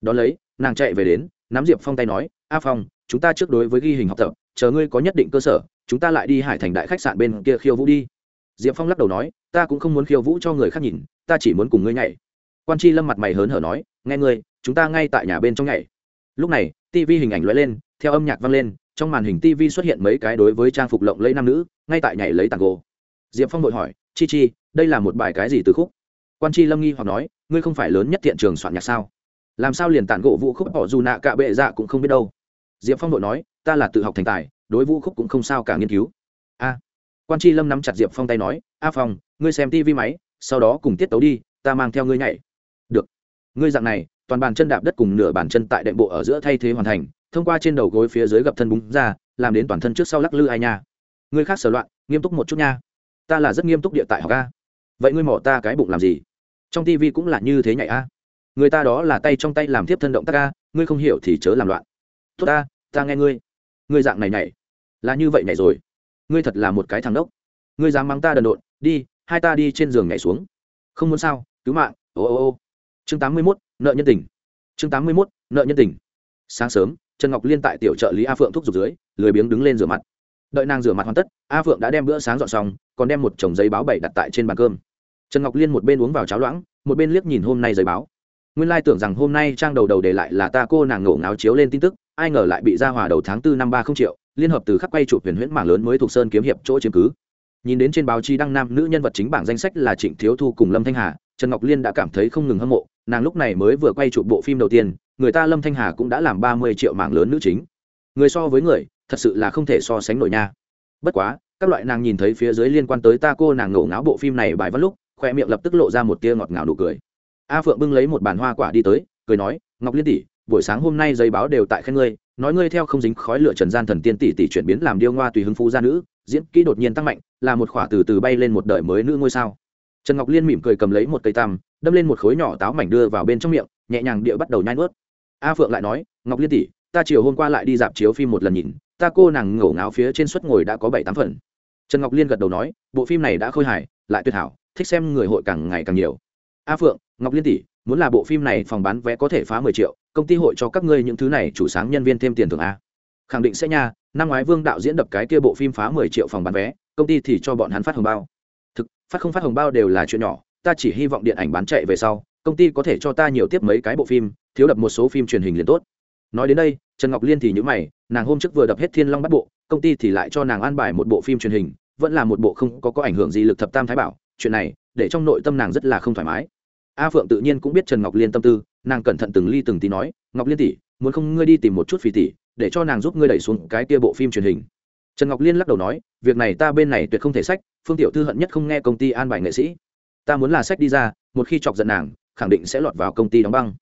đón lấy, nàng chạy về đến, nắm diệp phong tay nói, a phong, chúng ta trước đối với ghi hình học tập, chờ ngươi có nhất định cơ sở, chúng ta lại đi hải thành đại khách sạn bên kia khiêu vũ đi. Diệp phong lắc đầu nói, ta cũng không muốn khiêu vũ cho người khác nhìn, ta chỉ muốn cùng ngươi nhảy quan c h i lâm mặt mày hớn hở nói, nghe ngươi, chúng ta ngay tại nhà bên trong nhảy. Lúc này tv hình ảnh lóe lên, theo âm nhạc vang lên, trong màn hình tv xuất hiện mấy cái đối với trang phục lộng lấy nam nữ, ngay tại nhảy lấy tàn gỗ diệp phong vội hỏi, chi chi, đây là một bài cái gì từ khúc? Quan c h i lâm nghi hoặc nói, ngươi không phải lớn nhất thiện trường soạn nhạc sao? Làm sao liền tàn gỗ vũ khúc bỏ dù nạ cạ bệ dạ cũng không biết đâu? Diệp phong vội nói, ta là tự học thành tài, đối vũ khúc cũng không sao cả nghiên cứu. A. Quan tri lâm nắm chặt diệp phong tay nói, a phong, ngươi xem tv máy, sau đó cùng tiết tấu đi, ta mang theo ngươi nhảy ngươi dạng này, toàn bàn chân đạp đất cùng nửa bàn chân tại đệm bộ ở giữa thay thế hoàn thành, thông qua trên đầu gối phía dưới gập thân búng ra, làm đến toàn thân trước sau lắc lư ai nha. Ngươi khác sở loạn, nghiêm túc một chút nha. Ta là rất nghiêm túc địa tại học a. Vậy ngươi mỏ ta cái bụng làm gì? Trong tv cũng là như thế nhảy a. Người ta đó là tay trong tay làm tiếp thân động tác a, ngươi không hiểu thì chớ làm loạn. Tốt ta ta nghe ngươi. Ngươi dạng này nhảy. Là như vậy nhảy rồi. Ngươi thật là một cái thằng đốc. Ngươi dám mắng ta đần độn, đi, hai ta đi trên giường nhảy xuống. Không muốn sao, cứu mạng, ô ô ô chương tám mươi mốt, nợ nhân tình. Chương tám mươi mốt, nợ nhân tình. Sáng sớm, trần ngọc liên tại tiểu trợ lý a phượng thúc giục dưới, lười biếng đứng lên rửa mặt. Đợi nàng rửa mặt hoàn tất, a phượng đã đem bữa sáng dọn xong, còn đem một chồng giấy báo bảy đặt tại trên bàn cơm. Trần ngọc liên một bên uống vào cháo loãng, một bên liếc nhìn hôm nay giấy báo. Nguyên lai tưởng rằng hôm nay trang đầu đầu để lại là ta cô nàng ngổ ngáo chiếu lên tin tức, ai ngờ lại bị ra hòa đầu tháng tư năm ba không triệu, liên hợp từ khắc quay chụp huyền huyễn mảng lớn mới thuộc sơn kiếm hiệp chỗ chiếm cứ. Nhìn đến trên báo chí đăng nam nữ nhân vật chính bảng danh sách là trịnh thiếu thu cùng lâm thanh hà trần ngọc liên đã cảm thấy không ngừng hâm mộ, nàng lúc này mới vừa quay chụp bộ phim đầu tiên, người ta lâm thanh hà cũng đã làm ba mươi triệu mảng lớn nữ chính. Người so với người, thật sự là không thể so sánh nổi nha. Bất quá, các loại nàng nhìn thấy phía dưới liên quan tới ta cô nàng ngổ ngáo bộ phim này bài văn lúc, khoe miệng lập tức lộ ra một tia ngọt ngào nụ cười. A phượng bưng lấy một bàn hoa quả đi tới, cười nói, ngọc liên tỷ, buổi sáng hôm nay giấy báo đều tại khen ngươi, nói ngươi theo không dính khói lửa trần gian thần tiên tỷ tỷ chuyển biến làm điêu ngoa tùy hứng phú gia nữ, diễn kỹ đột nhiên tăng mạnh, là một khỏa từ từ bay lên một đời mới nữ ngôi sao trần ngọc liên mỉm cười cầm lấy một cây tăm, đâm lên một khối nhỏ táo mảnh đưa vào bên trong miệng, nhẹ nhàng địa bắt đầu nhai nuốt. A phượng lại nói, ngọc liên tỷ, ta chiều hôm qua lại đi dạp chiếu phim một lần nhìn, ta cô nàng ngổ ngáo phía trên suất ngồi đã có bảy tám phần. Trần ngọc liên gật đầu nói, bộ phim này đã khôi hài, lại tuyệt hảo, thích xem người hội càng ngày càng nhiều. A phượng, ngọc liên tỷ, muốn là bộ phim này phòng bán vé có thể phá mười triệu, công ty hội cho các ngươi những thứ này chủ sáng nhân viên thêm tiền thưởng a. Khẳng định sẽ nha, năm ngoái vương đạo diễn đập cái kia bộ phim phá mười triệu phòng bán vé, công ty thì cho bọn hắn phát hồng bao phát không phát hồng bao đều là chuyện nhỏ, ta chỉ hy vọng điện ảnh bán chạy về sau, công ty có thể cho ta nhiều tiếp mấy cái bộ phim, thiếu đập một số phim truyền hình liền tốt. Nói đến đây, trần ngọc liên thì nhữ mày, nàng hôm trước vừa đập hết thiên long bắt bộ, công ty thì lại cho nàng an bài một bộ phim truyền hình, vẫn là một bộ không có có ảnh hưởng gì lực thập tam thái bảo, chuyện này, để trong nội tâm nàng rất là không thoải mái. A phượng tự nhiên cũng biết trần ngọc liên tâm tư, nàng cẩn thận từng ly từng tí nói, ngọc liên tỷ, muốn không ngươi đi tìm một chút phì tỷ, để cho nàng giúp ngươi đẩy xuống cái kia bộ phim truyền hình. Trần ngọc liên lắc đầu nói, việc này ta bên này tuyệt không thể sách phương tiểu thư hận nhất không nghe công ty an bài nghệ sĩ. Ta muốn là sách đi ra, một khi chọc giận nàng, khẳng định sẽ lọt vào công ty đóng băng.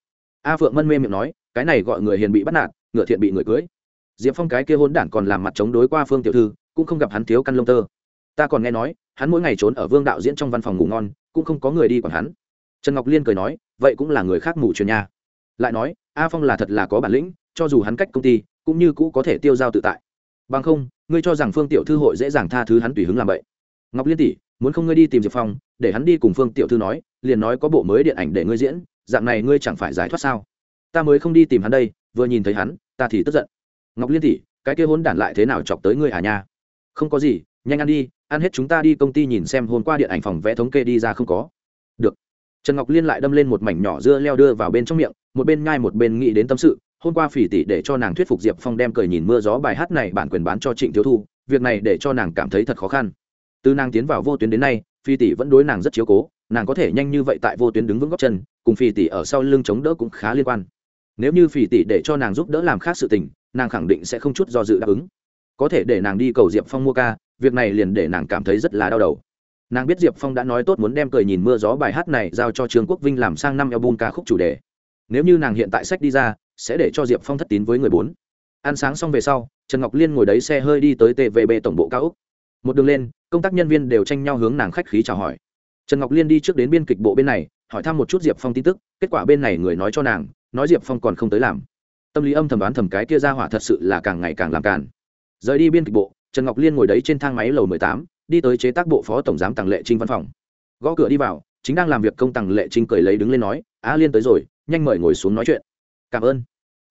A phượng mân mê miệng nói, cái này gọi người hiền bị bắt nạt, ngựa thiện bị người cưới. Diệp phong cái kia hôn đản còn làm mặt chống đối qua phương tiểu thư, cũng không gặp hắn thiếu căn lông tơ. Ta còn nghe nói, hắn mỗi ngày trốn ở vương đạo diễn trong văn phòng ngủ ngon, cũng không có người đi quản hắn. Trần ngọc liên cười nói, vậy cũng là người khác ngủ truyền nhà. lại nói, a phong là thật là có bản lĩnh, cho dù hắn cách công ty, cũng như cũ có thể tiêu dao tự tại. Bằng không, ngươi cho rằng phương tiểu thư hội dễ dàng tha thứ hắn tùy hứng làm vậy ngọc liên tỷ, muốn không ngươi đi tìm diệp phong, để hắn đi cùng phương tiểu thư nói, liền nói có bộ mới điện ảnh để ngươi diễn, dạng này ngươi chẳng phải giải thoát sao? Ta mới không đi tìm hắn đây, vừa nhìn thấy hắn, ta thì tức giận. Ngọc liên tỷ, cái kia hôn đản lại thế nào chọc tới ngươi à nha? Không có gì, nhanh ăn đi, ăn hết chúng ta đi công ty nhìn xem hôm qua điện ảnh phòng vẽ thống kê đi ra không có. Được. Trần ngọc liên lại đâm lên một mảnh nhỏ dưa leo đưa vào bên trong miệng, một bên nhai một bên nghĩ đến tâm sự, hôm qua phỉ tỷ để cho nàng thuyết phục diệp phong đem cười nhìn mưa gió bài hát này bản quyền bán cho trịnh thiếu thu, việc này để cho nàng cảm thấy thật khó khăn từ nàng tiến vào vô tuyến đến nay, phi tỷ vẫn đối nàng rất chiếu cố, nàng có thể nhanh như vậy tại vô tuyến đứng vững góc chân, cùng phi tỷ ở sau lưng chống đỡ cũng khá liên quan. Nếu như phi tỷ để cho nàng giúp đỡ làm khác sự tình, nàng khẳng định sẽ không chút do dự đáp ứng. Có thể để nàng đi cầu diệp phong mua ca, việc này liền để nàng cảm thấy rất là đau đầu. Nàng biết diệp phong đã nói tốt muốn đem cười nhìn mưa gió bài hát này giao cho trương quốc vinh làm sang năm album ca khúc chủ đề. Nếu như nàng hiện tại sách đi ra, sẽ để cho diệp phong thất tín với người bốn. Ăn sáng xong về sau, trần ngọc liên ngồi đấy xe hơi đi tới tvb tổng bộ cao úc một đường lên, công tác nhân viên đều tranh nhau hướng nàng khách khí chào hỏi. Trần ngọc liên đi trước đến biên kịch bộ bên này, hỏi thăm một chút diệp phong tin tức, kết quả bên này người nói cho nàng, nói diệp phong còn không tới làm. Tâm lý âm thầm đoán thầm cái kia ra hỏa thật sự là càng ngày càng làm càn. Rời đi biên kịch bộ, trần ngọc liên ngồi đấy trên thang máy lầu mười tám, đi tới chế tác bộ phó tổng giám tàng lệ trinh văn phòng. Gõ cửa đi vào, chính đang làm việc công tàng lệ trinh cười lấy đứng lên nói a liên tới rồi, nhanh mời ngồi xuống nói chuyện. Cảm ơn.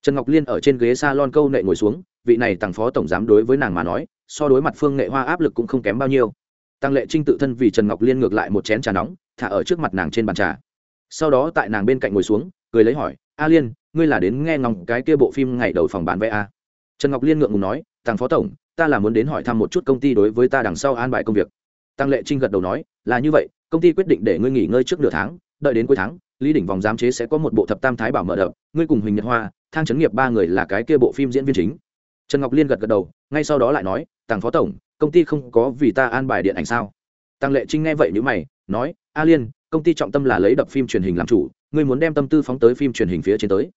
Trần ngọc liên ở trên ghế s a lon câu nệ ngồi xuống, vị này tàng phó tổng giám đối với nàng mà nói so đối mặt phương nghệ hoa áp lực cũng không kém bao nhiêu. Tăng lệ trinh tự thân vì trần ngọc liên ngược lại một chén trà nóng, thả ở trước mặt nàng trên bàn trà. Sau đó tại nàng bên cạnh ngồi xuống, cười lấy hỏi, a liên, ngươi là đến nghe ngóng cái kia bộ phim ngày đầu phòng bán vé a trần ngọc liên ngượng ngùng nói thằng phó tổng, ta là muốn đến hỏi thăm một chút công ty đối với ta đằng sau an bài công việc. Tăng lệ trinh gật đầu nói, là như vậy, công ty quyết định để ngươi nghỉ ngơi trước nửa tháng, đợi đến cuối tháng, lý đỉnh vòng giám chế sẽ có một bộ thập tam thái bảo mở đ ngươi cùng huỳnh nhật hoa, thang trấn nghiệp ba người là cái kia bộ phim diễn viên chính. Trần ngọc liên gật gật đầu, ngay sau đó lại nói tàng phó tổng, công ty không có vì ta an bài điện ảnh sao? Tăng lệ trinh nghe vậy n mày, nói, a liên, công ty trọng tâm là lấy đập phim truyền hình làm chủ, ngươi muốn đem tâm tư phóng tới phim truyền hình phía trên tới.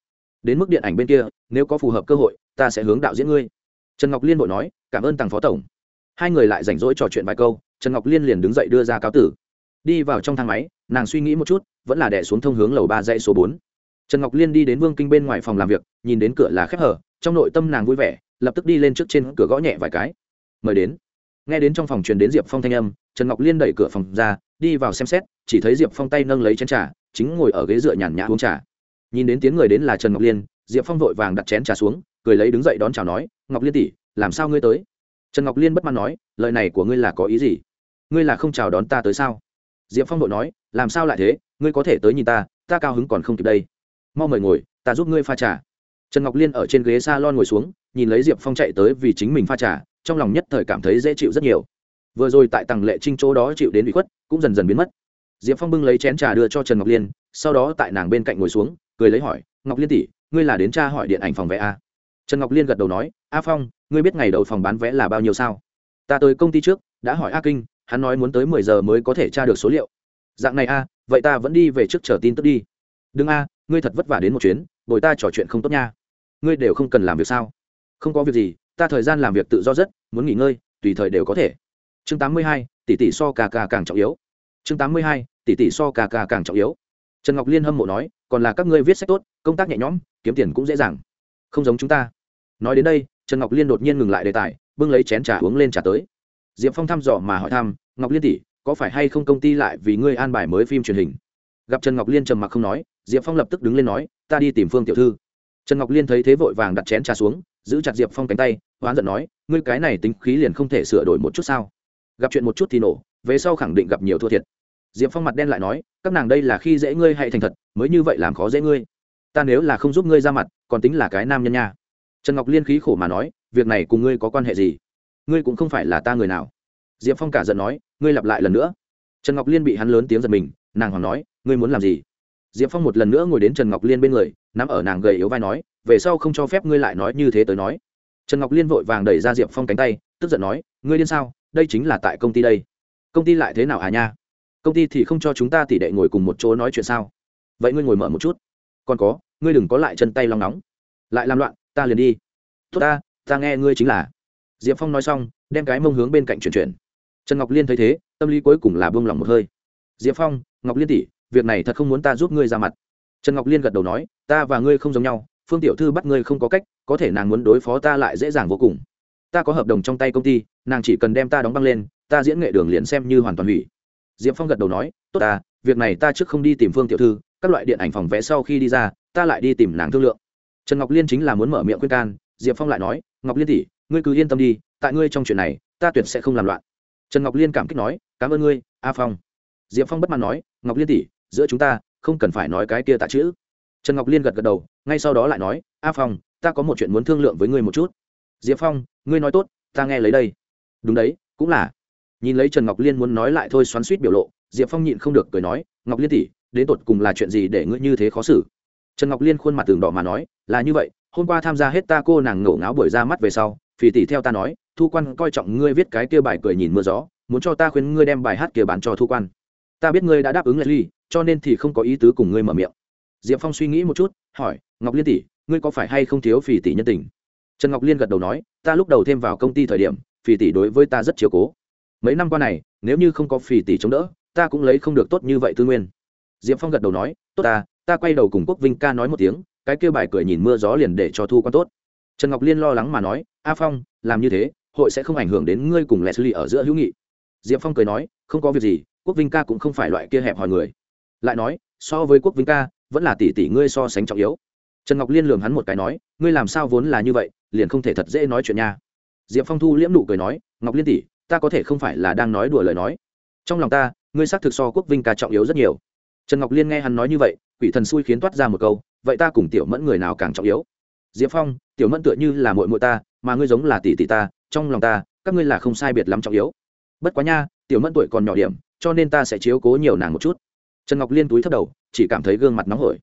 Đến mức điện ảnh bên kia, nếu có phù hợp cơ hội, ta sẽ hướng đạo diễn ngươi. Trần ngọc liên vội nói, cảm ơn tàng phó tổng. Hai người lại rảnh rỗi trò chuyện vài câu, trần ngọc liên liền đứng dậy đưa ra cáo tử. Đi vào trong thang máy, nàng suy nghĩ một chút, vẫn là đẻ xuống thông hướng lầu ba dãy số bốn. Trần ngọc liên đi đến vương kinh bên ngoài phòng làm việc, nhìn đến cửa là khép hở, trong nội tâm nàng vui vẻ, lập tức đi lên trước trên cửa gõ nhẹ vài cái mời đến. Nghe đến trong phòng truyền đến diệp phong thanh âm, trần ngọc liên đẩy cửa phòng ra, đi vào xem xét, chỉ thấy diệp phong tay nâng lấy chén trà, chính ngồi ở ghế dựa nhàn nhã uống trà. Nhìn đến tiếng người đến là trần ngọc liên, diệp phong vội vàng đặt chén trà xuống, cười lấy đứng dậy đón chào nói, ngọc liên tỷ, làm sao ngươi tới? Trần ngọc liên bất mãn nói, lời này của ngươi là có ý gì? Ngươi là không chào đón ta tới sao? Diệp phong vội nói, làm sao lại thế? Ngươi có thể tới nhìn ta ta cao hứng còn không kịp đây. Mau mời ngồi, ta giúp ngươi pha trà. Trần ngọc liên ở trên ghế s a lon ngồi xuống, nhìn lấy diệp phong chạy tới vì chính mình pha trà trong lòng nhất thời cảm thấy dễ chịu rất nhiều. Vừa rồi tại tầng lệ trinh chỗ đó chịu đến bị khuất, cũng dần dần biến mất. Diệp phong bưng lấy chén trà đưa cho trần ngọc liên, sau đó tại nàng bên cạnh ngồi xuống, cười lấy hỏi, ngọc liên tỷ, ngươi là đến cha hỏi điện ảnh phòng vé a trần ngọc liên gật đầu nói, a phong, ngươi biết ngày đầu phòng bán vé là bao nhiêu sao? Ta tới công ty trước, đã hỏi a kinh, hắn nói muốn tới mười giờ mới có thể tra được số liệu. Dạng này a, vậy ta vẫn đi về trước chờ tin tức đi. Đừng a, ngươi thật vất vả đến một chuyến, bồi ta trò chuyện không tốt nha. Ngươi đều không cần làm việc sao? Không có việc gì ta thời gian làm việc tự do rất, muốn nghỉ ngơi, tùy thời đều có thể. Chương tám mươi hai, tỷ tỷ so cà cà càng trọng yếu. Chương tám mươi hai, tỷ tỷ so cà cà càng trọng yếu. Trần ngọc liên hâm mộ nói, còn là các ngươi viết sách tốt, công tác nhẹ nhõm, kiếm tiền cũng dễ dàng. Không giống chúng ta. Nói đến đây, trần ngọc liên đột nhiên ngừng lại đề tài, bưng lấy chén trà uống lên trà tới. Diệp phong thăm dò mà hỏi thăm, ngọc liên tỷ, có phải hay không công ty lại vì ngươi an bài mới phim truyền hình? Gặp trần ngọc liên trầm mặc không nói, diệp phong lập tức đứng lên nói, ta đi tìm phương tiểu thư trần ngọc liên thấy thế vội vàng đặt chén trà xuống, giữ chặt diệp phong cánh tay, hoán giận nói, ngươi cái này tính khí liền không thể sửa đổi một chút sao? Gặp chuyện một chút thì nổ, về sau khẳng định gặp nhiều thua thiệt. Diệp phong mặt đen lại nói, các nàng đây là khi dễ ngươi hay thành thật, mới như vậy làm khó dễ ngươi. Ta nếu là không giúp ngươi ra mặt, còn tính là cái nam nhân nha. Trần ngọc liên khí khổ mà nói, việc này cùng ngươi có quan hệ gì? Ngươi cũng không phải là ta người nào. Diệp phong cả giận nói, ngươi lặp lại lần nữa. Trần ngọc liên bị hắn lớn tiếng giật mình, nàng hoàng nói, ngươi muốn làm gì? Diệp phong một lần nữa ngồi đến trần ngọc liên bên người nắm ở nàng gầy yếu vai nói, về sau không cho phép ngươi lại nói như thế tới nói. Trần ngọc liên vội vàng đẩy ra diệp phong cánh tay, tức giận nói, ngươi điên sao? Đây chính là tại công ty đây. Công ty lại thế nào à nha? Công ty thì không cho chúng ta tỉ đệ ngồi cùng một chỗ nói chuyện sao? Vậy ngươi ngồi mở một chút. Còn có, ngươi đừng có lại chân tay lòng nóng. Lại làm loạn, ta liền đi. Tốt ta ta nghe ngươi chính là. Diệp phong nói xong, đem cái mông hướng bên cạnh chuyển chuyển. Trần ngọc liên thấy thế, tâm lý cuối cùng là buông lòng một hơi. Diệp phong, ngọc liên tỷ, việc này thật không muốn ta giúp ngươi ra mặt trần ngọc liên gật đầu nói, ta và ngươi không giống nhau, phương tiểu thư bắt ngươi không có cách, có thể nàng muốn đối phó ta lại dễ dàng vô cùng. Ta có hợp đồng trong tay công ty, nàng chỉ cần đem ta đóng băng lên, ta diễn nghệ đường liền xem như hoàn toàn hủy. Diệp phong gật đầu nói, tốt ta, việc này ta trước không đi tìm phương tiểu thư, các loại điện ảnh phòng vẽ sau khi đi ra, ta lại đi tìm nàng thương lượng. Trần ngọc liên chính là muốn mở miệng khuyên can, diệp phong lại nói, ngọc liên tỷ, ngươi cứ yên tâm đi, tại ngươi trong chuyện này, ta tuyệt sẽ không làm loạn. Trần ngọc liên cảm kích nói, cảm ơn ngươi, a phong. Diệp phong bất mãn nói, ngọc liên tỷ, giữa chúng ta không cần phải nói cái kia tạ chữ. Trần ngọc liên gật gật đầu, ngay sau đó lại nói, a phong, ta có một chuyện muốn thương lượng với ngươi một chút. Diệp phong, ngươi nói tốt, ta nghe lấy đây. Đúng đấy, cũng là. Nhìn lấy trần ngọc liên muốn nói lại thôi xoắn suýt biểu lộ, diệp phong nhịn không được cười nói, ngọc liên tỷ, đến tột cùng là chuyện gì để ngươi như thế khó xử? Trần ngọc liên khuôn mặt tường đỏ mà nói, là như vậy, hôm qua tham gia hết ta cô nàng ngổ ngáo bởi ra mắt về sau, phì tỷ theo ta nói, thu quan coi trọng ngươi viết cái kia bài cười nhìn mưa gió, muốn cho ta khuyên ngươi đem bài hát kia bán cho thu quan. Ta biết ngươi đã đáp ứng lệ ly cho nên thì không có ý tứ cùng ngươi mở miệng. Diệp phong suy nghĩ một chút, hỏi, ngọc liên tỷ, ngươi có phải hay không thiếu phì tỷ nhân tình? Trần ngọc liên gật đầu nói, ta lúc đầu thêm vào công ty thời điểm phì tỷ đối với ta rất chiều cố. Mấy năm qua này, nếu như không có phì tỷ chống đỡ, ta cũng lấy không được tốt như vậy tư nguyên. Diệp phong gật đầu nói, tốt ta ta quay đầu cùng quốc vinh ca nói một tiếng, cái kêu bài cười nhìn mưa gió liền để cho thu quan tốt. Trần ngọc liên lo lắng mà nói, a phong, làm như thế, hội sẽ không ảnh hưởng đến ngươi cùng leslie ở giữa hữu nghị. Diệp phong cười nói, không có việc gì, quốc vinh ca cũng không phải loại kia hẹp hòi người lại nói, so với quốc vinh ca, vẫn là tỷ tỷ ngươi so sánh trọng yếu. Trần ngọc liên lường hắn một cái nói, ngươi làm sao vốn là như vậy, liền không thể thật dễ nói chuyện nha. Diệp phong thu liễm nụ cười nói, ngọc liên tỷ, ta có thể không phải là đang nói đùa lời nói. Trong lòng ta, ngươi xác thực so quốc vinh ca trọng yếu rất nhiều. Trần ngọc liên nghe hắn nói như vậy, quỷ thần xui khiến toát ra một câu, vậy ta cùng tiểu mẫn người nào càng trọng yếu? Diệp phong, tiểu mẫn tựa như là mội mội ta, mà ngươi giống là tỷ tỷ ta, trong lòng ta, các ngươi là không sai biệt lắm trọng yếu. Bất quá nha, tiểu mẫn tuổi còn nhỏ điểm, cho nên ta sẽ chiếu cố nhiều nàng một chút trần ngọc liên túi thấp đầu, chỉ cảm thấy gương mặt nóng hổi.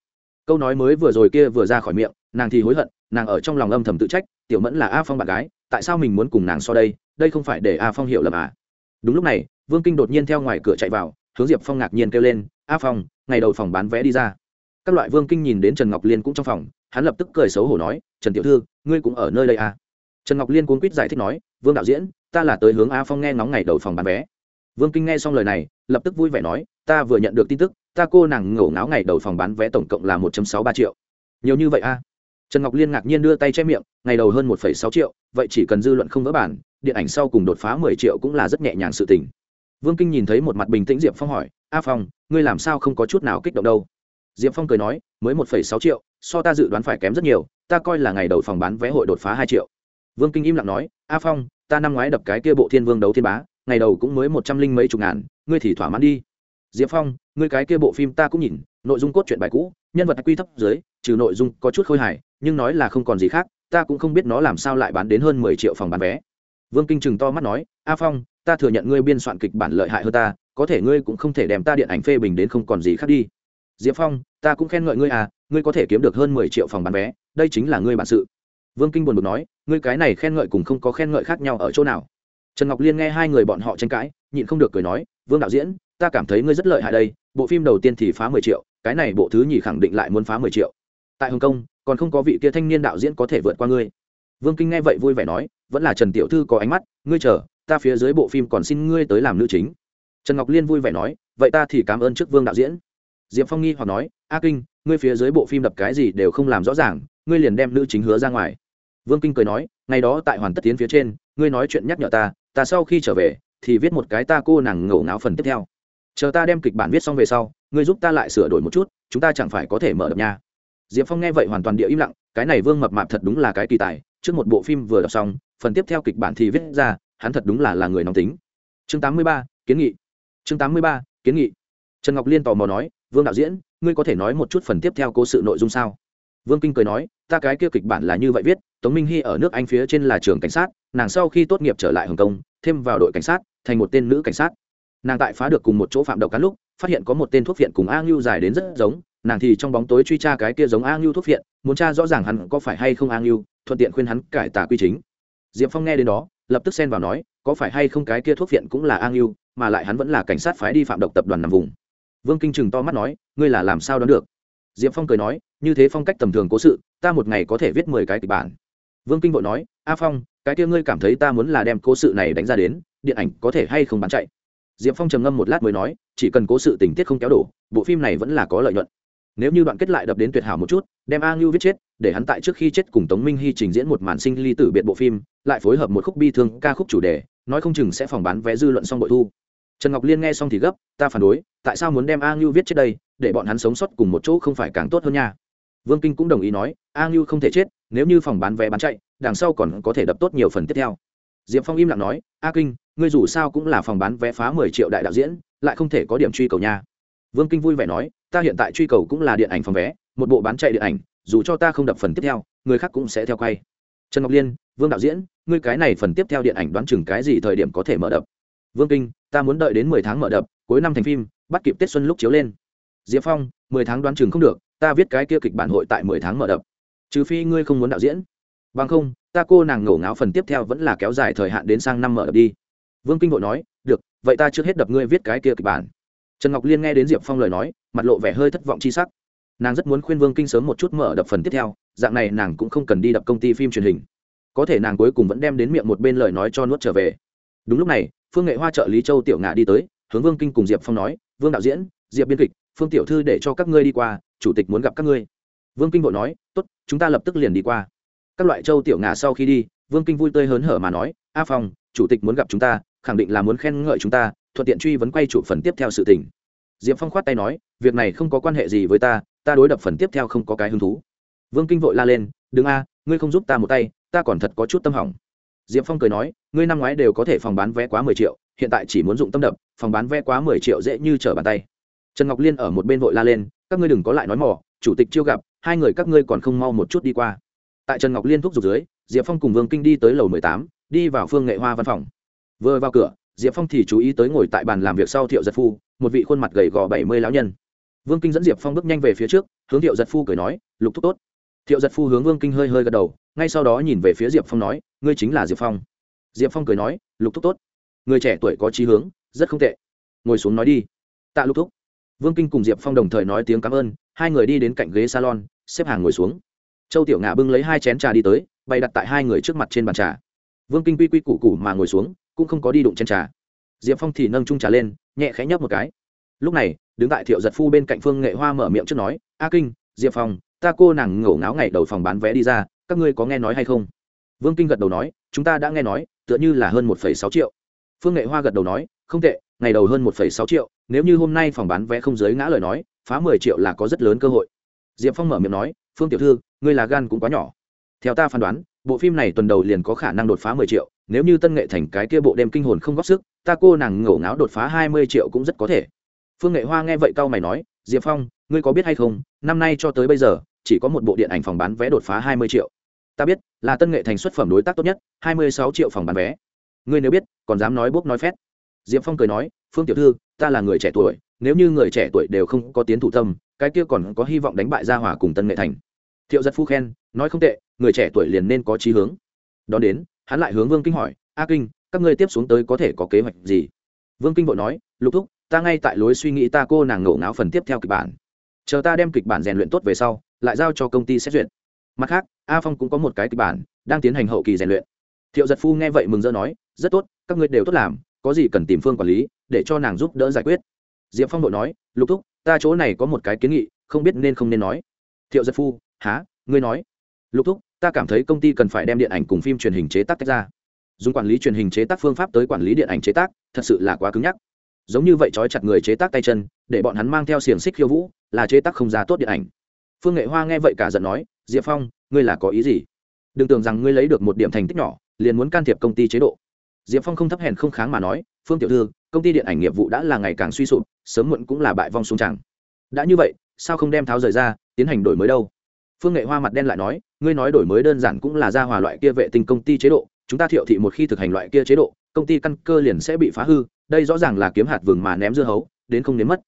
Câu nói mới vừa rồi kia vừa ra khỏi miệng, nàng thì hối hận, nàng ở trong lòng âm thầm tự trách, tiểu mẫn là a phong bạn gái, tại sao mình muốn cùng nàng so đây? Đây không phải để a phong hiểu lầm à? Đúng lúc này, vương kinh đột nhiên theo ngoài cửa chạy vào, hướng diệp phong ngạc nhiên kêu lên, a phong, ngày đầu phòng bán vé đi ra. Các loại vương kinh nhìn đến trần ngọc liên cũng trong phòng, hắn lập tức cười xấu hổ nói, trần tiểu thư, ngươi cũng ở nơi đây à? Trần ngọc liên cuốn quýt giải thích nói, vương đạo diễn, ta là tới hướng a phong nghe ngóng ngày đầu phòng bán vé. Vương kinh nghe xong lời này, lập tức vui vẻ nói ta vừa nhận được tin tức, ta cô nàng ngổ ngáo ngày đầu phòng bán vé tổng cộng là một sáu ba triệu. Nhiều như vậy a à? trần ngọc liên ngạc nhiên đưa tay che miệng, ngày đầu hơn một sáu triệu, vậy chỉ cần dư luận không vỡ bản, điện ảnh sau cùng đột phá mười triệu cũng là rất nhẹ nhàng sự tình. Vương kinh nhìn thấy một mặt bình tĩnh diệp phong hỏi, a phong, ngươi làm sao không có chút nào kích động đâu? Diệp phong cười nói, mới một phẩy sáu triệu, so ta dự đoán phải kém rất nhiều, ta coi là ngày đầu phòng bán vé hội đột phá hai triệu. Vương kinh im lặng nói, a phong, ta năm ngoái đập cái kia bộ thiên vương đấu thiên bá, ngày đầu cũng mới một trăm linh mấy chục ngàn, ngươi thì thỏa mãn đi diệp phong, ngươi cái kia bộ phim ta cũng nhìn, nội dung cốt truyện bài cũ, nhân vật quy thấp dưới, trừ nội dung có chút khôi hài, nhưng nói là không còn gì khác, ta cũng không biết nó làm sao lại bán đến hơn mười triệu phòng bán vé. Vương kinh chừng to mắt nói, a phong, ta thừa nhận ngươi biên soạn kịch bản lợi hại hơn ta, có thể ngươi cũng không thể đem ta điện ảnh phê bình đến không còn gì khác đi. Diệp phong, ta cũng khen ngợi ngươi à ngươi có thể kiếm được hơn mười triệu phòng bán vé, đây chính là ngươi bản sự. Vương kinh buồn bực nói, ngươi cái này khen ngợi cùng không có khen ngợi khác nhau ở chỗ nào? Trần ngọc liên nghe hai người bọn họ tranh cãi, nhịn không được cười nói, vương đạo diễn ta cảm thấy ngươi rất lợi hại đây, bộ phim đầu tiên thì phá mười triệu, cái này bộ thứ nhì khẳng định lại muốn phá mười triệu. Tại hồng kông, còn không có vị kia thanh niên đạo diễn có thể vượt qua ngươi. Vương kinh nghe vậy vui vẻ nói, vẫn là trần tiểu thư có ánh mắt, ngươi chờ, ta phía dưới bộ phim còn xin ngươi tới làm nữ chính. Trần ngọc liên vui vẻ nói, vậy ta thì cảm ơn trước vương đạo diễn. Diệp phong nghi hoặc nói, a kinh, ngươi phía dưới bộ phim đập cái gì đều không làm rõ ràng, ngươi liền đem nữ chính hứa ra ngoài. Vương kinh cười nói, ngày đó tại hoàn tất tiến phía trên, ngươi nói chuyện nhắc nhở ta ta sau khi trở về, thì viết một cái ta cô nàng ngổ ngáo phần tiếp theo chờ ta đem kịch bản viết xong về sau ngươi giúp ta lại sửa đổi một chút chúng ta chẳng phải có thể mở đập nha. Diệp phong nghe vậy hoàn toàn địa im lặng cái này vương mập mạp thật đúng là cái kỳ tài trước một bộ phim vừa đọc xong phần tiếp theo kịch bản thì viết ra hắn thật đúng là là người nóng tính. Chương 83, kiến nghị. Chương 83, kiến nghị. Trần ngọc liên tò mò nói vương đạo diễn ngươi có thể nói một chút phần tiếp theo cố sự nội dung sao? Vương kinh cười nói ta cái kia kịch bản là như vậy viết tống minh hy ở nước anh phía trên là trường cảnh sát nàng sau khi tốt nghiệp trở lại hồng kông thêm vào đội cảnh sát thành một tên nữ cảnh sát nàng tại phá được cùng một chỗ phạm độc cán lúc, phát hiện có một tên thuốc viện cùng a ngưu dài đến rất giống, nàng thì trong bóng tối truy tra cái kia giống a ngưu thuốc viện muốn tra rõ ràng hắn có phải hay không a ngưu, thuận tiện khuyên hắn cải tà quy chính. Diệp phong nghe đến đó, lập tức xen vào nói, có phải hay không cái kia thuốc viện cũng là a ngưu, mà lại hắn vẫn là cảnh sát phái đi phạm độc tập đoàn nằm vùng. Vương kinh chừng to mắt nói, ngươi là làm sao đoán được? Diệp phong cười nói, như thế phong cách tầm thường cố sự, ta một ngày có thể viết mười cái kịch bản. Vương kinh vội nói, a phong, cái kia ngươi cảm thấy ta muốn là đem cố sự này đánh ra đến, điện ảnh có thể hay không bán chạy? Diệp phong trầm ngâm một lát mới nói, chỉ cần cố sự tình tiết không kéo đổ, bộ phim này vẫn là có lợi nhuận. Nếu như đoạn kết lại đập đến tuyệt hảo một chút, đem a ngưu viết chết, để hắn tại trước khi chết cùng tống minh hy trình diễn một màn sinh ly tử biệt bộ phim, lại phối hợp một khúc bi thương ca khúc chủ đề, nói không chừng sẽ phòng bán vé dư luận xong bội thu. Trần ngọc liên nghe xong thì gấp, ta phản đối, tại sao muốn đem a ngưu viết chết đây, để bọn hắn sống sót cùng một chỗ không phải càng tốt hơn nha. Vương kinh cũng đồng ý nói, a ngưu không thể chết, nếu như phòng bán vé bán chạy, đằng sau còn có thể đập tốt nhiều phần tiếp theo. Diệp phong im lặng nói, a kinh ngươi dù sao cũng là phòng bán vé phá mười triệu đại đạo diễn, lại không thể có điểm truy cầu nha. Vương kinh vui vẻ nói, ta hiện tại truy cầu cũng là điện ảnh phòng vé, một bộ bán chạy điện ảnh, dù cho ta không đập phần tiếp theo, người khác cũng sẽ theo quay. Trần ngọc liên, vương đạo diễn, ngươi cái này phần tiếp theo điện ảnh đoán chừng cái gì thời điểm có thể mở đập? Vương kinh, ta muốn đợi đến mười tháng mở đập, cuối năm thành phim, bắt kịp tết xuân lúc chiếu lên. Diệp phong, mười tháng đoán chừng không được, ta viết cái kia kịch bản hội tại mười tháng mở đập. Trừ phi ngươi không muốn đạo diễn. Bằng không, ta cô nàng ngổ ngáo phần tiếp theo vẫn là kéo dài thời hạn đến sang năm mở đập đi vương kinh vội nói, được, vậy ta trước hết đập ngươi viết cái kia kịch bản. Trần ngọc liên nghe đến diệp phong lời nói, mặt lộ vẻ hơi thất vọng c h i sắc. Nàng rất muốn khuyên vương kinh sớm một chút mở đập phần tiếp theo, dạng này nàng cũng không cần đi đập công ty phim truyền hình. Có thể nàng cuối cùng vẫn đem đến miệng một bên lời nói cho nuốt trở về. Đúng lúc này, phương nghệ hoa trợ lý châu tiểu ngạ đi tới, hướng vương kinh cùng diệp phong nói, vương đạo diễn, diệp biên kịch, phương tiểu thư để cho các ngươi đi qua, chủ tịch muốn gặp các ngươi. Vương kinh vội nói, tốt, chúng ta lập tức liền đi qua. Các loại châu tiểu ngà sau khi đi, vương kinh vui tươi hớn hở mà nói, a phong, chủ tịch muốn gặp chúng ta khẳng định là muốn khen ngợi chúng ta, thuận tiện truy vấn quay chụp phần tiếp theo sự tình. Diệp phong khoát tay nói, việc này không có quan hệ gì với ta ta đối đập phần tiếp theo không có cái hứng thú. Vương kinh vội la lên, đứng a, ngươi không giúp ta một tay, ta còn thật có chút tâm hỏng. Diệp phong cười nói, ngươi năm ngoái đều có thể phòng bán vé quá mười triệu, hiện tại chỉ muốn dụng tâm đập, phòng bán vé quá mười triệu dễ như trở bàn tay. Trần ngọc liên ở một bên vội la lên, các ngươi đừng có lại nói mỏ chủ tịch chưa gặp, hai người các ngươi còn không mau một chút đi qua. Tại trần ngọc liên thúc giục dưới, diệp phong cùng vương kinh đi tới lầu mười tám, đi vào phương nghệ hoa văn phòng vừa vào cửa, diệp phong thì chú ý tới ngồi tại bàn làm việc sau thiệu giật phu, một vị khuôn mặt gầy gò bảy mươi lão nhân. Vương kinh dẫn diệp phong bước nhanh về phía trước, hướng thiệu giật phu cười nói, lục thúc tốt. Thiệu giật phu hướng vương kinh hơi hơi gật đầu, ngay sau đó nhìn về phía diệp phong nói, ngươi chính là diệp phong. Diệp phong cười nói, lục thúc tốt. Người trẻ tuổi có trí hướng, rất không tệ. Ngồi xuống nói đi. Tạ lục thúc. Vương kinh cùng diệp phong đồng thời nói tiếng cảm ơn, hai người đi đến cạnh ghế salon, xếp hàng ngồi xuống. Châu tiểu ngà bưng lấy hai chén trà đi tới, bày đặt tại hai người trước mặt trên bàn trà. Vương kinh quy quy củ củ mà ngồi xuống cũng không có đi đụng chén trà. Diệp phong thì nâng trung trà lên, nhẹ khẽ nhấp một cái. Lúc này, đứng tại thiệu giật phu bên cạnh phương nghệ hoa mở miệng trước nói, a kinh, diệp phong, ta cô nàng ngổ ngáo ngày đầu phòng bán vé đi ra, các ngươi có nghe nói hay không? Vương kinh gật đầu nói, chúng ta đã nghe nói, tựa như là hơn một sáu triệu. Phương nghệ hoa gật đầu nói, không tệ, ngày đầu hơn một sáu triệu, nếu như hôm nay phòng bán vé không giới ngã lời nói, phá mười triệu là có rất lớn cơ hội. Diệp phong mở miệng nói, phương tiểu thư, ngươi là gan cũng quá nhỏ. Theo ta phán đoán bộ phim này tuần đầu liền có khả năng đột phá mười triệu, nếu như tân nghệ thành cái kia bộ đêm kinh hồn không góp sức, ta cô nàng ngổ ngáo đột phá hai mươi triệu cũng rất có thể. Phương nghệ hoa nghe vậy cau mày nói, diệp phong, ngươi có biết hay không, năm nay cho tới bây giờ, chỉ có một bộ điện ảnh phòng bán vé đột phá hai mươi triệu. Ta biết, là tân nghệ thành xuất phẩm đối tác tốt nhất, hai mươi sáu triệu phòng bán vé. Ngươi nếu biết, còn dám nói bốc nói phét. Diệp phong cười nói, phương tiểu thư, ta là người trẻ tuổi, nếu như người trẻ tuổi đều không có tiến thủ tâm, cái kia còn có hy vọng đánh bại gia hòa cùng tân nghệ thành thiệu giật phu khen, nói không tệ, người trẻ tuổi liền nên có trí hướng. Đón đến, hắn lại hướng vương kinh hỏi, a kinh, các ngươi tiếp xuống tới có thể có kế hoạch gì? Vương kinh vội nói, lục thúc, ta ngay tại lối suy nghĩ ta cô nàng ngổ ngáo phần tiếp theo kịch bản. Chờ ta đem kịch bản rèn luyện tốt về sau, lại giao cho công ty xét duyệt. Mặt khác, a phong cũng có một cái kịch bản đang tiến hành hậu kỳ rèn luyện. Thiệu giật phu nghe vậy mừng rỡ nói, rất tốt, các ngươi đều tốt làm, có gì cần tìm phương quản lý, để cho nàng giúp đỡ giải quyết. Diệp phong vội nói, lục thúc, ta chỗ này có một cái kiến nghị, không biết nên không nên nói. Thiệu giật phu há, ngươi nói. Lục thúc, ta cảm thấy công ty cần phải đem điện ảnh cùng phim truyền hình chế tác tách ra. Dùng quản lý truyền hình chế tác phương pháp tới quản lý điện ảnh chế tác, thật sự là quá cứng nhắc. Giống như vậy trói chặt người chế tác tay chân, để bọn hắn mang theo xiềng xích khiêu vũ, là chế tác không ra tốt điện ảnh. Phương nghệ hoa nghe vậy cả giận nói, diệp phong, ngươi là có ý gì? Đừng tưởng rằng ngươi lấy được một điểm thành tích nhỏ, liền muốn can thiệp công ty chế độ. Diệp phong không thấp hèn không kháng mà nói, phương tiểu thư, công ty điện ảnh nghiệp vụ đã là ngày càng suy sụp, sớm muộn cũng là bại vong xuống chẳng đã như vậy, sao không đem tháo rời ra, tiến hành đổi mới đâu? Phương nghệ hoa mặt đen lại nói, ngươi nói đổi mới đơn giản cũng là ra hòa loại kia vệ tinh công ty chế độ, chúng ta thiệu thị một khi thực hành loại kia chế độ, công ty căn cơ liền sẽ bị phá hư, đây rõ ràng là kiếm hạt vừng mà ném dưa hấu, đến không nếm mất.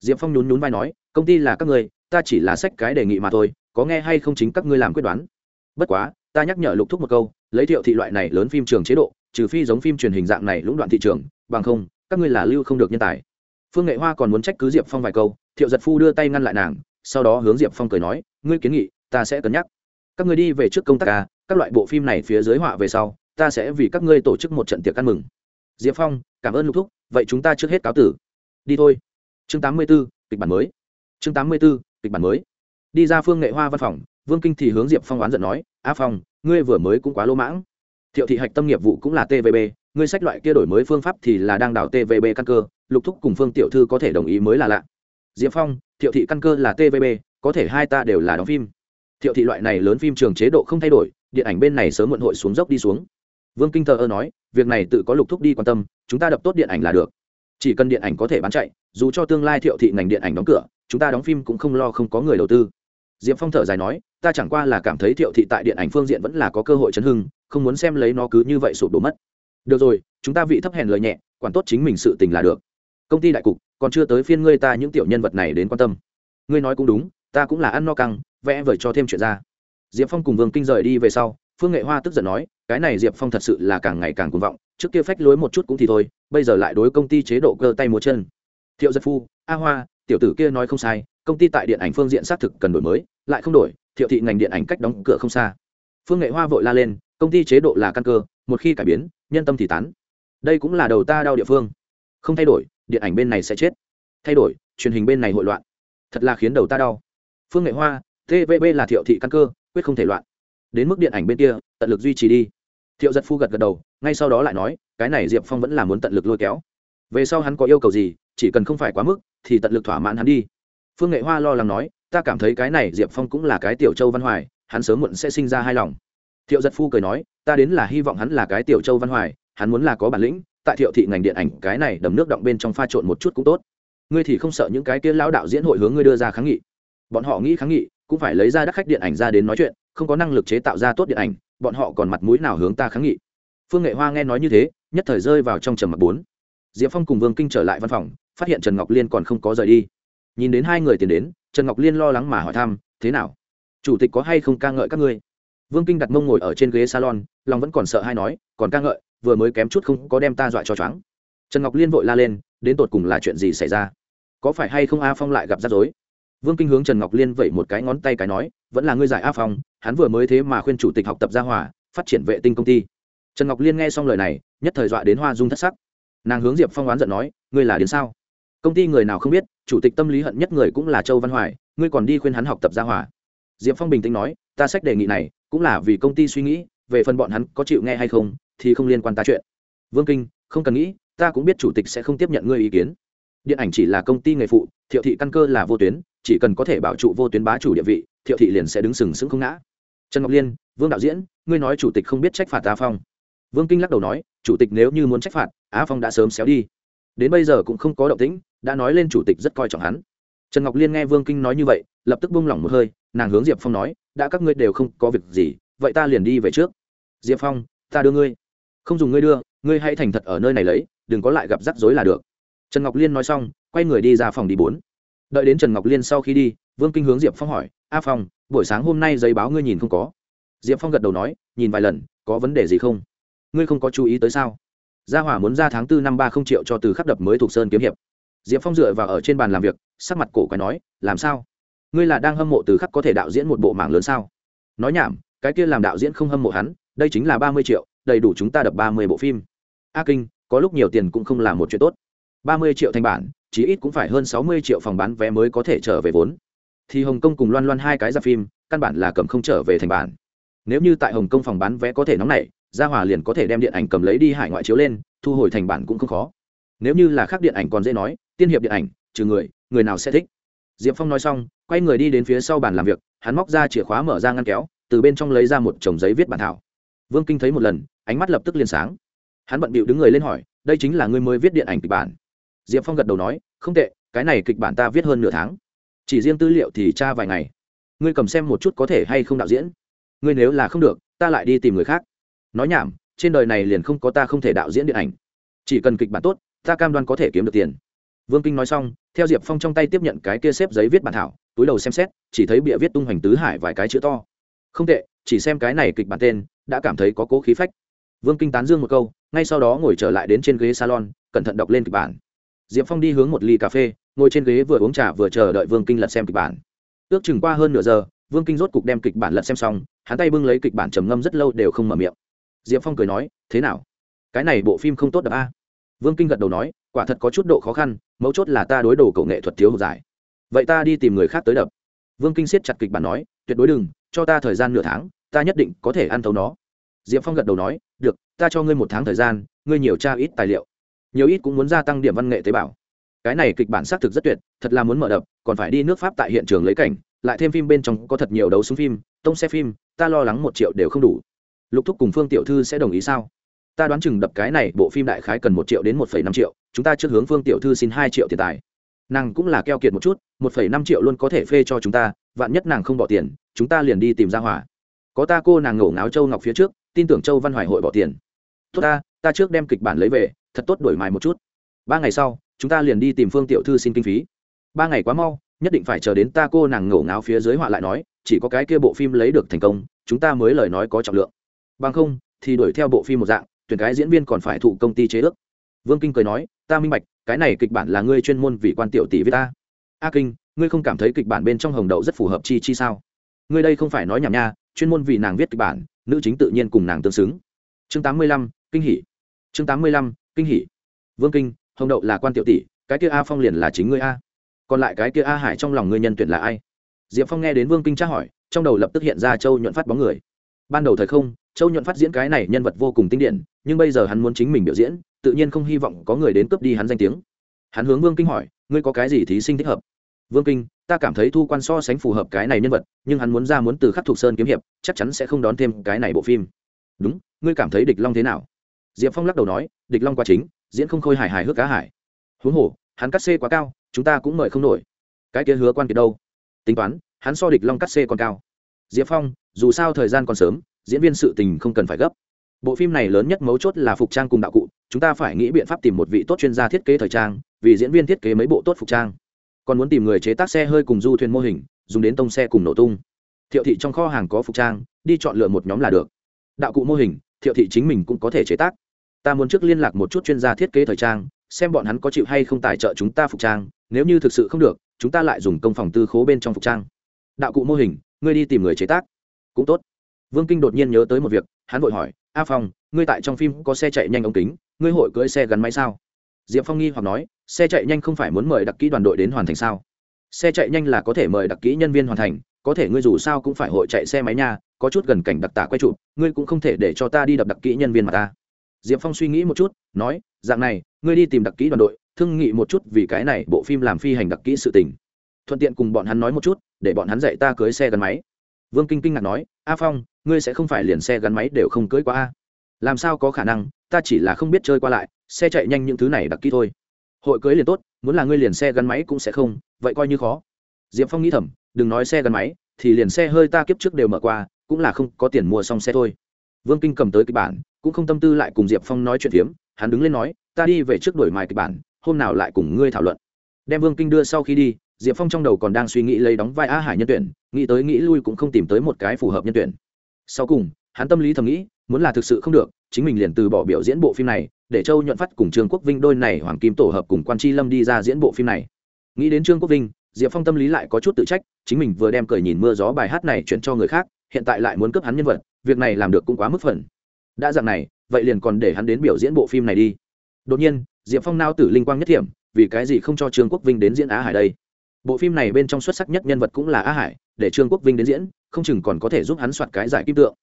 Diệp phong nhún nhún vai nói, công ty là các ngươi, ta chỉ là sách cái đề nghị mà thôi, có nghe hay không chính các ngươi làm quyết đoán. Bất quá, ta nhắc nhở lục thúc một câu, lấy thiệu thị loại này lớn phim trường chế độ, trừ phi giống phim truyền hình dạng này lũng đoạn thị trường, bằng không, các ngươi là lưu không được nhân tài. Phương nghệ hoa còn muốn trách cứ diệp phong vài câu, thiệu giật phu đưa tay ngăn lại nàng, sau đó hướng diệp phong cười nói, ngươi kiến nghị ta sẽ cân nhắc. Các ngươi đi về trước công tác ca các loại bộ phim này phía dưới họa về sau, ta sẽ vì các ngươi tổ chức một trận tiệc ăn mừng. Diệp phong, cảm ơn lục thúc, vậy chúng ta trước hết cáo tử. Đi thôi. Chương tám mươi b ố kịch bản mới. Chương tám mươi b ố kịch bản mới. Đi ra phương nghệ hoa văn phòng, vương kinh thì hướng diệp phong oán giận nói, a phong, ngươi vừa mới cũng quá lỗ mãng. Thiệu thị hạch tâm nghiệp vụ cũng là tvb ngươi sách loại kia đổi mới phương pháp thì là đang đào tvb căn cơ, lục thúc cùng phương tiểu thư có thể đồng ý mới là lạ. Diệp phong, thiệu thị căn cơ là tvb có thể hai ta đều là đóng phim thiệu thị loại này lớn phim trường chế độ không thay đổi, điện ảnh bên này sớm muộn hội xuống dốc đi xuống. Vương kinh thờ ơ nói, việc này tự có lục thúc đi quan tâm, chúng ta đập tốt điện ảnh là được. Chỉ cần điện ảnh có thể bán chạy, dù cho tương lai thiệu thị ngành điện ảnh đóng cửa, chúng ta đóng phim cũng không lo không có người đầu tư. Diệp phong thở dài nói, ta chẳng qua là cảm thấy thiệu thị tại điện ảnh phương diện vẫn là có cơ hội chấn hưng, không muốn xem lấy nó cứ như vậy sụp đổ mất. Được rồi, chúng ta vị thấp hèn lời nhẹ, quản tốt chính mình sự tình là được. Công ty đại cục, còn chưa tới phiên ngươi ta những tiểu nhân vật này đến quan tâm. Ngươi nói cũng đúng, ta cũng là ăn no căng vẽ vời cho thêm chuyện ra. Diệp phong cùng vương kinh rời đi về sau, phương nghệ hoa tức giận nói, cái này diệp phong thật sự là càng ngày càng cuồng vọng, trước kia phách lối một chút cũng thì thôi, bây giờ lại đối công ty chế độ cơ tay múa chân. Thiệu giật phu, a hoa, tiểu tử kia nói không sai, công ty tại điện ảnh phương diện xác thực cần đổi mới, lại không đổi, thiệu thị ngành điện ảnh cách đóng cửa không xa. Phương nghệ hoa vội la lên, công ty chế độ là căn cơ, một khi cải biến, nhân tâm thì tán. Đây cũng là đầu ta đau địa phương. Không thay đổi, điện ảnh bên này sẽ chết. Thay đổi, truyền hình bên này hội loạn. Thật là khiến đầu ta đau. Phương nghệ hoa tvb là thiệu thị căn cơ, quyết không thể loạn. Đến mức điện ảnh bên kia, tận lực duy trì đi. Thiệu giật phu gật gật đầu, ngay sau đó lại nói, cái này diệp phong vẫn là muốn tận lực lôi kéo. Về sau hắn có yêu cầu gì, chỉ cần không phải quá mức, thì tận lực thỏa mãn hắn đi. Phương nghệ hoa lo lắng nói, ta cảm thấy cái này diệp phong cũng là cái tiểu châu văn hoài, hắn sớm muộn sẽ sinh ra hai lòng. Thiệu giật phu cười nói, ta đến là hy vọng hắn là cái tiểu châu văn hoài, hắn muốn là có bản lĩnh, tại thiệu thị ngành điện ảnh, cái này đầm nước động bên trong pha trộn một chút cũng tốt. Ngươi thì không sợ những cái kia lão đạo diễn hội hướng ngươi đưa ra kháng nghị. Bọn họ nghĩ kháng nghị cũng phải lấy ra đắc khách điện ảnh ra đến nói chuyện, không có năng lực chế tạo ra tốt điện ảnh, bọn họ còn mặt mũi nào hướng ta kháng nghị. Phương nghệ hoa nghe nói như thế, nhất thời rơi vào trong trầm mặc bốn. Diệp phong cùng vương kinh trở lại văn phòng, phát hiện trần ngọc liên còn không có rời đi. Nhìn đến hai người tiến đến, trần ngọc liên lo lắng mà hỏi thăm, thế nào? Chủ tịch có hay không ca ngợi các ngươi? Vương kinh đặt mông ngồi ở trên ghế salon, lòng vẫn còn sợ hay nói, còn ca ngợi, vừa mới kém chút không có đem ta dọa cho choáng. Trần ngọc liên vội la lên, đến tột cùng là chuyện gì xảy ra? Có phải hay không a phong lại gặp rắc rối? Vương kinh hướng trần ngọc liên vẩy một cái ngón tay cái nói, vẫn là ngươi giải a phong, hắn vừa mới thế mà khuyên chủ tịch học tập gia hòa, phát triển vệ tinh công ty. Trần ngọc liên nghe xong lời này, nhất thời dọa đến hoa dung thất sắc. Nàng hướng diệp phong oán giận nói, ngươi là đến sao? Công ty người nào không biết, chủ tịch tâm lý hận nhất người cũng là châu văn hoài, ngươi còn đi khuyên hắn học tập gia hòa. Diệp phong bình tĩnh nói, ta sách đề nghị này, cũng là vì công ty suy nghĩ, về phần bọn hắn có chịu nghe hay không, thì không liên quan ta chuyện. Vương kinh, không cần nghĩ, ta cũng biết chủ tịch sẽ không tiếp nhận ngươi ý kiến. Điện ảnh chỉ là công ty nghề phụ, thiệu thị căn cơ là vô tuyến chỉ cần có thể bảo trụ vô tuyến bá chủ địa vị, thiệu thị liền sẽ đứng sừng sững không ngã. Trần ngọc liên, vương đạo diễn, ngươi nói chủ tịch không biết trách phạt á phong. Vương kinh lắc đầu nói, chủ tịch nếu như muốn trách phạt, á phong đã sớm xéo đi. Đến bây giờ cũng không có động tĩnh, đã nói lên chủ tịch rất coi trọng hắn. Trần ngọc liên nghe vương kinh nói như vậy, lập tức buông lỏng một hơi, nàng hướng diệp phong nói, đã các ngươi đều không có việc gì, vậy ta liền đi về trước. Diệp phong, ta đưa ngươi. Không dùng ngươi đưa, ngươi hãy thành thật ở nơi này lấy, đừng có lại gặp rắc rối là được. Trần ngọc liên nói xong, quay người đi ra phòng đi bốn đợi đến trần ngọc liên sau khi đi, vương kinh hướng diệp phong hỏi, a phong, buổi sáng hôm nay giấy báo ngươi nhìn không có? Diệp phong gật đầu nói, nhìn vài lần, có vấn đề gì không? Ngươi không có chú ý tới sao? Gia hỏa muốn ra tháng tư năm ba không triệu cho từ khắc đập mới thuộc sơn kiếm hiệp. Diệp phong dựa vào ở trên bàn làm việc, sắc mặt cổ quái nói, làm sao? Ngươi là đang hâm mộ từ khắc có thể đạo diễn một bộ mảng lớn sao? Nói nhảm, cái kia làm đạo diễn không hâm mộ hắn, đây chính là ba mươi triệu, đầy đủ chúng ta đập ba mươi bộ phim. A kinh, có lúc nhiều tiền cũng không là một chuyện tốt. Ba mươi triệu thành bản chí ít cũng phải hơn sáu mươi triệu phòng bán vé mới có thể trở về vốn. Thì hồng kông cùng loan loan hai cái ra phim, căn bản là cầm không trở về thành bản. Nếu như tại hồng kông phòng bán vé có thể nóng nảy, gia hòa liền có thể đem điện ảnh cầm lấy đi hải ngoại chiếu lên, thu hồi thành bản cũng không khó. Nếu như là khác điện ảnh còn dễ nói, tiên hiệp điện ảnh, trừ người người nào sẽ thích? Diệp phong nói xong, quay người đi đến phía sau bàn làm việc, hắn móc ra chìa khóa mở ra ngăn kéo, từ bên trong lấy ra một chồng giấy viết bản thảo. Vương kinh thấy một lần, ánh mắt lập tức liền sáng. Hắn bận bịu đứng người lên hỏi, đây chính là người mới viết điện ảnh kịch bản diệp phong gật đầu nói, không tệ, cái này kịch bản ta viết hơn nửa tháng. Chỉ riêng tư liệu thì tra vài ngày. Ngươi cầm xem một chút có thể hay không đạo diễn. Ngươi nếu là không được, ta lại đi tìm người khác. Nói nhảm, trên đời này liền không có ta không thể đạo diễn điện ảnh. Chỉ cần kịch bản tốt, ta cam đoan có thể kiếm được tiền. Vương kinh nói xong, theo diệp phong trong tay tiếp nhận cái kia xếp giấy viết bản thảo, túi đầu xem xét, chỉ thấy bịa viết tung hoành tứ hải vài cái chữ to. Không tệ, chỉ xem cái này kịch bản tên, đã cảm thấy có cố khí phách. Vương kinh tán dương một câu, ngay sau đó ngồi trở lại đến trên ghế salon, cẩn thận đọc lên kịch bản diệp phong đi hướng một ly cà phê, ngồi trên ghế vừa uống trà vừa chờ đợi vương kinh lật xem kịch bản. Ước chừng qua hơn nửa giờ, vương kinh rốt cục đem kịch bản lật xem xong, hắn tay bưng lấy kịch bản trầm ngâm rất lâu đều không mở miệng. Diệp phong cười nói, thế nào? Cái này bộ phim không tốt đập a à? vương kinh gật đầu nói, quả thật có chút độ khó khăn, mấu chốt là ta đối đầu cậu nghệ thuật thiếu hụt giải. Vậy ta đi tìm người khác tới đập. Vương kinh siết chặt kịch bản nói, tuyệt đối đừng, cho ta thời gian nửa tháng, ta nhất định có thể ăn thấu nó. Diệp phong gật đầu nói, được, ta cho ngươi một tháng thời gian, ngươi nhiều tra ít tài liệu nhiều ít cũng muốn gia tăng điểm văn nghệ tế bào. Cái này kịch bản xác thực rất tuyệt, thật là muốn mở đập, còn phải đi nước pháp tại hiện trường lấy cảnh, lại thêm phim bên trong có thật nhiều đấu súng phim, tông xe phim, ta lo lắng một triệu đều không đủ. Lục thúc cùng phương tiểu thư sẽ đồng ý sao? Ta đoán chừng đập cái này, bộ phim đại khái cần một triệu đến một phẩy năm triệu, chúng ta trước hướng phương tiểu thư xin hai triệu tiền tài. Nàng cũng là keo kiệt một chút, một phẩy năm triệu luôn có thể phê cho chúng ta, vạn nhất nàng không bỏ tiền, chúng ta liền đi tìm ra hỏa. Có ta cô nàng ngổ ngáo châu ngọc phía trước, tin tưởng châu văn hoài hội bỏ tiền tốt ta ta trước đem kịch bản lấy về, thật tốt đổi mài một chút. Ba ngày sau, chúng ta liền đi tìm phương tiểu thư xin kinh phí. Ba ngày quá mau, nhất định phải chờ đến ta cô nàng ngổ ngáo phía dưới họa lại nói, chỉ có cái kia bộ phim lấy được thành công, chúng ta mới lời nói có trọng lượng. Bằng không, thì đuổi theo bộ phim một dạng, tuyển cái diễn viên còn phải thụ công ty chế ước. Vương kinh cười nói, ta minh bạch, cái này kịch bản là ngươi chuyên môn vì quan tiểu tỷ với ta. A kinh, ngươi không cảm thấy kịch bản bên trong hồng đậu rất phù hợp chi chi sao? Ngươi đây không phải nói nhảm nha, chuyên môn vì nàng viết kịch bản, nữ chính tự nhiên cùng nàng tương xứng. Chương tám mươi lăm kinh hỷ chương tám mươi lăm, kinh hỷ vương kinh, hồng đậu là quan tiểu tỷ, cái kia a phong liền là chính ngươi a. Còn lại cái kia a hải trong lòng ngươi nhân tuyển là ai? Diệp phong nghe đến vương kinh tra hỏi, trong đầu lập tức hiện ra châu nhuận phát bóng người. Ban đầu thời không, châu nhuận phát diễn cái này nhân vật vô cùng tinh điển, nhưng bây giờ hắn muốn chính mình biểu diễn, tự nhiên không hy vọng có người đến cướp đi hắn danh tiếng. Hắn hướng vương kinh hỏi, ngươi có cái gì thí sinh thích hợp? Vương kinh, ta cảm thấy thu quan so sánh phù hợp cái này nhân vật, nhưng hắn muốn ra muốn từ khắc thục sơn kiếm hiệp, chắc chắn sẽ không đón thêm cái này bộ phim. Đúng, ngươi cảm thấy địch long thế nào? Diệp phong lắc đầu nói, địch long quá chính, diễn không khôi hài hài hước cá hải huống hồ, hắn cắt xê quá cao, chúng ta cũng mời không nổi. Cái kia hứa quan kiệt đâu? Tính toán, hắn so địch long cắt xê còn cao. Diệp phong, dù sao thời gian còn sớm, diễn viên sự tình không cần phải gấp. Bộ phim này lớn nhất mấu chốt là phục trang cùng đạo cụ, chúng ta phải nghĩ biện pháp tìm một vị tốt chuyên gia thiết kế thời trang, vì diễn viên thiết kế mấy bộ tốt phục trang. Còn muốn tìm người chế tác xe hơi cùng du thuyền mô hình, dùng đến tông xe cùng nổ tung. Thiệu thị trong kho hàng có phục trang, đi chọn lựa một nhóm là được. Đạo cụ mô hình, thiệu thị chính mình cũng có thể chế tác ta muốn trước liên lạc một chút chuyên gia thiết kế thời trang, xem bọn hắn có chịu hay không tài trợ chúng ta phục trang, nếu như thực sự không được, chúng ta lại dùng công phòng tư khố bên trong phục trang. Đạo cụ mô hình, ngươi đi tìm người chế tác. Cũng tốt. Vương kinh đột nhiên nhớ tới một việc, hắn vội hỏi, a phong, ngươi tại trong phim có xe chạy nhanh ống kính, ngươi hội cưỡi xe gắn máy sao? Diệp phong nghi hoặc nói, xe chạy nhanh không phải muốn mời đặc kỹ đoàn đội đến hoàn thành sao? Xe chạy nhanh là có thể mời đặc kỹ nhân viên hoàn thành, có thể ngươi dù sao cũng phải hội chạy xe máy nha, có chút gần cảnh đặc tả quay chụp, ngươi cũng không thể để cho ta đi đập đặc kỹ nhân viên mà ta diệp phong suy nghĩ một chút, nói, dạng này, ngươi đi tìm đặc kỹ đoàn đội, thương nghị một chút vì cái này bộ phim làm phi hành đặc kỹ sự tình. Thuận tiện cùng bọn hắn nói một chút, để bọn hắn dạy ta cưới xe gắn máy. Vương kinh kinh ngạc nói, a phong, ngươi sẽ không phải liền xe gắn máy đều không cưới qua a? Làm sao có khả năng, ta chỉ là không biết chơi qua lại, xe chạy nhanh những thứ này đặc kỹ thôi. Hội cưới liền tốt, muốn là ngươi liền xe gắn máy cũng sẽ không, vậy coi như khó. Diệp phong nghĩ thầm, đừng nói xe gắn máy, thì liền xe hơi ta kiếp trước đều mở qua, cũng là không có tiền mua xong xe thôi vương kinh cầm tới kịch bản, cũng không tâm tư lại cùng diệp phong nói chuyện phiếm, hắn đứng lên nói, ta đi về trước đổi mài kịch bản, hôm nào lại cùng ngươi thảo luận. Đem vương kinh đưa sau khi đi, diệp phong trong đầu còn đang suy nghĩ lấy đóng vai a hải nhân tuyển, nghĩ tới nghĩ lui cũng không tìm tới một cái phù hợp nhân tuyển. Sau cùng, hắn tâm lý thầm nghĩ, muốn là thực sự không được, chính mình liền từ bỏ biểu diễn bộ phim này, để châu nhuận phát cùng trương quốc vinh đôi này hoàng kim tổ hợp cùng quan tri lâm đi ra diễn bộ phim này. Nghĩ đến trương quốc vinh, diệp phong tâm lý lại có chút tự trách, chính mình vừa đem cười nhìn mưa gió bài hát này chuyển cho người khác hiện tại lại muốn cướp hắn nhân vật, việc này làm được cũng quá mức phần. Đã dạng này, vậy liền còn để hắn đến biểu diễn bộ phim này đi. Đột nhiên, diệp phong nao tử linh quang nhất thiểm vì cái gì không cho trương quốc vinh đến diễn á hải đây? Bộ phim này bên trong xuất sắc nhất nhân vật cũng là á hải, để trương quốc vinh đến diễn, không chừng còn có thể giúp hắn soạt cái giải kim tượng.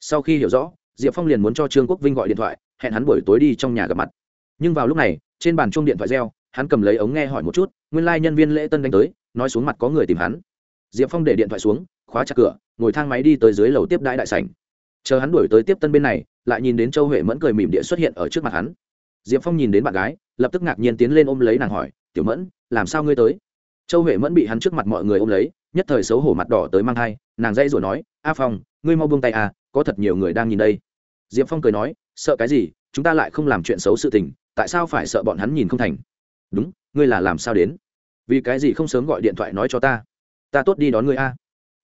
Sau khi hiểu rõ, diệp phong liền muốn cho trương quốc vinh gọi điện thoại, hẹn hắn buổi tối đi trong nhà gặp mặt. Nhưng vào lúc này, trên bàn chuông điện thoại reo, hắn cầm lấy ống nghe hỏi một chút, nguyên lai、like、nhân viên lễ tân đánh tới, nói xuống mặt có người tìm hắn. Diệp phong để điện thoại xuống khóa chặt cửa, ngồi thang máy đi tới dưới lầu tiếp đãi đại sảnh. Chờ hắn đuổi tới tiếp tân bên này, lại nhìn đến châu huệ mẫn cười mỉm địa xuất hiện ở trước mặt hắn. Diệp phong nhìn đến bạn gái, lập tức ngạc nhiên tiến lên ôm lấy nàng hỏi, tiểu mẫn, làm sao ngươi tới? Châu huệ mẫn bị hắn trước mặt mọi người ôm lấy, nhất thời xấu hổ mặt đỏ tới mang thai, nàng dây rồi nói, a phong, ngươi mau buông tay à có thật nhiều người đang nhìn đây. Diệp phong cười nói, sợ cái gì, chúng ta lại không làm chuyện xấu sự tình, tại sao phải sợ bọn hắn nhìn không thành? Đúng, ngươi là làm sao đến? Vì cái gì không sớm gọi điện thoại nói cho ta? Ta tốt đi đón ngươi a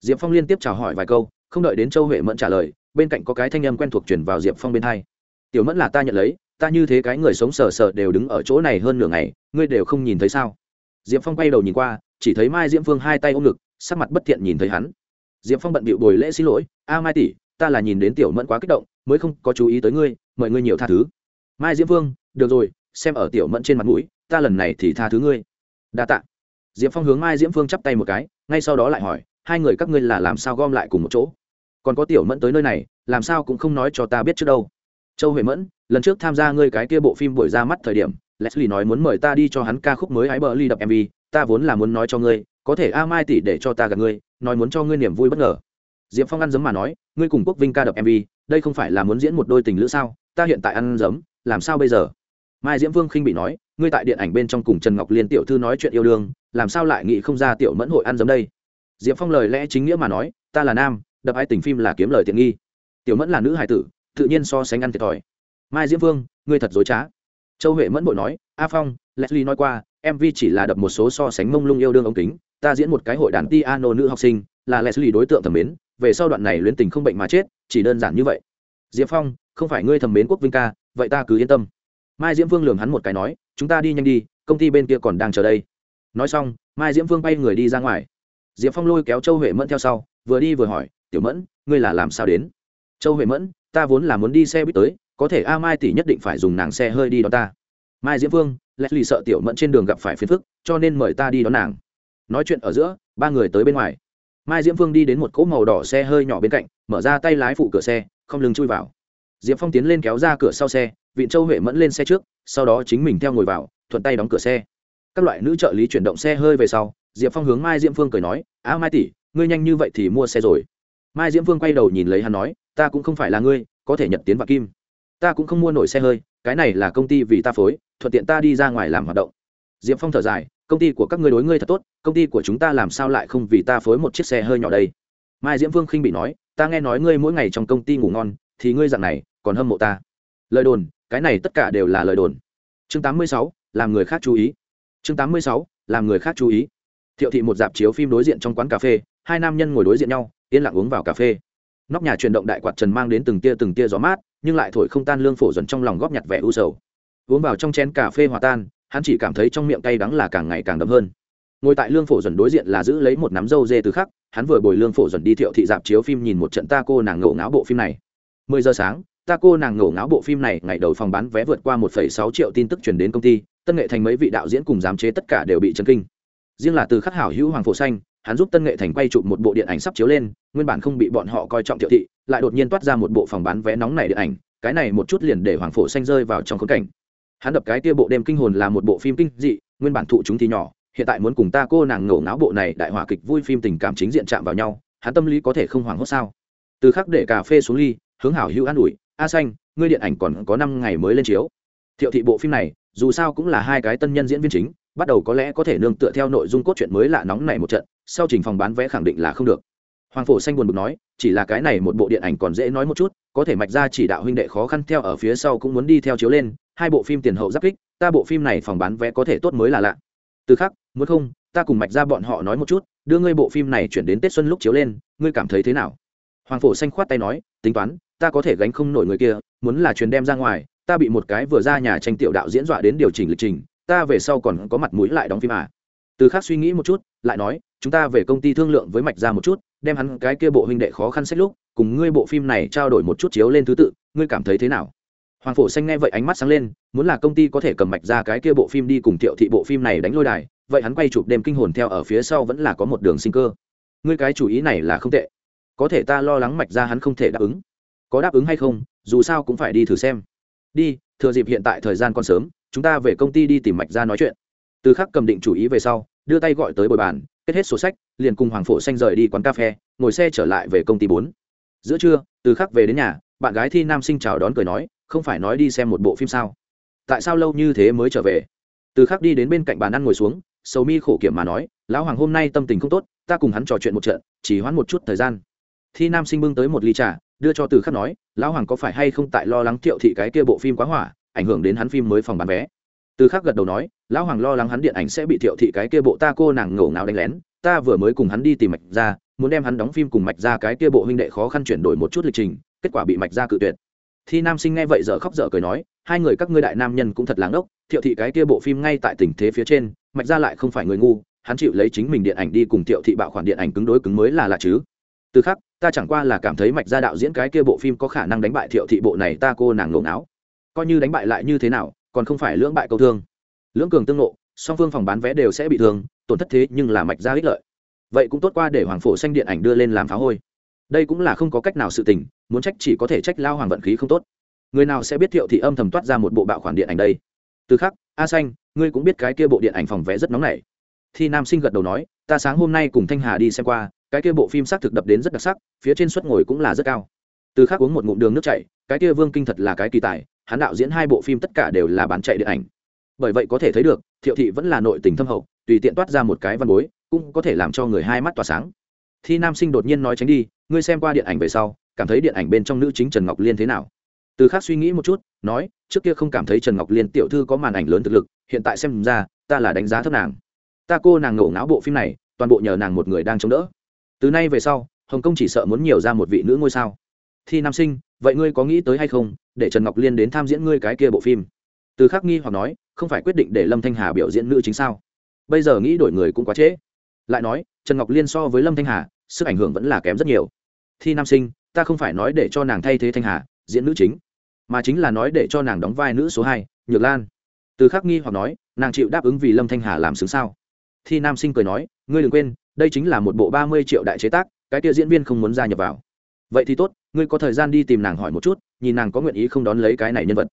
diệp phong liên tiếp chào hỏi vài câu, không đợi đến châu huệ mẫn trả lời, bên cạnh có cái thanh âm quen thuộc chuyển vào diệp phong bên hai. Tiểu mẫn là ta nhận lấy, ta như thế cái người sống sờ sờ đều đứng ở chỗ này hơn nửa ngày, ngươi đều không nhìn thấy sao? Diệp phong quay đầu nhìn qua, chỉ thấy mai diễm phương hai tay ôm ngực, sắc mặt bất thiện nhìn thấy hắn. Diệp phong bận bịu bồi lễ xin lỗi, a mai tỷ, ta là nhìn đến tiểu mẫn quá kích động, mới không có chú ý tới ngươi, mời ngươi nhiều tha thứ. Mai diễm phương, được rồi, xem ở tiểu mẫn trên mặt mũi, ta lần này thì tha thứ ngươi. Đa t ạ diệp phong hướng mai diễm phương chắp tay một cái, ngay sau đó lại hỏi hai người các ngươi là làm sao gom lại cùng một chỗ? Còn có tiểu mẫn tới nơi này, làm sao cũng không nói cho ta biết trước đâu. Châu huệ mẫn, lần trước tham gia ngươi cái kia bộ phim buổi ra mắt thời điểm, leslie nói muốn mời ta đi cho hắn ca khúc mới ái bờ ly đập mv ta vốn là muốn nói cho ngươi, có thể a mai tỷ để cho ta gặp ngươi, nói muốn cho ngươi niềm vui bất ngờ. Diệp phong ăn giấm mà nói, ngươi cùng quốc vinh ca đập mv đây không phải là muốn diễn một đôi tình lữ sao? Ta hiện tại ăn giấm, làm sao bây giờ? Mai diễm vương khinh bị nói, ngươi tại điện ảnh bên trong cùng trần ngọc liên tiểu thư nói chuyện yêu đương, làm sao lại nghĩ không ra tiểu mẫn hội ăn giấm đây? Diệp phong lời lẽ chính nghĩa mà nói, ta là nam, đập ai tình phim là kiếm lời tiện nghi. Tiểu mẫn là nữ hải tử, tự nhiên so sánh ăn thiệt thòi. Mai diễm vương, ngươi thật dối trá. Châu huệ mẫn bội nói, a phong, leslie nói qua mv chỉ là đập một số so sánh mông lung yêu đương ống kính, ta diễn một cái hội đàn piano nữ học sinh, là leslie đối tượng thẩm mến, về sau đoạn này luyến tình không bệnh mà chết, chỉ đơn giản như vậy. Diệp phong, không phải ngươi thẩm mến quốc vinh ca, vậy ta cứ yên tâm. Mai diễm vương lường hắn một cái nói, chúng ta đi nhanh đi, công ty bên kia còn đang chờ đây. Nói xong, mai diễm vương bay người đi ra ngoài diệp phong lôi kéo châu huệ mẫn theo sau, vừa đi vừa hỏi, tiểu mẫn, ngươi là làm sao đến? Châu huệ mẫn, ta vốn là muốn đi xe buýt tới, có thể a mai tỷ nhất định phải dùng nàng xe hơi đi đón ta. Mai diễm vương leslie sợ tiểu mẫn trên đường gặp phải phiền phức, cho nên mời ta đi đón nàng. Nói chuyện ở giữa, ba người tới bên ngoài. Mai diễm vương đi đến một cỗ màu đỏ xe hơi nhỏ bên cạnh, mở ra tay lái phụ cửa xe, không lưng chui vào. Diệp phong tiến lên kéo ra cửa sau xe, vịn châu huệ mẫn lên xe trước, sau đó chính mình theo ngồi vào, thuận tay đóng cửa xe. Các loại nữ trợ lý chuyển động xe hơi về sau diệp phong hướng mai diễm phương cười nói a mai tỷ ngươi nhanh như vậy thì mua xe rồi. Mai diễm phương quay đầu nhìn lấy hắn nói ta cũng không phải là ngươi có thể nhận tiến và kim. Ta cũng không mua nổi xe hơi cái này là công ty vì ta phối thuận tiện ta đi ra ngoài làm hoạt động. Diệp phong thở dài công ty của các ngươi đối ngươi thật tốt công ty của chúng ta làm sao lại không vì ta phối một chiếc xe hơi nhỏ đây? Mai diễm phương khinh bị nói ta nghe nói ngươi mỗi ngày trong công ty ngủ ngon thì ngươi dặn này còn hâm mộ ta. Lời đồn cái này tất cả đều là lời đồn. Chương 86, làm người khác chú ý. Chương 86, làm người khác chú ý thiệu thị một dạp chiếu phim đối diện trong quán cà phê hai nam nhân ngồi đối diện nhau yên lặng uống vào cà phê. Nóc nhà chuyển động đại quạt trần mang đến từng tia từng tia gió mát nhưng lại thổi không tan lương phổ dần trong lòng góp nhặt vẻ u sầu. Uống vào trong chén cà phê hòa tan hắn chỉ cảm thấy trong miệng cay đắng là càng ngày càng đậm hơn. Ngồi tại lương phổ dần đối diện là giữ lấy một nắm dâu dê từ khắc hắn vừa bồi lương phổ dần đi thiệu thị dạp chiếu phim nhìn một trận ta cô nàng ngộ ngáo bộ phim này. Mười giờ sáng ta cô nàng ngổ ngáo bộ phim này ngày đầu phòng bán vé vượt qua 1,6 triệu tin tức truyền đến công ty tân nghệ thành mấy vị đạo diễn cùng giám chế tất cả đều bị chấn kinh riêng là từ khắc hảo hữu hoàng phổ xanh, hắn giúp tân nghệ thành quay chụp một bộ điện ảnh sắp chiếu lên, nguyên bản không bị bọn họ coi trọng thiệu thị, lại đột nhiên toát ra một bộ phòng bán vé nóng này điện ảnh, cái này một chút liền để hoàng phổ xanh rơi vào trong khốn cảnh. Hắn đập cái tia bộ đêm kinh hồn là một bộ phim kinh dị, nguyên bản thụ chúng thì nhỏ, hiện tại muốn cùng ta cô nàng ngổ ngáo bộ này đại hỏa kịch vui phim tình cảm chính diện chạm vào nhau, hắn tâm lý có thể không hoảng hốt sao? Từ khắc để cà phê xuống ly, hướng hảo hữu an ủi, a xanh, ngươi điện ảnh còn có năm ngày mới lên chiếu. Thiệu thị bộ phim này, dù sao cũng là hai cái tân nhân diễn viên chính bắt đầu có lẽ có thể nương tựa theo nội dung cốt truyện mới lạ nóng này một trận, sau trình phòng bán vé khẳng định là không được. Hoàng phổ xanh buồn bực nói, chỉ là cái này một bộ điện ảnh còn dễ nói một chút, có thể mạch ra chỉ đạo huynh đệ khó khăn theo ở phía sau cũng muốn đi theo chiếu lên, hai bộ phim tiền hậu giáp kích, ta bộ phim này phòng bán vé có thể tốt mới là lạ. Từ khác muốn không, ta cùng mạch ra bọn họ nói một chút, đưa ngươi bộ phim này chuyển đến tết xuân lúc chiếu lên, ngươi cảm thấy thế nào? Hoàng phổ xanh khoát tay nói, tính toán, ta có thể gánh không nổi người kia, muốn là truyền đem ra ngoài, ta bị một cái vừa ra nhà tranh tiểu đạo diễn dọa đến điều chỉnh lịch trình ta về sau còn có mặt mũi lại đóng phim à. Từ khác suy nghĩ một chút, lại nói, chúng ta về công ty thương lượng với mạch ra một chút, đem hắn cái kia bộ huynh đệ khó khăn sách lúc, cùng ngươi bộ phim này trao đổi một chút chiếu lên thứ tự, ngươi cảm thấy thế nào? Hoàng phổ xanh nghe vậy ánh mắt sáng lên, muốn là công ty có thể cầm mạch ra cái kia bộ phim đi cùng thiệu thị bộ phim này đánh lôi đài, vậy hắn quay chụp đêm kinh hồn theo ở phía sau vẫn là có một đường sinh cơ. Ngươi cái chủ ý này là không tệ. Có thể ta lo lắng mạch ra hắn không thể đáp ứng. Có đáp ứng hay không, dù sao cũng phải đi thử xem. Đi, thừa dịp hiện tại thời gian còn sớm chúng ta về công ty đi tìm mạch ra nói chuyện. Từ khắc cầm định chủ ý về sau, đưa tay gọi tới bồi bàn, kết hết sổ sách, liền cùng hoàng phổ xanh rời đi quán cà phê, ngồi xe trở lại về công ty bốn. Giữa trưa, từ khắc về đến nhà, bạn gái thi nam sinh chào đón cười nói, không phải nói đi xem một bộ phim sao? Tại sao lâu như thế mới trở về? Từ khắc đi đến bên cạnh bàn ăn ngồi xuống, sầu mi khổ kiểm mà nói, lão hoàng hôm nay tâm tình không tốt, ta cùng hắn trò chuyện một trận, chỉ hoãn một chút thời gian. Thi nam sinh bưng tới một ly trà, đưa cho từ khắc nói, lão hoàng có phải hay không tại lo lắng thiệu thị cái kia bộ phim quá hỏa ảnh hưởng đến hắn phim mới phòng bán vé. Từ khắc gật đầu nói, lão hoàng lo lắng hắn điện ảnh sẽ bị thiệu thị cái kia bộ ta cô nàng ngổ ngáo đánh lén. Ta vừa mới cùng hắn đi tìm mạch ra muốn đem hắn đóng phim cùng mạch ra cái kia bộ huynh đệ khó khăn chuyển đổi một chút lịch trình, kết quả bị mạch ra cự tuyệt. Thi nam sinh nghe vậy dở khóc dở cười nói, hai người các ngươi đại nam nhân cũng thật láng ốc thiệu thị cái kia bộ phim ngay tại tình thế phía trên, mạch ra lại không phải người ngu, hắn chịu lấy chính mình điện ảnh đi cùng thiệu thị bạo khoản điện ảnh cứng đối cứng mới là lạ chứ. Từ khắc, ta chẳng qua là cảm thấy mạch gia đạo diễn cái kia bộ phim có khả năng đánh bại thiệu thị bộ này ta cô nàng ngổ não coi như đánh bại lại như thế nào, còn không phải lưỡng bại câu thương. Lưỡng cường tương nộ song phương phòng bán vé đều sẽ bị thương, tổn thất thế nhưng là mạch ra ích lợi. Vậy cũng tốt qua để hoàng phổ xanh điện ảnh đưa lên làm phá hôi. Đây cũng là không có cách nào sự tình, muốn trách chỉ có thể trách lao hoàng vận khí không tốt. Người nào sẽ biết thiệu thị âm thầm toát ra một bộ bạo khoản điện ảnh đây? Từ khắc, a xanh, ngươi cũng biết cái kia bộ điện ảnh phòng vé rất nóng nảy. Thi nam sinh gật đầu nói, ta sáng hôm nay cùng thanh hà đi xem qua, cái kia bộ phim xác thực đập đến rất đặc sắc, phía trên suất ngồi cũng là rất cao. Từ khắc uống một ngụm đường nước chảy, cái kia vương kinh thật là cái kỳ tài hắn đạo diễn hai bộ phim tất cả đều là bán chạy điện ảnh. Bởi vậy có thể thấy được, thiệu thị vẫn là nội tình thâm hậu, tùy tiện toát ra một cái văn bối, cũng có thể làm cho người hai mắt tỏa sáng. Thi nam sinh đột nhiên nói tránh đi, ngươi xem qua điện ảnh về sau, cảm thấy điện ảnh bên trong nữ chính trần ngọc liên thế nào? Từ khác suy nghĩ một chút, nói, trước kia không cảm thấy trần ngọc liên tiểu thư có màn ảnh lớn thực lực, hiện tại xem ra, ta là đánh giá thấp nàng. Ta cô nàng ngổ ngáo bộ phim này, toàn bộ nhờ nàng một người đang chống đỡ. Từ nay về sau, hồng kông chỉ sợ muốn nhiều ra một vị nữ ngôi sao. Thi nam sinh vậy ngươi có nghĩ tới hay không, để trần ngọc liên đến tham diễn ngươi cái kia bộ phim? Từ khắc nghi hoặc nói, không phải quyết định để lâm thanh hà biểu diễn nữ chính sao? Bây giờ nghĩ đổi người cũng quá trễ. Lại nói, trần ngọc liên so với lâm thanh hà, sức ảnh hưởng vẫn là kém rất nhiều. Thi nam sinh, ta không phải nói để cho nàng thay thế thanh hà, diễn nữ chính, mà chính là nói để cho nàng đóng vai nữ số hai, nhược lan. Từ khắc nghi hoặc nói, nàng chịu đáp ứng vì lâm thanh hà làm xứng sao? Thi nam sinh cười nói, ngươi đừng quên, đây chính là một bộ ba mươi triệu đại chế tác, cái kia diễn viên không muốn gia nhập vào. Vậy thì tốt ngươi có thời gian đi tìm nàng hỏi một chút, nhìn nàng có nguyện ý không đón lấy cái này nhân vật.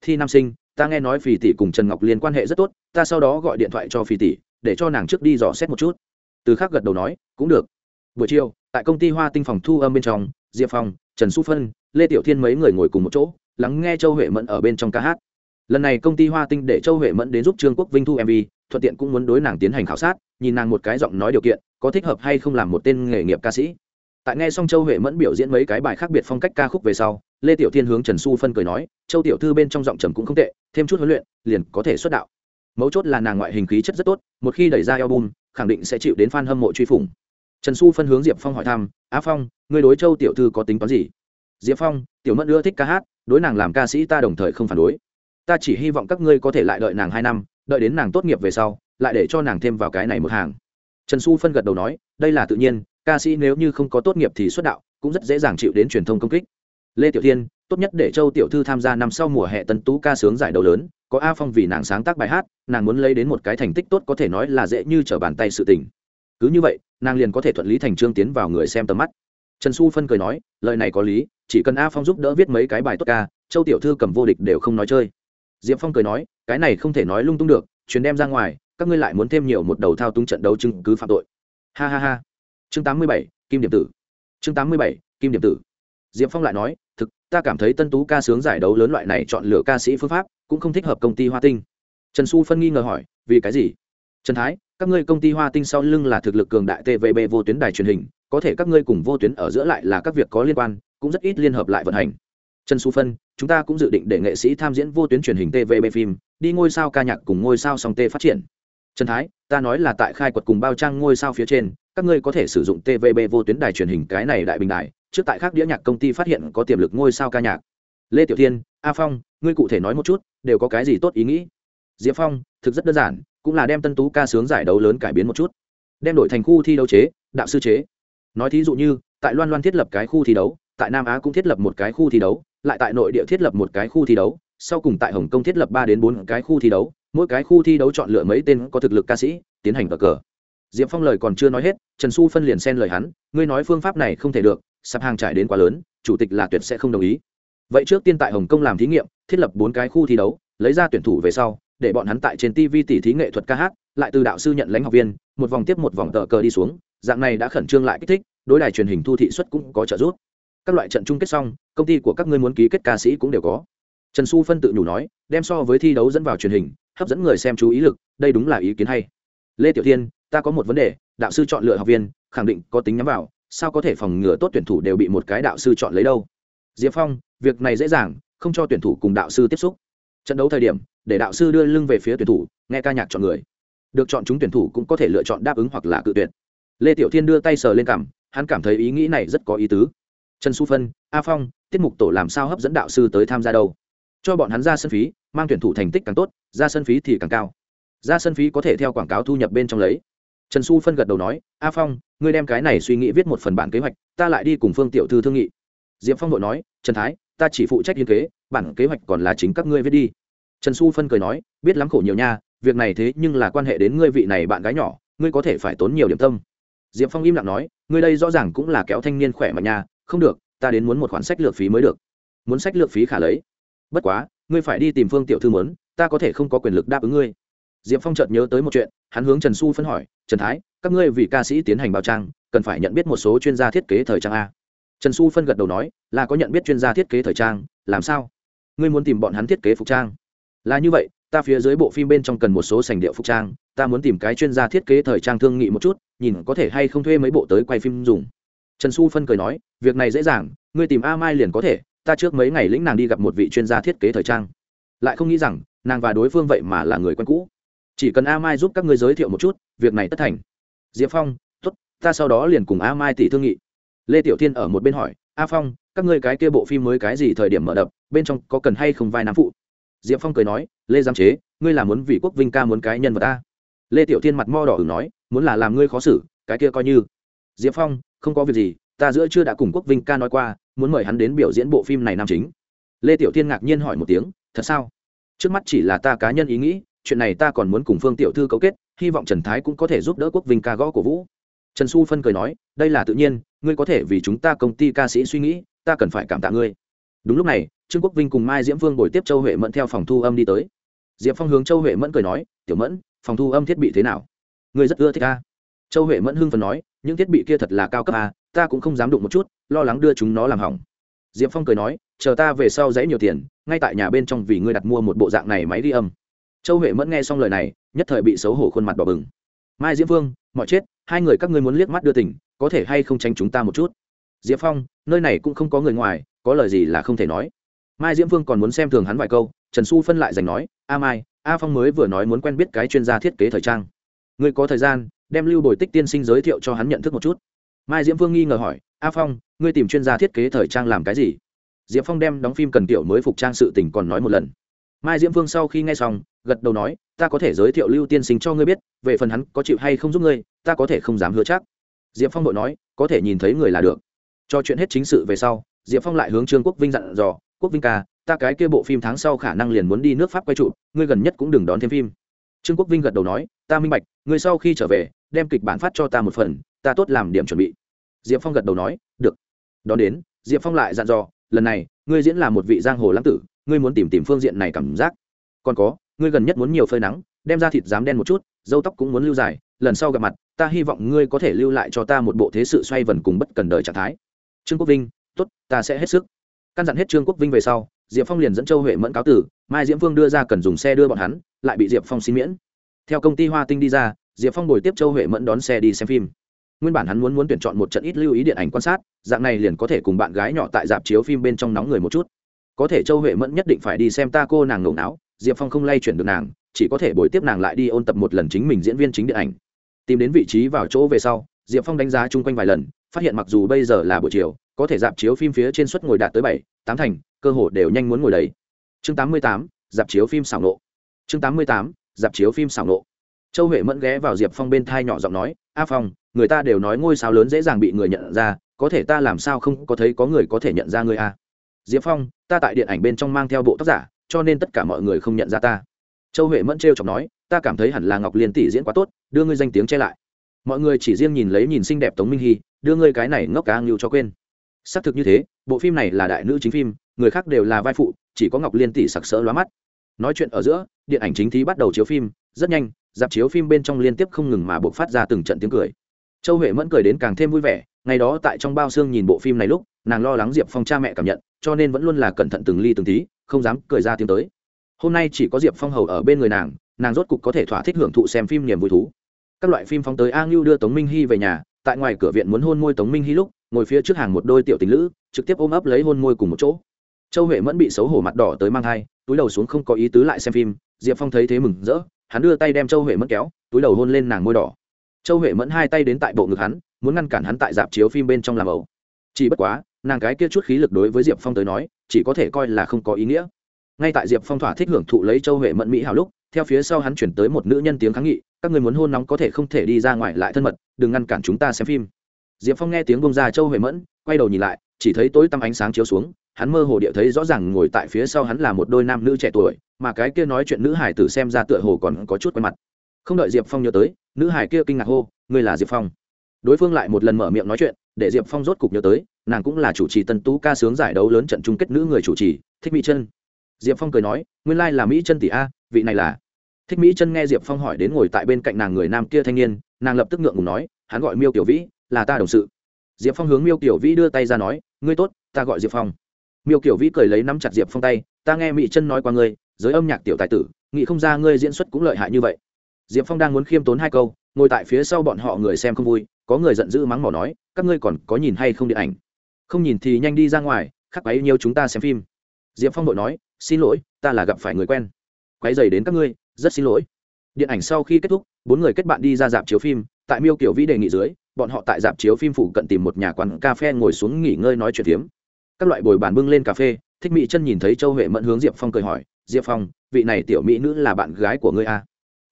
Thi nam sinh, ta nghe nói phì tỷ cùng trần ngọc liên quan hệ rất tốt, ta sau đó gọi điện thoại cho phì tỷ, để cho nàng trước đi dò xét một chút. Từ khác gật đầu nói, cũng được. Buổi chiều, tại công ty hoa tinh phòng thu âm bên trong, diệp phong, trần su phân, lê tiểu thiên mấy người ngồi cùng một chỗ, lắng nghe châu huệ mẫn ở bên trong ca hát. Lần này công ty hoa tinh để châu huệ mẫn đến giúp trương quốc vinh thu mv thuận tiện cũng muốn đối nàng tiến hành khảo sát, nhìn nàng một cái giọng nói điều kiện, có thích hợp hay không làm một tên nghề nghiệp ca sĩ tại nghe xong châu huệ mẫn biểu diễn mấy cái bài khác biệt phong cách ca khúc về sau, lê tiểu thiên hướng trần su phân cười nói, châu tiểu thư bên trong giọng trầm cũng không tệ, thêm chút huấn luyện, liền có thể xuất đạo. Mấu chốt là nàng ngoại hình khí chất rất tốt, một khi đẩy ra album, khẳng định sẽ chịu đến f a n hâm mộ truy phủng. Trần su phân hướng diệp phong hỏi thăm, á phong người đối châu tiểu thư có tính toán gì? Diệp phong, tiểu mẫn ưa thích ca hát, đối nàng làm ca sĩ ta đồng thời không phản đối. Ta chỉ hy vọng các ngươi có thể lại đợi nàng hai năm, đợi đến nàng tốt nghiệp về sau, lại để cho nàng thêm vào cái này một hàng. Trần su phân gật đầu nói, đây là tự nhiên ca sĩ nếu như không có tốt nghiệp thì xuất đạo, cũng rất dễ dàng chịu đến truyền thông công kích. Lê tiểu thiên, tốt nhất để châu tiểu thư tham gia năm sau mùa hè tân tú ca sướng giải đấu lớn, có a phong vì nàng sáng tác bài hát, nàng muốn lấy đến một cái thành tích tốt có thể nói là dễ như trở bàn tay sự tình. Cứ như vậy, nàng liền có thể thuận lý thành trương tiến vào người xem tầm mắt. Trần xu phân cười nói, lời này có lý, chỉ cần a phong giúp đỡ viết mấy cái bài tốt ca, châu tiểu thư cầm vô địch đều không nói chơi. Diệp phong cười nói, cái này không thể nói lung tung được chuyến đem ra ngoài, các ngươi lại muốn thêm nhiều một đầu thao túng trận đấu chứng cứ phạm tội. Ha ha ha chương tám mươi bảy, kim điểm tử. Chương tám mươi bảy, kim điểm tử. Diệp phong lại nói, thực, ta cảm thấy tân tú ca sướng giải đấu lớn loại này chọn lựa ca sĩ phương pháp cũng không thích hợp công ty hoa tinh. Trần xu phân nghi ngờ hỏi, vì cái gì? Trần thái, các ngươi công ty hoa tinh sau lưng là thực lực cường đại tvb vô tuyến đài truyền hình, có thể các ngươi cùng vô tuyến ở giữa lại là các việc có liên quan, cũng rất ít liên hợp lại vận hành. Trần xu phân, chúng ta cũng dự định để nghệ sĩ tham diễn vô tuyến truyền hình tvb phim, đi ngôi sao ca nhạc cùng ngôi sao song t phát triển. Trần thái, ta nói là tại khai quật cùng bao trang ngôi sao phía trên các ngươi có thể sử dụng tvb vô tuyến đài truyền hình cái này đại bình đài, trước tại khác đĩa nhạc công ty phát hiện có tiềm lực ngôi sao ca nhạc. Lê tiểu thiên, a phong, ngươi cụ thể nói một chút, đều có cái gì tốt ý nghĩ? Diệp phong, thực rất đơn giản, cũng là đem tân tú ca sướng giải đấu lớn cải biến một chút. Đem đổi thành khu thi đấu chế, đạo sư chế. Nói thí dụ như, tại loan loan thiết lập cái khu thi đấu, tại nam á cũng thiết lập một cái khu thi đấu, lại tại nội địa thiết lập một cái khu thi đấu, sau cùng tại hồng kông thiết lập ba đến bốn cái khu thi đấu, mỗi cái khu thi đấu chọn lựa mấy tên có thực lực ca sĩ, tiến hành cờ cờ diệp phong lời còn chưa nói hết, trần xu phân liền xen lời hắn, ngươi nói phương pháp này không thể được, sạp hàng trải đến quá lớn, chủ tịch là tuyệt sẽ không đồng ý. Vậy trước tiên tại hồng kông làm thí nghiệm, thiết lập bốn cái khu thi đấu, lấy ra tuyển thủ về sau, để bọn hắn tại trên tv tỉ thí nghệ thuật ca hát, lại từ đạo sư nhận lãnh học viên, một vòng tiếp một vòng tờ cờ đi xuống, dạng này đã khẩn trương lại kích thích, đối đài truyền hình thu thị xuất cũng có trợ giúp. Các loại trận chung kết xong, công ty của các ngươi muốn ký kết ca sĩ cũng đều có. Trần xu phân tự nhủ nói, đem so với thi đấu dẫn vào truyền hình, hấp dẫn người xem chú ý lực, đây đúng là ý kiến hay. Lê tiểu thiên ta có một vấn đề, đạo sư chọn lựa học viên, khẳng định có tính nhắm vào, sao có thể phòng ngừa tốt tuyển thủ đều bị một cái đạo sư chọn lấy đâu? Diệp phong, việc này dễ dàng, không cho tuyển thủ cùng đạo sư tiếp xúc. Trận đấu thời điểm, để đạo sư đưa lưng về phía tuyển thủ, nghe ca nhạc chọn người. Được chọn chúng tuyển thủ cũng có thể lựa chọn đáp ứng hoặc là cự tuyệt. Lê tiểu thiên đưa tay sờ lên cảm hắn cảm thấy ý nghĩ này rất có ý tứ. Trần su phân, a phong, tiết mục tổ làm sao hấp dẫn đạo sư tới tham gia đâu? Cho bọn hắn ra sân phí, mang tuyển thủ thành tích càng tốt, ra sân phí thì càng cao. Ra sân phí có thể theo quảng cáo thu nhập bên trong lấy trần su phân gật đầu nói, a phong, ngươi đem cái này suy nghĩ viết một phần bản kế hoạch, ta lại đi cùng phương tiểu thư thương nghị. Diệp phong đội nói, trần thái, ta chỉ phụ trách liên kế, bản kế hoạch còn là chính các ngươi viết đi. Trần su phân cười nói, biết lắm khổ nhiều nha, việc này thế nhưng là quan hệ đến ngươi vị này bạn gái nhỏ, ngươi có thể phải tốn nhiều điểm tâm. Diệp phong im lặng nói, ngươi đây rõ ràng cũng là kéo thanh niên khỏe mạnh nha, không được, ta đến muốn một khoản sách lược phí mới được. Muốn sách lược phí khả lấy. Bất quá, ngươi phải đi tìm phương tiểu thư mớn ta có thể không có quyền lực đáp ứng ngươi diệp phong chợt nhớ tới một chuyện, hắn hướng trần su phân hỏi, trần thái, các ngươi vì ca sĩ tiến hành bao trang, cần phải nhận biết một số chuyên gia thiết kế thời trang a? Trần su phân gật đầu nói, là có nhận biết chuyên gia thiết kế thời trang, làm sao? Ngươi muốn tìm bọn hắn thiết kế phục trang? Là như vậy, ta phía dưới bộ phim bên trong cần một số sành điệu phục trang, ta muốn tìm cái chuyên gia thiết kế thời trang thương nghị một chút, nhìn có thể hay không thuê mấy bộ tới quay phim dùng. Trần su phân cười nói, việc này dễ dàng, ngươi tìm a mai liền có thể, ta trước mấy ngày lĩnh nàng đi gặp một vị chuyên gia thiết kế thời trang. Lại không nghĩ rằng, nàng và đối phương vậy mà là người quen cũ chỉ cần a mai giúp các ngươi giới thiệu một chút, việc này tất thành. Diệp phong t ố t ta sau đó liền cùng a mai tỷ thương nghị. Lê tiểu thiên ở một bên hỏi, a phong, các ngươi cái kia bộ phim mới cái gì thời điểm mở đập, bên trong có cần hay không vai nam phụ? Diệp phong cười nói, lê giám chế, ngươi là muốn vì quốc vinh ca muốn cái nhân vật ta lê tiểu thiên mặt mo đỏ ử nói, muốn là làm ngươi khó xử, cái kia coi như. Diệp phong, không có việc gì, ta giữa chưa đã cùng quốc vinh ca nói qua, muốn mời hắn đến biểu diễn bộ phim này nam chính. Lê tiểu thiên ngạc nhiên hỏi một tiếng, thật sao? Trước mắt chỉ là ta cá nhân ý nghĩ chuyện này ta còn muốn cùng phương tiểu thư cấu kết, hy vọng trần thái cũng có thể giúp đỡ quốc vinh ca gõ cổ vũ. Trần xu phân cười nói, đây là tự nhiên, ngươi có thể vì chúng ta công ty ca sĩ suy nghĩ, ta cần phải cảm tạ ngươi. Đúng lúc này, trương quốc vinh cùng mai diễm vương bồi tiếp châu huệ mẫn theo phòng thu âm đi tới. Diệp phong hướng châu huệ mẫn cười nói, tiểu mẫn, phòng thu âm thiết bị thế nào? Ngươi rất ưa thích ca châu huệ mẫn hưng phần nói, những thiết bị kia thật là cao cấp à ta cũng không dám đụng một chút, lo lắng đưa chúng nó làm hỏng. Diệp phong cười nói, chờ ta về sau dãy nhiều tiền, ngay tại nhà bên trong vì ngươi đặt mua một bộ dạng này máy ghi âm châu huệ mẫn nghe xong lời này, nhất thời bị xấu hổ khuôn mặt bỏ bừng. Mai diễm vương, mọi chết, hai người các ngươi muốn liếc mắt đưa tỉnh có thể hay không tránh chúng ta một chút? Diễm phong, nơi này cũng không có người ngoài, có lời gì là không thể nói. Mai diễm vương còn muốn xem thường hắn vài câu, trần xu phân lại giành nói, a mai, a phong mới vừa nói muốn quen biết cái chuyên gia thiết kế thời trang. Ngươi có thời gian, đem lưu bồi tích tiên sinh giới thiệu cho hắn nhận thức một chút. Mai diễm vương nghi ngờ hỏi, a phong, ngươi tìm chuyên gia thiết kế thời trang làm cái gì? Diễm phong đem đóng phim cần tiểu mới phục trang sự tình còn nói một lần mai diễm vương sau khi nghe xong, gật đầu nói, ta có thể giới thiệu lưu tiên sinh cho ngươi biết, về phần hắn có chịu hay không giúp ngươi, ta có thể không dám hứa chắc. Diệp phong đội nói, có thể nhìn thấy người là được. Cho chuyện hết chính sự về sau, diệp phong lại hướng trương quốc vinh dặn dò, quốc vinh ca, ta cái kia bộ phim tháng sau khả năng liền muốn đi nước pháp quay trụ, ngươi gần nhất cũng đừng đón thêm phim. Trương quốc vinh gật đầu nói, ta minh bạch, ngươi sau khi trở về, đem kịch bản phát cho ta một phần, ta tốt làm điểm chuẩn bị. Diệp phong gật đầu nói, được. Đón đến, diệp phong lại dặn dò, lần này, ngươi diễn là một vị giang hồ lãng tử ngươi muốn tìm tìm phương diện này cảm giác. Còn có, ngươi gần nhất muốn nhiều phơi nắng, đem ra thịt dám đen một chút, dâu tóc cũng muốn lưu dài, lần sau gặp mặt, ta hy vọng ngươi có thể lưu lại cho ta một bộ thế sự xoay vần cùng bất cần đời trạng thái. Trương quốc vinh, tốt, ta sẽ hết sức. Căn dặn hết trương quốc vinh về sau, diệp phong liền dẫn châu huệ mẫn cáo tử, mai diễm phương đưa ra cần dùng xe đưa bọn hắn, lại bị diệp phong xin miễn. Theo công ty hoa tinh đi ra, diệp phong bồi tiếp châu huệ mẫn đón xe đi xem phim. Nguyên bản hắn muốn muốn tuyển chọn một trận ít lưu ý điện ảnh quan sát, dạng này liền có thể cùng bạn gái nhỏ tại dạp chiếu phim bên trong nóng người một chút có thể châu huệ mẫn nhất định phải đi xem ta cô nàng ngộng não diệp phong không lay chuyển được nàng, chỉ có thể bồi tiếp nàng lại đi ôn tập một lần chính mình diễn viên chính điện ảnh. Tìm đến vị trí vào chỗ về sau, diệp phong đánh giá chung quanh vài lần, phát hiện mặc dù bây giờ là buổi chiều, có thể dạp chiếu phim phía trên suất ngồi đạt tới bảy, tám thành, cơ hồ đều nhanh muốn ngồi đấy chương tám mươi tám, dạp chiếu phim xảo nộ. Chương tám mươi tám, dạp chiếu phim xảo nộ. Châu huệ mẫn ghé vào diệp phong bên thai nhỏ giọng nói, a phong, người ta đều nói ngôi sao lớn dễ dàng bị người nhận ra, có thể ta làm sao không có thấy có người có thể nhận ra ngươi a? Diệp phong, ta tại điện ảnh bên trong mang theo bộ tác giả, cho nên tất cả mọi người không nhận ra ta. Châu huệ mẫn t r chọc nói, ta cảm thấy hẳn là ngọc liên tỷ diễn quá tốt, đưa ngươi danh tiếng che lại. Mọi người chỉ riêng nhìn lấy nhìn xinh đẹp tống minh hy, đưa ngươi cái này ngốc cá ngưu cho quên. Xác thực như thế, bộ phim này là đại nữ chính phim, người khác đều là vai phụ, chỉ có ngọc liên tỷ sặc sỡ lóa mắt. Nói chuyện ở giữa, điện ảnh chính thí bắt đầu chiếu phim, rất nhanh, dạp chiếu phim bên trong liên tiếp không ngừng mà buộc phát ra từng trận tiếng cười. Châu huệ mẫn cười đến càng thêm vui vẻ ngày đó tại trong bao xương nhìn bộ phim này lúc, nàng lo lắng diệp phong cha mẹ cảm nhận, cho nên vẫn luôn là cẩn thận từng ly từng tí, không dám cười ra tiếng tới. Hôm nay chỉ có diệp phong hầu ở bên người nàng nàng rốt cục có thể thỏa thích hưởng thụ xem phim niềm vui thú. Các loại phim phóng tới a ngưu đưa tống minh hy về nhà, tại ngoài cửa viện muốn hôn môi tống minh hy lúc, ngồi phía trước hàng một đôi tiểu tình lữ, trực tiếp ôm ấp lấy hôn môi cùng một chỗ. Châu huệ mẫn bị xấu hổ mặt đỏ tới mang thai, túi đầu xuống không có ý tứ lại xem phim, diệp phong thấy thế mừng rỡ, hắn đưa tay đem châu huệ mẫn kéo, túi đầu hôn lên nàng môi đỏ. Châu huệ mẫn hai tay đến tại bộ ngực hắn muốn ngăn cản hắn tại dạp chiếu phim bên trong làm ẩu. Chỉ bất quá, nàng cái kia chút khí lực đối với diệp phong tới nói, chỉ có thể coi là không có ý nghĩa. Ngay tại diệp phong thỏa thích hưởng thụ lấy châu huệ mẫn mỹ hào lúc, theo phía sau hắn chuyển tới một nữ nhân tiếng kháng nghị, các người muốn hôn nóng có thể không thể đi ra ngoài lại thân mật, đừng ngăn cản chúng ta xem phim. Diệp phong nghe tiếng bông ra châu huệ mẫn, quay đầu nhìn lại, chỉ thấy tối tăm ánh sáng chiếu xuống, hắn mơ hồ địa thấy rõ ràng ngồi tại phía sau hắn là một đôi nam nữ trẻ tuổi, mà cái kia nói chuyện nữ hải tử xem ra tựa hồ còn có chút quen mặt. Không đợi diệp phong nhớ tới, nữ hải kia kinh ngạc hô, ngươi là diệp phong? Đối phương lại một lần mở miệng nói chuyện, để diệp phong rốt cục nhớ tới, nàng cũng là chủ trì tân tú ca sướng giải đấu lớn trận chung kết nữ người chủ trì, thích mỹ chân diệp phong cười nói, nguyên lai là mỹ chân tỷ a, vị này là. Thích mỹ chân nghe diệp phong hỏi đến ngồi tại bên cạnh nàng người nam kia thanh niên, nàng lập tức ngượng ngùng nói, hắn gọi miêu tiểu vĩ, là ta đồng sự. Diệp phong hướng miêu tiểu vĩ đưa tay ra nói, ngươi tốt, ta gọi diệp phong. Miêu tiểu vĩ cười lấy nắm chặt diệp phong tay, ta nghe mỹ chân nói qua ngươi, giới âm nhạc tiểu tài tử, nghĩ không ra ngươi diễn xuất cũng lợi hại như vậy. Diệp phong đang muốn khiêm tốn hai câu, ngồi tại phía sau bọn họ người xem không vui có người giận dữ mắng mỏ nói, các ngươi còn có nhìn hay không điện ảnh? Không nhìn thì nhanh đi ra ngoài, khắc ấy nhiều chúng ta xem phim. Diệp phong đội nói, xin lỗi, ta là gặp phải người quen. Quay dày đến các ngươi, rất xin lỗi. Điện ảnh sau khi kết thúc, bốn người kết bạn đi ra dạp chiếu phim, tại miêu kiểu vĩ đề nghị dưới, bọn họ tại dạp chiếu phim phụ cận tìm một nhà quán cà phê ngồi xuống nghỉ ngơi nói chuyện phiếm. Các loại bồi bàn bưng lên cà phê, thích mỹ chân nhìn thấy châu huệ mẫn hướng diệp phong cười hỏi, diệp phong, vị này tiểu mỹ nữ là bạn gái của ngươi à?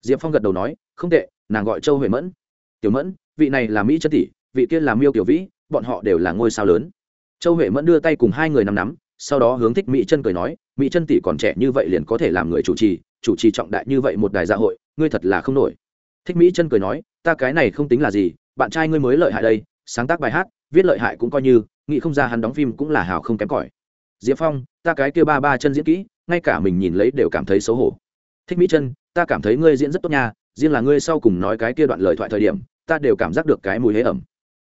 diệp phong gật đầu nói, không tệ, nàng gọi châu huệ mẫn tiểu mẫn, vị này là mỹ chân tỷ, vị kia là miêu Tiểu vĩ, bọn họ đều là ngôi sao lớn. Châu huệ mẫn đưa tay cùng hai người nắm nắm, sau đó hướng thích mỹ chân cười nói, mỹ chân tỷ còn trẻ như vậy liền có thể làm người chủ trì chủ trì trọng đại như vậy một đài dạ hội, ngươi thật là không nổi. Thích mỹ chân cười nói, ta cái này không tính là gì, bạn trai ngươi mới lợi hại đây, sáng tác bài hát, viết lợi hại cũng coi như, nghĩ không ra hắn đóng phim cũng là hào không kém cỏi. Diệp phong, ta cái kia ba ba chân diễn kỹ, ngay cả mình nhìn lấy đều cảm thấy xấu hổ. Thích mỹ chân ta cảm thấy ngươi diễn rất tốt nha, riêng là ngươi sau cùng nói cái kia đoạn lời thoại thời điểm ta đều cảm giác được cái mùi hế ẩm.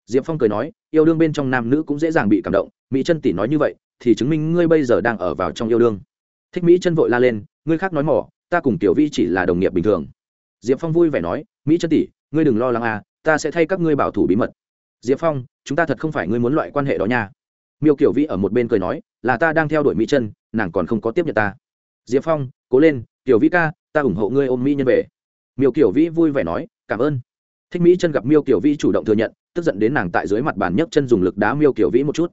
Diệp phong cười nói, yêu đương bên trong nam nữ cũng dễ dàng bị cảm động, mỹ chân tỷ nói như vậy, thì chứng minh ngươi bây giờ đang ở vào trong yêu đương. Thích mỹ chân vội la lên, ngươi khác nói mỏ, ta cùng tiểu vi chỉ là đồng nghiệp bình thường. Diệp phong vui vẻ nói, mỹ chân tỷ, ngươi đừng lo lắng à ta sẽ thay các ngươi bảo thủ bí mật. Diệp phong, chúng ta thật không phải ngươi muốn loại quan hệ đó nha. Miêu kiểu vi ở một bên cười nói, là ta đang theo đuổi mỹ chân nàng còn không có tiếp nhận ta. Diệp phong, cố lên tiểu vi ca, ta ủng hộ ngươi ôm mỹ nhân về. Miêu kiểu vi vui vẻ nói, cảm ơn thích mỹ chân gặp miêu kiểu Vĩ chủ động thừa nhận, tức giận đến nàng tại dưới mặt bàn nhấc chân dùng lực đá miêu kiểu vĩ một chút.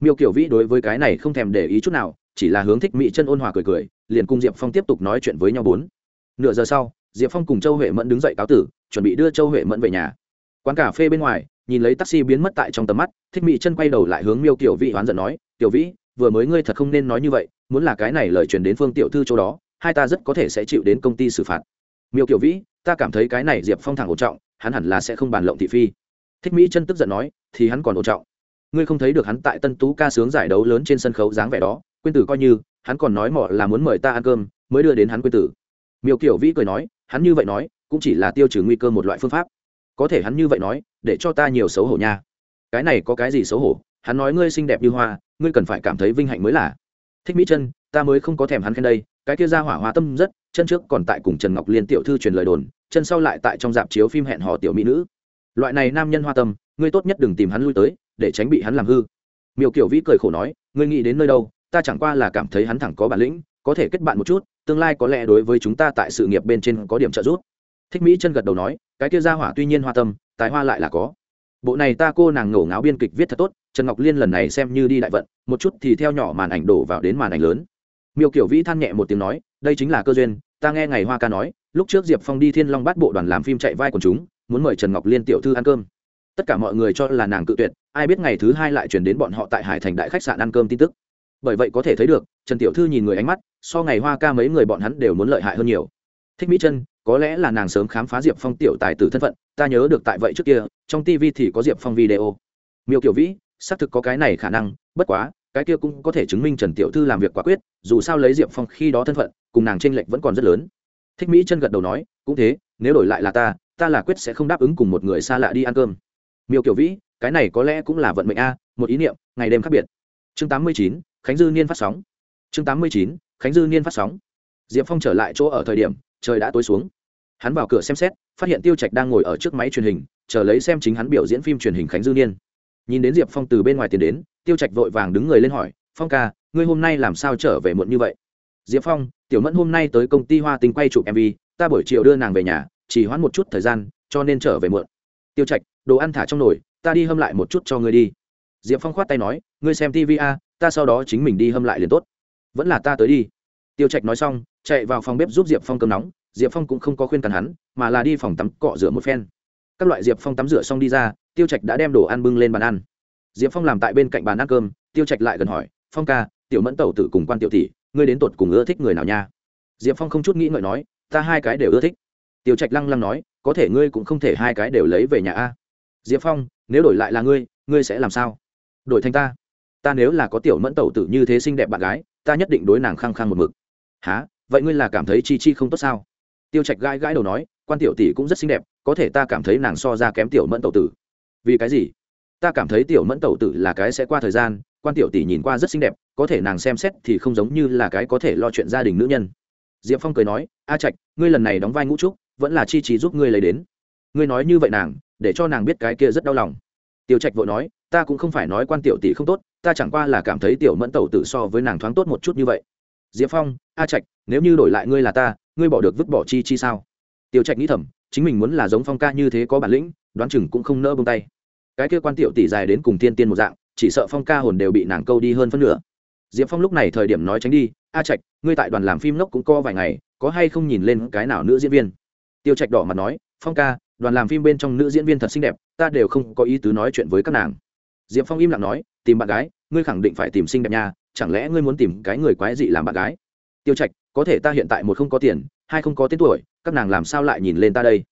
Miêu kiểu vĩ đối với cái này không thèm để ý chút nào, chỉ là hướng thích mỹ chân ôn hòa cười cười, liền cùng diệp phong tiếp tục nói chuyện với nhau bốn. Nửa giờ sau, diệp phong cùng châu huệ mẫn đứng dậy cáo tử, chuẩn bị đưa châu huệ mẫn về nhà. Quán cà phê bên ngoài, nhìn lấy taxi biến mất tại trong tầm mắt, thích mỹ chân quay đầu lại hướng miêu kiểu vĩ hoán giận nói, tiểu vĩ, vừa mới ngươi thật không nên nói như vậy, muốn là cái này lời truyền đến phương tiểu thư chỗ đó, hai ta rất có thể sẽ chịu đến công ty xử phạt. Miêu kiểu vĩ, ta cảm thấy cái này diệp phong thẳng ổn trọng hắn hẳn là sẽ không bàn lộng thị phi. Thích mỹ chân tức giận nói, thì hắn còn ổn trọng. Ngươi không thấy được hắn tại tân tú ca sướng giải đấu lớn trên sân khấu dáng vẻ đó. Quên tử coi như, hắn còn nói mỏ là muốn mời ta ăn cơm, mới đưa đến hắn quên tử. Miêu kiểu vĩ cười nói, hắn như vậy nói, cũng chỉ là tiêu trừ nguy cơ một loại phương pháp. Có thể hắn như vậy nói, để cho ta nhiều xấu hổ nha. Cái này có cái gì xấu hổ? Hắn nói ngươi xinh đẹp như hoa, ngươi cần phải cảm thấy vinh hạnh mới là. Thích mỹ chân ta mới không có thèm hắn khen đây, cái kia ra hỏa hoa tâm rất chân trước còn tại cùng trần ngọc liên tiểu thư truyền lời đồn, chân sau lại tại trong dạp chiếu phim hẹn hò tiểu mỹ nữ. Loại này nam nhân hoa tâm, ngươi tốt nhất đừng tìm hắn lui tới, để tránh bị hắn làm hư. Miêu kiểu vĩ cười khổ nói, ngươi nghĩ đến nơi đâu, ta chẳng qua là cảm thấy hắn thẳng có bản lĩnh, có thể kết bạn một chút, tương lai có lẽ đối với chúng ta tại sự nghiệp bên trên có điểm trợ giúp. Thích mỹ chân gật đầu nói, cái kia ra hỏa tuy nhiên hoa tâm, tài hoa lại là có. Bộ này ta cô nàng ngổ ngáo biên kịch viết thật tốt, trần ngọc liên lần này xem như đi đại vận, một chút thì theo nhỏ màn ảnh đổ vào đến màn ảnh lớn. Miêu kiểu vĩ than nhẹ một tiếng nói đây chính là cơ duyên, ta nghe ngày hoa ca nói, lúc trước diệp phong đi thiên long bắt bộ đoàn làm phim chạy vai của chúng, muốn mời trần ngọc liên tiểu thư ăn cơm. Tất cả mọi người cho là nàng cự tuyệt, ai biết ngày thứ hai lại chuyển đến bọn họ tại hải thành đại khách sạn ăn cơm tin tức. Bởi vậy có thể thấy được, trần tiểu thư nhìn người ánh mắt, so ngày hoa ca mấy người bọn hắn đều muốn lợi hại hơn nhiều. Thích mỹ chân có lẽ là nàng sớm khám phá diệp phong tiểu tài tử thân phận, ta nhớ được tại vậy trước kia, trong tv thì có diệp phong video. Miêu kiểu vĩ, xác thực có cái này khả năng, bất quá, cái kia cũng có thể chứng minh trần tiểu thư làm việc quả quyết, dù sao lấy diệp phong khi đó thân phận cùng nàng tranh lệch vẫn còn rất lớn. Thích mỹ chân gật đầu nói, cũng thế, nếu đổi lại là ta ta là quyết sẽ không đáp ứng cùng một người xa lạ đi ăn cơm. Miêu kiểu vĩ, cái này có lẽ cũng là vận mệnh a, một ý niệm, ngày đêm khác biệt. Chương tám mươi chín, khánh dư niên phát sóng. Chương tám mươi chín, khánh dư niên phát sóng. Diệp phong trở lại chỗ ở thời điểm, trời đã tối xuống. Hắn vào cửa xem xét, phát hiện tiêu trạch đang ngồi ở trước máy truyền hình, chờ lấy xem chính hắn biểu diễn phim truyền hình khánh dư niên. Nhìn đến diệp phong từ bên ngoài tiến đến, tiêu trạch vội vàng đứng người lên hỏi, phong ca, ngươi hôm nay làm sao trở về muộn như vậy? Diệp phong, tiểu mẫn hôm nay tới công ty hoa tinh quay chụp mv ta buổi chiều đưa nàng về nhà, chỉ hoãn một chút thời gian, cho nên trở về muộn. Tiêu trạch, đồ ăn thả trong nồi, ta đi hâm lại một chút cho ngươi đi. Diệp phong khoát tay nói, ngươi xem tv a, ta sau đó chính mình đi hâm lại liền tốt. Vẫn là ta tới đi. Tiêu trạch nói xong, chạy vào phòng bếp giúp diệp phong cơm nóng, diệp phong cũng không có khuyên cằn hắn, mà là đi phòng tắm cọ rửa một phen. Các loại diệp phong tắm rửa xong đi ra, tiêu trạch đã đem đồ ăn bưng lên bàn ăn. Diệp phong làm tại bên cạnh bàn ăn cơm, tiêu trạch lại gần hỏi, phong ca, tiểu mẫn tẩu tử cùng quan tiểu tỷ ngươi đến tột cùng ưa thích người nào nha? Diệp phong không chút nghĩ ngợi nói, ta hai cái đều ưa thích. Tiêu trạch lăng lăng nói, có thể ngươi cũng không thể hai cái đều lấy về nhà a. Diệp phong, nếu đổi lại là ngươi ngươi sẽ làm sao? Đổi thành ta. Ta nếu là có tiểu mẫn tẩu tử như thế xinh đẹp bạn gái, ta nhất định đối nàng khăng khăng một mực. Há vậy ngươi là cảm thấy chi chi không tốt sao? Tiêu trạch gãi gãi đầu nói, quan tiểu tỷ cũng rất xinh đẹp, có thể ta cảm thấy nàng so ra kém tiểu mẫn tẩu tử. Vì cái gì? Ta cảm thấy tiểu mẫn tẩu tử là cái sẽ qua thời gian quan tiểu tỷ nhìn qua rất xinh đẹp, có thể nàng xem xét thì không giống như là cái có thể lo chuyện gia đình nữ nhân. Diệp phong cười nói, a trạch, ngươi lần này đóng vai ngũ trúc, vẫn là chi trí giúp ngươi lấy đến. Ngươi nói như vậy nàng, để cho nàng biết cái kia rất đau lòng. Tiêu trạch vội nói, ta cũng không phải nói quan tiểu tỷ không tốt, ta chẳng qua là cảm thấy tiểu mẫn tẩu tử so với nàng thoáng tốt một chút như vậy. Diệp phong, a trạch, nếu như đổi lại ngươi là ta, ngươi bỏ được vứt bỏ chi chi sao? Tiêu trạch nghĩ thầm, chính mình muốn là giống phong ca như thế có bản lĩnh, đoán chừng cũng không nỡ bông tay. Cái kia quan tiểu tỷ dài đến cùng thiên tiên một dạng chỉ sợ phong ca hồn đều bị nàng câu đi hơn phân nửa. Diệp phong lúc này thời điểm nói tránh đi, a trạch, ngươi tại đoàn làm phim lốc cũng co vài ngày, có hay không nhìn lên cái nào nữ diễn viên? Tiêu trạch đỏ mặt nói, phong ca, đoàn làm phim bên trong nữ diễn viên thật xinh đẹp, ta đều không có ý tứ nói chuyện với các nàng. Diệp phong im lặng nói, tìm bạn gái, ngươi khẳng định phải tìm xinh đẹp nha, chẳng lẽ ngươi muốn tìm cái người quái dị làm bạn gái? Tiêu trạch, có thể ta hiện tại một không có tiền, hai không có tên tuổi, các nàng làm sao lại nhìn lên ta đây?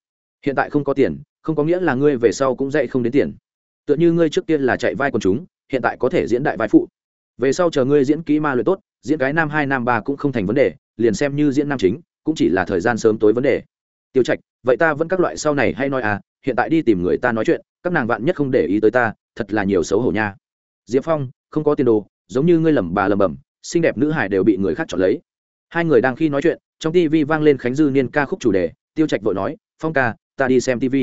Hiện tại không có tiền, không có nghĩa là ngươi về sau cũng dạy không đến tiền tựa như ngươi trước tiên là chạy vai quần chúng, hiện tại có thể diễn đại vai phụ. Về sau chờ ngươi diễn kỹ ma luyện tốt, diễn cái nam hai, nam ba cũng không thành vấn đề, liền xem như diễn nam chính, cũng chỉ là thời gian sớm tối vấn đề. Tiêu trạch, vậy ta vẫn các loại sau này hay nói à hiện tại đi tìm người ta nói chuyện, các nàng vạn nhất không để ý tới ta, thật là nhiều xấu hổ nha. Diệp phong, không có tiền đồ, giống như ngươi lầm bà lầm bầm xinh đẹp nữ hải đều bị người khác chọn lấy. Hai người đang khi nói chuyện, trong tv vang lên khánh dư niên ca khúc chủ đề, tiêu trạch vội nói, phong ca, ta đi xem tv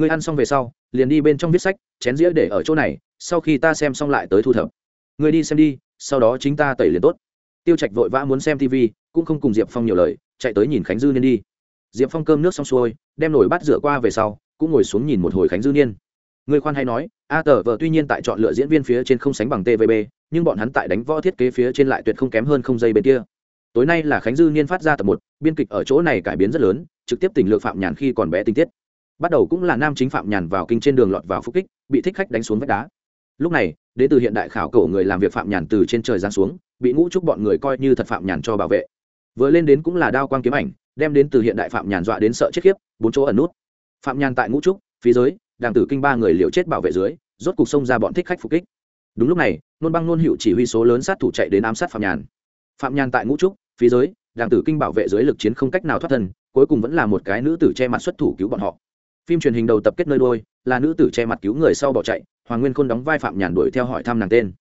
ngươi ăn xong về sau liền đi bên trong viết sách, chén dĩa để ở chỗ này, sau khi ta xem xong lại tới thu thập. Ngươi đi xem đi, sau đó chính ta tẩy liền tốt. Tiêu trạch vội vã muốn xem tv cũng không cùng diệp phong nhiều lời, chạy tới nhìn khánh dư niên đi. Diệp phong cơm nước xong xuôi, đem nổi bát rửa qua về sau, cũng ngồi xuống nhìn một hồi khánh dư niên. Người khoan hay nói, a tờ vợ tuy nhiên tại chọn lựa diễn viên phía trên không sánh bằng tvb nhưng bọn hắn tại đánh võ thiết kế phía trên lại tuyệt không kém hơn không dây bên kia. Tối nay là khánh dư niên phát ra tập một, biên kịch ở chỗ này cải biến rất lớn, trực tiếp tình lược phạm nhàn khi còn bé tinh tiết bắt đầu cũng là nam chính phạm nhàn vào kinh trên đường lọt vào phúc kích, bị thích khách đánh xuống vách đá. Lúc này, đến từ hiện đại khảo cổ người làm việc phạm nhàn từ trên trời giáng xuống, bị ngũ trúc bọn người coi như thật phạm nhàn cho bảo vệ. Vừa lên đến cũng là đao quang kiếm ảnh, đem đến từ hiện đại phạm nhàn dọa đến sợ chết khiếp, bốn chỗ ẩn nút. Phạm nhàn tại ngũ trúc phía dưới đàng tử kinh ba người liều chết bảo vệ dưới, rốt cục xông ra bọn thích khách phục kích. Đúng lúc này, nôn băng nôn hiệu chỉ huy số lớn sát thủ chạy đến ám sát phạm nhàn. Phạm nhàn tại ngũ trúc phía dưới đàng tử kinh bảo vệ dưới lực chiến không cách nào thoát thân, cuối cùng vẫn là một cái nữ tử che mặt xuất thủ cứu bọn họ phim truyền hình đầu tập kết nơi đôi là nữ tử che mặt cứu người sau bỏ chạy, hoàng nguyên khôn đóng vai phạm nhàn đuổi theo hỏi thăm nàng tên.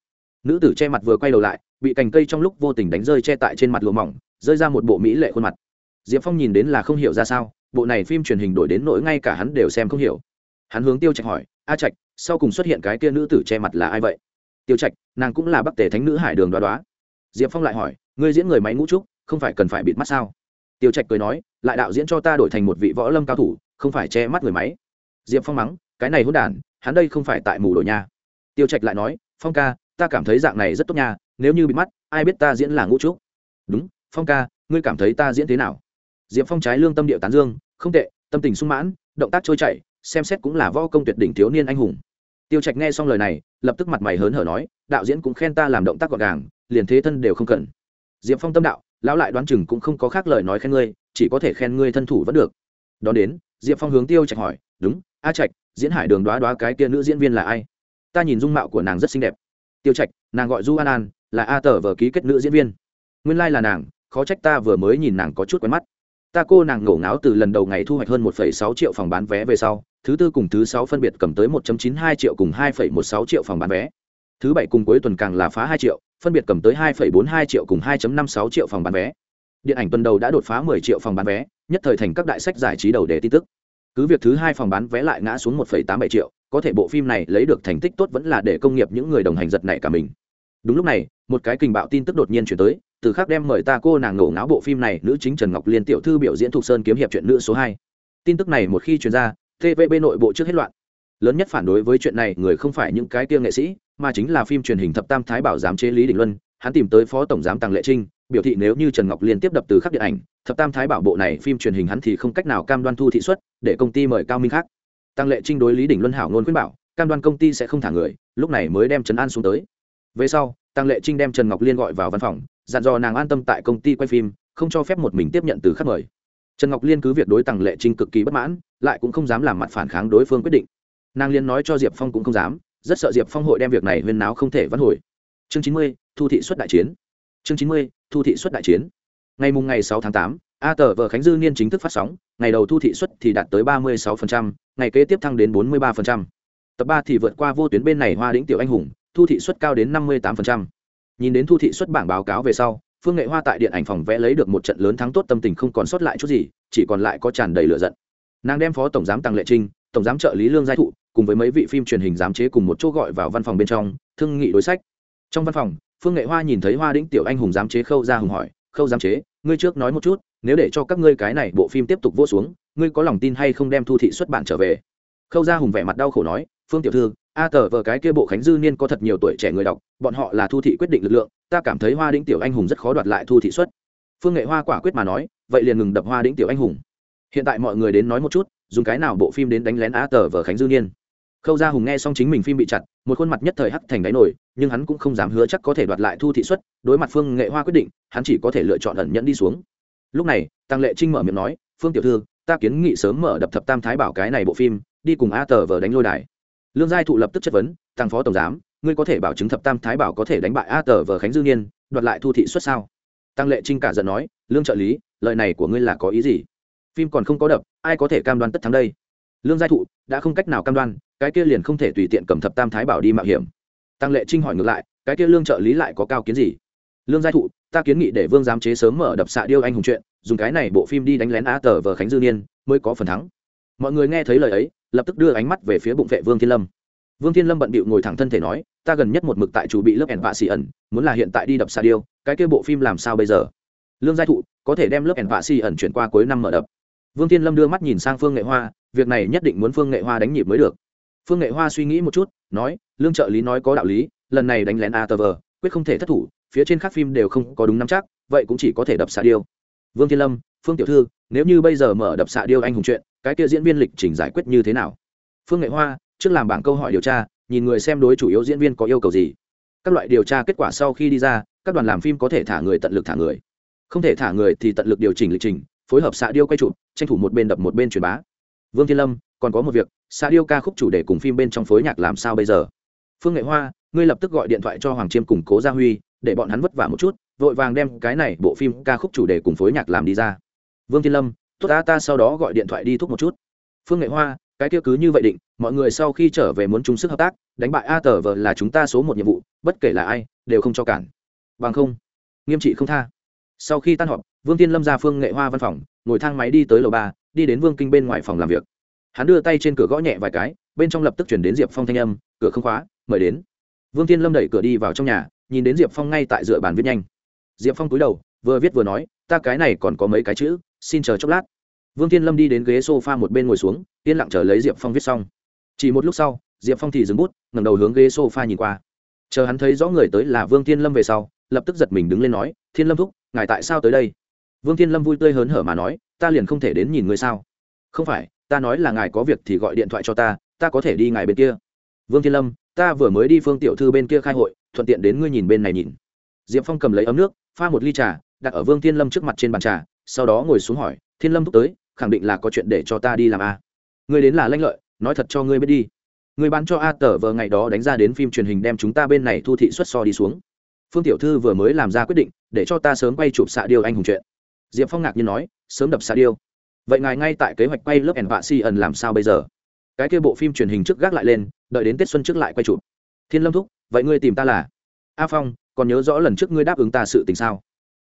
Nữ tử che mặt vừa quay đầu lại, bị cành cây trong lúc vô tình đánh rơi che tại trên mặt lùa mỏng, rơi ra một bộ mỹ lệ khuôn mặt. Diệp phong nhìn đến là không hiểu ra sao, bộ này phim truyền hình đổi đến nỗi ngay cả hắn đều xem không hiểu. Hắn hướng tiêu trạch hỏi, a trạch, sau cùng xuất hiện cái kia nữ tử che mặt là ai vậy? Tiêu trạch, nàng cũng là bắc tể thánh nữ hải đường đoá đoá. Diệp phong lại hỏi, ngươi diễn người máy ngũ trúc, không phải cần phải bịt mắt sao? Tiêu trạch cười nói, lại đạo diễn cho ta đổi thành một vị võ lâm cao thủ không phải che mắt người máy. Diệp phong mắng, cái này hôn đản, hắn đây không phải tại mù đổi nha. Tiêu trạch lại nói, phong ca, ta cảm thấy dạng này rất tốt nha, nếu như bị mắt, ai biết ta diễn là ngũ trúc. Đúng, phong ca, ngươi cảm thấy ta diễn thế nào? Diệp phong trái lương tâm điệu tán dương, không tệ, tâm tình sung mãn, động tác trôi chảy, xem xét cũng là võ công tuyệt đỉnh thiếu niên anh hùng. Tiêu trạch nghe xong lời này, lập tức mặt mày hớn hở nói, đạo diễn cũng khen ta làm động tác gọn gàng, liền thế thân đều không cần. Diệp phong tâm đạo, lão lại đoán chừng cũng không có khác lời nói khen ngươi, chỉ có thể khen ngươi thân thủ vẫn được. Đón đến diệp phong hướng tiêu trạch hỏi, đúng, a trạch, diễn hải đường đoá đoá cái kia nữ diễn viên là ai? Ta nhìn dung mạo của nàng rất xinh đẹp. Tiêu trạch, nàng gọi du an an là a tờ vờ ký kết nữ diễn viên. Nguyên lai、like、là nàng, khó trách ta vừa mới nhìn nàng có chút quen mắt. Ta cô nàng ngổ ngáo từ lần đầu ngày thu hoạch hơn một sáu triệu phòng bán vé về sau, thứ tư cùng thứ sáu phân biệt cầm tới một chín hai triệu cùng hai một sáu triệu phòng bán vé. Thứ bảy cùng cuối tuần càng là phá 2 triệu, phân biệt cầm tới hai bốn hai triệu cùng hai năm sáu triệu phòng bán vé. Điện ảnh tuần đầu đã đột phá 10 triệu phòng bán vé nhất thời thành các đại sách giải trí đầu đề tin tức. Cứ việc thứ hai phòng bán vé lại ngã xuống 1,87 triệu có thể bộ phim này lấy được thành tích tốt vẫn là để công nghiệp những người đồng hành giật này cả mình. Đúng lúc này một cái kình bạo tin tức đột nhiên chuyển tới từ khác đem mời ta cô nàng ngổ ngáo bộ phim này nữ chính trần ngọc liên tiểu thư biểu diễn thuộc sơn kiếm hiệp chuyện nữ số hai. Tin tức này một khi truyền ra tvb nội bộ trước hết loạn. Lớn nhất phản đối với chuyện này người không phải những cái kia nghệ sĩ mà chính là phim truyền hình thập tam thái bảo giám chế lý đình luân hắn tìm tới phó tổng giám tăng lệ trinh biểu thị nếu như trần ngọc liên tiếp đập từ khắc điện ảnh, thập tam thái bảo bộ này phim truyền hình hắn thì không cách nào cam đoan thu thị xuất để công ty mời cao minh khác. Tăng lệ trinh đối lý đỉnh luân hảo ngôn khuyên bảo, cam đoan công ty sẽ không thả người, lúc này mới đem trần an xuống tới. Về sau, tăng lệ trinh đem trần ngọc liên gọi vào văn phòng, dặn dò nàng an tâm tại công ty quay phim, không cho phép một mình tiếp nhận từ khắc mời. Trần ngọc liên cứ việc đối tăng lệ trinh cực kỳ bất mãn, lại cũng không dám làm mặt phản kháng đối phương quyết định. Nàng liên nói cho diệp phong cũng không dám, rất sợ diệp phong hội đem việc này huyên náo không thể vãn hồi. Chương chín mươi, thu thị xuất đại chiến. Chương chín mươi thu thị xuất đại chiến ngày mùng ngày 6 tháng 8, a tờ vờ khánh dư niên chính thức phát sóng ngày đầu thu thị xuất thì đạt tới 36%, ngày kế tiếp thăng đến 43%. tập ba thì vượt qua vô tuyến bên này hoa đĩnh tiểu anh hùng thu thị xuất cao đến 58%. nhìn đến thu thị xuất bảng báo cáo về sau phương nghệ hoa tại điện ảnh phòng vẽ lấy được một trận lớn thắng tốt tâm tình không còn sót lại chút gì chỉ còn lại có tràn đầy lửa giận nàng đem phó tổng giám tăng lệ trinh tổng giám trợ lý lương giai thụ cùng với mấy vị phim truyền hình giám chế cùng một chỗ gọi vào văn phòng bên trong thương nghị đối sách trong văn phòng phương nghệ hoa nhìn thấy hoa đĩnh tiểu anh hùng giám chế khâu ra hùng hỏi, khâu giám chế, ngươi trước nói một chút, nếu để cho các ngươi cái này bộ phim tiếp tục vô xuống, ngươi có lòng tin hay không đem thu thị xuất bản trở về? Khâu ra hùng vẻ mặt đau khổ nói, phương tiểu thư, a tờ vờ cái kia bộ khánh dư niên có thật nhiều tuổi trẻ người đọc, bọn họ là thu thị quyết định lực lượng, ta cảm thấy hoa đĩnh tiểu anh hùng rất khó đoạt lại thu thị xuất. Phương nghệ hoa quả quyết mà nói, vậy liền ngừng đập hoa đĩnh tiểu anh hùng. Hiện tại mọi người đến nói một chút, dùng cái nào bộ phim đến đánh lén a tờ vờ khánh dư niên? Khâu gia hùng nghe xong chính mình phim bị chặt, một khuôn mặt nhất thời hắt thành đáy nổi nhưng hắn cũng không dám hứa chắc có thể đoạt lại thu thị xuất đối mặt phương nghệ hoa quyết định, hắn chỉ có thể lựa chọn ẩn nhẫn đi xuống. Lúc này, tăng lệ trinh mở miệng nói, phương tiểu thư, ta kiến nghị sớm mở đập thập tam thái bảo cái này bộ phim, đi cùng a tờ vờ đánh lôi đài. Lương giai thụ lập tức chất vấn, tăng phó tổng giám, ngươi có thể bảo chứng thập tam thái bảo có thể đánh bại a tờ vờ khánh dư niên, đoạt lại thu thị xuất sao? Tăng lệ trinh cả giận nói, lương trợ lý, lời này của ngươi là có ý gì? Phim còn không có đập, ai có thể cam đoan tất thắng đây? Lương giai thụ đã không cách nào cam đoan, cái kia liền không thể tùy tiện cầm thập tam thái bảo đi mạo hiểm. Tăng lệ trinh hỏi ngược lại, cái kia lương trợ lý lại có cao kiến gì? Lương giai thụ, ta kiến nghị để vương giám chế sớm mở đập xạ điêu anh hùng chuyện, dùng cái này bộ phim đi đánh lén á tờ vờ khánh dư niên, mới có phần thắng. Mọi người nghe thấy lời ấy, lập tức đưa ánh mắt về phía bụng vệ vương thiên lâm. Vương thiên lâm bận bịu ngồi thẳng thân thể nói, ta gần nhất một mực tại chủ bị lớp ẻn vạ xì ẩn, muốn là hiện tại đi đập xạ điêu, cái kia bộ phim làm sao bây giờ? Lương giai thụ, có thể đem lớp ẻn vạ xì ẩn chuyển qua cuối năm mở đập. Vương thiên lâm đưa mắt nhìn sang phương nghệ hoa việc này nhất định muốn phương nghệ hoa đánh nhịp mới được. Phương nghệ hoa suy nghĩ một chút, nói, lương trợ lý nói có đạo lý, lần này đánh lén a tờ vờ, quyết không thể thất thủ, phía trên các phim đều không có đúng nắm chắc, vậy cũng chỉ có thể đập xạ điêu. Vương thiên lâm, phương tiểu thư, nếu như bây giờ mở đập xạ điêu anh hùng chuyện, cái kia diễn viên lịch trình giải quyết như thế nào? Phương nghệ hoa, trước làm bảng câu hỏi điều tra, nhìn người xem đối chủ yếu diễn viên có yêu cầu gì. Các loại điều tra kết quả sau khi đi ra, các đoàn làm phim có thể thả người tận lực thả người. Không thể thả người thì tận lực điều chỉnh lịch trình, phối hợp xạ điêu quay chụp, tranh thủ một bên đập một bên truyền bá vương thiên lâm, còn có một việc xạ điêu ca khúc chủ đề cùng phim bên trong phối nhạc làm sao bây giờ? Phương nghệ hoa, ngươi lập tức gọi điện thoại cho hoàng chiêm cùng cố gia huy, để bọn hắn vất vả một chút, vội vàng đem cái này bộ phim ca khúc chủ đề cùng phối nhạc làm đi ra. Vương thiên lâm, tốt ta ta sau đó gọi điện thoại đi thúc một chút. Phương nghệ hoa, cái kia cứ như vậy định, mọi người sau khi trở về muốn chung sức hợp tác, đánh bại a tờ vờ là chúng ta số một nhiệm vụ, bất kể là ai, đều không cho cản. Bằng không, nghiêm trị không tha. Sau khi tan họp, vương tiên lâm ra phương nghệ hoa văn phòng, ngồi thang máy đi tới lầu ba đi đến vương kinh bên ngoài phòng làm việc. Hắn đưa tay trên cửa gõ nhẹ vài cái, bên trong lập tức chuyển đến diệp phong thanh âm, cửa không khóa, mời đến. Vương tiên lâm đẩy cửa đi vào trong nhà, nhìn đến diệp phong ngay tại dựa bàn viết nhanh. Diệp phong cúi đầu, vừa viết vừa nói, ta cái này còn có mấy cái chữ, xin chờ chốc lát. Vương tiên lâm đi đến ghế s o f a một bên ngồi xuống, yên lặng chờ lấy diệp phong viết xong. Chỉ một lúc sau, diệp phong thì dừng bút, ngẩng đầu hướng ghế s o f a nhìn qua. Chờ hắn thấy rõ người tới là vương tiên lâm về sau, lập tức giật mình đứng lên nói, thiên lâm thúc, ngài tại sao tới đây? Vương thiên lâm vui tươi hớn hở mà nói ta liền không thể đến nhìn ngươi sao? Không phải, ta nói là ngài có việc thì gọi điện thoại cho ta ta có thể đi ngài bên kia. Vương thiên lâm, ta vừa mới đi phương tiểu thư bên kia khai hội, thuận tiện đến ngươi nhìn bên này nhìn. Diệp phong cầm lấy ấm nước, pha một ly trà, đặt ở vương thiên lâm trước mặt trên bàn trà, sau đó ngồi xuống hỏi, thiên lâm thúc tới, khẳng định là có chuyện để cho ta đi làm a à. ngươi đến là lanh lợi, nói thật cho ngươi biết đi. Người bán cho a tờ vờ ngày đó đánh ra đến phim truyền hình đem chúng ta bên này thu thị xuất so đi xuống. Phương tiểu thư vừa mới làm ra quyết định, để cho ta sớm quay chụp xạ điều anh hùng chuyện diệp phong ngạc nhiên nói, sớm đập xa điêu. Vậy ngài ngay tại kế hoạch quay lớp ẻn vạ si ẩn làm sao bây giờ? Cái kia bộ phim truyền hình trước gác lại lên, đợi đến tết xuân trước lại quay chụp. Thiên lâm thúc, vậy ngươi tìm ta là? A phong, còn nhớ rõ lần trước ngươi đáp ứng ta sự tình sao?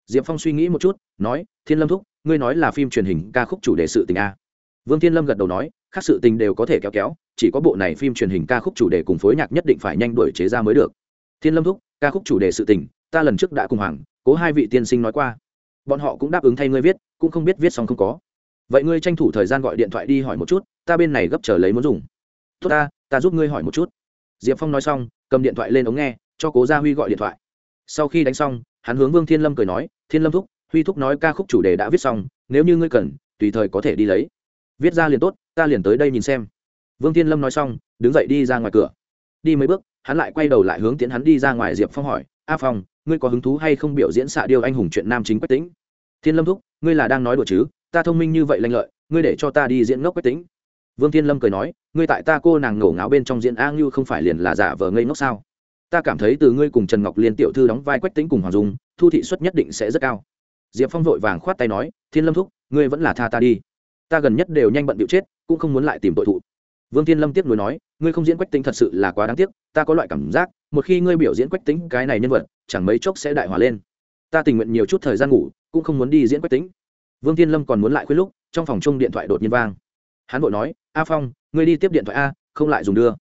Diệp phong suy nghĩ một chút, nói, thiên lâm thúc, ngươi nói là phim truyền hình ca khúc chủ đề sự tình a. Vương thiên lâm gật đầu nói, khác sự tình đều có thể kéo kéo, chỉ có bộ này phim truyền hình ca khúc chủ đề cùng phối nhạc nhất định phải nhanh đuổi chế ra mới được. Thiên lâm thúc, ca khúc chủ đề sự tình, ta lần trước đã cùng hoàng, cố hai vị tiên sinh nói qua bọn họ cũng đáp ứng thay ngươi viết, cũng không biết viết xong không có. Vậy ngươi tranh thủ thời gian gọi điện thoại đi hỏi một chút, ta bên này gấp chờ lấy muốn dùng. Tốt ta ta giúp ngươi hỏi một chút. Diệp phong nói xong, cầm điện thoại lên ống nghe, cho cố gia huy gọi điện thoại. Sau khi đánh xong, hắn hướng vương thiên lâm cười nói, thiên lâm thúc, huy thúc nói ca khúc chủ đề đã viết xong, nếu như ngươi cần, tùy thời có thể đi lấy. Viết ra liền tốt, ta liền tới đây nhìn xem. Vương thiên lâm nói xong, đứng dậy đi ra ngoài cửa. Đi mấy bước, hắn lại quay đầu lại hướng tiến hắn đi ra ngoài, diệp phong hỏi a phong, ngươi có hứng thú hay không biểu diễn xạ điêu anh hùng chuyện nam chính quách tính thiên lâm thúc, ngươi là đang nói đùa chứ? Ta thông minh như vậy lanh lợi, ngươi để cho ta đi diễn ngốc quách tính vương thiên lâm cười nói, ngươi tại ta cô nàng ngổ ngáo bên trong diễn a ngưu không phải liền là giả vờ ngây ngốc sao? Ta cảm thấy từ ngươi cùng trần ngọc liên tiểu thư đóng vai quách tính cùng hoàng dung, thu thị xuất nhất định sẽ rất cao. Diệp phong vội vàng khoát tay nói, thiên lâm thúc, ngươi vẫn là tha ta đi. Ta gần nhất đều nhanh bận điệu chết, cũng không muốn lại tìm tội thụ. Vương thiên lâm tiếp nối nói, ngươi không diễn quách tính thật sự là quá đáng tiếc, ta có loại cảm giác một khi ngươi biểu diễn quách tính cái này nhân vật, chẳng mấy chốc sẽ đại hòa lên. Ta tình nguyện nhiều chút thời gian ngủ, cũng không muốn đi diễn quách tính. Vương thiên lâm còn muốn lại khuyên lúc, trong phòng chung điện thoại đột nhiên vang. Hắn vội nói, a phong, ngươi đi tiếp điện thoại a, không lại dùng đưa.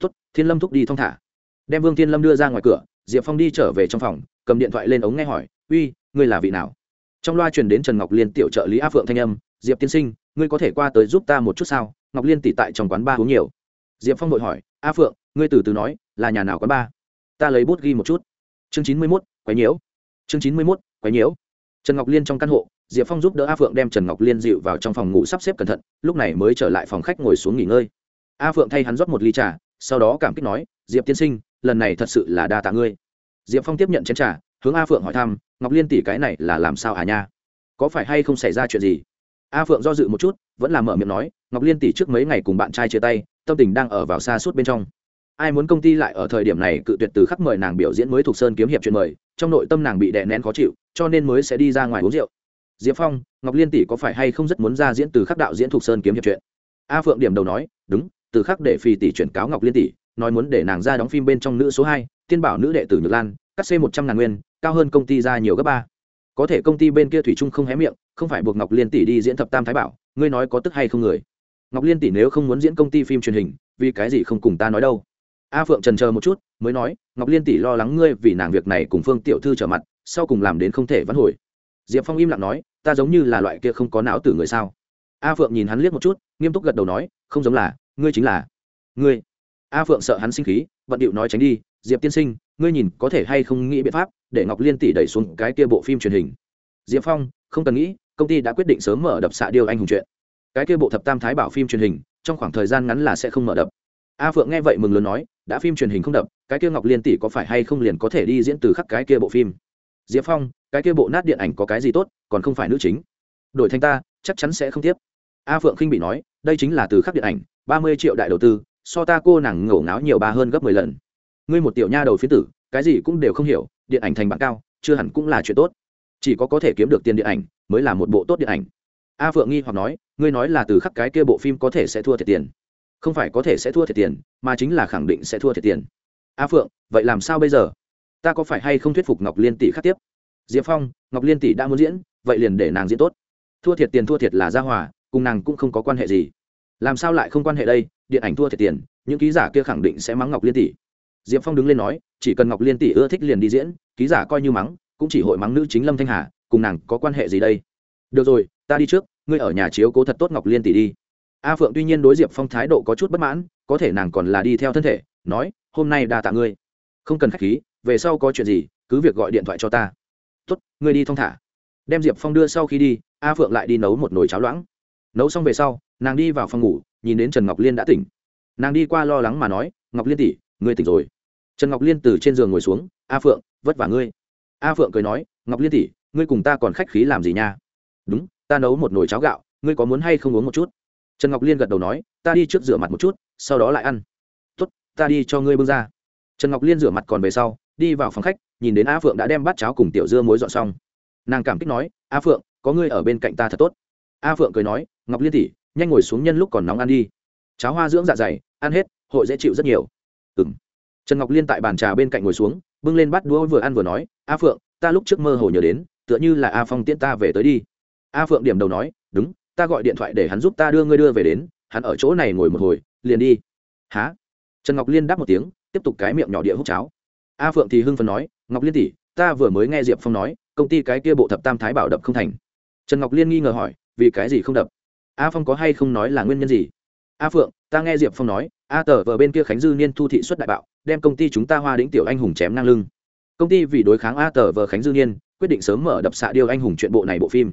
Tuất thiên lâm thúc đi thong thả. Đem vương thiên lâm đưa ra ngoài cửa, diệp phong đi trở về trong phòng, cầm điện thoại lên ống nghe hỏi, uy, ngươi là vị nào? Trong loa truyền đến trần ngọc liên tiểu trợ lý a phượng thanh âm, diệp tiên sinh, ngươi có thể qua tới giúp ta một chút sao? Ngọc liên tỉ tại trong quán ba uống nhiều diệp phong vội hỏi, a phượng, ngươi từ từ nói, là nhà nào quán ba ta lấy bút ghi một chút. Chương chín mươi mốt quái nhiễu. Chương chín mươi mốt quái nhiễu. Trần ngọc liên trong căn hộ, diệp phong giúp đỡ a phượng đem trần ngọc liên dịu vào trong phòng ngủ sắp xếp cẩn thận, lúc này mới trở lại phòng khách ngồi xuống nghỉ ngơi. A phượng thay hắn rót một ly trà, sau đó cảm kích nói, diệp tiên sinh, lần này thật sự là đa tạ ngươi. Diệp phong tiếp nhận chén trà, hướng a phượng hỏi thăm, ngọc liên tỷ cái này là làm sao à nha? Có phải hay không xảy ra chuyện gì? A phượng do dự một chút, vẫn là mở miệng nói, ngọc liên tỷ trước mấy ngày cùng bạn trai chia tay tâm tình đang ở vào xa suốt bên trong. Ai muốn công ty lại ở thời điểm này cự tuyệt từ khắc mời nàng biểu diễn mới thuộc sơn kiếm hiệp chuyện mời, trong nội tâm nàng bị đè nén khó chịu, cho nên mới sẽ đi ra ngoài uống rượu. Diệp phong, ngọc liên tỷ có phải hay không rất muốn ra diễn từ khắc đạo diễn thuộc sơn kiếm hiệp chuyện? A phượng điểm đầu nói, đúng, từ khắc để phi tỷ chuyển cáo ngọc liên tỷ, nói muốn để nàng ra đóng phim bên trong nữ số hai, tiên bảo nữ đệ tử nhược lan, cắt xê một trăm ngàn nguyên, cao hơn công ty ra nhiều gấp ba. Có thể công ty bên kia thủy trung không hé miệng, không phải buộc ngọc liên tỷ đi diễn thập tam thái bảo, ngươi nói có tức hay không người? Ngọc liên tỷ nếu không muốn diễn công ty phim truyền hình, vì cái gì không cùng ta nói đâu? A phượng trần chờ một chút, mới nói, ngọc liên tỷ lo lắng ngươi vì nàng việc này cùng phương tiểu thư trở mặt, sau cùng làm đến không thể vãn hồi. Diệp phong im lặng nói, ta giống như là loại kia không có não tử người sao? A phượng nhìn hắn liếc một chút, nghiêm túc gật đầu nói, không giống là, ngươi chính là, ngươi. A phượng sợ hắn sinh khí vận điệu nói tránh đi, diệp tiên sinh, ngươi nhìn có thể hay không nghĩ biện pháp để ngọc liên tỷ đẩy xuống cái kia bộ phim truyền hình? Diệp phong, không cần nghĩ, công ty đã quyết định sớm mở đập xạ điêu anh hùng chuyện cái kia bộ thập tam thái bảo phim truyền hình, trong khoảng thời gian ngắn là sẽ không mở đập. A phượng nghe vậy mừng lớn nói, đã phim truyền hình không đập, cái kia ngọc liên tỷ có phải hay không liền có thể đi diễn từ khắc cái kia bộ phim? Diệp phong, cái kia bộ nát điện ảnh có cái gì tốt, còn không phải nữ chính. Đổi thành ta, chắc chắn sẽ không tiếp. A phượng khinh bị nói, đây chính là từ khắc điện ảnh, ba mươi triệu đại đầu tư, so ta cô nàng ngổ ngáo nhiều ba hơn gấp mười lần. Ngươi một tiểu nha đầu phía tử, cái gì cũng đều không hiểu, điện ảnh thành bạn cao, chưa hẳn cũng là chuyện tốt. Chỉ có có thể kiếm được tiền điện ảnh, mới là một bộ tốt điện ảnh. A phượng nghi hoặc nói ngươi nói là từ khắc cái kia bộ phim có thể sẽ thua thiệt tiền. Không phải có thể sẽ thua thiệt tiền, mà chính là khẳng định sẽ thua thiệt tiền. A phượng, vậy làm sao bây giờ? Ta có phải hay không thuyết phục ngọc liên tỷ khắc tiếp? Diệp phong, ngọc liên tỷ đã muốn diễn, vậy liền để nàng diễn tốt. Thua thiệt tiền thua thiệt là gia hòa, cùng nàng cũng không có quan hệ gì. Làm sao lại không quan hệ đây? Điện ảnh thua thiệt tiền, những ký giả kia khẳng định sẽ mắng ngọc liên tỷ. Diệp phong đứng lên nói, chỉ cần ngọc liên tỷ ưa thích liền đi diễn, ký giả coi như mắng, cũng chỉ hội mắng nữ chính lâm thanh hà, cùng nàng có quan hệ gì đây? Được rồi, ta đi trước ngươi ở nhà chiếu cố thật tốt ngọc liên tỷ đi. A phượng tuy nhiên đối diệp phong thái độ có chút bất mãn, có thể nàng còn là đi theo thân thể, nói, hôm nay đa tạ ngươi. Không cần k h á c h khí, về sau có chuyện gì, cứ việc gọi điện thoại cho ta. Tốt, ngươi đi thong thả. Đem diệp phong đưa sau khi đi, a phượng lại đi nấu một nồi cháo loãng. Nấu xong về sau, nàng đi vào phòng ngủ, nhìn đến trần ngọc liên đã tỉnh. Nàng đi qua lo lắng mà nói, ngọc liên tỷ, ngươi tỉnh rồi. Trần ngọc liên từ trên giường ngồi xuống, a phượng, vất vả ngươi. A phượng cười nói, ngọc liên tỷ, ngươi cùng ta còn khách khí làm gì nha? Đúng ta nấu một nồi cháo gạo, ngươi có muốn hay không uống một chút? Trần ngọc liên gật đầu nói, ta đi trước rửa mặt một chút, sau đó lại ăn. Tốt, ta đi cho ngươi bưng ra. Trần ngọc liên rửa mặt còn về sau, đi vào phòng khách, nhìn đến a phượng đã đem bát cháo cùng tiểu dưa muối dọn xong. Nàng cảm kích nói, a phượng, có ngươi ở bên cạnh ta thật tốt. A phượng cười nói, ngọc liên tỷ, nhanh ngồi xuống nhân lúc còn nóng ăn đi. Cháo hoa dưỡng dạ dày, ăn hết, hội dễ chịu rất nhiều. Ừ m trần ngọc liên tại bàn trà bên cạnh ngồi xuống, bưng lên bắt đũa vừa ăn vừa nói, a phượng, ta lúc trước mơ hồ nhớ đến, tựa như là a phong tiễn ta về tới đi a phượng điểm đầu nói, đúng, ta gọi điện thoại để hắn giúp ta đưa ngươi đưa về đến, hắn ở chỗ này ngồi một hồi, liền đi. Há trần ngọc liên đáp một tiếng, tiếp tục cái miệng nhỏ địa hút cháo. A phượng thì hưng phấn nói, ngọc liên tỷ, ta vừa mới nghe diệp phong nói, công ty cái kia bộ thập tam thái bảo đập không thành. Trần ngọc liên nghi ngờ hỏi, vì cái gì không đập? A phong có hay không nói là nguyên nhân gì? A phượng, ta nghe diệp phong nói, a tờ vờ bên kia khánh dư niên thu thị xuất đại bạo, đem công ty chúng ta hoa đĩnh tiểu anh hùng chém ngang lưng. Công ty vì đối kháng a tờ vờ khánh dư niên, quyết định sớm mở đập xạ điêu anh hùng chuyện bộ này bộ phim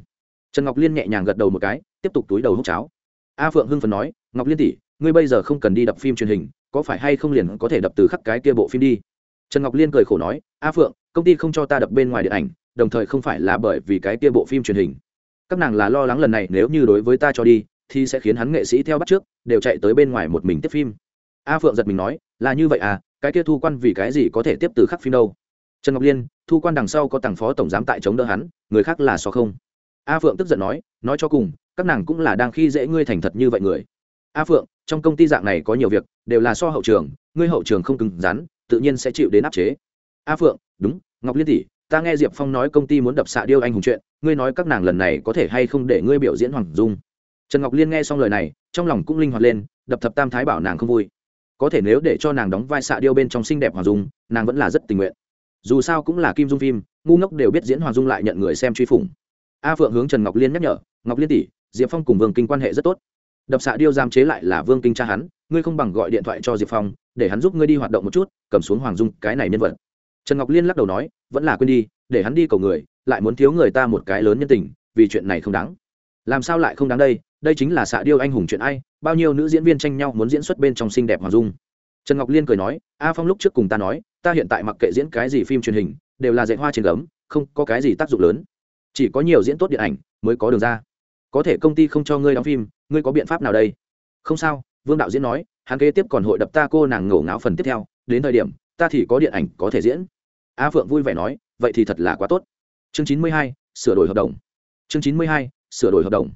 trần ngọc liên nhẹ nhàng gật đầu một cái tiếp tục túi đầu hút cháo a phượng hưng phần nói ngọc liên tỷ ngươi bây giờ không cần đi đập phim truyền hình có phải hay không liền có thể đập từ khắc cái kia bộ phim đi trần ngọc liên cười khổ nói a phượng công ty không cho ta đập bên ngoài điện ảnh đồng thời không phải là bởi vì cái kia bộ phim truyền hình các nàng là lo lắng lần này nếu như đối với ta cho đi thì sẽ khiến hắn nghệ sĩ theo bắt trước đều chạy tới bên ngoài một mình tiếp phim a phượng giật mình nói là như vậy à cái kia thu quan vì cái gì có thể tiếp từ khắc phim đâu trần ngọc liên thu quan đằng sau có tàng phó tổng giám tại chống đỡ hắn người khác là so không a phượng tức giận nói nói cho cùng, các nàng cũng là đang khi dễ ngươi thành thật như vậy người. A phượng, trong công ty dạng này có nhiều việc, đều là so hậu trường, ngươi hậu trường không cứng rắn, tự nhiên sẽ chịu đến áp chế. A phượng, đúng, ngọc liên tỷ, ta nghe diệp phong nói công ty muốn đập xạ điêu anh hùng chuyện, ngươi nói các nàng lần này có thể hay không để ngươi biểu diễn hoàng dung. Trần ngọc liên nghe xong lời này, trong lòng cũng linh hoạt lên, đập thập tam thái bảo nàng không vui. Có thể nếu để cho nàng đóng vai xạ điêu bên trong xinh đẹp hoàng dung, nàng vẫn là rất tình nguyện. Dù sao cũng là kim dung phim, ngu ngốc đều biết diễn hoàng dung lại nhận người xem truy phủng a phượng hướng trần ngọc liên nhắc nhở, ngọc liên tỷ, diệp phong cùng vương kinh quan hệ rất tốt. Đập xạ điêu giam chế lại là vương kinh cha hắn, ngươi không bằng gọi điện thoại cho diệp phong, để hắn giúp ngươi đi hoạt động một chút, cầm xuống hoàng dung, cái này nhân vật. Trần ngọc liên lắc đầu nói, vẫn là quên đi, để hắn đi cầu người, lại muốn thiếu người ta một cái lớn nhân tình, vì chuyện này không đáng. Làm sao lại không đáng đây? Đây chính là xạ điêu anh hùng chuyện ai, bao nhiêu nữ diễn viên tranh nhau muốn diễn xuất bên trong xinh đẹp hoàng dung. Trần ngọc liên cười nói, a phong lúc trước cùng ta nói, ta hiện tại mặc kệ diễn cái gì phim truyền hình, đều là dạy hoa trên gấm, không có cái gì tác dụng lớn chỉ có nhiều diễn tốt điện ảnh mới có đường ra. Có thể công ty không cho ngươi đóng phim, ngươi có biện pháp nào đây? Không sao, vương đạo diễn nói, hắn kế tiếp còn hội đập ta cô nàng ngổ ngáo phần tiếp theo, đến thời điểm, ta thì có điện ảnh có thể diễn. A phượng vui vẻ nói, vậy thì thật là quá tốt. Chương chín mươi hai, sửa đổi hợp đồng. Chương chín mươi hai, sửa đổi hợp đồng.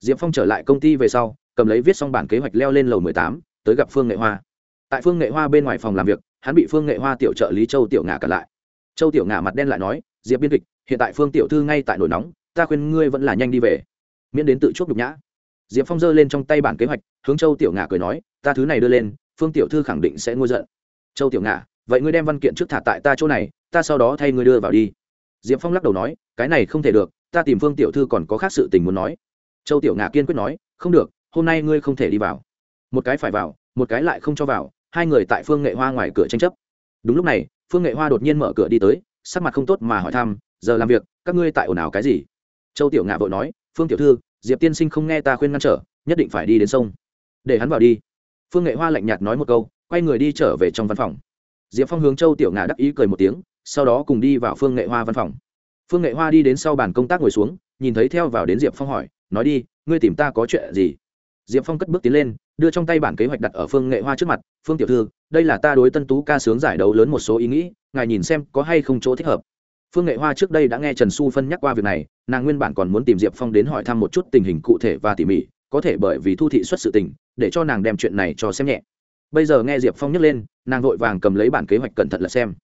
Diệp phong trở lại công ty về sau, cầm lấy viết xong bản kế hoạch leo lên lầu mười tám, tới gặp phương nghệ hoa. Tại phương nghệ hoa bên ngoài phòng làm việc, hắn bị phương nghệ hoa tiểu trợ lý châu tiểu ngà cản lại. Châu tiểu ngà mặt đen lại nói, diệp biên kịch hiện tại phương tiểu thư ngay tại nổi nóng, ta khuyên ngươi vẫn là nhanh đi về. Miễn đến tự chuốc nhục nhã. Diệp phong giơ lên trong tay bản kế hoạch, hướng châu tiểu ngà cười nói, ta thứ này đưa lên, phương tiểu thư khẳng định sẽ ngôi giận. Châu tiểu ngà vậy ngươi đem văn kiện trước thả tại ta chỗ này, ta sau đó thay ngươi đưa vào đi. Diệp phong lắc đầu nói, cái này không thể được, ta tìm phương tiểu thư còn có khác sự tình muốn nói. Châu tiểu ngà kiên quyết nói, không được, hôm nay ngươi không thể đi vào. Một cái phải vào, một cái lại không cho vào, hai người tại phương nghệ hoa ngoài cửa tranh chấp. Đúng lúc này, phương nghệ hoa đột nhiên mở cửa đi tới, sắc mặt không tốt mà hỏi thăm giờ làm việc, các ngươi tại ồn ào cái gì? Châu tiểu ngạ vội nói, phương tiểu thư, diệp tiên sinh không nghe ta khuyên ngăn trở, nhất định phải đi đến sông. Để hắn vào đi. Phương nghệ hoa lạnh nhạt nói một câu, quay người đi trở về trong văn phòng. Diệp phong hướng châu tiểu ngạ đắc ý cười một tiếng, sau đó cùng đi vào phương nghệ hoa văn phòng. Phương nghệ hoa đi đến sau bàn công tác ngồi xuống, nhìn thấy theo vào đến diệp phong hỏi, nói đi, ngươi tìm ta có chuyện gì? Diệp phong cất bước tiến lên, đưa trong tay bản kế hoạch đặt ở phương nghệ hoa trước mặt, phương tiểu thư, đây là ta đối tân tú ca sướng giải đấu lớn một số ý nghĩ, ngài nhìn xem có hay không chỗ thích hợp phương nghệ hoa trước đây đã nghe trần xu phân nhắc qua việc này, nàng nguyên bản còn muốn tìm diệp phong đến hỏi thăm một chút tình hình cụ thể và tỉ mỉ, có thể bởi vì thu thị xuất sự tình, để cho nàng đem chuyện này cho xem nhẹ. Bây giờ nghe diệp phong nhắc lên, nàng vội vàng cầm lấy bản kế hoạch cẩn thận là xem.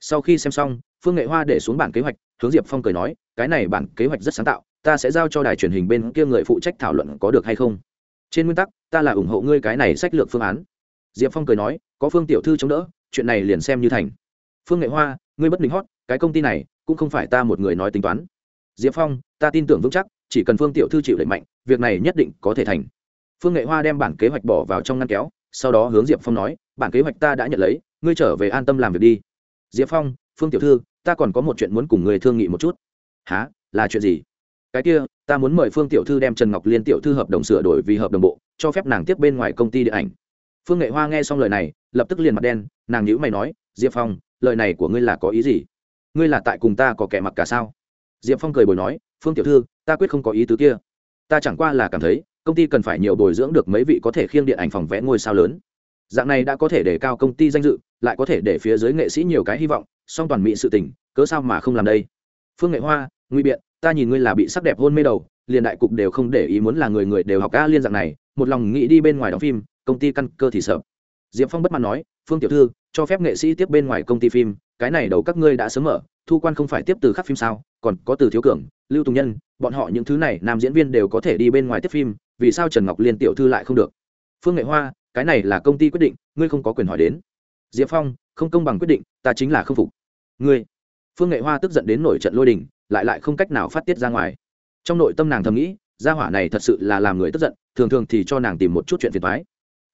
Sau khi xem xong, phương nghệ hoa để xuống bản kế hoạch, hướng diệp phong cười nói, cái này bản kế hoạch rất sáng tạo, ta sẽ giao cho đài truyền hình bên kia người phụ trách thảo luận có được hay không. Trên nguyên tắc, ta là ủng hộ ngươi cái này sách lược phương án. Diệp phong cười nói, có phương tiểu thư chống đỡ, chuyện này liền xem như thành. Phương nghệ hoa, ngươi bất lính hót, cái công ty này cũng không phải ta một người nói tính toán. Diệp phong, ta tin tưởng vững chắc, chỉ cần phương tiểu thư chịu lệnh mạnh, việc này nhất định có thể thành. Phương nghệ hoa đem bản kế hoạch bỏ vào trong ngăn kéo, sau đó hướng diệp phong nói, bản kế hoạch ta đã nhận lấy, ngươi trở về an tâm làm việc đi. Diệp phong, phương tiểu thư, ta còn có một chuyện muốn cùng người thương nghị một chút. Há là chuyện gì? Cái kia, ta muốn mời phương tiểu thư đem trần ngọc liên tiểu thư hợp đồng sửa đổi vì hợp đồng bộ, cho phép nàng tiếp bên ngoài công ty điện ảnh. Phương nghệ hoa nghe xong lời này, lập tức liền mặt đen, nàng nhữ mày nói, diệp phong, lời này của ngươi là có ý gì? Ngươi là tại cùng ta có kẻ mặc cả sao? Diệp phong cười bồi nói, phương tiểu thư, ta quyết không có ý tứ kia. Ta chẳng qua là cảm thấy, công ty cần phải nhiều bồi dưỡng được mấy vị có thể khiêng điện ảnh phòng vẽ ngôi sao lớn. Dạng này đã có thể để cao công ty danh dự, lại có thể để phía dưới nghệ sĩ nhiều cái hy vọng, song toàn mỹ sự tình, cớ sao mà không làm đây? Phương nghệ hoa nguy biện, ta nhìn ngươi là bị sắc đẹp hôn mê đầu, liền đại cục đều không để ý muốn là người người đều học ca liên dạng này, một lòng nghĩ đi bên ngoài đóng phim, công ty căn cơ thì sợ. Diệp phong bất mãn nói, phương tiểu thư, cho phép nghệ sĩ tiếp bên ngoài công ty phim cái này đầu các ngươi đã sớm mở, thu quan không phải tiếp từ khắc phim sao, còn có từ thiếu cường, lưu tùng nhân, bọn họ những thứ này nam diễn viên đều có thể đi bên ngoài tiếp phim, vì sao trần ngọc liên tiểu thư lại không được? Phương nghệ hoa, cái này là công ty quyết định, ngươi không có quyền hỏi đến. Diệp phong, không công bằng quyết định, ta chính là không phục. Ngươi. Phương nghệ hoa tức giận đến nổi trận lôi đình, lại lại không cách nào phát tiết ra ngoài. Trong nội tâm nàng thầm nghĩ, gia hỏa này thật sự là làm người tức giận, thường thường thì cho nàng tìm một chút chuyện phiền thoái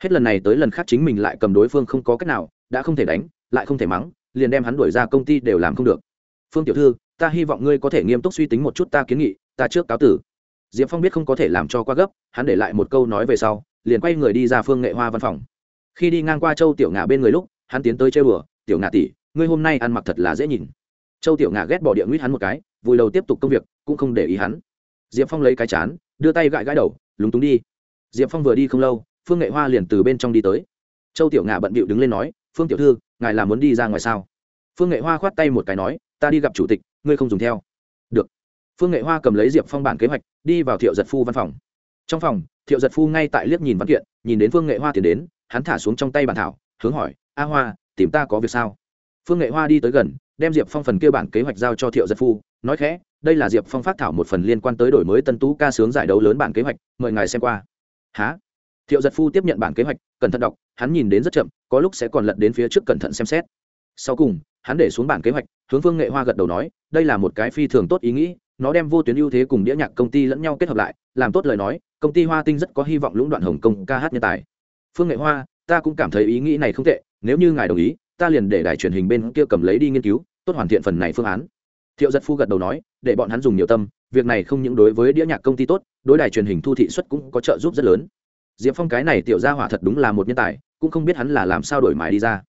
hết lần này tới lần khác chính mình lại cầm đối phương không có cách nào, đã không thể đánh, lại không thể mắng liền đem hắn đuổi ra công ty đều làm không được. Phương tiểu thư, ta hy vọng ngươi có thể nghiêm túc suy tính một chút ta kiến nghị, ta trước cáo tử. Diệp phong biết không có thể làm cho qua gấp, hắn để lại một câu nói về sau, liền quay người đi ra phương nghệ hoa văn phòng. Khi đi ngang qua châu tiểu ngà bên người lúc, hắn tiến tới chơi bừa tiểu ngà tỷ, ngươi hôm nay ăn mặc thật là dễ nhìn. Châu tiểu ngà ghét bỏ địa nguyết hắn một cái vùi đầu tiếp tục công việc, cũng không để ý hắn. Diệp phong lấy cái chán, đưa tay gãi gãi đầu, lúng túng đi. Diệp phong vừa đi không lâu, phương nghệ hoa liền từ bên trong đi tới. Châu tiểu ngà bận bịu đứng lên nói, phương tiểu thư ngài là muốn đi ra ngoài sao? Phương nghệ hoa khoát tay một cái nói, ta đi gặp chủ tịch, ngươi không dùng theo. Được. Phương nghệ hoa cầm lấy diệp phong bản kế hoạch, đi vào thiệu giật phu văn phòng. Trong phòng, thiệu giật phu ngay tại liếc nhìn văn kiện, nhìn đến phương nghệ hoa tiến đến, hắn thả xuống trong tay bản thảo, hướng hỏi, a hoa, tìm ta có việc sao? Phương nghệ hoa đi tới gần, đem diệp phong phần kia bản kế hoạch giao cho thiệu giật phu, nói khẽ, đây là diệp phong phát thảo một phần liên quan tới đổi mới tân tú ca sướng giải đấu lớn bản kế hoạch, mời ngài xem qua. Há thiệu giật phu tiếp nhận bản kế hoạch, cẩn thận đọc, hắn nhìn đến rất chậm, có lúc sẽ còn lật đến phía trước cẩn thận xem xét. Sau cùng, hắn để xuống bản kế hoạch, hướng phương nghệ hoa gật đầu nói, đây là một cái phi thường tốt ý nghĩ, nó đem vô tuyến ưu thế cùng đĩa nhạc công ty lẫn nhau kết hợp lại, làm tốt lời nói, công ty hoa tinh rất có hy vọng lũng đoạn hồng công ca hát nhân tài. Phương nghệ hoa, ta cũng cảm thấy ý nghĩ này không tệ, nếu như ngài đồng ý, ta liền để đài truyền hình bên kia cầm lấy đi nghiên cứu, tốt hoàn thiện phần này phương án. Thiệu giật phu gật đầu nói, để bọn hắn dùng nhiều tâm, việc này không những đối với đĩa nhạc công ty tốt, đối đài truyền hình thu thị xuất cũng có trợ giúp rất lớn diệp phong cái này tiểu ra hỏa thật đúng là một nhân tài, cũng không biết hắn là làm sao đổi mài đi ra.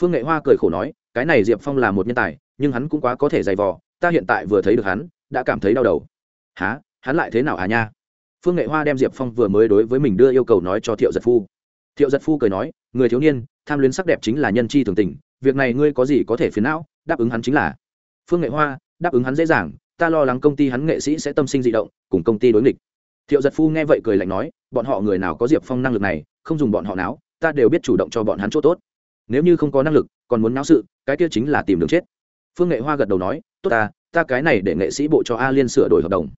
Phương nghệ hoa cười khổ nói, cái này diệp phong là một nhân tài, nhưng hắn cũng quá có thể dày vò, ta hiện tại vừa thấy được hắn, đã cảm thấy đau đầu. Há hắn lại thế nào à nha? Phương nghệ hoa đem diệp phong vừa mới đối với mình đưa yêu cầu nói cho thiệu giật phu. Thiệu giật phu cười nói, người thiếu niên, tham luyến sắc đẹp chính là nhân chi thường tình, việc này ngươi có gì có thể phiền não, đáp ứng hắn chính là. Phương nghệ hoa, đáp ứng hắn dễ dàng, ta lo lắng công ty hắn nghệ sĩ sẽ tâm sinh d ị động, cùng công ty đối nghịch. Thiệu giật phu nghe vậy cười lạnh nói bọn họ người nào có diệp phong năng lực này, không dùng bọn họ não ta đều biết chủ động cho bọn hắn chỗ tốt. Nếu như không có năng lực, còn muốn náo sự, cái kia chính là tìm đường chết. Phương nghệ hoa gật đầu nói, tốt ta ta cái này để nghệ sĩ bộ cho a liên sửa đổi hợp đồng.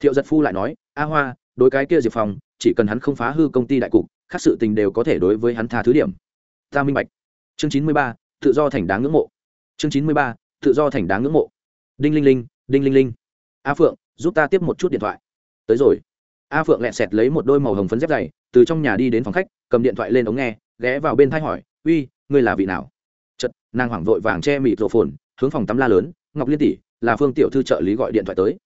Thiệu giật phu lại nói, a hoa, đối cái kia diệp phong, chỉ cần hắn không phá hư công ty đại cục, khác sự tình đều có thể đối với hắn tha thứ điểm. Ta minh bạch. Chương chín mươi ba, tự do thành đáng ngưỡng mộ. Chương chín mươi ba, tự do thành đáng ngưỡng mộ. Đinh linh linh, đinh linh linh. A phượng, giúp ta tiếp một chút điện thoại. Tới rồi a phượng lẹ sẹt lấy một đôi màu hồng phấn dép dày, từ trong nhà đi đến phòng khách, cầm điện thoại lên ống nghe, ghé vào bên thay hỏi, uy, ngươi là vị nào? Chật nàng hoảng vội vàng che mịt rộ phồn, hướng phòng tắm la lớn, ngọc liên tỷ, là phương tiểu thư trợ lý gọi điện thoại tới.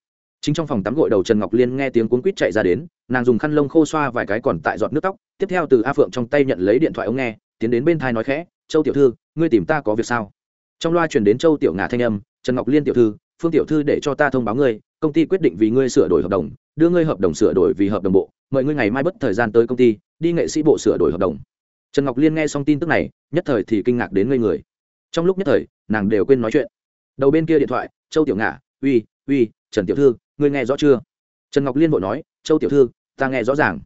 Chính trong phòng tắm gội đầu trần ngọc liên nghe tiếng cuốn quýt chạy ra đến, nàng dùng khăn lông khô xoa vài cái còn tại giọt nước tóc, tiếp theo từ a phượng trong tay nhận lấy điện thoại ống nghe, tiến đến bên thai nói khẽ, châu tiểu thư, ngươi tìm ta có việc sao? Trong loa truyền đến châu tiểu ngà thanh âm, trần ngọc liên tiểu thư phương tiểu thư để cho ta thông báo ngươi, công ty quyết định vì ngươi sửa đổi hợp đồng, đưa ngươi hợp đồng sửa đổi vì hợp đồng bộ, mời ngươi ngày mai bất thời gian tới công ty, đi nghệ sĩ bộ sửa đổi hợp đồng. Trần ngọc liên nghe xong tin tức này, nhất thời thì kinh ngạc đến ngây người. Trong lúc nhất thời, nàng đều quên nói chuyện. Đầu bên kia điện thoại, châu tiểu ngả, uy uy, trần tiểu thư, ngươi nghe rõ chưa? Trần ngọc liên vội nói, châu tiểu thư, ta nghe rõ ràng.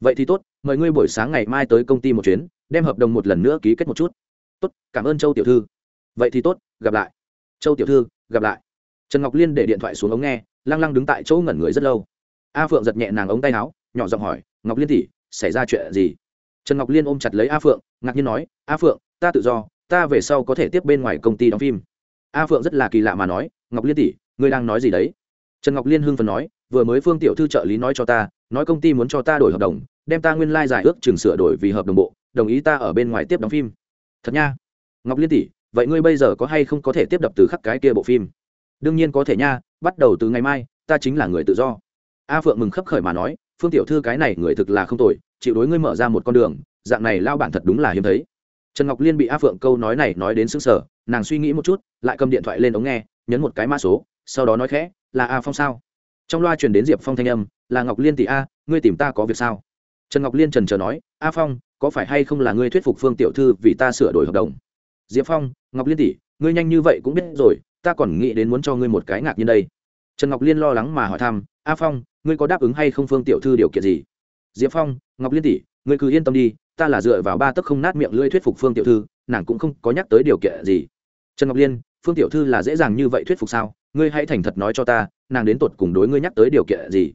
Vậy thì tốt, mời ngươi buổi sáng ngày mai tới công ty một chuyến, đem hợp đồng một lần nữa ký kết một chút. Tốt, cảm ơn châu tiểu thư. Vậy thì tốt, gặp lại. Châu tiểu thư, gặp lại trần ngọc liên để điện thoại xuống ống nghe, lăng lăng đứng tại chỗ ngẩn người rất lâu. A phượng giật nhẹ nàng ống tay áo, nhỏ giọng hỏi, ngọc liên tỷ, xảy ra chuyện gì? Trần ngọc liên ôm chặt lấy a phượng, ngạc nhiên nói, a phượng, ta tự do, ta về sau có thể tiếp bên ngoài công ty đóng phim. A phượng rất là kỳ lạ mà nói, ngọc liên tỷ, ngươi đang nói gì đấy? Trần ngọc liên hưng phần nói, vừa mới phương tiểu thư trợ lý nói cho ta, nói công ty muốn cho ta đổi hợp đồng, đem ta nguyên lai、like、giải ước chừng sửa đổi vì hợp đồng bộ, đồng ý ta ở bên ngoài tiếp đóng phim. Thật nha. Ngọc liên tỷ, vậy ngươi bây giờ có hay không có thể tiếp đập từ khắc cái kia bộ phim? Đương nhiên có thể nha, bắt đầu từ ngày mai, ta chính là người tự do. A phượng mừng khấp khởi mà nói, phương tiểu thư cái này người thực là không tội chịu đối ngươi mở ra một con đường, dạng này lao bản thật đúng là hiếm thấy. Trần ngọc liên bị a phượng câu nói này nói đến xứng sở nàng suy nghĩ một chút, lại cầm điện thoại lên ống nghe, nhấn một cái mã số, sau đó nói khẽ, là a phong sao? Trong loa truyền đến diệp phong thanh âm, là ngọc liên tỷ a, ngươi tìm ta có việc sao? Trần ngọc liên trần trờ nói, a phong, có phải hay không là ngươi thuyết phục phương tiểu thư vì ta sửa đổi hợp đồng? Diệp phong, ngọc liên tỷ, ngươi nhanh như vậy cũng biết rồi ta còn nghĩ đến muốn cho ngươi một cái ngạc như đây. Trần ngọc liên lo lắng mà hỏi thăm, a phong, ngươi có đáp ứng hay không phương tiểu thư điều kiện gì? Diệp phong, ngọc liên tỷ, ngươi cứ yên tâm đi, ta là dựa vào ba tấc không nát miệng lưỡi thuyết phục phương tiểu thư, nàng cũng không có nhắc tới điều kiện gì. Trần ngọc liên, phương tiểu thư là dễ dàng như vậy thuyết phục sao? Ngươi hãy thành thật nói cho ta, nàng đến tột cùng đối ngươi nhắc tới điều kiện gì?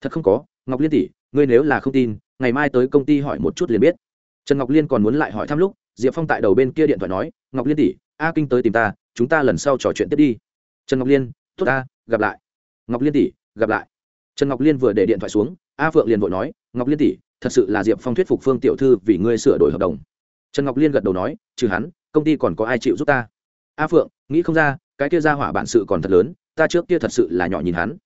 Thật không có, ngọc liên tỷ, ngươi nếu là không tin, ngày mai tới công ty hỏi một chút liền biết. Trần ngọc liên còn muốn lại hỏi thăm lúc, diệp phong tại đầu bên kia điện thoại nói, ngọc liên tỷ, a kinh tới tìm ta chúng ta lần sau trò chuyện tiếp đi. Trần ngọc liên, tốt ta, gặp lại. Ngọc liên tỷ, gặp lại. Trần ngọc liên vừa để điện thoại xuống, a phượng liền vội nói, ngọc liên tỷ, thật sự là diệp phong thuyết phục phương tiểu thư vì ngươi sửa đổi hợp đồng. Trần ngọc liên gật đầu nói, trừ hắn, công ty còn có ai chịu giúp ta? A phượng, nghĩ không ra, cái kia ra hỏa bản sự còn thật lớn, ta trước kia thật sự là nhỏ nhìn hắn.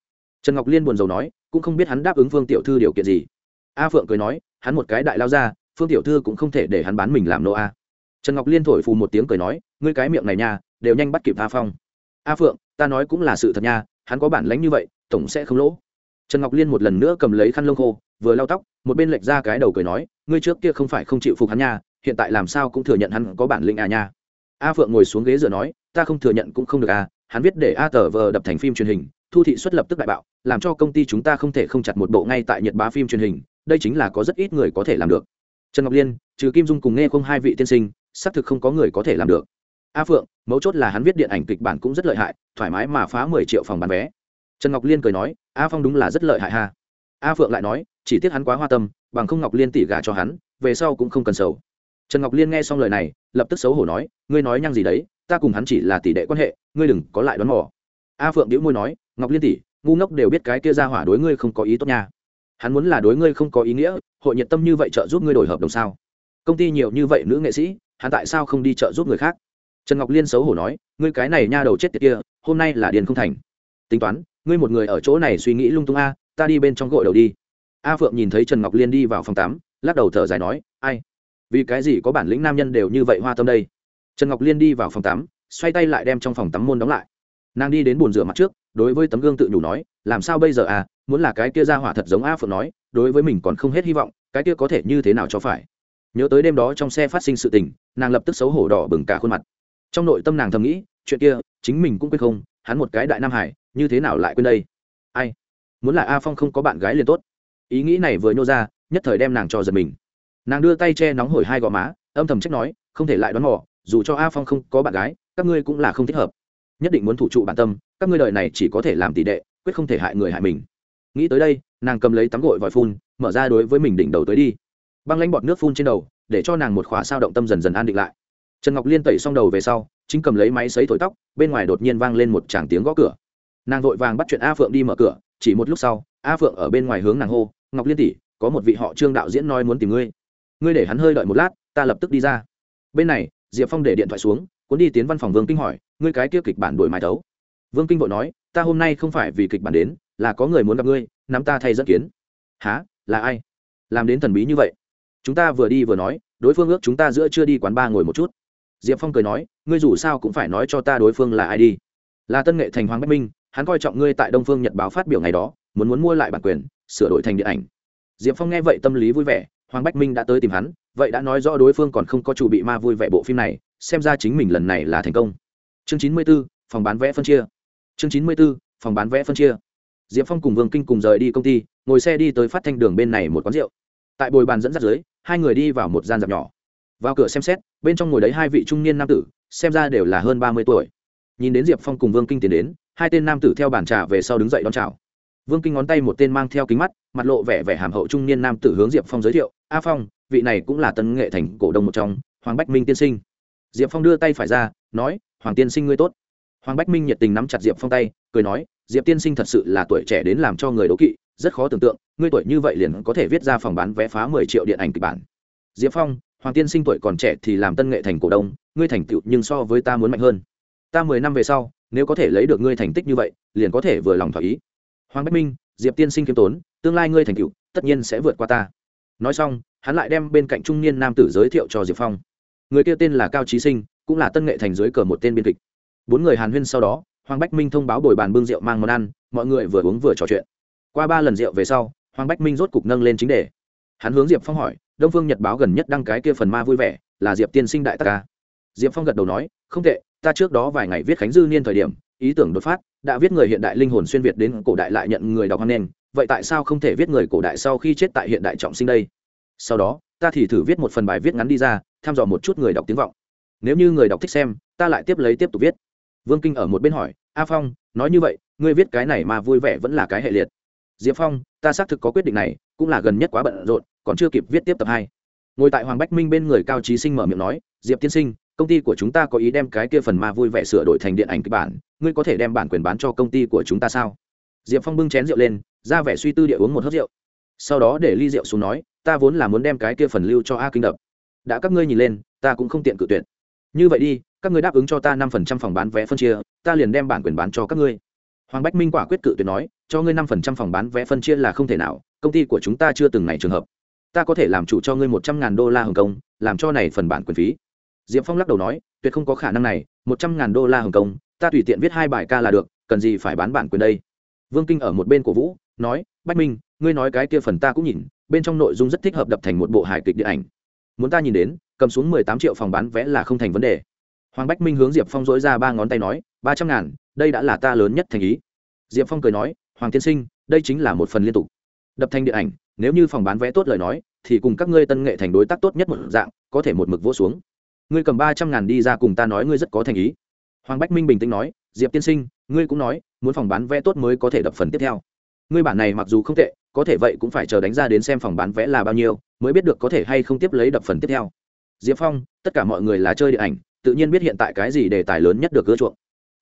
Trần ngọc liên buồn rầu nói, cũng không biết hắn đáp ứng phương tiểu thư điều kiện gì. A phượng cười nói, hắn một cái đại lao ra, phương tiểu thư cũng không thể để hắn bán mình làm nô a. Trần ngọc liên thổi phù một tiếng cười nói ngươi cái miệng này nha, đều nhanh bắt kịp a phong. A phượng, ta nói cũng là sự thật nha, hắn có bản lánh như vậy, tổng sẽ không lỗ. Trần ngọc liên một lần nữa cầm lấy khăn lông khô, vừa lau tóc, một bên lệch ra cái đầu cười nói, ngươi trước kia không phải không chịu phục hắn nha, hiện tại làm sao cũng thừa nhận hắn có bản lĩnh à nha. A phượng ngồi xuống ghế dựa nói, ta không thừa nhận cũng không được à hắn viết để a tờ vờ đập thành phim truyền hình, thu thị xuất lập tức đại bạo, làm cho công ty chúng ta không thể không chặt một bộ ngay tại nhật bá phim truyền hình, đây chính là có rất ít người có thể làm được. Trần ngọc liên, trừ kim dung cùng nghe không hai vị tiên sinh, xác thực không có người có thể làm được a phượng, mấu chốt là hắn viết điện ảnh kịch bản cũng rất lợi hại, thoải mái mà phá mười triệu phòng bán vé. Trần ngọc liên cười nói, a phong đúng là rất lợi hại ha. A phượng lại nói, chỉ tiếc hắn quá hoa tâm, bằng không ngọc liên tỉ gả cho hắn, về sau cũng không cần sầu. Trần ngọc liên nghe xong lời này, lập tức xấu hổ nói, ngươi nói nhăng gì đấy, ta cùng hắn chỉ là tỷ đệ quan hệ, ngươi đừng có lại đoán mò. A phượng đĩu môi nói, ngọc liên tỷ, ngu ngốc đều biết cái kia ra hỏa đối ngươi không có ý tốt nha. Hắn muốn là đối ngươi không có ý nghĩa, hội nhiệt tâm như vậy trợ giúp ngươi đổi hợp đồng sao? Công ty nhiều như vậy nữ nghệ sĩ, hắn tại sao không đi trợ giúp người khác? Trần ngọc liên xấu hổ nói, ngươi cái này nha đầu chết tiệt kia, hôm nay là điền không thành. Tính toán, ngươi một người ở chỗ này suy nghĩ lung tung a, ta đi bên trong gội đầu đi. A phượng nhìn thấy trần ngọc liên đi vào phòng tắm, lắc đầu thở dài nói, ai? Vì cái gì có bản lĩnh nam nhân đều như vậy hoa tâm đây? Trần ngọc liên đi vào phòng tắm, xoay tay lại đem trong phòng tắm môn đóng lại. Nàng đi đến bồn rửa mặt trước, đối với tấm gương tự nhủ nói, làm sao bây giờ à muốn là cái kia ra hỏa thật giống a phượng nói, đối với mình còn không hết hy vọng, cái kia có thể như thế nào cho phải? Nhớ tới đêm đó trong xe phát sinh sự tình, nàng lập tức xấu hổ đỏ bừng cả khuôn mặt trong nội tâm nàng thầm nghĩ, chuyện kia, chính mình cũng quên không, hắn một cái đại nam hải, như thế nào lại quên đây? Ai? Muốn là a phong không có bạn gái liền tốt. Ý nghĩ này vừa nhô ra, nhất thời đem nàng cho giật mình. Nàng đưa tay che nóng hổi hai gò má, âm thầm trách nói, không thể lại đoán mò, dù cho a phong không có bạn gái, các ngươi cũng là không thích hợp. Nhất định muốn thủ trụ bản tâm, các ngươi đời này chỉ có thể làm tỷ đệ, quyết không thể hại người hại mình. Nghĩ tới đây, nàng cầm lấy tắm gội vòi phun, mở ra đối với mình đỉnh đầu tới đi. Băng lánh bọt nước phun trên đầu, để cho nàng một khóa sao động tâm dần dần an định lại trần ngọc liên tẩy xong đầu về sau, chính cầm lấy máy xấy thổi tóc, bên ngoài đột nhiên vang lên một tràng tiếng gõ cửa. Nàng vội vàng bắt chuyện a phượng đi mở cửa, chỉ một lúc sau, a phượng ở bên ngoài hướng nàng hô, ngọc liên tỷ, có một vị họ trương đạo diễn nói muốn tìm ngươi. Ngươi để hắn hơi đợi một lát, ta lập tức đi ra. Bên này, diệp phong để điện thoại xuống, cuốn đi tiến văn phòng vương kinh hỏi, ngươi cái kia kịch bản đổi mái tấu vương kinh vội nói, ta hôm nay không phải vì kịch bản đến, là có người muốn gặp ngươi, nắm ta thay dẫn kiến. Há là ai? Làm đến thần bí như vậy? Chúng ta vừa đi vừa nói, đối phương ước chúng ta giữa chưa đi quán ba ngồi một chút diệp phong cười nói, ngươi dù sao cũng phải nói cho ta đối phương là ai đi. Là tân nghệ thành hoàng bách minh, hắn coi trọng ngươi tại đông phương nhật báo phát biểu ngày đó, muốn muốn mua lại bản quyền, sửa đổi thành điện ảnh. Diệp phong nghe vậy tâm lý vui vẻ, hoàng bách minh đã tới tìm hắn, vậy đã nói rõ đối phương còn không có chủ bị ma vui vẻ bộ phim này, xem ra chính mình lần này là thành công. Chương chín mươi b ố phòng bán vé phân chia. Chương chín mươi b ố phòng bán vé phân chia. Diệp phong cùng vương kinh cùng rời đi công ty, ngồi xe đi tới phát thanh đường bên này một quán rượu. Tại bồi bàn dẫn dắt dưới, hai người đi vào một gian dạp nhỏ vào cửa xem xét, bên trong ngồi đấy hai vị trung niên nam tử, xem ra đều là hơn ba mươi tuổi. Nhìn đến diệp phong cùng vương kinh tiến đến, hai tên nam tử theo bàn trà về sau đứng dậy đón chào. Vương kinh ngón tay một tên mang theo kính mắt, mặt lộ vẻ vẻ hàm hậu trung niên nam tử hướng diệp phong giới thiệu, a phong, vị này cũng là tân nghệ thành cổ đông một trong, hoàng bách minh tiên sinh. Diệp phong đưa tay phải ra, nói, hoàng tiên sinh ngươi tốt. Hoàng bách minh nhiệt tình nắm chặt diệp phong tay, cười nói, diệp tiên sinh thật sự là tuổi trẻ đến làm cho người đố kỵ, rất khó tưởng tượng, ngươi tuổi như vậy liền có thể viết ra phòng bán vé phá mười triệu điện ảnh kịch bản. Diệp phong hoàng tiên sinh tuổi còn trẻ thì làm tân nghệ thành cổ đông, ngươi thành tựu nhưng so với ta muốn mạnh hơn. Ta mười năm về sau, nếu có thể lấy được ngươi thành tích như vậy, liền có thể vừa lòng thỏa ý. Hoàng bách minh, diệp tiên sinh k i ê m tốn, tương lai ngươi thành tựu, tất nhiên sẽ vượt qua ta. Nói xong, hắn lại đem bên cạnh trung niên nam tử giới thiệu cho diệp phong. Người kia tên là cao trí sinh, cũng là tân nghệ thành dưới cờ một tên biên kịch. Bốn người hàn huyên sau đó, hoàng bách minh thông báo bồi bàn bưng rượu mang món ăn, mọi người vừa uống vừa trò chuyện. Qua ba lần rượu về sau, hoàng bách minh rốt cục nâng lên chính đề. Hắn hướng diệp phong hỏi đông phương nhật báo gần nhất đăng cái kia phần ma vui vẻ, là diệp tiên sinh đại tắc ca. Diệp phong gật đầu nói, không tệ, ta trước đó vài ngày viết khánh dư niên thời điểm, ý tưởng đột phát, đã viết người hiện đại linh hồn xuyên việt đến cổ đại lại nhận người đọc hoan nghênh, vậy tại sao không thể viết người cổ đại sau khi chết tại hiện đại trọng sinh đây? Sau đó, ta thì thử viết một phần bài viết ngắn đi ra thăm dò một chút người đọc tiếng vọng. Nếu như người đọc thích xem, ta lại tiếp lấy tiếp tục viết. Vương kinh ở một bên hỏi, a phong, nói như vậy, ngươi viết cái này mà vui vẻ vẫn là cái hệ liệt. Diệp phong, ta xác thực có quyết định này cũng là gần nhất quá bận rộn, còn chưa kịp viết tiếp tập hai. Ngồi tại hoàng bách minh bên người cao trí sinh mở miệng nói, diệp tiên sinh, công ty của chúng ta có ý đem cái kia phần ma vui vẻ sửa đổi thành điện ảnh kịch bản, ngươi có thể đem bản quyền bán cho công ty của chúng ta sao? Diệp phong bưng chén rượu lên, ra vẻ suy tư địa uống một hớt rượu. Sau đó để ly rượu xuống nói, ta vốn là muốn đem cái kia phần lưu cho a kinh đập. Đã các ngươi nhìn lên, ta cũng không tiện cự tuyệt. Như vậy đi, các ngươi đáp ứng cho ta năm phần trăm phòng bán vé phân chia, ta liền đem bản quyền bán cho các ngươi. Hoàng bách minh quả quyết cự tuyệt nói cho ngươi năm phần trăm phòng bán vé phân chia là không thể nào, công ty của chúng ta chưa từng này trường hợp. Ta có thể làm chủ cho ngươi một trăm ngàn đô la hồng kông, làm cho này phần bản quyền phí. Diệp phong lắc đầu nói, tuyệt không có khả năng này, một trăm ngàn đô la hồng kông, ta tùy tiện viết hai bài ca là được, cần gì phải bán bản quyền đây? Vương kinh ở một bên cổ vũ, nói, bách minh, ngươi nói cái kia phần ta cũng nhìn, bên trong nội dung rất thích hợp đập thành một bộ hài kịch điện ảnh. Muốn ta nhìn đến, cầm xuống mười tám triệu phòng bán vé là không thành vấn đề. Hoàng bách minh hướng diệp phong dối ra ba ngón tay nói, ba trăm ngàn, đây đã là ta lớn nhất thành ý. Diệp phong cười nói hoàng tiên sinh, đây chính là một phần liên tục. Đập thành điện ảnh, nếu như phòng bán vé tốt lời nói, thì cùng các ngươi tân nghệ thành đối tác tốt nhất một dạng, có thể một mực vỗ xuống. Ngươi cầm ba trăm ngàn đi ra cùng ta nói ngươi rất có thành ý. Hoàng bách minh bình tĩnh nói, diệp tiên sinh, ngươi cũng nói, muốn phòng bán vé tốt mới có thể đập phần tiếp theo. Ngươi bản này mặc dù không tệ, có thể vậy cũng phải chờ đánh ra đến xem phòng bán vé là bao nhiêu, mới biết được có thể hay không tiếp lấy đập phần tiếp theo. Diệp phong, tất cả mọi người là chơi điện ảnh, tự nhiên biết hiện tại cái gì đề tài lớn nhất được ưa chuộng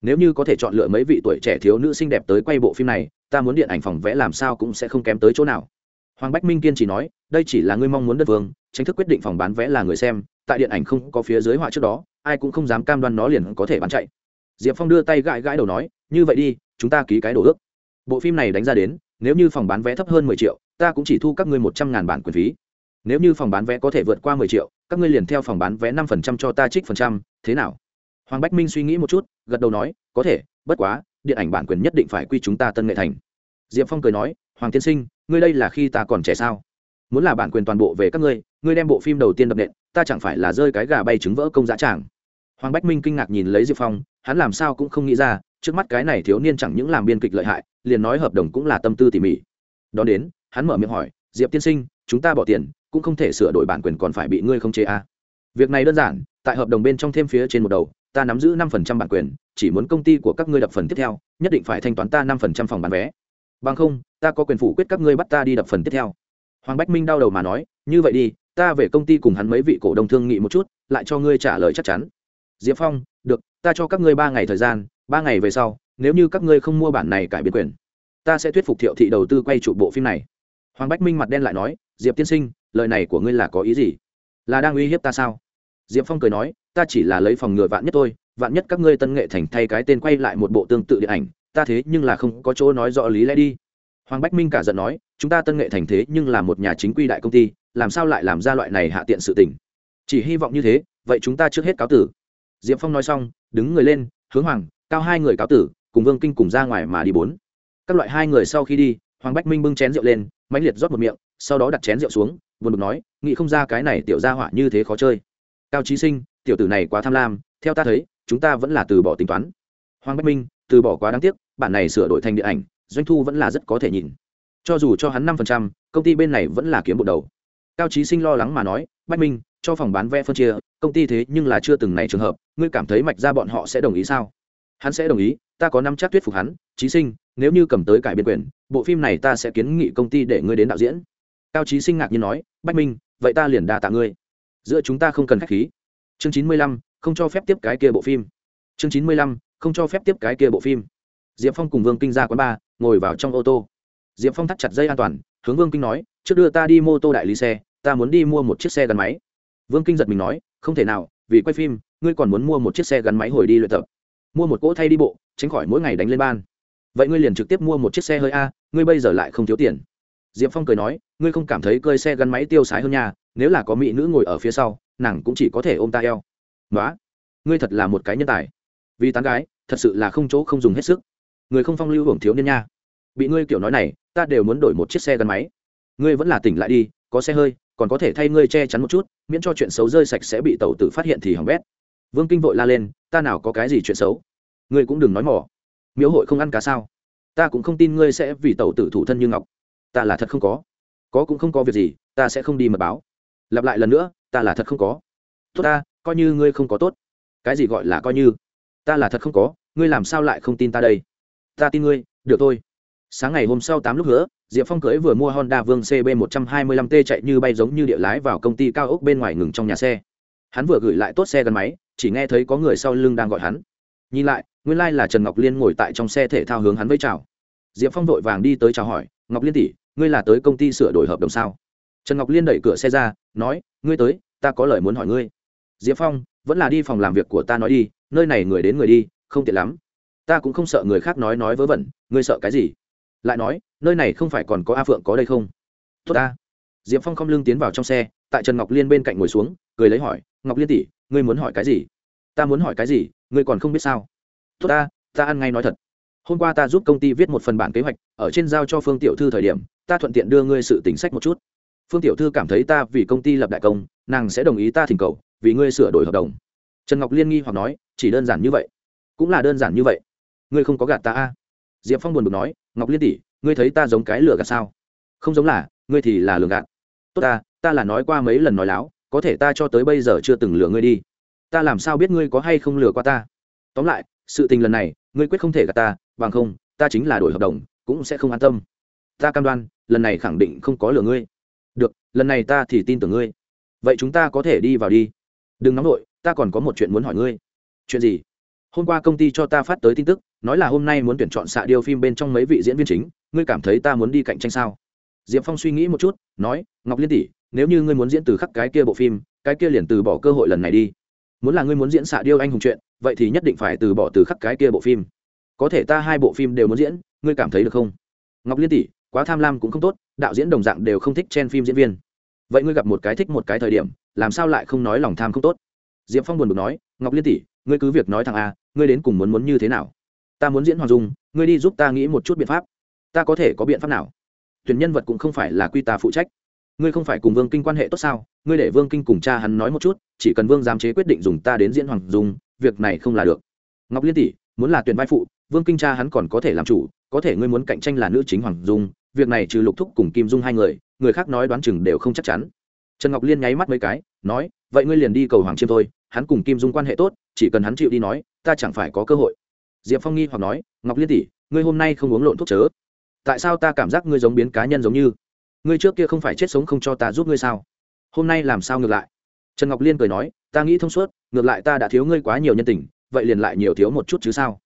nếu như có thể chọn lựa mấy vị tuổi trẻ thiếu nữ xinh đẹp tới quay bộ phim này, ta muốn điện ảnh phòng vẽ làm sao cũng sẽ không kém tới chỗ nào. Hoàng bách minh kiên chỉ nói, đây chỉ là ngươi mong muốn đất vương tranh thức quyết định phòng bán vẽ là người xem, tại điện ảnh không có phía dưới họa trước đó, ai cũng không dám cam đoan nó liền có thể bán chạy. Diệp phong đưa tay gãi gãi đầu nói, như vậy đi, chúng ta ký cái đồ ước. Bộ phim này đánh ra đến, nếu như phòng bán vé thấp hơn mười triệu, ta cũng chỉ thu các ngươi một trăm ngàn bản quyền phí. Nếu như phòng bán vé có thể vượt qua mười triệu, các ngươi liền theo phòng bán vé năm phần trăm cho ta trích phần trăm, thế nào? Hoàng bách minh suy nghĩ một chút, gật đầu nói, có thể, bất quá, điện ảnh bản quyền nhất định phải quy chúng ta tân nghệ thành. Diệp phong cười nói, hoàng tiên sinh, ngươi đây là khi ta còn trẻ sao? Muốn là bản quyền toàn bộ về các ngươi ngươi đem bộ phim đầu tiên đập nện, ta chẳng phải là rơi cái gà bay trứng vỡ công giá tràng? Hoàng bách minh kinh ngạc nhìn lấy diệp phong, hắn làm sao cũng không nghĩ ra, trước mắt cái này thiếu niên chẳng những làm biên kịch lợi hại, liền nói hợp đồng cũng là tâm tư tỉ mỉ. Đón đến, hắn mở miệng hỏi, diệp tiên sinh, chúng ta bỏ tiền, cũng không thể sửa đổi bản quyền còn phải bị ngươi không chế à. việc này đơn giản, tại hợp đồng bên trong thêm phía trên một đầu ta nắm giữ năm phần trăm bản quyền, chỉ muốn công ty của các ngươi đập phần tiếp theo, nhất định phải thanh toán ta năm phần trăm phòng bán vé. Bằng không, ta có quyền phủ quyết các ngươi bắt ta đi đập phần tiếp theo. Hoàng bách minh đau đầu mà nói, như vậy đi, ta về công ty cùng hắn mấy vị cổ đông thương nghị một chút, lại cho ngươi trả lời chắc chắn. Diệp phong, được, ta cho các ngươi ba ngày thời gian, ba ngày về sau, nếu như các ngươi không mua bản này cải biến quyền, ta sẽ thuyết phục thiệu thị đầu tư quay trụ bộ phim này. Hoàng bách minh mặt đen lại nói, diệp tiên sinh, lời này của ngươi là có ý gì? Là đang uy hiếp ta sao? Diệp phong cười nói, ta chỉ là lấy phòng ngừa vạn nhất thôi, vạn nhất các ngươi tân nghệ thành thay cái tên quay lại một bộ tương tự điện ảnh, ta thế nhưng là không có chỗ nói rõ lý lẽ đi. Hoàng bách minh cả giận nói, chúng ta tân nghệ thành thế nhưng là một nhà chính quy đại công ty, làm sao lại làm ra loại này hạ tiện sự tình? Chỉ hy vọng như thế, vậy chúng ta trước hết cáo tử. Diệp phong nói xong, đứng người lên, hướng hoàng, cao hai người cáo tử, cùng vương kinh cùng ra ngoài mà đi bốn. Các loại hai người sau khi đi, hoàng bách minh bưng chén rượu lên, mãnh liệt rót một miệng, sau đó đặt chén rượu xuống vừa bực nói, nghĩ không ra cái này tiểu gia hỏa như thế khó chơi cao trí sinh, tiểu tử này quá tham lam, theo ta thấy, chúng ta vẫn là từ bỏ tính toán. Hoàng bách minh, từ bỏ quá đáng tiếc, bản này sửa đổi thành điện ảnh, doanh thu vẫn là rất có thể nhìn. Cho dù cho hắn năm phần trăm, công ty bên này vẫn là kiếm bộ đầu. Cao trí sinh lo lắng mà nói, bách minh, cho phòng bán vé phân chia, công ty thế nhưng là chưa từng này trường hợp, ngươi cảm thấy mạch ra bọn họ sẽ đồng ý sao? Hắn sẽ đồng ý, ta có năm chắc thuyết phục hắn trí sinh, nếu như cầm tới cải biên quyền, bộ phim này ta sẽ kiến nghị công ty để ngươi đến đạo diễn. Cao trí sinh ngạc nhiên nói, bách minh, vậy ta liền đa tạ ngươi giữa chúng ta không cần khách khí. Chương chín mươi lăm, không cho phép tiếp cái kia bộ phim. Chương chín mươi lăm, không cho phép tiếp cái kia bộ phim. Diệp phong cùng vương kinh ra quán bar, ngồi vào trong ô tô. Diệp phong thắt chặt dây an toàn, hướng vương kinh nói, trước đưa ta đi mô tô đại lý xe, ta muốn đi mua một chiếc xe gắn máy. Vương kinh giật mình nói, không thể nào, vì quay phim, ngươi còn muốn mua một chiếc xe gắn máy hồi đi luyện tập. Mua một cỗ thay đi bộ, tránh khỏi mỗi ngày đánh lên ban. Vậy ngươi liền trực tiếp mua một chiếc xe hơi a, ngươi bây giờ lại không thiếu tiền diệp phong cười nói, ngươi không cảm thấy cơi xe gắn máy tiêu sái hơn nha, nếu là có mỹ nữ ngồi ở phía sau, nàng cũng chỉ có thể ôm ta eo. Nói ngươi thật là một cái nhân tài. Vì tán gái, thật sự là không chỗ không dùng hết sức. Người không phong lưu hưởng thiếu niên nha. Bị ngươi kiểu nói này, ta đều muốn đổi một chiếc xe gắn máy. Ngươi vẫn là tỉnh lại đi, có xe hơi, còn có thể thay ngươi che chắn một chút, miễn cho chuyện xấu rơi sạch sẽ bị tàu tử phát hiện thì hỏng bét. Vương kinh vội la lên, ta nào có cái gì chuyện xấu? Ngươi cũng đừng nói mỏ. Miếu hội không ăn cá sao? Ta cũng không tin ngươi sẽ vì tàu tử thủ thân như ngọc ta là thật không có. Có cũng không có việc gì, ta sẽ không đi mật báo. Lặp lại lần nữa, ta là thật không có. Tốt ta, coi như ngươi không có tốt. Cái gì gọi là coi như? Ta là thật không có, ngươi làm sao lại không tin ta đây? Ta tin ngươi, được thôi. Sáng ngày hôm sau tám lúc nữa diệp phong cưới vừa mua honda vương cb một trăm hai mươi lăm t chạy như bay giống như địa lái vào công ty cao ốc bên ngoài ngừng trong nhà xe. Hắn vừa gửi lại tốt xe gắn máy, chỉ nghe thấy có người sau lưng đang gọi hắn. Nhìn lại, nguyên lai、like、là trần ngọc liên ngồi tại trong xe thể thao hướng hắn với chào. Diệp phong vội vàng đi tới chào hỏi, ngọc liên tỷ ngươi là tới công ty sửa đổi hợp đồng sao? Trần ngọc liên đẩy cửa xe ra, nói, ngươi tới, ta có lời muốn hỏi ngươi. Diệp phong, vẫn là đi phòng làm việc của ta nói đi, nơi này người đến người đi, không tiện lắm. Ta cũng không sợ người khác nói nói vớ vẩn, ngươi sợ cái gì? Lại nói, nơi này không phải còn có a phượng có đây không? Tốt ta. Diệp phong không lưng tiến vào trong xe, tại trần ngọc liên bên cạnh ngồi xuống, cười lấy hỏi, ngọc liên tỷ, ngươi muốn hỏi cái gì? Ta muốn hỏi cái gì, ngươi còn không biết sao? Tốt ta ta ăn ngay nói thật hôm qua ta giúp công ty viết một phần bản kế hoạch, ở trên giao cho phương tiểu thư thời điểm, ta thuận tiện đưa ngươi sự tính sách một chút. Phương tiểu thư cảm thấy ta vì công ty lập đại công, nàng sẽ đồng ý ta thỉnh cầu, vì ngươi sửa đổi hợp đồng. Trần ngọc liên nghi hoặc nói, chỉ đơn giản như vậy. Cũng là đơn giản như vậy. Ngươi không có gạt ta a? Diệp phong buồn bực nói, ngọc liên tỷ, ngươi thấy ta giống cái lừa gạt sao? Không giống là, ngươi thì là lừa gạt. Tốt ta ta là nói qua mấy lần nói láo, có thể ta cho tới bây giờ chưa từng lừa ngươi đi. Ta làm sao biết ngươi có hay không lừa qua ta? Tóm lại, sự tình lần này, ngươi quyết không thể gạt ta bằng không, ta chính là đổi hợp đồng, cũng sẽ không an tâm. Ta cam đoan, lần này khẳng định không có lừa ngươi. Được, lần này ta thì tin tưởng ngươi. Vậy chúng ta có thể đi vào đi. Đừng nóng vội ta còn có một chuyện muốn hỏi ngươi. Chuyện gì? Hôm qua công ty cho ta phát tới tin tức, nói là hôm nay muốn tuyển chọn xạ điêu phim bên trong mấy vị diễn viên chính, ngươi cảm thấy ta muốn đi cạnh tranh sao? Diệp phong suy nghĩ một chút, nói, ngọc liên tỷ, nếu như ngươi muốn diễn từ khắc cái kia bộ phim, cái kia liền từ bỏ cơ hội lần này đi. Muốn là ngươi muốn diễn xạ điêu anh hùng chuyện, vậy thì nhất định phải từ bỏ từ khắc cái kia bộ phim có thể ta hai bộ phim đều muốn diễn, ngươi cảm thấy được không? Ngọc liên tỷ, quá tham lam cũng không tốt, đạo diễn đồng dạng đều không thích chen phim diễn viên. Vậy ngươi gặp một cái thích một cái thời điểm, làm sao lại không nói lòng tham không tốt? Diệp phong buồn bực nói, ngọc liên tỷ, ngươi cứ việc nói thằng a, ngươi đến cùng muốn muốn như thế nào? Ta muốn diễn hoàng dung, ngươi đi giúp ta nghĩ một chút biện pháp. Ta có thể có biện pháp nào? Tuyển nhân vật cũng không phải là quy ta phụ trách. Ngươi không phải cùng vương kinh quan hệ tốt sao? Ngươi để vương kinh cùng cha hắn nói một chút, chỉ cần vương giám chế quyết định dùng ta đến diễn hoàng dung, việc này không là được. Ngọc liên tỷ, muốn là tuyển vai phụ vương kinh cha hắn còn có thể làm chủ, có thể ngươi muốn cạnh tranh là nữ chính hoàng dung, việc này trừ lục thúc cùng kim dung hai người người khác nói đoán chừng đều không chắc chắn. Trần ngọc liên nháy mắt mấy cái, nói, vậy ngươi liền đi cầu hoàng chiêm thôi, hắn cùng kim dung quan hệ tốt, chỉ cần hắn chịu đi nói, ta chẳng phải có cơ hội. Diệp phong nghi hoặc nói, ngọc liên tỷ, ngươi hôm nay không uống lộn thuốc chớ. Tại sao ta cảm giác ngươi giống biến cá nhân giống như? Ngươi trước kia không phải chết sống không cho ta giúp ngươi sao? Hôm nay làm sao ngược lại? Trần ngọc liên cười nói, ta nghĩ thông suốt, ngược lại ta đã thiếu ngươi quá nhiều nhân tình, vậy liền lại nhiều thiếu một chút chứ sao?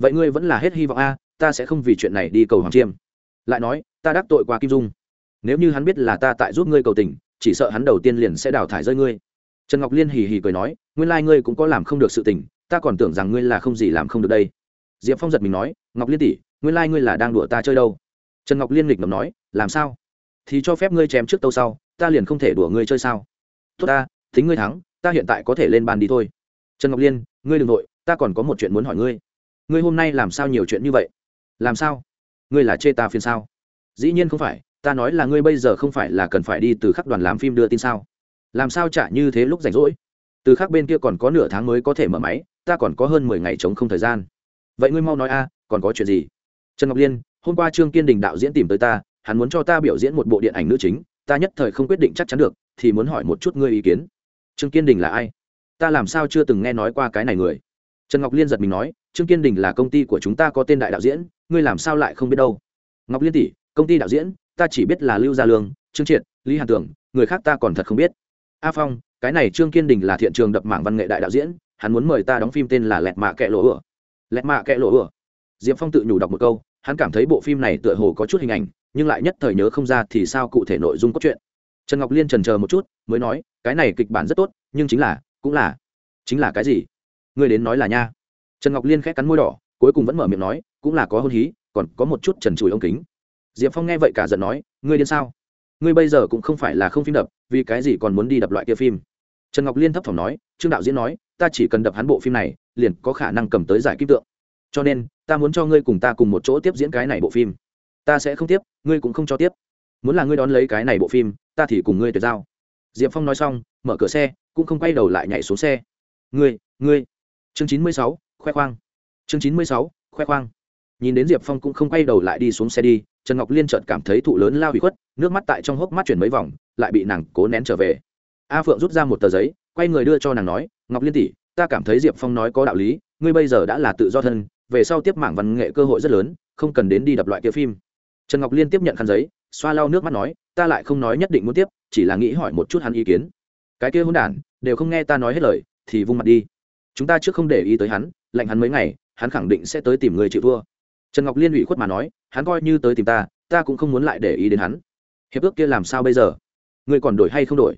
Vậy ngươi vẫn là hết hy vọng a, ta sẽ không vì chuyện này đi cầu hoàng chiêm. Lại nói, ta đắc tội qua kim dung. Nếu như hắn biết là ta tại giúp ngươi cầu tình, chỉ sợ hắn đầu tiên liền sẽ đào thải rơi ngươi. Trần ngọc liên hì hì cười nói, nguyên lai、like、ngươi cũng có làm không được sự tình, ta còn tưởng rằng ngươi là không gì làm không được đây. Diệp phong giật mình nói, ngọc liên tỷ, nguyên lai、like、ngươi là đang đùa ta chơi đâu. Trần ngọc liên nghịch ngầm nói, làm sao? Thì cho phép ngươi chém trước tâu sau, ta liền không thể đùa ngươi chơi sao? Tốt ta, thính ngươi thắng, ta hiện tại có thể lên bàn đi thôi. Trần ngọc liên, ngươi đ ừ n g nội, ta còn có một chuyện muốn hỏi ngươi ngươi hôm nay làm sao nhiều chuyện như vậy? Làm sao? Ngươi là chê ta phiền sao? Dĩ nhiên không phải, ta nói là ngươi bây giờ không phải là cần phải đi từ khắc đoàn làm phim đưa tin sao? Làm sao trả như thế lúc rảnh rỗi? Từ khắc bên kia còn có nửa tháng mới có thể mở máy, ta còn có hơn mười ngày chống không thời gian. Vậy ngươi mau nói a, còn có chuyện gì? Trần ngọc liên, hôm qua trương kiên đình đạo diễn tìm tới ta, hắn muốn cho ta biểu diễn một bộ điện ảnh nữ chính, ta nhất thời không quyết định chắc chắn được, thì muốn hỏi một chút ngươi ý kiến. Trương kiên đình là ai? Ta làm sao chưa từng nghe nói qua cái này người? Trần ngọc liên giật mình nói trương kiên đình là công ty của chúng ta có tên đại đạo diễn, ngươi làm sao lại không biết đâu? Ngọc liên tỷ, công ty đạo diễn, ta chỉ biết là lưu gia lương, trương triệt, lý hàn tưởng, người khác ta còn thật không biết. A phong, cái này trương kiên đình là thiện trường đập mạng văn nghệ đại đạo diễn, hắn muốn mời ta đóng phim tên là lẹt mạ kẹ lỗ ửa. Lẹt mạ kẹ lỗ ửa. Diệp phong tự nhủ đọc một câu, hắn cảm thấy bộ phim này tựa hồ có chút hình ảnh, nhưng lại nhất thời nhớ không ra thì sao cụ thể nội dung cốt truyện. Trần ngọc liên trần chờ một chút, mới nói, cái này kịch bản rất tốt, nhưng chính là, cũng là, chính là cái gì? Ngươi đến nói là nha trần ngọc liên khẽ cắn môi đỏ cuối cùng vẫn mở miệng nói cũng là có hôn hí còn có một chút trần trùi ông kính diệp phong nghe vậy cả giận nói ngươi điên sao ngươi bây giờ cũng không phải là không phim đập vì cái gì còn muốn đi đập loại kia phim trần ngọc liên thấp thỏm nói trương đạo diễn nói ta chỉ cần đập hắn bộ phim này liền có khả năng cầm tới giải kim tượng cho nên ta muốn cho ngươi cùng ta cùng một chỗ tiếp diễn cái này bộ phim ta sẽ không tiếp ngươi cũng không cho tiếp muốn là ngươi đón lấy cái này bộ phim ta thì cùng ngươi tuyệt giao diệp phong nói xong mở cửa xe cũng không quay đầu lại nhảy xuống xe ngươi ngươi. Chương chín mươi sáu khoe khoang. Chương chín mươi sáu, khoe khoang. Nhìn đến diệp phong cũng không quay đầu lại đi xuống xe đi, trần ngọc liên trợt cảm thấy thụ lớn lao bị khuất, nước mắt tại trong hốc mắt chuyển mấy vòng, lại bị nàng cố nén trở về. A phượng rút ra một tờ giấy, quay người đưa cho nàng nói, ngọc liên tỷ, ta cảm thấy diệp phong nói có đạo lý, ngươi bây giờ đã là tự do thân, về sau tiếp mảng văn nghệ cơ hội rất lớn, không cần đến đi đập loại kia phim. Trần ngọc liên tiếp nhận khăn giấy, xoa lau nước mắt nói, ta lại không nói nhất định muốn tiếp, chỉ là nghĩ hỏi một chút hắn ý kiến. Cái kia hôn đản, đều không nghe ta nói hết lời, thì vung mặt đi. Chúng ta trước không để ý tới hắn lạnh hắn mấy ngày, hắn khẳng định sẽ tới tìm người chịu thua. Trần ngọc liên ủy khuất mà nói, hắn coi như tới tìm ta ta cũng không muốn lại để ý đến hắn. Hiệp ước kia làm sao bây giờ? Ngươi còn đổi hay không đổi?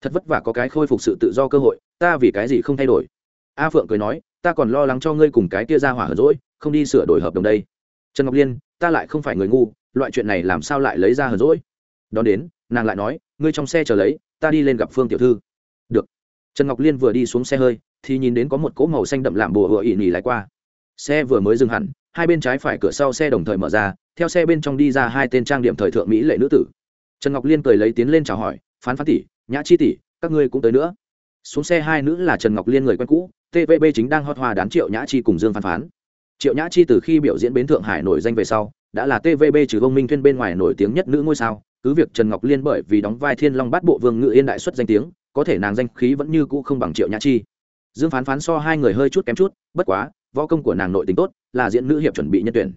Thật vất vả có cái khôi phục sự tự do cơ hội, ta vì cái gì không thay đổi? A phượng cười nói, ta còn lo lắng cho ngươi cùng cái kia ra hỏa hở rỗi không đi sửa đổi hợp đồng đây. Trần ngọc liên, ta lại không phải người ngu, loại chuyện này làm sao lại lấy ra hở rỗi đón đến, nàng lại nói, ngươi trong xe chờ lấy, ta đi lên gặp phương tiểu thư. Được. Trần ngọc liên vừa đi xuống xe hơi thì nhìn đến có một cỗ màu xanh đậm lạm bùa hựa ỉ nỉ lại qua. Xe vừa mới dừng hẳn, hai bên trái phải cửa sau xe đồng thời mở ra, theo xe bên trong đi ra hai tên trang điểm thời thượng mỹ lệ nữ tử. Trần ngọc liên cười lấy tiến lên chào hỏi, phán phán tỷ, nhã chi tỷ, các ngươi cũng tới nữa. Xuống xe hai nữ là trần ngọc liên người quen cũ tvb chính đang hot hoa đán triệu nhã chi cùng dương phán phán. Triệu nhã chi từ khi biểu diễn bến thượng hải nổi danh về sau, đã là tvb trừ ông minh thuyên bên ngoài nổi tiếng nhất nữ ngôi sao. Cứ việc trần ngọc liên bởi vì đóng vai thiên long bát bộ vương ngự yên đại xuất danh tiếng, có thể nàng danh khí vẫn như cũ không bằng triệu nhã chi dương phán phán so hai người hơi chút kém chút, bất quá, võ công của nàng nội tính tốt, là diễn nữ hiệp chuẩn bị nhân tuyển.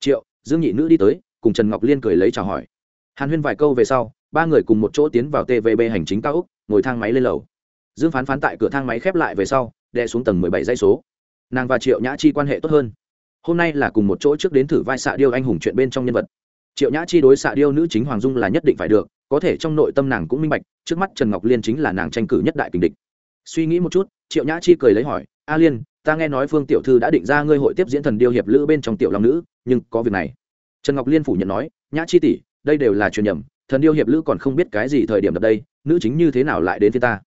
Triệu, dương nhị nữ đi tới, cùng trần ngọc liên cười lấy chào hỏi. Hàn huyên vài câu về sau, ba người cùng một chỗ tiến vào tvb hành chính cao úc ngồi thang máy lên lầu. Dương phán phán tại cửa thang máy khép lại về sau đe xuống tầng mười bảy dây số. Nàng và triệu nhã chi quan hệ tốt hơn. Hôm nay là cùng một chỗ trước đến thử vai xạ điêu anh hùng chuyện bên trong nhân vật. Triệu nhã chi đối xạ điêu nữ chính hoàng dung là nhất định phải được, có thể trong nội tâm nàng cũng minh bạch, trước mắt trần ngọc liên chính là nàng tranh cử nhất đại kình địch. Suy nghĩ một chút triệu nhã chi cười lấy hỏi, a liên, ta nghe nói phương tiểu thư đã định ra ngươi hội tiếp diễn thần điêu hiệp lữ bên trong tiểu long nữ, nhưng có việc này. Trần ngọc liên phủ nhận nói, nhã chi tỷ, đây đều là truyền nhầm, thần điêu hiệp lữ còn không biết cái gì thời điểm đập đây, nữ chính như thế nào lại đến phía ta?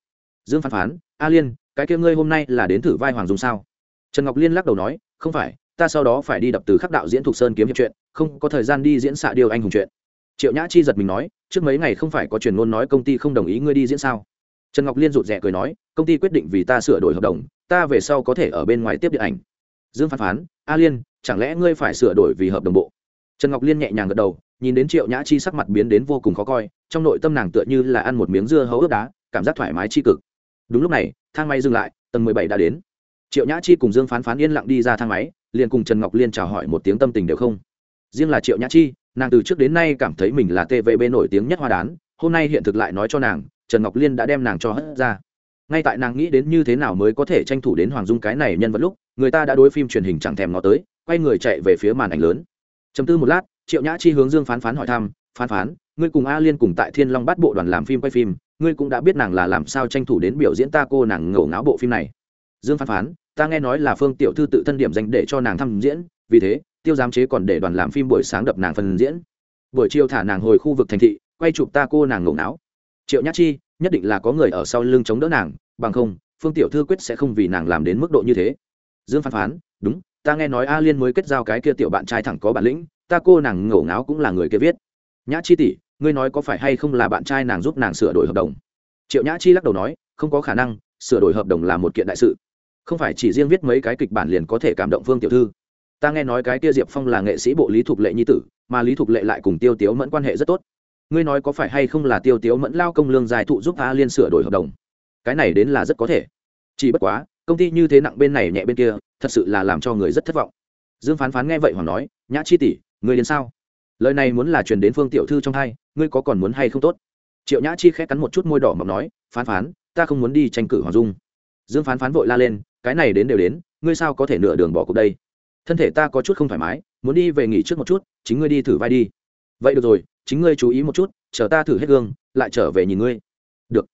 Dương phán phán, a liên, cái kia ngươi hôm nay là đến thử vai hoàng dung sao? Trần ngọc liên lắc đầu nói, không phải, ta sau đó phải đi đập từ khắc đạo diễn thục sơn kiếm hiệp chuyện, không có thời gian đi diễn xạ điêu anh hùng chuyện. Triệu nhã chi giật mình nói, trước mấy ngày không phải có truyền ngôn nói công ty không đồng ý ngươi đi diễn sao? Trần ngọc liên rụt rè cười nói công ty quyết định vì ta sửa đổi hợp đồng ta về sau có thể ở bên ngoài tiếp điện ảnh dương phán phán a liên chẳng lẽ ngươi phải sửa đổi vì hợp đồng bộ trần ngọc liên nhẹ nhàng gật đầu nhìn đến triệu nhã chi sắc mặt biến đến vô cùng khó coi trong nội tâm nàng tựa như là ăn một miếng dưa hấu ướp đá cảm giác thoải mái chi cực đúng lúc này thang máy dừng lại tầng mười bảy đã đến triệu nhã chi cùng dương phán phán yên lặng đi ra thang máy liền cùng trần ngọc liên chào hỏi một tiếng tâm tình đều không riêng là triệu nhã chi nàng từ trước đến nay cảm thấy mình là tvb nổi tiếng nhất hoa đán hôm nay hiện thực lại nói cho nàng trần ngọc liên đã đem nàng cho hất ra. Ngay tại nàng nghĩ đến như thế nào mới có thể tranh thủ đến hoàng dung cái này nhân vật lúc, người ta đã đối phim truyền hình chẳng thèm ngó tới, quay người chạy về phía màn ảnh lớn. Chấm tư một lát, triệu nhã chi hướng dương phán phán hỏi thăm, phán phán, ngươi cùng a liên cùng tại thiên long bắt bộ đoàn làm phim quay phim, ngươi cũng đã biết nàng là làm sao tranh thủ đến biểu diễn ta cô nàng ngổ ngáo bộ phim này? Dương phán phán, ta nghe nói là phương tiểu thư tự thân điểm dành để cho nàng thăm diễn, vì thế, tiêu giám chế còn để đoàn làm phim buổi sáng đập nàng phần diễn. Buổi chiều thả nàng hồi khu vực thành thị, quay chụp ta cô nàng ngổ ngáo triệu nhã chi, nhất định là có người ở sau lưng chống đỡ nàng, bằng không, phương tiểu thư quyết sẽ không vì nàng làm đến mức độ như thế. Dương phán phán, đúng, ta nghe nói a liên mới kết giao cái kia tiểu bạn trai thẳng có bản lĩnh, ta cô nàng ngổ ngáo cũng là người kia viết. Nhã chi tỷ, ngươi nói có phải hay không là bạn trai nàng giúp nàng sửa đổi hợp đồng? Triệu nhã chi lắc đầu nói, không có khả năng, sửa đổi hợp đồng là một kiện đại sự. Không phải chỉ riêng viết mấy cái kịch bản liền có thể cảm động phương tiểu thư. Ta nghe nói cái kia diệp phong là nghệ sĩ bộ lý thục lệ nhi tử, mà lý thục lệ lại cùng tiêu tiếu mẫn quan hệ rất tốt ngươi nói có phải hay không là tiêu tiếu mẫn lao công lương dài thụ giúp a liên sửa đổi hợp đồng? Cái này đến là rất có thể. Chỉ bất quá, công ty như thế nặng bên này nhẹ bên kia, thật sự là làm cho người rất thất vọng. Dương phán phán nghe vậy hoàng nói, nhã chi tỷ, ngươi đến sao? Lời này muốn là truyền đến phương tiểu thư trong hai, ngươi có còn muốn hay không tốt? Triệu nhã chi khẽ cắn một chút môi đỏ mọc nói, phán phán, ta không muốn đi tranh cử hoàng dung. Dương phán phán vội la lên, cái này đến đều đến, ngươi sao có thể nửa đường bỏ cuộc đây? Thân thể ta có chút không thoải mái, muốn đi về nghỉ trước một chút, chính ngươi đi thử vai đi. Vậy được rồi chính ngươi chú ý một chút, chờ ta thử hết gương, lại trở về nhìn ngươi. Được.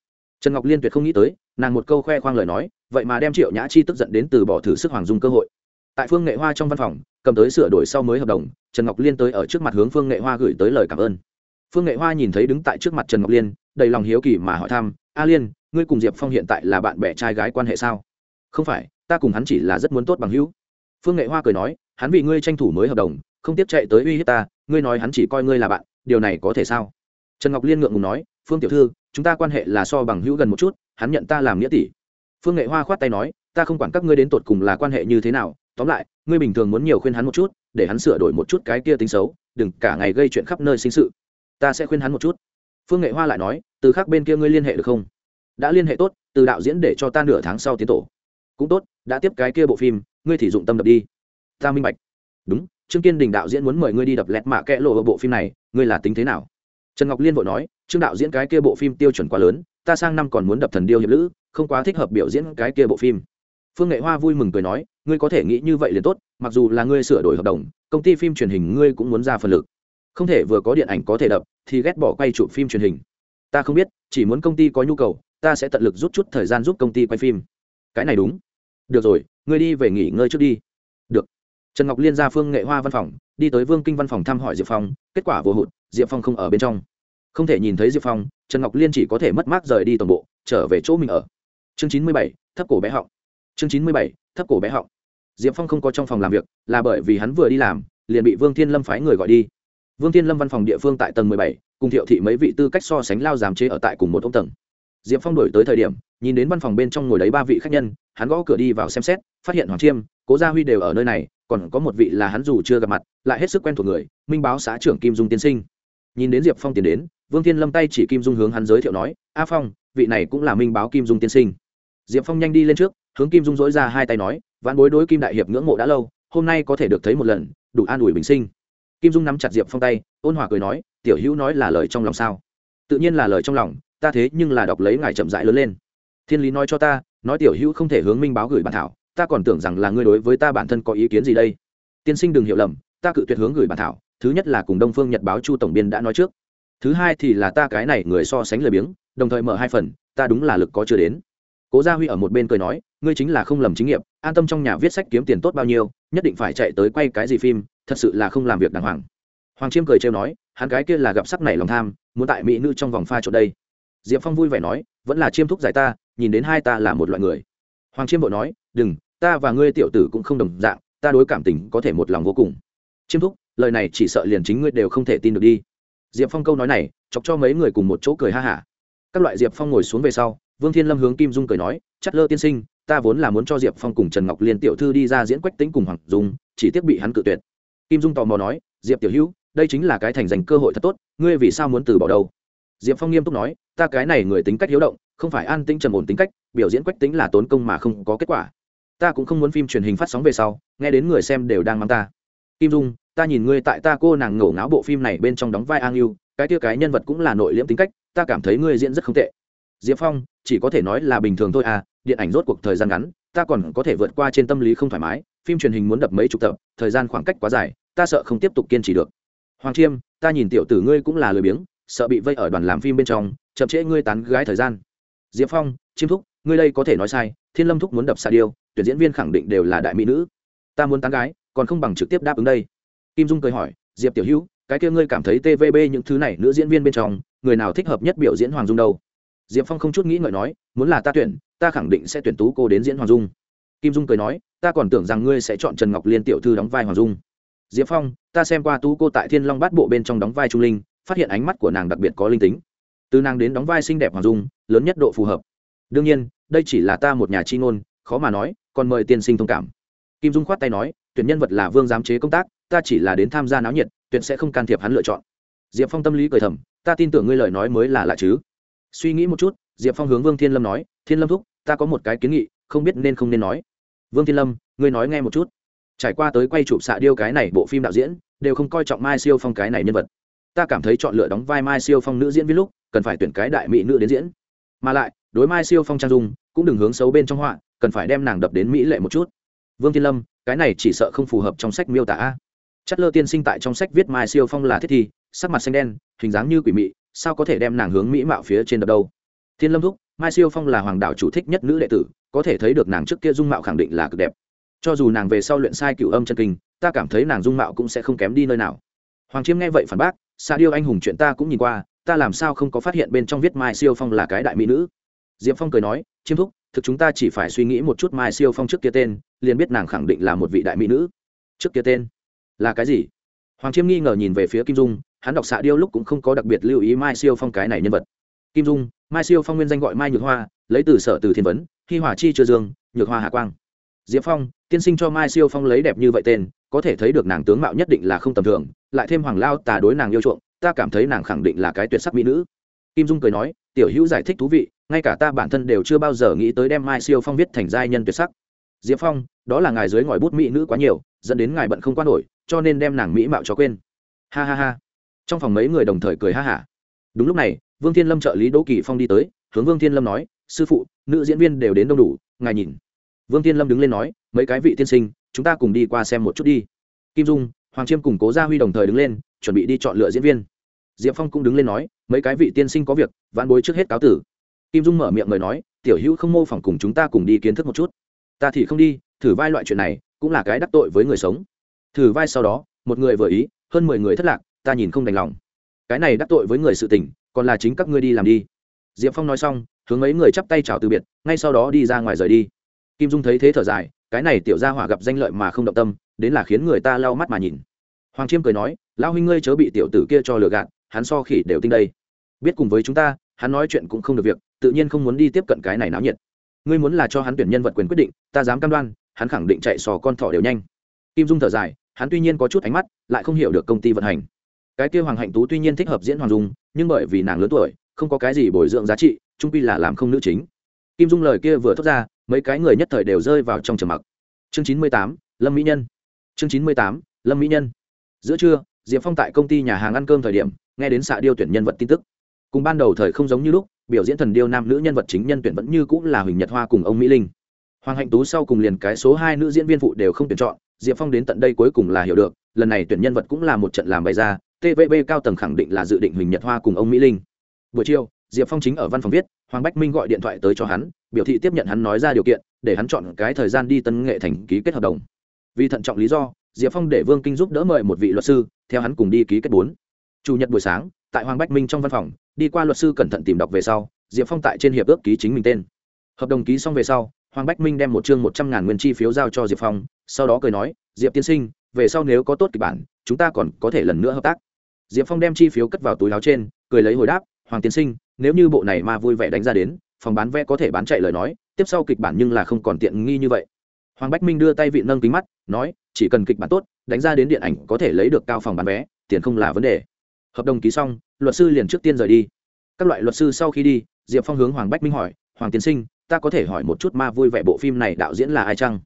Trần ngọc liên tuyệt không nghĩ tới, nàng một câu khoe khoang lời nói, vậy mà đem triệu nhã chi tức giận đến từ bỏ thử sức hoàng dung cơ hội. Tại phương nghệ hoa trong văn phòng, cầm tới sửa đổi sau mới hợp đồng, trần ngọc liên tới ở trước mặt hướng phương nghệ hoa gửi tới lời cảm ơn. Phương nghệ hoa nhìn thấy đứng tại trước mặt trần ngọc liên, đầy lòng hiếu kỳ mà hỏi thăm, a liên, ngươi cùng diệp phong hiện tại là bạn bè trai gái quan hệ sao? Không phải, ta cùng hắn chỉ là rất muốn tốt bằng hữu. Phương nghệ hoa cười nói, hắn vì ngươi tranh thủ mới hợp đồng, không tiếp chạy tới uy hiếp ta, ngươi nói hắn chỉ coi ngươi là bạn điều này có thể sao? Trần ngọc liên ngượng ngùng nói, phương tiểu thư, chúng ta quan hệ là so bằng hữu gần một chút, hắn nhận ta làm nghĩa tỷ. Phương nghệ hoa khoát tay nói, ta không quản các ngươi đến tột cùng là quan hệ như thế nào, tóm lại, ngươi bình thường muốn nhiều khuyên hắn một chút, để hắn sửa đổi một chút cái kia tính xấu, đừng cả ngày gây chuyện khắp nơi sinh sự. Ta sẽ khuyên hắn một chút. Phương nghệ hoa lại nói, từ khác bên kia ngươi liên hệ được không? Đã liên hệ tốt, từ đạo diễn để cho ta nửa tháng sau tiến tổ. Cũng tốt, đã tiếp cái kia bộ phim, ngươi thì dụng tâm đập đi. Ta minh bạch. Đúng trương kiên đình đạo diễn muốn mời ngươi đi đập lẹt mạ kẽ lộ ở bộ phim này, ngươi là tính thế nào? Trần ngọc liên vội nói, trương đạo diễn cái kia bộ phim tiêu chuẩn quá lớn, ta sang năm còn muốn đập thần điêu hiệp lữ, không quá thích hợp biểu diễn cái kia bộ phim. Phương nghệ hoa vui mừng cười nói, ngươi có thể nghĩ như vậy liền tốt, mặc dù là ngươi sửa đổi hợp đồng, công ty phim truyền hình ngươi cũng muốn ra phần lực. Không thể vừa có điện ảnh có thể đập, thì ghét bỏ quay chụp phim truyền hình. Ta không biết, chỉ muốn công ty có nhu cầu, ta sẽ tận lực rút chút thời gian giúp công ty quay phim. Cái này đúng. Được rồi, ngươi đi về nghỉ ngơi trước đi trần ngọc liên ra phương nghệ hoa văn phòng, đi tới vương kinh văn phòng thăm hỏi diệp phong, kết quả vô hụt, diệp phong không ở bên trong. Không thể nhìn thấy diệp phong, trần ngọc liên chỉ có thể mất mát rời đi toàn bộ, trở về chỗ mình ở. Chương chín mươi bảy, thấp cổ bé họng. Chương chín mươi bảy, thấp cổ bé họng. Diệp phong không có trong phòng làm việc, là bởi vì hắn vừa đi làm, liền bị vương thiên lâm phái người gọi đi. Vương thiên lâm văn phòng địa phương tại tầng mười bảy, cùng thiệu thị mấy vị tư cách so sánh lao giám chế ở tại cùng một ông tầng diệp phong đổi tới thời điểm, nhìn đến văn phòng bên trong ngồi đấy ba vị khách nhân, hắn gõ cửa đi vào xem xét, phát hiện hoàng chiêm, cố gia huy đều ở nơi này, còn có một vị là hắn dù chưa gặp mặt, lại hết sức quen thuộc người, minh báo xã trưởng kim dung tiên sinh. Nhìn đến diệp phong tiến đến, vương thiên lâm tay chỉ kim dung hướng hắn giới thiệu nói, a phong, vị này cũng là minh báo kim dung tiên sinh. Diệp phong nhanh đi lên trước, hướng kim dung dỗi ra hai tay nói, vãn bối đối kim đại hiệp ngưỡng mộ đã lâu, hôm nay có thể được thấy một lần, đủ an ủi bình sinh. Kim dung nắm chặt diệp phong tay, ôn hòa cười nói, tiểu hữu nói là lời trong lòng sao? Tự nhiên là lời trong lòng ta thế nhưng là đọc lấy ngài chậm rãi lớn lên. Thiên lý nói cho ta, nói tiểu hữu không thể hướng minh báo gửi bản thảo, ta còn tưởng rằng là ngươi đối với ta bản thân có ý kiến gì đây. Tiên sinh đừng hiểu lầm, ta cự tuyệt hướng gửi bản thảo, thứ nhất là cùng đông phương nhật báo chu tổng biên đã nói trước. Thứ hai thì là ta cái này người so sánh lười biếng, đồng thời mở hai phần, ta đúng là lực có chưa đến. Cố gia huy ở một bên cười nói, ngươi chính là không lầm chính nghiệp, an tâm trong nhà viết sách kiếm tiền tốt bao nhiêu, nhất định phải chạy tới quay cái gì phim, thật sự là không làm việc đàng hoàng. Hoàng chiêm cười trêu nói, hắn cái kia là gặp sắc này lòng tham, muốn tại mỹ nữ trong vòng pha chỗ đây diệp phong vui vẻ nói, vẫn là chiêm thúc giải ta, nhìn đến hai ta là một loại người. Hoàng chiêm vội nói, đừng, ta và ngươi tiểu tử cũng không đồng dạng, ta đối cảm tình có thể một lòng vô cùng. Chiêm thúc, lời này chỉ sợ liền chính ngươi đều không thể tin được đi. Diệp phong câu nói này, chọc cho mấy người cùng một chỗ cười ha hả. Các loại diệp phong ngồi xuống về sau, vương thiên lâm hướng kim dung cười nói chất lơ tiên sinh, ta vốn là muốn cho diệp phong cùng trần ngọc liên tiểu thư đi ra diễn quách tính cùng hoàng dung, chỉ tiếc bị hắn cự tuyệt. Kim dung tò mò nói, diệp tiểu hữu, đây chính là cái thành dành cơ hội thật tốt, ngươi vì sao muốn từ bỏ đâu? Diệp phong nghiêm túc nói, ta cái này người tính cách hiếu động, không phải an tĩnh trầm ổn tính cách, biểu diễn quách tính là tốn công mà không có kết quả. Ta cũng không muốn phim truyền hình phát sóng về sau, nghe đến người xem đều đang mang ta. Kim dung, ta nhìn ngươi tại ta cô nàng ngổ ngáo bộ phim này bên trong đóng vai an yêu cái kia cái nhân vật cũng là nội liễm tính cách, ta cảm thấy ngươi diễn rất không tệ. Diệp phong, chỉ có thể nói là bình thường thôi à điện ảnh rốt cuộc thời gian ngắn, ta còn có thể vượt qua trên tâm lý không thoải mái, phim truyền hình muốn đập mấy chục tập, thời gian khoảng cách quá dài, ta sợ không tiếp tục kiên trì được. Hoàng chiêm, ta nhìn tiểu tử ngươi cũng là lười biếng sợ bị vây ở đoàn làm phim bên trong, chậm trễ ngươi tán gái thời gian. Diệp phong chiêm thúc, ngươi đây có thể nói sai, thiên lâm thúc muốn đập xa điêu, tuyển diễn viên khẳng định đều là đại mỹ nữ. Ta muốn tán gái, còn không bằng trực tiếp đáp ứng đây. Kim dung cười hỏi, diệp tiểu hữu, cái kia ngươi cảm thấy tvb những thứ này nữ diễn viên bên trong, người nào thích hợp nhất biểu diễn hoàng dung đâu? Diệp phong không chút nghĩ ngợi nói, muốn là ta tuyển, ta khẳng định sẽ tuyển tú cô đến diễn hoàng dung. Kim dung cười nói, ta còn tưởng rằng ngươi sẽ chọn trần ngọc liên tiểu thư đóng vai hoàng dung. Diệp phong, ta xem qua tú cô tại thiên long bát bộ bên trong đóng vai trung linh phát hiện ánh mắt của nàng đặc biệt có linh tính. Từ nàng đến đóng vai xinh đẹp hoàng dung, lớn nhất độ phù hợp. Đương nhiên, đây chỉ là ta một nhà chi ngôn, khó mà nói, còn mời tiên sinh thông cảm. Kim dung khoát tay nói, tuyển nhân vật là vương giám chế công tác, ta chỉ là đến tham gia náo nhiệt tuyển sẽ không can thiệp hắn lựa chọn. Diệp phong tâm lý cười thầm, ta tin tưởng ngươi lời nói mới là lạ chứ. Suy nghĩ một chút, diệp phong hướng vương thiên lâm nói, thiên lâm thúc, ta có một cái kiến nghị, không biết nên không nên nói. Vương thiên lâm, ngươi nói nghe một chút. Trải qua tới quay chụp xạ điêu cái này bộ phim đạo diễn, đều không coi trọng mai siêu phong cái này nhân vật ta cảm thấy chọn lựa đóng vai mai siêu phong nữ diễn viên lúc, cần phải tuyển cái đại mỹ nữ đến diễn. Mà lại, đối mai siêu phong trang dung, cũng đừng hướng xấu bên trong họa, cần phải đem nàng đập đến mỹ lệ một chút. Vương thiên lâm, cái này chỉ sợ không phù hợp trong sách miêu tả chất lơ tiên sinh tại trong sách viết mai siêu phong là thiết thi, sắc mặt xanh đen, hình dáng như quỷ mị, sao có thể đem nàng hướng mỹ mạo phía trên đập đâu? Thiên lâm thúc, mai siêu phong là hoàng đạo chủ thích nhất nữ đệ tử, có thể thấy được nàng trước kia dung mạo khẳng định là cực đẹp. Cho dù nàng về sau luyện sai cựu âm chân kinh, ta cảm thấy nàng dung mạo cũng sẽ không kém đi nơi nào. Hoàng chiêm nghe vậy phản bác xa điêu anh hùng chuyện ta cũng nhìn qua, ta làm sao không có phát hiện bên trong viết mai siêu phong là cái đại mỹ nữ? Diệp phong cười nói, chiêm thúc, thực chúng ta chỉ phải suy nghĩ một chút mai siêu phong trước kia tên, liền biết nàng khẳng định là một vị đại mỹ nữ. Trước kia tên? Là cái gì? Hoàng chiêm nghi ngờ nhìn về phía kim dung, hắn đọc xạ điêu lúc cũng không có đặc biệt lưu ý mai siêu phong cái này nhân vật. Kim dung, mai siêu phong nguyên danh gọi mai nhược hoa, lấy từ sở từ thiên vấn khi hỏa chi chưa dương, nhược hoa hạ quang. Diệp phong, tiên sinh cho mai siêu phong lấy đẹp như vậy tên có thể thấy được nàng tướng mạo nhất định là không tầm thường, lại thêm hoàng lao tà đối nàng yêu chuộng, ta cảm thấy nàng khẳng định là cái tuyệt sắc mỹ nữ. Kim dung cười nói, tiểu hữu giải thích thú vị, ngay cả ta bản thân đều chưa bao giờ nghĩ tới đem mai siêu phong viết thành giai nhân tuyệt sắc. Diệp phong, đó là ngài dưới ngòi bút mỹ nữ quá nhiều, dẫn đến ngài bận không qua nổi, cho nên đem nàng mỹ mạo cho quên. Ha ha ha. Trong phòng mấy người đồng thời cười ha hả. Đúng lúc này, vương thiên lâm trợ lý đỗ kỳ phong đi tới, hướng vương thiên lâm nói, sư phụ, nữ diễn viên đều đến đông đủ, ngài nhìn. Vương thiên lâm đứng lên nói, mấy cái vị tiên sinh chúng ta cùng đi qua xem một chút đi. Kim dung, hoàng chiêm cùng cố gia huy đồng thời đứng lên, chuẩn bị đi chọn lựa diễn viên. Diệp phong cũng đứng lên nói, mấy cái vị tiên sinh có việc, vãn bối trước hết cáo tử. Kim dung mở miệng mời nói, tiểu hữu không mô phỏng cùng chúng ta cùng đi kiến thức một chút. Ta thì không đi, thử vai loại chuyện này, cũng là cái đắc tội với người sống. Thử vai sau đó, một người vừa ý, hơn mười người thất lạc, ta nhìn không đành lòng. Cái này đắc tội với người sự tình, còn là chính các ngươi đi làm đi. Diệp phong nói xong, hướng mấy người chắp tay chào từ biệt, ngay sau đó đi ra ngoài rời đi. Kim dung thấy thế thở dài cái này tiểu gia hỏa gặp danh lợi mà không động tâm, đến là khiến người ta lau mắt mà nhìn. Hoàng chiêm cười nói, lão huynh ngươi chớ bị tiểu tử kia cho lừa gạt, hắn so khỉ đều tinh đây. Biết cùng với chúng ta, hắn nói chuyện cũng không được việc, tự nhiên không muốn đi tiếp cận cái này náo nhiệt. Ngươi muốn là cho hắn tuyển nhân vật quyền quyết định, ta dám cam đoan, hắn khẳng định chạy sò con thỏ đều nhanh. Kim dung thở dài, hắn tuy nhiên có chút ánh mắt, lại không hiểu được công ty vận hành. Cái kia hoàng hạnh tú tuy nhiên thích hợp diễn hoàng dung, nhưng bởi vì nàng lớn tuổi, không có cái gì bồi dưỡng giá trị trung quy là làm không nữ chính kim dung lời kia vừa thốt ra, mấy cái người nhất thời đều rơi vào trong trầm mặc. Chương chín mươi tám, lâm mỹ nhân. Chương chín mươi tám, lâm mỹ nhân. Giữa trưa, diệp phong tại công ty nhà hàng ăn cơm thời điểm, nghe đến xạ điêu tuyển nhân vật tin tức. Cùng ban đầu thời không giống như lúc, biểu diễn thần điêu nam nữ nhân vật chính nhân tuyển vẫn như cũng là huỳnh nhật hoa cùng ông mỹ linh. Hoàng hạnh tú sau cùng liền cái số hai nữ diễn viên phụ đều không tuyển chọn, diệp phong đến tận đây cuối cùng là hiểu được, lần này tuyển nhân vật cũng là một trận làm bày ra tvb cao tầng khẳng định là dự định huỳnh nhật hoa cùng ông mỹ linh. Buổi chiều diệp phong chính ở văn phòng viết, hoàng bách minh gọi điện thoại tới cho hắn, biểu thị tiếp nhận hắn nói ra điều kiện, để hắn chọn cái thời gian đi tân nghệ thành ký kết hợp đồng. Vì thận trọng lý do, diệp phong để vương kinh giúp đỡ mời một vị luật sư, theo hắn cùng đi ký kết bốn. Chủ nhật buổi sáng, tại hoàng bách minh trong văn phòng, đi qua luật sư cẩn thận tìm đọc về sau, diệp phong tại trên hiệp ước ký chính mình tên. Hợp đồng ký xong về sau, hoàng bách minh đem một chương một trăm ngàn nguyên chi phiếu giao cho diệp phong, sau đó cười nói, diệp tiên sinh, về sau nếu có tốt kịch bản, chúng ta còn có thể lần nữa hợp tác. Diệp phong đem chi phiếu cất vào túi láo trên, cười lấy hồi đáp hoàng tiên sinh, nếu như bộ này mà vui vẻ đánh ra đến, phòng bán vé có thể bán chạy lời nói, tiếp sau kịch bản nhưng là không còn tiện nghi như vậy. Hoàng bách minh đưa tay vị nâng kính mắt, nói, chỉ cần kịch bản tốt, đánh ra đến điện ảnh có thể lấy được cao phòng bán vé, tiền không là vấn đề. Hợp đồng ký xong, luật sư liền trước tiên rời đi. Các loại luật sư sau khi đi, diệp phong hướng hoàng bách minh hỏi, hoàng tiến sinh, ta có thể hỏi một chút ma vui vẻ bộ phim này đạo diễn là ai chăng?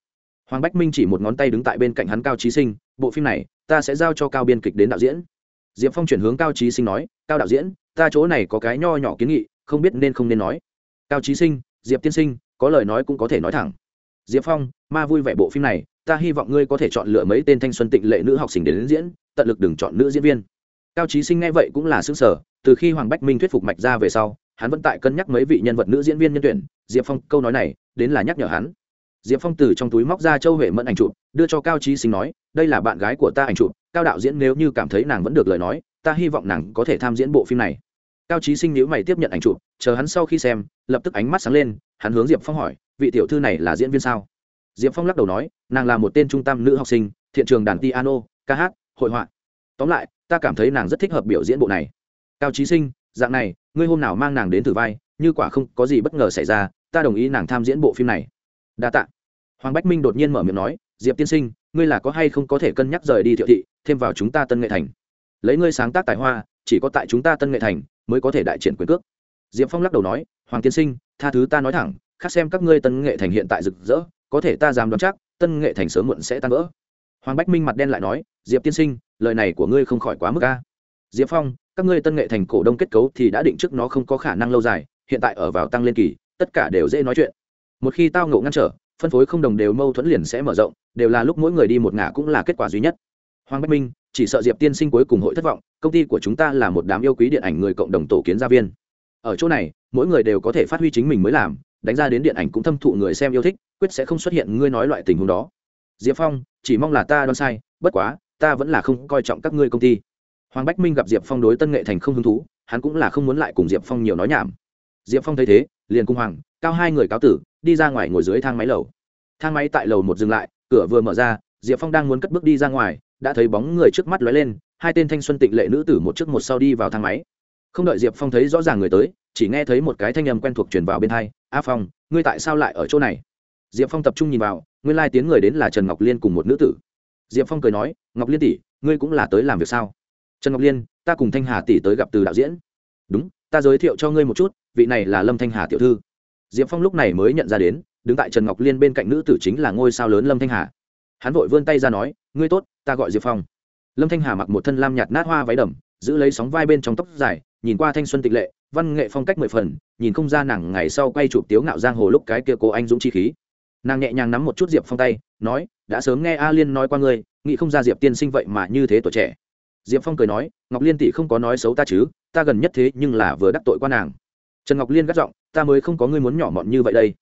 Hoàng bách minh chỉ một ngón tay đứng tại bên cạnh hắn cao trí sinh, bộ phim này, ta sẽ giao cho cao biên kịch đến đạo diễn. Diệp phong chuyển hướng cao trí sinh nói, cao đạo diễn ta chỗ này có cái nho nhỏ kiến nghị không biết nên không nên nói. Cao trí sinh diệp tiên sinh có lời nói cũng có thể nói thẳng. Diệp phong ma vui vẻ bộ phim này ta hy vọng ngươi có thể chọn lựa mấy tên thanh xuân tịnh lệ nữ học sinh đến, đến diễn tận lực đừng chọn nữ diễn viên. Cao trí sinh nghe vậy cũng là xứng sở từ khi hoàng bách minh thuyết phục mạch ra về sau hắn vẫn tại cân nhắc mấy vị nhân vật nữ diễn viên nhân tuyển. Diệp phong câu nói này đến là nhắc nhở hắn. Diệp phong từ trong túi móc ra châu huệ mẫn ảnh chụp đưa cho cao trí sinh nói đây là bạn gái của ta ảnh chụp cao đạo diễn nếu như cảm thấy nàng vẫn được lời nói ta hy vọng nàng có thể tham diễn bộ phim này. Cao trí sinh nhữ mày tiếp nhận ảnh chụp, chờ hắn sau khi xem, lập tức ánh mắt sáng lên, hắn hướng diệp phong hỏi, vị tiểu thư này là diễn viên sao? Diệp phong lắc đầu nói, nàng là một tên trung tâm nữ học sinh, thiện trường đàn piano, ca hát, hội họa. Tóm lại, ta cảm thấy nàng rất thích hợp biểu diễn bộ này. Cao trí sinh, dạng này, ngươi hôm nào mang nàng đến thử vai, như quả không có gì bất ngờ xảy ra, ta đồng ý nàng tham diễn bộ phim này. Đa t ạ hoàng bách minh đột nhiên mở miệng nói, diệp tiên sinh, ngươi là có hay không có thể cân nhắc rời đi thiệu thị, thêm vào chúng ta tân nghệ thành? Lấy ngươi sáng tác tài hoa, chỉ có tại chúng ta tân nghệ thành mới có thể đại triển quyền cước. Diệp phong lắc đầu nói, hoàng tiên sinh, tha thứ ta nói thẳng, khác xem các ngươi tân nghệ thành hiện tại rực rỡ, có thể ta dám đoán chắc, tân nghệ thành sớm muộn sẽ tan vỡ. Hoàng bách minh mặt đen lại nói, diệp tiên sinh, lời này của ngươi không khỏi quá mức ca diệp phong, các ngươi tân nghệ thành cổ đông kết cấu thì đã định trước nó không có khả năng lâu dài, hiện tại ở vào tăng lên kỳ, tất cả đều dễ nói chuyện. Một khi tao ngộ ngăn trở, phân phối không đồng đều mâu thuẫn liền sẽ mở rộng, đều là lúc mỗi người đi một ngả cũng là kết quả duy nhất hoàng bách minh, chỉ sợ diệp tiên sinh cuối cùng hội thất vọng, công ty của chúng ta là một đám yêu quý điện ảnh người cộng đồng tổ kiến gia viên. Ở chỗ này, mỗi người đều có thể phát huy chính mình mới làm, đánh ra đến điện ảnh cũng thâm thụ người xem yêu thích, quyết sẽ không xuất hiện ngươi nói loại tình huống đó. Diệp phong, chỉ mong là ta đoán sai, bất quá, ta vẫn là không coi trọng các ngươi công ty. Hoàng bách minh gặp diệp phong đối tân nghệ thành không hứng thú, hắn cũng là không muốn lại cùng diệp phong nhiều nói nhảm. Diệp phong thấy thế, liền cung hoàng, cao hai người cáo tử, đi ra ngoài ngồi dưới thang máy lầu. Thang máy tại lầu một dừng lại, cửa vừa mở ra, diệp phong đang muốn cất bước đi ra ngoài đã thấy bóng người trước mắt lóe lên, hai tên thanh xuân tịnh lệ nữ tử một trước một sau đi vào thang máy. Không đợi diệp phong thấy rõ ràng người tới, chỉ nghe thấy một cái thanh âm quen thuộc truyền vào bên hai, a phong, ngươi tại sao lại ở chỗ này? Diệp phong tập trung nhìn vào, nguyên lai tiến người đến là trần ngọc liên cùng một nữ tử. Diệp phong cười nói, ngọc liên tỷ, ngươi cũng là tới làm việc sao? Trần ngọc liên, ta cùng thanh hà tỷ tới gặp từ đạo diễn. Đúng, ta giới thiệu cho ngươi một chút, vị này là lâm thanh hà tiểu thư. Diệp phong lúc này mới nhận ra đến, đứng tại trần ngọc liên bên cạnh nữ tử chính là ngôi sao lớn lâm thanh hà hắn vội vươn tay ra nói, ngươi tốt, ta gọi diệp phong. Lâm thanh hà mặc một thân lam nhạt nát hoa váy đầm, giữ lấy sóng vai bên trong tóc dài, nhìn qua thanh xuân tịch lệ, văn nghệ phong cách mười phần, nhìn không ra nàng ngày sau quay chụp tiếu ngạo giang hồ lúc cái kia cố anh dũng chi khí. Nàng nhẹ nhàng nắm một chút diệp phong tay, nói, đã sớm nghe a liên nói qua ngươi, nghĩ không ra diệp tiên sinh vậy mà như thế tuổi trẻ. Diệp phong cười nói, ngọc liên tỷ không có nói xấu ta chứ, ta gần nhất thế nhưng là vừa đắc tội qua nàng. Trần ngọc liên gắt giọng, ta mới không có ngươi muốn nhỏ mọn như vậy đây.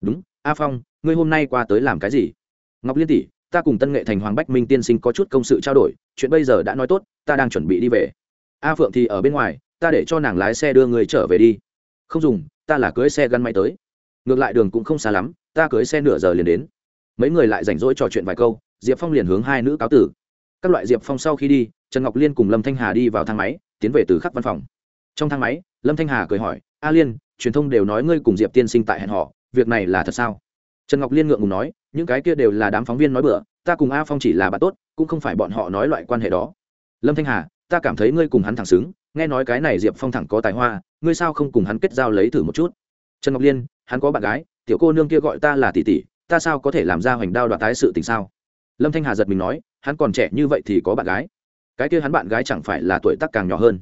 Đúng, a phong, ngươi hôm nay qua tới làm cái gì? Ngọc liên tỷ ta cùng tân nghệ thành hoàng bách minh tiên sinh có chút công sự trao đổi, chuyện bây giờ đã nói tốt, ta đang chuẩn bị đi về. A phượng thì ở bên ngoài, ta để cho nàng lái xe đưa người trở về đi. Không dùng, ta là cưới xe gắn máy tới. Ngược lại đường cũng không xa lắm, ta cưới xe nửa giờ liền đến. Mấy người lại rảnh rỗi trò chuyện vài câu, diệp phong liền hướng hai nữ cáo tử. Các loại diệp phong sau khi đi, trần ngọc liên cùng lâm thanh hà đi vào thang máy, tiến về từ khắc văn phòng. Trong thang máy, lâm thanh hà cười hỏi, a liên, truyền thông đều nói ngươi cùng diệp tiên sinh tại hẹn họ việc này là thật sao? Trần ngọc liên ngượng ngùng nói, những cái kia đều là đám phóng viên nói bừa, ta cùng a phong chỉ là bạn tốt, cũng không phải bọn họ nói loại quan hệ đó. Lâm thanh hà, ta cảm thấy ngươi cùng hắn thẳng xứng, nghe nói cái này diệp phong thẳng có tài hoa, ngươi sao không cùng hắn kết giao lấy thử một chút? Trần ngọc liên, hắn có bạn gái, tiểu cô nương kia gọi ta là tỷ tỷ, ta sao có thể làm ra hoành đao đoạt tái sự tình sao? Lâm thanh hà giật mình nói, hắn còn trẻ như vậy thì có bạn gái. Cái kia hắn bạn gái chẳng phải là tuổi tác càng nhỏ hơn.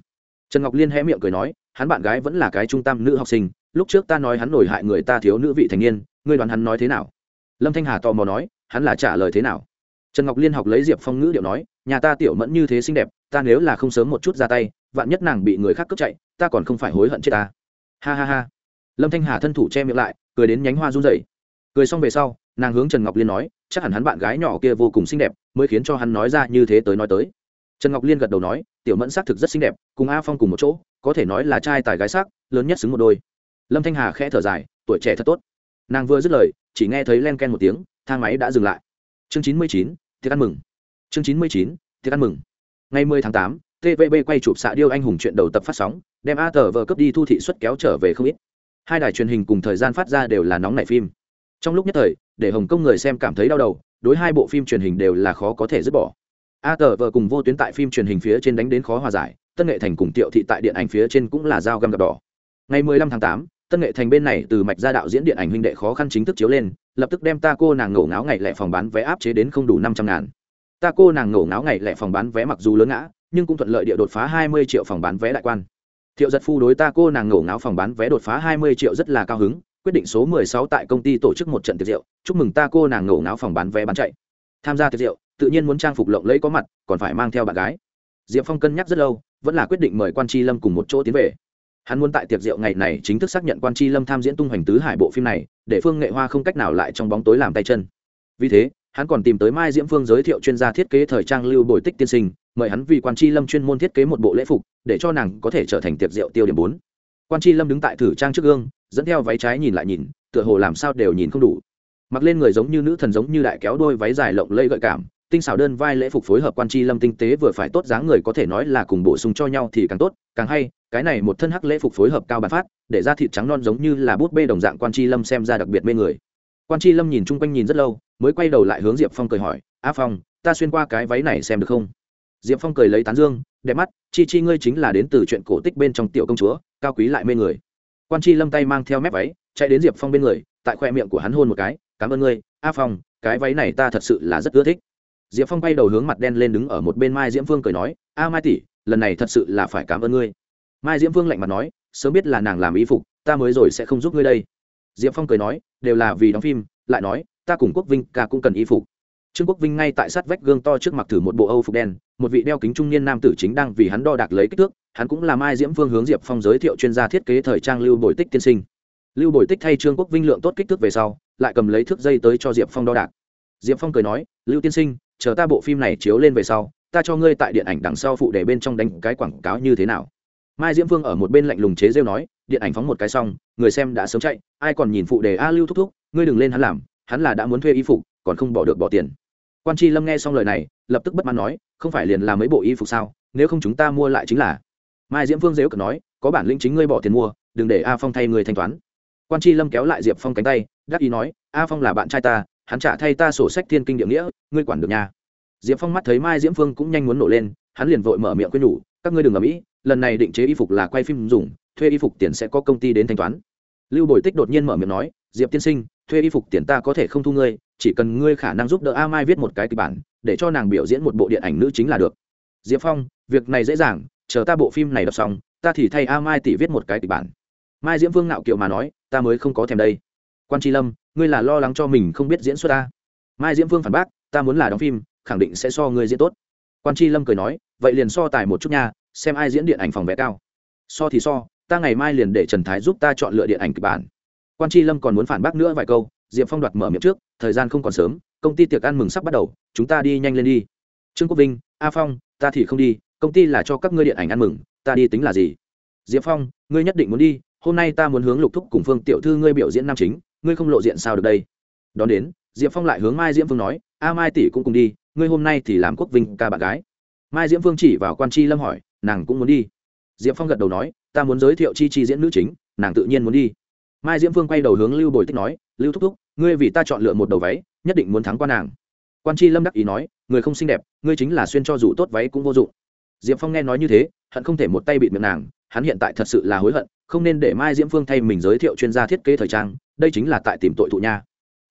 Trần ngọc liên hé miệng cười nói, hắn bạn gái vẫn là cái trung tâm nữ học sinh, lúc trước ta nói hắn nổi hại người ta thiếu nữ vị thành niên ngươi đoán hắn nói thế nào? Lâm thanh hà tò mò nói, hắn là trả lời thế nào? Trần ngọc liên học lấy diệp phong ngữ điệu nói, nhà ta tiểu mẫn như thế xinh đẹp, ta nếu là không sớm một chút ra tay, vạn nhất nàng bị người khác cướp chạy, ta còn không phải hối hận chết ta. Ha ha ha. Lâm thanh hà thân thủ che miệng lại, cười đến nhánh hoa run rẩy. Cười xong về sau, nàng hướng trần ngọc liên nói, chắc hẳn hắn bạn gái nhỏ kia vô cùng xinh đẹp, mới khiến cho hắn nói ra như thế tới nói tới. Trần ngọc liên gật đầu nói, tiểu mẫn xác thực rất xinh đẹp, cùng a phong cùng một chỗ, có thể nói là trai tài gái sắc, lớn nhất xứng một đôi. Lâm thanh hà khẽ thở dài, tuổi trẻ thật tốt nàng vừa dứt lời chỉ nghe thấy len ken một tiếng thang máy đã dừng lại. Chương chín mươi chín thiệt ăn mừng. Chương chín mươi chín thiệt ăn mừng. Ngày mười tháng tám tvb quay chụp xạ điêu anh hùng chuyện đầu tập phát sóng đem a tờ vờ cấp đi thu thị xuất kéo trở về không ít. Hai đài truyền hình cùng thời gian phát ra đều là nóng nảy phim. Trong lúc nhất thời để hồng kông người xem cảm thấy đau đầu đối hai bộ phim truyền hình đều là khó có thể dứt bỏ. A tờ vờ cùng vô tuyến tại phim truyền hình phía trên đánh đến khó hòa giải tân nghệ thành cùng tiệu thị tại điện ảnh phía trên cũng là dao găm gặp đỏ. Ngày 15 tháng 8, tân nghệ thành bên này từ mạch ra đạo diễn điện ảnh huynh đệ khó khăn chính thức chiếu lên, lập tức đem ta cô nàng ngổ ngáo ngày lẻ phòng bán vé áp chế đến không đủ năm trăm ngàn. Ta cô nàng ngổ ngáo ngày lẻ phòng bán vé mặc dù lớn ngã, nhưng cũng thuận lợi địa đột phá hai mươi triệu phòng bán vé đại quan. Thiệu giật phu đối ta cô nàng ngổ ngáo phòng bán vé đột phá hai mươi triệu rất là cao hứng, quyết định số mười sáu tại công ty tổ chức một trận tiệc rượu, chúc mừng ta cô nàng ngổ ngáo phòng bán vé bán chạy. Tham gia tiệc rượu, tự nhiên muốn trang phục lộng lẫy có mặt, còn phải mang theo bạn gái. Diệp phong cân nhắc rất lâu, vẫn là quyết định mời quan tri lâm cùng một chỗ tiến về hắn muốn tại tiệc rượu ngày này chính thức xác nhận quan tri lâm tham diễn tung hoành tứ hải bộ phim này, để phương nghệ hoa không cách nào lại trong bóng tối làm tay chân. Vì thế, hắn còn tìm tới mai diễm phương giới thiệu chuyên gia thiết kế thời trang lưu bồi tích tiên sinh, mời hắn vì quan tri lâm chuyên môn thiết kế một bộ lễ phục, để cho nàng có thể trở thành tiệc rượu tiêu điểm bốn. Quan tri lâm đứng tại thử trang trước gương, dẫn theo váy trái nhìn lại nhìn, tựa hồ làm sao đều nhìn không đủ. Mặc lên người giống như nữ thần giống như đại kéo đôi váy dài lộng lây gợi cảm, tinh xảo đơn vai lễ phục phối hợp quan tri lâm tinh tế vừa phải tốt dáng người có thể nói là cùng bổ sung cho nhau thì càng tốt, càng hay cái này một thân hắc lễ phục phối hợp cao bàn phát, để ra thịt trắng non giống như là bút bê đồng dạng quan chi lâm xem ra đặc biệt mê người. Quan chi lâm nhìn chung quanh nhìn rất lâu, mới quay đầu lại hướng diệp phong cười hỏi, a phong, ta xuyên qua cái váy này xem được không? Diệp phong cười lấy tán dương, đẹp mắt, chi chi ngươi chính là đến từ chuyện cổ tích bên trong tiểu công chúa, cao quý lại mê người. Quan chi lâm tay mang theo mép váy, chạy đến diệp phong bên người, tại khoe miệng của hắn hôn một cái, cảm ơn ngươi, a phong, cái váy này ta thật sự là rất ưa thích. Diệp phong bay đầu hướng mặt đen lên đứng ở một bên mai diễm phương cười nói, a mai tỷ, lần này thật sự là phải cảm ơn ngươi mai diễm vương lạnh mặt nói, sớm biết là nàng làm y phục, ta mới rồi sẽ không giúp ngươi đây. Diệp phong cười nói, đều là vì đóng phim, lại nói, ta cùng quốc vinh ca cũng cần y phục. Trương quốc vinh ngay tại sát vách gương to trước mặt thử một bộ âu phục đen, một vị đeo kính trung niên nam tử chính đang vì hắn đo đạc lấy kích thước, hắn cũng là mai diễm phương hướng diệp phong giới thiệu chuyên gia thiết kế thời trang lưu bồi tích tiên sinh. Lưu bồi tích thay trương quốc vinh lượng tốt kích thước về sau, lại cầm lấy thước dây tới cho diệp phong đo đạc. Diệp phong cười nói, lưu tiên sinh, chờ ta bộ phim này chiếu lên về sau, ta cho ngươi tại điện ảnh đằng sau phụ đề bên trong đánh cái quảng cáo như thế nào mai diễm phương ở một bên lạnh lùng chế rêu nói, điện ảnh phóng một cái xong, người xem đã sớm chạy, ai còn nhìn phụ đề a lưu thúc thúc, ngươi đừng lên hắn làm, hắn là đã muốn thuê y phục, còn không bỏ được bỏ tiền. Quan tri lâm nghe xong lời này, lập tức bất mãn nói, không phải liền làm mấy bộ y phục sao, nếu không chúng ta mua lại chính là. Mai diễm phương dếu cờ nói, có bản lĩnh chính ngươi bỏ tiền mua, đừng để a phong thay người thanh toán. Quan tri lâm kéo lại diệp phong cánh tay, đắc ý nói, a phong là bạn trai ta, hắn trả thay ta sổ sách thiên kinh địa nghĩa, ngươi quản được nhà diệp phong mắt thấy mai diễm phương cũng nhanh muốn nổ lên, hắn liền vội mở miệng quên nhủ, các ngươi đừng ở mỹ lần này định chế y phục là quay phim dùng, thuê y phục tiền sẽ có công ty đến thanh toán. Lưu bồi tích đột nhiên mở miệng nói, diệp tiên sinh, thuê y phục tiền ta có thể không thu ngươi, chỉ cần ngươi khả năng giúp đỡ a mai viết một cái kịch bản, để cho nàng biểu diễn một bộ điện ảnh nữ chính là được. Diệp phong, việc này dễ dàng, chờ ta bộ phim này đọc xong, ta thì thay a mai tỷ viết một cái kịch bản. Mai diễm vương nạo kiệu mà nói, ta mới không có thèm đây. Quan tri lâm, ngươi là lo lắng cho mình không biết diễn xuất ta. Mai diễm vương phản bác, ta muốn là đóng phim, khẳng định sẽ so ngươi diễn tốt. Quan tri lâm cười nói, vậy liền so tài một chút nha xem ai diễn điện ảnh phòng vẽ cao. So thì so, ta ngày mai liền để trần thái giúp ta chọn lựa điện ảnh kịch bản. Quan tri lâm còn muốn phản bác nữa vài câu, diệp phong đoạt mở miệng trước, thời gian không còn sớm, công ty tiệc ăn mừng sắp bắt đầu, chúng ta đi nhanh lên đi. Trương quốc vinh, a phong, ta thì không đi, công ty là cho các ngươi điện ảnh ăn mừng, ta đi tính là gì? Diệp phong, ngươi nhất định muốn đi, hôm nay ta muốn hướng lục thúc cùng phương tiểu thư ngươi biểu diễn nam chính, ngươi không lộ diện sao được đây? Đón đến, diệp phong lại hướng mai diễm phương nói, a mai tỷ cũng cùng đi, ngươi hôm nay thì làm quốc vinh ca bạn gái. Mai diễm phương chỉ vào quan tri lâm hỏi nàng cũng muốn đi. Diệp phong gật đầu nói, ta muốn giới thiệu chi chi diễn nữ chính, nàng tự nhiên muốn đi. Mai diễm phương quay đầu hướng lưu bồi tích nói, lưu thúc thúc, ngươi vì ta chọn lựa một đầu váy, nhất định muốn thắng qua nàng. Quan Chi lâm đắc ý nói, người không xinh đẹp, ngươi chính là xuyên cho dù tốt váy cũng vô dụng. Diệp phong nghe nói như thế, hận không thể một tay bị miệng nàng, hắn hiện tại thật sự là hối hận, không nên để mai diễm phương thay mình giới thiệu chuyên gia thiết kế thời trang, đây chính là tại tìm tội thụ nha.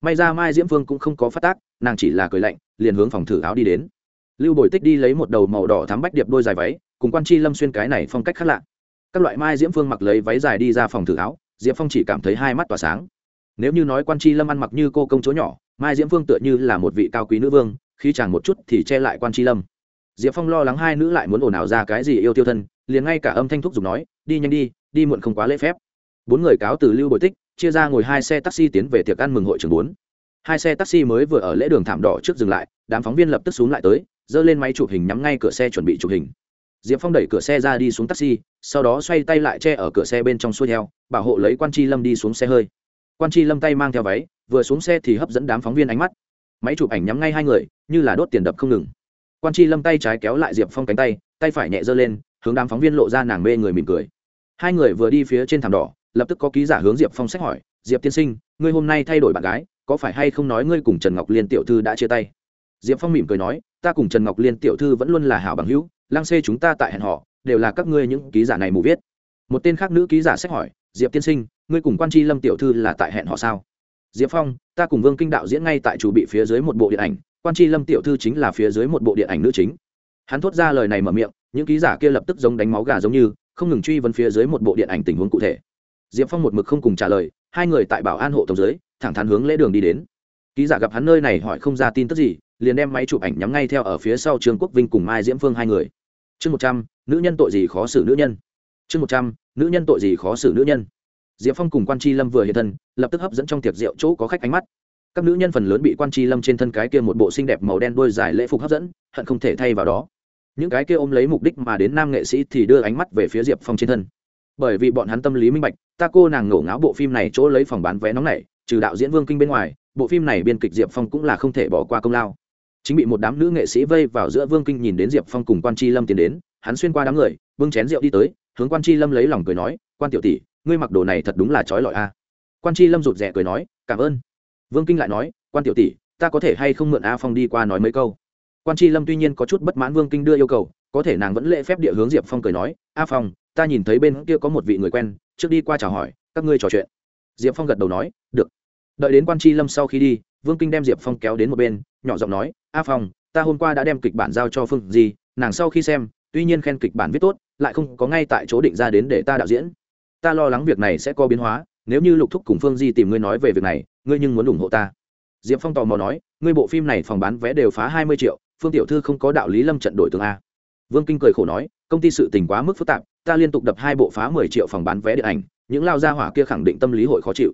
May ra mai diễm phương cũng không có phát tác, nàng chỉ là cười lạnh, liền hướng phòng thử áo đi đến. Lưu bồi tích đi lấy một đầu màu đỏ thắm bách điệp đôi dài váy cùng quan tri lâm xuyên cái này phong cách khác lạ. Các loại mai diễm phương mặc lấy váy dài đi ra phòng thử áo diệp phong chỉ cảm thấy hai mắt tỏa sáng. Nếu như nói quan tri lâm ăn mặc như cô công chúa nhỏ, mai diễm phương tựa như là một vị cao quý nữ vương khi chàng một chút thì che lại quan tri lâm. Diệp phong lo lắng hai nữ lại muốn ồn ào ra cái gì yêu tiêu thân, liền ngay cả âm thanh thúc giục nói, đi nhanh đi đi muộn không quá lễ phép. Bốn người cáo từ lưu bồi tích, chia ra ngồi hai xe taxi tiến về tiệc ăn mừng hội trường bốn. Hai xe taxi mới vừa ở lễ đường thảm đỏ trước dừng lại, đám phóng viên lập tức xuống lại tới, giơ lên máy chụp hình nhắm ngay cửa xe chuẩn bị chụp hình diệp phong đẩy cửa xe ra đi xuống taxi, sau đó xoay tay lại che ở cửa xe bên trong xuôi theo, bảo hộ lấy quan Chi lâm đi xuống xe hơi. Quan Chi lâm tay mang theo váy, vừa xuống xe thì hấp dẫn đám phóng viên ánh mắt. Máy chụp ảnh nhắm ngay hai người, như là đốt tiền đập không ngừng. Quan Chi lâm tay trái kéo lại diệp phong cánh tay tay phải nhẹ giơ lên, hướng đám phóng viên lộ ra nàng mê người mỉm cười. Hai người vừa đi phía trên thảm đỏ, lập tức có ký giả hướng diệp phong xách hỏi, diệp tiên sinh, ngươi hôm nay thay đổi bạn gái, có phải hay không nói ngươi cùng trần ngọc liên tiểu thư đã chia tay? Diệp phong mỉm cười nói, ta cùng trần ngọc liên tiểu thư vẫn luôn là hảo bằng hữu lang xê chúng ta tại hẹn họ đều là các ngươi những ký giả này mù viết. Một tên khác nữ ký giả sách hỏi, diệp tiên sinh, ngươi cùng quan tri lâm tiểu thư là tại hẹn họ sao? Diệp phong, ta cùng vương kinh đạo diễn ngay tại chủ bị phía dưới một bộ điện ảnh, quan tri lâm tiểu thư chính là phía dưới một bộ điện ảnh nữ chính. Hắn thốt ra lời này mở miệng, những ký giả kia lập tức giống đánh máu gà giống như, không ngừng truy vấn phía dưới một bộ điện ảnh tình huống cụ thể. Diệp phong một mực không cùng trả lời, hai người tại bảo an hộ tổng dưới, thẳng thắn hướng lễ đường đi đến. Ký giả gặp hắn nơi này hỏi không ra tin tức gì liền đem máy chụp ảnh nhắm ngay theo ở phía sau trương quốc vinh cùng mai diễm phương hai người. Chương một trăm, nữ nhân tội gì khó xử nữ nhân. Chương một trăm, nữ nhân tội gì khó xử nữ nhân. Diệp phong cùng quan tri lâm vừa hiện thân, lập tức hấp dẫn trong tiệc rượu chỗ có khách ánh mắt. Các nữ nhân phần lớn bị quan tri lâm trên thân cái kia một bộ xinh đẹp màu đen đôi dài lễ phục hấp dẫn, hận không thể thay vào đó. Những cái kia ôm lấy mục đích mà đến nam nghệ sĩ thì đưa ánh mắt về phía diệp phong trên thân. Bởi vì bọn hắn tâm lý minh bạch, ta cô nàng ngổ ngáo bộ phim này chỗ lấy phòng bán vé nóng này trừ đạo diễn vương kinh bên ngoài, bộ phim này biên kịch diệp phong cũng là không thể bỏ qua công lao chính bị một đám nữ nghệ sĩ vây vào giữa vương kinh nhìn đến diệp phong cùng quan tri lâm tiến đến, hắn xuyên qua đám người, bưng chén rượu đi tới, hướng quan tri lâm lấy lòng cười nói, quan tiểu tỷ, ngươi mặc đồ này thật đúng là trói lọi a. Quan tri lâm rụt rè cười nói, cảm ơn. Vương kinh lại nói, quan tiểu tỷ, ta có thể hay không mượn a phong đi qua nói mấy câu? Quan tri lâm tuy nhiên có chút bất mãn vương kinh đưa yêu cầu, có thể nàng vẫn lễ phép địa hướng diệp phong cười nói, a phong, ta nhìn thấy bên kia có một vị người quen, trước đi qua chào hỏi, các ngươi trò chuyện. Diệp phong gật đầu nói, được. Đợi đến quan tri lâm sau khi đi vương kinh đem diệp phong kéo đến một bên, nhỏ giọng nói, a phong, ta hôm qua đã đem kịch bản giao cho phương di, nàng sau khi xem, tuy nhiên khen kịch bản viết tốt, lại không có ngay tại chỗ định ra đến để ta đạo diễn. Ta lo lắng việc này sẽ có biến hóa, nếu như lục thúc cùng phương di tìm ngươi nói về việc này, ngươi nhưng muốn ủng hộ ta. Diệp phong tò mò nói, ngươi bộ phim này phòng bán vé đều phá hai mươi triệu, phương tiểu thư không có đạo lý lâm trận đổi tường a. Vương kinh cười khổ nói, công ty sự tình quá mức phức tạp, ta liên tục đập hai bộ phá mười triệu phòng bán vé điện ảnh, những lao gia hỏa kia khẳng định tâm lý hội khó chịu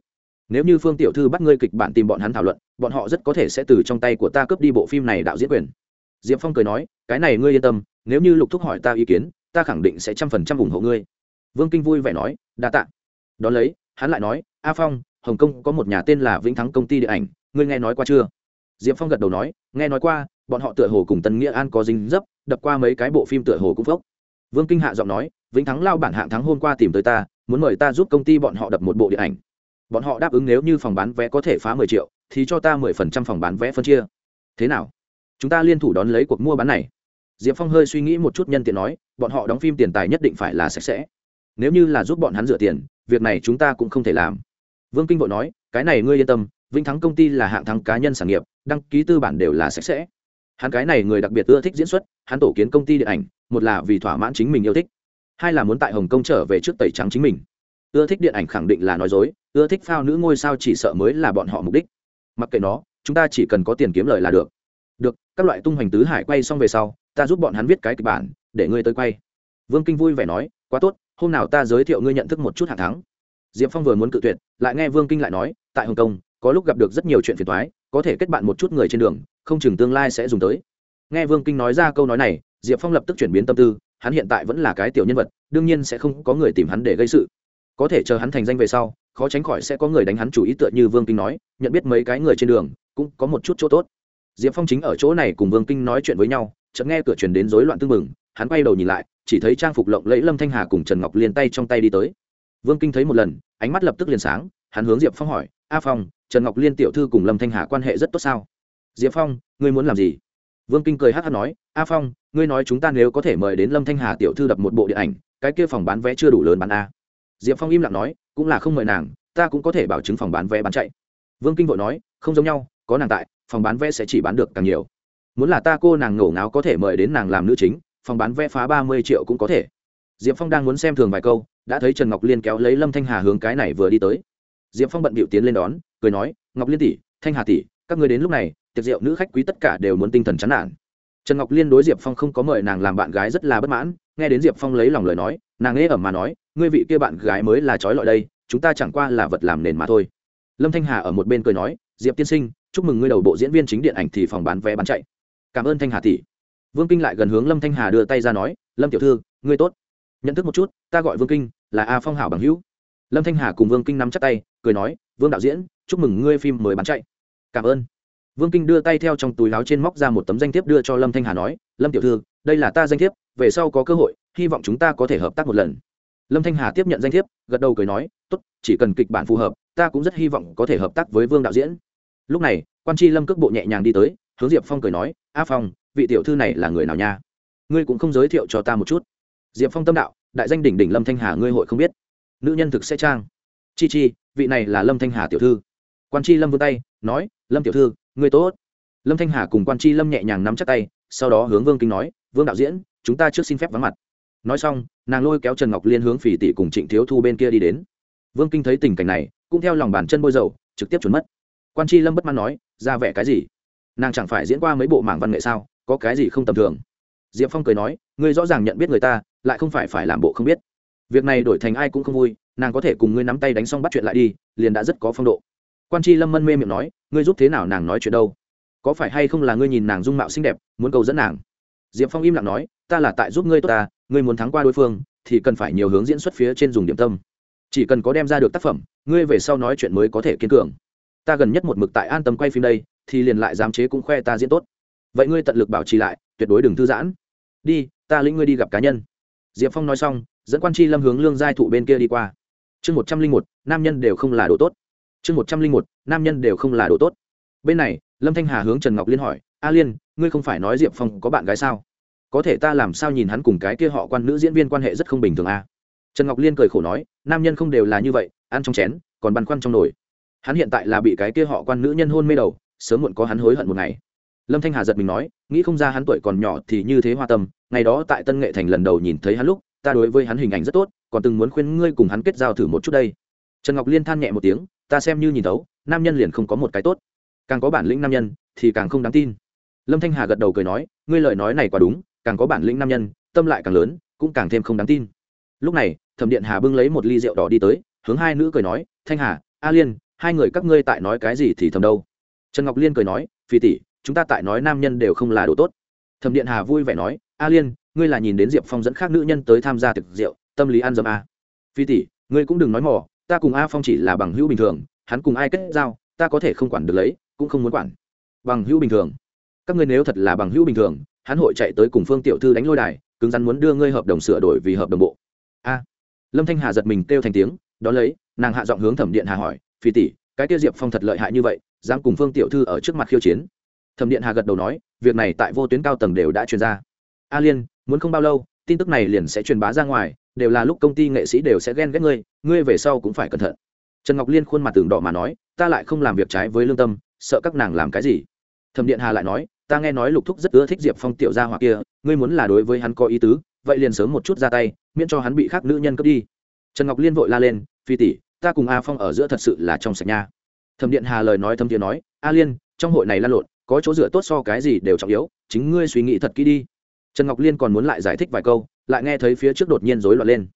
nếu như phương tiểu thư bắt ngươi kịch bản tìm bọn hắn thảo luận, bọn họ rất có thể sẽ từ trong tay của ta cướp đi bộ phim này đạo diễn quyền. Diệp phong cười nói, cái này ngươi yên tâm, nếu như lục thúc hỏi ta ý kiến, ta khẳng định sẽ trăm phần trăm ủng hộ ngươi. Vương kinh vui vẻ nói, đa t ạ đ ó lấy, hắn lại nói, a phong, hồng kông có một nhà tên là vĩnh thắng công ty điện ảnh, ngươi nghe nói qua chưa? Diệp phong gật đầu nói, nghe nói qua, bọn họ tựa hồ cùng tân nghĩa an có dính dấp, đập qua mấy cái bộ phim tựa hồ cũng phốc. Vương kinh hạ giọng nói, vĩnh thắng lao bản hạng thắng hôm qua tìm tới ta, muốn mời ta giúp công ty bọn họ đập một bộ điện ảnh bọn họ đáp ứng nếu như phòng bán vé có thể phá mười triệu, thì cho ta mười phần trăm phòng bán vé phân chia. Thế nào? Chúng ta liên thủ đón lấy cuộc mua bán này. Diệp phong hơi suy nghĩ một chút nhân tiện nói, bọn họ đóng phim tiền tài nhất định phải là sạch sẽ. Nếu như là giúp bọn hắn rửa tiền, việc này chúng ta cũng không thể làm. Vương kinh vội nói, cái này ngươi yên tâm, vĩnh thắng công ty là hạng thắng cá nhân sản nghiệp, đăng ký tư bản đều là sạch sẽ. Hắn cái này người đặc biệt ưa thích diễn xuất, hắn tổ kiến công ty điện ảnh, một là vì thỏa mãn chính mình yêu thích, hai là muốn tại hồng kông trở về trước tẩy trắng chính mình ưa thích điện ảnh khẳng định là nói dối, ưa thích phao nữ ngôi sao chỉ sợ mới là bọn họ mục đích. Mặc kệ nó, chúng ta chỉ cần có tiền kiếm lời là được. Được, các loại tung hoành tứ hải quay xong về sau, ta giúp bọn hắn viết cái kịch bản, để ngươi tới quay. Vương kinh vui vẻ nói, quá tốt, hôm nào ta giới thiệu ngươi nhận thức một chút hạng thắng. Diệp phong vừa muốn cự tuyệt, lại nghe vương kinh lại nói, tại hồng kông, có lúc gặp được rất nhiều chuyện phiền thoái có thể kết bạn một chút người trên đường, không chừng tương lai sẽ dùng tới. Nghe vương kinh nói ra câu nói này, diệp phong lập tức chuyển biến tâm tư, hắn hiện tại vẫn là cái tiểu nhân vật, đương nhiên sẽ không có người tìm hắn để gây sự có thể chờ hắn thành danh về sau, khó tránh khỏi sẽ có người đánh hắn chủ ý tựa như vương kinh nói, nhận biết mấy cái người trên đường, cũng có một chút chỗ tốt. Diệp phong chính ở chỗ này cùng vương kinh nói chuyện với nhau, chợt nghe cửa truyền đến rối loạn tưng mừng hắn quay đầu nhìn lại, chỉ thấy trang phục lộng lẫy lâm thanh hà cùng trần ngọc liên tay trong tay đi tới. Vương kinh thấy một lần, ánh mắt lập tức liền sáng, hắn hướng diệp phong hỏi, a phong, trần ngọc liên tiểu thư cùng lâm thanh hà quan hệ rất tốt sao? Diệp phong, ngươi muốn làm gì? Vương kinh cười hát hát nói, a phong, ngươi nói chúng ta nếu có thể mời đến lâm thanh hà tiểu thư đập một bộ điện ảnh, cái kia phòng bán vé chưa đủ lớn bán a diệp phong im lặng nói, cũng là không mời nàng, ta cũng có thể bảo chứng phòng bán vé bán chạy. Vương kinh vội nói, không giống nhau, có nàng tại, phòng bán vé sẽ chỉ bán được càng nhiều. Muốn là ta cô nàng ngổ ngáo có thể mời đến nàng làm nữ chính, phòng bán vé phá ba mươi triệu cũng có thể. Diệp phong đang muốn xem thường vài câu, đã thấy trần ngọc liên kéo lấy lâm thanh hà hướng cái này vừa đi tới. Diệp phong bận bịu tiến lên đón, cười nói, ngọc liên tỷ, thanh hà tỷ, các người đến lúc này, tiệc rượu nữ khách quý tất cả đều muốn tinh thần chán nản. Trần ngọc liên đối diệp phong không có mời nàng làm bạn gái rất là bất mãn nghe đến diệp phong lấy lòng lời nói, nàng nghe ẩm mà nói, ngươi vị kia bạn gái mới là trói lọi đây, chúng ta chẳng qua là vật làm nền mà thôi. Lâm thanh hà ở một bên cười nói, diệp tiên sinh, chúc mừng ngươi đầu bộ diễn viên chính điện ảnh thì phòng bán vé bán chạy. Cảm ơn thanh hà tỷ. Vương kinh lại gần hướng lâm thanh hà đưa tay ra nói, lâm tiểu thư, ngươi tốt. Nhận thức một chút, ta gọi vương kinh, là a phong hảo bằng hữu. Lâm thanh hà cùng vương kinh nắm chắc tay, cười nói, vương đạo diễn, chúc mừng ngươi phim mới bán chạy. Cảm ơn vương kinh đưa tay theo trong túi láo trên móc ra một tấm danh thiếp đưa cho lâm thanh hà nói, lâm tiểu thư, đây là ta danh thiếp, về sau có cơ hội, hy vọng chúng ta có thể hợp tác một lần. Lâm thanh hà tiếp nhận danh thiếp, gật đầu cười nói, tốt, chỉ cần kịch bản phù hợp, ta cũng rất hy vọng có thể hợp tác với vương đạo diễn. Lúc này, quan tri lâm cước bộ nhẹ nhàng đi tới, hướng diệp phong cười nói, a phong, vị tiểu thư này là người nào nha? Ngươi cũng không giới thiệu cho ta một chút. Diệp phong tâm đạo, đại danh đỉnh đỉnh lâm thanh hà ngươi hội không biết. Nữ nhân thực sẽ trang. Chi chi, vị này là lâm thanh hà tiểu thư. Quan tri lâm vươn tay, nói, lâm tiểu thư ngươi tốt. Lâm thanh hà cùng quan tri lâm nhẹ nhàng nắm chắc tay, sau đó hướng vương kinh nói, vương đạo diễn, chúng ta trước xin phép vắng mặt. Nói xong, nàng lôi kéo trần ngọc liên hướng phỉ tỷ cùng trịnh thiếu thu bên kia đi đến. Vương kinh thấy tình cảnh này, cũng theo lòng bàn chân bôi dầu, trực tiếp trốn mất. Quan tri lâm bất mãn nói, ra vẻ cái gì? Nàng chẳng phải diễn qua mấy bộ mảng văn nghệ sao? Có cái gì không tầm thường? Diệp phong cười nói, ngươi rõ ràng nhận biết người ta, lại không phải phải làm bộ không biết. Việc này đổi thành ai cũng không vui, nàng có thể cùng ngươi nắm tay đánh xong bắt chuyện lại đi, liền đã rất có phong độ quan tri lâm mân mê miệng nói, ngươi giúp thế nào nàng nói chuyện đâu? Có phải hay không là ngươi nhìn nàng dung mạo xinh đẹp, muốn cầu dẫn nàng? Diệp phong im lặng nói, ta là tại giúp ngươi tốt ta, ngươi muốn thắng qua đối phương, thì cần phải nhiều hướng diễn xuất phía trên dùng điểm tâm. Chỉ cần có đem ra được tác phẩm, ngươi về sau nói chuyện mới có thể kiên cường. Ta gần nhất một mực tại an tâm quay phim đây, thì liền lại dám chế cũng khoe ta diễn tốt. Vậy ngươi tận lực bảo trì lại, tuyệt đối đừng thư giãn. Đi, ta lĩnh ngươi đi gặp cá nhân. Diệp phong nói xong, dẫn quan tri lâm hướng lương giai thụ bên kia đi qua. Chương một trăm linh một, nam nhân đều không là đồ tốt chương một trăm linh một, nam nhân đều không là đồ tốt. Bên này, lâm thanh hà hướng trần ngọc liên hỏi, a liên, ngươi không phải nói diệp phong có bạn gái sao? Có thể ta làm sao nhìn hắn cùng cái kia họ quan nữ diễn viên quan hệ rất không bình thường a trần ngọc liên cười khổ nói, nam nhân không đều là như vậy, ăn trong chén, còn băn khoăn trong nồi. Hắn hiện tại là bị cái kia họ quan nữ nhân hôn mê đầu, sớm muộn có hắn hối hận một ngày. Lâm thanh hà giật mình nói, nghĩ không ra hắn tuổi còn nhỏ thì như thế hoa tâm, ngày đó tại tân nghệ thành lần đầu nhìn thấy hắn lúc, ta đối với hắn hình ảnh rất tốt, còn từng muốn khuyên ngươi cùng hắn kết giao thử một chút đây. Trần ngọc liên than nhẹ một tiếng ta xem như nhìn thấu, nam nhân liền không có một cái tốt. Càng có bản lĩnh nam nhân, thì càng không đáng tin. Lâm thanh hà gật đầu cười nói, ngươi lời nói này quả đúng, càng có bản lĩnh nam nhân, tâm lại càng lớn, cũng càng thêm không đáng tin. Lúc này, thẩm điện hà bưng lấy một ly rượu đỏ đi tới, hướng hai nữ cười nói, thanh hà, a liên, hai người các ngươi tại nói cái gì thì thầm đâu? Trần ngọc liên cười nói, phi tỷ, chúng ta tại nói nam nhân đều không là đồ tốt. Thẩm điện hà vui vẻ nói, a liên, ngươi là nhìn đến diệp phong dẫn khác nữ nhân tới tham gia thực rượu, tâm lý ăn dâm a phi tỷ, ngươi cũng đừng nói mỏ ta cùng a phong chỉ là bằng hữu bình thường, hắn cùng ai kết giao, ta có thể không quản được lấy, cũng không muốn quản. Bằng hữu bình thường. Các ngươi nếu thật là bằng hữu bình thường, hắn hội chạy tới cùng phương tiểu thư đánh lôi đài, cứng rắn muốn đưa ngươi hợp đồng sửa đổi vì hợp đồng bộ. A. Lâm thanh hà giật mình kêu thành tiếng đón lấy, nàng hạ giọng hướng thẩm điện hà hỏi, phi tỷ, cái tiêu diệp phong thật lợi hại như vậy, dám cùng phương tiểu thư ở trước mặt khiêu chiến? Thẩm điện hà gật đầu nói, việc này tại vô tuyến cao tầng đều đã truyền ra. A liên, muốn không bao lâu, tin tức này liền sẽ truyền bá ra ngoài đều là lúc công ty nghệ sĩ đều sẽ ghen ghét ngươi ngươi về sau cũng phải cẩn thận. Trần ngọc liên khuôn mặt tường đỏ mà nói, ta lại không làm việc trái với lương tâm, sợ các nàng làm cái gì? Thẩm điện hà lại nói, ta nghe nói lục thúc rất ưa thích diệp phong tiểu gia hoặc kia, ngươi muốn là đối với hắn có ý tứ, vậy liền sớm một chút ra tay, miễn cho hắn bị khác nữ nhân cướp đi. Trần ngọc liên vội la lên, phi tỷ, ta cùng a phong ở giữa thật sự là trong sạch nha. Thẩm điện hà lời nói thâm tiếng nói, a liên, trong hội này lan lộn, có chỗ dựa tốt so cái gì đều trọng yếu, chính ngươi suy nghĩ thật kỹ đi. Trần ngọc liên còn muốn lại giải thích vài câu lại nghe thấy phía trước đột nhiên rối loạn lên.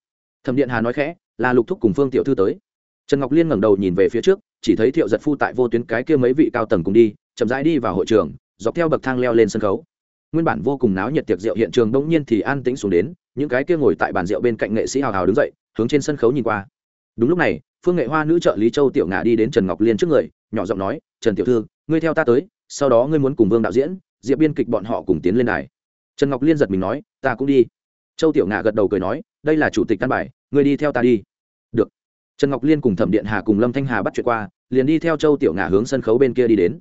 Thẩm điện hà nói khẽ, là lục thúc cùng phương tiểu thư tới. Trần ngọc liên ngẩng đầu nhìn về phía trước, chỉ thấy thiệu giật phu tại vô tuyến cái kia mấy vị cao tầng cùng đi, chậm rãi đi vào hội trường, dọc theo bậc thang leo lên sân khấu. Nguyên bản vô cùng náo nhiệt tiệc rượu hiện trường đông nhiên thì an tĩnh xuống đến, những cái kia ngồi tại bàn rượu bên cạnh nghệ sĩ hào hào đứng dậy, hướng trên sân khấu nhìn qua. Đúng lúc này, phương nghệ hoa nữ trợ lý châu tiểu ngà đi đến trần ngọc liên trước người, nhỏ giọng nói, trần tiểu thư, ngươi theo ta tới, sau đó ngươi muốn cùng vương đạo diễn, diệp biên kịch bọn họ cùng tiến lên đài. Trần ngọc liên giật mình nói, ta cũng đi châu tiểu ngà gật đầu cười nói, đây là chủ tịch căn bài, ngươi đi theo ta đi. Được. Trần ngọc liên cùng thẩm điện hà cùng lâm thanh hà bắt chuyện qua, liền đi theo châu tiểu ngà hướng sân khấu bên kia đi đến.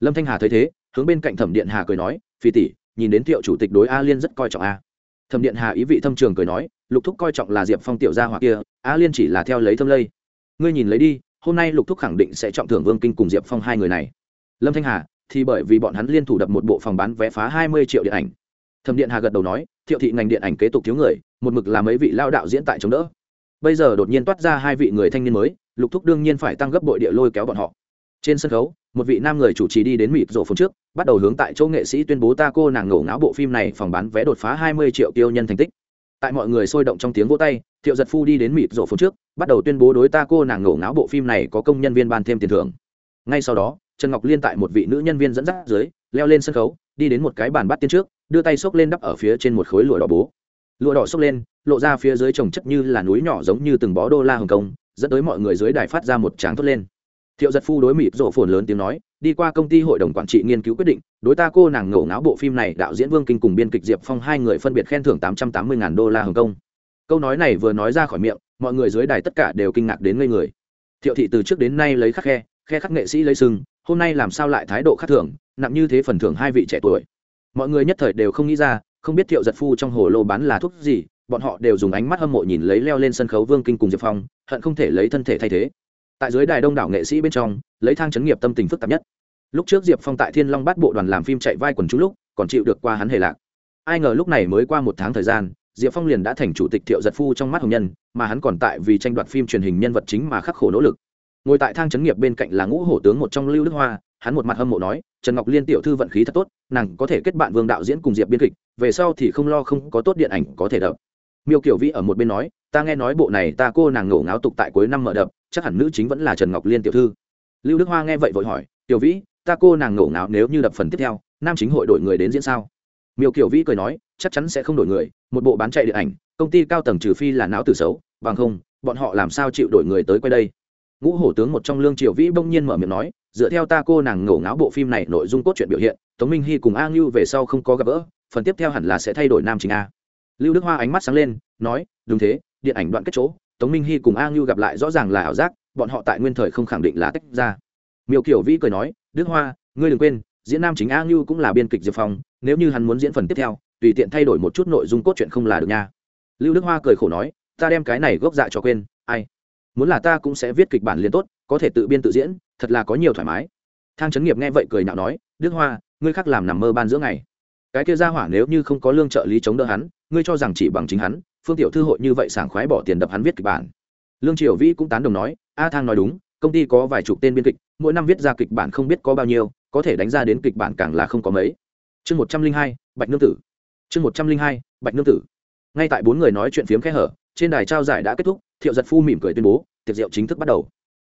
Lâm thanh hà thấy thế, hướng bên cạnh thẩm điện hà cười nói, phi tỷ, nhìn đến thiệu chủ tịch đối a liên rất coi trọng a. Thẩm điện hà ý vị thâm trường cười nói, lục thúc coi trọng là diệp phong tiểu gia hoặc kia, a liên chỉ là theo lấy thâm lây. Ngươi nhìn lấy đi, hôm nay lục thúc khẳng định sẽ trọng thưởng vương kinh cùng diệp phong hai người này. Lâm thanh hà, thì bởi vì bọn hắn liên thủ đập một bộ phòng bán vé phá hai mươi triệu điện ảnh. Thẩm điện hà gật đầu nói thiệu thị ngành điện ảnh kế tục thiếu người, một mực là mấy vị lao đạo diễn tại chống đỡ. Bây giờ đột nhiên toát ra hai vị người thanh niên mới, lục thúc đương nhiên phải tăng gấp bội địa lôi kéo bọn họ. Trên sân khấu, một vị nam người chủ trì đi đến mịp rổ phun trước, bắt đầu hướng tại chỗ nghệ sĩ tuyên bố ta cô nàng ngổ ngáo bộ phim này phòng bán vé đột phá hai mươi triệu tiêu nhân thành tích. Tại mọi người sôi động trong tiếng vỗ tay, thiệu giật phu đi đến mịp rổ phun trước, bắt đầu tuyên bố đối ta cô nàng ngổ ngáo bộ phim này có công nhân viên ban thêm tiền thưởng. Ngay sau đó, trần ngọc liên tại một vị nữ nhân viên dẫn dắt dưới, leo lên sân khấu, đi đến một cái bàn bắt tiên trước đưa tay xốc lên đắp ở phía trên một khối lụa đỏ bố. Lụa đỏ xốc lên, lộ ra phía dưới trồng chất như là núi nhỏ giống như từng bó đô la hồng kông, dẫn tới mọi người dưới đài phát ra một tráng thốt lên. Thiệu giật phu đối mịt rộ phồn lớn tiếng nói, đi qua công ty hội đồng quản trị nghiên cứu quyết định, đối ta cô nàng ngổ ngáo bộ phim này đạo diễn vương kinh cùng biên kịch diệp phong hai người phân biệt khen thưởng tám trăm tám mươi đô la hồng kông. Câu nói này vừa nói ra khỏi miệng, mọi người dưới đài tất cả đều kinh ngạc đến ngây người. Thiệu thị từ trước đến nay lấy khắc khe khe khắc nghệ sĩ lấy sưng hôm nay làm sao lại thái độ khắc thưởng nặng như thế phần thưởng hai vị trẻ tuổi mọi người nhất thời đều không nghĩ ra, không biết thiệu giật phu trong hồ lô bán là thuốc gì, bọn họ đều dùng ánh mắt hâm mộ nhìn lấy leo lên sân khấu vương kinh cùng diệp phong, hận không thể lấy thân thể thay thế. Tại dưới đài đông đảo nghệ sĩ bên trong, lấy thang chấn nghiệp tâm tình phức tạp nhất. Lúc trước diệp phong tại thiên long bắt bộ đoàn làm phim chạy vai quần chúng lúc, còn chịu được qua hắn hề lạc. Ai ngờ lúc này mới qua một tháng thời gian, diệp phong liền đã thành chủ tịch thiệu giật phu trong mắt hồng nhân, mà hắn còn tại vì tranh đoạt phim truyền hình nhân vật chính mà khắc khổ nỗ lực ngồi tại thang chấn nghiệp bên cạnh là ngũ hổ tướng một trong lưu đức hoa, hắn một mặt hâm mộ nói, trần ngọc liên tiểu thư vận khí thật tốt, nàng có thể kết bạn vương đạo diễn cùng diệp biên kịch, về sau thì không lo không có tốt điện ảnh có thể đập. Miêu kiểu vĩ ở một bên nói, ta nghe nói bộ này ta cô nàng ngổ ngáo tục tại cuối năm mở đập, chắc hẳn nữ chính vẫn là trần ngọc liên tiểu thư. Lưu đức hoa nghe vậy vội hỏi, tiểu vĩ, ta cô nàng ngổ ngáo nếu như đập phần tiếp theo, nam chính hội đổi người đến diễn sao? Miêu kiểu vĩ cười nói, chắc chắn sẽ không đổi người, một bộ bán chạy điện ảnh, công ty cao tầng trừ phi là não tử xấu, bằng không, bọn họ làm sao chịu đổi người tới quay đây? Ngũ hổ tướng một trong lương triều vĩ bỗng nhiên mở miệng nói, dựa theo ta cô nàng ngổ ngáo bộ phim này nội dung cốt truyện biểu hiện, tống minh hy cùng a ngưu về sau không có gặp gỡ, phần tiếp theo hẳn là sẽ thay đổi nam chính a. Lưu đức hoa ánh mắt sáng lên, nói, đúng thế, điện ảnh đoạn kết chỗ, tống minh hy cùng a ngưu gặp lại rõ ràng là ảo giác, bọn họ tại nguyên thời không khẳng định là tách ra. Miêu kiểu vĩ cười nói, đức hoa, ngươi đừng quên, diễn nam chính a ngưu cũng là biên kịch diệp phong, nếu như hắn muốn diễn phần tiếp theo, tùy tiện thay đổi một chút nội dung cốt truyện không là được nha. Lưu đức hoa cười khổ nói, ta đem cái này gốc dạ cho quên, ai? Muốn là ta cũng sẽ viết kịch bản liền tốt, có thể tự biên tự diễn, thật là có nhiều thoải mái. Thang trấn nghiệp nghe vậy cười nhạo nói, đức hoa, ngươi khác làm nằm mơ ban giữa ngày. Cái kia ra hỏa nếu như không có lương trợ lý chống đỡ hắn, ngươi cho rằng chỉ bằng chính hắn, phương tiểu thư hội như vậy sảng khoái bỏ tiền đập hắn viết kịch bản. Lương triều vĩ cũng tán đồng nói, a thang nói đúng, công ty có vài chục tên biên kịch, mỗi năm viết ra kịch bản không biết có bao nhiêu, có thể đánh ra đến kịch bản càng là không có mấy. Chương một trăm linh hai, bạch nương tử. Chương một trăm linh hai, bạch nương tử. Ngay tại bốn người nói chuyện phiếm khẽ hở, trên đài trao giải đã kết thúc thiệu giật phu mỉm cười tuyên bố, tiệc rượu chính thức bắt đầu.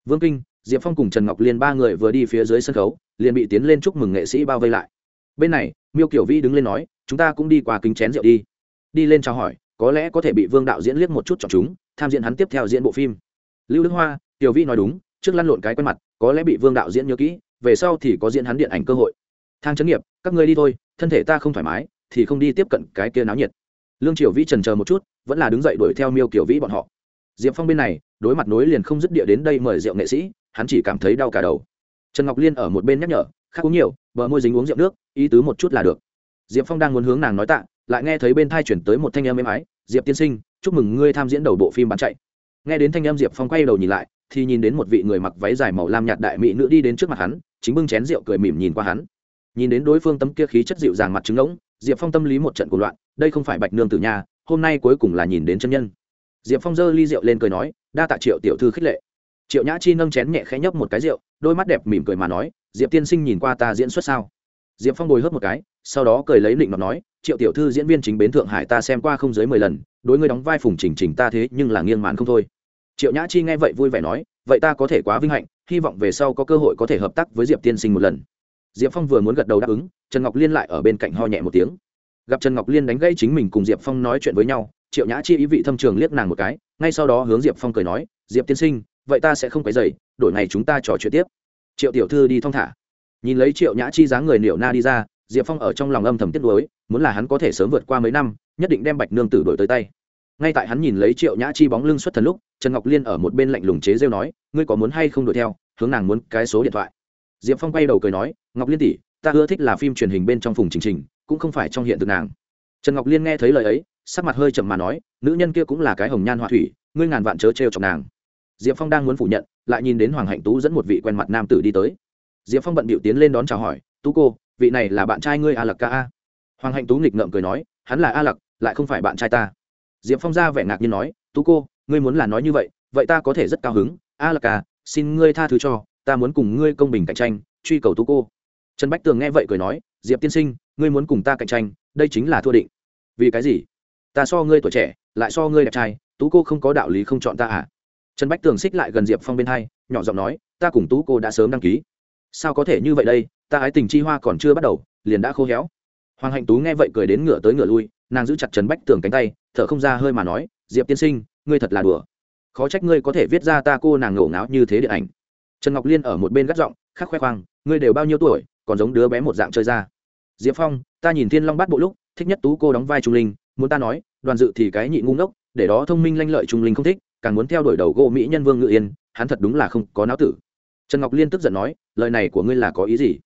Vương kinh, diệp phong cùng trần ngọc liên ba người vừa đi phía dưới sân khấu, liền bị tiến lên chúc mừng nghệ sĩ bao vây lại. Bên này, miêu kiểu vi đứng lên nói, chúng ta cũng đi qua kính chén rượu đi. Đi lên chào hỏi, có lẽ có thể bị vương đạo diễn liếc một chút chọn chúng, tham diễn hắn tiếp theo diễn bộ phim. Lưu đức hoa tiểu vi nói đúng, trước lăn lộn cái quen mặt, có lẽ bị vương đạo diễn nhớ kỹ, về sau thì có diễn hắn điện ảnh cơ hội. Thang chấn nghiệp, các ngươi đi thôi, thân thể ta không thoải mái, thì không đi tiếp cận cái kia náo nhiệt. Lương triều Vi trần chờ một chút, vẫn là đứng dậy đuổi theo miêu kiểu vĩ bọn họ diệp phong bên này, đối mặt nối liền không dứt địa đến đây mời rượu nghệ sĩ, hắn chỉ cảm thấy đau cả đầu. Trần ngọc liên ở một bên nhắc nhở khác uống nhiều, bờ môi dính uống rượu nước, ý tứ một chút là được. Diệp phong đang muốn hướng nàng nói tạ, lại nghe thấy bên thai chuyển tới một thanh âm êm ái, diệp tiên sinh, chúc mừng ngươi tham diễn đầu bộ phim bán chạy. Nghe đến thanh âm, diệp phong quay đầu nhìn lại, thì nhìn đến một vị người mặc váy dài màu lam nhạt đại mỹ nữ đi đến trước mặt hắn, chính bưng chén rượu cười mỉm nhìn qua hắn. Nhìn đến đối phương tấm kia khí chất dịu dàng mặt trứng ngỗng, diệp phong tâm lý một trận cuộc loạn, đây không phải bạch nương tử nhà hôm nay cuối cùng là nhìn đến chân nhân diệp phong giơ ly rượu lên cười nói, đa tạ triệu tiểu thư khích lệ. Triệu nhã chi nâng chén nhẹ khẽ nhấp một cái rượu, đôi mắt đẹp mỉm cười mà nói, diệp tiên sinh nhìn qua ta diễn xuất sao? Diệp phong bồi hớp một cái, sau đó cười lấy định mà nói, triệu tiểu thư diễn viên chính bến thượng hải ta xem qua không dưới mười lần, đối ngươi đóng vai phùng chỉnh chỉnh ta thế nhưng là nghiêng mạn không thôi. Triệu nhã chi nghe vậy vui vẻ nói, vậy ta có thể quá vinh hạnh, hy vọng về sau có cơ hội có thể hợp tác với diệp tiên sinh một lần. Diệp phong vừa muốn gật đầu đáp ứng, trần ngọc liên lại ở bên cạnh ho nhẹ một tiếng. Gặp trần ngọc liên đánh gây chính mình cùng diệp phong nói chuyện với nhau triệu nhã chi ý vị thâm trường liếc nàng một cái, ngay sau đó hướng diệp phong cười nói, diệp tiên sinh, vậy ta sẽ không quấy dày đổi ngày chúng ta trò chuyện tiếp. Triệu tiểu thư đi thong thả. Nhìn lấy triệu nhã chi dáng người liệu na đi ra, diệp phong ở trong lòng âm thầm tiết lối muốn là hắn có thể sớm vượt qua mấy năm, nhất định đem bạch nương tử đổi tới tay. Ngay tại hắn nhìn lấy triệu nhã chi bóng lưng xuất thần lúc, trần ngọc liên ở một bên lạnh lùng chế rêu nói, ngươi có muốn hay không đuổi theo? Hướng nàng muốn cái số điện thoại. Diệp phong quay đầu cười nói, ngọc liên tỷ, ta ưa thích là phim truyền hình bên trong phùng trình trình, cũng không phải trong hiện thực nàng. Trần ngọc liên nghe thấy lời ấy sắc mặt hơi chậm mà nói, nữ nhân kia cũng là cái hồng nhan họa thủy, ngươi ngàn vạn chớ trêu chọc nàng. Diệp phong đang muốn phủ nhận, lại nhìn đến hoàng hạnh tú dẫn một vị quen mặt nam tử đi tới. Diệp phong bận bịu tiến lên đón chào hỏi, tú cô, vị này là bạn trai ngươi a lặc ca a? Hoàng hạnh tú nghịch ngợm cười nói, hắn là a lặc, lại không phải bạn trai ta. Diệp phong ra vẻ ngạc nhiên nói, tú cô, ngươi muốn là nói như vậy vậy ta có thể rất cao hứng. A lặc ca, xin ngươi tha thứ cho, ta muốn cùng ngươi công bình cạnh tranh, truy cầu tú cô. Trần bách tường nghe vậy cười nói, diệp tiên sinh, ngươi muốn cùng ta cạnh tranh, đây chính là thua định. Vì cái gì? Ta so ngươi tuổi trẻ, lại so ngươi đẹp trai, tú cô không có đạo lý không chọn ta à? Trần bách tường xích lại gần diệp phong bên hai, nhỏ giọng nói, ta cùng tú cô đã sớm đăng ký. Sao có thể như vậy đây? Ta ái tình chi hoa còn chưa bắt đầu, liền đã khô héo. Hoàng hạnh tú nghe vậy cười đến ngửa tới ngửa lui, nàng giữ chặt trần bách tường cánh tay, thở không ra hơi mà nói, diệp tiên sinh, ngươi thật là đùa. Khó trách ngươi có thể viết ra ta cô nàng ngổ ngáo như thế điện ảnh. Trần ngọc liên ở một bên gắt giọng, khắc khoe khoang, ngươi đều bao nhiêu tuổi, còn giống đứa bé một dạng chơi ra. Diệp phong, ta nhìn thiên long bắt bộ lúc, thích nhất tú cô đóng vai trung linh muốn ta nói, đoàn dự thì cái nhị ngu ngốc, để đó thông minh lanh lợi trung linh không thích, càng muốn theo đuổi đầu gỗ mỹ nhân vương ngự yên, hắn thật đúng là không có não tử. Trần ngọc liên tức giận nói, lời này của ngươi là có ý gì?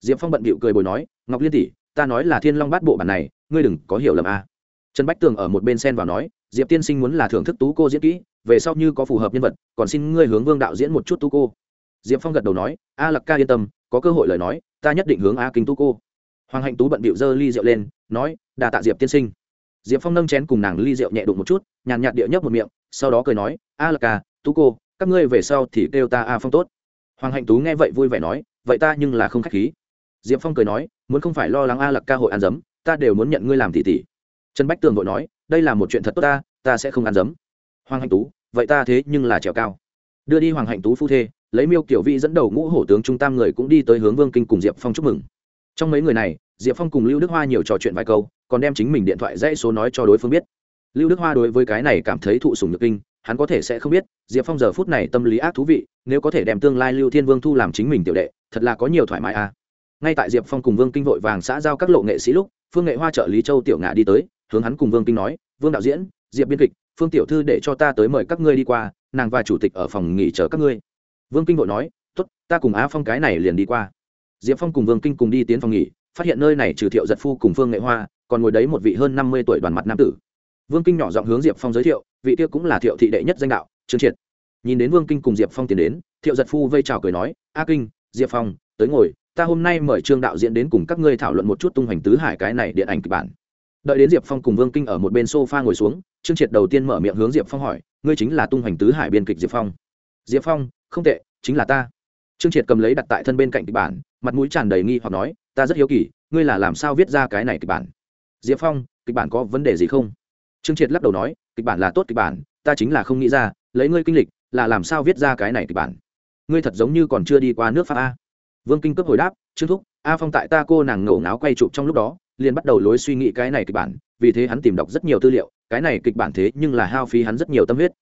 Diệp phong bận bịu cười bồi nói, ngọc liên tỷ, ta nói là thiên long bát bộ bản này, ngươi đừng có hiểu lầm a. À. trần bách tường ở một bên sen vào nói, diệp tiên sinh muốn là thưởng thức tú cô diễn kỹ, về sau như có phù hợp nhân vật, còn xin ngươi hướng vương đạo diễn một chút tú cô. Diệp phong gật đầu nói, a lặc ca yên tâm, có cơ hội lời nói, ta nhất định hướng a kinh tú cô. Hoàng hạnh tú bận bịu dơ ly rượu lên, nói đà tạ diệp tiên sinh diệp phong nâng chén cùng nàng ly rượu nhẹ đụng một chút, nhàn nhạt địa nhấp một miệng, sau đó cười nói, a lặc ca, tú cô, các ngươi về sau thì kêu ta a phong tốt. Hoàng hạnh tú nghe vậy vui vẻ nói, vậy ta nhưng là không k h á c h khí. Diệp phong cười nói, muốn không phải lo lắng a Lạc ca hội ăn dấm, ta đều muốn nhận ngươi làm tỷ tỷ. Trần bách tường vội nói, đây là một chuyện thật tốt ta ta sẽ không ăn dấm. Hoàng hạnh tú, vậy ta thế nhưng là trèo cao. Đưa đi hoàng hạnh tú phu thê, lấy miêu kiểu Vi dẫn đầu ngũ hổ tướng trung tam người cũng đi tới hướng vương kinh cùng diệp phong chúc mừng. Trong mấy người này diệp phong cùng lưu đức hoa nhiều trò chuyện vài câu, còn đem chính mình điện thoại dãy số nói cho đối phương biết. Lưu đức hoa đối với cái này cảm thấy thụ sùng nhược kinh, hắn có thể sẽ không biết, diệp phong giờ phút này tâm lý ác thú vị, nếu có thể đem tương lai lưu thiên vương thu làm chính mình tiểu đệ, thật là có nhiều thoải mái à. Ngay tại diệp phong cùng vương kinh vội vàng xã giao các lộ nghệ sĩ lúc, phương nghệ hoa trợ lý châu tiểu ngã đi tới, hướng hắn cùng vương kinh nói, vương đạo diễn, diệp biên kịch, phương tiểu thư để cho ta tới mời các ngươi đi qua, nàng và chủ tịch ở phòng nghỉ chờ các ngươi. Vương kinh vội nói t ố t ta cùng á phong cái này liền đi qua. Diệp phong cùng vương kinh cùng đi tiến phòng nghỉ phát hiện nơi này trừ thiệu giật phu cùng phương nghệ hoa, còn ngồi đấy một vị hơn năm mươi tuổi đoàn mặt nam tử. Vương kinh nhỏ giọng hướng diệp phong giới thiệu, vị kia cũng là thiệu thị đệ nhất danh đạo, trương triệt. Nhìn đến vương kinh cùng diệp phong tiến đến, thiệu giật phu vây chào cười nói, a kinh, diệp phong, tới ngồi, ta hôm nay mời trương đạo diễn đến cùng các ngươi thảo luận một chút tung hoành tứ hải cái này điện ảnh kịch bản. Đợi đến diệp phong cùng vương kinh ở một bên s o f a ngồi xuống, trương triệt đầu tiên mở miệng hướng diệp phong hỏi, ngươi chính là tung hoành tứ hải biên kịch diệp phong? Diệp phong, không tệ, chính là ta. Trương triệt cầm lấy đặt tại thân bên cạnh kịch bản, mặt mũi tràn đầy nghi hoặc nói ta rất hiếu kỳ, ngươi là làm sao viết ra cái này kịch bản? Diệp phong, kịch bản có vấn đề gì không? Trương triệt lắc đầu nói, kịch bản là tốt kịch bản, ta chính là không nghĩ ra, lấy ngươi kinh lịch, là làm sao viết ra cái này kịch bản? Ngươi thật giống như còn chưa đi qua nước pháp a. Vương kinh cấp hồi đáp, trương thúc, a phong tại ta cô nàng ngổ ngáo quay chụp trong lúc đó, liền bắt đầu lối suy nghĩ cái này kịch bản, vì thế hắn tìm đọc rất nhiều tư liệu, cái này kịch bản thế nhưng là hao phí hắn rất nhiều tâm huyết.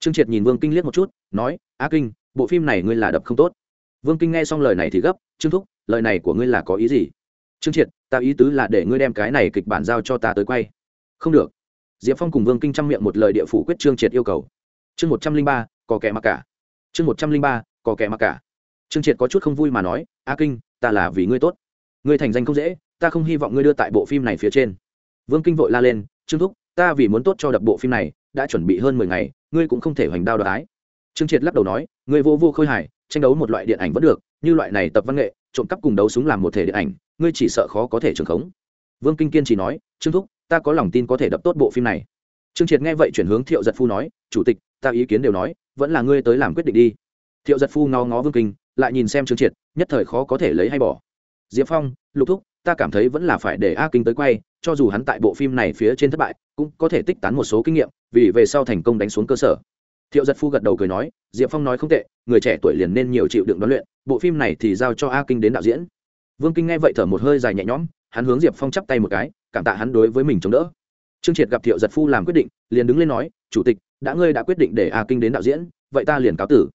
Trương triệt nhìn vương kinh liếc một chút, nói, a kinh, bộ phim này ngươi là đập không tốt. Vương kinh nghe xong lời này thì gấp, trương thúc lời này của ngươi là có ý gì? Trương triệt, ta ý tứ là để ngươi đem cái này kịch bản giao cho ta tới quay. Không được. Diệp phong cùng vương kinh chăm miệng một lời địa phủ quyết trương triệt yêu cầu. Chương một trăm linh ba, có kẻ mặc cả. Chương một trăm linh ba, có kẻ mặc cả. Trương triệt có chút không vui mà nói, a kinh, ta là vì ngươi tốt. Ngươi thành danh không dễ, ta không hy vọng ngươi đưa tại bộ phim này phía trên. Vương kinh vội la lên, trương thúc, ta vì muốn tốt cho đập bộ phim này, đã chuẩn bị hơn mười ngày, ngươi cũng không thể hoành đao đoái trương triệt lắc đầu nói, ngươi vô vô khôi hài, tranh đấu một loại điện ảnh vẫn được, như loại này tập văn nghệ, trộm cắp cùng đấu súng làm một thể điện ảnh, ngươi chỉ sợ khó có thể trường khống. Vương kinh kiên chỉ nói, trương thúc, ta có lòng tin có thể đập tốt bộ phim này. Trương triệt nghe vậy chuyển hướng thiệu giật phu nói, chủ tịch, ta ý kiến đều nói, vẫn là ngươi tới làm quyết định đi. Thiệu giật phu ngó ngó vương kinh, lại nhìn xem trương triệt, nhất thời khó có thể lấy hay bỏ. Diệp phong, lục thúc, ta cảm thấy vẫn là phải để a kinh tới quay, cho dù hắn tại bộ phim này phía trên thất bại, cũng có thể tích tán một số kinh nghiệm, vì về sau thành công đánh xuống cơ sở thiệu giật phu gật đầu cười nói, diệp phong nói không tệ, người trẻ tuổi liền nên nhiều chịu đựng đoán luyện, bộ phim này thì giao cho a kinh đến đạo diễn. Vương kinh nghe vậy thở một hơi dài nhẹ nhõm, hắn hướng diệp phong chắp tay một cái, cảm tạ hắn đối với mình chống đỡ. Trương triệt gặp thiệu giật phu làm quyết định, liền đứng lên nói, chủ tịch, đã ngươi đã quyết định để a kinh đến đạo diễn, vậy ta liền cáo tử.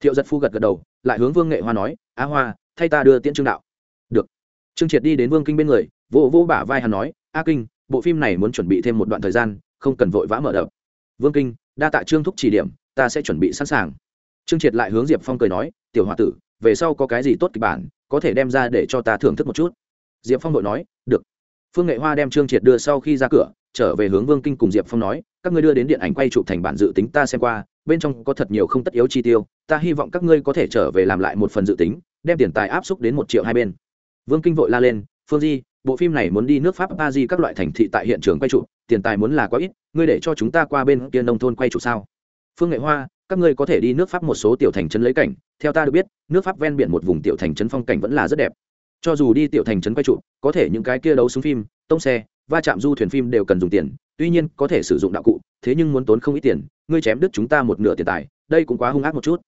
Thiệu giật phu gật gật đầu, lại hướng vương nghệ hoa nói, a hoa, thay ta đưa tiễn trương đạo. Được. Trương triệt đi đến vương kinh bên người, vỗ vỗ bả vai hắn nói, a kinh, bộ phim này muốn chuẩn bị thêm một đoạn thời gian, không cần vội vã mở đập vương kinh đa tạ trương thúc chỉ điểm ta sẽ chuẩn bị sẵn sàng. Trương triệt lại hướng diệp phong cười nói, tiểu h o a tử, về sau có cái gì tốt kịch bản, có thể đem ra để cho ta thưởng thức một chút. Diệp phong đội nói, được. Phương nghệ hoa đem trương triệt đưa sau khi ra cửa, trở về hướng vương kinh cùng diệp phong nói, các ngươi đưa đến điện ảnh quay chụp thành bản dự tính ta xem qua, bên trong có thật nhiều không tất yếu chi tiêu, ta hy vọng các ngươi có thể trở về làm lại một phần dự tính, đem tiền tài áp xúc đến một triệu hai bên. Vương kinh vội la lên, phương di, bộ phim này muốn đi nước pháp, ba di các loại thành thị tại hiện trường quay chụp, tiền tài muốn là quá ít, ngươi để cho chúng ta qua bên kia nông thôn quay chụp sao? Phương nghệ hoa, các ngươi có thể đi nước pháp một số tiểu thành trấn lấy cảnh. Theo ta được biết, nước pháp ven biển một vùng tiểu thành trấn phong cảnh vẫn là rất đẹp. Cho dù đi tiểu thành trấn quay trụ, có thể những cái kia đấu súng phim, tông xe, va chạm du thuyền phim đều cần dùng tiền. Tuy nhiên, có thể sử dụng đạo cụ, thế nhưng muốn tốn không ít tiền. Ngươi chém đứt chúng ta một nửa tiền tài, đây cũng quá hung ác một chút.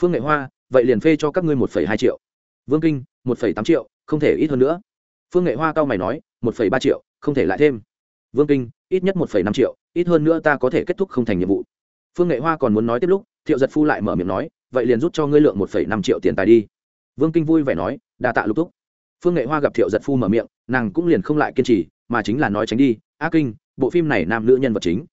Phương nghệ hoa, vậy liền phê cho các ngươi một phẩy hai triệu. Vương kinh, một phẩy tám triệu, không thể ít hơn nữa. Phương nghệ hoa cao mày nói, một phẩy ba triệu, không thể lại thêm. Vương kinh, ít nhất một phẩy năm triệu, ít hơn nữa ta có thể kết thúc không thành nhiệm vụ phương nghệ hoa còn muốn nói tiếp lúc, thiệu giật phu lại mở miệng nói, vậy liền rút cho ngươi lượng một phẩy năm triệu tiền tài đi. Vương kinh vui vẻ nói, đa tạ lục túc phương nghệ hoa gặp thiệu giật phu mở miệng, nàng cũng liền không lại kiên trì, mà chính là nói tránh đi, a kinh, bộ phim này nam nữ nhân vật chính.